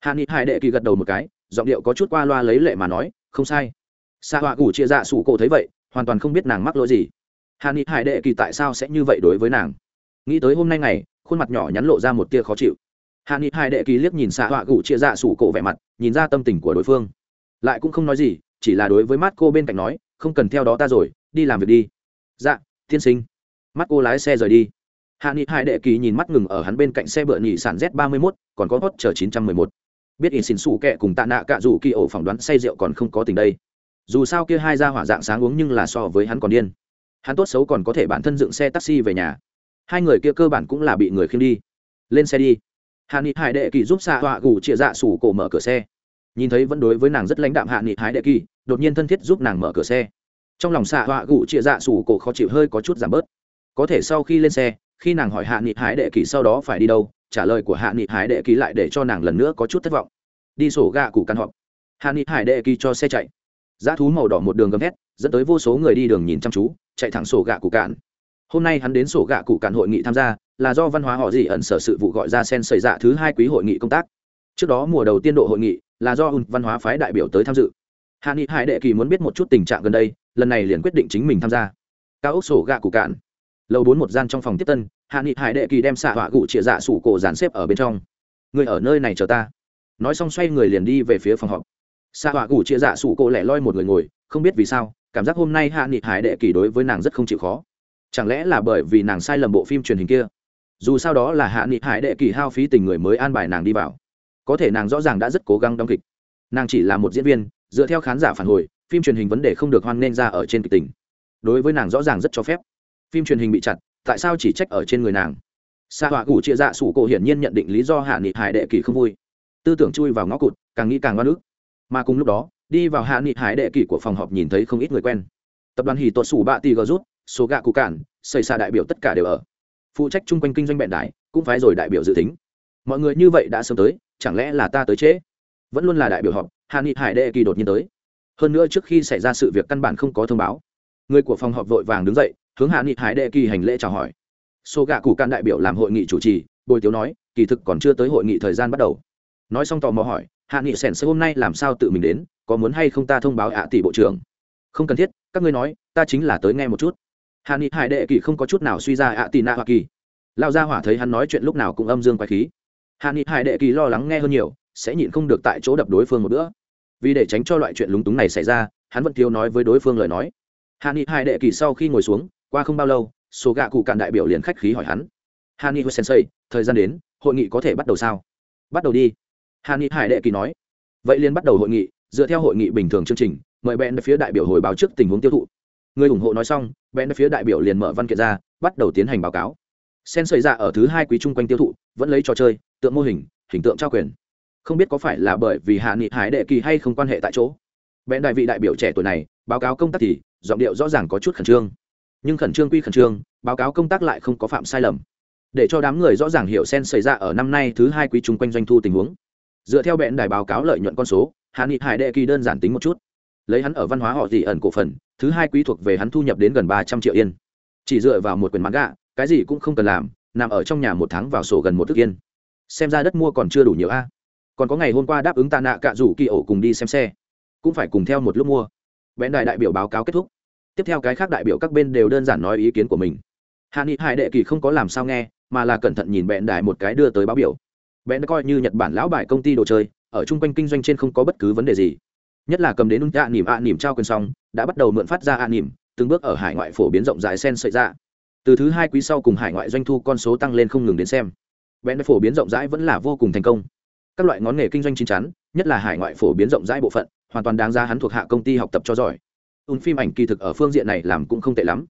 Hạ nghị hải đệ kỳ gật đầu một cái, giọng điệu có chút qua loa lấy lệ mà nói, không sai. Xa họa gủ chia dạ sủ cổ thấy vậy, hoàn toàn không biết nàng mắc lỗi gì. Hạ nghị hải đệ kỳ tại sao sẽ như vậy đối với nàng? Nghĩ tới hôm nay ngày, khuôn mặt nhỏ nhắn lộ ra một tia khó chịu hạ nghị hai đệ kỳ liếc nhìn xạ họa gủ chia dạ sủ cổ vẻ mặt, nhìn ra tâm tình của đối phương. Lại cũng không nói gì, chỉ là đối với mắt cô bên cạnh nói, không cần theo đó ta rồi, đi làm việc đi. Dạ tiên sinh. Mắt cô lái xe rời đi. Hạ nghị hai đệ kỳ nhìn mắt ngừng ở hắn bên cạnh xe bựa nhị sản z ba mươi mốt, còn có hot chờ chín trăm mười một. Biết in xin sủ kẹ cùng tạ nạ cạ dù kỳ ổ phỏng đoán say rượu còn không có tình đây. Dù sao kia hai ra hỏa dạng sáng uống nhưng là so với hắn còn điên. Hắn tốt xấu còn có thể bản thân dựng xe taxi về nhà. Hai người kia cơ bản cũng là bị người khiêng đi. Lên xe đi hạ nghị hải đệ kỳ giúp xạ họa gù chia dạ sủ cổ mở cửa xe. Nhìn thấy vẫn đối với nàng rất lãnh đạm hạ nghị hải đệ kỳ, đột nhiên thân thiết giúp nàng mở cửa xe. Trong lòng xạ họa gù chia dạ sủ cổ khó chịu hơi có chút giảm bớt. Có thể sau khi lên xe, khi nàng hỏi hạ nghị hải đệ kỳ sau đó phải đi đâu, trả lời của hạ nghị hải đệ kỳ lại để cho nàng lần nữa có chút thất vọng. Đi sổ gạ cụ căn họp. Hạ nghị hải đệ kỳ cho xe chạy. Dã thú màu đỏ một đường gầm hét dẫn tới vô số người đi đường nhìn chăm chú, chạy thẳng sổ gạ cụ cạn hôm nay hắn đến sổ gạ cụ cạn hội nghị tham gia, là do văn hóa họ dị ẩn sở sự vụ gọi ra sen xảy dạ thứ hai quý hội nghị công tác. Trước đó mùa đầu tiên độ hội nghị, là do ùn văn hóa phái đại biểu tới tham dự. Hạ nghị hải đệ kỳ muốn biết một chút tình trạng gần đây, lần này liền quyết định chính mình tham gia. Cao ốc sổ gạ cụ cạn. Lầu bốn một gian trong phòng tiếp tân, hạ nghị hải đệ kỳ đem xạ họa cụ chĩa dạ sủ cổ dàn xếp ở bên trong. Người ở nơi này chờ ta. Nói xong xoay người liền đi về phía phòng họp. Xạ họa cụ chĩa dạ sủ cổ lẻ loi một người ngồi, không biết vì sao, cảm giác hôm nay hạ nghị hải đệ kỳ đối với nàng rất không chịu khó chẳng lẽ là bởi vì nàng sai lầm bộ phim truyền hình kia? Dù sao đó là hạ nghị hải đệ kỳ hao phí tình người mới an bài nàng đi vào. Có thể nàng rõ ràng đã rất cố gắng đóng kịch. Nàng chỉ là một diễn viên, dựa theo khán giả phản hồi, phim truyền hình vấn đề không được hoan nghênh ra ở trên kịch tình. Đối với nàng rõ ràng rất cho phép. Phim truyền hình bị chặt, tại sao chỉ trách ở trên người nàng? Xa họa cụ chia dạ sủ cổ hiển nhiên nhận định lý do hạ nghị hải đệ kỳ không vui. Tư tưởng chui vào ngõ cụt, càng nghĩ càng oan ức. Mà cùng lúc đó, đi vào hạ nghị hải đệ kỳ của phòng họp nhìn thấy không ít người quen. Tập đoàn hì tuột sủ bạ tì gờ rút số gạ cụ cản xây xa đại biểu tất cả đều ở. Phụ trách chung quanh kinh doanh bẹn đại cũng phái rồi đại biểu dự tính. Mọi người như vậy đã sớm tới, chẳng lẽ là ta tới trễ? Vẫn luôn là đại biểu họp hạ nghị hải đệ kỳ đột nhiên tới. Hơn nữa trước khi xảy ra sự việc căn bản không có thông báo. Người của phòng họp vội vàng đứng dậy, hướng hạ nghị hải đệ kỳ hành lễ chào hỏi. Số gạ cụ can đại biểu làm hội nghị chủ trì, bồi tiếu nói, kỳ thực còn chưa tới hội nghị thời gian bắt đầu. Nói xong tò mò hỏi hạ nghị sèn sơ hôm nay làm sao tự mình đến, có muốn hay không ta thông báo ạ tỷ bộ trưởng? Không cần thiết, các ngươi nói, ta chính là tới nghe một chút hạ nghị hải đệ kỳ không có chút nào suy ra ạ Tì nạ hoa kỳ. Lao ra hỏa thấy hắn nói chuyện lúc nào cũng âm dương quái khí. Hạ nghị hải đệ kỳ lo lắng nghe hơn nhiều, sẽ nhịn không được tại chỗ đập đối phương một bữa. Vì để tránh cho loại chuyện lúng túng này xảy ra, hắn vẫn thiếu nói với đối phương lời nói. Hạ nghị hải đệ kỳ sau khi ngồi xuống, qua không bao lâu, số gạ cụ cạn đại biểu liền khách khí hỏi hắn. Hạ nghị sensei, thời gian đến, hội nghị có thể bắt đầu sao? Bắt đầu đi. Hạ nghị hải đệ kỳ nói. Vậy liền bắt đầu hội nghị, dựa theo hội nghị bình thường chương trình, mời bèn phía đại biểu hồi báo trước tình huống tiêu thụ người ủng hộ nói xong, bèn phía đại biểu liền mở văn kiện ra, bắt đầu tiến hành báo cáo. Sen xảy ra dạ ở thứ hai quý chung quanh tiêu thụ, vẫn lấy trò chơi, tượng mô hình hình tượng trao quyền. Không biết có phải là bởi vì hạ nghị hải đệ kỳ hay không quan hệ tại chỗ. Bèn đại vị đại biểu trẻ tuổi này, báo cáo công tác thì, giọng điệu rõ ràng có chút khẩn trương. Nhưng khẩn trương quy khẩn trương, báo cáo công tác lại không có phạm sai lầm. Để cho đám người rõ ràng hiểu sen xảy ra dạ ở năm nay thứ hai quý chung quanh doanh thu tình huống. Dựa theo bẹn đài báo cáo lợi nhuận con số, hạ nghị hải đệ kỳ đơn giản tính một chút lấy hắn ở văn hóa họ dị ẩn cổ phần, thứ hai quý thuộc về hắn thu nhập đến gần ba trăm triệu yên. Chỉ dựa vào một quyền bán gạ cái gì cũng không cần làm, nằm ở trong nhà một tháng vào sổ gần một thức yên. Xem ra đất mua còn chưa đủ nhiều a. Còn có ngày hôm qua đáp ứng tạ nạ cạ rủ kỳ ổ cùng đi xem xe. Cũng phải cùng theo một lúc mua. Bẽn đại đại biểu báo cáo kết thúc. Tiếp theo cái khác đại biểu các bên đều đơn giản nói ý kiến của mình. Hạ nghị hải đệ kỳ không có làm sao nghe, mà là cẩn thận nhìn bẽn đại một cái đưa tới báo biểu. Bẽn coi như nhật bản lão bài công ty đồ chơi, ở chung quanh kinh doanh trên không có bất cứ vấn đề gì nhất là cầm đến ung tạ nỉm, ạ nỉm trao quyền xong, đã bắt đầu mượn phát ra ạ nỉm, từng bước ở hải ngoại phổ biến rộng rãi sen sợi ra. Từ thứ hai quý sau cùng hải ngoại doanh thu con số tăng lên không ngừng đến xem. Bẽn phổ biến rộng rãi vẫn là vô cùng thành công. Các loại ngón nghề kinh doanh chín chắn, nhất là hải ngoại phổ biến rộng rãi bộ phận, hoàn toàn đáng ra hắn thuộc hạ công ty học tập cho giỏi. Ùn phim ảnh kỳ thực ở phương diện này làm cũng không tệ lắm.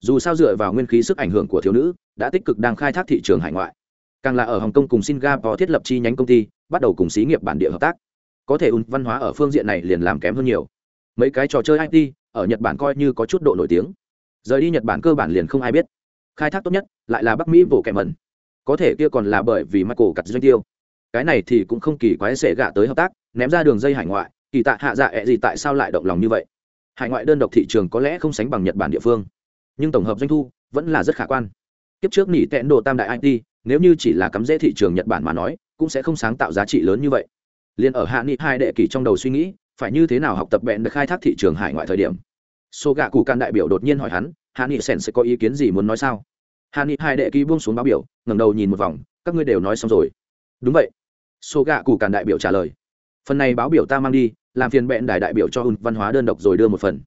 Dù sao dựa vào nguyên khí sức ảnh hưởng của thiếu nữ, đã tích cực đang khai thác thị trường hải ngoại. Càng là ở hồng kông cùng singapore thiết lập chi nhánh công ty, bắt đầu cùng xí nghiệp bản địa hợp tác có thể ùn văn hóa ở phương diện này liền làm kém hơn nhiều. Mấy cái trò chơi it ở nhật bản coi như có chút độ nổi tiếng. Rời đi nhật bản cơ bản liền không ai biết. Khai thác tốt nhất lại là bắc mỹ vỗ kẻ mẩn. Có thể kia còn là bởi vì michael cặt doanh tiêu. Cái này thì cũng không kỳ quái sẽ gạ tới hợp tác, ném ra đường dây hải ngoại, kỳ tạ hạ dạ ẹ gì tại sao lại động lòng như vậy? Hải ngoại đơn độc thị trường có lẽ không sánh bằng nhật bản địa phương, nhưng tổng hợp doanh thu vẫn là rất khả quan. Kiếp trước nỉ tẹn đồ tam đại it nếu như chỉ là cắm rễ thị trường nhật bản mà nói, cũng sẽ không sáng tạo giá trị lớn như vậy liền ở hạ nghị hai đệ kỳ trong đầu suy nghĩ, phải như thế nào học tập bẹn được khai thác thị trường hải ngoại thời điểm? Số gạ cụ can đại biểu đột nhiên hỏi hắn, hạ nghị sen sẽ có ý kiến gì muốn nói sao? Hạ nghị hai đệ kỳ buông xuống báo biểu, ngẩng đầu nhìn một vòng, các ngươi đều nói xong rồi. Đúng vậy. Số gạ cụ can đại biểu trả lời, phần này báo biểu ta mang đi, làm phiền bẹn đại đại biểu cho hùn văn hóa đơn độc rồi đưa một phần.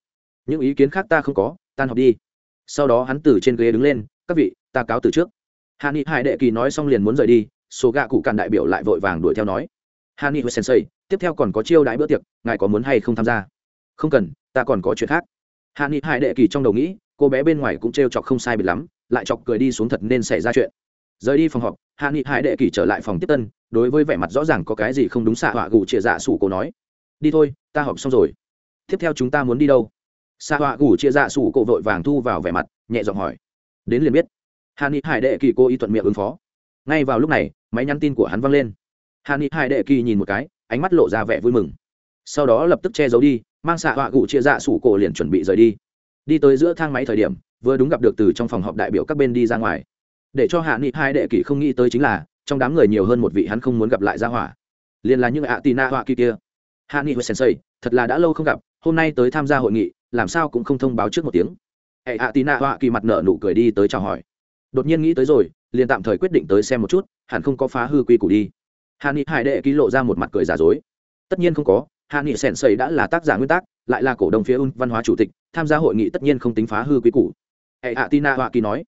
Những ý kiến khác ta không có, tan học đi. Sau đó hắn từ trên ghế đứng lên, các vị, ta cáo từ trước. Hạ nghị hải đệ kỳ nói xong liền muốn rời đi số gạ cụ càn đại biểu lại vội vàng đuổi theo nói hani nghị sensei, tiếp theo còn có chiêu đãi bữa tiệc, ngài có muốn hay không tham gia? Không cần, ta còn có chuyện khác. Hani hai hải đệ kỳ trong đầu nghĩ, cô bé bên ngoài cũng trêu chọc không sai biệt lắm, lại chọc cười đi xuống thật nên xảy ra chuyện. Rời đi phòng họp hạ nghị hải đệ kỳ trở lại phòng tiếp tân, đối với vẻ mặt rõ ràng có cái gì không đúng xạ họa gù chia dạ sủ cổ nói. Đi thôi, ta họp xong rồi. Tiếp theo chúng ta muốn đi đâu? Xạ họa gù chia dạ sủ cổ vội vàng thu vào vẻ mặt, nhẹ giọng hỏi. Đến liền biết. Hạ nghị hải đệ kỳ cô y thuận miệng ứng phó. Ngay vào lúc này, máy nhắn tin của hắn văng lên hạ nghị hai đệ kỳ nhìn một cái, ánh mắt lộ ra vẻ vui mừng. Sau đó lập tức che giấu đi, mang xạ họa gù chia dạ sủ cổ liền chuẩn bị rời đi. Đi tới giữa thang máy thời điểm, vừa đúng gặp được từ trong phòng họp đại biểu các bên đi ra ngoài. Để cho hạ nghị hai đệ kỷ không nghĩ tới chính là, trong đám người nhiều hơn một vị hắn không muốn gặp lại ra hỏa. Liền là những ạ tì na họa kỳ kia. Hạ nghị hồi sensei, thật là đã lâu không gặp, hôm nay tới tham gia hội nghị, làm sao cũng không thông báo trước một tiếng. Hệ ạ tì na họa kỳ mặt nở nụ cười đi tới chào hỏi. Đột nhiên nghĩ tới rồi, liền tạm thời quyết định tới xem một chút, hẳn không có phá hư quy củ đi hạ nghị hải đệ ký lộ ra một mặt cười giả dối. Tất nhiên không có, hạ nghị sèn xây đã là tác giả nguyên tắc lại là cổ đông phía un văn hóa chủ tịch, tham gia hội nghị tất nhiên không tính phá hư quý cũ. hệ hạ tina hoa kỳ nói,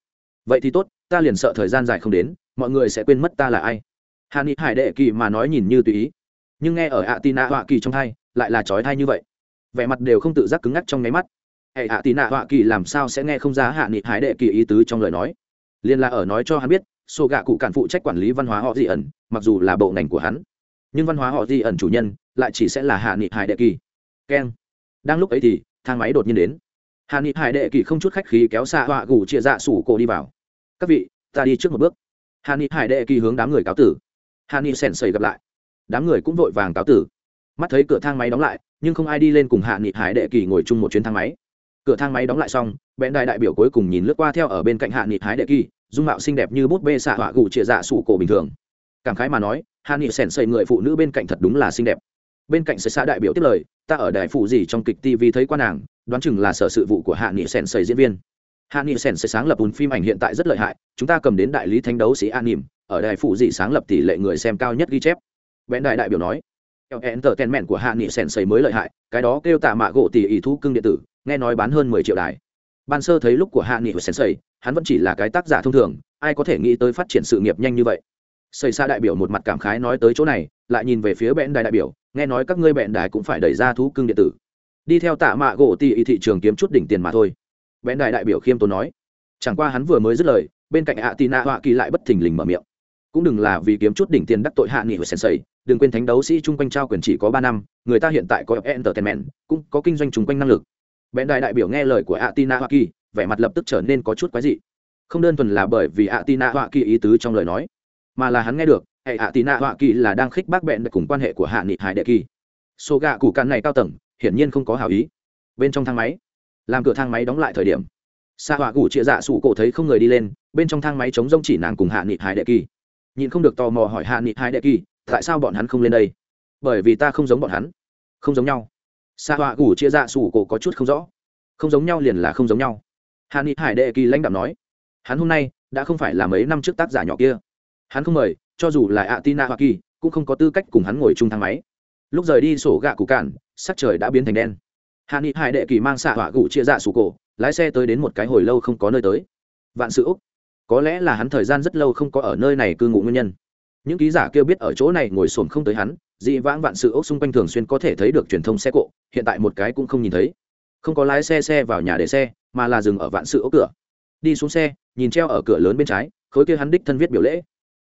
vậy thì tốt, ta liền sợ thời gian dài không đến, mọi người sẽ quên mất ta là ai. Hạ nghị hải đệ kỳ mà nói nhìn như tùy ý, nhưng nghe ở hạ tina hoa kỳ trong thai lại là trói thai như vậy. Vẻ mặt đều không tự giác cứng ngắc trong nháy mắt. Hệ hạ tina hoa kỳ làm sao sẽ nghe không ra hạ nghị hải đệ kỳ ý tứ trong lời nói? Liền là ở nói cho hắn biết sổ gạ cụ cản phụ trách quản lý văn hóa họ dị ẩn, mặc dù là bộ ngành của hắn, nhưng văn hóa họ dị ẩn chủ nhân lại chỉ sẽ là hạ nghị hải đệ kỳ. Keng. Đang lúc ấy thì, thang máy đột nhiên đến. Hạ nghị hải đệ kỳ không chút khách khí kéo xa họa gù chia dạ sủ cổ đi vào. Các vị, ta đi trước một bước. Hạ nghị hải đệ kỳ hướng đám người cáo tử. Hạ nghị sèn sầy gặp lại. Đám người cũng vội vàng cáo tử. Mắt thấy cửa thang máy đóng lại, nhưng không ai đi lên cùng hạ nghị hải đệ kỳ ngồi chung một chuyến thang máy cửa thang máy đóng lại xong bẽn đại đại biểu cuối cùng nhìn lướt qua theo ở bên cạnh hạ nghị hái đệ kỳ, dung mạo xinh đẹp như bút bê xạ họa gù trịa dạ sủ cổ bình thường. Cảm khái mà nói, hạ nghị sèn xây người phụ nữ bên cạnh thật đúng là xinh đẹp. Bên cạnh sẽ xã đại biểu tiếp lời, ta ở đài phụ gì trong kịch tv thấy quan nàng, đoán chừng là sở sự vụ của hạ nghị sèn xây diễn viên. Hạ nghị sèn xây sáng lập ùn phim ảnh hiện tại rất lợi hại, chúng ta cầm đến đại lý thánh đấu sĩ an nỉm ở đài phụ gì sáng lập tỷ lệ người xem cao nhất ghi chép. Bẽn đại đại biểu nói eo tờ tèn mẹn của hạ nghị sèn xây mới lợi hại, cái đó kêu tạ mạ gỗ tỷ ý thu cưng điện tử, nghe nói bán hơn mười triệu đài. Ban sơ thấy lúc của hạ nghị sèn xây hắn vẫn chỉ là cái tác giả thông thường, ai có thể nghĩ tới phát triển sự nghiệp nhanh như vậy. Xây xa đại biểu một mặt cảm khái nói tới chỗ này, lại nhìn về phía bẽn đài đại biểu, nghe nói các ngươi bẽn đài cũng phải đẩy ra thú cưng điện tử. Đi theo tạ mạ gỗ tỉ thị trường kiếm chút đỉnh tiền mà thôi. Bẽn đài đại biểu khiêm tốn nói. Chẳng qua hắn vừa mới dứt lời, bên cạnh ạ tì nạ họa kỳ lại bất thình lình mở miệng. Cũng đừng là vì kiếm chút đỉnh tiền đắc tội hạ nghị sèn sensei đừng quên thánh đấu sĩ chung quanh trao quyền chỉ có ba năm, người ta hiện tại có entertainment, cũng có kinh doanh chung quanh năng lực. Bẽn đại đại biểu nghe lời của atina hoa kỳ vẻ mặt lập tức trở nên có chút quái dị. Không đơn thuần là bởi vì atina hoa kỳ ý tứ trong lời nói, mà là hắn nghe được hệ atina hoa kỳ là đang khích bác bẹn cùng quan hệ của hạ nghị hải đệ kỳ. Số gạ củ cạn này cao tầng, hiển nhiên không có hảo ý. Bên trong thang máy, làm cửa thang máy đóng lại thời điểm xa họa củ chịa dạ sụ cổ thấy không người đi lên, bên trong thang máy chống rông chỉ nàng cùng hạ nghị hải đệ kỳ. Nhìn không được tò mò hỏi hạ nghị hải đệ kỳ tại sao bọn hắn không lên đây? Bởi vì ta không giống bọn hắn. Không giống nhau. Xa họa củ chia dạ sủ cổ có chút không rõ. Không giống nhau liền là không giống nhau. Hàn ni hải đệ kỳ lãnh đạo nói, hắn hôm nay đã không phải là mấy năm trước tác giả nhỏ kia. Hắn không mời, cho dù là ạ tina hoa kỳ, cũng không có tư cách cùng hắn ngồi chung thang máy. Lúc rời đi sổ gạ cụ cản sắc trời đã biến thành đen. Hàn ni hải đệ kỳ mang xạ hỏa gụ chia dạ sủ cổ, lái xe tới đến một cái hồi lâu không có nơi tới. Vạn sự úc. Có lẽ là hắn thời gian rất lâu không có ở nơi này cư ngụ nguyên nhân những ký giả kêu biết ở chỗ này ngồi xổm không tới hắn, dị vãng vạn sự ốc xung quanh thường xuyên có thể thấy được truyền thông xe cộ, hiện tại một cái cũng không nhìn thấy. Không có lái xe xe vào nhà để xe, mà là dừng ở vạn sự ốc cửa. Đi xuống xe, nhìn treo ở cửa lớn bên trái, khối kia hắn đích thân viết biểu lễ.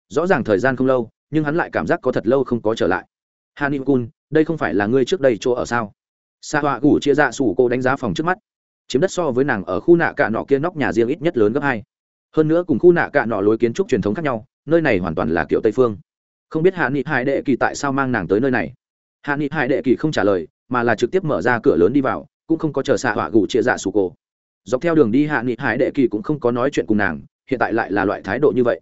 Rõ ràng thời gian không lâu, nhưng hắn lại cảm giác có thật lâu không có trở lại. Hanim kun, đây không phải là ngươi trước đây chỗ ở sao? Sa họa gủ chia ra sủ cô đánh giá phòng trước mắt. Chiếm đất so với nàng ở khu nạ cạ nọ kia nóc nhà riêng ít nhất lớn gấp hai. Hơn nữa cùng khu nạ cạ nọ lối kiến trúc truyền thống khác nhau nơi này hoàn toàn là kiểu tây phương không biết hạ nghị hải đệ kỳ tại sao mang nàng tới nơi này hạ nghị hải đệ kỳ không trả lời mà là trực tiếp mở ra cửa lớn đi vào cũng không có chờ xạ họa gù chia dạ sủ cổ. dọc theo đường đi hạ nghị hải đệ kỳ cũng không có nói chuyện cùng nàng hiện tại lại là loại thái độ như vậy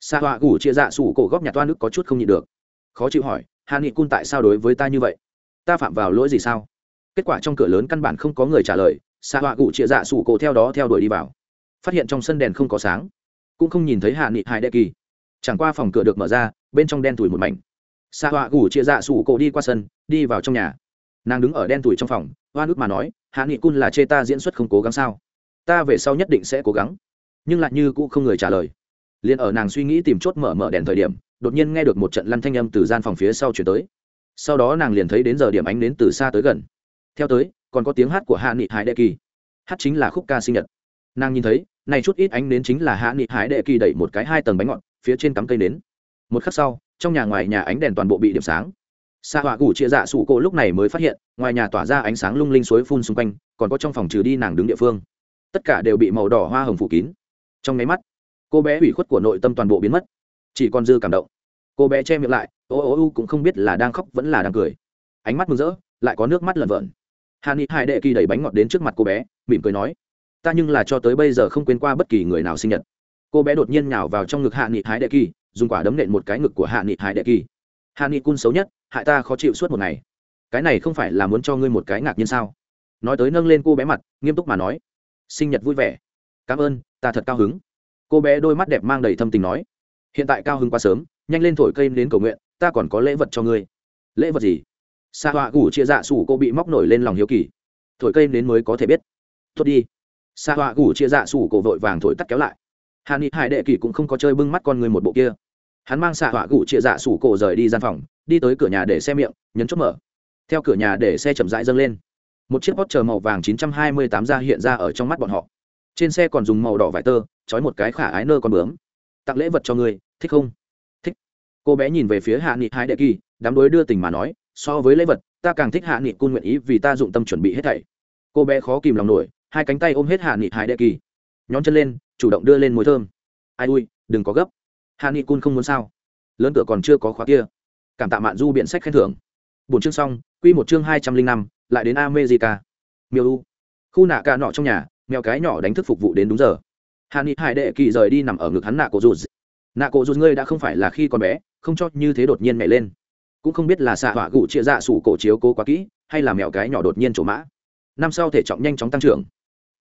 xạ họa gù chia dạ sủ cổ góc nhà toa nước có chút không nhịn được khó chịu hỏi hạ nghị cun tại sao đối với ta như vậy ta phạm vào lỗi gì sao kết quả trong cửa lớn căn bản không có người trả lời xạ họa gù chia dạ sủ cổ theo đó theo đuổi đi vào phát hiện trong sân đèn không có sáng cũng không nhìn thấy hạ nghị hải đệ kỳ chẳng qua phòng cửa được mở ra, bên trong đen thủi một mảnh. Xa họa gủ chia dạ sủ cổ đi qua sân, đi vào trong nhà. Nàng đứng ở đen thủi trong phòng hoa nước mà nói, hạ nghị cun là chê ta diễn xuất không cố gắng sao? Ta về sau nhất định sẽ cố gắng. Nhưng lại như cũng không người trả lời. Liền ở nàng suy nghĩ tìm chốt mở mở đèn thời điểm, đột nhiên nghe được một trận lăn thanh âm từ gian phòng phía sau chuyển tới. Sau đó nàng liền thấy đến giờ điểm ánh đến từ xa tới gần. Theo tới, còn có tiếng hát của hạ nghị hải đệ kỳ. Hát chính là khúc ca sinh nhật. Nàng nhìn thấy, này chút ít ánh đến chính là hạ nghị hải đệ kỳ đẩy một cái hai tầng bánh ngọt phía trên cắm cây nến. Một khắc sau, trong nhà ngoài nhà ánh đèn toàn bộ bị điểm sáng. Xa họa củ chia dạ sụ cổ lúc này mới phát hiện, ngoài nhà tỏa ra ánh sáng lung linh suối phun xung quanh, còn có trong phòng trừ đi nàng đứng địa phương. Tất cả đều bị màu đỏ hoa hồng phủ kín. Trong nháy mắt, cô bé ủy khuất của nội tâm toàn bộ biến mất. Chỉ còn dư cảm động. Cô bé che miệng lại, ô ô u cũng không biết là đang khóc vẫn là đang cười. Ánh mắt mừng rỡ, lại có nước mắt lợn vợn hà ni hai đệ kỳ đẩy bánh ngọt đến trước mặt cô bé, mỉm cười nói, ta nhưng là cho tới bây giờ không quên qua bất kỳ người nào sinh nhật cô bé đột nhiên nhào vào trong ngực hạ nghị hái đệ kỳ, dùng quả đấm nện một cái ngực của hạ nghị hái đệ kỳ. Hạ nghị cun xấu nhất, hại ta khó chịu suốt một ngày. Cái này không phải là muốn cho ngươi một cái ngạc nhiên sao? Nói tới nâng lên cô bé mặt, nghiêm túc mà nói, sinh nhật vui vẻ. Cảm ơn, ta thật cao hứng. Cô bé đôi mắt đẹp mang đầy thâm tình nói, hiện tại cao hứng quá sớm, nhanh lên thổi cây đến cầu nguyện, ta còn có lễ vật cho ngươi. Lễ vật gì? Xa họa gủ chia dạ sủ cô bị móc nổi lên lòng hiếu kỳ. Thổi cây đến mới có thể biết. Tốt đi. Xa họa gủ chia dạ sủ cổ vội vàng thổi tắt kéo lại hà Nị hải đệ kỳ cũng không có chơi bưng mắt con người một bộ kia. Hắn mang xạ họa gụ chia dạ sủ cổ rời đi gian phòng, đi tới cửa nhà để xe miệng, nhấn chốt mở. Theo cửa nhà để xe chậm rãi dâng lên. Một chiếc hot chờ màu vàng 928 ra hiện ra ở trong mắt bọn họ. Trên xe còn dùng màu đỏ vải tơ, trói một cái khả ái nơ con bướm. Tặng lễ vật cho người thích không? Thích. Cô bé nhìn về phía hạ nghị hai đệ kỳ, đám đối đưa tình mà nói, so với lễ vật, ta càng thích hạ nghị cun nguyện ý vì ta dụng tâm chuẩn bị hết thảy. Cô bé khó kìm lòng nổi, hai cánh tay ôm hết hạ nghị hai đệ kỳ. Nhón chân lên chủ động đưa lên mùi thơm. Ai ui, đừng có gấp. Hà ni cun không muốn sao? Lớn cửa còn chưa có khóa kia. Cảm tạ mạn du biện sách khen thưởng. Bốn chương xong, quy một chương hai trăm linh năm, lại đến america. Miêu u. Khu nạ ca nọ trong nhà, mèo cái nhỏ đánh thức phục vụ đến đúng giờ. Hà ni hải đệ kỳ rời đi nằm ở ngực hắn nạ cổ rụt. Nạ cổ rụt ngươi đã không phải là khi còn bé, không cho như thế đột nhiên mẹ lên. Cũng không biết là xạ hỏa gụ chia dạ sủ cổ chiếu cố quá kỹ, hay là mèo cái nhỏ đột nhiên trổ mã. Năm sau thể trọng nhanh chóng tăng trưởng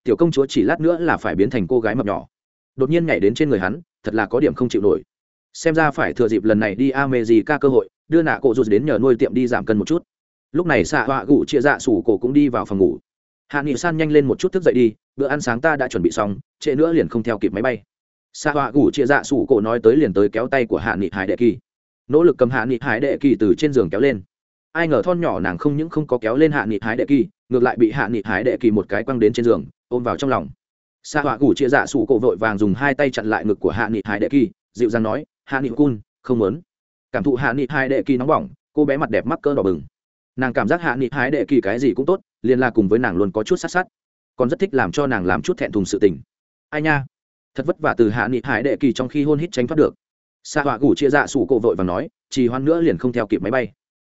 tiểu công chúa chỉ lát nữa là phải biến thành cô gái mập nhỏ. Đột nhiên nhảy đến trên người hắn, thật là có điểm không chịu nổi. Xem ra phải thừa dịp lần này đi a mê gì ca cơ hội, đưa nạ cổ rụt đến nhờ nuôi tiệm đi giảm cân một chút. Lúc này xạ họa gụ chia dạ sủ cổ cũng đi vào phòng ngủ. Hạ nghị san nhanh lên một chút thức dậy đi, bữa ăn sáng ta đã chuẩn bị xong, trễ nữa liền không theo kịp máy bay. Xạ họa gủ chia dạ sủ cổ nói tới liền tới kéo tay của hạ nghị hải đệ kỳ. Nỗ lực cầm hạ nghị hải đệ kỳ từ trên giường kéo lên ai ngờ thon nhỏ nàng không những không có kéo lên hạ nghị hái đệ kỳ, ngược lại bị hạ nghị hái đệ kỳ một cái quăng đến trên giường, ôm vào trong lòng. Xạ họa gủ chia dạ sủ cổ vội vàng dùng hai tay chặn lại ngực của hạ nghị hái đệ kỳ, dịu dàng nói, hạ nghị cun, không muốn. Cảm thụ hạ nghị hái đệ kỳ nóng bỏng, cô bé mặt đẹp mắc cỡ đỏ bừng. Nàng cảm giác hạ nghị hái đệ kỳ cái gì cũng tốt, liền là cùng với nàng luôn có chút sát sát. Còn rất thích làm cho nàng làm chút thẹn thùng sự tình. Ai nha? Thật vất vả từ hạ nghị hải đệ kỳ trong khi hôn hít tránh thoát được. Xa họa gủ chia dạ sủ cổ vội và nói, Chỉ hoan nữa liền không theo kịp máy bay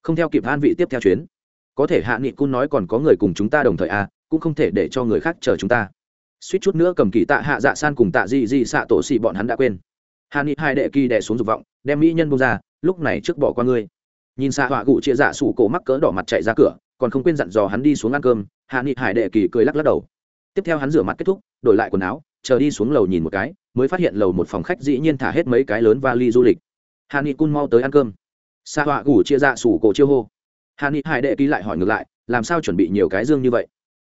không theo kịp an vị tiếp theo chuyến. Có thể hạ nghị cun nói còn có người cùng chúng ta đồng thời à cũng không thể để cho người khác chờ chúng ta. Suýt chút nữa cầm kỳ tạ hạ dạ san cùng tạ di di xạ tổ xị bọn hắn đã quên. Hạ nghị hai đệ kỳ đè xuống dục vọng, đem mỹ nhân bông ra, lúc này trước bỏ qua ngươi. Nhìn xạ họa cụ chia dạ sủ cổ mắc cỡ đỏ mặt chạy ra cửa, còn không quên dặn dò hắn đi xuống ăn cơm, hạ nghị hải đệ kỳ cười lắc lắc đầu. Tiếp theo hắn rửa mặt kết thúc, đổi lại quần áo, chờ đi xuống lầu nhìn một cái, mới phát hiện lầu một phòng khách dĩ nhiên thả hết mấy cái lớn vali du lịch. Hạ nghị cun mau tới ăn cơm xạ họa gủ chia dạ sủ cổ chiêu hô. Hạ nghị hải đệ ký lại hỏi ngược lại, làm sao chuẩn bị nhiều cái dương như vậy?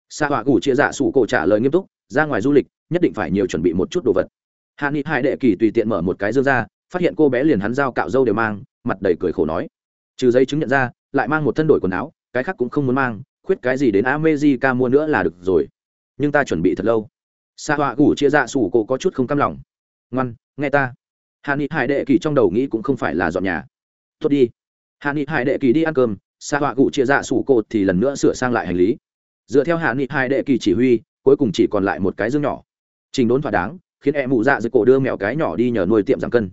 Xạ họa gủ chia dạ sủ cổ trả lời nghiêm túc, ra ngoài du lịch, nhất định phải nhiều chuẩn bị một chút đồ vật. Hạ nghị hải đệ kỳ tùy tiện mở một cái dương ra, phát hiện cô bé liền hắn dao cạo dâu đều mang, mặt đầy cười khổ nói. Trừ giấy chứng nhận ra, lại mang một thân đổi quần áo, cái khác cũng không muốn mang, khuyết cái gì đến amejica mua nữa là được rồi. Nhưng ta chuẩn bị thật lâu. Sa họa gủ chia dạ sủ cổ có chút không cam lòng. Ngoan, nghe ta. Hạ nghị hải đệ kỳ trong đầu nghĩ cũng không phải là dọn nhà tốt đi. Hạ nghị hải đệ kỳ đi ăn cơm xa họa cụ chia dạ sủ cổ thì lần nữa sửa sang lại hành lý. Dựa theo hạ nghị hải đệ kỳ chỉ huy, cuối cùng chỉ còn lại một cái dương nhỏ. Trình đốn thỏa đáng, khiến em mụ dạ dưới cổ đưa mèo cái nhỏ đi nhờ nuôi tiệm giảm cân.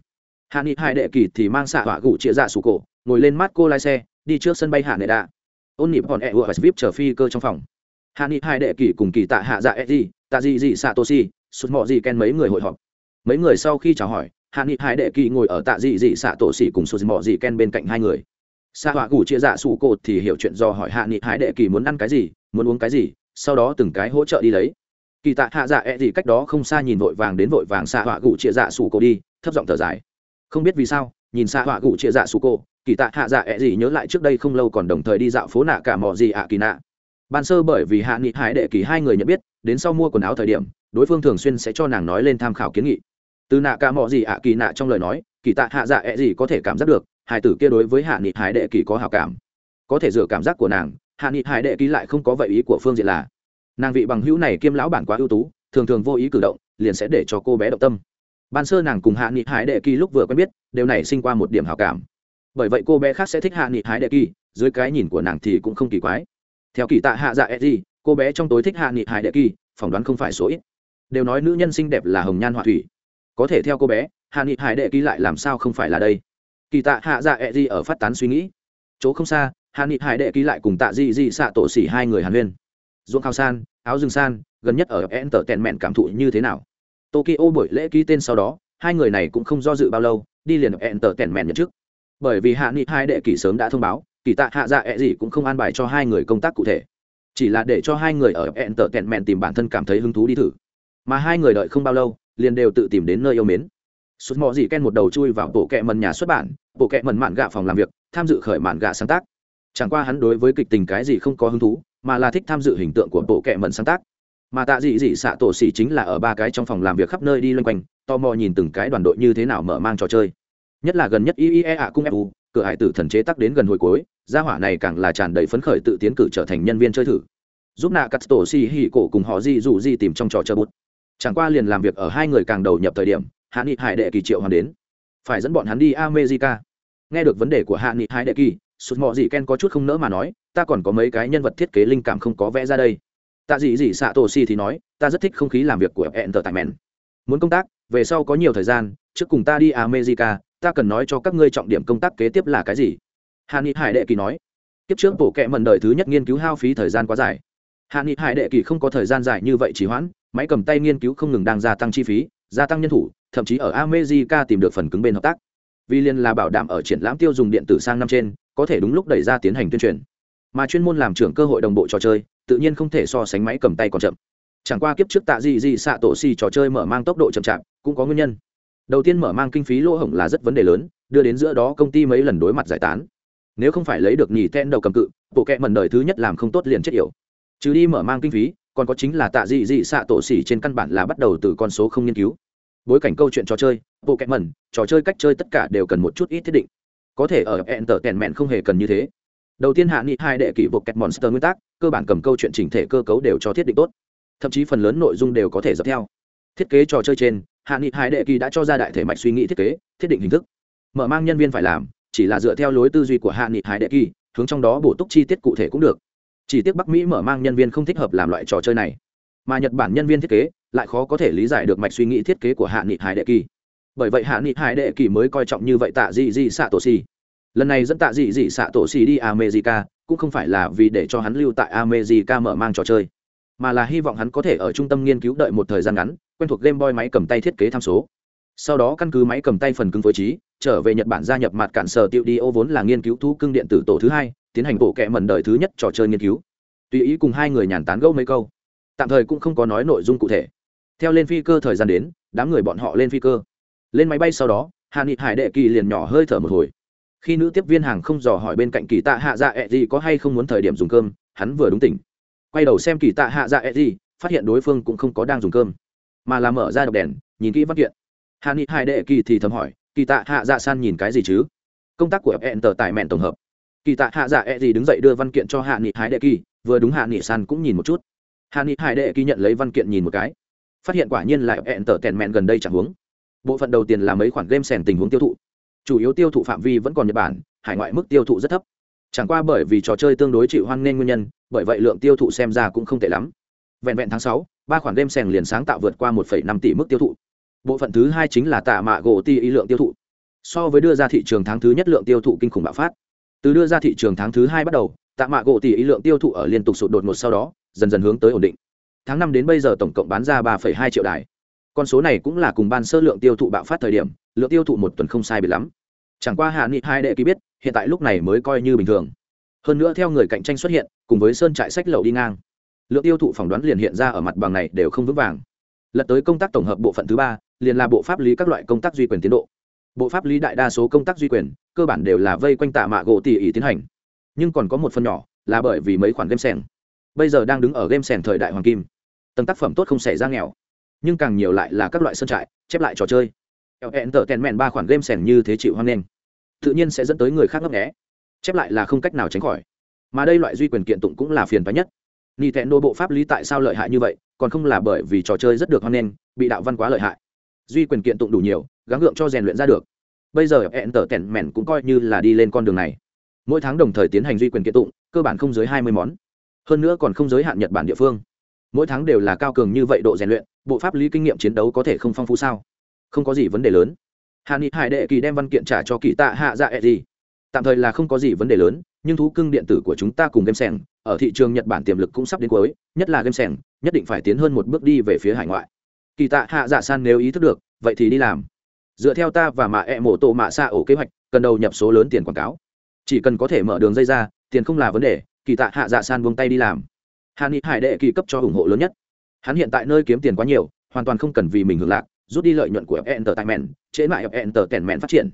Hạ nghị hải đệ kỳ thì mang xạ họa cụ chia dạ sủ cổ ngồi lên mắt cô lái xe, đi trước sân bay hạ nệ đạ. Ôn nịp còn e ùa vip chờ phi cơ trong phòng. Hạ nghị hai đệ kỳ cùng kỳ tạ hạ dạ e gì tạ gì gì xạ tosi sụt mọ gì ken mấy người hội họp. Mấy người sau khi chào hỏi hạ nghị hải đệ kỳ ngồi ở tạ dị dị xạ tổ xỉ cùng sụt mò gì ken bên cạnh hai người. Xạ họa gù chia dạ sủ cột thì hiểu chuyện do hỏi hạ nghị hải đệ kỳ muốn ăn cái gì muốn uống cái gì sau đó từng cái hỗ trợ đi lấy. Kỳ tạ hạ dạ e gì cách đó không xa nhìn vội vàng đến vội vàng xạ họa gù chia dạ sủ cột đi thấp giọng thở dài. Không biết vì sao nhìn xạ họa gù chia dạ sủ cột, kỳ tạ hạ dạ e ẹ gì nhớ lại trước đây không lâu còn đồng thời đi dạo phố nạ cả mò gì ạ kỳ nạ. Ban sơ bởi vì hạ nghị hải đệ kỳ hai người nhận biết đến sau mua quần áo thời điểm đối phương thường xuyên sẽ cho nàng nói lên tham khảo kiến nghị từ nạ ca mò gì ạ kỳ nạ trong lời nói, kỳ tạ hạ dạ ẹ gì có thể cảm giác được hải tử kia đối với hạ nghị hải đệ kỳ có hào cảm. Có thể dựa cảm giác của nàng, hạ nghị hải đệ kỳ lại không có vậy ý của phương diện là, nàng vị bằng hữu này kiêm lão bản quá ưu tú, thường thường vô ý cử động, liền sẽ để cho cô bé động tâm. Ban sơ nàng cùng hạ nghị hải đệ kỳ lúc vừa quen biết, đều này sinh qua một điểm hào cảm. Bởi vậy cô bé khác sẽ thích hạ nghị hải đệ kỳ, dưới cái nhìn của nàng thì cũng không kỳ quái. Theo kỳ tạ hạ dạ e gì, cô bé trong tối thích hạ nghị hải đệ kỳ, phỏng đoán không phải số ít. Đều nói nữ nhân xinh đẹp là hồng nhan họa thủy có thể theo cô bé, hạ nghị hải đệ ký lại làm sao không phải là đây? Kỳ tạ hạ dạ e ở phát tán suy nghĩ. Chỗ không xa, hạ nghị hải đệ ký lại cùng tạ di di xạ tổ xỉ hai người hàn huyên. Ruộng khao san, áo rừng san, gần nhất ở enter tèn mẹn cảm thụ như thế nào? Tokyo buổi lễ ký tên sau đó, hai người này cũng không do dự bao lâu, đi liền enter tèn mẹn nhận trước bởi vì hạ nghị hai đệ kỷ sớm đã thông báo, kỳ tạ hạ dạ ẹ cũng không an bài cho hai người công tác cụ thể. Chỉ là để cho hai người ở enter tèn mẹn tìm bản thân cảm thấy hứng thú đi thử. Mà hai người đợi không bao lâu liền đều tự tìm đến nơi yêu mến. Sút mò gì ken một đầu chui vào bộ kệ mần nhà xuất bản, bộ kệ mần mạn gạ phòng làm việc, tham dự khởi mạn gạ sáng tác. Chẳng qua hắn đối với kịch tình cái gì không có hứng thú, mà là thích tham dự hình tượng của bộ kệ mần sáng tác. Mà tạ dị dị xạ tổ xỉ chính là ở ba cái trong phòng làm việc khắp nơi đi loanh quanh, tò mò nhìn từng cái đoàn đội như thế nào mở mang trò chơi. Nhất là gần nhất iea ạ cung fu cửa hải tử thần chế tắc đến gần hồi cuối, gia hỏa này càng là tràn đầy phấn khởi tự tiến cử trở thành nhân viên chơi thử. Giúp nạ cắt tổ xỉ hỉ cổ cùng họ di dù di tìm trong trò chơi bút chẳng qua liền làm việc ở hai người càng đầu nhập thời điểm, hạ nghị hải đệ kỳ triệu hoàn đến. Phải dẫn bọn hắn đi america. Nghe được vấn đề của hạ nghị hải đệ kỳ, sụt mọ gì ken có chút không nỡ mà nói, ta còn có mấy cái nhân vật thiết kế linh cảm không có vẽ ra đây. Tạ dị dị xạ tổ si thì nói, ta rất thích không khí làm việc của hẹn tờ tại mẹn muốn công tác, về sau có nhiều thời gian, trước cùng ta đi america, ta cần nói cho các ngươi trọng điểm công tác kế tiếp là cái gì. Hạ nghị hải đệ kỳ nói tiếp trước bộ kệ mần đời thứ nhất nghiên cứu hao phí thời gian quá dài. Hạ nghị hải đệ kỳ không có thời gian dài như vậy chỉ hoãn máy cầm tay nghiên cứu không ngừng đang gia tăng chi phí, gia tăng nhân thủ, thậm chí ở america tìm được phần cứng bên hợp tác. Vì liên là bảo đảm ở triển lãm tiêu dùng điện tử sang năm trên, có thể đúng lúc đẩy ra tiến hành tuyên truyền. Mà chuyên môn làm trưởng cơ hội đồng bộ trò chơi, tự nhiên không thể so sánh máy cầm tay còn chậm. Chẳng qua kiếp trước tạ gì gì xạ tổ xì trò chơi mở mang tốc độ chậm chạp, cũng có nguyên nhân. Đầu tiên mở mang kinh phí lỗ hổng là rất vấn đề lớn, đưa đến giữa đó công ty mấy lần đối mặt giải tán. Nếu không phải lấy được nhì ten đầu cầm cự, bộ kệ mần đời thứ nhất làm không tốt liền chết yểu. Trừ đi mở mang kinh phí còn có chính là tạ dị dị xạ tổ xỉ trên căn bản là bắt đầu từ con số không nghiên cứu. Bối cảnh câu chuyện trò chơi bộ kẹt mẩn trò chơi cách chơi tất cả đều cần một chút ít thiết định. Có thể ở hẹn tờ tèn mẹn không hề cần như thế. Đầu tiên hạ nghị hai đệ kỷ bộ kẹt monster nguyên tắc, cơ bản cầm câu chuyện chỉnh thể cơ cấu đều cho thiết định tốt. Thậm chí phần lớn nội dung đều có thể dập theo. Thiết kế trò chơi trên, hạ nghị hai đệ kỳ đã cho ra đại thể mạch suy nghĩ thiết kế, thiết định hình thức. Mở mang nhân viên phải làm, chỉ là dựa theo lối tư duy của hạ nghị hai đệ kỳ hướng trong đó bổ túc chi tiết cụ thể cũng được chỉ tiếc bắc mỹ mở mang nhân viên không thích hợp làm loại trò chơi này. Mà nhật bản nhân viên thiết kế lại khó có thể lý giải được mạch suy nghĩ thiết kế của hạ nghị hải đệ kỳ. Bởi vậy hạ nghị hải đệ kỳ mới coi trọng như vậy tạ dị dị xạ tổ xì. Lần này dẫn tạ dị dị xạ tổ xì đi america cũng không phải là vì để cho hắn lưu tại america mở mang trò chơi, mà là hy vọng hắn có thể ở trung tâm nghiên cứu đợi một thời gian ngắn, quen thuộc game boy máy cầm tay thiết kế tham số. Sau đó căn cứ máy cầm tay phần cứng phối trí, trở về nhật bản gia nhập mặt cản sở tiêu đi ô vốn là nghiên cứu thú cưng điện tử tổ thứ hai tiến hành bộ kệ mẩn đời thứ nhất trò chơi nghiên cứu. Tùy ý cùng hai người nhàn tán gẫu mấy câu. Tạm thời cũng không có nói nội dung cụ thể. Theo lên phi cơ thời gian đến, đám người bọn họ lên phi cơ. Lên máy bay sau đó hạ nghị hải đệ kỳ liền nhỏ hơi thở một hồi. Khi nữ tiếp viên hàng không dò hỏi bên cạnh kỳ tạ hạ dạ ẹ gì có hay không muốn thời điểm dùng cơm, hắn vừa đúng tỉnh. Quay đầu xem kỳ tạ hạ dạ ẹ gì, phát hiện đối phương cũng không có đang dùng cơm, mà là mở ra đọc đèn, nhìn kỹ văn kiện. Hạ nghị hải đệ kỳ thì thầm hỏi, kỳ tạ hạ dạ san nhìn cái gì chứ? Công tác của fn tờ tài mẹn tổng hợp kỳ tạ hạ dạ e gì đứng dậy đưa văn kiện cho hạ nghị hải đệ kỳ, vừa đúng hạ nghị san cũng nhìn một chút. Hạ nghị hải đệ kỳ nhận lấy văn kiện nhìn một cái. Phát hiện quả nhiên là hẹn tở tèn mẹn gần đây chẳng hướng. Bộ phận đầu tiên là mấy khoản game sèn tình huống tiêu thụ. Chủ yếu tiêu thụ phạm vi vẫn còn nhật bản, hải ngoại mức tiêu thụ rất thấp. Chẳng qua bởi vì trò chơi tương đối chịu hoan nghênh nguyên nhân, bởi vậy lượng tiêu thụ xem ra cũng không tệ lắm. Vẹn vẹn tháng sáu, ba khoản game sèn liền sáng tạo vượt qua một năm tỷ mức tiêu thụ. Bộ phận thứ hai chính là tạ mạ gỗ ti ý lượng tiêu thụ. So với đưa ra thị trường tháng thứ nhất lượng tiêu thụ kinh khủng bạo phát từ đưa ra thị trường tháng thứ hai bắt đầu, tạ mạ gỗ tỷ ý lượng tiêu thụ ở liên tục sụt đột ngột sau đó, dần dần hướng tới ổn định. Tháng năm đến bây giờ tổng cộng bán ra ba hai triệu đài. Con số này cũng là cùng ban sơ lượng tiêu thụ bạo phát thời điểm, lượng tiêu thụ một tuần không sai bị lắm. Chẳng qua hạ nghị hai đệ ký biết, hiện tại lúc này mới coi như bình thường. Hơn nữa theo người cạnh tranh xuất hiện, cùng với sơn trại sách lậu đi ngang, lượng tiêu thụ phỏng đoán liền hiện ra ở mặt bằng này đều không vững vàng. Lật tới công tác tổng hợp bộ phận thứ ba, liền là bộ pháp lý các loại công tác duy quyền tiến độ. Bộ pháp lý đại đa số công tác duy quyền cơ bản đều là vây quanh tạ mạ gỗ tỉ ỉ tiến hành. Nhưng còn có một phần nhỏ là bởi vì mấy khoản game sèn. Bây giờ đang đứng ở game sèn thời đại hoàng kim. Tầng tác phẩm tốt không xảy ra nghèo. Nhưng càng nhiều lại là các loại sân trại, chép lại trò chơi. Hẹn tở kèn mẹn ba khoản game sèn như thế chịu hoang lên tự nhiên sẽ dẫn tới người khác ngấp nghé. Chép lại là không cách nào tránh khỏi. Mà đây loại duy quyền kiện tụng cũng là phiền toái nhất. Nintendo bộ pháp lý tại sao lợi hại như vậy, còn không là bởi vì trò chơi rất được hoang lên bị đạo văn quá lợi hại. Duy quyền kiện tụng đủ nhiều, gắng gượng cho rèn luyện ra được bây giờ hẹn tở kèn mẹn cũng coi như là đi lên con đường này. Mỗi tháng đồng thời tiến hành duy quyền kiện tụng, cơ bản không dưới hai mươi món. Hơn nữa còn không giới hạn nhật bản địa phương. Mỗi tháng đều là cao cường như vậy độ rèn luyện, bộ pháp lý kinh nghiệm chiến đấu có thể không phong phú sao? Không có gì vấn đề lớn. Hạ nghị hải đệ kỳ đem văn kiện trả cho kỳ tạ hạ dạ e gì tạm thời là không có gì vấn đề lớn, nhưng thú cưng điện tử của chúng ta cùng game sèn ở thị trường nhật bản tiềm lực cũng sắp đến cuối, nhất là game sèn nhất định phải tiến hơn một bước đi về phía hải ngoại. Kỳ tạ hạ dạ san nếu ý thức được, vậy thì đi làm dựa theo ta và mạ e mổ tổ mạ xa ổ kế hoạch, cần đầu nhập số lớn tiền quảng cáo. Chỉ cần có thể mở đường dây ra, tiền không là vấn đề, kỳ tạ hạ dạ san buông tay đi làm. Hà ni hải đệ kỳ cấp cho ủng hộ lớn nhất. Hắn hiện tại nơi kiếm tiền quá nhiều, hoàn toàn không cần vì mình hưởng lạc, rút đi lợi nhuận của entertainment, chế lại mẹn phát triển.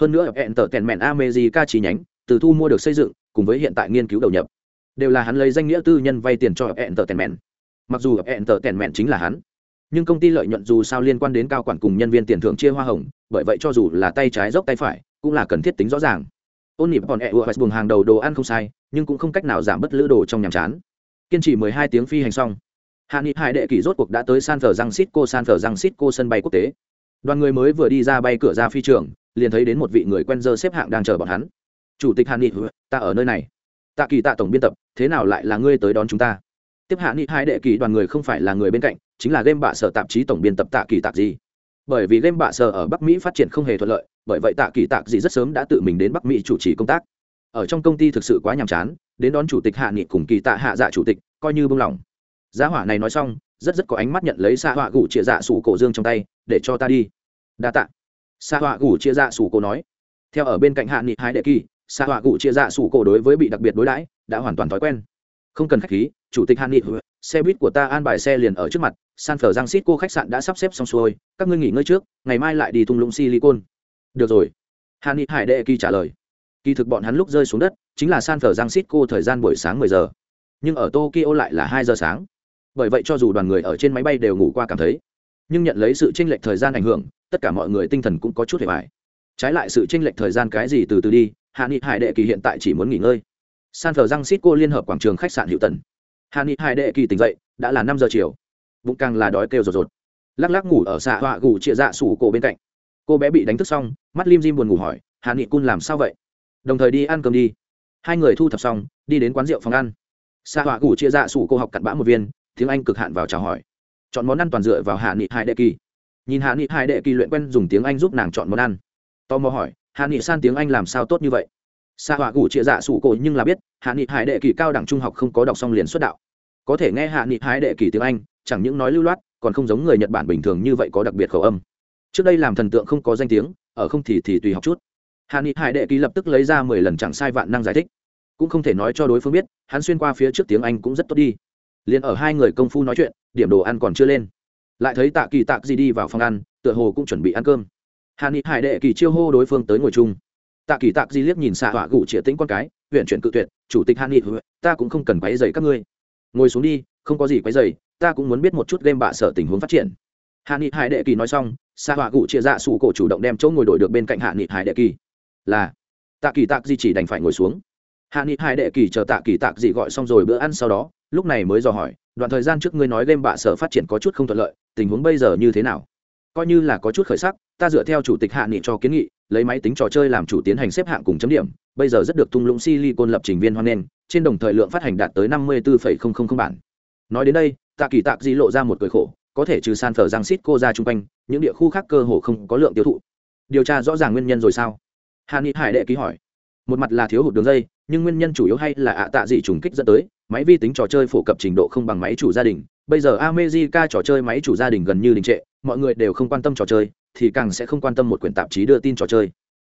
Hơn nữa entertainment america chi nhánh, từ thu mua được xây dựng, cùng với hiện tại nghiên cứu đầu nhập, đều là hắn lấy danh nghĩa tư nhân vay tiền cho entertainment. Mặc dù entertainment chính là hắn nhưng công ty lợi nhuận dù sao liên quan đến cao quản cùng nhân viên tiền thưởng chia hoa hồng, bởi vậy cho dù là tay trái dốc tay phải, cũng là cần thiết tính rõ ràng. Ôn nịp còn ẹ ùa buồng hàng đầu đồ ăn không sai, nhưng cũng không cách nào giảm bớt lữ đồ trong nhàm chán. Kiên trì mười hai tiếng phi hành xong, hạ nghị hải đệ kỷ rốt cuộc đã tới san thờ răng xít cô, san thờ răng xít cô sân bay quốc tế. Đoàn người mới vừa đi ra bay cửa ra phi trường, liền thấy đến một vị người quen dơ xếp hạng đang chờ bọn hắn. Chủ tịch hạ nghị, ta ở nơi này. Tạ kỳ tạ tổng biên tập, thế nào lại là ngươi tới đón chúng ta? Tiếp hạ nghị hai đệ kỳ đoàn người không phải là người bên cạnh chính là game bạ sở tạp chí tổng biên tập tạ kỳ tạc gì bởi vì game bạ sở ở bắc mỹ phát triển không hề thuận lợi, bởi vậy tạ kỳ tạc gì rất sớm đã tự mình đến bắc mỹ chủ trì công tác. Ở trong công ty thực sự quá nhàm chán, đến đón chủ tịch hạ nghị cùng kỳ tạ hạ dạ chủ tịch, coi như bông lỏng. Giá hỏa này nói xong, rất rất có ánh mắt nhận lấy xa họa gủ chia dạ sủ cổ dương trong tay, để cho ta đi. Đa tạ. Xa họa gủ chia dạ sủ cổ nói. Theo ở bên cạnh hạ nghị hai đệ kỳ xa họa gủ chia dạ sủ cổ đối với bị đặc biệt đối đãi, đã hoàn toàn thói quen. Không cần khách khí, chủ tịch hạ nghị, xe buýt của ta an bài xe liền ở trước mặt san phở giang xít cô khách sạn đã sắp xếp xong xuôi, các ngươi nghỉ ngơi trước, ngày mai lại đi thung lũng silicon. Được rồi. Hàn ni hải đệ kỳ trả lời. Kỳ thực bọn hắn lúc rơi xuống đất, chính là san phở giang xít cô thời gian buổi sáng mười giờ. Nhưng ở tokyo lại là hai giờ sáng. Bởi vậy cho dù đoàn người ở trên máy bay đều ngủ qua cảm thấy. Nhưng nhận lấy sự chênh lệch thời gian ảnh hưởng, tất cả mọi người tinh thần cũng có chút hề mải trái lại sự chênh lệch thời gian cái gì từ từ đi hạ nghị hải đệ kỳ hiện tại chỉ muốn nghỉ ngơi. San phờ răng xít cô liên hợp quảng trường khách sạn hiệu tần hạ nghị hải đệ kỳ tỉnh dậy, đã là năm giờ chiều bụng càng là đói kêu rột rột. Lắc lắc ngủ ở xạ họa gù chia dạ sủ cổ bên cạnh. Cô bé bị đánh thức xong, mắt lim dim buồn ngủ hỏi hạ nghị cun làm sao vậy? Đồng thời đi ăn cơm đi. Hai người thu thập xong, đi đến quán rượu phòng ăn. Xạ họa gù chia dạ sủ cô học cặn bã một viên, tiếng anh cực hạn vào chào hỏi. Chọn món ăn toàn dựa vào hạ nghị hải đệ kỳ. Nhìn hạ nghị hải đệ kỳ luyện quen dùng tiếng anh giúp nàng chọn món ăn. Tò mò hỏi hạ nghị san tiếng anh làm sao tốt như vậy? Xa họa gù chia dạ sủ cổ nhưng là biết hạ nghị hải đệ kỳ cao đẳng trung học không có đọc xong liền xuất đạo. Có thể nghe hạ nghị hải đệ kỳ tiếng anh chẳng những nói lưu loát, còn không giống người nhật bản bình thường như vậy có đặc biệt khẩu âm. Trước đây làm thần tượng không có danh tiếng, ở không thì thì tùy học chút. Hà ni hải đệ kỳ lập tức lấy ra mười lần chẳng sai vạn năng giải thích. Cũng không thể nói cho đối phương biết, hắn xuyên qua phía trước tiếng anh cũng rất tốt đi. Liền ở hai người công phu nói chuyện, điểm đồ ăn còn chưa lên. Lại thấy tạ kỳ tạc gì đi vào phòng ăn, tựa hồ cũng chuẩn bị ăn cơm. Hà ni hải đệ kỳ chiêu hô đối phương tới ngồi chung. Tạ kỳ tạc di liếc nhìn xạ hỏa gủ chĩa tính con cái, huyện chuyển cự tuyệt, chủ tịch hạ nghị, ta cũng không cần quấy dày các ngươi. Ngồi xuống đi không có gì quấy dày ta cũng muốn biết một chút game bạ sở tình huống phát triển. Hạ nghị hải đệ kỳ nói xong, sa họa cụ chia dạ sủ cổ chủ động đem chỗ ngồi đổi được bên cạnh hạ nghị hải đệ kỳ. Là, tạ kỳ tạc di chỉ đành phải ngồi xuống. Hạ nghị hải đệ kỳ chờ tạ kỳ tạc di gọi xong rồi bữa ăn sau đó, lúc này mới dò hỏi, đoạn thời gian trước ngươi nói game bạ sở phát triển có chút không thuận lợi, tình huống bây giờ như thế nào? Coi như là có chút khởi sắc, ta dựa theo chủ tịch hạ nghị cho kiến nghị, lấy máy tính trò chơi làm chủ tiến hành xếp hạng cùng chấm điểm, bây giờ rất được tung lũng silicon lập trình viên hoan nghênh, trên đồng thời lượng phát hành đạt tới năm mươi bốn bản nói đến đây, tạ kỳ tạc di lộ ra một cười khổ, có thể trừ san phở giang xít cô ra chung quanh, những địa khu khác cơ hồ không có lượng tiêu thụ. Điều tra rõ ràng nguyên nhân rồi sao? Hà ni hải đệ ký hỏi. Một mặt là thiếu hụt đường dây, nhưng nguyên nhân chủ yếu hay là ạ tạ dị trùng kích dẫn tới, máy vi tính trò chơi phổ cập trình độ không bằng máy chủ gia đình. Bây giờ amejica trò chơi máy chủ gia đình gần như đình trệ, mọi người đều không quan tâm trò chơi, thì càng sẽ không quan tâm một quyển tạp chí đưa tin trò chơi.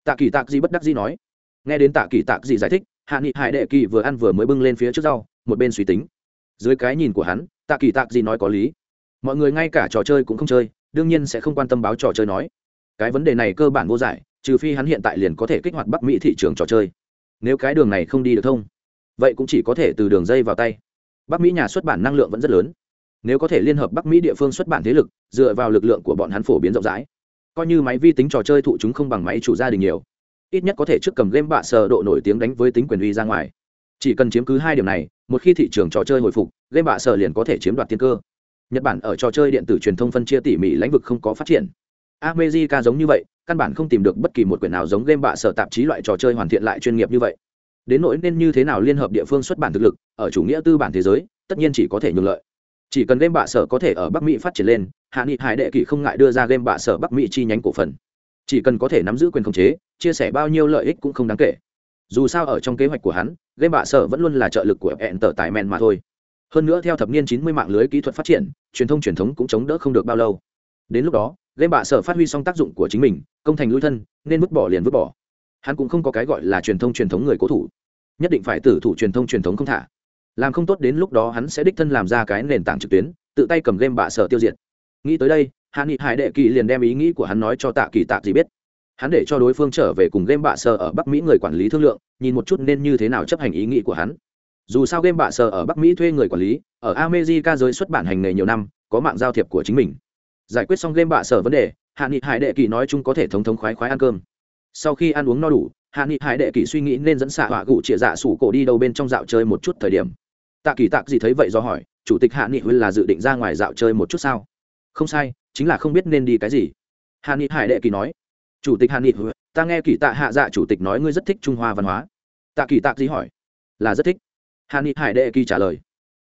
Tạ kỳ tạc Dị bất đắc gì nói. Nghe đến tạ kỳ tạc Dị giải thích hạ nghị hải đệ kỳ vừa ăn vừa mới bưng lên phía trước rau, một bên suy tính dưới cái nhìn của hắn, tạ kỳ tạc gì nói có lý. Mọi người ngay cả trò chơi cũng không chơi, đương nhiên sẽ không quan tâm báo trò chơi nói. Cái vấn đề này cơ bản vô giải, trừ phi hắn hiện tại liền có thể kích hoạt bắc mỹ thị trường trò chơi. Nếu cái đường này không đi được thông, vậy cũng chỉ có thể từ đường dây vào tay. Bắc mỹ nhà xuất bản năng lượng vẫn rất lớn. Nếu có thể liên hợp bắc mỹ địa phương xuất bản thế lực, dựa vào lực lượng của bọn hắn phổ biến rộng rãi, coi như máy vi tính trò chơi thụ chúng không bằng máy chủ gia đình nhiều, ít nhất có thể trước cầm game bạ sờ độ nổi tiếng đánh với tính quyền uy ra ngoài chỉ cần chiếm cứ hai điểm này, một khi thị trường trò chơi hồi phục, game bạ sở liền có thể chiếm đoạt tiên cơ. Nhật bản ở trò chơi điện tử truyền thông phân chia tỉ mỉ lãnh vực không có phát triển. Amejica giống như vậy, căn bản không tìm được bất kỳ một quyển nào giống game bạ sở tạp chí loại trò chơi hoàn thiện lại chuyên nghiệp như vậy. Đến nỗi nên như thế nào liên hợp địa phương xuất bản thực lực, ở chủ nghĩa tư bản thế giới, tất nhiên chỉ có thể nhường lợi. Chỉ cần game bạ sở có thể ở bắc mỹ phát triển lên, hạ nghị hải đệ kỷ không ngại đưa ra game bạ sở bắc mỹ chi nhánh cổ phần. Chỉ cần có thể nắm giữ quyền khống chế, chia sẻ bao nhiêu lợi ích cũng không đáng kể dù sao ở trong kế hoạch của hắn, game bạ sở vẫn luôn là trợ lực của hẹn tờ tài men mà thôi. Hơn nữa theo thập niên chín mươi mạng lưới kỹ thuật phát triển, truyền thông truyền thống cũng chống đỡ không được bao lâu. Đến lúc đó, game bạ sở phát huy xong tác dụng của chính mình, công thành lui thân, nên vứt bỏ liền vứt bỏ. Hắn cũng không có cái gọi là truyền thông truyền thống người cố thủ. Nhất định phải tử thủ truyền thông truyền thống không thả. Làm không tốt đến lúc đó hắn sẽ đích thân làm ra cái nền tảng trực tuyến, tự tay cầm game bạ sở tiêu diệt. Nghĩ tới đây hạ nghị hải đệ kỳ liền đem ý nghĩ của hắn nói cho tạ kỳ Tạ gì biết hắn để cho đối phương trở về cùng game bạ sở ở bắc mỹ người quản lý thương lượng, nhìn một chút nên như thế nào chấp hành ý nghĩ của hắn. Dù sao game bạ sở ở bắc mỹ thuê người quản lý, ở amejica giới xuất bản hành nghề nhiều năm, có mạng giao thiệp của chính mình. Giải quyết xong game bạ sở vấn đề, hạ nghị hải đệ kỳ nói chung có thể thống thống khoái khoái ăn cơm. Sau khi ăn uống no đủ, hạ nghị hải đệ kỳ suy nghĩ nên dẫn xạ họa gụ chĩa dạ sủ cổ đi đâu bên trong dạo chơi một chút thời điểm. Tạ kỳ tạc gì thấy vậy do hỏi, chủ tịch hạ nghị huyên là dự định ra ngoài dạo chơi một chút sao? Không sai, chính là không biết nên đi cái gì. Hạ nghị hải đệ kỳ nói chủ tịch Hàn nghị, ta nghe kỳ tạ hạ dạ chủ tịch nói ngươi rất thích trung hoa văn hóa. Tạ kỳ Tạ gì hỏi, là rất thích. Hàn nghị hải đệ kỳ trả lời,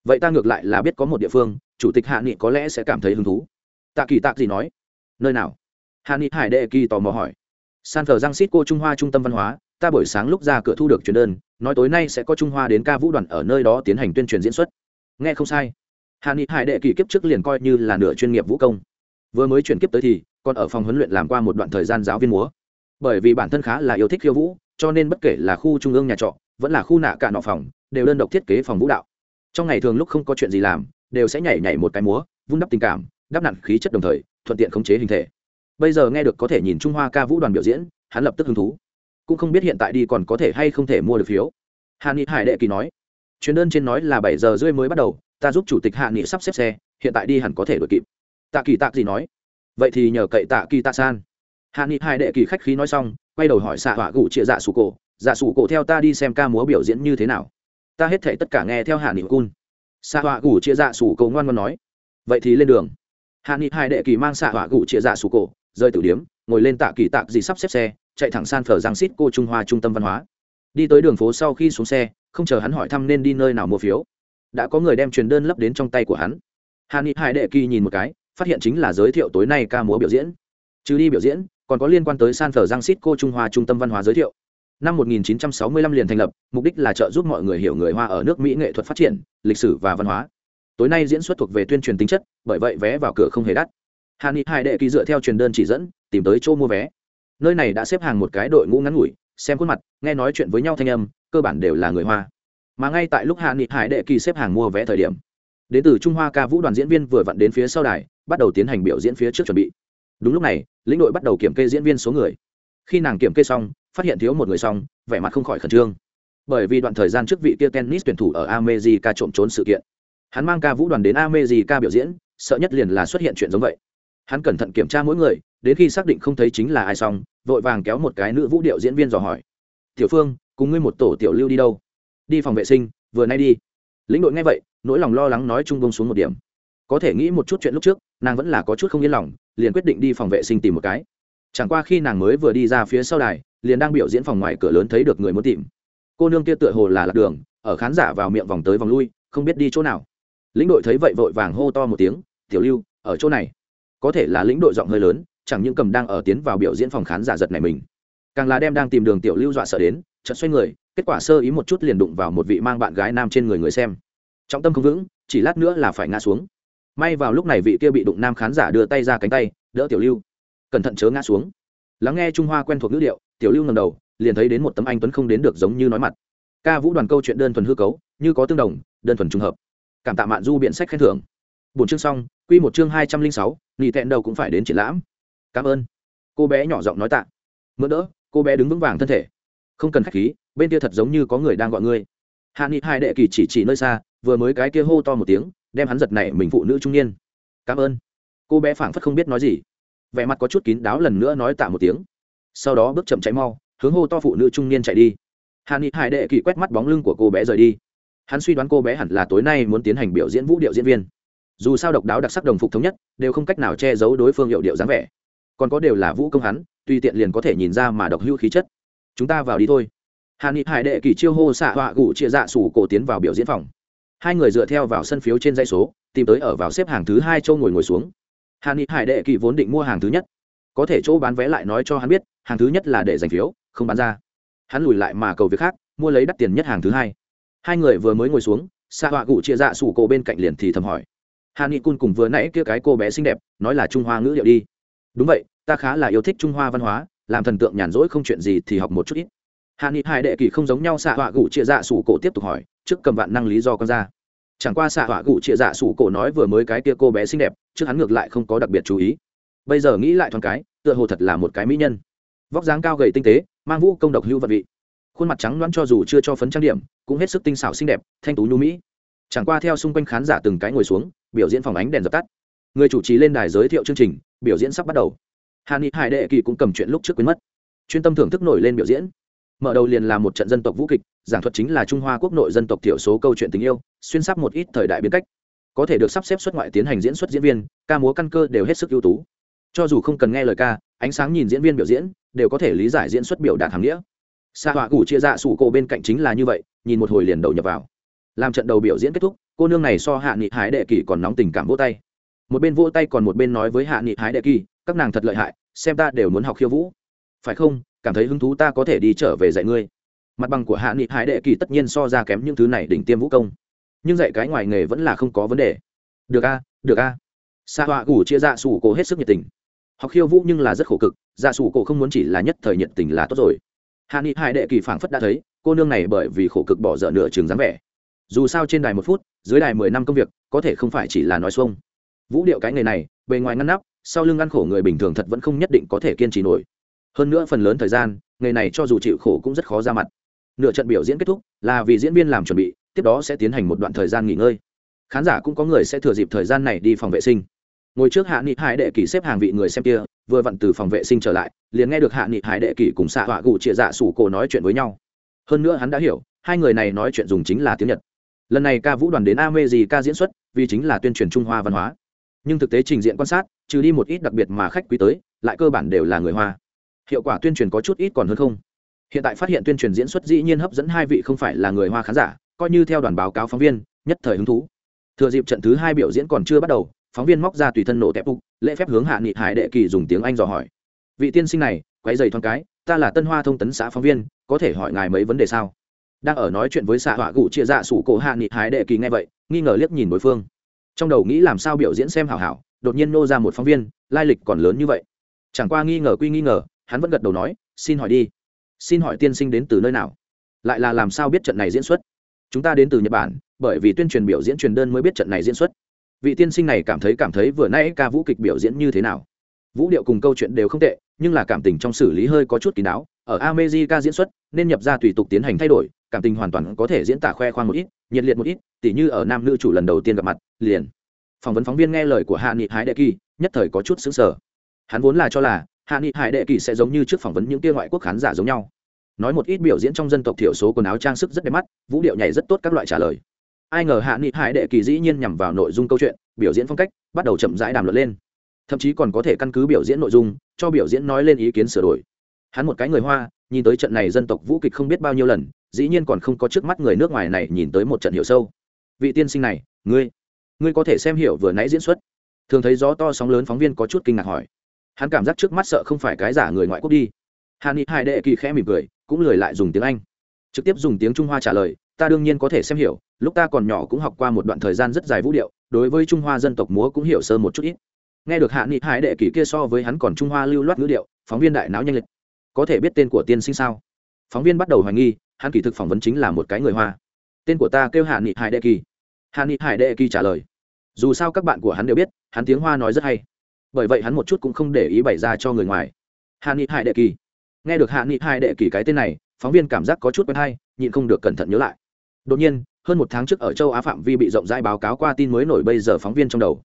vậy ta ngược lại là biết có một địa phương, chủ tịch hạ nghị có lẽ sẽ cảm thấy hứng thú. Tạ kỳ Tạ gì nói, nơi nào? Hàn nghị hải đệ kỳ tò mò hỏi, san thờ giang xít cô trung hoa trung tâm văn hóa, ta buổi sáng lúc ra cửa thu được truyền đơn, nói tối nay sẽ có trung hoa đến ca vũ đoàn ở nơi đó tiến hành tuyên truyền diễn xuất. Nghe không sai. Hàn nghị hải đệ kỳ kiếp trước liền coi như là nửa chuyên nghiệp vũ công. Vừa mới chuyển kiếp tới thì còn ở phòng huấn luyện làm qua một đoạn thời gian giáo viên múa. Bởi vì bản thân khá là yêu thích khiêu vũ, cho nên bất kể là khu trung ương nhà trọ, vẫn là khu nạ cả nọ phòng, đều đơn độc thiết kế phòng vũ đạo. Trong ngày thường lúc không có chuyện gì làm, đều sẽ nhảy nhảy một cái múa, vun đắp tình cảm, đắp nặn khí chất đồng thời, thuận tiện khống chế hình thể. Bây giờ nghe được có thể nhìn trung hoa ca vũ đoàn biểu diễn, hắn lập tức hứng thú. Cũng không biết hiện tại đi còn có thể hay không thể mua được phiếu. Hạ nghị hải đệ kỳ nói, chuyến đơn trên nói là bảy giờ rưỡi mới bắt đầu, ta giúp chủ tịch hạ nghị sắp xếp xe, hiện tại đi hẳn có thể đ ổ i kịp. Tạ kỳ tạ gì nói vậy thì nhờ cậy tạ kỳ tạ san. Hạ nghị Hai đệ kỳ khách khí nói xong, quay đầu hỏi xạ họa gụ chia dạ sủ cổ. Dạ sủ cổ theo ta đi xem ca múa biểu diễn như thế nào. Ta hết thể tất cả nghe theo hạ nghị cun. Xạ họa gụ chia dạ sủ cổ ngoan ngoan nói. Vậy thì lên đường. Hạ nghị Hai đệ kỳ mang xạ họa gụ chia dạ sủ cổ rơi tử điếm, ngồi lên tạ kỳ tạc gì sắp xếp xe, chạy thẳng san phở giang xít cô trung hoa trung tâm văn hóa. Đi tới đường phố sau khi xuống xe, không chờ hắn hỏi thăm nên đi nơi nào mua phiếu. Đã có người đem truyền đơn lấp đến trong tay của hắn. Hạ nghị hải đệ kỳ nhìn một cái phát hiện chính là giới thiệu tối nay ca múa biểu diễn. Trừ đi biểu diễn, còn có liên quan tới san phở giang xít cô trung hoa trung tâm văn hóa giới thiệu. Năm 1965 liền thành lập, mục đích là trợ giúp mọi người hiểu người hoa ở nước mỹ nghệ thuật phát triển, lịch sử và văn hóa. Tối nay diễn xuất thuộc về tuyên truyền tính chất, bởi vậy vé vào cửa không hề đắt. Hà ni hải đệ kỳ dựa theo truyền đơn chỉ dẫn, tìm tới chỗ mua vé. Nơi này đã xếp hàng một cái đội ngũ ngắn ngủi, xem khuôn mặt, nghe nói chuyện với nhau thanh âm, cơ bản đều là người hoa. Mà ngay tại lúc hạ nghị hải đệ kỳ xếp hàng mua vé thời điểm đến từ trung hoa ca vũ đoàn diễn viên vừa vặn đến phía sau đài, bắt đầu tiến hành biểu diễn phía trước chuẩn bị. Đúng lúc này, lĩnh đội bắt đầu kiểm kê diễn viên số người. Khi nàng kiểm kê xong, phát hiện thiếu một người xong, vẻ mặt không khỏi khẩn trương. Bởi vì đoạn thời gian trước vị kia tennis tuyển thủ ở America trộm trốn sự kiện. Hắn mang ca vũ đoàn đến America biểu diễn, sợ nhất liền là xuất hiện chuyện giống vậy. Hắn cẩn thận kiểm tra mỗi người, đến khi xác định không thấy chính là ai xong, vội vàng kéo một cái nữ vũ điệu diễn viên dò hỏi. Tiểu phương, cùng ngươi một tổ tiểu lưu đi đâu? Đi phòng vệ sinh, vừa nay đi lĩnh đội nghe vậy, nỗi lòng lo lắng nói chung bông xuống một điểm. Có thể nghĩ một chút chuyện lúc trước, nàng vẫn là có chút không yên lòng, liền quyết định đi phòng vệ sinh tìm một cái. Chẳng qua khi nàng mới vừa đi ra phía sau đài, liền đang biểu diễn phòng ngoài cửa lớn thấy được người muốn tìm. Cô nương kia tựa hồ là lạc đường, ở khán giả vào miệng vòng tới vòng lui, không biết đi chỗ nào. Lĩnh đội thấy vậy vội vàng hô to một tiếng, tiểu lưu, ở chỗ này. Có thể là lĩnh đội giọng hơi lớn, chẳng những cầm đang ở tiến vào biểu diễn phòng khán giả giật này mình. Càng là đem đang tìm đường tiểu lưu dọa sợ đến, chợt xoay người kết quả sơ ý một chút liền đụng vào một vị mang bạn gái nam trên người người xem. Trọng tâm không vững, chỉ lát nữa là phải ngã xuống. May vào lúc này vị kia bị đụng nam khán giả đưa tay ra cánh tay, đỡ tiểu lưu. Cẩn thận chớ ngã xuống. Lắng nghe trung hoa quen thuộc ngữ điệu, tiểu lưu ngầm đầu, liền thấy đến một tấm anh tuấn không đến được giống như nói mặt. Ca vũ đoàn câu chuyện đơn thuần hư cấu, như có tương đồng, đơn thuần trùng hợp. Cảm tạ mạn du biện sách khen thưởng. Bốn chương xong, quy một chương hai trăm linh sáu, nghỉ tẹn đầu cũng phải đến triển lãm. Cảm ơn. Cô bé nhỏ giọng nói tạ. Mượn đỡ, cô bé đứng vững vàng thân thể. Không cần khách khí bên kia thật giống như có người đang gọi ngươi. Hạ nghị hai đệ kỳ chỉ chỉ nơi xa, vừa mới cái kia hô to một tiếng, đem hắn giật này mình phụ nữ trung niên. Cảm ơn. Cô bé phảng phất không biết nói gì. Vẻ mặt có chút kín đáo lần nữa nói tạ một tiếng. Sau đó bước chậm chạy mau, hướng hô to phụ nữ trung niên chạy đi. Hạ nghị hải đệ kỳ quét mắt bóng lưng của cô bé rời đi. Hắn suy đoán cô bé hẳn là tối nay muốn tiến hành biểu diễn vũ điệu diễn viên. Dù sao độc đáo đặc sắc đồng phục thống nhất, đều không cách nào che giấu đối phương hiệu điệu dáng vẻ. Còn có đều là vũ công hắn, tùy tiện liền có thể nhìn ra mà độc hưu khí chất. Chúng ta vào đi thôi hà ni hải đệ kỳ chiêu hô xạ họa gụ chia dạ sủ cổ tiến vào biểu diễn phòng. Hai người dựa theo vào sân phiếu trên dây số, tìm tới ở vào xếp hàng thứ hai châu ngồi ngồi xuống. Hà ni hải đệ kỳ vốn định mua hàng thứ nhất. Có thể chỗ bán vé lại nói cho hắn biết, hàng thứ nhất là để giành phiếu, không bán ra. Hắn lùi lại mà cầu việc khác, mua lấy đắt tiền nhất hàng thứ hai. Hai người vừa mới ngồi xuống, xạ họa gụ chia dạ sủ cổ bên cạnh liền thì thầm hỏi. Hà ni cun cùng vừa nãy kia cái cô bé xinh đẹp, nói là trung hoa ngữ liệu đi. Đúng vậy, ta khá là yêu thích trung hoa văn hóa, làm thần tượng nhàn rỗi không chuyện gì thì học một chút ít hạ nghị hai đệ kỳ không giống nhau xạ họa gụ chia dạ sủ cổ tiếp tục hỏi, trước cầm vạn năng lý do con ra. Chẳng qua xạ họa gụ chia dạ sủ cổ nói vừa mới cái kia cô bé xinh đẹp, trước hắn ngược lại không có đặc biệt chú ý. Bây giờ nghĩ lại thoáng cái, tựa hồ thật là một cái mỹ nhân. Vóc dáng cao gầy tinh tế, mang vũ công độc hưu vật vị. Khuôn mặt trắng loãng cho dù chưa cho phấn trang điểm, cũng hết sức tinh xảo xinh đẹp, thanh tú nhu mỹ. Chẳng qua theo xung quanh khán giả từng cái ngồi xuống, biểu diễn phòng ánh đèn dập tắt. Người chủ trì lên đài giới thiệu chương trình, biểu diễn sắp bắt đầu. Hà ni hải đệ kỳ cũng cầm chuyện lúc trước quên mất. Chuyên tâm thưởng thức nổi lên biểu diễn mở đầu liền là một trận dân tộc vũ kịch, giảng thuật chính là trung hoa quốc nội dân tộc thiểu số câu chuyện tình yêu, xuyên sắp một ít thời đại biến cách. Có thể được sắp xếp xuất ngoại tiến hành diễn xuất diễn viên, ca múa căn cơ đều hết sức ưu tú. Cho dù không cần nghe lời ca, ánh sáng nhìn diễn viên biểu diễn, đều có thể lý giải diễn xuất biểu đạt hàng nghĩa. Xa họa cụ chia dạ sủ cổ bên cạnh chính là như vậy, nhìn một hồi liền đầu nhập vào. Làm trận đầu biểu diễn kết thúc, cô nương này so hạ nghị hái đệ kỳ còn nóng tình cảm vỗ tay. Một bên vỗ tay còn một bên nói với hạ nghị hái đệ kỳ, các nàng thật lợi hại, xem ta đều muốn học khiêu vũ. Phải không? Cảm thấy hứng thú ta có thể đi trở về dạy ngươi. Mặt bằng của hạ nghị hải đệ kỳ tất nhiên so ra kém những thứ này đỉnh tiêm vũ công. Nhưng dạy cái ngoài nghề vẫn là không có vấn đề. Được a được a. Xa họa gủ chia dạ sủ cổ hết sức nhiệt tình. Học khiêu vũ nhưng là rất khổ cực dạ sủ cổ không muốn chỉ là nhất thời nhiệt tình là tốt rồi. Hạ nghị hải đệ kỳ phảng phất đã thấy, cô nương này bởi vì khổ cực bỏ dở nửa chừng dáng vẻ. Dù sao trên đài một phút, dưới đài mười năm công việc, có thể không phải chỉ là nói xuông. Vũ điệu cái nghề này, bề ngoài ngăn nắp, sau lưng ngăn khổ người bình thường thật vẫn không nhất định có thể kiên trì nổi hơn nữa phần lớn thời gian, nghề này cho dù chịu khổ cũng rất khó ra mặt. Nửa trận biểu diễn kết thúc, là vì diễn viên làm chuẩn bị, tiếp đó sẽ tiến hành một đoạn thời gian nghỉ ngơi. Khán giả cũng có người sẽ thừa dịp thời gian này đi phòng vệ sinh. Ngồi trước hạ nghị hải đệ kỳ xếp hàng vị người xem kia, vừa vặn từ phòng vệ sinh trở lại, liền nghe được hạ nghị hải đệ kỳ cùng xạ họa gụ trịa dạ sủ cổ nói chuyện với nhau. Hơn nữa hắn đã hiểu, hai người này nói chuyện dùng chính là tiếng nhật. Lần này ca vũ đoàn đến A Mê gì ca diễn xuất, vì chính là tuyên truyền trung hoa văn hóa. Nhưng thực tế trình diện quan sát, trừ đi một ít đặc biệt mà khách quý tới, lại cơ bản đều là người hoa hiệu quả tuyên truyền có chút ít còn hơn không? Hiện tại phát hiện tuyên truyền diễn xuất dĩ nhiên hấp dẫn hai vị không phải là người hoa khán giả, coi như theo đoàn báo cáo phóng viên, nhất thời hứng thú. Thừa dịp trận thứ hai biểu diễn còn chưa bắt đầu, phóng viên móc ra tùy thân nổ tép phục lễ phép hướng hạ nghị hải đệ kỳ dùng tiếng anh dò hỏi. Vị tiên sinh này quay dày thoáng cái, ta là tân hoa thông tấn xã phóng viên, có thể hỏi ngài mấy vấn đề sao? Đang ở nói chuyện với xạ họa cụ chia dạ sủ cổ hạ nghị hải đệ kỳ nghe vậy, nghi ngờ liếc nhìn đối phương. Trong đầu nghĩ làm sao biểu diễn xem hảo hảo, đột nhiên nô ra một phóng viên, lai lịch còn lớn như vậy. Chẳng qua nghi ngờ quy nghi ngờ hắn vẫn gật đầu nói, xin hỏi đi. Xin hỏi tiên sinh đến từ nơi nào? Lại là làm sao biết trận này diễn xuất? Chúng ta đến từ nhật bản, bởi vì tuyên truyền biểu diễn truyền đơn mới biết trận này diễn xuất. Vị tiên sinh này cảm thấy cảm thấy vừa nãy ca vũ kịch biểu diễn như thế nào? Vũ điệu cùng câu chuyện đều không tệ, nhưng là cảm tình trong xử lý hơi có chút kín đáo. Ở amejica diễn xuất, nên nhập ra tùy tục tiến hành thay đổi, cảm tình hoàn toàn có thể diễn tả khoe khoang một ít, nhiệt liệt một ít, tỉ như ở nam nữ chủ lần đầu tiên gặp mặt, liền. Phỏng vấn phóng viên nghe lời của hạ nghị hái đệ kỳ, nhất thời có chút xứng sở hắn vốn là cho là hạ nghị hải đệ kỳ sẽ giống như trước phỏng vấn những kia ngoại quốc khán giả giống nhau. Nói một ít biểu diễn trong dân tộc thiểu số quần áo trang sức rất đẹp mắt, vũ điệu nhảy rất tốt các loại trả lời. Ai ngờ hạ nghị hải đệ kỳ dĩ nhiên nhằm vào nội dung câu chuyện, biểu diễn phong cách, bắt đầu chậm rãi đàm luận lên. Thậm chí còn có thể căn cứ biểu diễn nội dung, cho biểu diễn nói lên ý kiến sửa đổi. Hắn một cái người hoa, nhìn tới trận này dân tộc vũ kịch không biết bao nhiêu lần, dĩ nhiên còn không có trước mắt người nước ngoài này nhìn tới một trận hiểu sâu. Vị tiên sinh này, ngươi ngươi có thể xem hiểu vừa nãy diễn xuất. Thường thấy gió to sóng lớn phóng viên có chút kinh ngạc hỏi hắn cảm giác trước mắt sợ không phải cái giả người ngoại quốc đi. Hàn ni hai đệ kỳ khẽ mỉm cười, cũng lười lại dùng tiếng anh. Trực tiếp dùng tiếng trung hoa trả lời, ta đương nhiên có thể xem hiểu, lúc ta còn nhỏ cũng học qua một đoạn thời gian rất dài vũ điệu, đối với trung hoa dân tộc múa cũng hiểu sơ một chút ít. Nghe được hạ nghị hải đệ kỳ kia so với hắn còn trung hoa lưu loát ngữ điệu, phóng viên đại não nhanh lịch có thể biết tên của tiên sinh sao? Phóng viên bắt đầu hoài nghi, hắn kỳ thực phỏng vấn chính là một cái người hoa. Tên của ta kêu hạ nghị hải đệ kỳ. Hạ nghị hải đệ kỳ trả lời, dù sao các bạn của hắn đều biết, hắn tiếng hoa nói rất hay bởi vậy hắn một chút cũng không để ý bày ra cho người ngoài. Hạ nghị hải đệ kỳ. Nghe được hạ nghị hải đệ kỳ cái tên này, phóng viên cảm giác có chút quen hay, nhịn không được cẩn thận nhớ lại. Đột nhiên, hơn một tháng trước ở châu á phạm vi bị rộng rãi báo cáo qua tin mới nổi bây giờ phóng viên trong đầu.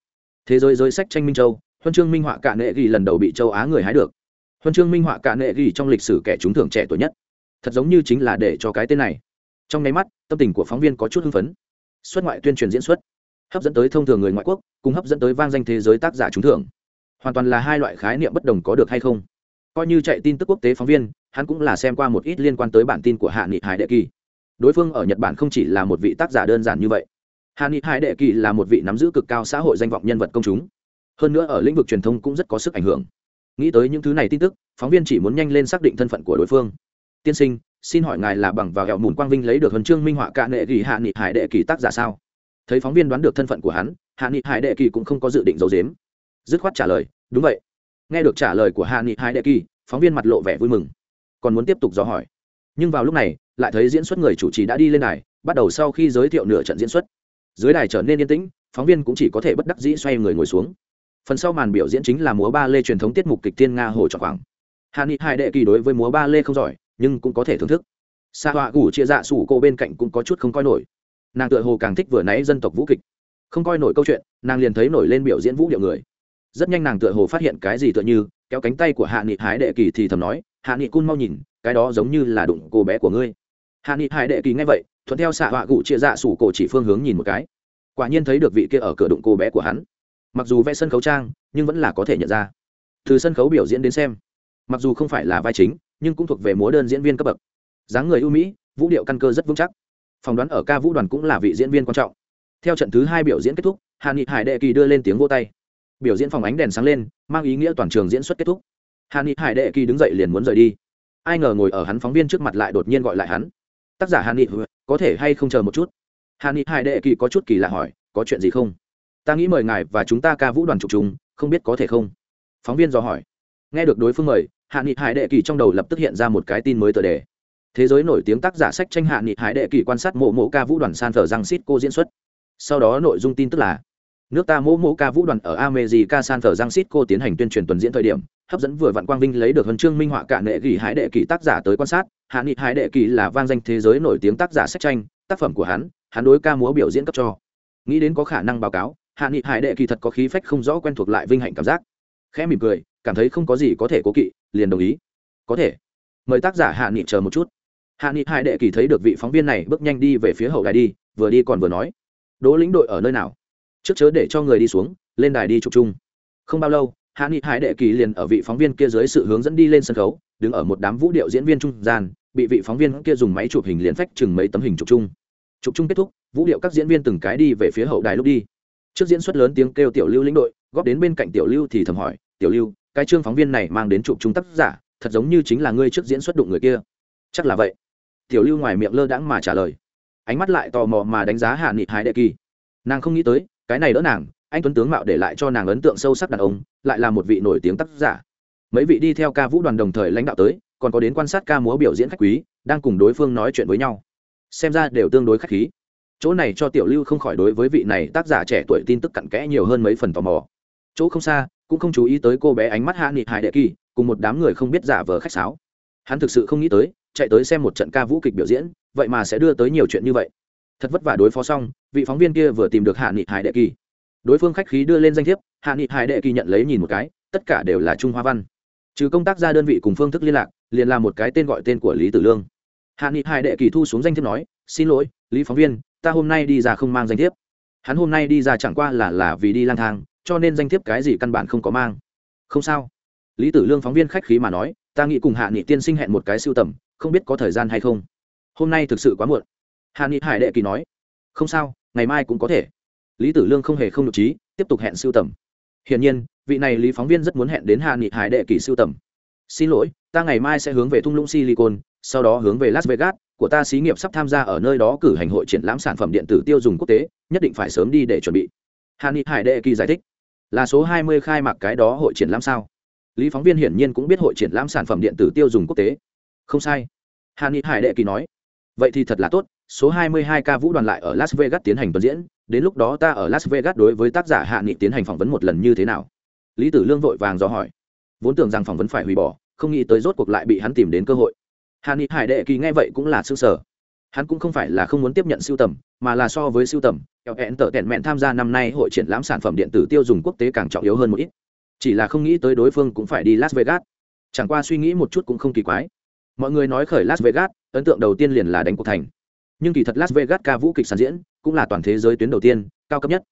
Thế giới giới sách tranh minh châu, huân chương minh họa Cả nệ ghi lần đầu bị châu á người hái được. Huân chương minh họa Cả nệ ghi trong lịch sử kẻ trúng thưởng trẻ tuổi nhất. Thật giống như chính là để cho cái tên này. Trong nháy mắt, tâm tình của phóng viên có chút hưng phấn. Xuất ngoại tuyên truyền diễn xuất, hấp dẫn tới thông thường người ngoại quốc, cùng hấp dẫn tới vang danh thế giới tác giả trúng thưởng hoàn toàn là hai loại khái niệm bất đồng có được hay không? Coi như chạy tin tức quốc tế phóng viên, hắn cũng là xem qua một ít liên quan tới bản tin của hạ nghị hải đệ kỳ. Đối phương ở nhật bản không chỉ là một vị tác giả đơn giản như vậy, hạ nghị hải đệ kỳ là một vị nắm giữ cực cao xã hội danh vọng nhân vật công chúng. Hơn nữa ở lĩnh vực truyền thông cũng rất có sức ảnh hưởng. Nghĩ tới những thứ này tin tức, phóng viên chỉ muốn nhanh lên xác định thân phận của đối phương. Tiên sinh, xin hỏi ngài là bằng vào hẹo mùn quang vinh lấy được huân chương minh họa cạ nệ ghi hạ nghị hải đệ kỳ tác giả sao? Thấy phóng viên đoán được thân phận của hắn, hạ nghị hải đệ kỳ cũng không có dự định giấu dếm dứt khoát trả lời, đúng vậy. Nghe được trả lời của hạ nghị hai đệ kỳ, phóng viên mặt lộ vẻ vui mừng, còn muốn tiếp tục dò hỏi. Nhưng vào lúc này, lại thấy diễn xuất người chủ trì đã đi lên đài, bắt đầu sau khi giới thiệu nửa trận diễn xuất. Dưới đài trở nên yên tĩnh, phóng viên cũng chỉ có thể bất đắc dĩ xoay người ngồi xuống. Phần sau màn biểu diễn chính là múa ba lê truyền thống tiết mục kịch tiên nga hồ trọc khoảng hạ nghị hai đệ kỳ đối với múa ba lê không giỏi, nhưng cũng có thể thưởng thức. Xa họa gủ chia dạ sủ cô bên cạnh cũng có chút không coi nổi. Nàng tựa hồ càng thích vừa nãy dân tộc vũ kịch. Không coi nổi câu chuyện, nàng liền thấy nổi lên biểu diễn vũ điệu người rất nhanh nàng tựa hồ phát hiện cái gì tựa như, kéo cánh tay của hạ nghị hái đệ kỳ thì thầm nói, hạ nghị cun mau nhìn, cái đó giống như là đụng cô bé của ngươi. Hạ nghị hải đệ kỳ nghe vậy, thuận theo xạ họa cụ chia dạ sủ cổ chỉ phương hướng nhìn một cái. Quả nhiên thấy được vị kia ở cửa đụng cô bé của hắn. Mặc dù vẽ sân khấu trang, nhưng vẫn là có thể nhận ra. Từ sân khấu biểu diễn đến xem, mặc dù không phải là vai chính, nhưng cũng thuộc về múa đơn diễn viên cấp bậc. Dáng người ưu mỹ, vũ điệu căn cơ rất vững chắc. Phỏng đoán ở ca vũ đoàn cũng là vị diễn viên quan trọng. Theo trận thứ hai biểu diễn kết thúc, hạ nghị hải đệ kỳ đưa lên tiếng vô tay biểu diễn phòng ánh đèn sáng lên, mang ý nghĩa toàn trường diễn xuất kết thúc. Hà ni hải đệ kỳ đứng dậy liền muốn rời đi. Ai ngờ ngồi ở hắn phóng viên trước mặt lại đột nhiên gọi lại hắn. Tác giả hà ni có thể hay không chờ một chút? Hà ni hải đệ kỳ có chút kỳ lạ hỏi, có chuyện gì không? Ta nghĩ mời ngài và chúng ta ca vũ đoàn trục chúng không biết có thể không? Phóng viên dò hỏi. Nghe được đối phương mời hạ nghị hải đệ kỳ trong đầu lập tức hiện ra một cái tin mới tờ đề. Thế giới nổi tiếng tác giả sách tranh hạ nghị hải đệ kỳ quan sát mộ mộ ca vũ đoàn san thờ răng xít cô diễn xuất. Sau đó nội dung tin tức là nước ta mộ mộ ca vũ đoàn ở America San cô tiến hành tuyên truyền tuần diễn thời điểm, hấp dẫn vừa vạn quang vinh lấy được huân chương minh họa cả nệ gỉ hải đệ kỳ tác giả tới quan sát. Hạ nghị hải đệ kỳ là vang danh thế giới nổi tiếng tác giả sách tranh, tác phẩm của hắn hắn đối ca múa biểu diễn cấp cho. Nghĩ đến có khả năng báo cáo, hạ nghị hải đệ kỳ thật có khí phách không rõ quen thuộc lại vinh hạnh cảm giác. Khẽ mỉm cười, cảm thấy không có gì có thể cố kỵ, liền đồng ý. Có thể. Mời tác giả hạ nghị chờ một chút. Hạ nghị hải đệ kỳ thấy được vị phóng viên này bước nhanh đi về phía hậu đài đi, vừa đi còn vừa nói. Đỗ lĩnh đội ở nơi nào? Trước chớ để cho người đi xuống, lên đài đi chụp chung. Không bao lâu, hạ nghị hải đệ kỳ liền ở vị phóng viên kia dưới sự hướng dẫn đi lên sân khấu, đứng ở một đám vũ điệu diễn viên trung gian, bị vị phóng viên kia dùng máy chụp hình liền phách chừng mấy tấm hình chụp chung. Chụp chung kết thúc, vũ điệu các diễn viên từng cái đi về phía hậu đài lúc đi. Trước diễn xuất lớn tiếng kêu tiểu lưu lĩnh đội, góp đến bên cạnh tiểu lưu thì thầm hỏi, tiểu lưu, cái chương phóng viên này mang đến chụp chung tác giả, thật giống như chính là ngươi trước diễn xuất đụng người kia. Chắc là vậy. Tiểu lưu ngoài miệng lơ đãng mà trả lời. Ánh mắt lại tò mò mà đánh giá hạ nghị hải đệ kỳ. Nàng không nghĩ tới cái này đỡ nàng, anh tuấn tướng mạo để lại cho nàng ấn tượng sâu sắc đàn ông, lại là một vị nổi tiếng tác giả. Mấy vị đi theo ca vũ đoàn đồng thời lãnh đạo tới, còn có đến quan sát ca múa biểu diễn khách quý, đang cùng đối phương nói chuyện với nhau. Xem ra đều tương đối khách khí. Chỗ này cho tiểu lưu không khỏi đối với vị này tác giả trẻ tuổi tin tức cặn kẽ nhiều hơn mấy phần tò mò. Chỗ không xa, cũng không chú ý tới cô bé ánh mắt hạ nghị hải đệ kỳ, cùng một đám người không biết giả vờ khách sáo. Hắn thực sự không nghĩ tới, chạy tới xem một trận ca vũ kịch biểu diễn, vậy mà sẽ đưa tới nhiều chuyện như vậy thật vất vả đối phó xong, vị phóng viên kia vừa tìm được hạ nghị hải đệ kỳ. Đối phương khách khí đưa lên danh thiếp, hạ nghị hải đệ kỳ nhận lấy nhìn một cái, tất cả đều là trung hoa văn. Trừ công tác ra đơn vị cùng phương thức liên lạc, liền là một cái tên gọi tên của lý tử lương. Hạ nghị hải đệ kỳ thu xuống danh thiếp nói, xin lỗi, lý phóng viên, ta hôm nay đi ra không mang danh thiếp. Hắn hôm nay đi ra chẳng qua là là vì đi lang thang, cho nên danh thiếp cái gì căn bản không có mang. Không sao. Lý tử lương phóng viên khách khí mà nói, ta nghĩ cùng hạ nghị tiên sinh hẹn một cái siêu tầm, không biết có thời gian hay không? Hôm nay thực sự quá muộn hà nghị hải đệ kỳ nói, không sao, ngày mai cũng có thể. Lý tử lương không hề không được trí, tiếp tục hẹn siêu tầm. Hiển nhiên, vị này lý phóng viên rất muốn hẹn đến hà nghị hải đệ kỳ siêu tầm. Xin lỗi, ta ngày mai sẽ hướng về thung lũng silicon, sau đó hướng về las vegas, của ta xí nghiệp sắp tham gia ở nơi đó cử hành hội triển lãm sản phẩm điện tử tiêu dùng quốc tế, nhất định phải sớm đi để chuẩn bị. Hà nghị hải đệ kỳ giải thích, là số 20 khai mạc cái đó hội triển lãm sao? Lý phóng viên hiển nhiên cũng biết hội triển lãm sản phẩm điện tử tiêu dùng quốc tế. Không sai. Hà nghị hải đệ kỳ nói, vậy thì thật là tốt số 22 ca vũ đoàn lại ở las vegas tiến hành tuần diễn, đến lúc đó ta ở las vegas đối với tác giả hạ nghị tiến hành phỏng vấn một lần như thế nào? Lý tử lương vội vàng do hỏi. Vốn tưởng rằng phỏng vấn phải hủy bỏ, không nghĩ tới rốt cuộc lại bị hắn tìm đến cơ hội. Hạ nghị hải đệ kỳ nghe vậy cũng là sửng sở hắn cũng không phải là không muốn tiếp nhận siêu tầm, mà là so với siêu tầm Kẹn tở tẹn mện tham gia năm nay hội triển lãm sản phẩm điện tử tiêu dùng quốc tế càng trọng yếu hơn một ít. Chỉ là không nghĩ tới đối phương cũng phải đi las vegas. Chẳng qua suy nghĩ một chút cũng không kỳ quái. Mọi người nói khởi las vegas, ấn tượng đầu tiên liền là đánh cuộc thành nhưng kỳ thật las vegas ca vũ kịch sàn diễn cũng là toàn thế giới tuyến đầu tiên, cao cấp nhất.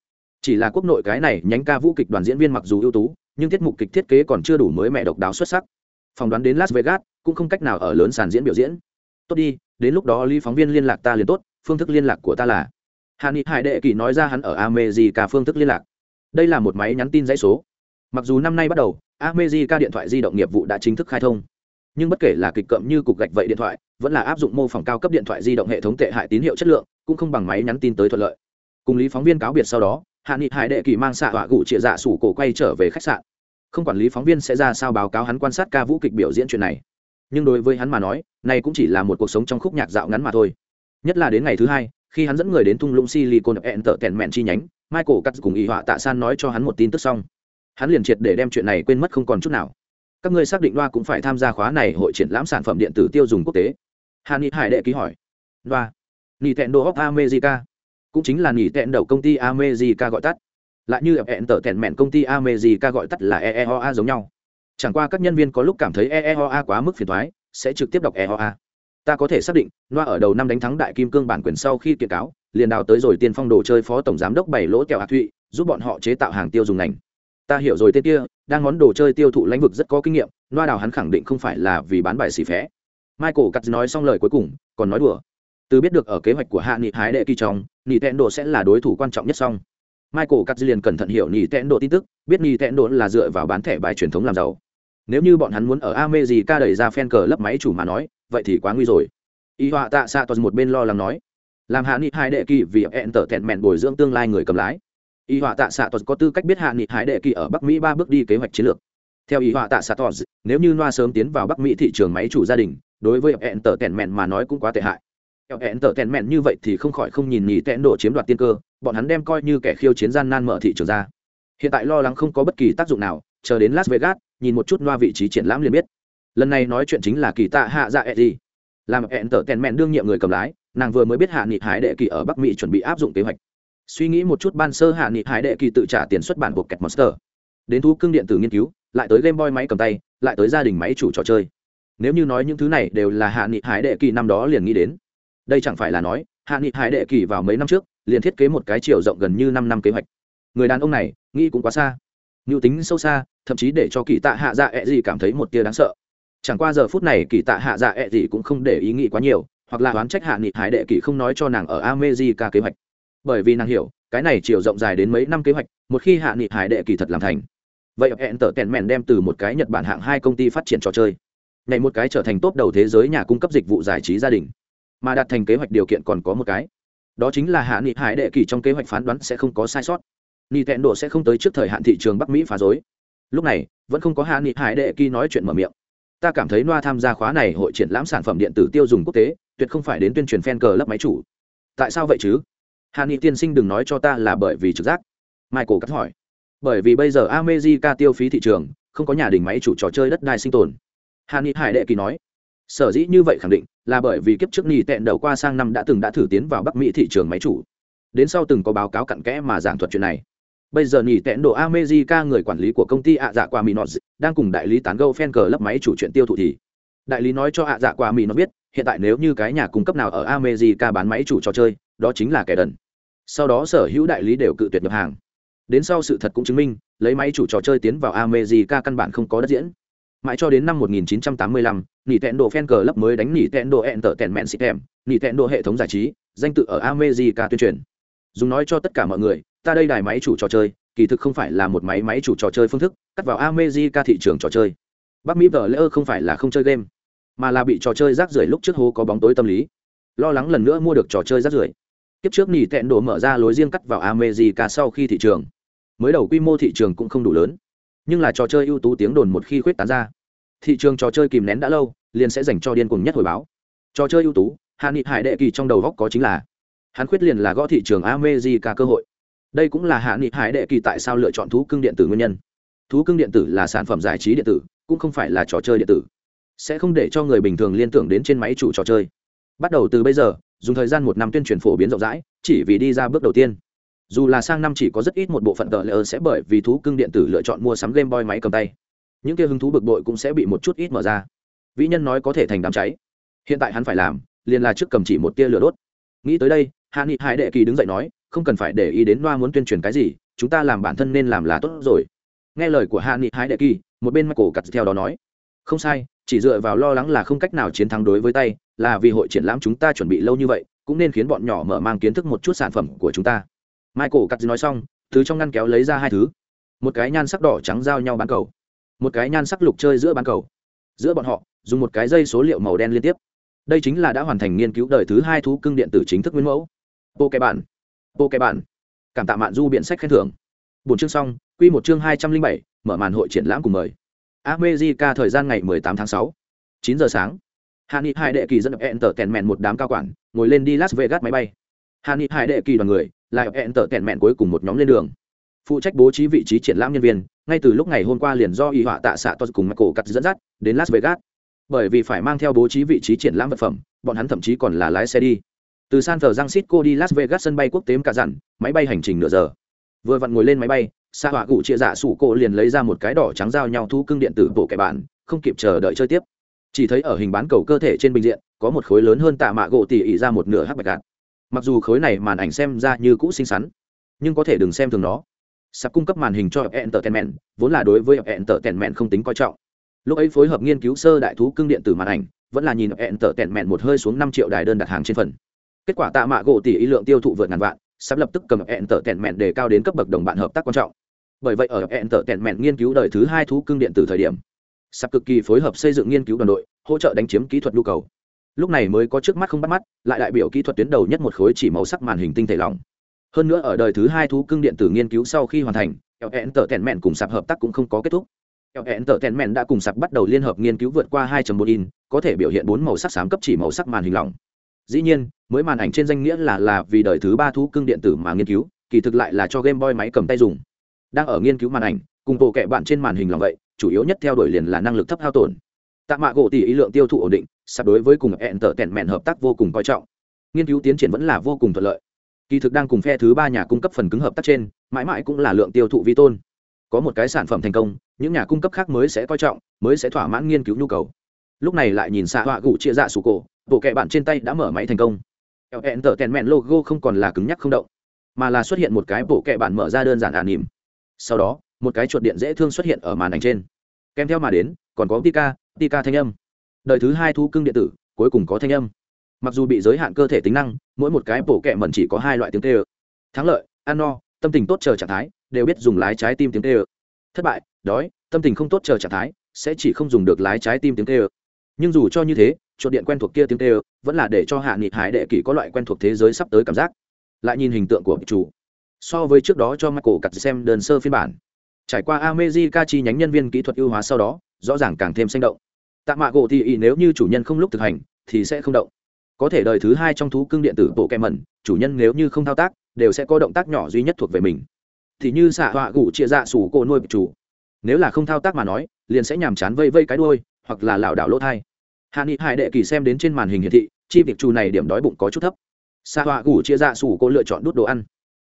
Chỉ là quốc nội cái này nhánh ca vũ kịch đoàn diễn viên mặc dù ưu tú, nhưng tiết mục kịch thiết kế còn chưa đủ mới mẹ độc đáo xuất sắc. Phỏng đoán đến las vegas cũng không cách nào ở lớn sàn diễn biểu diễn. Tốt đi, đến lúc đó ly phóng viên liên lạc ta liền tốt, phương thức liên lạc của ta là. Hà ni hải đệ kỳ nói ra hắn ở amejica phương thức liên lạc. Đây là một máy nhắn tin dãy số. Mặc dù năm nay bắt đầu amejica điện thoại di động nghiệp vụ đã chính thức khai thông nhưng bất kể là kịch cậm như cục gạch vậy điện thoại, vẫn là áp dụng mô phỏng cao cấp điện thoại di động hệ thống tệ hại tín hiệu chất lượng, cũng không bằng máy nhắn tin tới thuận lợi. Cùng lý phóng viên cáo biệt sau đó, hạ nghị hải đệ kỳ mang xạ họa gụ trịa dạ sủ cổ quay trở về khách sạn. Không quản lý phóng viên sẽ ra sao báo cáo hắn quan sát ca vũ kịch biểu diễn chuyện này. Nhưng đối với hắn mà nói, này cũng chỉ là một cuộc sống trong khúc nhạc dạo ngắn mà thôi. Nhất là đến ngày thứ hai, khi hắn dẫn người đến thung lũng silicon ẹn tợ tèn mẹn chi nhánh, michael cắt cùng y họa tạ san nói cho hắn một tin tức xong. Hắn liền triệt để đem chuyện này quên mất không còn chút nào các ngươi xác định loa cũng phải tham gia khóa này hội triển lãm sản phẩm điện tử tiêu dùng quốc tế. Hàn ni hải đệ ký hỏi. Loa. Nỉ tẹn đồ of america. Cũng chính là nỉ tẹn đầu công ty america gọi tắt. Lại như hẹn tở tẹn mẹn công ty america gọi tắt là eeoa giống nhau. Chẳng qua các nhân viên có lúc cảm thấy eeoa quá mức phiền thoái, sẽ trực tiếp đọc eeoa ta có thể xác định, loa ở đầu năm đánh thắng đại kim cương bản quyền sau khi kiện cáo, liền đào tới rồi tiên phong đồ chơi phó tổng giám đốc bảy lỗ kẹo hạ thụy, giúp bọn họ chế tạo hàng tiêu dùng ngành ta hiểu rồi tên kia, đang món đồ chơi tiêu thụ lãnh vực rất có kinh nghiệm loa đào hắn khẳng định không phải là vì bán bài xì phé. Michael cắt nói xong lời cuối cùng, còn nói đùa. Từ biết được ở kế hoạch của hạ nghị hái đệ kỳ trong nghị tẹn độ sẽ là đối thủ quan trọng nhất xong. Michael cắt liền cẩn thận hiểu nghị tẹn độ tin tức, biết nghị tẹn độ là dựa vào bán thẻ bài truyền thống làm giàu. Nếu như bọn hắn muốn ở ame gì ca đẩy ra fan cờ lấp máy chủ mà nói, vậy thì quá nguy rồi. Y họa tạ xạ toàn một bên lo lắng nói. Làm hạ nghị hai đệ kỳ vì ẹn tở thẹn mẹn bồi dưỡng tương lai người cầm lái y họa tạ xạ tos có tư cách biết hạ nghị hải đệ kỳ ở bắc mỹ ba bước đi kế hoạch chiến lược. Theo y họa tạ xạ tos nếu như noa sớm tiến vào bắc mỹ thị trường máy chủ gia đình, đối với hẹn tờ tèn mẹn mà nói cũng quá tệ hại. Hẹn tờ tèn mẹn như vậy thì không khỏi không nhìn nhì tẹn đổ chiếm đoạt tiên cơ, bọn hắn đem coi như kẻ khiêu chiến gian nan mở thị trường ra. Hiện tại lo lắng không có bất kỳ tác dụng nào, chờ đến las vegas, nhìn một chút noa vị trí triển lãm liền biết. Lần này nói chuyện chính là kỳ tạ hạ dạ e gì làm hẹn tờ tèn mẹn đương nhiệm người cầm lái, nàng vừa mới biết hạ nghị hải đệ kỳ ở bắc mỹ chuẩn bị áp dụng kế hoạch suy nghĩ một chút, ban sơ hạ nghị hải đệ kỳ tự trả tiền xuất bản buộc kẹt monster. Đến thu cưng điện tử nghiên cứu, lại tới game boy máy cầm tay, lại tới gia đình máy chủ trò chơi. Nếu như nói những thứ này đều là hạ nghị hải đệ kỳ năm đó liền nghĩ đến, đây chẳng phải là nói, hạ nghị hải đệ kỳ vào mấy năm trước, liền thiết kế một cái chiều rộng gần như năm năm kế hoạch. Người đàn ông này, nghĩ cũng quá xa. Mưu tính sâu xa, thậm chí để cho kỳ tạ hạ dạ ẹ、e、gì cảm thấy một tia đáng sợ. Chẳng qua giờ phút này kỳ tạ hạ dạ ẹ、e、gì cũng không để ý nghĩ quá nhiều, hoặc là oán trách hạ nghị hải đệ kỳ không nói cho nàng ở amejica kế hoạch bởi vì nàng hiểu, cái này chiều rộng dài đến mấy năm kế hoạch, một khi hạ nghị hải đệ kỳ thật làm thành. Vậy hẹn tở tèn mèn đem từ một cái nhật bản hạng hai công ty phát triển trò chơi. Nhảy một cái trở thành tốt đầu thế giới nhà cung cấp dịch vụ giải trí gia đình. Mà đạt thành kế hoạch điều kiện còn có một cái. Đó chính là hạ nghị hải đệ kỳ trong kế hoạch phán đoán sẽ không có sai sót. Nghị tẹn độ sẽ không tới trước thời hạn thị trường bắc mỹ phá dối lúc này, vẫn không có hạ nghị hải đệ kỳ nói chuyện mở miệng. Ta cảm thấy noa tham gia khóa này hội triển lãm sản phẩm điện tử tiêu dùng quốc tế, tuyệt không phải đến tuyên truyền fan cờ lấp máy chủ. Tại sao vậy chứ? Hà nghị tiên sinh đừng nói cho ta là bởi vì trực giác. Michael cắt hỏi. Bởi vì bây giờ amejica tiêu phí thị trường, không có nhà đình máy chủ trò chơi đất đai sinh tồn. Hà nghị hải đệ kỳ nói. Sở dĩ như vậy khẳng định là bởi vì kiếp trước nỉ tẹn đầu qua sang năm đã từng đã thử tiến vào bắc mỹ thị trường máy chủ. Đến sau từng có báo cáo cặn kẽ mà giảng thuật chuyện này. Bây giờ nỉ tẹn độ america người quản lý của công ty ạ dạ qua mỹ nọt đang cùng đại lý tán gâu fan cờ lấp máy chủ chuyện tiêu thụ thì đại lý nói cho ạ dạ qua mỹ nó biết, hiện tại nếu như cái nhà cung cấp nào ở america bán máy chủ trò chơi, đó chính là kẻ đần sau đó sở hữu đại lý đều cự tuyệt nhập hàng. Đến sau sự thật cũng chứng minh lấy máy chủ trò chơi tiến vào america căn bản không có đất diễn. Mãi cho đến năm 1985, nỉ tẹn độ fan cờ lấp mới đánh nỉ tẹn độ ẹn tở tẹn mẹn em, nỉ tẹn độ hệ thống giải trí danh tự ở america tuyên truyền. Dùng nói cho tất cả mọi người ta đây đài máy chủ trò chơi kỳ thực không phải là một máy máy chủ trò chơi phương thức cắt vào america thị trường trò chơi. Bắc mỹ vờ ơ không phải là không chơi game mà là bị trò chơi rác rưởi lúc trước hố có bóng tối tâm lý. Lo lắng lần nữa mua được trò chơi rác rưởi kiếp trước nỉ tẹn đổ mở ra lối riêng cắt vào america sau khi thị trường. Mới đầu quy mô thị trường cũng không đủ lớn, nhưng là trò chơi ưu tú tiếng đồn một khi khuyết tán ra, thị trường trò chơi kìm nén đã lâu, liền sẽ dành cho điên cuồng nhất hồi báo. Trò chơi ưu tú, hạ nghị hải đệ kỳ trong đầu góc có chính là, hắn khuyết liền là gõ thị trường america cơ hội. Đây cũng là hạ nghị hải đệ kỳ tại sao lựa chọn thú cưng điện tử nguyên nhân. Thú cưng điện tử là sản phẩm giải trí điện tử, cũng không phải là trò chơi điện tử. Sẽ không để cho người bình thường liên tưởng đến trên máy chủ trò chơi. Bắt đầu từ bây giờ dùng thời gian một năm tuyên truyền phổ biến rộng rãi, chỉ vì đi ra bước đầu tiên. Dù là sang năm chỉ có rất ít một bộ phận tờ lỡ sẽ bởi vì thú cưng điện tử lựa chọn mua sắm game boy máy cầm tay. Những kia hứng thú bực bội cũng sẽ bị một chút ít mở ra. Vĩ nhân nói có thể thành đám cháy. Hiện tại hắn phải làm, liền là trước cầm chỉ một tia lửa đốt. Nghĩ tới đây hạ nghị hải đệ kỳ đứng dậy nói, không cần phải để ý đến loa muốn tuyên truyền cái gì, chúng ta làm bản thân nên làm là tốt rồi. Nghe lời của hạ nghị hải đệ kỳ, một bên mắt cổ cặt theo đó nói, không sai chỉ dựa vào lo lắng là không cách nào chiến thắng đối với tay, là vì hội triển lãm chúng ta chuẩn bị lâu như vậy, cũng nên khiến bọn nhỏ mở mang kiến thức một chút sản phẩm của chúng ta. Michael cắt nói xong thứ trong ngăn kéo lấy ra hai thứ. Một cái nhan sắc đỏ trắng giao nhau bán cầu. Một cái nhan sắc lục chơi giữa bán cầu. Giữa bọn họ, dùng một cái dây số liệu màu đen liên tiếp. Đây chính là đã hoàn thành nghiên cứu đời thứ hai thú cưng điện tử chính thức nguyên mẫu. Bộ kẻ bản bộ kẻ bản cảm tạ mạn du biện sách khen thưởng. Bốn chương xong, quy một chương hai trăm linh bảy, mở màn hội triển lãm cùng mời. America thời gian ngày 18 tháng 6, 9 giờ sáng. Hạ Nghị Hải Đệ Kỳ dẫn Entertainment một đám cao quản, ngồi lên đi Las Vegas máy bay. Hạ Nghị Hải Đệ Kỳ đoàn người, lại Entertainment cuối cùng một nhóm lên đường. Phụ trách bố trí vị trí triển lãm nhân viên, ngay từ lúc ngày hôm qua liền do y họa tạ xạ to cùng Michael cắt dẫn dắt đến Las Vegas. Bởi vì phải mang theo bố trí vị trí triển lãm vật phẩm, bọn hắn thậm chí còn là lái xe đi. Từ San Francisco đi Las Vegas sân bay quốc tế cả dặn, máy bay hành trình nửa giờ. Vừa vặn ngồi lên máy bay, xa họa cụ chia dạ sủ cổ liền lấy ra một cái đỏ trắng giao nhau thu cưng điện tử bộ kẻ bạn không kịp chờ đợi chơi tiếp. Chỉ thấy ở hình bán cầu cơ thể trên bình diện có một khối lớn hơn tạ mạ gỗ tỉ ỉ ra một nửa hắc bạch gạt. Mặc dù khối này màn ảnh xem ra như cũ xinh xắn nhưng có thể đừng xem thường nó. Sắp cung cấp màn hình cho entertainment vốn là đối với entertainment không tính coi trọng. Lúc ấy phối hợp nghiên cứu sơ đại thú cưng điện tử màn ảnh vẫn là nhìn entertainment một hơi xuống năm triệu đài đơn đặt hàng trên phần. Kết quả tạ mạ gỗ tỷ ý lượng tiêu thụ vượt ngàn vạn sắp lập tức cầm entertainment để cao đến cấp bậc đồng bạn hợp tác quan trọng. Bởi vậy ở hẹn tở tẹn mẹn nghiên cứu đời thứ hai thú cưng điện tử thời điểm, sắp cực kỳ phối hợp xây dựng nghiên cứu đoàn đội, hỗ trợ đánh chiếm kỹ thuật nhu cầu. Lúc này mới có trước mắt không bắt mắt, lại đại biểu kỹ thuật tuyến đầu nhất một khối chỉ màu sắc màn hình tinh thể lỏng. Hơn nữa ở đời thứ hai thú cưng điện tử nghiên cứu sau khi hoàn thành hẹn tở tẹn mẹn cùng sạp hợp tác cũng không có kết thúc. Hẹn tở tẹn mẹn đã cùng sạp bắt đầu liên hợp nghiên cứu vượt qua 2.1 in, có thể biểu hiện bốn màu sắc xám cấp chỉ màu sắc màn hình lỏng dĩ nhiên, mới màn ảnh trên danh nghĩa là là vì đời thứ ba thú cưng điện tử mà nghiên cứu, kỳ thực lại là cho game boy máy cầm tay dùng. Đang ở nghiên cứu màn ảnh, cùng bộ kệ bạn trên màn hình lòng vậy, chủ yếu nhất theo đuổi liền là năng lực thấp hao tổn. Tạ mạ gỗ tỷ ý lượng tiêu thụ ổn định, sắp đối với cùng hẹn tở tẹn mẹn hợp tác vô cùng coi trọng. Nghiên cứu tiến triển vẫn là vô cùng thuận lợi. Kỳ thực đang cùng phe thứ ba nhà cung cấp phần cứng hợp tác trên, mãi mãi cũng là lượng tiêu thụ vi tôn. Có một cái sản phẩm thành công, những nhà cung cấp khác mới sẽ coi trọng, mới sẽ thỏa mãn nghiên cứu nhu cầu. Lúc này lại nhìn xạ họa gụ chia dạ sủ cổ bộ kệ bạn trên tay đã mở máy thành công. Hẹn tở tèn mẹn logo không còn là cứng nhắc không động, mà là xuất hiện một cái bộ kệ bạn mở ra đơn giản ả nỉm. Sau đó, một cái chuột điện dễ thương xuất hiện ở màn ảnh trên. Kèm theo mà đến, còn có tika tika thanh âm. Đời thứ hai thu cưng điện tử, cuối cùng có thanh âm. Mặc dù bị giới hạn cơ thể tính năng, mỗi một cái bộ kệ mẩn chỉ có hai loại tiếng tê ơ. Thắng lợi, ăn no, tâm tình tốt chờ trạng thái, đều biết dùng lái trái tim tiếng tê ơ. Thất bại, đói, tâm tình không tốt chờ trạng thái, sẽ chỉ không dùng được lái trái tim tiếng tê ơ. Nhưng dù cho như thế chuột điện quen thuộc kia tiếng tê ơ vẫn là để cho hạ nghị hải đệ kỷ có loại quen thuộc thế giới sắp tới cảm giác. Lại nhìn hình tượng của chủ. So với trước đó cho Michael cặt xem đơn sơ phiên bản. Trải qua America chi nhánh nhân viên kỹ thuật ưu hóa sau đó, rõ ràng càng thêm sinh động. Tạ mạ gỗ thì ý nếu như chủ nhân không lúc thực hành, thì sẽ không động. Có thể đời thứ hai trong thú cưng điện tử bộ kem mẩn chủ nhân nếu như không thao tác, đều sẽ có động tác nhỏ duy nhất thuộc về mình. Thì như xạ họa gủ chia dạ sủ cô nuôi chủ. Nếu là không thao tác mà nói, liền sẽ nhàm chán vây vây cái đuôi, hoặc là lảo đảo lỗ thai hạ nghị hải đệ kỳ xem đến trên màn hình hiển thị, chi việc chủ này điểm đói bụng có chút thấp. Xa họa gủ chia dạ sủ cô lựa chọn đút đồ ăn.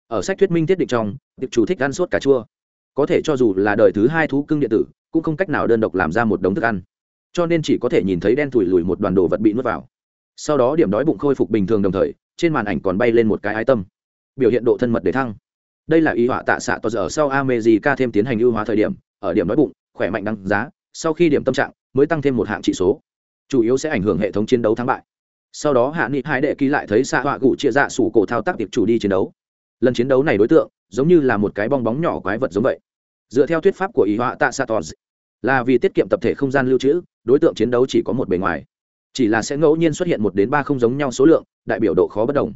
Ở sách thuyết minh tiết định trong tiệp chủ thích ăn sốt cà chua. Có thể cho dù là đời thứ hai thú cưng điện tử, cũng không cách nào đơn độc làm ra một đống thức ăn. Cho nên chỉ có thể nhìn thấy đen thủi lùi một đoàn đồ vật bị nuốt vào. Sau đó điểm đói bụng khôi phục bình thường đồng thời, trên màn ảnh còn bay lên một cái ái tâm. Biểu hiện độ thân mật để thăng. Đây là ý họa tạ xạ to giờ sau amejica thêm tiến hành ưu hóa thời điểm, ở điểm đói bụng, khỏe mạnh đăng giá, sau khi điểm tâm trạng, mới tăng thêm một hạng trị số chủ yếu sẽ ảnh hưởng hệ thống chiến đấu thắng bại. Sau đó, hạ nghị hai đệ ký lại thấy xạ họa gụ chia dạ sủ cổ thao tác tiệp chủ đi chiến đấu. Lần chiến đấu này đối tượng, giống như là một cái bong bóng nhỏ quái vật giống vậy. Dựa theo thuyết pháp của ý họa tạ satos là vì tiết kiệm tập thể không gian lưu trữ, đối tượng chiến đấu chỉ có một bề ngoài. Chỉ là sẽ ngẫu nhiên xuất hiện một đến ba không giống nhau số lượng, đại biểu độ khó bất đồng.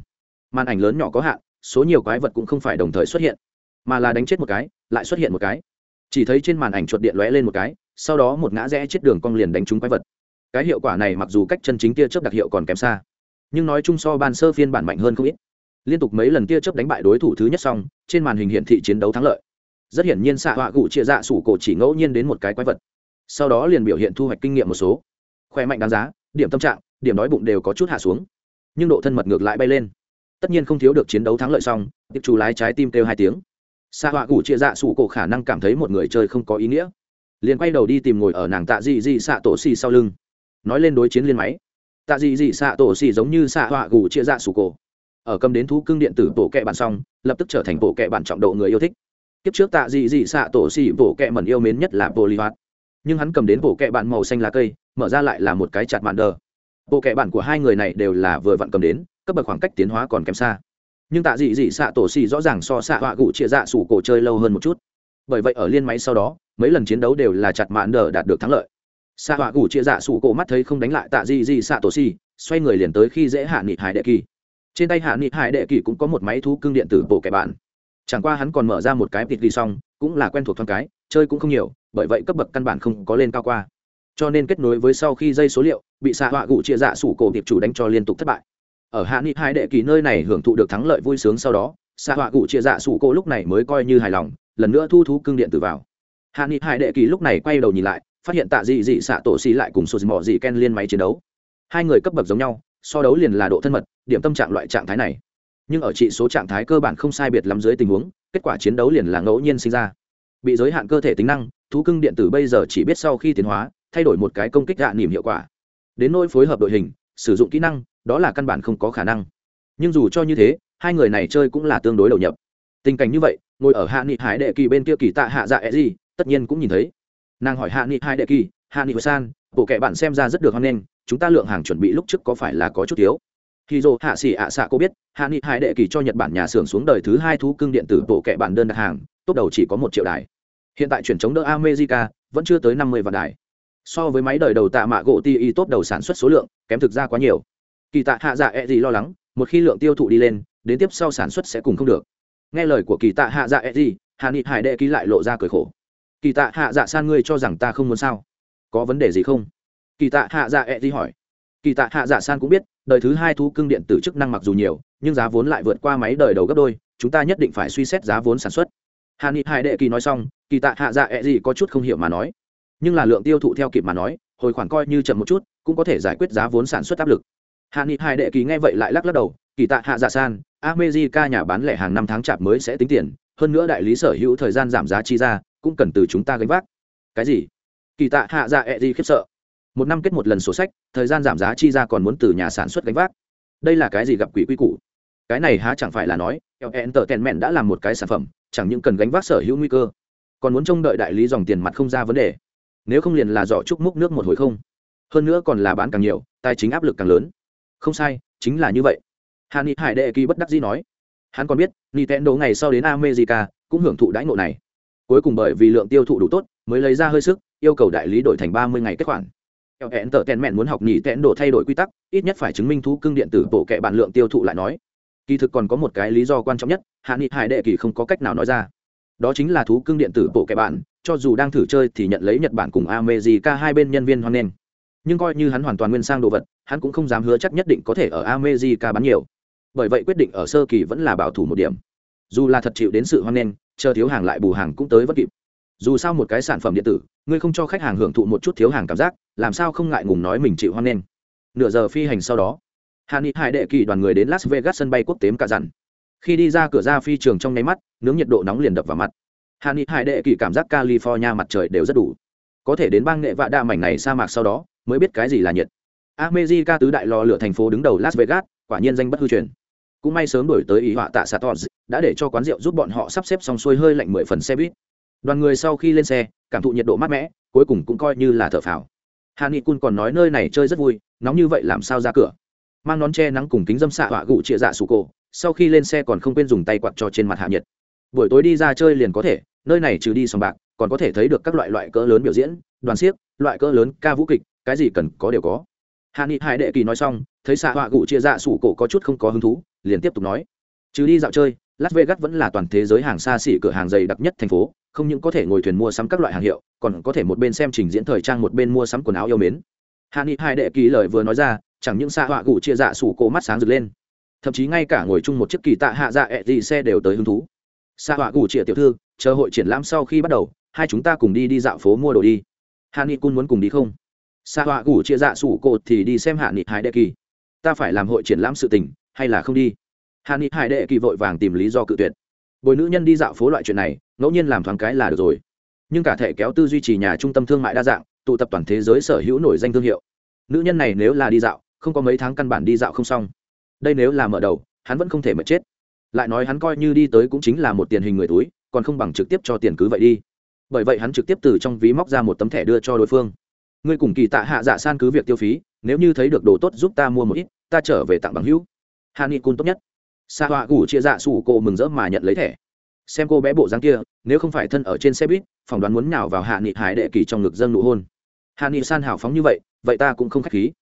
Màn ảnh lớn nhỏ có hạn, số nhiều quái vật cũng không phải đồng thời xuất hiện, mà là đánh chết một cái, lại xuất hiện một cái. Chỉ thấy trên màn ảnh chuột điện lóe lên một cái, sau đó một ngã rẽ chết đường cong liền đánh trúng quái vật cái hiệu quả này mặc dù cách chân chính tia chớp đặc hiệu còn kém xa, nhưng nói chung so ban sơ phiên bản mạnh hơn không ít. Liên tục mấy lần tia chớp đánh bại đối thủ thứ nhất xong, trên màn hình hiển thị chiến đấu thắng lợi. Rất hiển nhiên xạ họa gụ chia dạ sủ cổ chỉ ngẫu nhiên đến một cái quái vật. Sau đó liền biểu hiện thu hoạch kinh nghiệm một số. Khoe mạnh đáng giá, điểm tâm trạng, điểm đói bụng đều có chút hạ xuống. Nhưng độ thân mật ngược lại bay lên. Tất nhiên không thiếu được chiến đấu thắng lợi xong tiệp chủ lái trái tim kêu hai tiếng. Xạ họa gụ chia dạ sủ cổ khả năng cảm thấy một người chơi không có ý nghĩa. Liền quay đầu đi tìm ngồi ở nàng tạ dị dị xạ tổ xì sau lưng nói lên đối chiến liên máy. Tạ dị dị xạ tổ xì giống như xạ họa gù chia dạ sủ cổ. Ở cầm đến thú cưng điện tử bộ kệ bản xong, lập tức trở thành bộ kệ bản trọng độ người yêu thích. Kiếp trước tạ dị dị xạ tổ xì bộ kệ mẩn yêu mến nhất là bộ li hoạt nhưng hắn cầm đến bộ kệ bản màu xanh lá cây, mở ra lại là một cái chặt mạn đờ. Bộ kệ bản của hai người này đều là vừa vặn cầm đến, cấp bậc khoảng cách tiến hóa còn kém xa. Nhưng tạ dị dị xạ tổ xì rõ ràng so xạ họa gù chia dạ sủ cổ chơi lâu hơn một chút. Bởi vậy ở liên máy sau đó, mấy lần chiến đấu đều là chặt mạn đờ đạt được thắng lợi xạ họa gù chia dạ sủ cổ mắt thấy không đánh lại tạ di di xạ tổ xì xoay người liền tới khi dễ hạ nghị hải đệ kỳ. Trên tay hạ nghị hải đệ kỳ cũng có một máy thú cưng điện tử bộ kẻ bạn. Chẳng qua hắn còn mở ra một cái vịt ghi xong, cũng là quen thuộc thoáng cái, chơi cũng không nhiều, bởi vậy cấp bậc căn bản không có lên cao qua. Cho nên kết nối với sau khi dây số liệu, bị xạ họa gụ chia dạ sủ cổ tiệp chủ đánh cho liên tục thất bại. Ở hạ nghị hai đệ kỳ nơi này hưởng thụ được thắng lợi vui sướng sau đó xạ họa gụ chia dạ sủ cổ lúc này mới coi như hài lòng, lần nữa thu thú cưng điện tử vào. Hạ nghị hai đệ kỳ lúc này quay đầu nhìn lại phát hiện tạ dị dị xạ tổ xì lại cùng sô mò dị ken liên máy chiến đấu. Hai người cấp bậc giống nhau, so đấu liền là độ thân mật, điểm tâm trạng loại trạng thái này. Nhưng ở trị số trạng thái cơ bản không sai biệt lắm dưới tình huống, kết quả chiến đấu liền là ngẫu nhiên sinh ra. Bị giới hạn cơ thể tính năng, thú cưng điện tử bây giờ chỉ biết sau khi tiến hóa, thay đổi một cái công kích hạ niềm hiệu quả. Đến nỗi phối hợp đội hình, sử dụng kỹ năng, đó là căn bản không có khả năng. Nhưng dù cho như thế, hai người này chơi cũng là tương đối đầu nhập. Tình cảnh như vậy, ngồi ở hạ nghị hải đệ kỳ bên kia kỳ tạ hạ dạ e gì tất nhiên cũng nhìn thấy nàng hỏi hạ nghị hai đệ kỳ, hạ nghị san bộ kệ bạn xem ra rất được hoan nghênh, chúng ta lượng hàng chuẩn bị lúc trước có phải là có chút thiếu? Khi dô hạ xỉ ạ xạ cô biết, hạ nghị hai đệ kỳ cho nhật bản nhà xưởng xuống đời thứ hai thú cưng điện tử bộ kệ bản đơn đặt hàng tốt đầu chỉ có một triệu đài. Hiện tại chuyển chống đỡ america, vẫn chưa tới năm mươi vạn đài. So với máy đời đầu tạ mạ gỗ ti y tốt đầu sản xuất số lượng, kém thực ra quá nhiều. Kỳ tạ hạ dạ e gì lo lắng, một khi lượng tiêu thụ đi lên, đến tiếp sau sản xuất sẽ cùng không được. Nghe lời của kỳ tạ hạ dạ e gì hạ nghị hải đệ ký lại lộ ra cười khổ kỳ tạ hạ dạ san ngươi cho rằng ta không muốn sao? Có vấn đề gì không? Kỳ tạ hạ dạ ẹ、e、đi gì hỏi. Kỳ tạ hạ dạ san cũng biết, đời thứ hai thú cưng điện tử chức năng mặc dù nhiều, nhưng giá vốn lại vượt qua máy đời đầu gấp đôi, chúng ta nhất định phải suy xét giá vốn sản xuất. Hà nghị hải đệ kỳ nói xong, kỳ tạ hạ dạ ẹ、e、gì gì có chút không hiểu mà nói. Nhưng là lượng tiêu thụ theo kịp mà nói, hồi khoản coi như chậm một chút, cũng có thể giải quyết giá vốn sản xuất áp lực. Hà nghị Hải đệ kỳ nghe vậy lại lắc lắc đầu, kỳ tạ hạ dạ san amejica nhà bán lẻ hàng năm tháng chạp mới sẽ tính tiền, hơn nữa đại lý sở hữu thời gian giảm giá chi ra cũng cần từ chúng ta gánh vác. Cái gì? Kỳ tạ hạ dạ e gì khiếp sợ. Một năm kết một lần sổ sách, thời gian giảm giá chi ra còn muốn từ nhà sản xuất gánh vác. Đây là cái gì gặp quỷ quy củ? Cái này há chẳng phải là nói entertainment đã làm một cái sản phẩm, chẳng những cần gánh vác sở hữu nguy cơ, còn muốn trông đợi đại lý dòng tiền mặt không ra vấn đề. Nếu không liền là giỏ trúc múc nước một hồi không. Hơn nữa còn là bán càng nhiều, tài chính áp lực càng lớn. Không sai, chính là như vậy. Hà ni hải đệ kỳ bất đắc dĩ nói. Hắn còn biết nintendo ngày sau đến america, cũng hưởng thụ đãi ngộ này cuối cùng bởi vì lượng tiêu thụ đủ tốt, mới lấy ra hơi sức, yêu cầu đại lý đổi thành ba mươi ngày kết khoản. Hẹn tờ tèn mẹn muốn học nhị tẹn đồ thay đổi quy tắc, ít nhất phải chứng minh thú cưng điện tử bộ kệ bản lượng tiêu thụ lại nói. Kỳ thực còn có một cái lý do quan trọng nhất, hạ nghị hải đệ kỳ không có cách nào nói ra. Đó chính là thú cưng điện tử bộ kệ bản, cho dù đang thử chơi thì nhận lấy nhật bản cùng america hai bên nhân viên hoan nghênh. Nhưng coi như hắn hoàn toàn nguyên sang đồ vật, hắn cũng không dám hứa chắc nhất định có thể ở america bán nhiều. Bởi vậy quyết định ở sơ kỳ vẫn là bảo thủ một điểm. Dù là thật chịu đến sự hoan nghênh chờ thiếu hàng lại bù hàng cũng tới vất kịp. Dù sao một cái sản phẩm điện tử ngươi không cho khách hàng hưởng thụ một chút thiếu hàng cảm giác làm sao không ngại ngùng nói mình chịu hoan nghênh. Nửa giờ phi hành sau đó hà ni hải đệ kỳ đoàn người đến las vegas sân bay quốc tế cả dặn khi đi ra cửa ra phi trường trong nháy mắt nướng nhiệt độ nóng liền đập vào mặt. Hà ni hải đệ kỳ cảm giác california mặt trời đều rất đủ. Có thể đến bang nghệ vạ đa mảnh này sa mạc sau đó mới biết cái gì là nhiệt. America tứ đại lò lửa thành phố đứng đầu Las Vegas, quả nhiên danh bất hư truyền. Cũng may sớm đổi tới ý họa tạ Sators, đã để cho quán rượu giúp bọn họ sắp xếp xong xuôi hơi lạnh mười phần xe buýt. Đoàn người sau khi lên xe, cảm thụ nhiệt độ mát mẻ, cuối cùng cũng coi như là thở phào. Hàn Kun còn nói nơi này chơi rất vui, nóng như vậy làm sao ra cửa. Mang nón che nắng cùng kính dâm xạ họa gụ trịa dạ sủ cổ, sau khi lên xe còn không quên dùng tay quạt cho trên mặt hạ nhiệt. Buổi tối đi ra chơi liền có thể, nơi này trừ đi sòng bạc, còn có thể thấy được các loại loại cỡ lớn biểu diễn, đoàn xiếc, loại cỡ lớn ca vũ kịch, cái gì cần có đều có hạ nghị hải đệ kỳ nói xong thấy xạ họa gụ chia dạ sủ cổ có chút không có hứng thú liền tiếp tục nói chứ đi dạo chơi las vegas vẫn là toàn thế giới hàng xa xỉ cửa hàng dày đặc nhất thành phố, không những có thể ngồi thuyền mua sắm các loại hàng hiệu, còn có thể một bên xem trình diễn thời trang một bên mua sắm quần áo yêu mến. Hạ nghị hải đệ ký lời vừa nói ra, chẳng những xa họa gủ chia dạ sủ cổ mắt sáng rực lên, thậm chí ngay cả ngồi chung một chiếc kỳ tạ hạ dạ e ẹ gì xe đều tới hứng thú. Xa họa gủ chia tiểu thư, chờ hội triển lãm sau khi bắt đầu, hai chúng ta cùng đi đi dạo phố mua đồ đi. Hạ nghị cun muốn cùng đi không? Xa họa gủ chia dạ sủ cột thì đi xem hạ nghị hải đệ kỳ. Ta phải làm hội triển lãm sự tình, hay là không đi? Hạ ni hải đệ kỳ vội vàng tìm lý do cự tuyệt. Bồi nữ nhân đi dạo phố loại chuyện này, ngẫu nhiên làm thoáng cái là được rồi. Nhưng cả thể kéo tư duy trì nhà trung tâm thương mại đa dạng, tụ tập toàn thế giới sở hữu nổi danh thương hiệu. Nữ nhân này nếu là đi dạo, không có mấy tháng căn bản đi dạo không xong. Đây nếu là mở đầu, hắn vẫn không thể mệt chết. Lại nói hắn coi như đi tới cũng chính là một tiền hình người túi, còn không bằng trực tiếp cho tiền cứ vậy đi. Bởi vậy hắn trực tiếp từ trong ví móc ra một tấm thẻ đưa cho đối phương. Ngươi cùng kỳ tạ hạ dạ san cứ việc tiêu phí, nếu như thấy được đồ tốt giúp ta mua một ít, ta trở về tặng bằng hữu. Hạ nghị cun tốt nhất sa họa gủ chia dạ sủ cô mừng rỡ mà nhận lấy thẻ. Xem cô bé bộ dáng kia, nếu không phải thân ở trên xe buýt, phỏng đoán muốn nào vào hạ nghị hải đệ kỳ trong ngực dâng nụ hôn. Hạ nghị san hào phóng như vậy vậy ta cũng không k h á c h khí.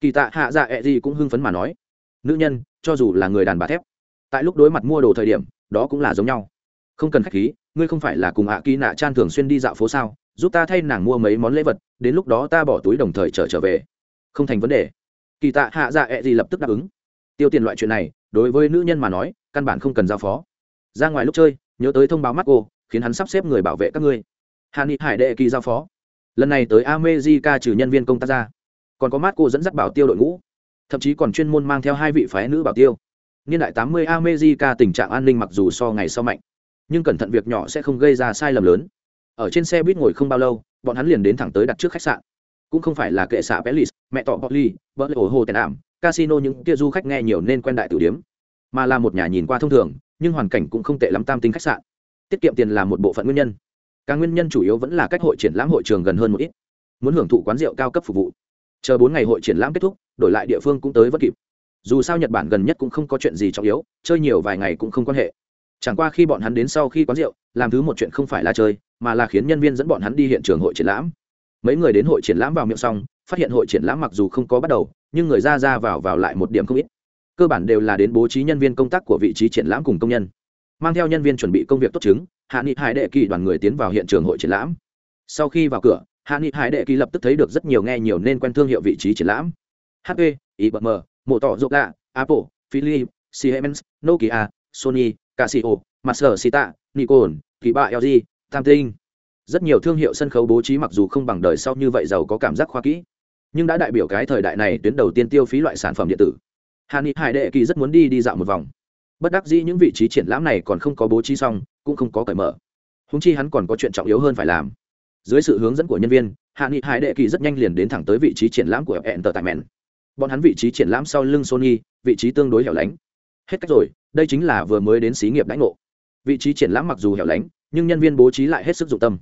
Kỳ tạ hạ dạ e ẹ gì cũng hưng phấn mà nói. Nữ nhân, cho dù là người đàn bà thép, tại lúc đối mặt mua đồ thời điểm, đó cũng là giống nhau. Không cần khách khí, ngươi không phải là cùng hạ kỳ nạ chan thường xuyên đi dạo phố sao, giúp ta thay nàng mua mấy món lễ vật, đến lúc đó ta bỏ túi đồng thời trở trở về. Không thành vấn đề. Kỳ tạ hạ dạ e ẹ gì lập tức đáp ứng tiêu tiền loại chuyện này đối với nữ nhân mà nói căn bản không cần giao phó. Ra ngoài lúc chơi nhớ tới thông báo mắt cô khiến hắn sắp xếp người bảo vệ các ngươi. Hàn ni hải đệ kỳ giao phó. Lần này tới amejica trừ nhân viên công tác ra. Còn có mắt cô dẫn dắt bảo tiêu đội ngũ. Thậm chí còn chuyên môn mang theo hai vị phái nữ bảo tiêu. Niên đại tám mươi amejica tình trạng an ninh mặc dù so ngày sau mạnh nhưng cẩn thận việc nhỏ sẽ không gây ra sai lầm lớn. Ở trên xe buýt ngồi không bao lâu bọn hắn liền đến thẳng tới đặt trước khách sạn. Cũng không phải là kệ xạ pelis mẹ tọt bọt ly, vợ lệ ổ hồ tèn ảm casino những kia du khách nghe nhiều nên quen đại tử điếm, mà là một nhà nhìn qua thông thường, nhưng hoàn cảnh cũng không tệ lắm tam tinh khách sạn. Tiết kiệm tiền là một bộ phận nguyên nhân. Càng nguyên nhân chủ yếu vẫn là cách hội triển lãm hội trường gần hơn một ít. Muốn hưởng thụ quán rượu cao cấp phục vụ. Chờ bốn ngày hội triển lãm kết thúc, đổi lại địa phương cũng tới vẫn kịp. Dù sao nhật bản gần nhất cũng không có chuyện gì trọng yếu, chơi nhiều vài ngày cũng không quan hệ. Chẳng qua khi bọn hắn đến sau khi quán rượu, làm thứ một chuyện không phải là chơi, mà là khiến nhân viên dẫn bọn hắn đi hiện trường hội triển lãm. Mấy người đến hội triển lãm vào miệng xong phát hiện hội triển lãm mặc dù không có bắt đầu, nhưng người ra ra vào vào lại một điểm không ít. Cơ bản đều là đến bố trí nhân viên công tác của vị trí triển lãm cùng công nhân. Mang theo nhân viên chuẩn bị công việc tốt chứng, hạ nghị hải đệ kỳ đoàn người tiến vào hiện trường hội triển lãm. Sau khi vào cửa, hạ nghị hải đệ kỳ lập tức thấy được rất nhiều nghe nhiều nên quen thương hiệu vị trí triển lãm. Hp ibm mô tỏ rộng lạ, apple philip siemens, nokia, sony, casio, master, sita, nikon kỳ bạ lg tam tinh. Rất nhiều thương hiệu sân khấu bố trí mặc dù không bằng đời sau như vậy giàu có cảm giác khoa kỹ nhưng đã đại biểu cái thời đại này tuyến đầu tiên tiêu phí loại sản phẩm điện tử. Hà ni hải đệ kỳ rất muốn đi đi dạo một vòng. Bất đắc dĩ những vị trí triển lãm này còn không có bố trí xong, cũng không có cởi mở. Húng chi hắn còn có chuyện trọng yếu hơn phải làm. Dưới sự hướng dẫn của nhân viên hạ nghị hải đệ kỳ rất nhanh liền đến thẳng tới vị trí triển lãm của hẹn tờ tại mẹn bọn hắn vị trí triển lãm sau lưng sony, vị trí tương đối hẻo lánh. Hết cách rồi, đây chính là vừa mới đến xí nghiệp đánh ngộ. Vị trí triển lãm mặc dù hẻo lánh, nhưng nhân viên bố trí lại hết sức dụng tâm.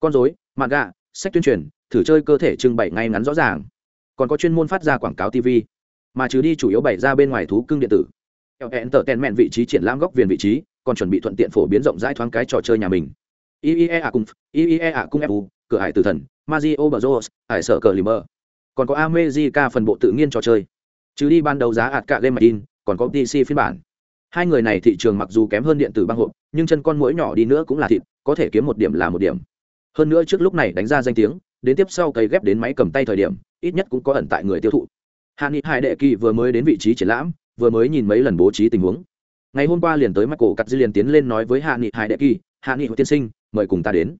Con dối mạng gà sách tuyên truyền, thử chơi cơ thể trưng bày ngay ngắn rõ ràng còn có chuyên môn phát ra quảng cáo tv, mà trừ đi chủ yếu bày ra bên ngoài thú cưng điện tử. Hẹn tờ tèn mẹn vị trí triển lãm góc viền vị trí, còn chuẩn bị thuận tiện phổ biến rộng rãi thoáng cái trò chơi nhà mình. Iea cung iea cung fu cửa hải tử thần, mazio bros, hải sở cờ limer còn có amejica phần bộ tự nhiên trò chơi. Trừ đi ban đầu giá ạt cả game in còn có pc phiên bản. Hai người này thị trường mặc dù kém hơn điện tử băng hộp, nhưng chân con mũi nhỏ đi nữa cũng là thịt, có thể kiếm một điểm là một điểm. Hơn nữa trước lúc này đánh ra danh tiếng đến tiếp sau cây ghép đến máy cầm tay thời điểm, ít nhất cũng có ẩn tại người tiêu thụ. Hạ nghị hải đệ kỳ vừa mới đến vị trí triển lãm, vừa mới nhìn mấy lần bố trí tình huống. Ngày hôm qua liền tới michael cắt dư liền tiến lên nói với hạ nghị hải đệ kỳ, hạ nghị tiên sinh, mời cùng ta đến.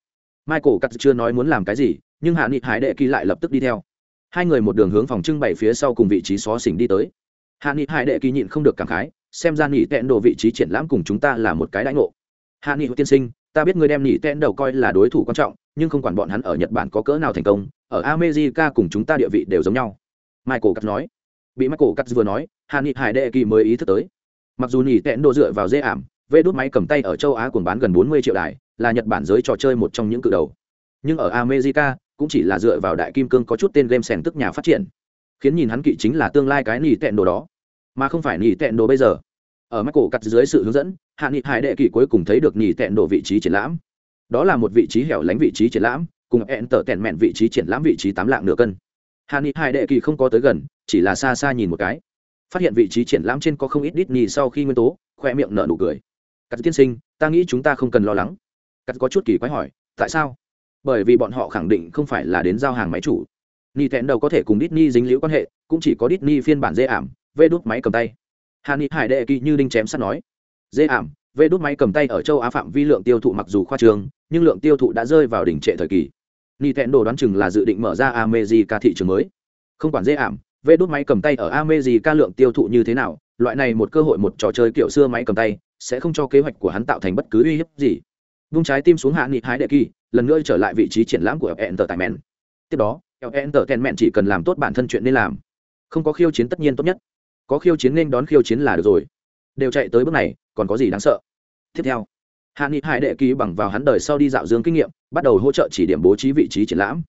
Michael cắt chưa nói muốn làm cái gì, nhưng hạ nghị hải đệ kỳ lại lập tức đi theo. Hai người một đường hướng phòng trưng bày phía sau cùng vị trí xó xỉnh đi tới. Hạ nghị hải đệ kỳ nhịn không được cảm khái, xem ra nghỉ tẹn đồ vị trí triển lãm cùng chúng ta là một cái đãi ngộ. Hạ nghị tiên sinh, ta biết ngươi đem nghỉ tẹn đầu coi là đối thủ quan trọng nhưng không quản bọn hắn ở nhật bản có cỡ nào thành công, ở america cùng chúng ta địa vị đều giống nhau. Michael cắt nói. Bị michael cắt vừa nói, Hàn nghị hải đệ kỳ mới ý thức tới. Mặc dù nhỉ tẹn đồ dựa vào dễ ảm, vê đốt máy cầm tay ở châu á cuồng bán gần 40 triệu đài, là nhật bản giới trò chơi một trong những cự đầu. Nhưng ở america, cũng chỉ là dựa vào đại kim cương có chút tên game sèn tức nhà phát triển. Khiến nhìn hắn kỵ chính là tương lai cái nhỉ tẹn đồ đó. Mà không phải nhỉ tẹn đồ bây giờ. Ở Michael cắt dưới sự hướng dẫn, Hàn nghị hải đệ kỳ cuối cùng thấy được nhỉ tẹn đồ vị trí triển lãm đó là một vị trí hẻo lánh vị trí triển lãm, cùng hẹn tở tẹn mẹn vị trí triển lãm vị trí tám lạng nửa cân. Hà ni hai đệ kỳ không có tới gần, chỉ là xa xa nhìn một cái. Phát hiện vị trí triển lãm trên có không ít Disney sau khi nguyên tố, khoe miệng nở nụ cười. Cắt tiên sinh, ta nghĩ chúng ta không cần lo lắng. Cắt có chút kỳ quái hỏi, tại sao? Bởi vì bọn họ khẳng định không phải là đến giao hàng máy chủ. Ni thẹn đầu có thể cùng Disney dính liễu quan hệ, cũng chỉ có Disney phiên bản dễ ảm, vê đút máy cầm tay. Hà ni hải đệ kỳ như đinh chém sắt nói. Dễ ảm vê đút máy cầm tay ở châu á phạm vi lượng tiêu thụ mặc dù khoa trường nhưng lượng tiêu thụ đã rơi vào đỉnh trệ thời kỳ. Nintendo đồ đoán chừng là dự định mở ra amejica thị trường mới. Không quản dễ ảm vê đút máy cầm tay ở amejica lượng tiêu thụ như thế nào, loại này một cơ hội một trò chơi kiểu xưa máy cầm tay, sẽ không cho kế hoạch của hắn tạo thành bất cứ uy hiếp gì. Vung trái tim xuống hạ nghị hái đệ kỳ, lần nữa trở lại vị trí triển lãm của entertainment. Tiếp đó, entertainment chỉ cần làm tốt bản thân chuyện nên làm. Không có khiêu chiến tất nhiên tốt nhất. Có khiêu chiến nên đón khiêu chiến là được rồi. Đều chạy tới bước này còn có gì đáng sợ? Tiếp theo, hạ nghị hải đệ ký bằng vào hắn đời sau đi dạo dương kinh nghiệm, bắt đầu hỗ trợ chỉ điểm bố trí vị trí triển lãm.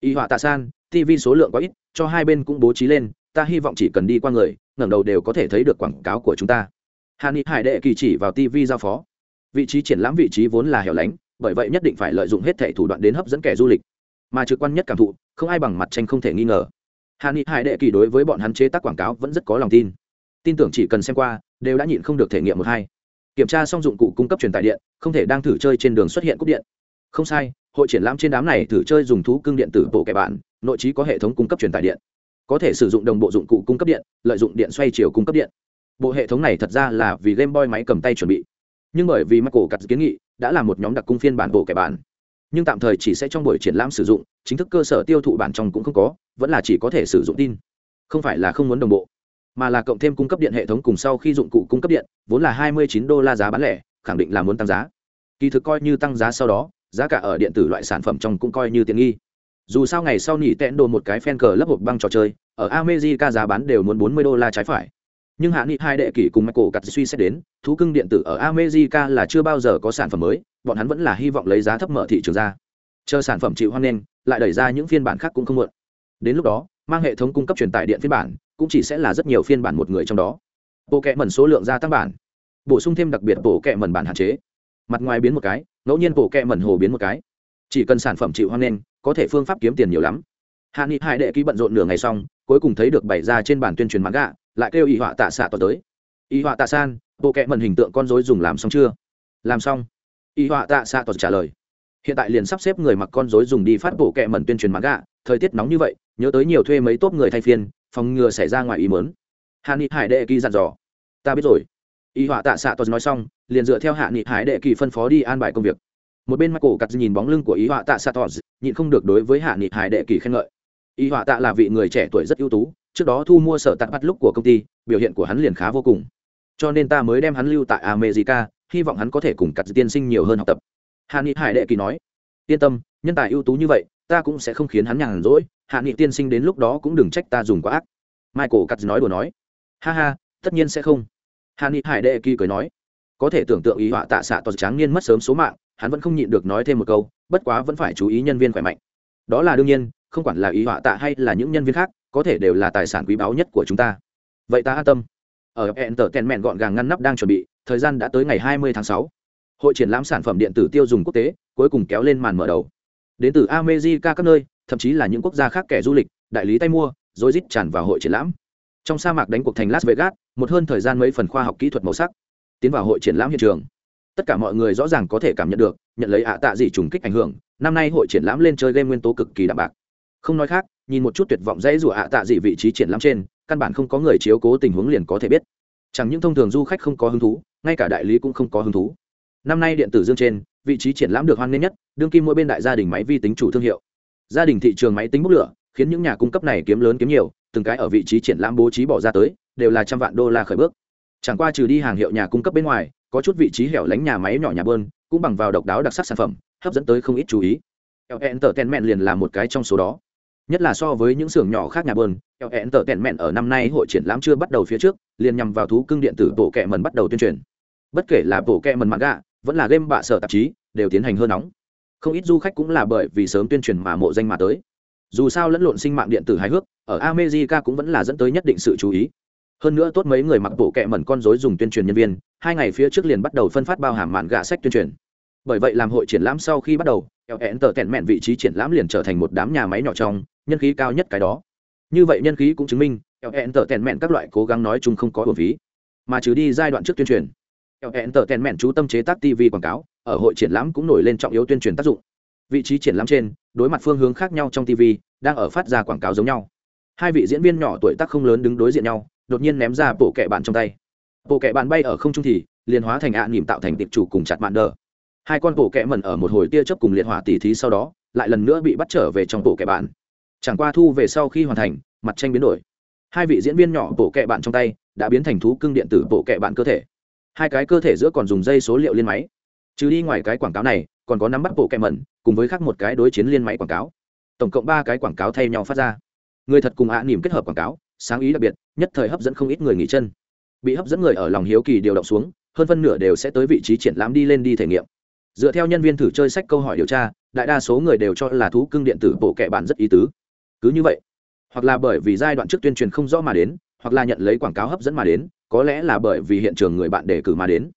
Y họa tạ san tv số lượng có ít, cho hai bên cũng bố trí lên, ta hy vọng chỉ cần đi qua người, ngẩng đầu đều có thể thấy được quảng cáo của chúng ta. Hạ nghị hải đệ kỳ chỉ vào tv giao phó. Vị trí triển lãm vị trí vốn là hẻo lánh, bởi vậy nhất định phải lợi dụng hết thẻ thủ đoạn đến hấp dẫn kẻ du lịch. Mà trực quan nhất cảm thụ, không ai bằng mặt tranh không thể nghi ngờ. Hạ nghị hải đệ kỳ đối với bọn hắn chế tác quảng cáo vẫn rất có lòng tin tin tưởng chỉ cần xem qua, đều đã nhịn không được thể nghiệm một hai. Kiểm tra xong dụng cụ cung cấp truyền tải điện, không thể đang thử chơi trên đường xuất hiện cúp điện. Không sai, hội triển lãm trên đám này thử chơi dùng thú cưng điện tử bộ kẻ bạn, nội trí có hệ thống cung cấp truyền tải điện. Có thể sử dụng đồng bộ dụng cụ cung cấp điện, lợi dụng điện xoay chiều cung cấp điện. Bộ hệ thống này thật ra là vì game boy máy cầm tay chuẩn bị. Nhưng bởi vì michael cắt kiến nghị, đã là một nhóm đặc cung phiên bản bộ kẻ bản nhưng tạm thời chỉ sẽ trong buổi triển lãm sử dụng, chính thức cơ sở tiêu thụ bản trong cũng không có, vẫn là chỉ có thể sử dụng tin. Không phải là không muốn đồng bộ mà là cộng thêm cung cấp điện hệ thống cùng sau khi dụng cụ cung cấp điện, vốn là 29 đô la giá bán lẻ, khẳng định là muốn tăng giá. Kỳ thực coi như tăng giá sau đó, giá cả ở điện tử loại sản phẩm trong cũng coi như tiện nghi. Dù sao ngày sau nỉ tẹn đồ một cái fan cờ lấp hộp băng trò chơi, ở america giá bán đều muốn 40 đô la trái phải. Nhưng hạ nghị hai đệ kỷ cùng michael cắt suy xét đến, thú cưng điện tử ở america là chưa bao giờ có sản phẩm mới, bọn hắn vẫn là hy vọng lấy giá thấp mở thị trường ra. Chờ sản phẩm chịu hoan nghênh, lại đẩy ra những phiên bản khác cũng không muộn. Đến lúc đó, mang hệ thống cung cấp truyền tải điện phiên bản cũng chỉ sẽ là rất nhiều phiên bản một người trong đó. Bộ kệ mẩn số lượng gia tăng bản. Bổ sung thêm đặc biệt bộ kệ mẩn bản hạn chế. Mặt ngoài biến một cái, ngẫu nhiên bộ kệ mẩn hồ biến một cái. Chỉ cần sản phẩm chịu hoang lên, có thể phương pháp kiếm tiền nhiều lắm. Hạ nghị hai đệ ký bận rộn nửa ngày xong, cuối cùng thấy được bày ra trên bản tuyên truyền mãn gạ lại kêu y họa tạ xạ tỏ tới. Y họa tạ san, bộ kệ mẩn hình tượng con dối dùng làm xong chưa? Làm xong. Y họa tạ xạ tỏ trả lời. Hiện tại liền sắp xếp người mặc con dối dùng đi phát bộ kệ mẩn tuyên truyền mãn gạ thời tiết nóng như vậy, nhớ tới nhiều thuê mấy tốp người thay phiên phòng ngừa xảy ra ngoài ý mớn hạ nghị hải đệ kỳ dặn dò. Ta biết rồi. Y họa tạ xạ tos nói xong, liền dựa theo hạ nghị hải đệ kỳ phân phó đi an bài công việc. Một bên mắt cổ cắt nhìn bóng lưng của y họa tạ xạ tos nhịn không được đối với hạ nghị hải đệ kỳ khen ngợi. Y họa tạ là vị người trẻ tuổi rất ưu tú, trước đó thu mua sở tặng bắt lúc của công ty, biểu hiện của hắn liền khá vô cùng. Cho nên ta mới đem hắn lưu tại america, hy vọng hắn có thể cùng cắt tiên sinh nhiều hơn học tập. Hạ nghị hải đệ kỳ nói, yên tâm, nhân tài ưu tú như vậy ta cũng sẽ không khiến hắn nhàn rỗi, hạ nghị tiên sinh đến lúc đó cũng đừng trách ta dùng quá ác. Michael cắt nói đùa nói. Ha ha, tất nhiên sẽ không. Hạ nghị hải đệ kỳ cười nói. Có thể tưởng tượng ý họa tạ xạ toàn tráng niên mất sớm số mạng, hắn vẫn không nhịn được nói thêm một câu, bất quá vẫn phải chú ý nhân viên khỏe mạnh. Đó là đương nhiên, không quản là ý họa tạ hay là những nhân viên khác, có thể đều là tài sản quý báu nhất của chúng ta. Vậy ta an tâm. Ở enter ten mẹn gọn gàng ngăn nắp đang chuẩn bị, thời gian đã tới ngày 20 tháng 6. hội triển lãm sản phẩm điện tử tiêu dùng quốc tế, cuối cùng kéo lên màn mở đầu đến từ America các nơi, thậm chí là những quốc gia khác kẻ du lịch, đại lý tay mua, rồi rít tràn vào hội triển lãm. Trong sa mạc đánh cuộc thành las vegas, một hơn thời gian mấy phần khoa học kỹ thuật màu sắc, tiến vào hội triển lãm hiện trường. Tất cả mọi người rõ ràng có thể cảm nhận được, nhận lấy ạ tạ gì trùng kích ảnh hưởng, năm nay hội triển lãm lên chơi game nguyên tố cực kỳ đạm bạc. Không nói khác, nhìn một chút tuyệt vọng dễ rủa ạ tạ gì vị trí triển lãm trên, căn bản không có người chiếu cố tình huống liền có thể biết. Chẳng những thông thường du khách không có hứng thú, ngay cả đại lý cũng không có hứng thú. Năm nay điện tử dương trên vị trí triển lãm được hoan nghênh nhất, đương kim mỗi bên đại gia đình máy vi tính chủ thương hiệu. Gia đình thị trường máy tính bốc lửa, khiến những nhà cung cấp này kiếm lớn kiếm nhiều, từng cái ở vị trí triển lãm bố trí bỏ ra tới, đều là trăm vạn đô la khởi bước. Chẳng qua trừ đi hàng hiệu nhà cung cấp bên ngoài, có chút vị trí hẻo lánh nhà máy nhỏ nhà bơn, cũng bằng vào độc đáo đặc sắc sản phẩm, hấp dẫn tới không ít chú ý. Entertainment liền là một cái trong số đó. Nhất là so với những xưởng nhỏ khác nhà bơn Entertainment ở năm nay hội triển lãm chưa bắt đầu phía trước, liền nhằm vào thú cưng điện tử bộ kệ mần bắt đầu tuyên truyền. Bất kể là bộ kệ mần mạng gạ vẫn là game bạ sở tạp chí, đều tiến hành hơn nóng. Không ít du khách cũng là bởi vì sớm tuyên truyền mà mộ danh mà tới. Dù sao lẫn lộn sinh mạng điện tử hài hước, ở america cũng vẫn là dẫn tới nhất định sự chú ý. Hơn nữa tốt mấy người mặc bộ kẹ mẩn con dối dùng tuyên truyền nhân viên, hai ngày phía trước liền bắt đầu phân phát bao hàm mạn gạ sách tuyên truyền. Bởi vậy làm hội triển lãm sau khi bắt đầu eo hẹn tờ tẹn mẹn vị trí triển lãm liền trở thành một đám nhà máy nhỏ trong, nhân khí cao nhất cái đó. Như vậy nhân khí cũng chứng minh eo hẹn tờ tẹn mẹn các loại cố gắng nói chung không có bổ phí. Mà trừ đi giai đoạn trước tuyên truyền eo hẹn tờ tèn mẹn chú tâm chế tác tv quảng cáo, ở hội triển lãm cũng nổi lên trọng yếu tuyên truyền tác dụng. Vị trí triển lãm trên, đối mặt phương hướng khác nhau trong tv đang ở phát ra quảng cáo giống nhau. Hai vị diễn viên nhỏ tuổi tác không lớn đứng đối diện nhau, đột nhiên ném ra bộ kệ bạn trong tay. Bộ kệ bạn bay ở không trung thì, liền hóa thành ạ à nỉm tạo thành tiệp chủ cùng chặt mạn đờ. Hai con bộ kệ mẩn ở một hồi tia chớp cùng liệt hỏa tỉ thí sau đó, lại lần nữa bị bắt trở về trong bộ kệ bạn. Chẳng qua thu về sau khi hoàn thành, mặt tranh biến đổi. Hai vị diễn viên nhỏ bộ kệ bạn trong tay, đã biến thành thú cưng điện tử bộ kệ bạn cơ thể hai cái cơ thể giữa còn dùng dây số liệu liên máy. Trừ đi ngoài cái quảng cáo này, còn có nắm bắt bộ kẹm mẩn, cùng với khác một cái đối chiến liên máy quảng cáo. Tổng cộng ba cái quảng cáo thay nhau phát ra. Người thật cùng ạ nỉm kết hợp quảng cáo, sáng ý đặc biệt, nhất thời hấp dẫn không ít người nghỉ chân. Bị hấp dẫn người ở lòng hiếu kỳ điều động xuống, hơn phân nửa đều sẽ tới vị trí triển lãm đi lên đi thể nghiệm. Dựa theo nhân viên thử chơi sách câu hỏi điều tra, đại đa số người đều cho là thú cưng điện tử bộ kệ bản rất ý tứ. Cứ như vậy, hoặc là bởi vì giai đoạn trước tuyên truyền không rõ mà đến, hoặc là nhận lấy quảng cáo hấp dẫn mà đến có lẽ là bởi vì hiện trường người bạn đề cử mà đến.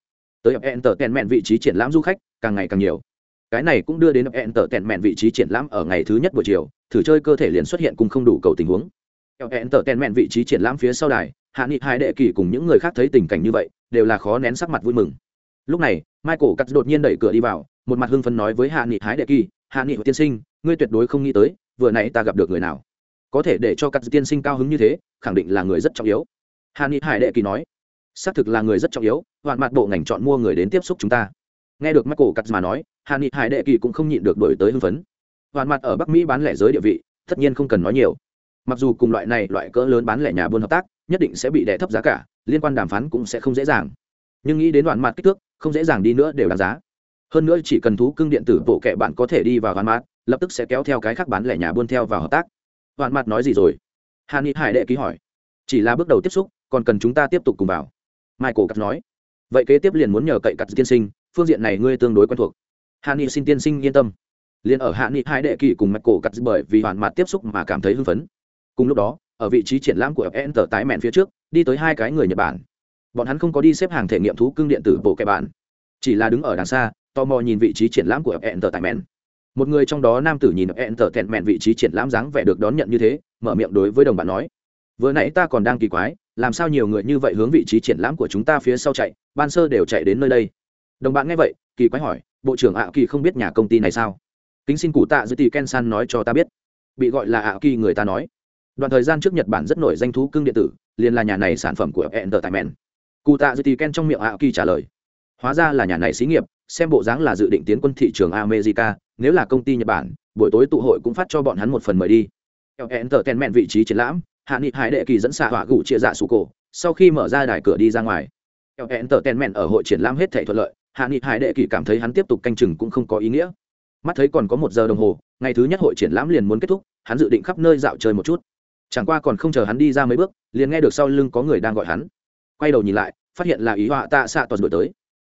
Tới enter tèn mẹn vị trí triển lãm du khách, càng ngày càng nhiều. Cái này cũng đưa đến enter tèn mẹn vị trí triển lãm ở ngày thứ nhất buổi chiều, thử chơi cơ thể liền xuất hiện cùng không đủ cầu tình huống. Hẹn tờ tèn mẹn vị trí triển lãm phía sau đài, hạ nghị hai đệ kỳ cùng những người khác thấy tình cảnh như vậy, đều là khó nén sắc mặt vui mừng. Lúc này, michael cắt đột nhiên đẩy cửa đi vào, một mặt hưng phấn nói với hạ nghị hái đệ kỳ hạ nghị tiên sinh, ngươi tuyệt đối không nghĩ tới, vừa nãy ta gặp được người nào. Có thể để cho cắt tiên sinh cao hứng như thế, khẳng định là người rất trọng yếu hà ni hải đệ kỳ nói, xác thực là người rất trọng yếu hoạn mặt bộ ngành chọn mua người đến tiếp xúc chúng ta. Nghe được michael cắt mà nói hà ni hải đệ kỳ cũng không nhịn được đổi tới hưng phấn. Hoạn mặt ở bắc mỹ bán lẻ giới địa vị, tất nhiên không cần nói nhiều. Mặc dù cùng loại này loại cỡ lớn bán lẻ nhà buôn hợp tác, nhất định sẽ bị đẻ thấp giá cả, liên quan đàm phán cũng sẽ không dễ dàng. Nhưng nghĩ đến đoạn mặt kích thước, không dễ dàng đi nữa đều đáng giá. Hơn nữa chỉ cần thú cưng điện tử bộ kệ bạn có thể đi vào đoạn mặt, lập tức sẽ kéo theo cái khác bán lẻ nhà buôn theo vào hợp tác. Đoạn mặt nói gì rồi? Hà ni hải đệ ký hỏi. Chỉ là bước đầu tiếp xúc còn cần chúng ta tiếp tục cùng vào. Michael cắt nói. Vậy kế tiếp liền muốn nhờ cậy cắt tiên sinh, phương diện này ngươi tương đối quen thuộc. Hạ nghị xin tiên sinh yên tâm. Liền ở hạ nghị hai đệ kỳ cùng michael cắt bởi vì hoàn mặt tiếp xúc mà cảm thấy hưng phấn. Cùng lúc đó, ở vị trí triển lãm của fn tờ tái mẹn phía trước, đi tới hai cái người nhật bản. Bọn hắn không có đi xếp hàng thể nghiệm thú cưng điện tử bộ kẻ bạn. Chỉ là đứng ở đằng xa, tò mò nhìn vị trí triển lãm của fn tờ tái mẹn. Một người trong đó nam tử nhìn fn tờ tẹn mẹn vị trí triển lãm dáng vẻ được đón nhận như thế, mở miệng đối với đồng bạn nói. Vừa nãy ta còn đang kỳ quái làm sao nhiều người như vậy hướng vị trí triển lãm của chúng ta phía sau chạy, ban sơ đều chạy đến nơi đây. Đồng bạn nghe vậy, kỳ quái hỏi, bộ trưởng ạ kỳ không biết nhà công ty này sao? Kính xin cụ tạ dưới tỷ ken san nói cho ta biết. Bị gọi là ạ kỳ người ta nói. Đoạn thời gian trước nhật bản rất nổi danh thú cưng điện tử, liền là nhà này sản phẩm của entertainment. Cụ tạ dư tì ken trong miệng ạ kỳ trả lời. Hóa ra là nhà này xí nghiệp, xem bộ dáng là dự định tiến quân thị trường america, nếu là công ty nhật bản, buổi tối tụ hội cũng phát cho bọn hắn một phần mời đi. Entertainment vị trí triển lãm hạ nghị hải đệ kỳ dẫn xạ hỏa gủ chia dạ sủ cổ, sau khi mở ra đài cửa đi ra ngoài. Entertainment ở hội triển lãm hết thể thuận lợi, hạ nghị hải đệ kỳ cảm thấy hắn tiếp tục canh chừng cũng không có ý nghĩa. Mắt thấy còn có một giờ đồng hồ, ngày thứ nhất hội triển lãm liền muốn kết thúc, hắn dự định khắp nơi dạo chơi một chút. Chẳng qua còn không chờ hắn đi ra mấy bước, liền nghe được sau lưng có người đang gọi hắn. Quay đầu nhìn lại, phát hiện là ý họa tạ xạ toàn đổi tới.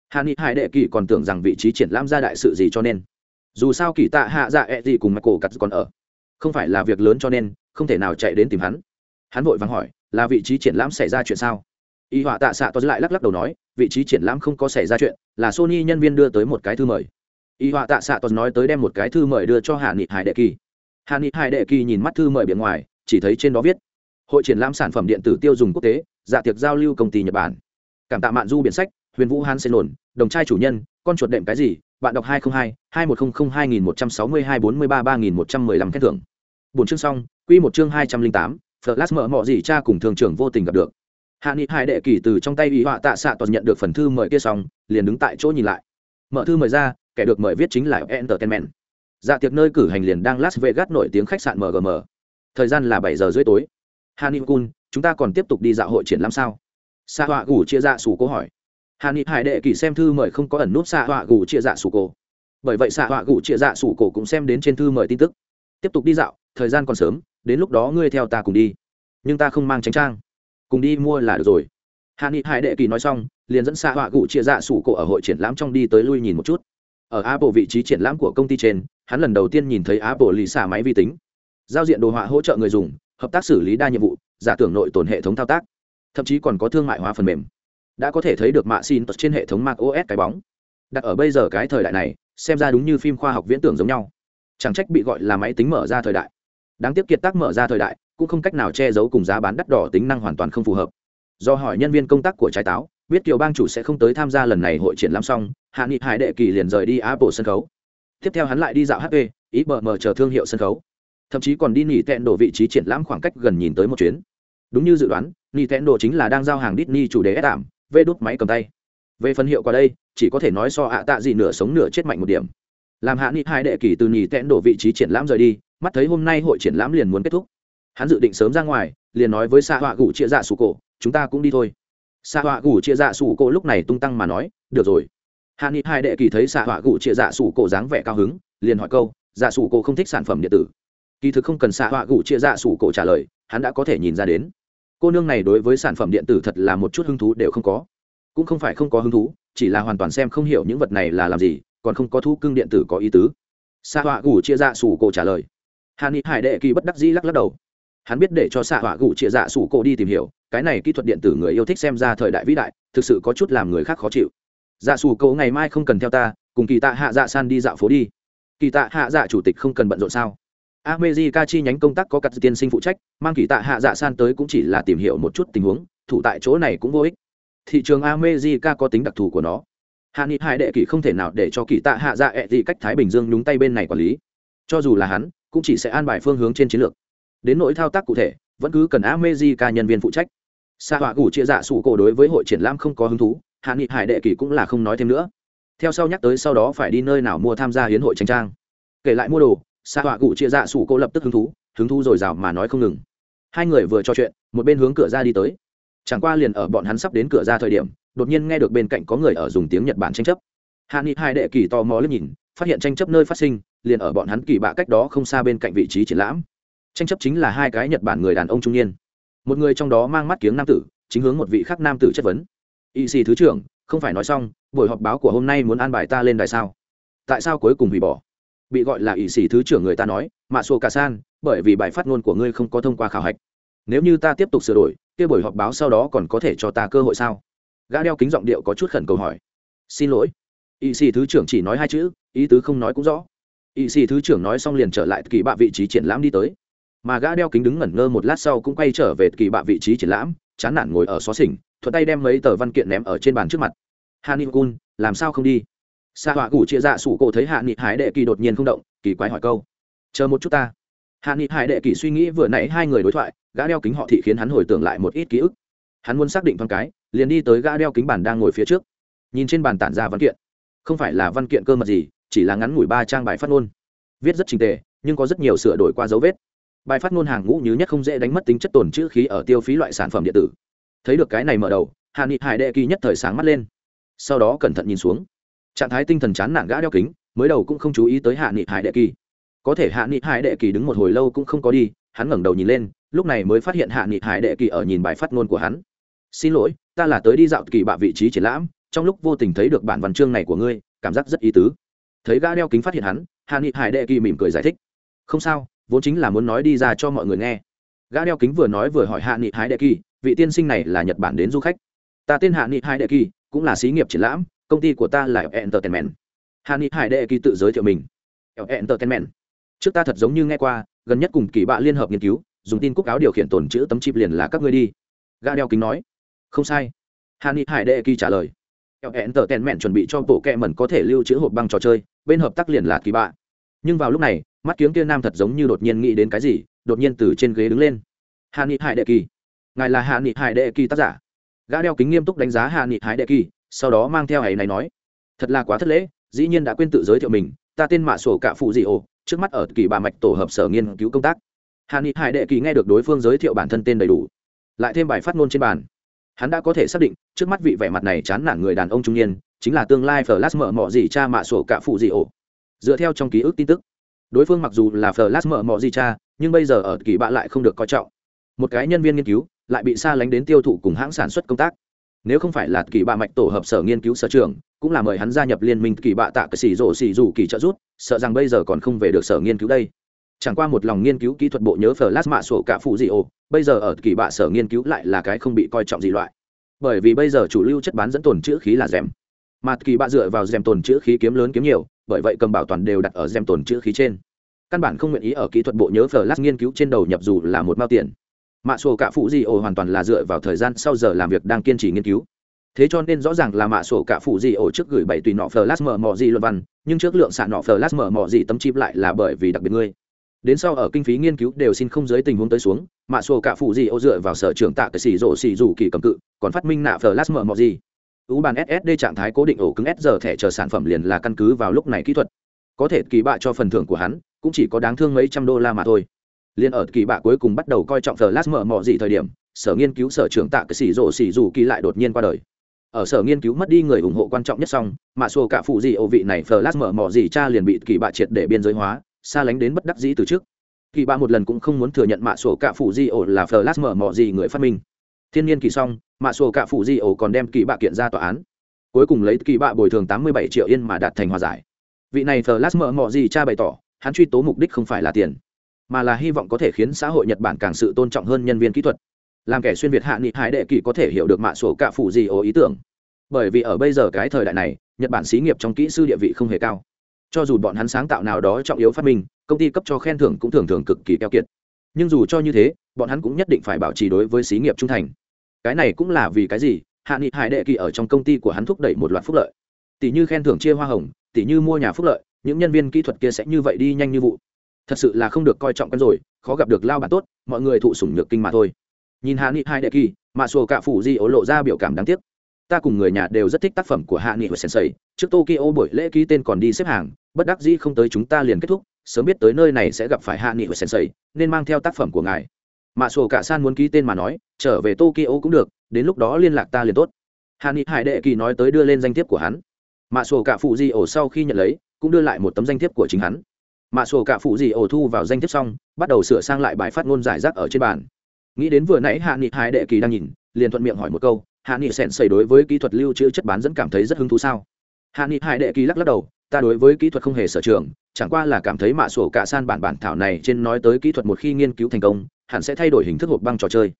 Hạ nghị hải đệ kỳ còn tưởng rằng vị trí triển lãm ra đại sự gì cho nên. Dù sao kỳ tạ hạ dạ ẹ、e、gì cùng mặt cổ cắt còn ở. Không phải là việc lớn cho nên, không thể nào chạy đến tìm hắn hắn vội vàng hỏi, là vị trí triển lãm xảy ra chuyện sao? Y họa tạ xạ tos lại lắc lắc đầu nói, vị trí triển lãm không có xảy ra chuyện, là sony nhân viên đưa tới một cái thư mời. Y họa tạ xạ tos nói tới đem một cái thư mời đưa cho hạ nghị hải đệ kỳ. Hạ nghị hải đệ kỳ nhìn mắt thư mời biển ngoài, chỉ thấy trên đó viết, hội triển lãm sản phẩm điện tử tiêu dùng quốc tế dạ tiệc giao lưu công ty nhật bản. Cảm tạ mạn du biển sách, huyền vũ han xen lồn, đồng trai chủ nhân, con chuột đệm cái gì? Bạn đọc hai trăm linh hai hai một trăm linh hai nghìn một trăm sáu mươi hai bốn mươi ba ba nghìn một trăm mười lăm khen thưởng. Bốn chương xong, quy một chương hai trăm linh tám flash mở mọ gì cha cùng thường trưởng vô tình gặp được. Hạ nghị hải đệ kỳ từ trong tay ủy họa tạ xạ toàn nhận được phần thư mời kia xong, liền đứng tại chỗ nhìn lại. Mở thư mời ra, kẻ được mời viết chính là entertainment. Dạ tiệc nơi cử hành liền đang las vegas nổi tiếng khách sạn mgm thời gian là bảy giờ rưỡi tối. Hani kun, chúng ta còn tiếp tục đi dạo hội triển lãm sao? Sa họa gù chia dạ sủ cô hỏi. Hani hải đệ kỳ xem thư mời không có ẩn nút sa họa gù chia dạ sủ cô. Bởi vậy sa họa gù chia dạ sủ cổ cũng xem đến trên thư mời tin tức tiếp tục đi dạo, thời gian còn sớm, đến lúc đó ngươi theo ta cùng đi. Nhưng ta không mang tránh trang. Cùng đi mua là được rồi. Hani hải đệ kỳ nói xong, liền dẫn xạ họa cụ chia dạ sủ cổ ở hội triển lãm trong đi tới lui nhìn một chút. Ở apple vị trí triển lãm của công ty trên, hắn lần đầu tiên nhìn thấy apple lì xả máy vi tính. Giao diện đồ họa hỗ trợ người dùng, hợp tác xử lý đa nhiệm vụ, giả tưởng nội tồn hệ thống thao tác. Thậm chí còn có thương mại hóa phần mềm. Đã có thể thấy được mạ xin trên hệ thống mac os cái bóng. Đặt ở bây giờ cái thời đại này, xem ra đúng như phim khoa học viễn tưởng giống nhau chẳng trách bị gọi là máy tính mở ra thời đại. Đáng tiếc kiệt tác mở ra thời đại, cũng không cách nào che giấu cùng giá bán đắt đỏ tính năng hoàn toàn không phù hợp. Do hỏi nhân viên công tác của trái táo, biết kiều bang chủ sẽ không tới tham gia lần này hội triển lãm xong, hạ nghị hải đệ kỳ liền rời đi apple sân khấu. Tiếp theo hắn lại đi dạo hp ý bờ mờ chờ thương hiệu sân khấu. Thậm chí còn đi nỉ tẹn đổ vị trí triển lãm khoảng cách gần nhìn tới một chuyến. Đúng như dự đoán, nỉ tẹn đổ chính là đang giao hàng Disney chủ đề ép tạm vê đốt máy cầm tay. Về phần hiệu quả đây, chỉ có thể nói so ạ tạ gì nửa sống nửa chết mạnh một điểm làm hạ nghị hai đệ kỳ từ nhì tẹn đổ vị trí triển lãm rời đi, mắt thấy hôm nay hội triển lãm liền muốn kết thúc. Hắn dự định sớm ra ngoài, liền nói với xạ họa gủ chia dạ sủ cổ, chúng ta cũng đi thôi. Xạ họa gủ chia dạ sủ cổ lúc này tung tăng mà nói, được rồi. Hạ nghị hai đệ kỳ thấy xạ họa gủ chia dạ sủ cổ dáng vẻ cao hứng, liền hỏi câu dạ sủ cổ không thích sản phẩm điện tử? Kỳ thực không cần xạ họa gủ chia dạ sủ cổ trả lời, hắn đã có thể nhìn ra đến. Cô nương này đối với sản phẩm điện tử thật là một chút hứng thú đều không có. Cũng không phải không có hứng thú, chỉ là hoàn toàn xem không hiểu những vật này là làm gì còn không có thu cưng điện tử có ý tứ. Xạ họa gù chia dạ sủ cổ trả lời. Hà ni hải đệ kỳ bất đắc dĩ lắc lắc đầu. Hắn biết để cho xạ họa gù chia dạ sủ cổ đi tìm hiểu cái này kỹ thuật điện tử người yêu thích xem ra thời đại vĩ đại thực sự có chút làm người khác khó chịu. Dạ sủ cổ ngày mai không cần theo ta cùng kỳ tạ hạ dạ san đi dạo phố đi. Kỳ tạ hạ dạ chủ tịch không cần bận rộn sao? America chi nhánh công tác có cắt tiên sinh phụ trách, mang kỳ tạ hạ dạ san tới cũng chỉ là tìm hiểu một chút tình huống, thủ tại chỗ này cũng vô ích. Thị trường America có tính đặc thù của nó. Hạ Nghị Hải đệ kỳ không thể nào để cho kỳ tạ hạ dạ ẹ cách Thái Bình Dương nhúng tay bên này quản lý. Cho dù là hắn, cũng chỉ sẽ an bài phương hướng trên chiến lược. Đến nỗi thao tác cụ thể, vẫn cứ cần America nhân viên phụ trách. Sa họa gủ chia dạ sủ cổ đối với hội triển lãm không có hứng thú, Hạ Nghị Hải đệ kỳ cũng là không nói thêm nữa. Theo sau nhắc tới sau đó phải đi nơi nào mua tham gia hiến hội tranh trang. Kể lại mua đồ, Sa họa cụ chia dạ sủ cổ lập tức hứng thú hứng thú rồi rào mà nói không ngừng hai người vừa trò chuyện một bên hướng cửa ra đi tới chẳng qua liền ở bọn hắn sắp đến cửa ra thời điểm, đột nhiên nghe được bên cạnh có người ở dùng tiếng nhật bản tranh chấp. Hạ nghị hai đệ kỳ tò mò lên nhìn, phát hiện tranh chấp nơi phát sinh, liền ở bọn hắn kỳ bạ cách đó không xa bên cạnh vị trí triển lãm. Tranh chấp chính là hai cái nhật bản người đàn ông trung niên. Một người trong đó mang mắt kiếng nam tử, chính hướng một vị khác nam tử chất vấn. Y sĩ thứ trưởng, không phải nói xong, buổi họp báo của hôm nay muốn an bài ta lên đài sao? Tại sao cuối cùng hủy bỏ? Bị gọi là y sĩ thứ trưởng người ta nói, mạ Xô cả san, bởi vì bài phát ngôn của ngươi không có thông qua khảo hạch. Nếu như ta tiếp tục sửa đổi kia buổi họp báo sau đó còn có thể cho ta cơ hội sao? Gã đeo kính giọng điệu có chút khẩn cầu hỏi. Xin lỗi. Y sĩ thứ trưởng chỉ nói hai chữ, ý tứ không nói cũng rõ. Y sĩ thứ trưởng nói xong liền trở lại kỳ bạ vị trí triển lãm đi tới. Mà gã đeo kính đứng ngẩn ngơ một lát sau cũng quay trở về kỳ bạ vị trí triển lãm, chán nản ngồi ở xó xỉnh, thuận tay đem mấy tờ văn kiện ném ở trên bàn trước mặt. Hani kun làm sao không đi? Xa họa gủ chia dạ sủ cổ thấy hạ nghị hái đệ kỳ đột nhiên không động, kỳ quái hỏi câu. Chờ một chút ta hạ nghị hải đệ kỳ suy nghĩ vừa nãy hai người đối thoại, gã đeo kính họ thị khiến hắn hồi tưởng lại một ít ký ức. Hắn muốn xác định thoáng cái, liền đi tới gã đeo kính bàn đang ngồi phía trước. Nhìn trên bàn tản ra văn kiện. Không phải là văn kiện cơ mật gì, chỉ là ngắn ngủi ba trang bài phát ngôn. Viết rất trình tề, nhưng có rất nhiều sửa đổi qua dấu vết. Bài phát ngôn hàng ngũ như nhất không dễ đánh mất tính chất tồn chữ khí ở tiêu phí loại sản phẩm điện tử. Thấy được cái này mở đầu, hạ nghị hải đệ kỳ nhất thời sáng mắt lên. Sau đó cẩn thận nhìn xuống. Trạng thái tinh thần chán nản gã đeo kính, mới đầu cũng không chú ý tới hạ nghị hải đệ kỳ có thể hạ nghị hải đệ kỳ đứng một hồi lâu cũng không có đi, hắn ngẩng đầu nhìn lên, lúc này mới phát hiện hạ nghị hải đệ kỳ ở nhìn bài phát ngôn của hắn. Xin lỗi, ta là tới đi dạo kỳ bạ vị trí triển lãm, trong lúc vô tình thấy được bản văn chương này của ngươi, cảm giác rất ý tứ. Thấy gã đeo kính phát hiện hắn, hạ nghị hải đệ kỳ mỉm cười giải thích. Không sao, vốn chính là muốn nói đi ra cho mọi người nghe. Gã đeo kính vừa nói vừa hỏi hạ nghị hải đệ kỳ, vị tiên sinh này là nhật bản đến du khách? Ta tên hạ nghị hải đệ kỳ, cũng là xí nghiệp triển lãm, công ty của ta là entertainment. Hạ nghị hải đệ kỳ tự giới thiệu mình. Entertainment trước ta thật giống như nghe qua, gần nhất cùng kỳ bạ liên hợp nghiên cứu, dùng tin cúc áo điều khiển tồn chữ tấm chip liền là các ngươi đi. Ga đeo kính nói. Không sai. Hà ni hải đệ kỳ trả lời. Entertainment chuẩn bị cho bộ kẹ mẩn có thể lưu trữ hộp băng trò chơi, bên hợp tác liền là kỳ bạ. Nhưng vào lúc này, mắt kiếng kia nam thật giống như đột nhiên nghĩ đến cái gì, đột nhiên từ trên ghế đứng lên. Hà ni hải đệ kỳ. Ngài là hà ni hải đệ kỳ tác giả. Gã đeo kính nghiêm túc đánh giá hà ni hải đệ kỳ, sau đó mang theo hãy này nói. Thật là quá thất lễ, dĩ nhiên đã quên tự giới thiệu mình, ta tên mạ sổ cả phụ dị ồ trước mắt ở kỳ bà mạch tổ hợp sở nghiên cứu công tác. Hàn ni hải đệ kỳ nghe được đối phương giới thiệu bản thân tên đầy đủ, lại thêm bài phát ngôn trên bàn. Hắn đã có thể xác định, trước mắt vị vẻ mặt này chán nản người đàn ông trung niên, chính là tương lai flash mở mọ gì cha mạ sổ cả phụ gì ổ. Dựa theo trong ký ức tin tức, đối phương mặc dù là flash mở mọ gì cha, nhưng bây giờ ở kỳ bạ lại không được coi trọng. Một cái nhân viên nghiên cứu, lại bị xa lánh đến tiêu thụ cùng hãng sản xuất công tác. Nếu không phải là kỳ bạ mạch tổ hợp sở nghiên cứu sở trường, cũng là mời hắn gia nhập liên minh kỳ bạ tạ cái xì rổ xì dù kỳ trợ rút sợ rằng bây giờ còn không về được sở nghiên cứu đây. Chẳng qua một lòng nghiên cứu kỹ thuật bộ nhớ flash mạ sổ cả phụ dị ồ bây giờ ở kỳ bạ sở nghiên cứu lại là cái không bị coi trọng gì loại. Bởi vì bây giờ chủ lưu chất bán dẫn tồn chữ khí là rèm. Mà kỳ bạ dựa vào rèm tồn chữ khí kiếm lớn kiếm nhiều, bởi vậy cầm bảo toàn đều đặt ở rèm tồn chữ khí trên. Căn bản không nguyện ý ở kỹ thuật bộ nhớ flash nghiên cứu trên đầu nhập dù là một mao tiền. Mạ sổ cả phụ dị ổ hoàn toàn là dựa vào thời gian sau giờ làm việc đang kiên trì nghiên cứu thế cho nên rõ ràng là mạ sổ cả phụ gì ổ trước gửi bảy tùy nọ flash mở mò gì luận văn, nhưng trước lượng xạ nọ flash mở mò gì tấm chip lại là bởi vì đặc biệt ngươi. Đến sau ở kinh phí nghiên cứu đều xin không giới tình huống tới xuống, mạ sổ cả phụ gì ổ dựa vào sở trưởng tạ cái xì rổ xì rủ kỳ cầm cự, còn phát minh nạ flash mở mò gì. Ú bàn ssd trạng thái cố định ổ cứng s giờ thẻ chờ sản phẩm liền là căn cứ vào lúc này kỹ thuật. Có thể kỳ bạ cho phần thưởng của hắn, cũng chỉ có đáng thương mấy trăm đô la mà thôi. Liền ở kỳ bạ cuối cùng bắt đầu coi trọng flash mở mò gì thời điểm, sở nghiên cứu sở trưởng tạ cái xì rổ xì rủ kỳ lại đột nhiên qua đời ở sở nghiên cứu mất đi người ủng hộ quan trọng nhất xong mạ sổ cả phụ gì ô vị này flash mở mò gì cha liền bị kỳ bạ triệt để biên giới hóa, xa lánh đến bất đắc dĩ từ trước. Kỳ bạ một lần cũng không muốn thừa nhận mạ sổ cả phụ di ô là flash mở mò gì người phát minh. Thiên nhiên kỳ xong mạ sổ cả phụ di ô còn đem kỳ bạ kiện ra tòa án. Cuối cùng lấy kỳ bạ bồi thường tám mươi bảy triệu yên mà đạt thành hòa giải. Vị này flash mở mò gì cha bày tỏ, hắn truy tố mục đích không phải là tiền, mà là hy vọng có thể khiến xã hội nhật bản càng sự tôn trọng hơn nhân viên kỹ thuật làm kẻ xuyên việt hạ nghị hải đệ kỳ có thể hiểu được mạ sổ cả phụ gì ồ ý tưởng. Bởi vì ở bây giờ cái thời đại này, nhật bản xí nghiệp trong kỹ sư địa vị không hề cao. Cho dù bọn hắn sáng tạo nào đó trọng yếu phát minh, công ty cấp cho khen thưởng cũng thường thường cực kỳ keo kiệt. Nhưng dù cho như thế, bọn hắn cũng nhất định phải bảo trì đối với xí nghiệp trung thành. Cái này cũng là vì cái gì? Hạ nghị hải đệ kỳ ở trong công ty của hắn thúc đẩy một loạt phúc lợi. Tỷ như khen thưởng chia hoa hồng, tỷ như mua nhà phúc lợi, những nhân viên kỹ thuật kia sẽ như vậy đi nhanh như vụ. Thật sự là không được coi trọng quen rồi, khó gặp được lao bản tốt, mọi người thụ sủng nhược kinh mà thôi nhìn hạ nghị hai đệ kỳ, mà sổ cả phủ di ố lộ ra biểu cảm đáng tiếc. Ta cùng người nhà đều rất thích tác phẩm của hạ nghị và sensei trước tokyo buổi lễ ký tên còn đi xếp hàng, bất đắc dĩ không tới chúng ta liền kết thúc, sớm biết tới nơi này sẽ gặp phải hạ nghị và sensei nên mang theo tác phẩm của ngài. Mạ sổ cả san muốn ký tên mà nói, trở về tokyo cũng được, đến lúc đó liên lạc ta liền tốt. Hạ nghị hải đệ kỳ nói tới đưa lên danh thiếp của hắn. Mạ sổ cả phụ di ổ sau khi nhận lấy, cũng đưa lại một tấm danh thiếp của chính hắn. Mạ sổ cả phụ di ổ thu vào danh thiếp xong, bắt đầu sửa sang lại bài phát ngôn giải rác ở trên bàn nghĩ đến vừa nãy hạ nghị hải đệ kỳ đang nhìn, liền thuận miệng hỏi một câu, hạ nghị Sẻn xây đối với kỹ thuật lưu trữ chất bán dẫn cảm thấy rất hứng thú sao? Hạ nghị hải đệ kỳ lắc lắc đầu, ta đối với kỹ thuật không hề sở trường, chẳng qua là cảm thấy mạ sổ cả san bản bản thảo này trên nói tới kỹ thuật một khi nghiên cứu thành công, hẳn sẽ thay đổi hình thức hộp băng trò chơi.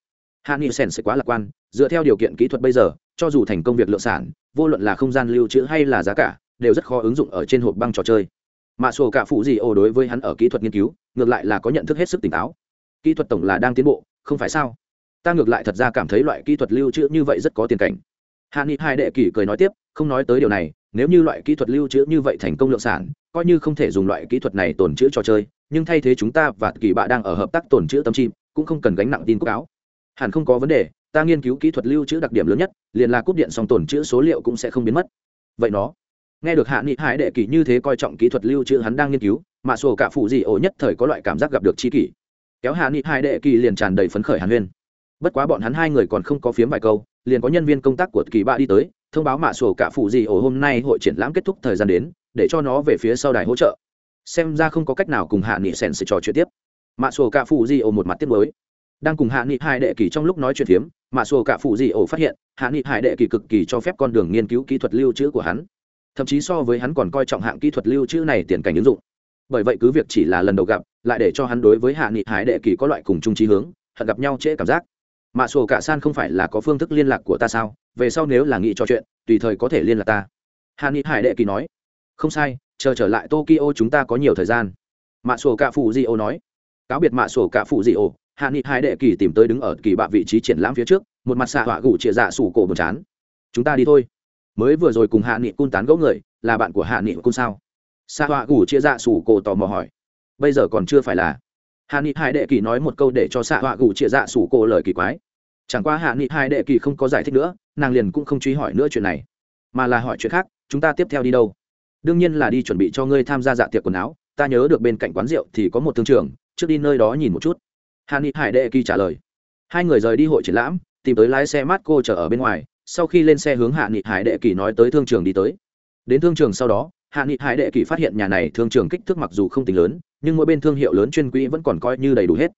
Hạ nghị Sẻn sẽ quá lạc quan, dựa theo điều kiện kỹ thuật bây giờ, cho dù thành công việc lượng sản, vô luận là không gian lưu trữ hay là giá cả, đều rất khó ứng dụng ở trên hộp băng trò chơi. Mạ sổ cả phụ gì ồ đối với hắn ở kỹ thuật nghiên cứu, ngược lại là có nhận thức hết sức tỉnh táo. Kỹ thuật tổng là đang tiến bộ không phải sao? Ta ngược lại thật ra cảm thấy loại kỹ thuật lưu trữ như vậy rất có tiền cảnh. Hạ nghị hai đệ kỳ cười nói tiếp, không nói tới điều này, nếu như loại kỹ thuật lưu trữ như vậy thành công lượng sản, coi như không thể dùng loại kỹ thuật này tồn trữ trò chơi, nhưng thay thế chúng ta và kỳ bạ đang ở hợp tác tồn trữ tâm chim cũng không cần gánh nặng tin quốc áo. Hẳn không có vấn đề, ta nghiên cứu kỹ thuật lưu trữ đặc điểm lớn nhất, liền là cúp điện song tồn trữ số liệu cũng sẽ không biến mất. Vậy nó, nghe được hạ nghị hải đệ kỳ như thế coi trọng kỹ thuật lưu trữ hắn đang nghiên cứu, mà sổ cả phụ gì ổ nhất thời có loại cảm giác gặp được chi kỷ kéo hạ nghị Hai đệ kỳ liền tràn đầy phấn khởi hàn huyên. Bất quá bọn hắn hai người còn không có phiếm vài câu, liền có nhân viên công tác của kỳ bạ đi tới, thông báo mạ sổ cả phụ gì ổ hôm nay hội triển lãm kết thúc thời gian đến, để cho nó về phía sau đài hỗ trợ. Xem ra không có cách nào cùng hạ nghị sèn sẽ trò chuyện tiếp. Mạ sổ cả phụ gì ổ một mặt tiếp mới đang cùng hạ nghị hai đệ kỳ trong lúc nói chuyện phiếm, mạ sổ cả phụ gì ổ phát hiện hạ nghị hai đệ kỳ cực kỳ cho phép con đường nghiên cứu kỹ thuật lưu trữ của hắn. Thậm chí so với hắn còn coi trọng hạng kỹ thuật lưu trữ này tiền cảnh ứng dụng bởi vậy cứ việc chỉ là lần đầu gặp, lại để cho hắn đối với hạ nghị hải đệ kỳ có loại cùng chung trí hướng, hận gặp nhau trễ cảm giác. Mạ sổ cả san không phải là có phương thức liên lạc của ta sao? Về sau nếu là nghị trò chuyện, tùy thời có thể liên lạc ta. Hạ nghị hải đệ kỳ nói. Không sai, chờ trở lại tokyo chúng ta có nhiều thời gian. Mạ sổ cả phụ di ô nói. Cáo biệt mạ sổ cả phụ di ô hạ nghị hải đệ kỳ tìm tới đứng ở kỳ bạ vị trí triển lãm phía trước, một mặt xạ họa gủ chĩa dạ sủ cổ buồn chán. Chúng ta đi thôi. Mới vừa rồi cùng hạ nghị cun tán gẫu người, là bạn của hạ nghị cun sao? Xa họa gù chia dạ sủ cổ tò mò hỏi. Bây giờ còn chưa phải là. Hạ nghị hải đệ kỳ nói một câu để cho xạ họa gù chia dạ sủ cổ lời kỳ quái. Chẳng qua hạ nghị hải đệ kỳ không có giải thích nữa, nàng liền cũng không truy hỏi nữa chuyện này, mà là hỏi chuyện khác, chúng ta tiếp theo đi đâu? Đương nhiên là đi chuẩn bị cho ngươi tham gia dạ tiệc quần áo, ta nhớ được bên cạnh quán rượu thì có một thương trường, trước đi nơi đó nhìn một chút. Hạ nghị hải đệ kỳ trả lời. Hai người rời đi hội triển lãm, tìm tới lái xe mát cô chờ ở bên ngoài, sau khi lên xe hướng hạ nghị hải đệ kỳ nói tới thương trường đi tới. Đến thương trường sau đó hạ nghị hải đệ kỳ phát hiện nhà này thương trường kích thước mặc dù không tính lớn, nhưng mỗi bên thương hiệu lớn chuyên quỹ vẫn còn coi như đầy đủ hết.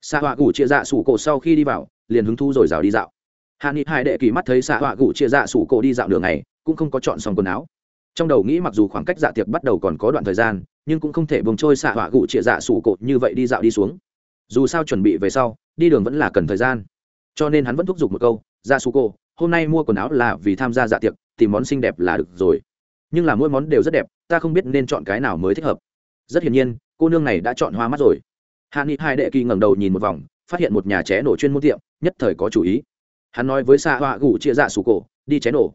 Xạ họa gủ chia dạ sủ cổ sau khi đi vào, liền hứng thu rồi rào đi dạo. Hạ nghị hải đệ kỳ mắt thấy xạ họa gủ chia dạ sủ cổ đi dạo đường này, cũng không có chọn xong quần áo. Trong đầu nghĩ mặc dù khoảng cách dạ tiệc bắt đầu còn có đoạn thời gian, nhưng cũng không thể bồng trôi xạ họa gủ chia dạ sủ cổ như vậy đi dạo đi xuống. Dù sao chuẩn bị về sau, đi đường vẫn là cần thời gian. Cho nên hắn vẫn thúc giục một câu ra su cô hôm nay mua quần áo là vì tham gia dạ tiệc, tìm món xinh đẹp là được rồi nhưng là mỗi món đều rất đẹp, ta không biết nên chọn cái nào mới thích hợp. Rất hiển nhiên, cô nương này đã chọn hoa mắt rồi. Hạ nghị hai đệ kỳ ngẩng đầu nhìn một vòng, phát hiện một nhà ché nổ chuyên môn tiệm, nhất thời có chủ ý. Hắn nói với xa họa gủ chia dạ sủ cổ, đi ché nổ.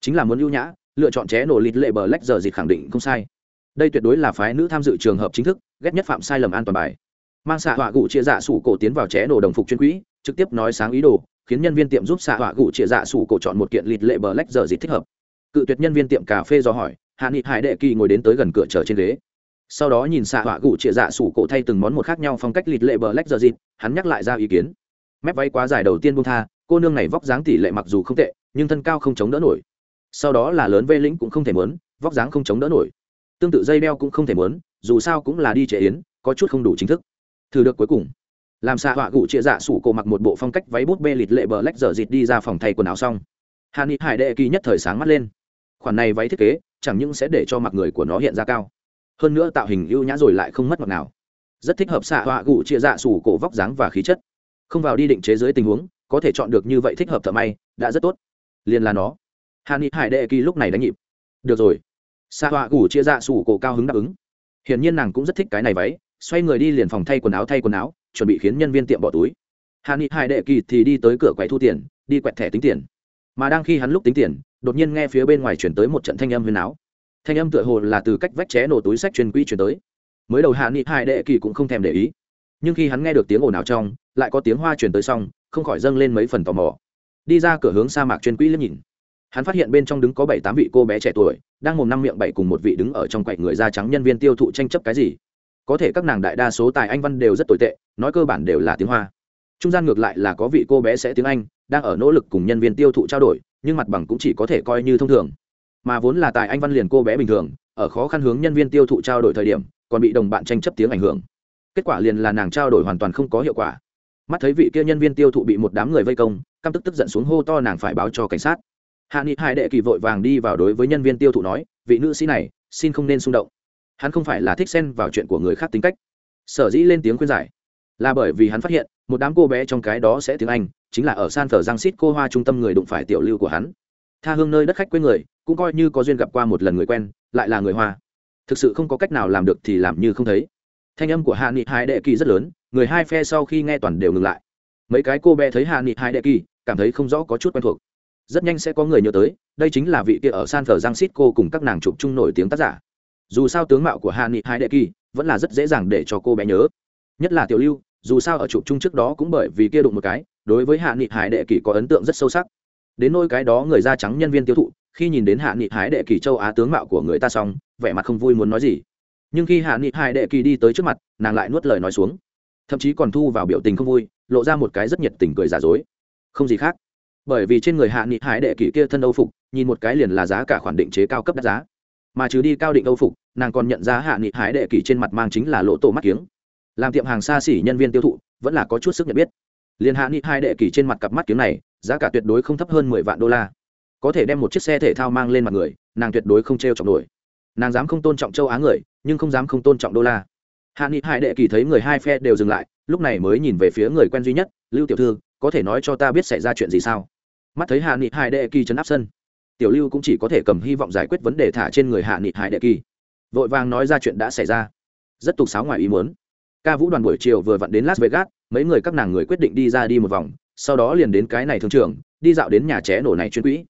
Chính là muốn ưu nhã, lựa chọn ché nổ lịt lệ bờ lách giờ dịt khẳng định không sai. Đây tuyệt đối là phái nữ tham dự trường hợp chính thức, ghét nhất phạm sai lầm an toàn bài. Mang xạ họa gụ chia dạ sủ cổ tiến vào ché nổ đồng phục chuyên quỹ trực tiếp nói sáng ý đồ, khiến nhân viên tiệm giúp xạ họa gụ chia dạ sủ cổ chọn một kiện lịt lệ bờ lách giờ dịt thích hợp cự tuyệt nhân viên tiệm cà phê do hỏi, hạ nghị hải đệ kỳ ngồi đến tới gần cửa chờ trên ghế. Sau đó nhìn xạ họa gụ trịa dạ sủ cổ thay từng món một khác nhau phong cách lịt lệ bờ lách giờ dịt hắn nhắc lại ra ý kiến. Mép váy quá dài đầu tiên buông tha, cô nương này vóc dáng tỷ lệ mặc dù không tệ, nhưng thân cao không chống đỡ nổi. Sau đó là lớn vê lĩnh cũng không thể mớn vóc dáng không chống đỡ nổi. Tương tự dây đeo cũng không thể mớn dù sao cũng là đi trễ yến, có chút không đủ chính thức. Thử được cuối cùng. Làm xạ họa gụ trịa dạ sủ cổ mặc một bộ phong cách váy bút bê lịt lệ bờ lách giờ dịt đi ra phòng thay quần áo xong. Hà ni hải đệ kỳ nhất thời sáng mắt lên khoản này váy thiết kế, chẳng những sẽ để cho mặt người của nó hiện ra cao, hơn nữa tạo hình ưu nhã rồi lại không mất mặt nào. Rất thích hợp xạ họa gụ chia dạ sủ cổ vóc dáng và khí chất. Không vào đi định chế dưới tình huống, có thể chọn được như vậy thích hợp thợ may, đã rất tốt. Liền là nó. Hàn ni hải đệ kỳ lúc này đánh nhịp. Được rồi. Xạ họa gụ chia dạ sủ cổ cao hứng đáp ứng. Hiển nhiên nàng cũng rất thích cái này váy, xoay người đi liền phòng thay quần áo thay quần áo, chuẩn bị khiến nhân viên tiệm bỏ túi. Hàn nghị hải đệ kỳ thì đi tới cửa quầy thu tiền, đi quẹt thẻ tính tiền. Mà đang khi hắn lúc tính tiền đột nhiên nghe phía bên ngoài chuyển tới một trận thanh âm huyền áo thanh âm tựa hồ là từ cách vách ché nổ túi sách truyền quỹ chuyển tới. Mới đầu hạ nghị Hai đệ kỳ cũng không thèm để ý. Nhưng khi hắn nghe được tiếng ồn ào trong, lại có tiếng hoa chuyển tới xong, không khỏi dâng lên mấy phần tò mò. Đi ra cửa hướng sa mạc truyền quỹ liếc nhìn. Hắn phát hiện bên trong đứng có bảy tám vị cô bé trẻ tuổi, đang mồm năm miệng bảy cùng một vị đứng ở trong quậy người da trắng nhân viên tiêu thụ tranh chấp cái gì. Có thể các nàng đại đa số tài anh văn đều rất tồi tệ, nói cơ bản đều là tiếng hoa. Trung gian ngược lại là có vị cô bé sẽ tiếng anh, đang ở nỗ lực cùng nhân viên tiêu thụ trao đổi nhưng mặt bằng cũng chỉ có thể coi như thông thường. Mà vốn là tài anh văn liền cô bé bình thường, ở khó khăn hướng nhân viên tiêu thụ trao đổi thời điểm, còn bị đồng bạn tranh chấp tiếng ảnh hưởng. Kết quả liền là nàng trao đổi hoàn toàn không có hiệu quả. Mắt thấy vị kia nhân viên tiêu thụ bị một đám người vây công, căm tức tức giận xuống hô to nàng phải báo cho cảnh sát. Hạ nghị hai đệ kỳ vội vàng đi vào đối với nhân viên tiêu thụ nói, vị nữ sĩ này, xin không nên xung động. Hắn không phải là thích xen vào chuyện của người khác tính cách. Sở dĩ lên tiếng khuyên giải, là bởi vì hắn phát hiện, một đám cô bé trong cái đó sẽ tiếng anh chính là ở san phở giang xít cô hoa trung tâm người đụng phải tiểu lưu của hắn. Tha hương nơi đất khách quê người, cũng coi như có duyên gặp qua một lần người quen, lại là người hoa. Thực sự không có cách nào làm được thì làm như không thấy. Thanh âm của hạ nghị hai đệ kỳ rất lớn, người hai phe sau khi nghe toàn đều ngừng lại. Mấy cái cô bé thấy hạ nghị hai đệ kỳ, cảm thấy không rõ có chút quen thuộc. Rất nhanh sẽ có người nhớ tới, đây chính là vị kia ở san phở giang xít cô cùng các nàng chụp chung nổi tiếng tác giả. Dù sao tướng mạo của hạ nghị hai đệ kỳ vẫn là rất dễ dàng để cho cô bé nhớ. Nhất là tiểu lưu, dù sao ở chụp chung trước đó cũng bởi vì kia đụng một cái đối với hạ nghị hải đệ kỳ có ấn tượng rất sâu sắc. Đến nôi cái đó người da trắng nhân viên tiêu thụ, khi nhìn đến hạ nghị hải đệ kỳ châu á tướng mạo của người ta xong, vẻ mặt không vui muốn nói gì. Nhưng khi hạ nghị hải đệ kỳ đi tới trước mặt, nàng lại nuốt lời nói xuống. Thậm chí còn thu vào biểu tình không vui, lộ ra một cái rất nhiệt tình cười giả dối. Không gì khác. Bởi vì trên người hạ nghị hải đệ kỳ kia thân âu phục, nhìn một cái liền là giá cả khoản định chế cao cấp đắt giá. Mà trừ đi cao định âu phục, nàng còn nhận ra hạ nghị hải đệ kỳ trên mặt mang chính là lỗ tổ mắt kiếng. Làm tiệm hàng xa xỉ nhân viên tiêu thụ, vẫn là có chút sức nhận biết liền hạ nghị hai đệ kỳ trên mặt cặp mắt kiếm này, giá cả tuyệt đối không thấp hơn mười vạn đô la. Có thể đem một chiếc xe thể thao mang lên mặt người, nàng tuyệt đối không t r e o trọng nổi. Nàng dám không tôn trọng châu á người, nhưng không dám không tôn trọng đô la. Hạ nghị hai đệ kỳ thấy người hai phe đều dừng lại, lúc này mới nhìn về phía người quen duy nhất, lưu tiểu thư, có thể nói cho ta biết xảy ra chuyện gì sao? Mắt thấy hạ nghị hai đệ kỳ chấn áp sân, tiểu lưu cũng chỉ có thể cầm hy vọng giải quyết vấn đề thả trên người hạ nghị hai đệ kỳ. Vội vàng nói ra chuyện đã xảy ra. Rất tục sáo ngoài ý muốn. Ca vũ đoàn buổi chiều vừa vặn đến las vegas mấy người các nàng người quyết định đi ra đi một vòng, sau đó liền đến cái này thương trường, đi dạo đến nhà ché nổ này chuyên quỹ.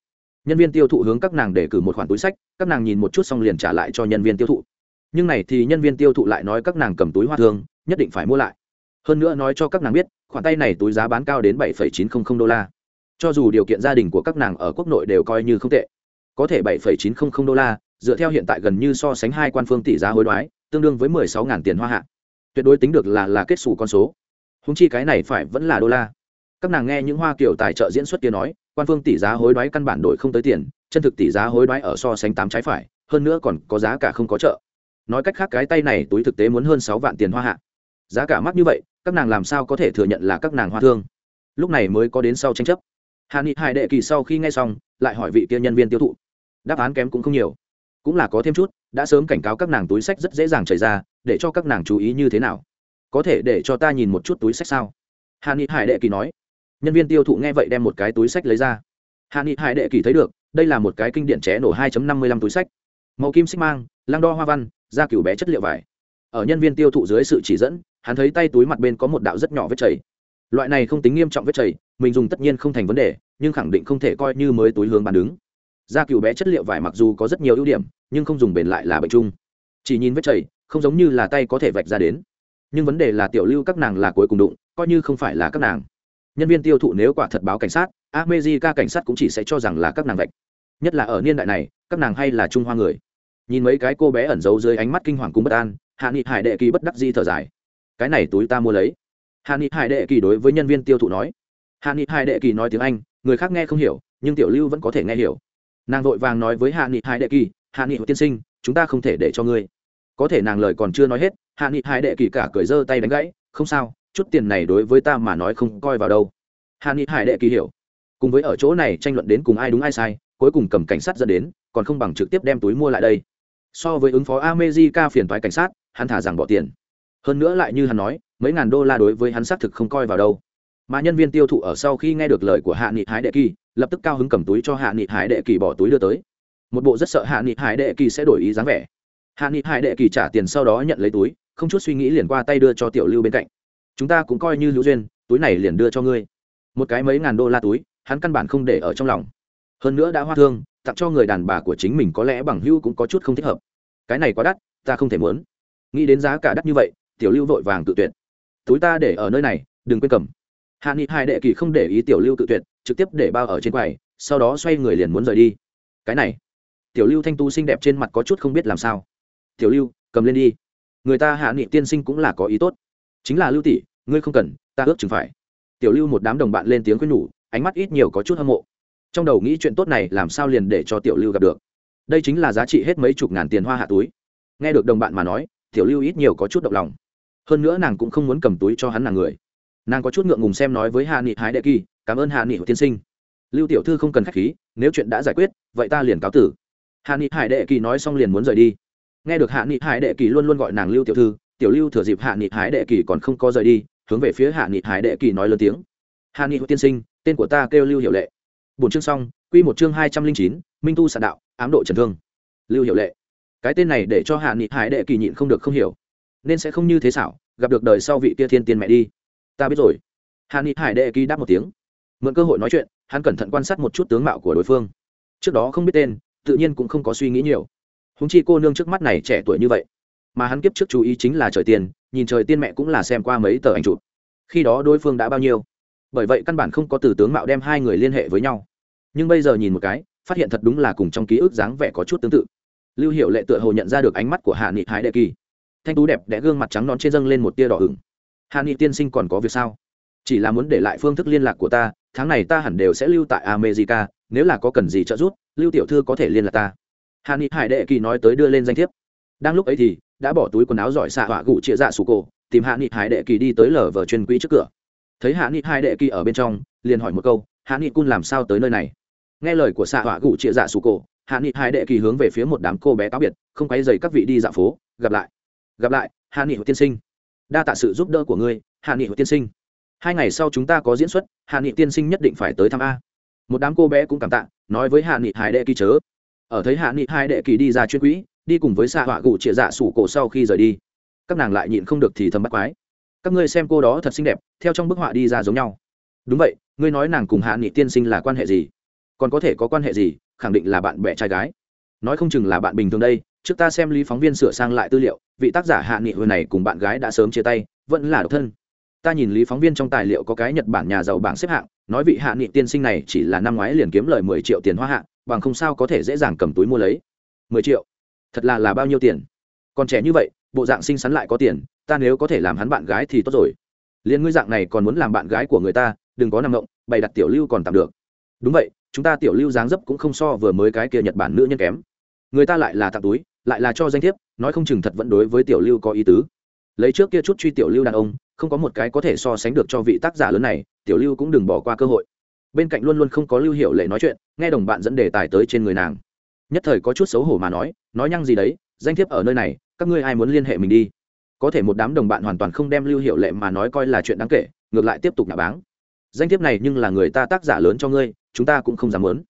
Nhân viên tiêu thụ hướng các nàng để cử một khoản túi sách, các nàng nhìn một chút xong liền trả lại cho nhân viên tiêu thụ. Nhưng này thì nhân viên tiêu thụ lại nói các nàng cầm túi hoa thương, nhất định phải mua lại. Hơn nữa nói cho các nàng biết, khoản tay này túi giá bán cao đến bảy chín trăm linh đô la. Cho dù điều kiện gia đình của các nàng ở quốc nội đều coi như không tệ. Có thể bảy chín trăm linh đô la, dựa theo hiện tại gần như so sánh hai quan phương tỷ giá hối đoái, tương đương với mười sáu tiền hoa hạ. Tuyệt đối tính được là là kết xù con số húng chi cái này phải vẫn là đô la. Các nàng nghe những hoa kiểu tài trợ diễn xuất kia nói, quan phương tỷ giá hối đoái căn bản đổi không tới tiền, chân thực tỷ giá hối đoái ở so sánh tám trái phải, hơn nữa còn có giá cả không có chợ. Nói cách khác cái tay này túi thực tế muốn hơn sáu vạn tiền hoa hạ. Giá cả mắc như vậy, các nàng làm sao có thể thừa nhận là các nàng hoa thương? Lúc này mới có đến sau tranh chấp. Hà ni hải đệ kỳ sau khi nghe xong, lại hỏi vị kia nhân viên tiêu thụ. Đáp án kém cũng không nhiều. Cũng là có thêm chút, đã sớm cảnh cáo các nàng túi sách rất dễ dàng chảy ra, để cho các nàng chú ý như thế nào có thể để cho ta nhìn một chút túi sách sao? Hà ni hải đệ kỳ nói. Nhân viên tiêu thụ nghe vậy đem một cái túi sách lấy ra. Hà ni hải đệ kỳ thấy được, đây là một cái kinh điển ché nổ 2 năm mươi lăm túi sách. Màu kim xích mang, lăng đo hoa văn, da cửu bé chất liệu vải. Ở nhân viên tiêu thụ dưới sự chỉ dẫn, hắn thấy tay túi mặt bên có một đạo rất nhỏ vết chảy. Loại này không tính nghiêm trọng vết chảy, mình dùng tất nhiên không thành vấn đề, nhưng khẳng định không thể coi như mới túi hướng bàn đứng. Da cửu bé chất liệu vải mặc dù có rất nhiều ưu điểm, nhưng không dùng bền lại là bệnh chung. Chỉ nhìn vết chảy, không giống như là tay có thể vạch ra đến nhưng vấn đề là tiểu lưu các nàng là cuối cùng đụng, coi như không phải là các nàng. Nhân viên tiêu thụ nếu quả thật báo cảnh sát amejica cảnh sát cũng chỉ sẽ cho rằng là các nàng vạch. Nhất là ở niên đại này, các nàng hay là trung hoa người. Nhìn mấy cái cô bé ẩn giấu dưới ánh mắt kinh hoàng cung bất an, hạ nghị hải đệ kỳ bất đắc di thở dài. Cái này túi ta mua lấy. Hạ nghị hải đệ kỳ đối với nhân viên tiêu thụ nói. Hạ nghị hải đệ kỳ nói tiếng anh, người khác nghe không hiểu, nhưng tiểu lưu vẫn có thể nghe hiểu. Nàng vội vàng nói với hạ nghị hải đệ kỳ, hạ nghị tiên sinh, chúng ta không thể để cho ngươi. Có thể nàng lời còn chưa nói hết hạ nghị hải đệ kỳ cả cười giơ tay đánh gãy, không sao, chút tiền này đối với ta mà nói không coi vào đâu. Hạ nghị hải đệ kỳ hiểu. Cùng với ở chỗ này tranh luận đến cùng ai đúng ai sai, cuối cùng cầm cảnh sát dẫn đến, còn không bằng trực tiếp đem túi mua lại đây. So với ứng phó amejica phiền thoái cảnh sát, hắn thả rằng bỏ tiền. Hơn nữa lại như hắn nói, mấy ngàn đô la đối với hắn xác thực không coi vào đâu. Mà nhân viên tiêu thụ ở sau khi nghe được lời của hạ nghị hải đệ kỳ, lập tức cao hứng cầm túi cho hạ nghị hải đệ kỳ bỏ túi đưa tới. Một bộ rất sợ hạ nghị hải đệ kỳ sẽ đổi ý dáng vẻ. Hạ nghị hải đệ kỳ trả tiền sau đó nhận lấy túi không chút suy nghĩ liền qua tay đưa cho tiểu lưu bên cạnh. Chúng ta cũng coi như hữu duyên, túi này liền đưa cho ngươi. Một cái mấy ngàn đô la túi, hắn căn bản không để ở trong lòng. Hơn nữa đã hoa thương, tặng cho người đàn bà của chính mình có lẽ bằng hữu cũng có chút không thích hợp. Cái này quá đắt, ta không thể muốn. Nghĩ đến giá cả đắt như vậy, tiểu lưu vội vàng tự tuyệt. Túi ta để ở nơi này, đừng quên cầm. Hạ nghị hai đệ kỳ không để ý tiểu lưu tự tuyệt, trực tiếp để bao ở trên quầy, sau đó xoay người liền muốn rời đi. Cái này, tiểu lưu thanh tu xinh đẹp trên mặt có chút không biết làm sao. Tiểu lưu, cầm lên đi người ta hạ nghị tiên sinh cũng là có ý tốt. Chính là lưu tỷ, ngươi không cần, ta ước chừng phải. Tiểu lưu một đám đồng bạn lên tiếng khuyên nhủ, ánh mắt ít nhiều có chút hâm mộ. Trong đầu nghĩ chuyện tốt này làm sao liền để cho tiểu lưu gặp được. Đây chính là giá trị hết mấy chục ngàn tiền hoa hạ túi. Nghe được đồng bạn mà nói, tiểu lưu ít nhiều có chút động lòng. Hơn nữa nàng cũng không muốn cầm túi cho hắn là người. Nàng có chút ngượng ngùng xem nói với hạ nghị hái đệ kỳ, cảm ơn hạ nghị tiên sinh. Lưu tiểu thư không cần k h á c h khí, nếu chuyện đã giải quyết, vậy ta liền cáo tử. Hạ nghị hải đệ kỳ nói xong liền muốn rời đi nghe được hạ nghị hải đệ kỳ luôn luôn gọi nàng lưu tiểu thư, tiểu lưu thừa dịp hạ nghị hải đệ kỳ còn không có rời đi, hướng về phía hạ nghị hải đệ kỳ nói lớn tiếng. Hạ nghị tiên sinh, tên của ta kêu lưu hiệu lệ. Bốn chương xong q một chương hai trăm linh chín, minh tu sạn đạo, ám độ trần thương. Lưu hiệu lệ. Cái tên này để cho hạ nghị hải đệ kỳ nhịn không được không hiểu. Nên sẽ không như thế xảo, gặp được đời sau vị tia thiên tiên mẹ đi. Ta biết rồi. Hạ nghị hải đệ kỳ đáp một tiếng. Mượn cơ hội nói chuyện, hắn cẩn thận quan sát một chút tướng mạo của đối phương. Trước đó không biết tên, tự nhiên cũng không có suy nghĩ nhiều húng chi cô nương trước mắt này trẻ tuổi như vậy. Mà hắn kiếp trước chú ý chính là trời tiên nhìn trời tiên mẹ cũng là xem qua mấy tờ ảnh chụp. Khi đó đối phương đã bao nhiêu? Bởi vậy căn bản không có từ tướng mạo đem hai người liên hệ với nhau. Nhưng bây giờ nhìn một cái, phát hiện thật đúng là cùng trong ký ức dáng vẻ có chút tương tự. Lưu hiệu lệ tựa hồ nhận ra được ánh mắt của hạ nghị hái đệ kỳ. Thanh tú đẹp đẽ gương mặt trắng nón trên dâng lên một tia đỏ ửng. Hạ nghị tiên sinh còn có việc sao? Chỉ là muốn để lại phương thức liên lạc của ta, tháng này ta hẳn đều sẽ lưu tại america, nếu là có cần gì trợ giúp, lưu tiểu thư có thể liên lạc ta hạ nghị hải đệ kỳ nói tới đưa lên danh thiếp. Đang lúc ấy thì, đã bỏ túi quần áo giỏi xạ họa gụ chia dạ sủ cổ, tìm hạ nghị hải đệ kỳ đi tới lở vờ chuyên quỹ trước cửa. Thấy hạ nghị hải đệ kỳ ở bên trong, liền hỏi một câu hạ nghị cun làm sao tới nơi này? Nghe lời của xạ họa gụ chia dạ sủ cổ hạ nghị hải đệ kỳ hướng về phía một đám cô bé cáo biệt, không quay dày các vị đi dạo phố, gặp lại. Gặp lại hạ nghị tiên sinh. Đa tạ sự giúp đỡ của ngươi hạ nghị tiên sinh. Hai ngày sau chúng ta có diễn xuất hạ nghị tiên sinh nhất định phải tới thăm a. Một đám cô bé cũng cảm tạ, nói với hạ nghị hải đệ kỳ chớ ở thấy hạ nghị hai đệ kỳ đi ra chuyên quỹ, đi cùng với xạ họa gụ trịa dạ sủ cổ sau khi rời đi. Các nàng lại nhịn không được thì thầm bắt quái. Các ngươi xem cô đó thật xinh đẹp, theo trong bức họa đi ra giống nhau. Đúng vậy, ngươi nói nàng cùng hạ nghị tiên sinh là quan hệ gì? Còn có thể có quan hệ gì? Khẳng định là bạn bè trai gái. Nói không chừng là bạn bình thường đây, trước ta xem lý phóng viên sửa sang lại tư liệu, vị tác giả hạ nghị hồi này cùng bạn gái đã sớm chia tay, vẫn là độc thân. Ta nhìn lý phóng viên trong tài liệu có cái nhật bản nhà giàu bảng xếp hạng, nói vị hạ nghị tiên sinh này chỉ là năm ngoái liền kiếm lời mười triệu tiền hoa hạng bằng không sao có thể dễ dàng cầm túi mua lấy. Mười triệu? Thật là là bao nhiêu tiền? Còn trẻ như vậy, bộ dạng xinh xắn lại có tiền, ta nếu có thể làm hắn bạn gái thì tốt rồi. Liền ngươi dạng này còn muốn làm bạn gái của người ta, đừng có nằm ngộng bày đặt tiểu lưu còn tạm được. Đúng vậy, chúng ta tiểu lưu dáng dấp cũng không so vừa mới cái kia nhật bản nữ nhân kém. Người ta lại là tặng túi, lại là cho danh thiếp, nói không chừng thật vẫn đối với tiểu lưu có ý tứ. Lấy trước kia chút truy tiểu lưu đàn ông, không có một cái có thể so sánh được cho vị tác giả lớn này, tiểu lưu cũng đừng bỏ qua cơ hội bên cạnh luôn luôn không có lưu hiệu lệ nói chuyện, nghe đồng bạn dẫn đề tài tới trên người nàng. Nhất thời có chút xấu hổ mà nói nói nhăng gì đấy, danh thiếp ở nơi này, các ngươi ai muốn liên hệ mình đi? Có thể một đám đồng bạn hoàn toàn không đem lưu hiệu lệ mà nói coi là chuyện đáng kể, ngược lại tiếp tục nhạ báng. Danh thiếp này nhưng là người ta tác giả lớn cho ngươi, chúng ta cũng không dám muốn.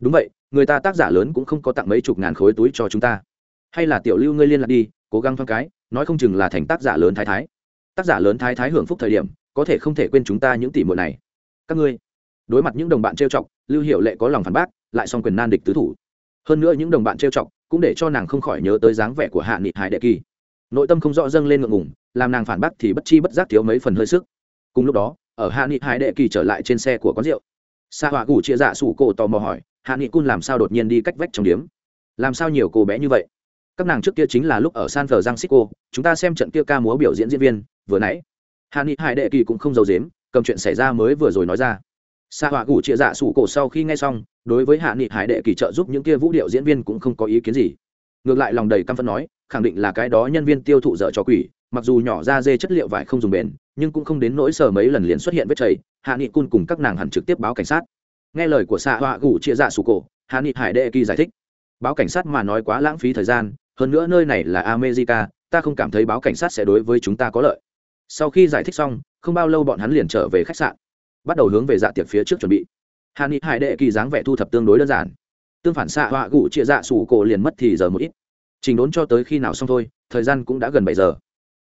Đúng vậy, người ta tác giả lớn cũng không có tặng mấy chục ngàn khối túi cho chúng ta. Hay là tiểu lưu ngươi liên lạc đi, cố gắng thoáng cái, nói không chừng là thành tác giả lớn thái thái. Tác giả lớn thái thái hưởng phúc thời điểm, có thể không thể quên chúng ta những tỷ muội này. Các ngươi đối mặt những đồng bạn trêu chọc, lưu hiệu lệ có lòng phản bác, lại xong quyền nan địch tứ thủ. Hơn nữa những đồng bạn trêu chọc cũng để cho nàng không khỏi nhớ tới dáng vẻ của hạ nghị hải đệ kỳ. Nội tâm không rõ dâng lên ngượng ngùng, làm nàng phản bác thì bất chi bất giác thiếu mấy phần hơi sức. Cùng lúc đó, ở hạ nghị hải đệ kỳ trở lại trên xe của quán rượu. Sa họa gủ chia dạ sủ cổ tò mò hỏi, hạ nghị cun làm sao đột nhiên đi cách vách trong điếm? Làm sao nhiều cô bé như vậy? Các nàng trước kia chính là lúc ở san thờ giang xích chúng ta xem trận kia ca múa biểu diễn diễn viên, vừa nãy. Hạ nghị hải đệ kỳ cũng không giấu dếm cầm chuyện xảy ra mới vừa rồi nói ra xa họa gủ chia dạ sủ cổ sau khi nghe xong, đối với hạ nghị hải đệ kỳ trợ giúp những kia vũ điệu diễn viên cũng không có ý kiến gì. Ngược lại lòng đầy căm phẫn nói, khẳng định là cái đó nhân viên tiêu thụ dở cho quỷ, mặc dù nhỏ ra dê chất liệu vải không dùng bền, nhưng cũng không đến nỗi sờ mấy lần liền xuất hiện vết chảy, hạ nghị cun cùng các nàng hẳn trực tiếp báo cảnh sát. Nghe lời của xạ họa gủ chia dạ sủ cổ, hạ nghị hải đệ kỳ giải thích. Báo cảnh sát mà nói quá lãng phí thời gian, hơn nữa nơi này là america, ta không cảm thấy báo cảnh sát sẽ đối với chúng ta có lợi. Sau khi giải thích xong, không bao lâu bọn hắn liền trở về khách sạn bắt đầu hướng về dạ tiệc phía trước chuẩn bị. Hạ nghị hải đệ kỳ dáng vẻ thu thập tương đối đơn giản. Tương phản xạ họa gụ chia dạ sủ cổ liền mất thì giờ một ít. Trình đốn cho tới khi nào xong thôi, thời gian cũng đã gần bảy giờ.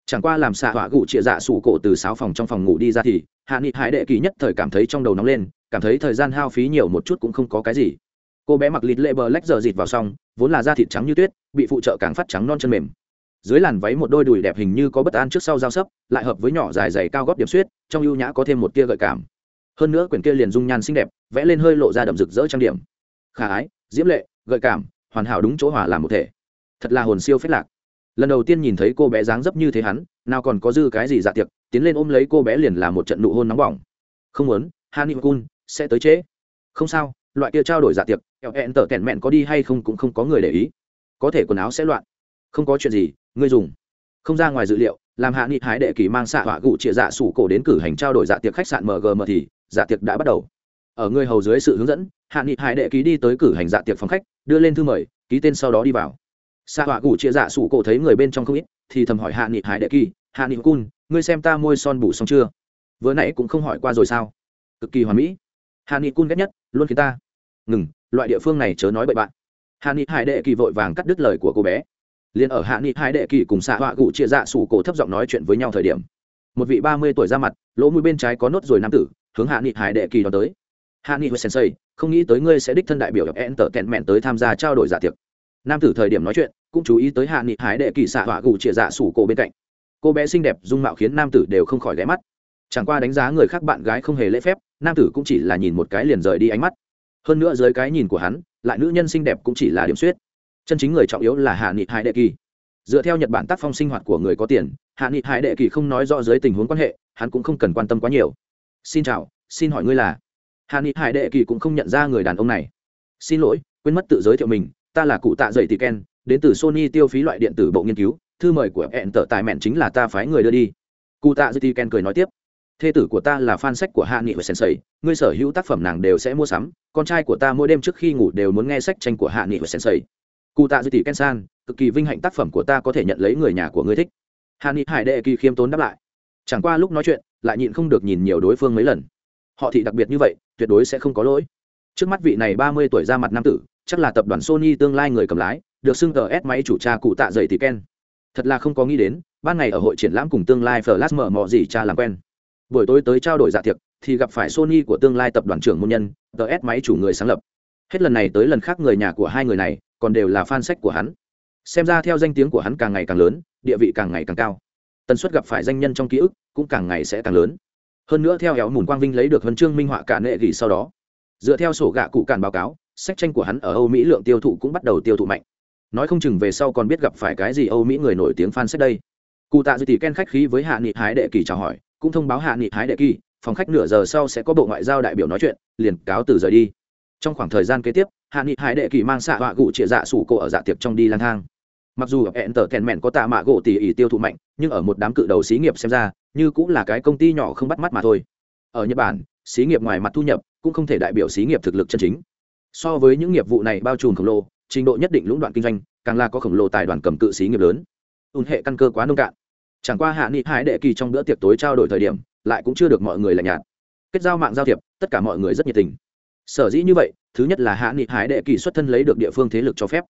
Chẳng qua làm xạ họa gụ chia dạ sủ cổ từ sáu phòng trong phòng ngủ đi ra thì hạ nghị hải đệ kỳ nhất thời cảm thấy trong đầu nóng lên, cảm thấy thời gian hao phí nhiều một chút cũng không có cái gì. Cô bé mặc lịt lệ bờ lách giờ dịt vào xong, vốn là da thịt trắng như tuyết, bị phụ trợ càng phát trắng non chân mềm. Dưới làn váy một đôi đùi đẹp hình như có bất an trước sau giao sấp, lại hợp với nhỏ dài dày cao góp điểm suýt trong ưu nhã có thêm một tia gợi cảm hơn nữa quyển kia liền dung nhan xinh đẹp, vẽ lên hơi lộ ra đậm rực rỡ trang điểm. Khả ái, diễm lệ, gợi cảm, hoàn hảo đúng chỗ hòa làm một thể. Thật là hồn siêu phết lạc. Lần đầu tiên nhìn thấy cô bé dáng dấp như thế hắn, nào còn có dư cái gì dạ tiệc, tiến lên ôm lấy cô bé liền là một trận nụ hôn nóng bỏng. Không muốn hani kun sẽ tới trễ. Không sao, loại kia trao đổi dạ tiệc, eo hẹn tở kẹn mẹn có đi hay không cũng không có người để ý. Có thể quần áo sẽ loạn. Không có chuyện gì, ngươi dùng. Không ra ngoài dự liệu, làm hạ nghị hái đệ kỳ mang xạ họa gụ trịa dạ sủ cổ đến cử hành trao đổi dạ tiệc khách sạn mgm thì dạ tiệc đã bắt đầu. Ở người hầu dưới sự hướng dẫn, hạ nghị hải đệ ký đi tới cử hành dạ tiệc phòng khách, đưa lên thư mời, ký tên sau đó đi vào. Xạ họa gủ chia dạ sủ cổ thấy người bên trong không ít, thì thầm hỏi hạ nghị hải đệ kỳ hạ nghị cun, ngươi xem ta môi son bù xong chưa? Vừa nãy cũng không hỏi qua rồi sao? Cực kỳ hoàn mỹ. Hạ nghị cun ghét nhất, luôn khiến ta. Ngừng, loại địa phương này chớ nói bậy bạn. Hạ nghị hải đệ kỳ vội vàng cắt đứt lời của cô bé. Liền ở hạ nghị hải đệ kỳ cùng xạ họa gủ chia dạ sủ cổ thấp giọng nói chuyện với nhau thời điểm, một vị ba mươi tuổi ra mặt, lỗ mũi bên trái có nốt rồi nam tử hướng hạ nghị hải đệ kỳ đó tới. Hạ nghị sensei, không nghĩ tới ngươi sẽ đích thân đại biểu gặp en tờ tẹn mẹn tới tham gia trao đổi giả tiệc. Nam tử thời điểm nói chuyện, cũng chú ý tới hạ nghị hải đệ kỳ xạ họa gù chĩa dạ sủ cổ bên cạnh. Cô bé xinh đẹp, dung mạo khiến nam tử đều không khỏi ghé mắt. Chẳng qua đánh giá người khác bạn gái không hề lễ phép, nam tử cũng chỉ là nhìn một cái liền rời đi ánh mắt. Hơn nữa dưới cái nhìn của hắn, lại nữ nhân xinh đẹp cũng chỉ là điểm suyết. Chân chính người trọng yếu là hạ nghị hải đệ kỳ. Dựa theo nhật bản tác phong sinh hoạt của người có tiền, hạ nghị hải đệ kỳ không nói rõ dưới tình huống quan hệ, hắn cũng không cần quan tâm quá nhiều xin chào, xin hỏi ngươi là? Hà ni hải đệ kỳ cũng không nhận ra người đàn ông này. Xin lỗi, quên mất tự giới thiệu mình, ta là cụ tạ dậy tỷ ken, đến từ sony tiêu phí loại điện tử bộ nghiên cứu, thư mời của hẹn tở tài mẹn chính là ta phái người đưa đi. Cụ tạ dậy tỷ ken cười nói tiếp. Thê tử của ta là fan sách của hạ nghị và sensei, ngươi sở hữu tác phẩm nàng đều sẽ mua sắm, con trai của ta mỗi đêm trước khi ngủ đều muốn nghe sách tranh của hạ nghị và sensei. Cụ tạ dậy tỷ ken san, cực kỳ vinh hạnh tác phẩm của ta có thể nhận lấy người nhà của ngươi thích. Hạ nghị hải đệ kỳ khiêm tốn đáp lại. Chẳng qua lúc nói chuyện lại nhịn không được nhìn nhiều đối phương mấy lần. Họ thị đặc biệt như vậy, tuyệt đối sẽ không có lỗi. Trước mắt vị này ba mươi tuổi ra mặt nam tử, chắc là tập đoàn sony tương lai người cầm lái, được xưng tờ s máy chủ cha cụ tạ dày thì ken thật là không có nghĩ đến, ban ngày ở hội triển lãm cùng tương lai flash mở mò gì cha làm quen. Buổi tối tới trao đổi dạ tiệc, thì gặp phải sony của tương lai tập đoàn trưởng môn nhân, tờ s máy chủ người sáng lập. Hết lần này tới lần khác người nhà của hai người này, còn đều là fan sách của hắn. Xem ra theo danh tiếng của hắn càng ngày càng lớn, địa vị càng ngày càng cao tần suất gặp phải danh nhân trong ký ức cũng càng ngày sẽ càng lớn. Hơn nữa theo héo mùn quang vinh lấy được huân chương minh họa cả nệ gỉ sau đó, dựa theo sổ gạ cụ càn báo cáo, sách tranh của hắn ở âu mỹ lượng tiêu thụ cũng bắt đầu tiêu thụ mạnh. Nói không chừng về sau còn biết gặp phải cái gì âu mỹ người nổi tiếng fan sách đây. Cụ tạ dư tỷ ken khách khí với hạ nghị hái đệ kỳ chào hỏi, cũng thông báo hạ nghị hái đệ kỳ, phòng khách nửa giờ sau sẽ có bộ ngoại giao đại biểu nói chuyện, liền cáo từ rời đi. Trong khoảng thời gian kế tiếp, hạ nghị hải đệ kỳ mang xạ họa cụ trịa dạ sủ cổ ở dạ tiệc trong đi lang thang mặc dù hẹn tờ kèn mẹn có tạ mạ gỗ tỉ ỉ tiêu thụ mạnh, nhưng ở một đám cự đầu xí nghiệp xem ra, như cũng là cái công ty nhỏ không bắt mắt mà thôi. Ở nhật bản, xí nghiệp ngoài mặt thu nhập cũng không thể đại biểu xí nghiệp thực lực chân chính. So với những nghiệp vụ này bao trùm khổng lồ, trình độ nhất định lũng đoạn kinh doanh, càng là có khổng lồ tài đoàn cầm cự xí nghiệp lớn. Ùn hệ căn cơ quá nông cạn. Chẳng qua hạ nghị hải đệ kỳ trong bữa tiệc tối trao đổi thời điểm, lại cũng chưa được mọi người lạnh nhạt. Kết giao mạng giao thiệp, tất cả mọi người rất nhiệt tình. Sở dĩ như vậy, thứ nhất là hạ nghị hải đệ kỳ xuất thân lấy được địa phương thế lực cho phép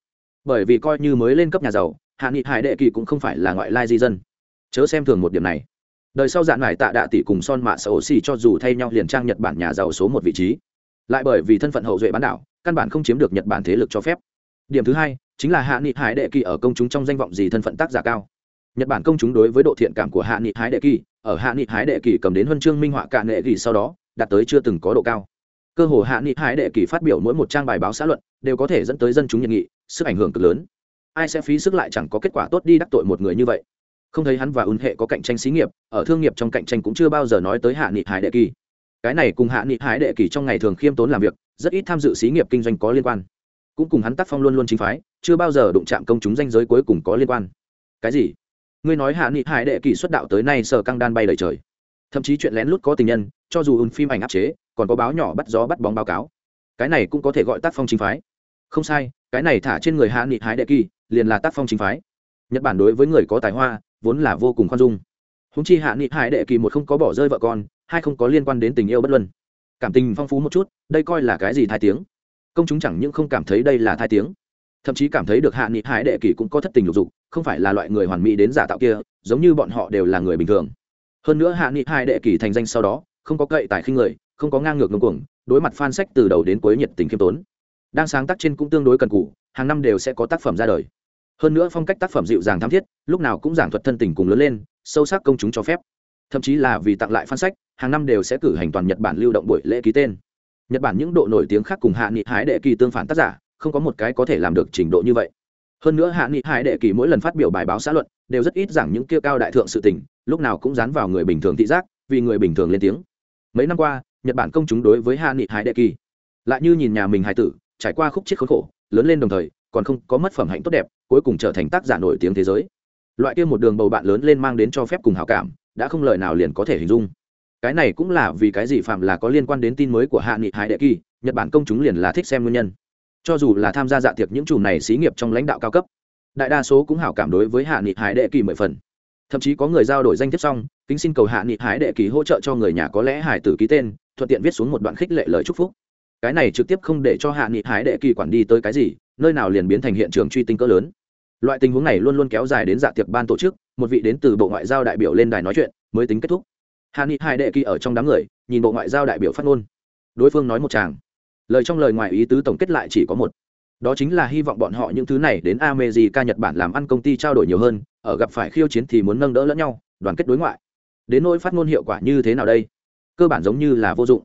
bởi vì coi như mới lên cấp nhà giàu, hạ nghị hải đệ kỳ cũng không phải là ngoại lai di dân. Chớ xem thường một điểm này. Đời sau dạn mải tạ đạ tỷ cùng son mạ sở xì cho dù thay nhau liền trang nhật bản nhà giàu số một vị trí, lại bởi vì thân phận hậu duệ bán đảo, căn bản không chiếm được nhật bản thế lực cho phép. Điểm thứ hai, chính là hạ nghị hải đệ kỳ ở công chúng trong danh vọng gì thân phận tác giả cao. Nhật bản công chúng đối với độ thiện cảm của hạ nghị hải đệ kỳ, ở hạ nghị hải đệ kỳ cầm đến huân chương minh họa cạn nghệ kỳ sau đó, đạt tới chưa từng có độ cao. Cơ hồ hạ nghị hải đệ kỳ phát biểu mỗi một trang bài báo xã luận, đều có thể dẫn tới dân chúng nhiệt nghị sức ảnh hưởng cực lớn. Ai sẽ phí sức lại chẳng có kết quả tốt đi đắc tội một người như vậy. Không thấy hắn và ún hệ có cạnh tranh xí nghiệp, ở thương nghiệp trong cạnh tranh cũng chưa bao giờ nói tới hạ nghị hải đệ kỳ. Cái này cùng hạ nghị hải đệ kỳ trong ngày thường khiêm tốn làm việc, rất ít tham dự xí nghiệp kinh doanh có liên quan. Cũng cùng hắn tác phong luôn luôn chính phái, chưa bao giờ đụng chạm công chúng danh giới cuối cùng có liên quan. Cái gì? Ngươi nói hạ nghị hải đệ kỳ xuất đạo tới nay sờ căng đan bay lời trời. Thậm chí chuyện lén lút có tình nhân, cho dù ùn phim ảnh áp chế, còn có báo nhỏ bắt gió bắt bóng báo cáo. Cái này cũng có thể gọi tác phong chính phái không sai, cái này thả trên người hạ nghị hái đệ kỳ, liền là tác phong chính phái. Nhật bản đối với người có tài hoa, vốn là vô cùng khoan dung. Húng chi hạ nghị hải đệ kỳ một không có bỏ rơi vợ con, hai không có liên quan đến tình yêu bất luân. Cảm tình phong phú một chút, đây coi là cái gì thai tiếng? Công chúng chẳng những không cảm thấy đây là thai tiếng, thậm chí cảm thấy được hạ nghị hải đệ kỳ cũng có thất tình lục dục, không phải là loại người hoàn mỹ đến giả tạo kia, giống như bọn họ đều là người bình thường. Hơn nữa hạ nghị hai đệ kỳ thành danh sau đó, không có cậy tài khinh người, không có ngang ngược ngông cuồng, đối mặt phan sách từ đầu đến cuối nhiệt tình khiêm tốn đang sáng tác trên cũng tương đối cần cù, hàng năm đều sẽ có tác phẩm ra đời. Hơn nữa phong cách tác phẩm dịu dàng tham thiết, lúc nào cũng giảng thuật thân tình cùng lớn lên, sâu sắc công chúng cho phép. Thậm chí là vì tặng lại phan sách, hàng năm đều sẽ cử hành toàn nhật bản lưu động buổi lễ ký tên. Nhật bản những độ nổi tiếng khác cùng hạ nghị hái đệ kỳ tương phản tác giả, không có một cái có thể làm được trình độ như vậy. Hơn nữa hạ nghị hải đệ kỳ mỗi lần phát biểu bài báo xã luận, đều rất ít giảng những kia cao đại thượng sự tình, lúc nào cũng dán vào người bình thường thị giác, vì người bình thường lên tiếng. Mấy năm qua, nhật bản công chúng đối với hạ nghị hải đệ kỳ, lại như nhìn nhà mình hài tử trải qua khúc chiết khốn khổ, lớn lên đồng thời, còn không có mất phẩm hạnh tốt đẹp, cuối cùng trở thành tác giả nổi tiếng thế giới. Loại kia một đường bầu bạn lớn lên mang đến cho phép cùng hảo cảm, đã không lời nào liền có thể hình dung. Cái này cũng là vì cái gì phạm là có liên quan đến tin mới của hạ nghị hải đệ kỳ, nhật bản công chúng liền là thích xem nguyên nhân. Cho dù là tham gia dạ tiệc những chủ này xí nghiệp trong lãnh đạo cao cấp, đại đa số cũng hảo cảm đối với hạ nghị hải đệ kỳ mười phần. Thậm chí có người giao đổi danh thiếp xong, kính xin cầu hạ nghị hải đệ kỳ hỗ trợ cho người nhà có lẽ hải tử ký tên, thuận tiện viết xuống một đoạn khích lệ lời chúc phúc cái này trực tiếp không để cho hạ nghị hải đệ kỳ quản đi tới cái gì nơi nào liền biến thành hiện trường truy tinh cỡ lớn loại tình huống này luôn luôn kéo dài đến dạ tiệc ban tổ chức một vị đến từ bộ ngoại giao đại biểu lên đài nói chuyện mới tính kết thúc hạ nghị hải đệ kỳ ở trong đám người nhìn bộ ngoại giao đại biểu phát ngôn đối phương nói một chàng lời trong lời ngoài ý tứ tổng kết lại chỉ có một đó chính là hy vọng bọn họ những thứ này đến America Nhật Bản làm ăn công ty trao đổi nhiều hơn, ở gặp phải khiêu chiến thì muốn nâng đỡ lẫn nhau, đoàn kết đối ngoại. Đến nỗi phát ngôn hiệu quả như thế nào đây? Cơ bản giống như là vô dụng.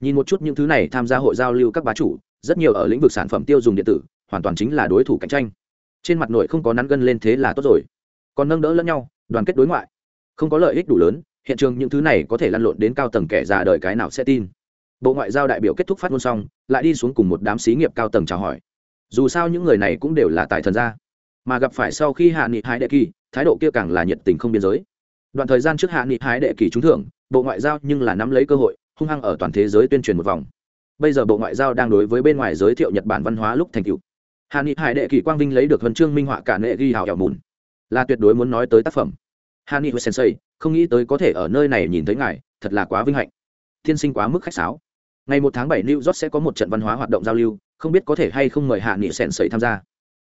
Nhìn một chút những thứ này tham gia hội giao lưu các bá chủ, rất nhiều ở lĩnh vực sản phẩm tiêu dùng điện tử, hoàn toàn chính là đối thủ cạnh tranh. Trên mặt nội không có nắn gân lên thế là tốt rồi. Còn nâng đỡ lẫn nhau, đoàn kết đối ngoại. Không có lợi ích đủ lớn, hiện trường những thứ này có thể lăn lộn đến cao tầng kẻ già đời cái nào sẽ tin bộ ngoại giao đại biểu kết thúc phát ngôn xong lại đi xuống cùng một đám xí nghiệp cao tầng chào hỏi dù sao những người này cũng đều là tài thần gia mà gặp phải sau khi hạ nghị hái đệ kỳ thái độ kia càng là nhiệt tình không biên giới đoạn thời gian trước hạ nghị hái đệ kỳ trúng thưởng bộ ngoại giao nhưng là nắm lấy cơ hội hung hăng ở toàn thế giới tuyên truyền một vòng. Bây giờ bộ ngoại giao đang đối với bên ngoài giới thiệu nhật bản văn hóa lúc thành cựu hàn nghị hải đệ kỳ quang vinh lấy được huân chương minh họa cả nệ ghi hào hào mùn. Là tuyệt đối muốn nói tới tác phẩm. Hạ nghị sensei, không nghĩ tới có thể ở nơi này nhìn thấy ngài, thật là quá vinh hạnh. Thiên sinh quá mức khách sáo. Ngày một tháng bảy, new york sẽ có một trận văn hóa hoạt động giao lưu, không biết có thể hay không mời hạ nghị sèn sẩy tham gia.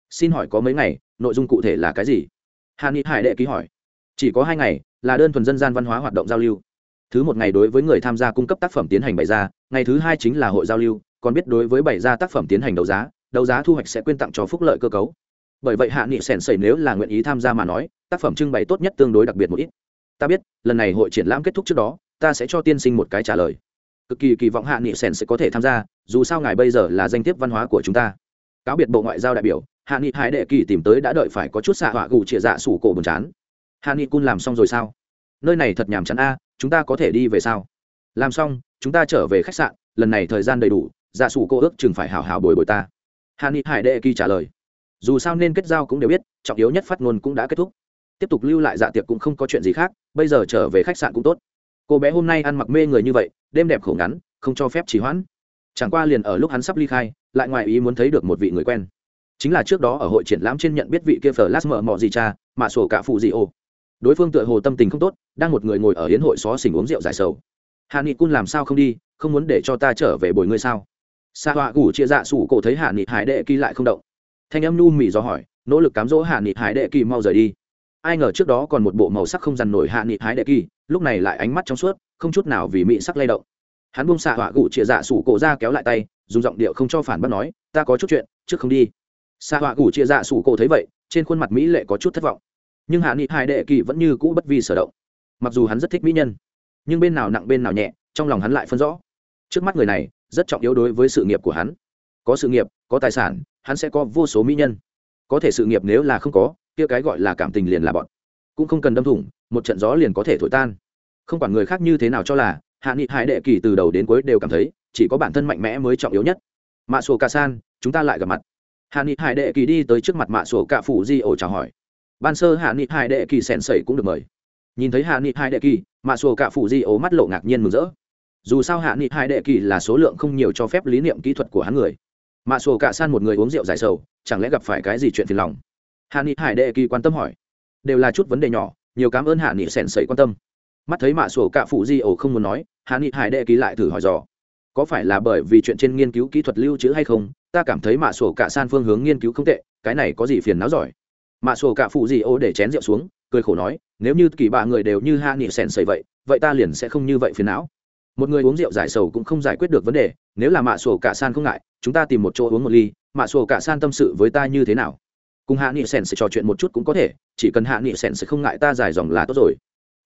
Xin hỏi có mấy ngày, nội dung cụ thể là cái gì? Hạ nghị hải đệ ký hỏi. Chỉ có hai ngày, là đơn thuần dân gian văn hóa hoạt động giao lưu thứ một ngày đối với người tham gia cung cấp tác phẩm tiến hành bày ra, ngày thứ hai chính là hội giao lưu, còn biết đối với bày ra tác phẩm tiến hành đấu giá đấu giá thu hoạch sẽ quyên tặng cho phúc lợi cơ cấu. Bởi vậy hạ nghị sèn sẩy nếu là nguyện ý tham gia mà nói, tác phẩm trưng bày tốt nhất tương đối đặc biệt một ít. Ta biết, lần này hội triển lãm kết thúc trước đó, ta sẽ cho tiên sinh một cái trả lời. Cực kỳ kỳ vọng hạ nghị sèn sẽ có thể tham gia, dù sao ngài bây giờ là danh thiếp văn hóa của chúng ta. Cáo biệt bộ ngoại giao đại biểu, hạ nghị hải đệ kỳ tìm tới đã đợi phải có chút xạ họa gù trịa dạ sủ cổ buồn chán. Hạ nghị cun làm xong rồi sao? Nơi này thật nhàm chán a chúng ta có thể đi về sao? Làm xong, chúng ta trở về khách sạn, lần này thời gian đầy đủ dạ sủ cô ước chừng phải hào hào bồi bồi ta. Hà ni hải đệ kỳ trả lời. Dù sao nên kết giao cũng đều biết, trọng yếu nhất phát ngôn cũng đã kết thúc. Tiếp tục lưu lại dạ tiệc cũng không có chuyện gì khác, bây giờ trở về khách sạn cũng tốt. Cô bé hôm nay ăn mặc mê người như vậy, đêm đẹp khổ ngắn, không cho phép trì hoãn. Chẳng qua liền ở lúc hắn sắp ly khai, lại ngoài ý muốn thấy được một vị người quen. Chính là trước đó ở hội triển lãm trên nhận biết vị kia phở lát mở mò gì cha, mạ sổ cả phụ gì ô đối phương tựa hồ tâm tình không tốt, đang một người ngồi ở hiến hội xó xỉnh uống rượu giải sầu. Hạ nghị cun làm sao không đi, không muốn để cho ta trở về bồi ngươi sao? Xa họa gủ chia dạ sủ cổ thấy hạ nghị hải đệ kỳ lại không động. Thanh âm nu mỉ do hỏi, nỗ lực cám dỗ hạ nghị hải đệ kỳ mau rời đi. Ai ngờ trước đó còn một bộ màu sắc không dằn nổi hạ nghị hải đệ kỳ, lúc này lại ánh mắt trong suốt, không chút nào vì mị sắc lay động. Hắn buông xạ họa gụ chĩa dạ sủ cổ ra kéo lại tay, dùng giọng điệu không cho phản bác nói, ta có chút chuyện, trước không đi. Xạ họa gụ chĩa dạ sủ cổ thấy vậy, trên khuôn mặt mỹ lệ có chút thất vọng nhưng hạ nghị Hải đệ kỳ vẫn như cũ bất vi sở động. Mặc dù hắn rất thích mỹ nhân, nhưng bên nào nặng bên nào nhẹ, trong lòng hắn lại phân rõ. Trước mắt người này, rất trọng yếu đối với sự nghiệp của hắn. Có sự nghiệp, có tài sản, hắn sẽ có vô số mỹ nhân. Có thể sự nghiệp nếu là không có, kia cái gọi là cảm tình liền là bọn. Cũng không cần đâm thủng, một trận gió liền có thể thổi tan. Không quản người khác như thế nào cho là, hạ nghị hải đệ kỳ từ đầu đến cuối đều cảm thấy, chỉ có bản thân mạnh mẽ mới trọng yếu nhất. Mạ sổ ca san, chúng ta lại gặp mặt. Hạ nghị hải đệ kỳ đi tới trước mặt mạ sổ ca phủ di ổ chào hỏi ban sơ hạ nghị hải đệ kỳ sèn sẩy cũng được mời. Nhìn thấy hạ nghị hải đệ kỳ mạ sổ cả phủ di ố mắt lộ ngạc nhiên mừng rỡ. Dù sao hạ nghị hải đệ kỳ là số lượng không nhiều cho phép lý niệm kỹ thuật của hắn người. Mạ sổ cả san một người uống rượu giải sầu, chẳng lẽ gặp phải cái gì chuyện phiền lòng? Hạ nghị hải đệ kỳ quan tâm hỏi. Đều là chút vấn đề nhỏ, nhiều cảm ơn hạ nghị sèn sẩy quan tâm. Mắt thấy mạ sổ cả phụ di ổ không muốn nói, hạ nghị hải đệ kỳ lại thử hỏi dò. Có phải là bởi vì chuyện trên nghiên cứu kỹ thuật lưu trữ hay không? Ta cảm thấy mạ sổ cả san phương hướng nghiên cứu không tệ, cái này có gì phiền não giỏi? Mạ sổ cả phụ gì ô để chén rượu xuống, cười khổ nói, nếu như kỳ bạ người đều như hạ nghị sèn sầy vậy vậy ta liền sẽ không như vậy phiền não. Một người uống rượu giải sầu cũng không giải quyết được vấn đề, nếu là mạ sổ cả san không ngại, chúng ta tìm một chỗ uống một ly, mạ sổ cả san tâm sự với ta như thế nào? Cùng hạ nghị sèn sẽ trò chuyện một chút cũng có thể, chỉ cần hạ nghị sèn sẽ không ngại ta giải dòng là tốt rồi.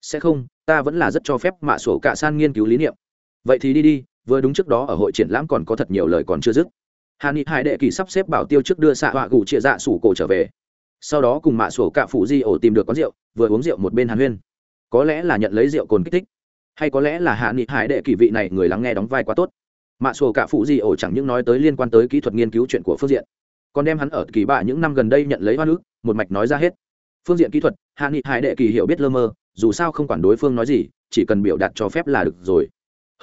Sẽ không, ta vẫn là rất cho phép mạ sổ cả san nghiên cứu lý niệm. Vậy thì đi đi, vừa đúng trước đó ở hội triển lãm còn có thật nhiều lời còn chưa dứt. Hạ nghị hai đệ kỳ sắp xếp bảo tiêu trước đưa xạ họa gù chia dạ sủ cổ trở về sau đó cùng mạ sổ cạ phụ di ổ tìm được quán rượu, vừa uống rượu một bên hàn huyên. Có lẽ là nhận lấy rượu cồn kích thích, hay có lẽ là hạ nghị hải đệ kỳ vị này người lắng nghe đóng vai quá tốt. Mạ sổ cạ phụ di ổ chẳng những nói tới liên quan tới kỹ thuật nghiên cứu chuyện của phương diện, còn đem hắn ở kỳ bạ những năm gần đây nhận lấy hoa nữ một mạch nói ra hết. Phương diện kỹ thuật, hạ nghị hải đệ kỳ hiểu biết lơ mơ, dù sao không quản đối phương nói gì, chỉ cần biểu đạt cho phép là được rồi.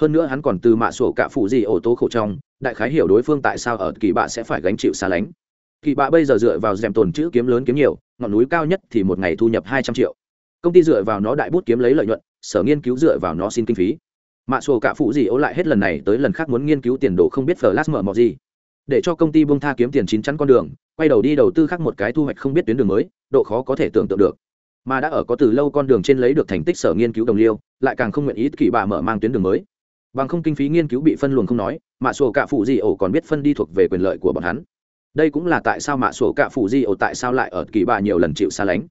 Hơn nữa hắn còn từ mạ sổ cạ phụ di ổ tố khổ trong, đại khái hiểu đối phương tại sao ở kỳ bạ sẽ phải gánh chịu xa lánh kỳ bạ bây giờ dựa vào rèm tồn chữ kiếm lớn kiếm nhiều, ngọn núi cao nhất thì một ngày thu nhập hai trăm triệu. Công ty dựa vào nó đại bút kiếm lấy lợi nhuận, sở nghiên cứu dựa vào nó xin kinh phí. Mạ sổ cả phụ gì ố lại hết lần này tới lần khác muốn nghiên cứu tiền đồ không biết flash mở mọc gì. Để cho công ty bông tha kiếm tiền chín chắn con đường, quay đầu đi đầu tư khác một cái thu hoạch không biết tuyến đường mới, độ khó có thể tưởng tượng được. Mà đã ở có từ lâu con đường trên lấy được thành tích sở nghiên cứu đồng liêu, lại càng không nguyện ý kỳ bạ mở mang tuyến đường mới. Bằng không kinh phí nghiên cứu bị phân luồng không nói, mạ sổ cả phụ gì ổ còn biết phân đi thuộc về quyền lợi của bọn hắn đây cũng là tại sao mạ sổ cạ phụ di ổ tại sao lại ở kỳ bạ nhiều lần chịu xa lánh.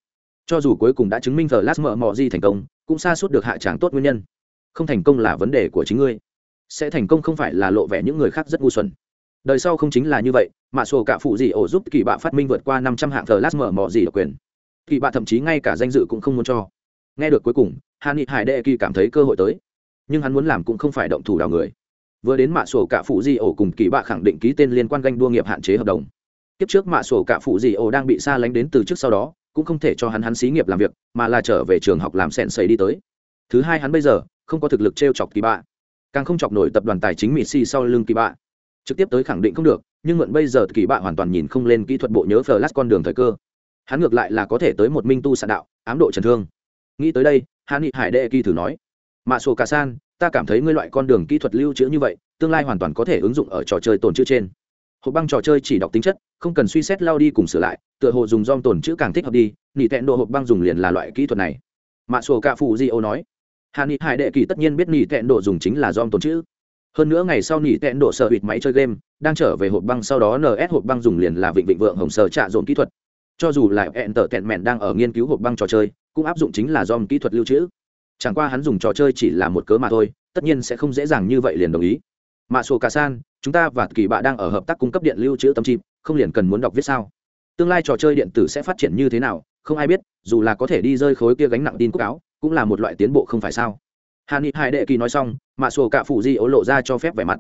Cho dù cuối cùng đã chứng minh giờ lát mở mò di thành công, cũng xa suốt được hạ tràng tốt nguyên nhân. Không thành công là vấn đề của chính ngươi. Sẽ thành công không phải là lộ vẻ những người khác rất ngu xuẩn. Đời sau không chính là như vậy, mạ sổ cạ phụ di ổ giúp kỳ bạ phát minh vượt qua năm trăm hạng giờ lát mở mò di độc quyền. Kỳ bạ thậm chí ngay cả danh dự cũng không muốn cho. Nghe được cuối cùng hà nghị hải đệ kỳ cảm thấy cơ hội tới. Nhưng hắn muốn làm cũng không phải động thủ đào người vừa đến mạ sổ cả phụ di ổ cùng kỳ bạ khẳng định ký tên liên quan ganh đua nghiệp hạn chế hợp đồng. Kiếp trước mạ sổ cả phụ di ổ đang bị xa lánh đến từ trước sau đó, cũng không thể cho hắn hắn xí nghiệp làm việc, mà là trở về trường học làm sẹn sấy đi tới. Thứ hai hắn bây giờ, không có thực lực t r e o chọc kỳ bạ. Càng không chọc nổi tập đoàn tài chính mỹ si sau lưng kỳ bạ. Trực tiếp tới khẳng định không được, nhưng mượn bây giờ kỳ bạ hoàn toàn nhìn không lên kỹ thuật bộ nhớ flash con đường thời cơ. Hắn ngược lại là có thể tới một minh tu sạn đạo, ám độ trần thương. Nghĩ tới đây hắn nghị hải đệ kỳ thử nói, mạ sổ cả san ta cảm thấy ngươi loại con đường kỹ thuật lưu trữ như vậy, tương lai hoàn toàn có thể ứng dụng ở trò chơi tồn chữ trên. Hộp băng trò chơi chỉ đọc tính chất, không cần suy xét lao đi cùng sửa lại, tựa hồ dùng dom tồn chữ càng thích hợp đi, nỉ tẹn độ hộp băng dùng liền là loại kỹ thuật này. Mạ sổ cạ phụ di ô nói, hà nị hải đệ kỳ tất nhiên biết nỉ tẹn độ dùng chính là dom tồn chữ hơn nữa ngày sau nỉ tẹn độ sợ hụt máy chơi game, đang trở về hộp băng sau đó ns hộp băng dùng liền là vịnh vịnh vượng hồng sờ trạ dồn kỹ thuật. Cho dù là hẹn tở tẹn mẹn đang ở nghiên cứu hộp băng trò chơi, cũng áp dụng chính là dom kỹ thuật lưu trữ chẳng qua hắn dùng trò chơi chỉ là một cớ mà thôi, tất nhiên sẽ không dễ dàng như vậy liền đồng ý. Mạ sổ cả san, chúng ta và kỳ bạ đang ở hợp tác cung cấp điện lưu trữ tâm chip, không liền cần muốn đọc viết sao? Tương lai trò chơi điện tử sẽ phát triển như thế nào, không ai biết, dù là có thể đi rơi khối kia gánh nặng tin quốc áo, cũng là một loại tiến bộ không phải sao? Hạ nghị hai đệ kỳ nói xong mạ sổ cả phụ di ố lộ ra cho phép vẻ mặt.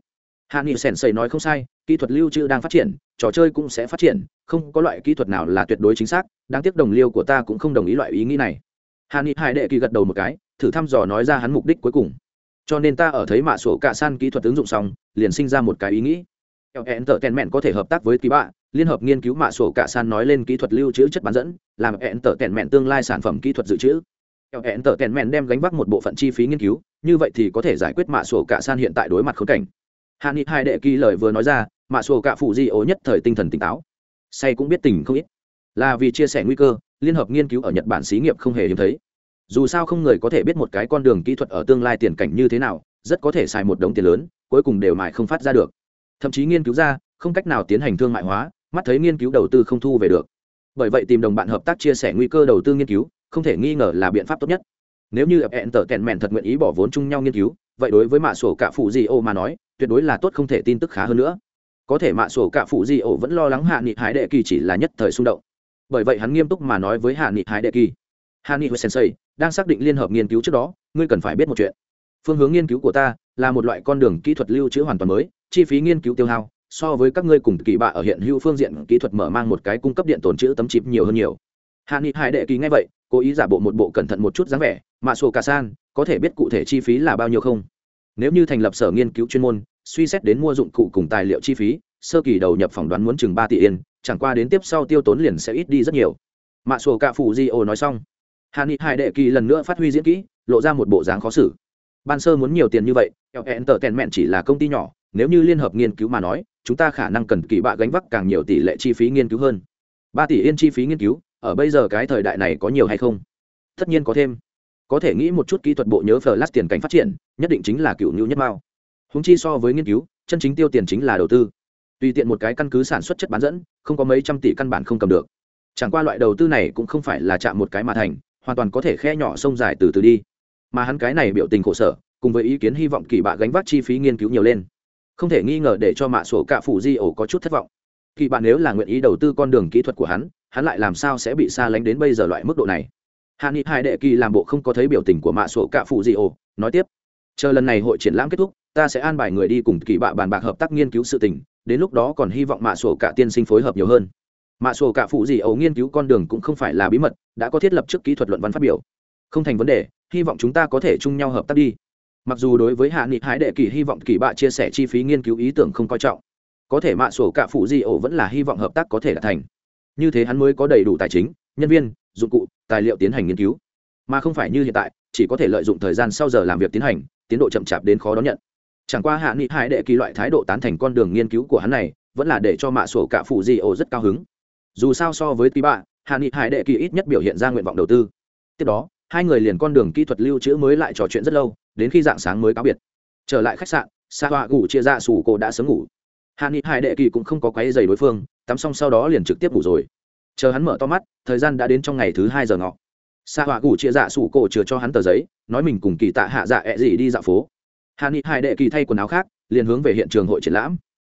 Hạ nghị sèn sầy nói không sai, kỹ thuật lưu trữ đang phát triển, trò chơi cũng sẽ phát triển, không có loại kỹ thuật nào là tuyệt đối chính xác, đáng tiếc đồng liêu của ta cũng không đồng ý loại ý nghĩ này. Hạ nghị hai đệ kỳ gật đầu một cái thử thăm dò nói ra hắn mục đích cuối cùng. Cho nên ta ở thấy mạ sổ cả san kỹ thuật ứng dụng xong, liền sinh ra một cái ý nghĩ. Hẹn tờ tèn mẹn có thể hợp tác với kỳ bạ, liên hợp nghiên cứu mạ sổ cả san nói lên kỹ thuật lưu trữ chất bán dẫn, làm hẹn tờ tèn mẹn tương lai sản phẩm kỹ thuật dự trữ. Hẹn tờ tèn mẹn đem gánh vác một bộ phận chi phí nghiên cứu, như vậy thì có thể giải quyết mạ sổ cả san hiện tại đối mặt khốn cảnh. Hạ nghị hai đệ kỳ lời vừa nói ra, mạ sổ cả phụ di ố nhất thời tinh thần tỉnh táo. Say cũng biết tình không ít. Là vì chia sẻ nguy cơ, liên hợp nghiên cứu ở nhật bản xí nghiệp không hề hiếm thấy dù sao không người có thể biết một cái con đường kỹ thuật ở tương lai tiền cảnh như thế nào, rất có thể xài một đống tiền lớn, cuối cùng đều mãi không phát ra được. Thậm chí nghiên cứu ra, không cách nào tiến hành thương mại hóa, mắt thấy nghiên cứu đầu tư không thu về được. Bởi vậy tìm đồng bạn hợp tác chia sẻ nguy cơ đầu tư nghiên cứu, không thể nghi ngờ là biện pháp tốt nhất. Nếu như ập hẹn tờ tẹn mẹn thật nguyện ý bỏ vốn chung nhau nghiên cứu, vậy đối với mạ sổ cả phụ di ô mà nói, tuyệt đối là tốt không thể tin tức khá hơn nữa. Có thể mạ sổ cả phụ di ô vẫn lo lắng hạ nghị hải đệ kỳ chỉ là nhất thời xung động. Bởi vậy hắn nghiêm túc mà nói với hạ nghị hải đệ kỳ. Hạ nghị sensei đang xác định liên hợp nghiên cứu trước đó, ngươi cần phải biết một chuyện. Phương hướng nghiên cứu của ta là một loại con đường kỹ thuật lưu trữ hoàn toàn mới, chi phí nghiên cứu tiêu hao, so với các ngươi cùng kỳ bạ ở hiện hữu phương diện kỹ thuật mở mang một cái cung cấp điện tồn chữ tấm chip nhiều hơn nhiều. Hạ nghị hải đệ kỳ ngay vậy, cố ý giả bộ một bộ cẩn thận một chút dáng vẻ mạ sổ cả san, có thể biết cụ thể chi phí là bao nhiêu không? Nếu như thành lập sở nghiên cứu chuyên môn, suy xét đến mua dụng cụ cùng tài liệu chi phí, sơ kỳ đầu nhập phỏng đoán muốn chừng ba tỷ yên, chẳng qua đến tiếp sau tiêu tốn liền sẽ ít đi rất nhiều. Mạ sổ cả phụ di ô nói xong hà ni hai đệ kỳ lần nữa phát huy diễn kỹ, lộ ra một bộ dáng khó xử. Ban sơ muốn nhiều tiền như vậy eo hẹn tờ tèn mẹn chỉ là công ty nhỏ, nếu như liên hợp nghiên cứu mà nói, chúng ta khả năng cần kỳ bạ gánh vác càng nhiều tỷ lệ chi phí nghiên cứu hơn. Ba tỷ yên chi phí nghiên cứu, ở bây giờ cái thời đại này có nhiều hay không? Tất nhiên có thêm. Có thể nghĩ một chút kỹ thuật bộ nhớ flash tiền cảnh phát triển, nhất định chính là cựu ngữ nhất mao. Húng chi so với nghiên cứu, chân chính tiêu tiền chính là đầu tư. Tùy tiện một cái căn cứ sản xuất chất bán dẫn, không có mấy trăm tỷ căn bản không cầm được. Chẳng qua loại đầu tư này cũng không phải là chạm một cái mà thành hoàn toàn có thể khe nhỏ sông dài từ từ đi. Mà hắn cái này biểu tình khổ sở, cùng với ý kiến hy vọng kỳ bạ gánh vác chi phí nghiên cứu nhiều lên. Không thể nghi ngờ để cho mạ sổ cạ phủ di ổ có chút thất vọng. Kỳ bạ nếu là nguyện ý đầu tư con đường kỹ thuật của hắn hắn lại làm sao sẽ bị xa lánh đến bây giờ loại mức độ này? Hạ nghị hai đệ kỳ làm bộ không có thấy biểu tình của mạ sổ cạ phủ di ổ, nói tiếp. Chờ lần này hội triển lãm kết thúc, ta sẽ an bài người đi cùng kỳ bạ bàn bạc hợp tác nghiên cứu sự tình, đến lúc đó còn hy vọng mạ sổ cạ tiên sinh phối hợp nhiều hơn mạ sổ cả phụ gì ấu nghiên cứu con đường cũng không phải là bí mật, đã có thiết lập trước kỹ thuật luận văn phát biểu. Không thành vấn đề, hy vọng chúng ta có thể chung nhau hợp tác đi. Mặc dù đối với hạ nghị hái đệ kỳ hy vọng kỳ bạ chia sẻ chi phí nghiên cứu ý tưởng không coi trọng. Có thể mạ sổ cả phụ di ổ vẫn là hy vọng hợp tác có thể đạt thành. Như thế hắn mới có đầy đủ tài chính, nhân viên, dụng cụ, tài liệu tiến hành nghiên cứu. Mà không phải như hiện tại, chỉ có thể lợi dụng thời gian sau giờ làm việc tiến hành, tiến độ chậm chạp đến khó đón nhận. Chẳng qua hạ nghị hải đệ kỳ loại thái độ tán thành con đường nghiên cứu của hắn này, vẫn là để cho mạ sổ cả phụ di ổ rất cao hứng dù sao so với tí bạ hạ nghị hải đệ kỳ ít nhất biểu hiện ra nguyện vọng đầu tư. Tiếp đó, hai người liền con đường kỹ thuật lưu trữ mới lại trò chuyện rất lâu, đến khi dạng sáng mới cáo biệt. Trở lại khách sạn xa họa ngủ chia ra sủ cổ đã sớm ngủ. Hạ nghị hải đệ kỳ cũng không có quáy dày đối phương, tắm xong sau đó liền trực tiếp ngủ rồi. Chờ hắn mở to mắt, thời gian đã đến trong ngày thứ hai giờ ngọ. Xa họa ngủ chia dạ sủ cổ chừa cho hắn tờ giấy, nói mình cùng kỳ tạ hạ dạ ẹ、e、gì đi dạo phố. Hạ nghị hải đệ kỳ thay quần áo khác, liền hướng về hiện trường hội triển lãm.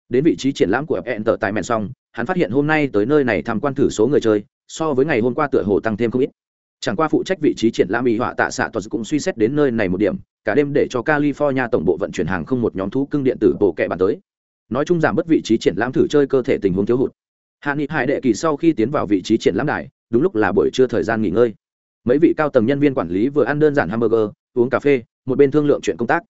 Đến vị trí triển lãm của fn tờ tại mẹn xong hắn phát hiện hôm nay tới nơi này tham quan thử số người chơi, so với ngày hôm qua tựa hồ tăng thêm không ít. Chẳng qua phụ trách vị trí triển lãm y họa tạ xạ toàn cũng suy xét đến nơi này một điểm, cả đêm để cho california tổng bộ vận chuyển hàng không một nhóm thú cưng điện tử bộ kệ bàn tới. Nói chung giảm bớt vị trí triển lãm thử chơi cơ thể tình huống thiếu hụt. Hạ nghị hải đệ kỳ sau khi tiến vào vị trí triển lãm đài, đúng lúc là buổi trưa thời gian nghỉ ngơi. Mấy vị cao tầng nhân viên quản lý vừa ăn đơn giản hamburger, uống cà phê, một bên thương lượng chuyện công tác.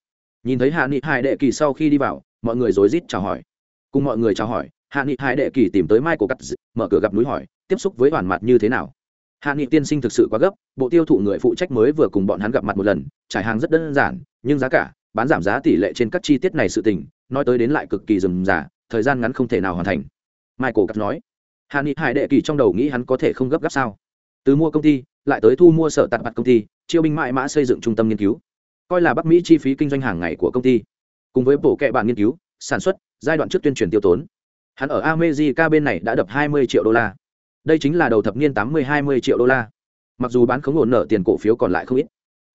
Nhìn thấy hạ nghị hải đệ kỳ sau khi đi vào, mọi người rối rít chào hỏi. Cùng mọi người chào hỏi hạ nghị hải đệ kỳ tìm tới mai Cổ cắt mở cửa gặp núi hỏi, tiếp xúc với hoàn mặt như thế nào? Hạ nghị tiên sinh thực sự quá gấp, bộ tiêu thụ người phụ trách mới vừa cùng bọn hắn gặp mặt một lần, trải hàng rất đơn giản, nhưng giá cả, bán giảm giá tỷ lệ trên các chi tiết này sự tình, nói tới đến lại cực kỳ rườm rà, thời gian ngắn không thể nào hoàn thành. Michael cắt nói, hạ nghị hải đệ kỳ trong đầu nghĩ hắn có thể không gấp gáp sao? Từ mua công ty, lại tới thu mua sở tạp mặt công ty, chiêu binh mãi mã xây dựng trung tâm nghiên cứu. Coi là bắc mỹ chi phí kinh doanh hàng ngày của công ty. Cùng với bộ kệ bản nghiên cứu, sản xuất, giai đoạn trước tuyên truyền tiêu tốn hắn ở america bên này đã đập 20 triệu đô la đây chính là đầu thập niên 80-20 triệu đô la mặc dù bán không ổn nợ tiền cổ phiếu còn lại không ít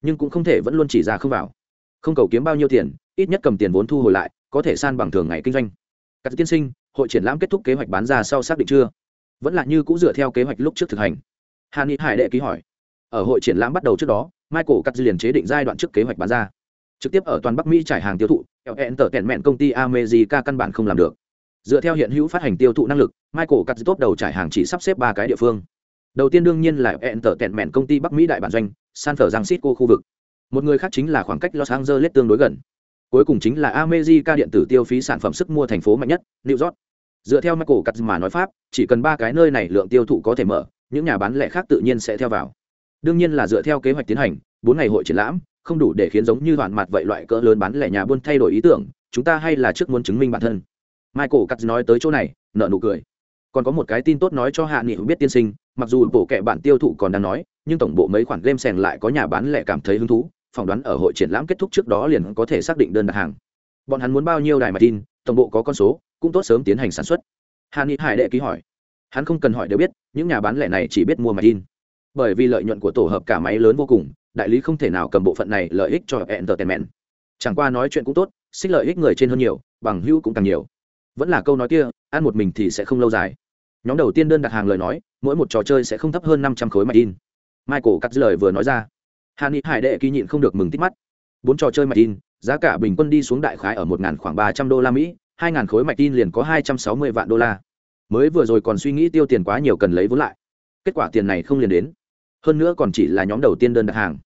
nhưng cũng không thể vẫn luôn chỉ ra không vào không cầu kiếm bao nhiêu tiền ít nhất cầm tiền vốn thu hồi lại có thể san bằng thường ngày kinh doanh các tiên sinh hội triển lãm kết thúc kế hoạch bán ra sau xác định chưa vẫn là như cũ dựa theo kế hoạch lúc trước thực hành hàn Nghị hải đệ ký hỏi ở hội triển lãm bắt đầu trước đó michael cắt liền chế định giai đoạn trước kế hoạch bán ra trực tiếp ở toàn bắc mỹ trải hàng tiêu thụ ln tờ tèn mện công ty America căn bản không làm được dựa theo hiện hữu phát hành tiêu thụ năng lực, michael cắt tốt đầu trải hàng chỉ sắp xếp ba cái địa phương. Đầu tiên đương nhiên là hẹn tở tẹn mẹn công ty bắc mỹ đại bản doanh, san phở giang sitco khu vực. Một người khác chính là khoảng cách los angeles tương đối gần. Cuối cùng chính là amejica điện tử tiêu phí sản phẩm sức mua thành phố mạnh nhất, new york. Dựa theo michael cắt mà nói pháp, chỉ cần ba cái nơi này lượng tiêu thụ có thể mở, những nhà bán lẻ khác tự nhiên sẽ theo vào. Đương nhiên là dựa theo kế hoạch tiến hành, bốn ngày hội triển lãm, không đủ để khiến giống như hoàn mặt vậy loại cỡ lớn bán lẻ nhà buôn thay đổi ý tưởng, chúng ta hay là trước muốn chứng minh bản thân michael cắt nói tới chỗ này nợ nụ cười. Còn có một cái tin tốt nói cho hạ nghị biết tiên sinh, mặc dù bộ kệ bản tiêu thụ còn đang nói, nhưng tổng bộ mấy khoản game sèn lại có nhà bán lẻ cảm thấy hứng thú, phỏng đoán ở hội triển lãm kết thúc trước đó liền có thể xác định đơn đặt hàng. Bọn hắn muốn bao nhiêu đài mà tin, tổng bộ có con số, cũng tốt sớm tiến hành sản xuất. Hạ nghị hải đệ ký hỏi. Hắn không cần hỏi đều biết, những nhà bán lẻ này chỉ biết mua máy tin. Bởi vì lợi nhuận của tổ hợp cả máy lớn vô cùng, đại lý không thể nào cầm bộ phận này lợi ích cho entertainment. Chẳng qua nói chuyện cũng tốt, xích lợi ích người trên hơn nhiều, bằng hữu cũng càng nhiều vẫn là câu nói kia, ăn một mình thì sẽ không lâu dài. Nhóm đầu tiên đơn đặt hàng lời nói, mỗi một trò chơi sẽ không thấp hơn năm trăm khối mạch in. Michael cắt lời vừa nói ra. Hà ni hải đệ kỳ nhịn không được mừng tít mắt. Bốn trò chơi mạch in, giá cả bình quân đi xuống đại khái ở một ngàn khoảng ba trăm đô la mỹ, hai ngàn khối mạch in liền có hai trăm sáu mươi vạn đô la. Mới vừa rồi còn suy nghĩ tiêu tiền quá nhiều cần lấy vốn lại. Kết quả tiền này không liền đến. Hơn nữa còn chỉ là nhóm đầu tiên đơn đặt hàng.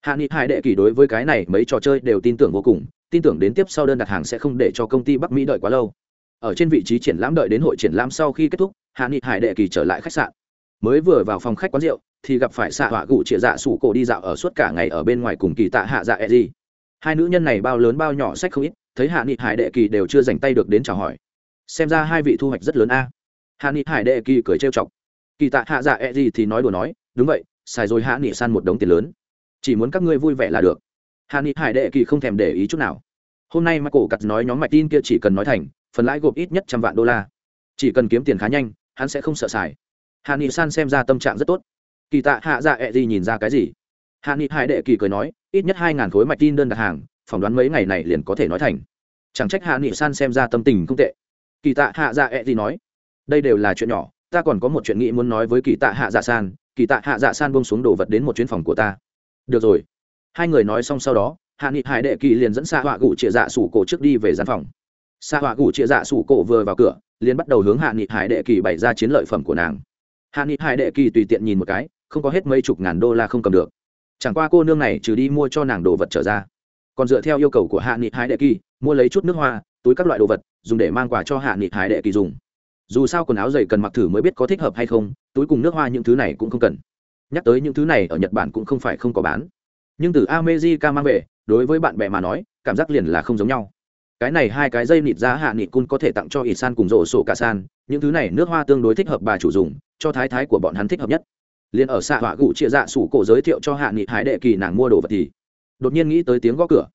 Hạ nghị hải đệ kỳ đối với cái này mấy trò chơi đều tin tưởng vô cùng, tin tưởng đến tiếp sau đơn đặt hàng sẽ không để cho công ty bắc mỹ đợi quá lâu ở trên vị trí triển lãm đợi đến hội triển lãm sau khi kết thúc, hạ nghị hải đệ kỳ trở lại khách sạn. Mới vừa vào phòng khách quán rượu, thì gặp phải xạ họa gụ trịa dạ sủ cổ đi dạo ở suốt cả ngày ở bên ngoài cùng kỳ tạ hạ dạ e gì hai nữ nhân này bao lớn bao nhỏ sách không ít, thấy hạ nghị hải đệ kỳ đều chưa dành tay được đến chào hỏi. Xem ra hai vị thu hoạch rất lớn a. Hạ nghị hải đệ kỳ cười trêu chọc. Kỳ tạ hạ dạ e gì thì nói đùa nói, đúng vậy, xài rồi hạ nghị san một đống tiền lớn. Chỉ muốn các ngươi vui vẻ là được. Hạ nghị hải đệ kỳ không thèm để ý chút nào. Hôm nay michael cắt nói nhóm mạch tin kia chỉ cần nói thành phần lãi gộp ít nhất trăm vạn đô la. Chỉ cần kiếm tiền khá nhanh, hắn sẽ không sợ xài. Hạ nghị san xem ra tâm trạng rất tốt. Kỳ tạ hạ dạ ẹ、e、gì gì nhìn ra cái gì? Hạ nghị hải đệ kỳ cười nói, ít nhất hai ngàn khối mạch tin đơn đặt hàng, phỏng đoán mấy ngày này liền có thể nói thành. Chẳng trách hạ nghị san xem ra tâm tình không tệ. Kỳ tạ hạ dạ ẹ、e、gì gì nói, đây đều là chuyện nhỏ, ta còn có một chuyện nghĩ muốn nói với kỳ tạ hạ dạ san, kỳ tạ hạ dạ san bông xuống đồ vật đến một chuyến phòng của ta. Được rồi. Hai người nói xong sau đó hạ nghị hải đệ kỳ liền dẫn xa họa gụ trịa dạ sủ cổ trước đi về gian phòng xa họa gủ chia dạ sủ cổ vừa vào cửa, liền bắt đầu hướng hạ nghị hải đệ kỳ bày ra chiến lợi phẩm của nàng. Hạ nghị hải đệ kỳ tùy tiện nhìn một cái, không có hết mấy chục ngàn đô la không cầm được. Chẳng qua cô nương này trừ đi mua cho nàng đồ vật trở ra. Còn dựa theo yêu cầu của hạ nghị hải đệ kỳ, mua lấy chút nước hoa, túi các loại đồ vật, dùng để mang quà cho hạ nghị hải đệ kỳ dùng. Dù sao quần áo dày cần mặc thử mới biết có thích hợp hay không, túi cùng nước hoa những thứ này cũng không cần. Nhắc tới những thứ này ở nhật bản cũng không phải không có bán. Nhưng từ amejica mang về, đối với bạn bè mà nói, cảm giác liền là không giống nhau cái này hai cái dây nịt giá hạ nịt cun có thể tặng cho ỷ san cùng rổ sổ cả san, những thứ này nước hoa tương đối thích hợp bà chủ dùng, cho thái thái của bọn hắn thích hợp nhất. Liền ở xạ họa gụ chia dạ sủ cổ giới thiệu cho hạ nghị hải đệ kỳ nàng mua đồ vật thì, đột nhiên nghĩ tới tiếng gõ cửa.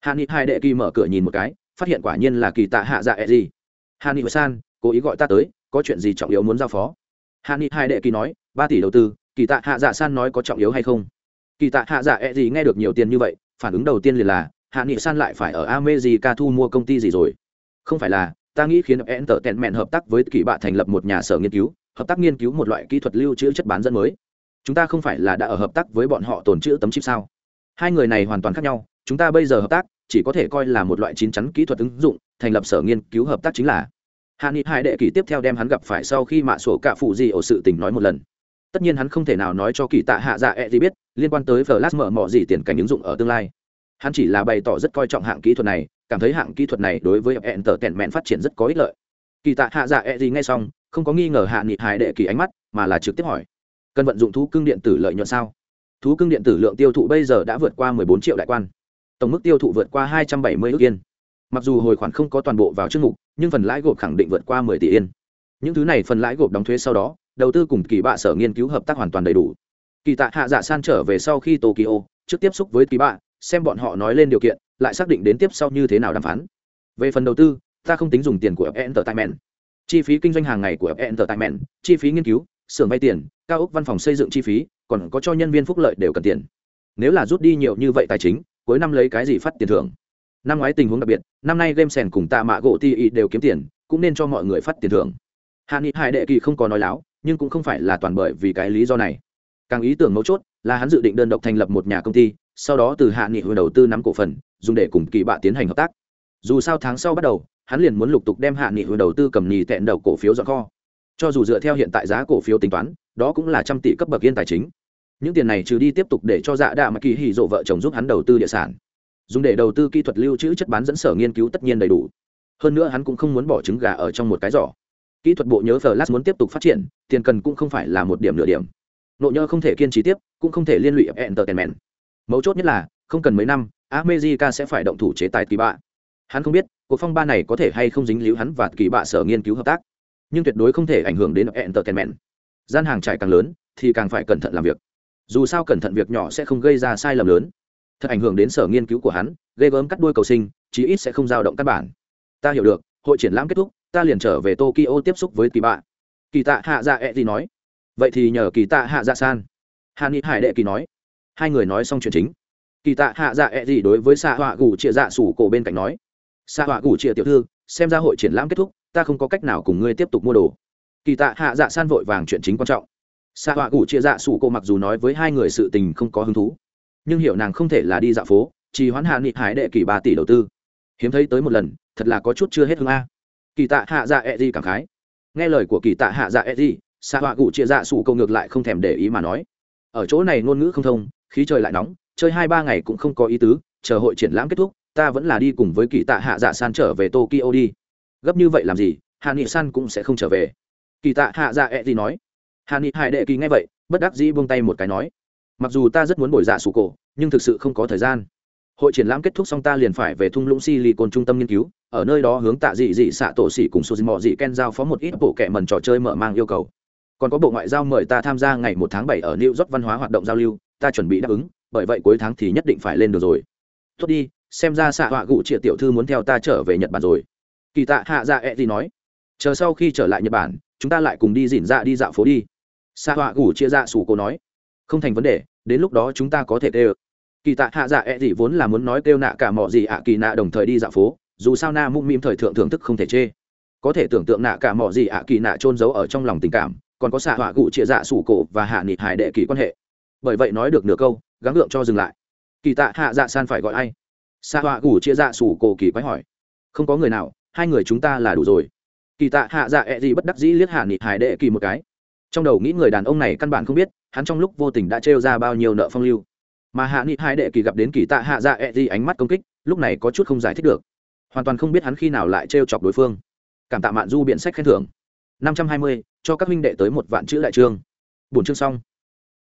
Hạ nghị hải đệ kỳ mở cửa nhìn một cái, phát hiện quả nhiên là kỳ tạ hạ dạ e gì. Hạ nghị san cố ý gọi ta tới, có chuyện gì trọng yếu muốn giao phó? Hạ nghị hải đệ kỳ nói, ba tỷ đầu tư, kỳ tạ hạ dạ san nói có trọng yếu hay không? Kỳ tạ hạ dạ e gì nghe được nhiều tiền như vậy, phản ứng đầu tiên liền là hạ nghị san lại phải ở amejica thu mua công ty gì rồi? Không phải là, ta nghĩ khiến enter tèn mẹn hợp tác với kỳ bạ thành lập một nhà sở nghiên cứu, hợp tác nghiên cứu một loại kỹ thuật lưu trữ chất bán dẫn mới. Chúng ta không phải là đã ở hợp tác với bọn họ tồn trữ tấm chip sao? Hai người này hoàn toàn khác nhau, chúng ta bây giờ hợp tác, chỉ có thể coi là một loại chín chắn kỹ thuật ứng dụng, thành lập sở nghiên cứu hợp tác chính là. Hạ nghị hai đệ kỳ tiếp theo đem hắn gặp phải sau khi mạ sổ cả phụ gì ở sự tình nói một lần. Tất nhiên hắn không thể nào nói cho kỳ tạ hạ dạ e gì biết, liên quan tới flash mở mỏ gì tiền cảnh ứng dụng ở tương lai hắn chỉ là bày tỏ rất coi trọng hạng kỹ thuật này, cảm thấy hạng kỹ thuật này đối với enter tèn mẹn phát triển rất có ích lợi. Kỳ tạ hạ dạ e gì ngay xong, không có nghi ngờ hạ nghị hải đệ kỳ ánh mắt, mà là trực tiếp hỏi, cần vận dụng thú cưng điện tử lợi nhuận sao? Thú cưng điện tử lượng tiêu thụ bây giờ đã vượt qua 14 triệu đại quan, tổng mức tiêu thụ vượt qua 270 ước yên. Mặc dù hồi khoản không có toàn bộ vào chương mục, nhưng phần lãi gộp khẳng định vượt qua 10 tỷ yên. Những thứ này phần lãi gộp đóng thuế sau đó, đầu tư cùng kỳ bạ sở nghiên cứu hợp tác hoàn toàn đầy đủ. Kỳ tạ hạ dạ san trở về sau khi tokyo, trước tiếp xúc với kỳ bạ xem bọn họ nói lên điều kiện, lại xác định đến tiếp sau như thế nào đàm phán. Về phần đầu tư, ta không tính dùng tiền của entertainment. Chi phí kinh doanh hàng ngày của entertainment, chi phí nghiên cứu, xưởng vay tiền, cao ốc văn phòng xây dựng chi phí, còn có cho nhân viên phúc lợi đều cần tiền. Nếu là rút đi nhiều như vậy tài chính, cuối năm lấy cái gì phát tiền thưởng? Năm ngoái tình huống đặc biệt, năm nay game sèn cùng tạ mạ gỗ ti đều kiếm tiền, cũng nên cho mọi người phát tiền thưởng. Hạ nghị hải đệ kỳ không có nói láo, nhưng cũng không phải là toàn bởi vì cái lý do này. Càng ý tưởng mấu chốt là hắn dự định đơn độc thành lập một nhà công ty sau đó từ hạ nghị hồi đầu tư nắm cổ phần, dùng để cùng kỳ bạ tiến hành hợp tác. Dù sao tháng sau bắt đầu, hắn liền muốn lục tục đem hạ nghị hồi đầu tư cầm nhì tẹn đầu cổ phiếu dọn kho. Cho dù dựa theo hiện tại giá cổ phiếu tính toán, đó cũng là trăm tỷ cấp bậc yên tài chính. Những tiền này trừ đi tiếp tục để cho dạ đạ mà kỳ hì rộ vợ chồng giúp hắn đầu tư địa sản. Dùng để đầu tư kỹ thuật lưu trữ chất bán dẫn sở nghiên cứu tất nhiên đầy đủ. Hơn nữa hắn cũng không muốn bỏ trứng gà ở trong một cái giỏ. Kỹ thuật bộ nhớ flash muốn tiếp tục phát triển, tiền cần cũng không phải là một điểm nửa điểm. Nội nhớ không thể kiên trì tiếp, cũng không thể liên lụy entertainment mấu chốt nhất là, không cần mấy năm, America sẽ phải động thủ chế tài kỳ bạ. Hắn không biết, cuộc phong ba này có thể hay không dính líu hắn và kỳ bạ sở nghiên cứu hợp tác. Nhưng tuyệt đối không thể ảnh hưởng đến entertainment. Gian hàng trải càng lớn, thì càng phải cẩn thận làm việc. Dù sao cẩn thận việc nhỏ sẽ không gây ra sai lầm lớn. Thật ảnh hưởng đến sở nghiên cứu của hắn gây gớm cắt đuôi cầu sinh, chí ít sẽ không dao động căn bản. Ta hiểu được, hội triển lãm kết thúc, ta liền trở về tokyo tiếp xúc với kỳ bạ. Kỳ tạ hạ dạ e gì nói. Vậy thì nhờ kỳ tạ hạ dạ san. Hàn nghị hải đệ kỳ nói hai người nói xong chuyện chính. Kỳ tạ hạ dạ e gì đối với xạ họa gù chia dạ sủ cổ bên cạnh nói. Xạ họa gù chia tiểu thư, xem ra hội triển lãm kết thúc, ta không có cách nào cùng ngươi tiếp tục mua đồ. Kỳ tạ hạ dạ san vội vàng chuyện chính quan trọng. Xạ họa gù chia dạ sủ cổ mặc dù nói với hai người sự tình không có hứng thú, nhưng hiểu nàng không thể là đi dạo phố, chỉ hoãn hạ nghị hải đệ kỳ ba tỷ đầu tư. Hiếm thấy tới một lần, thật là có chút chưa hết hương a. Kỳ tạ hạ dạ e cảm khái. Nghe lời của kỳ tạ hạ dạ e xạ họa gụ chia dạ sủ cổ ngược lại không thèm để ý mà nói. Ở chỗ này ngôn ngữ không thông khí trời lại nóng, chơi hai ba ngày cũng không có ý tứ, chờ hội triển lãm kết thúc, ta vẫn là đi cùng với kỳ tạ hạ dạ san trở về tokyo đi. Gấp như vậy làm gì, hạ nghị san cũng sẽ không trở về. Kỳ tạ hạ dạ e gì nói. Hạ nghị hải đệ kỳ nghe vậy, bất đắc dĩ buông tay một cái nói. Mặc dù ta rất muốn bồi dạ sủ cổ, nhưng thực sự không có thời gian. Hội triển lãm kết thúc xong ta liền phải về thung lũng silicon trung tâm nghiên cứu, ở nơi đó hướng tạ dị dị xạ tổ xỉ cùng số dị mò dị ken giao phó một ít bộ kệ mần trò chơi mở mang yêu cầu. Còn có bộ ngoại giao mời ta tham gia ngày một tháng bảy ở new york văn hóa hoạt động giao lưu ta chuẩn bị đáp ứng, bởi vậy cuối tháng thì nhất định phải lên được rồi. Tốt đi, xem ra xạ họa gụ triệu tiểu thư muốn theo ta trở về nhật bản rồi. Kỳ tạ hạ dạ ẹ、e、gì nói. Chờ sau khi trở lại nhật bản, chúng ta lại cùng đi dỉn ra dạ đi dạo phố đi. Xạ họa gụ chia dạ sủ cô nói. Không thành vấn đề, đến lúc đó chúng ta có thể tê ơ. Kỳ tạ hạ dạ ẹ、e、gì vốn là muốn nói kêu nạ cả mọi gì ạ kỳ nạ đồng thời đi dạo phố, dù sao na mũm mĩm thời thượng thưởng thức không thể chê. Có thể tưởng tượng nạ cả mọi gì ạ kỳ nạ trôn giấu ở trong lòng tình cảm, còn có xạ họa gụ chia dạ sủ cổ và hạ nghị hải đệ kỳ quan hệ bởi vậy nói được nửa câu, gắng gượng cho dừng lại. Kỳ tạ hạ dạ san phải gọi ai? Xa họa gủ chia dạ sủ cổ kỳ quái hỏi. Không có người nào, hai người chúng ta là đủ rồi. Kỳ tạ hạ dạ ẹ、e、gì bất đắc dĩ liếc hạ nghị hải đệ kỳ một cái. Trong đầu nghĩ người đàn ông này căn bản không biết, hắn trong lúc vô tình đã trêu ra bao nhiêu nợ phong lưu. Mà hạ nghị hải đệ kỳ gặp đến kỳ tạ hạ dạ ẹ、e、gì ánh mắt công kích, lúc này có chút không giải thích được. Hoàn toàn không biết hắn khi nào lại trêu chọc đối phương. Cảm tạ mạn du biện sách khen thưởng. Năm trăm hai mươi, cho các minh đệ tới một vạn chữ đại trương. Bốn chương xong.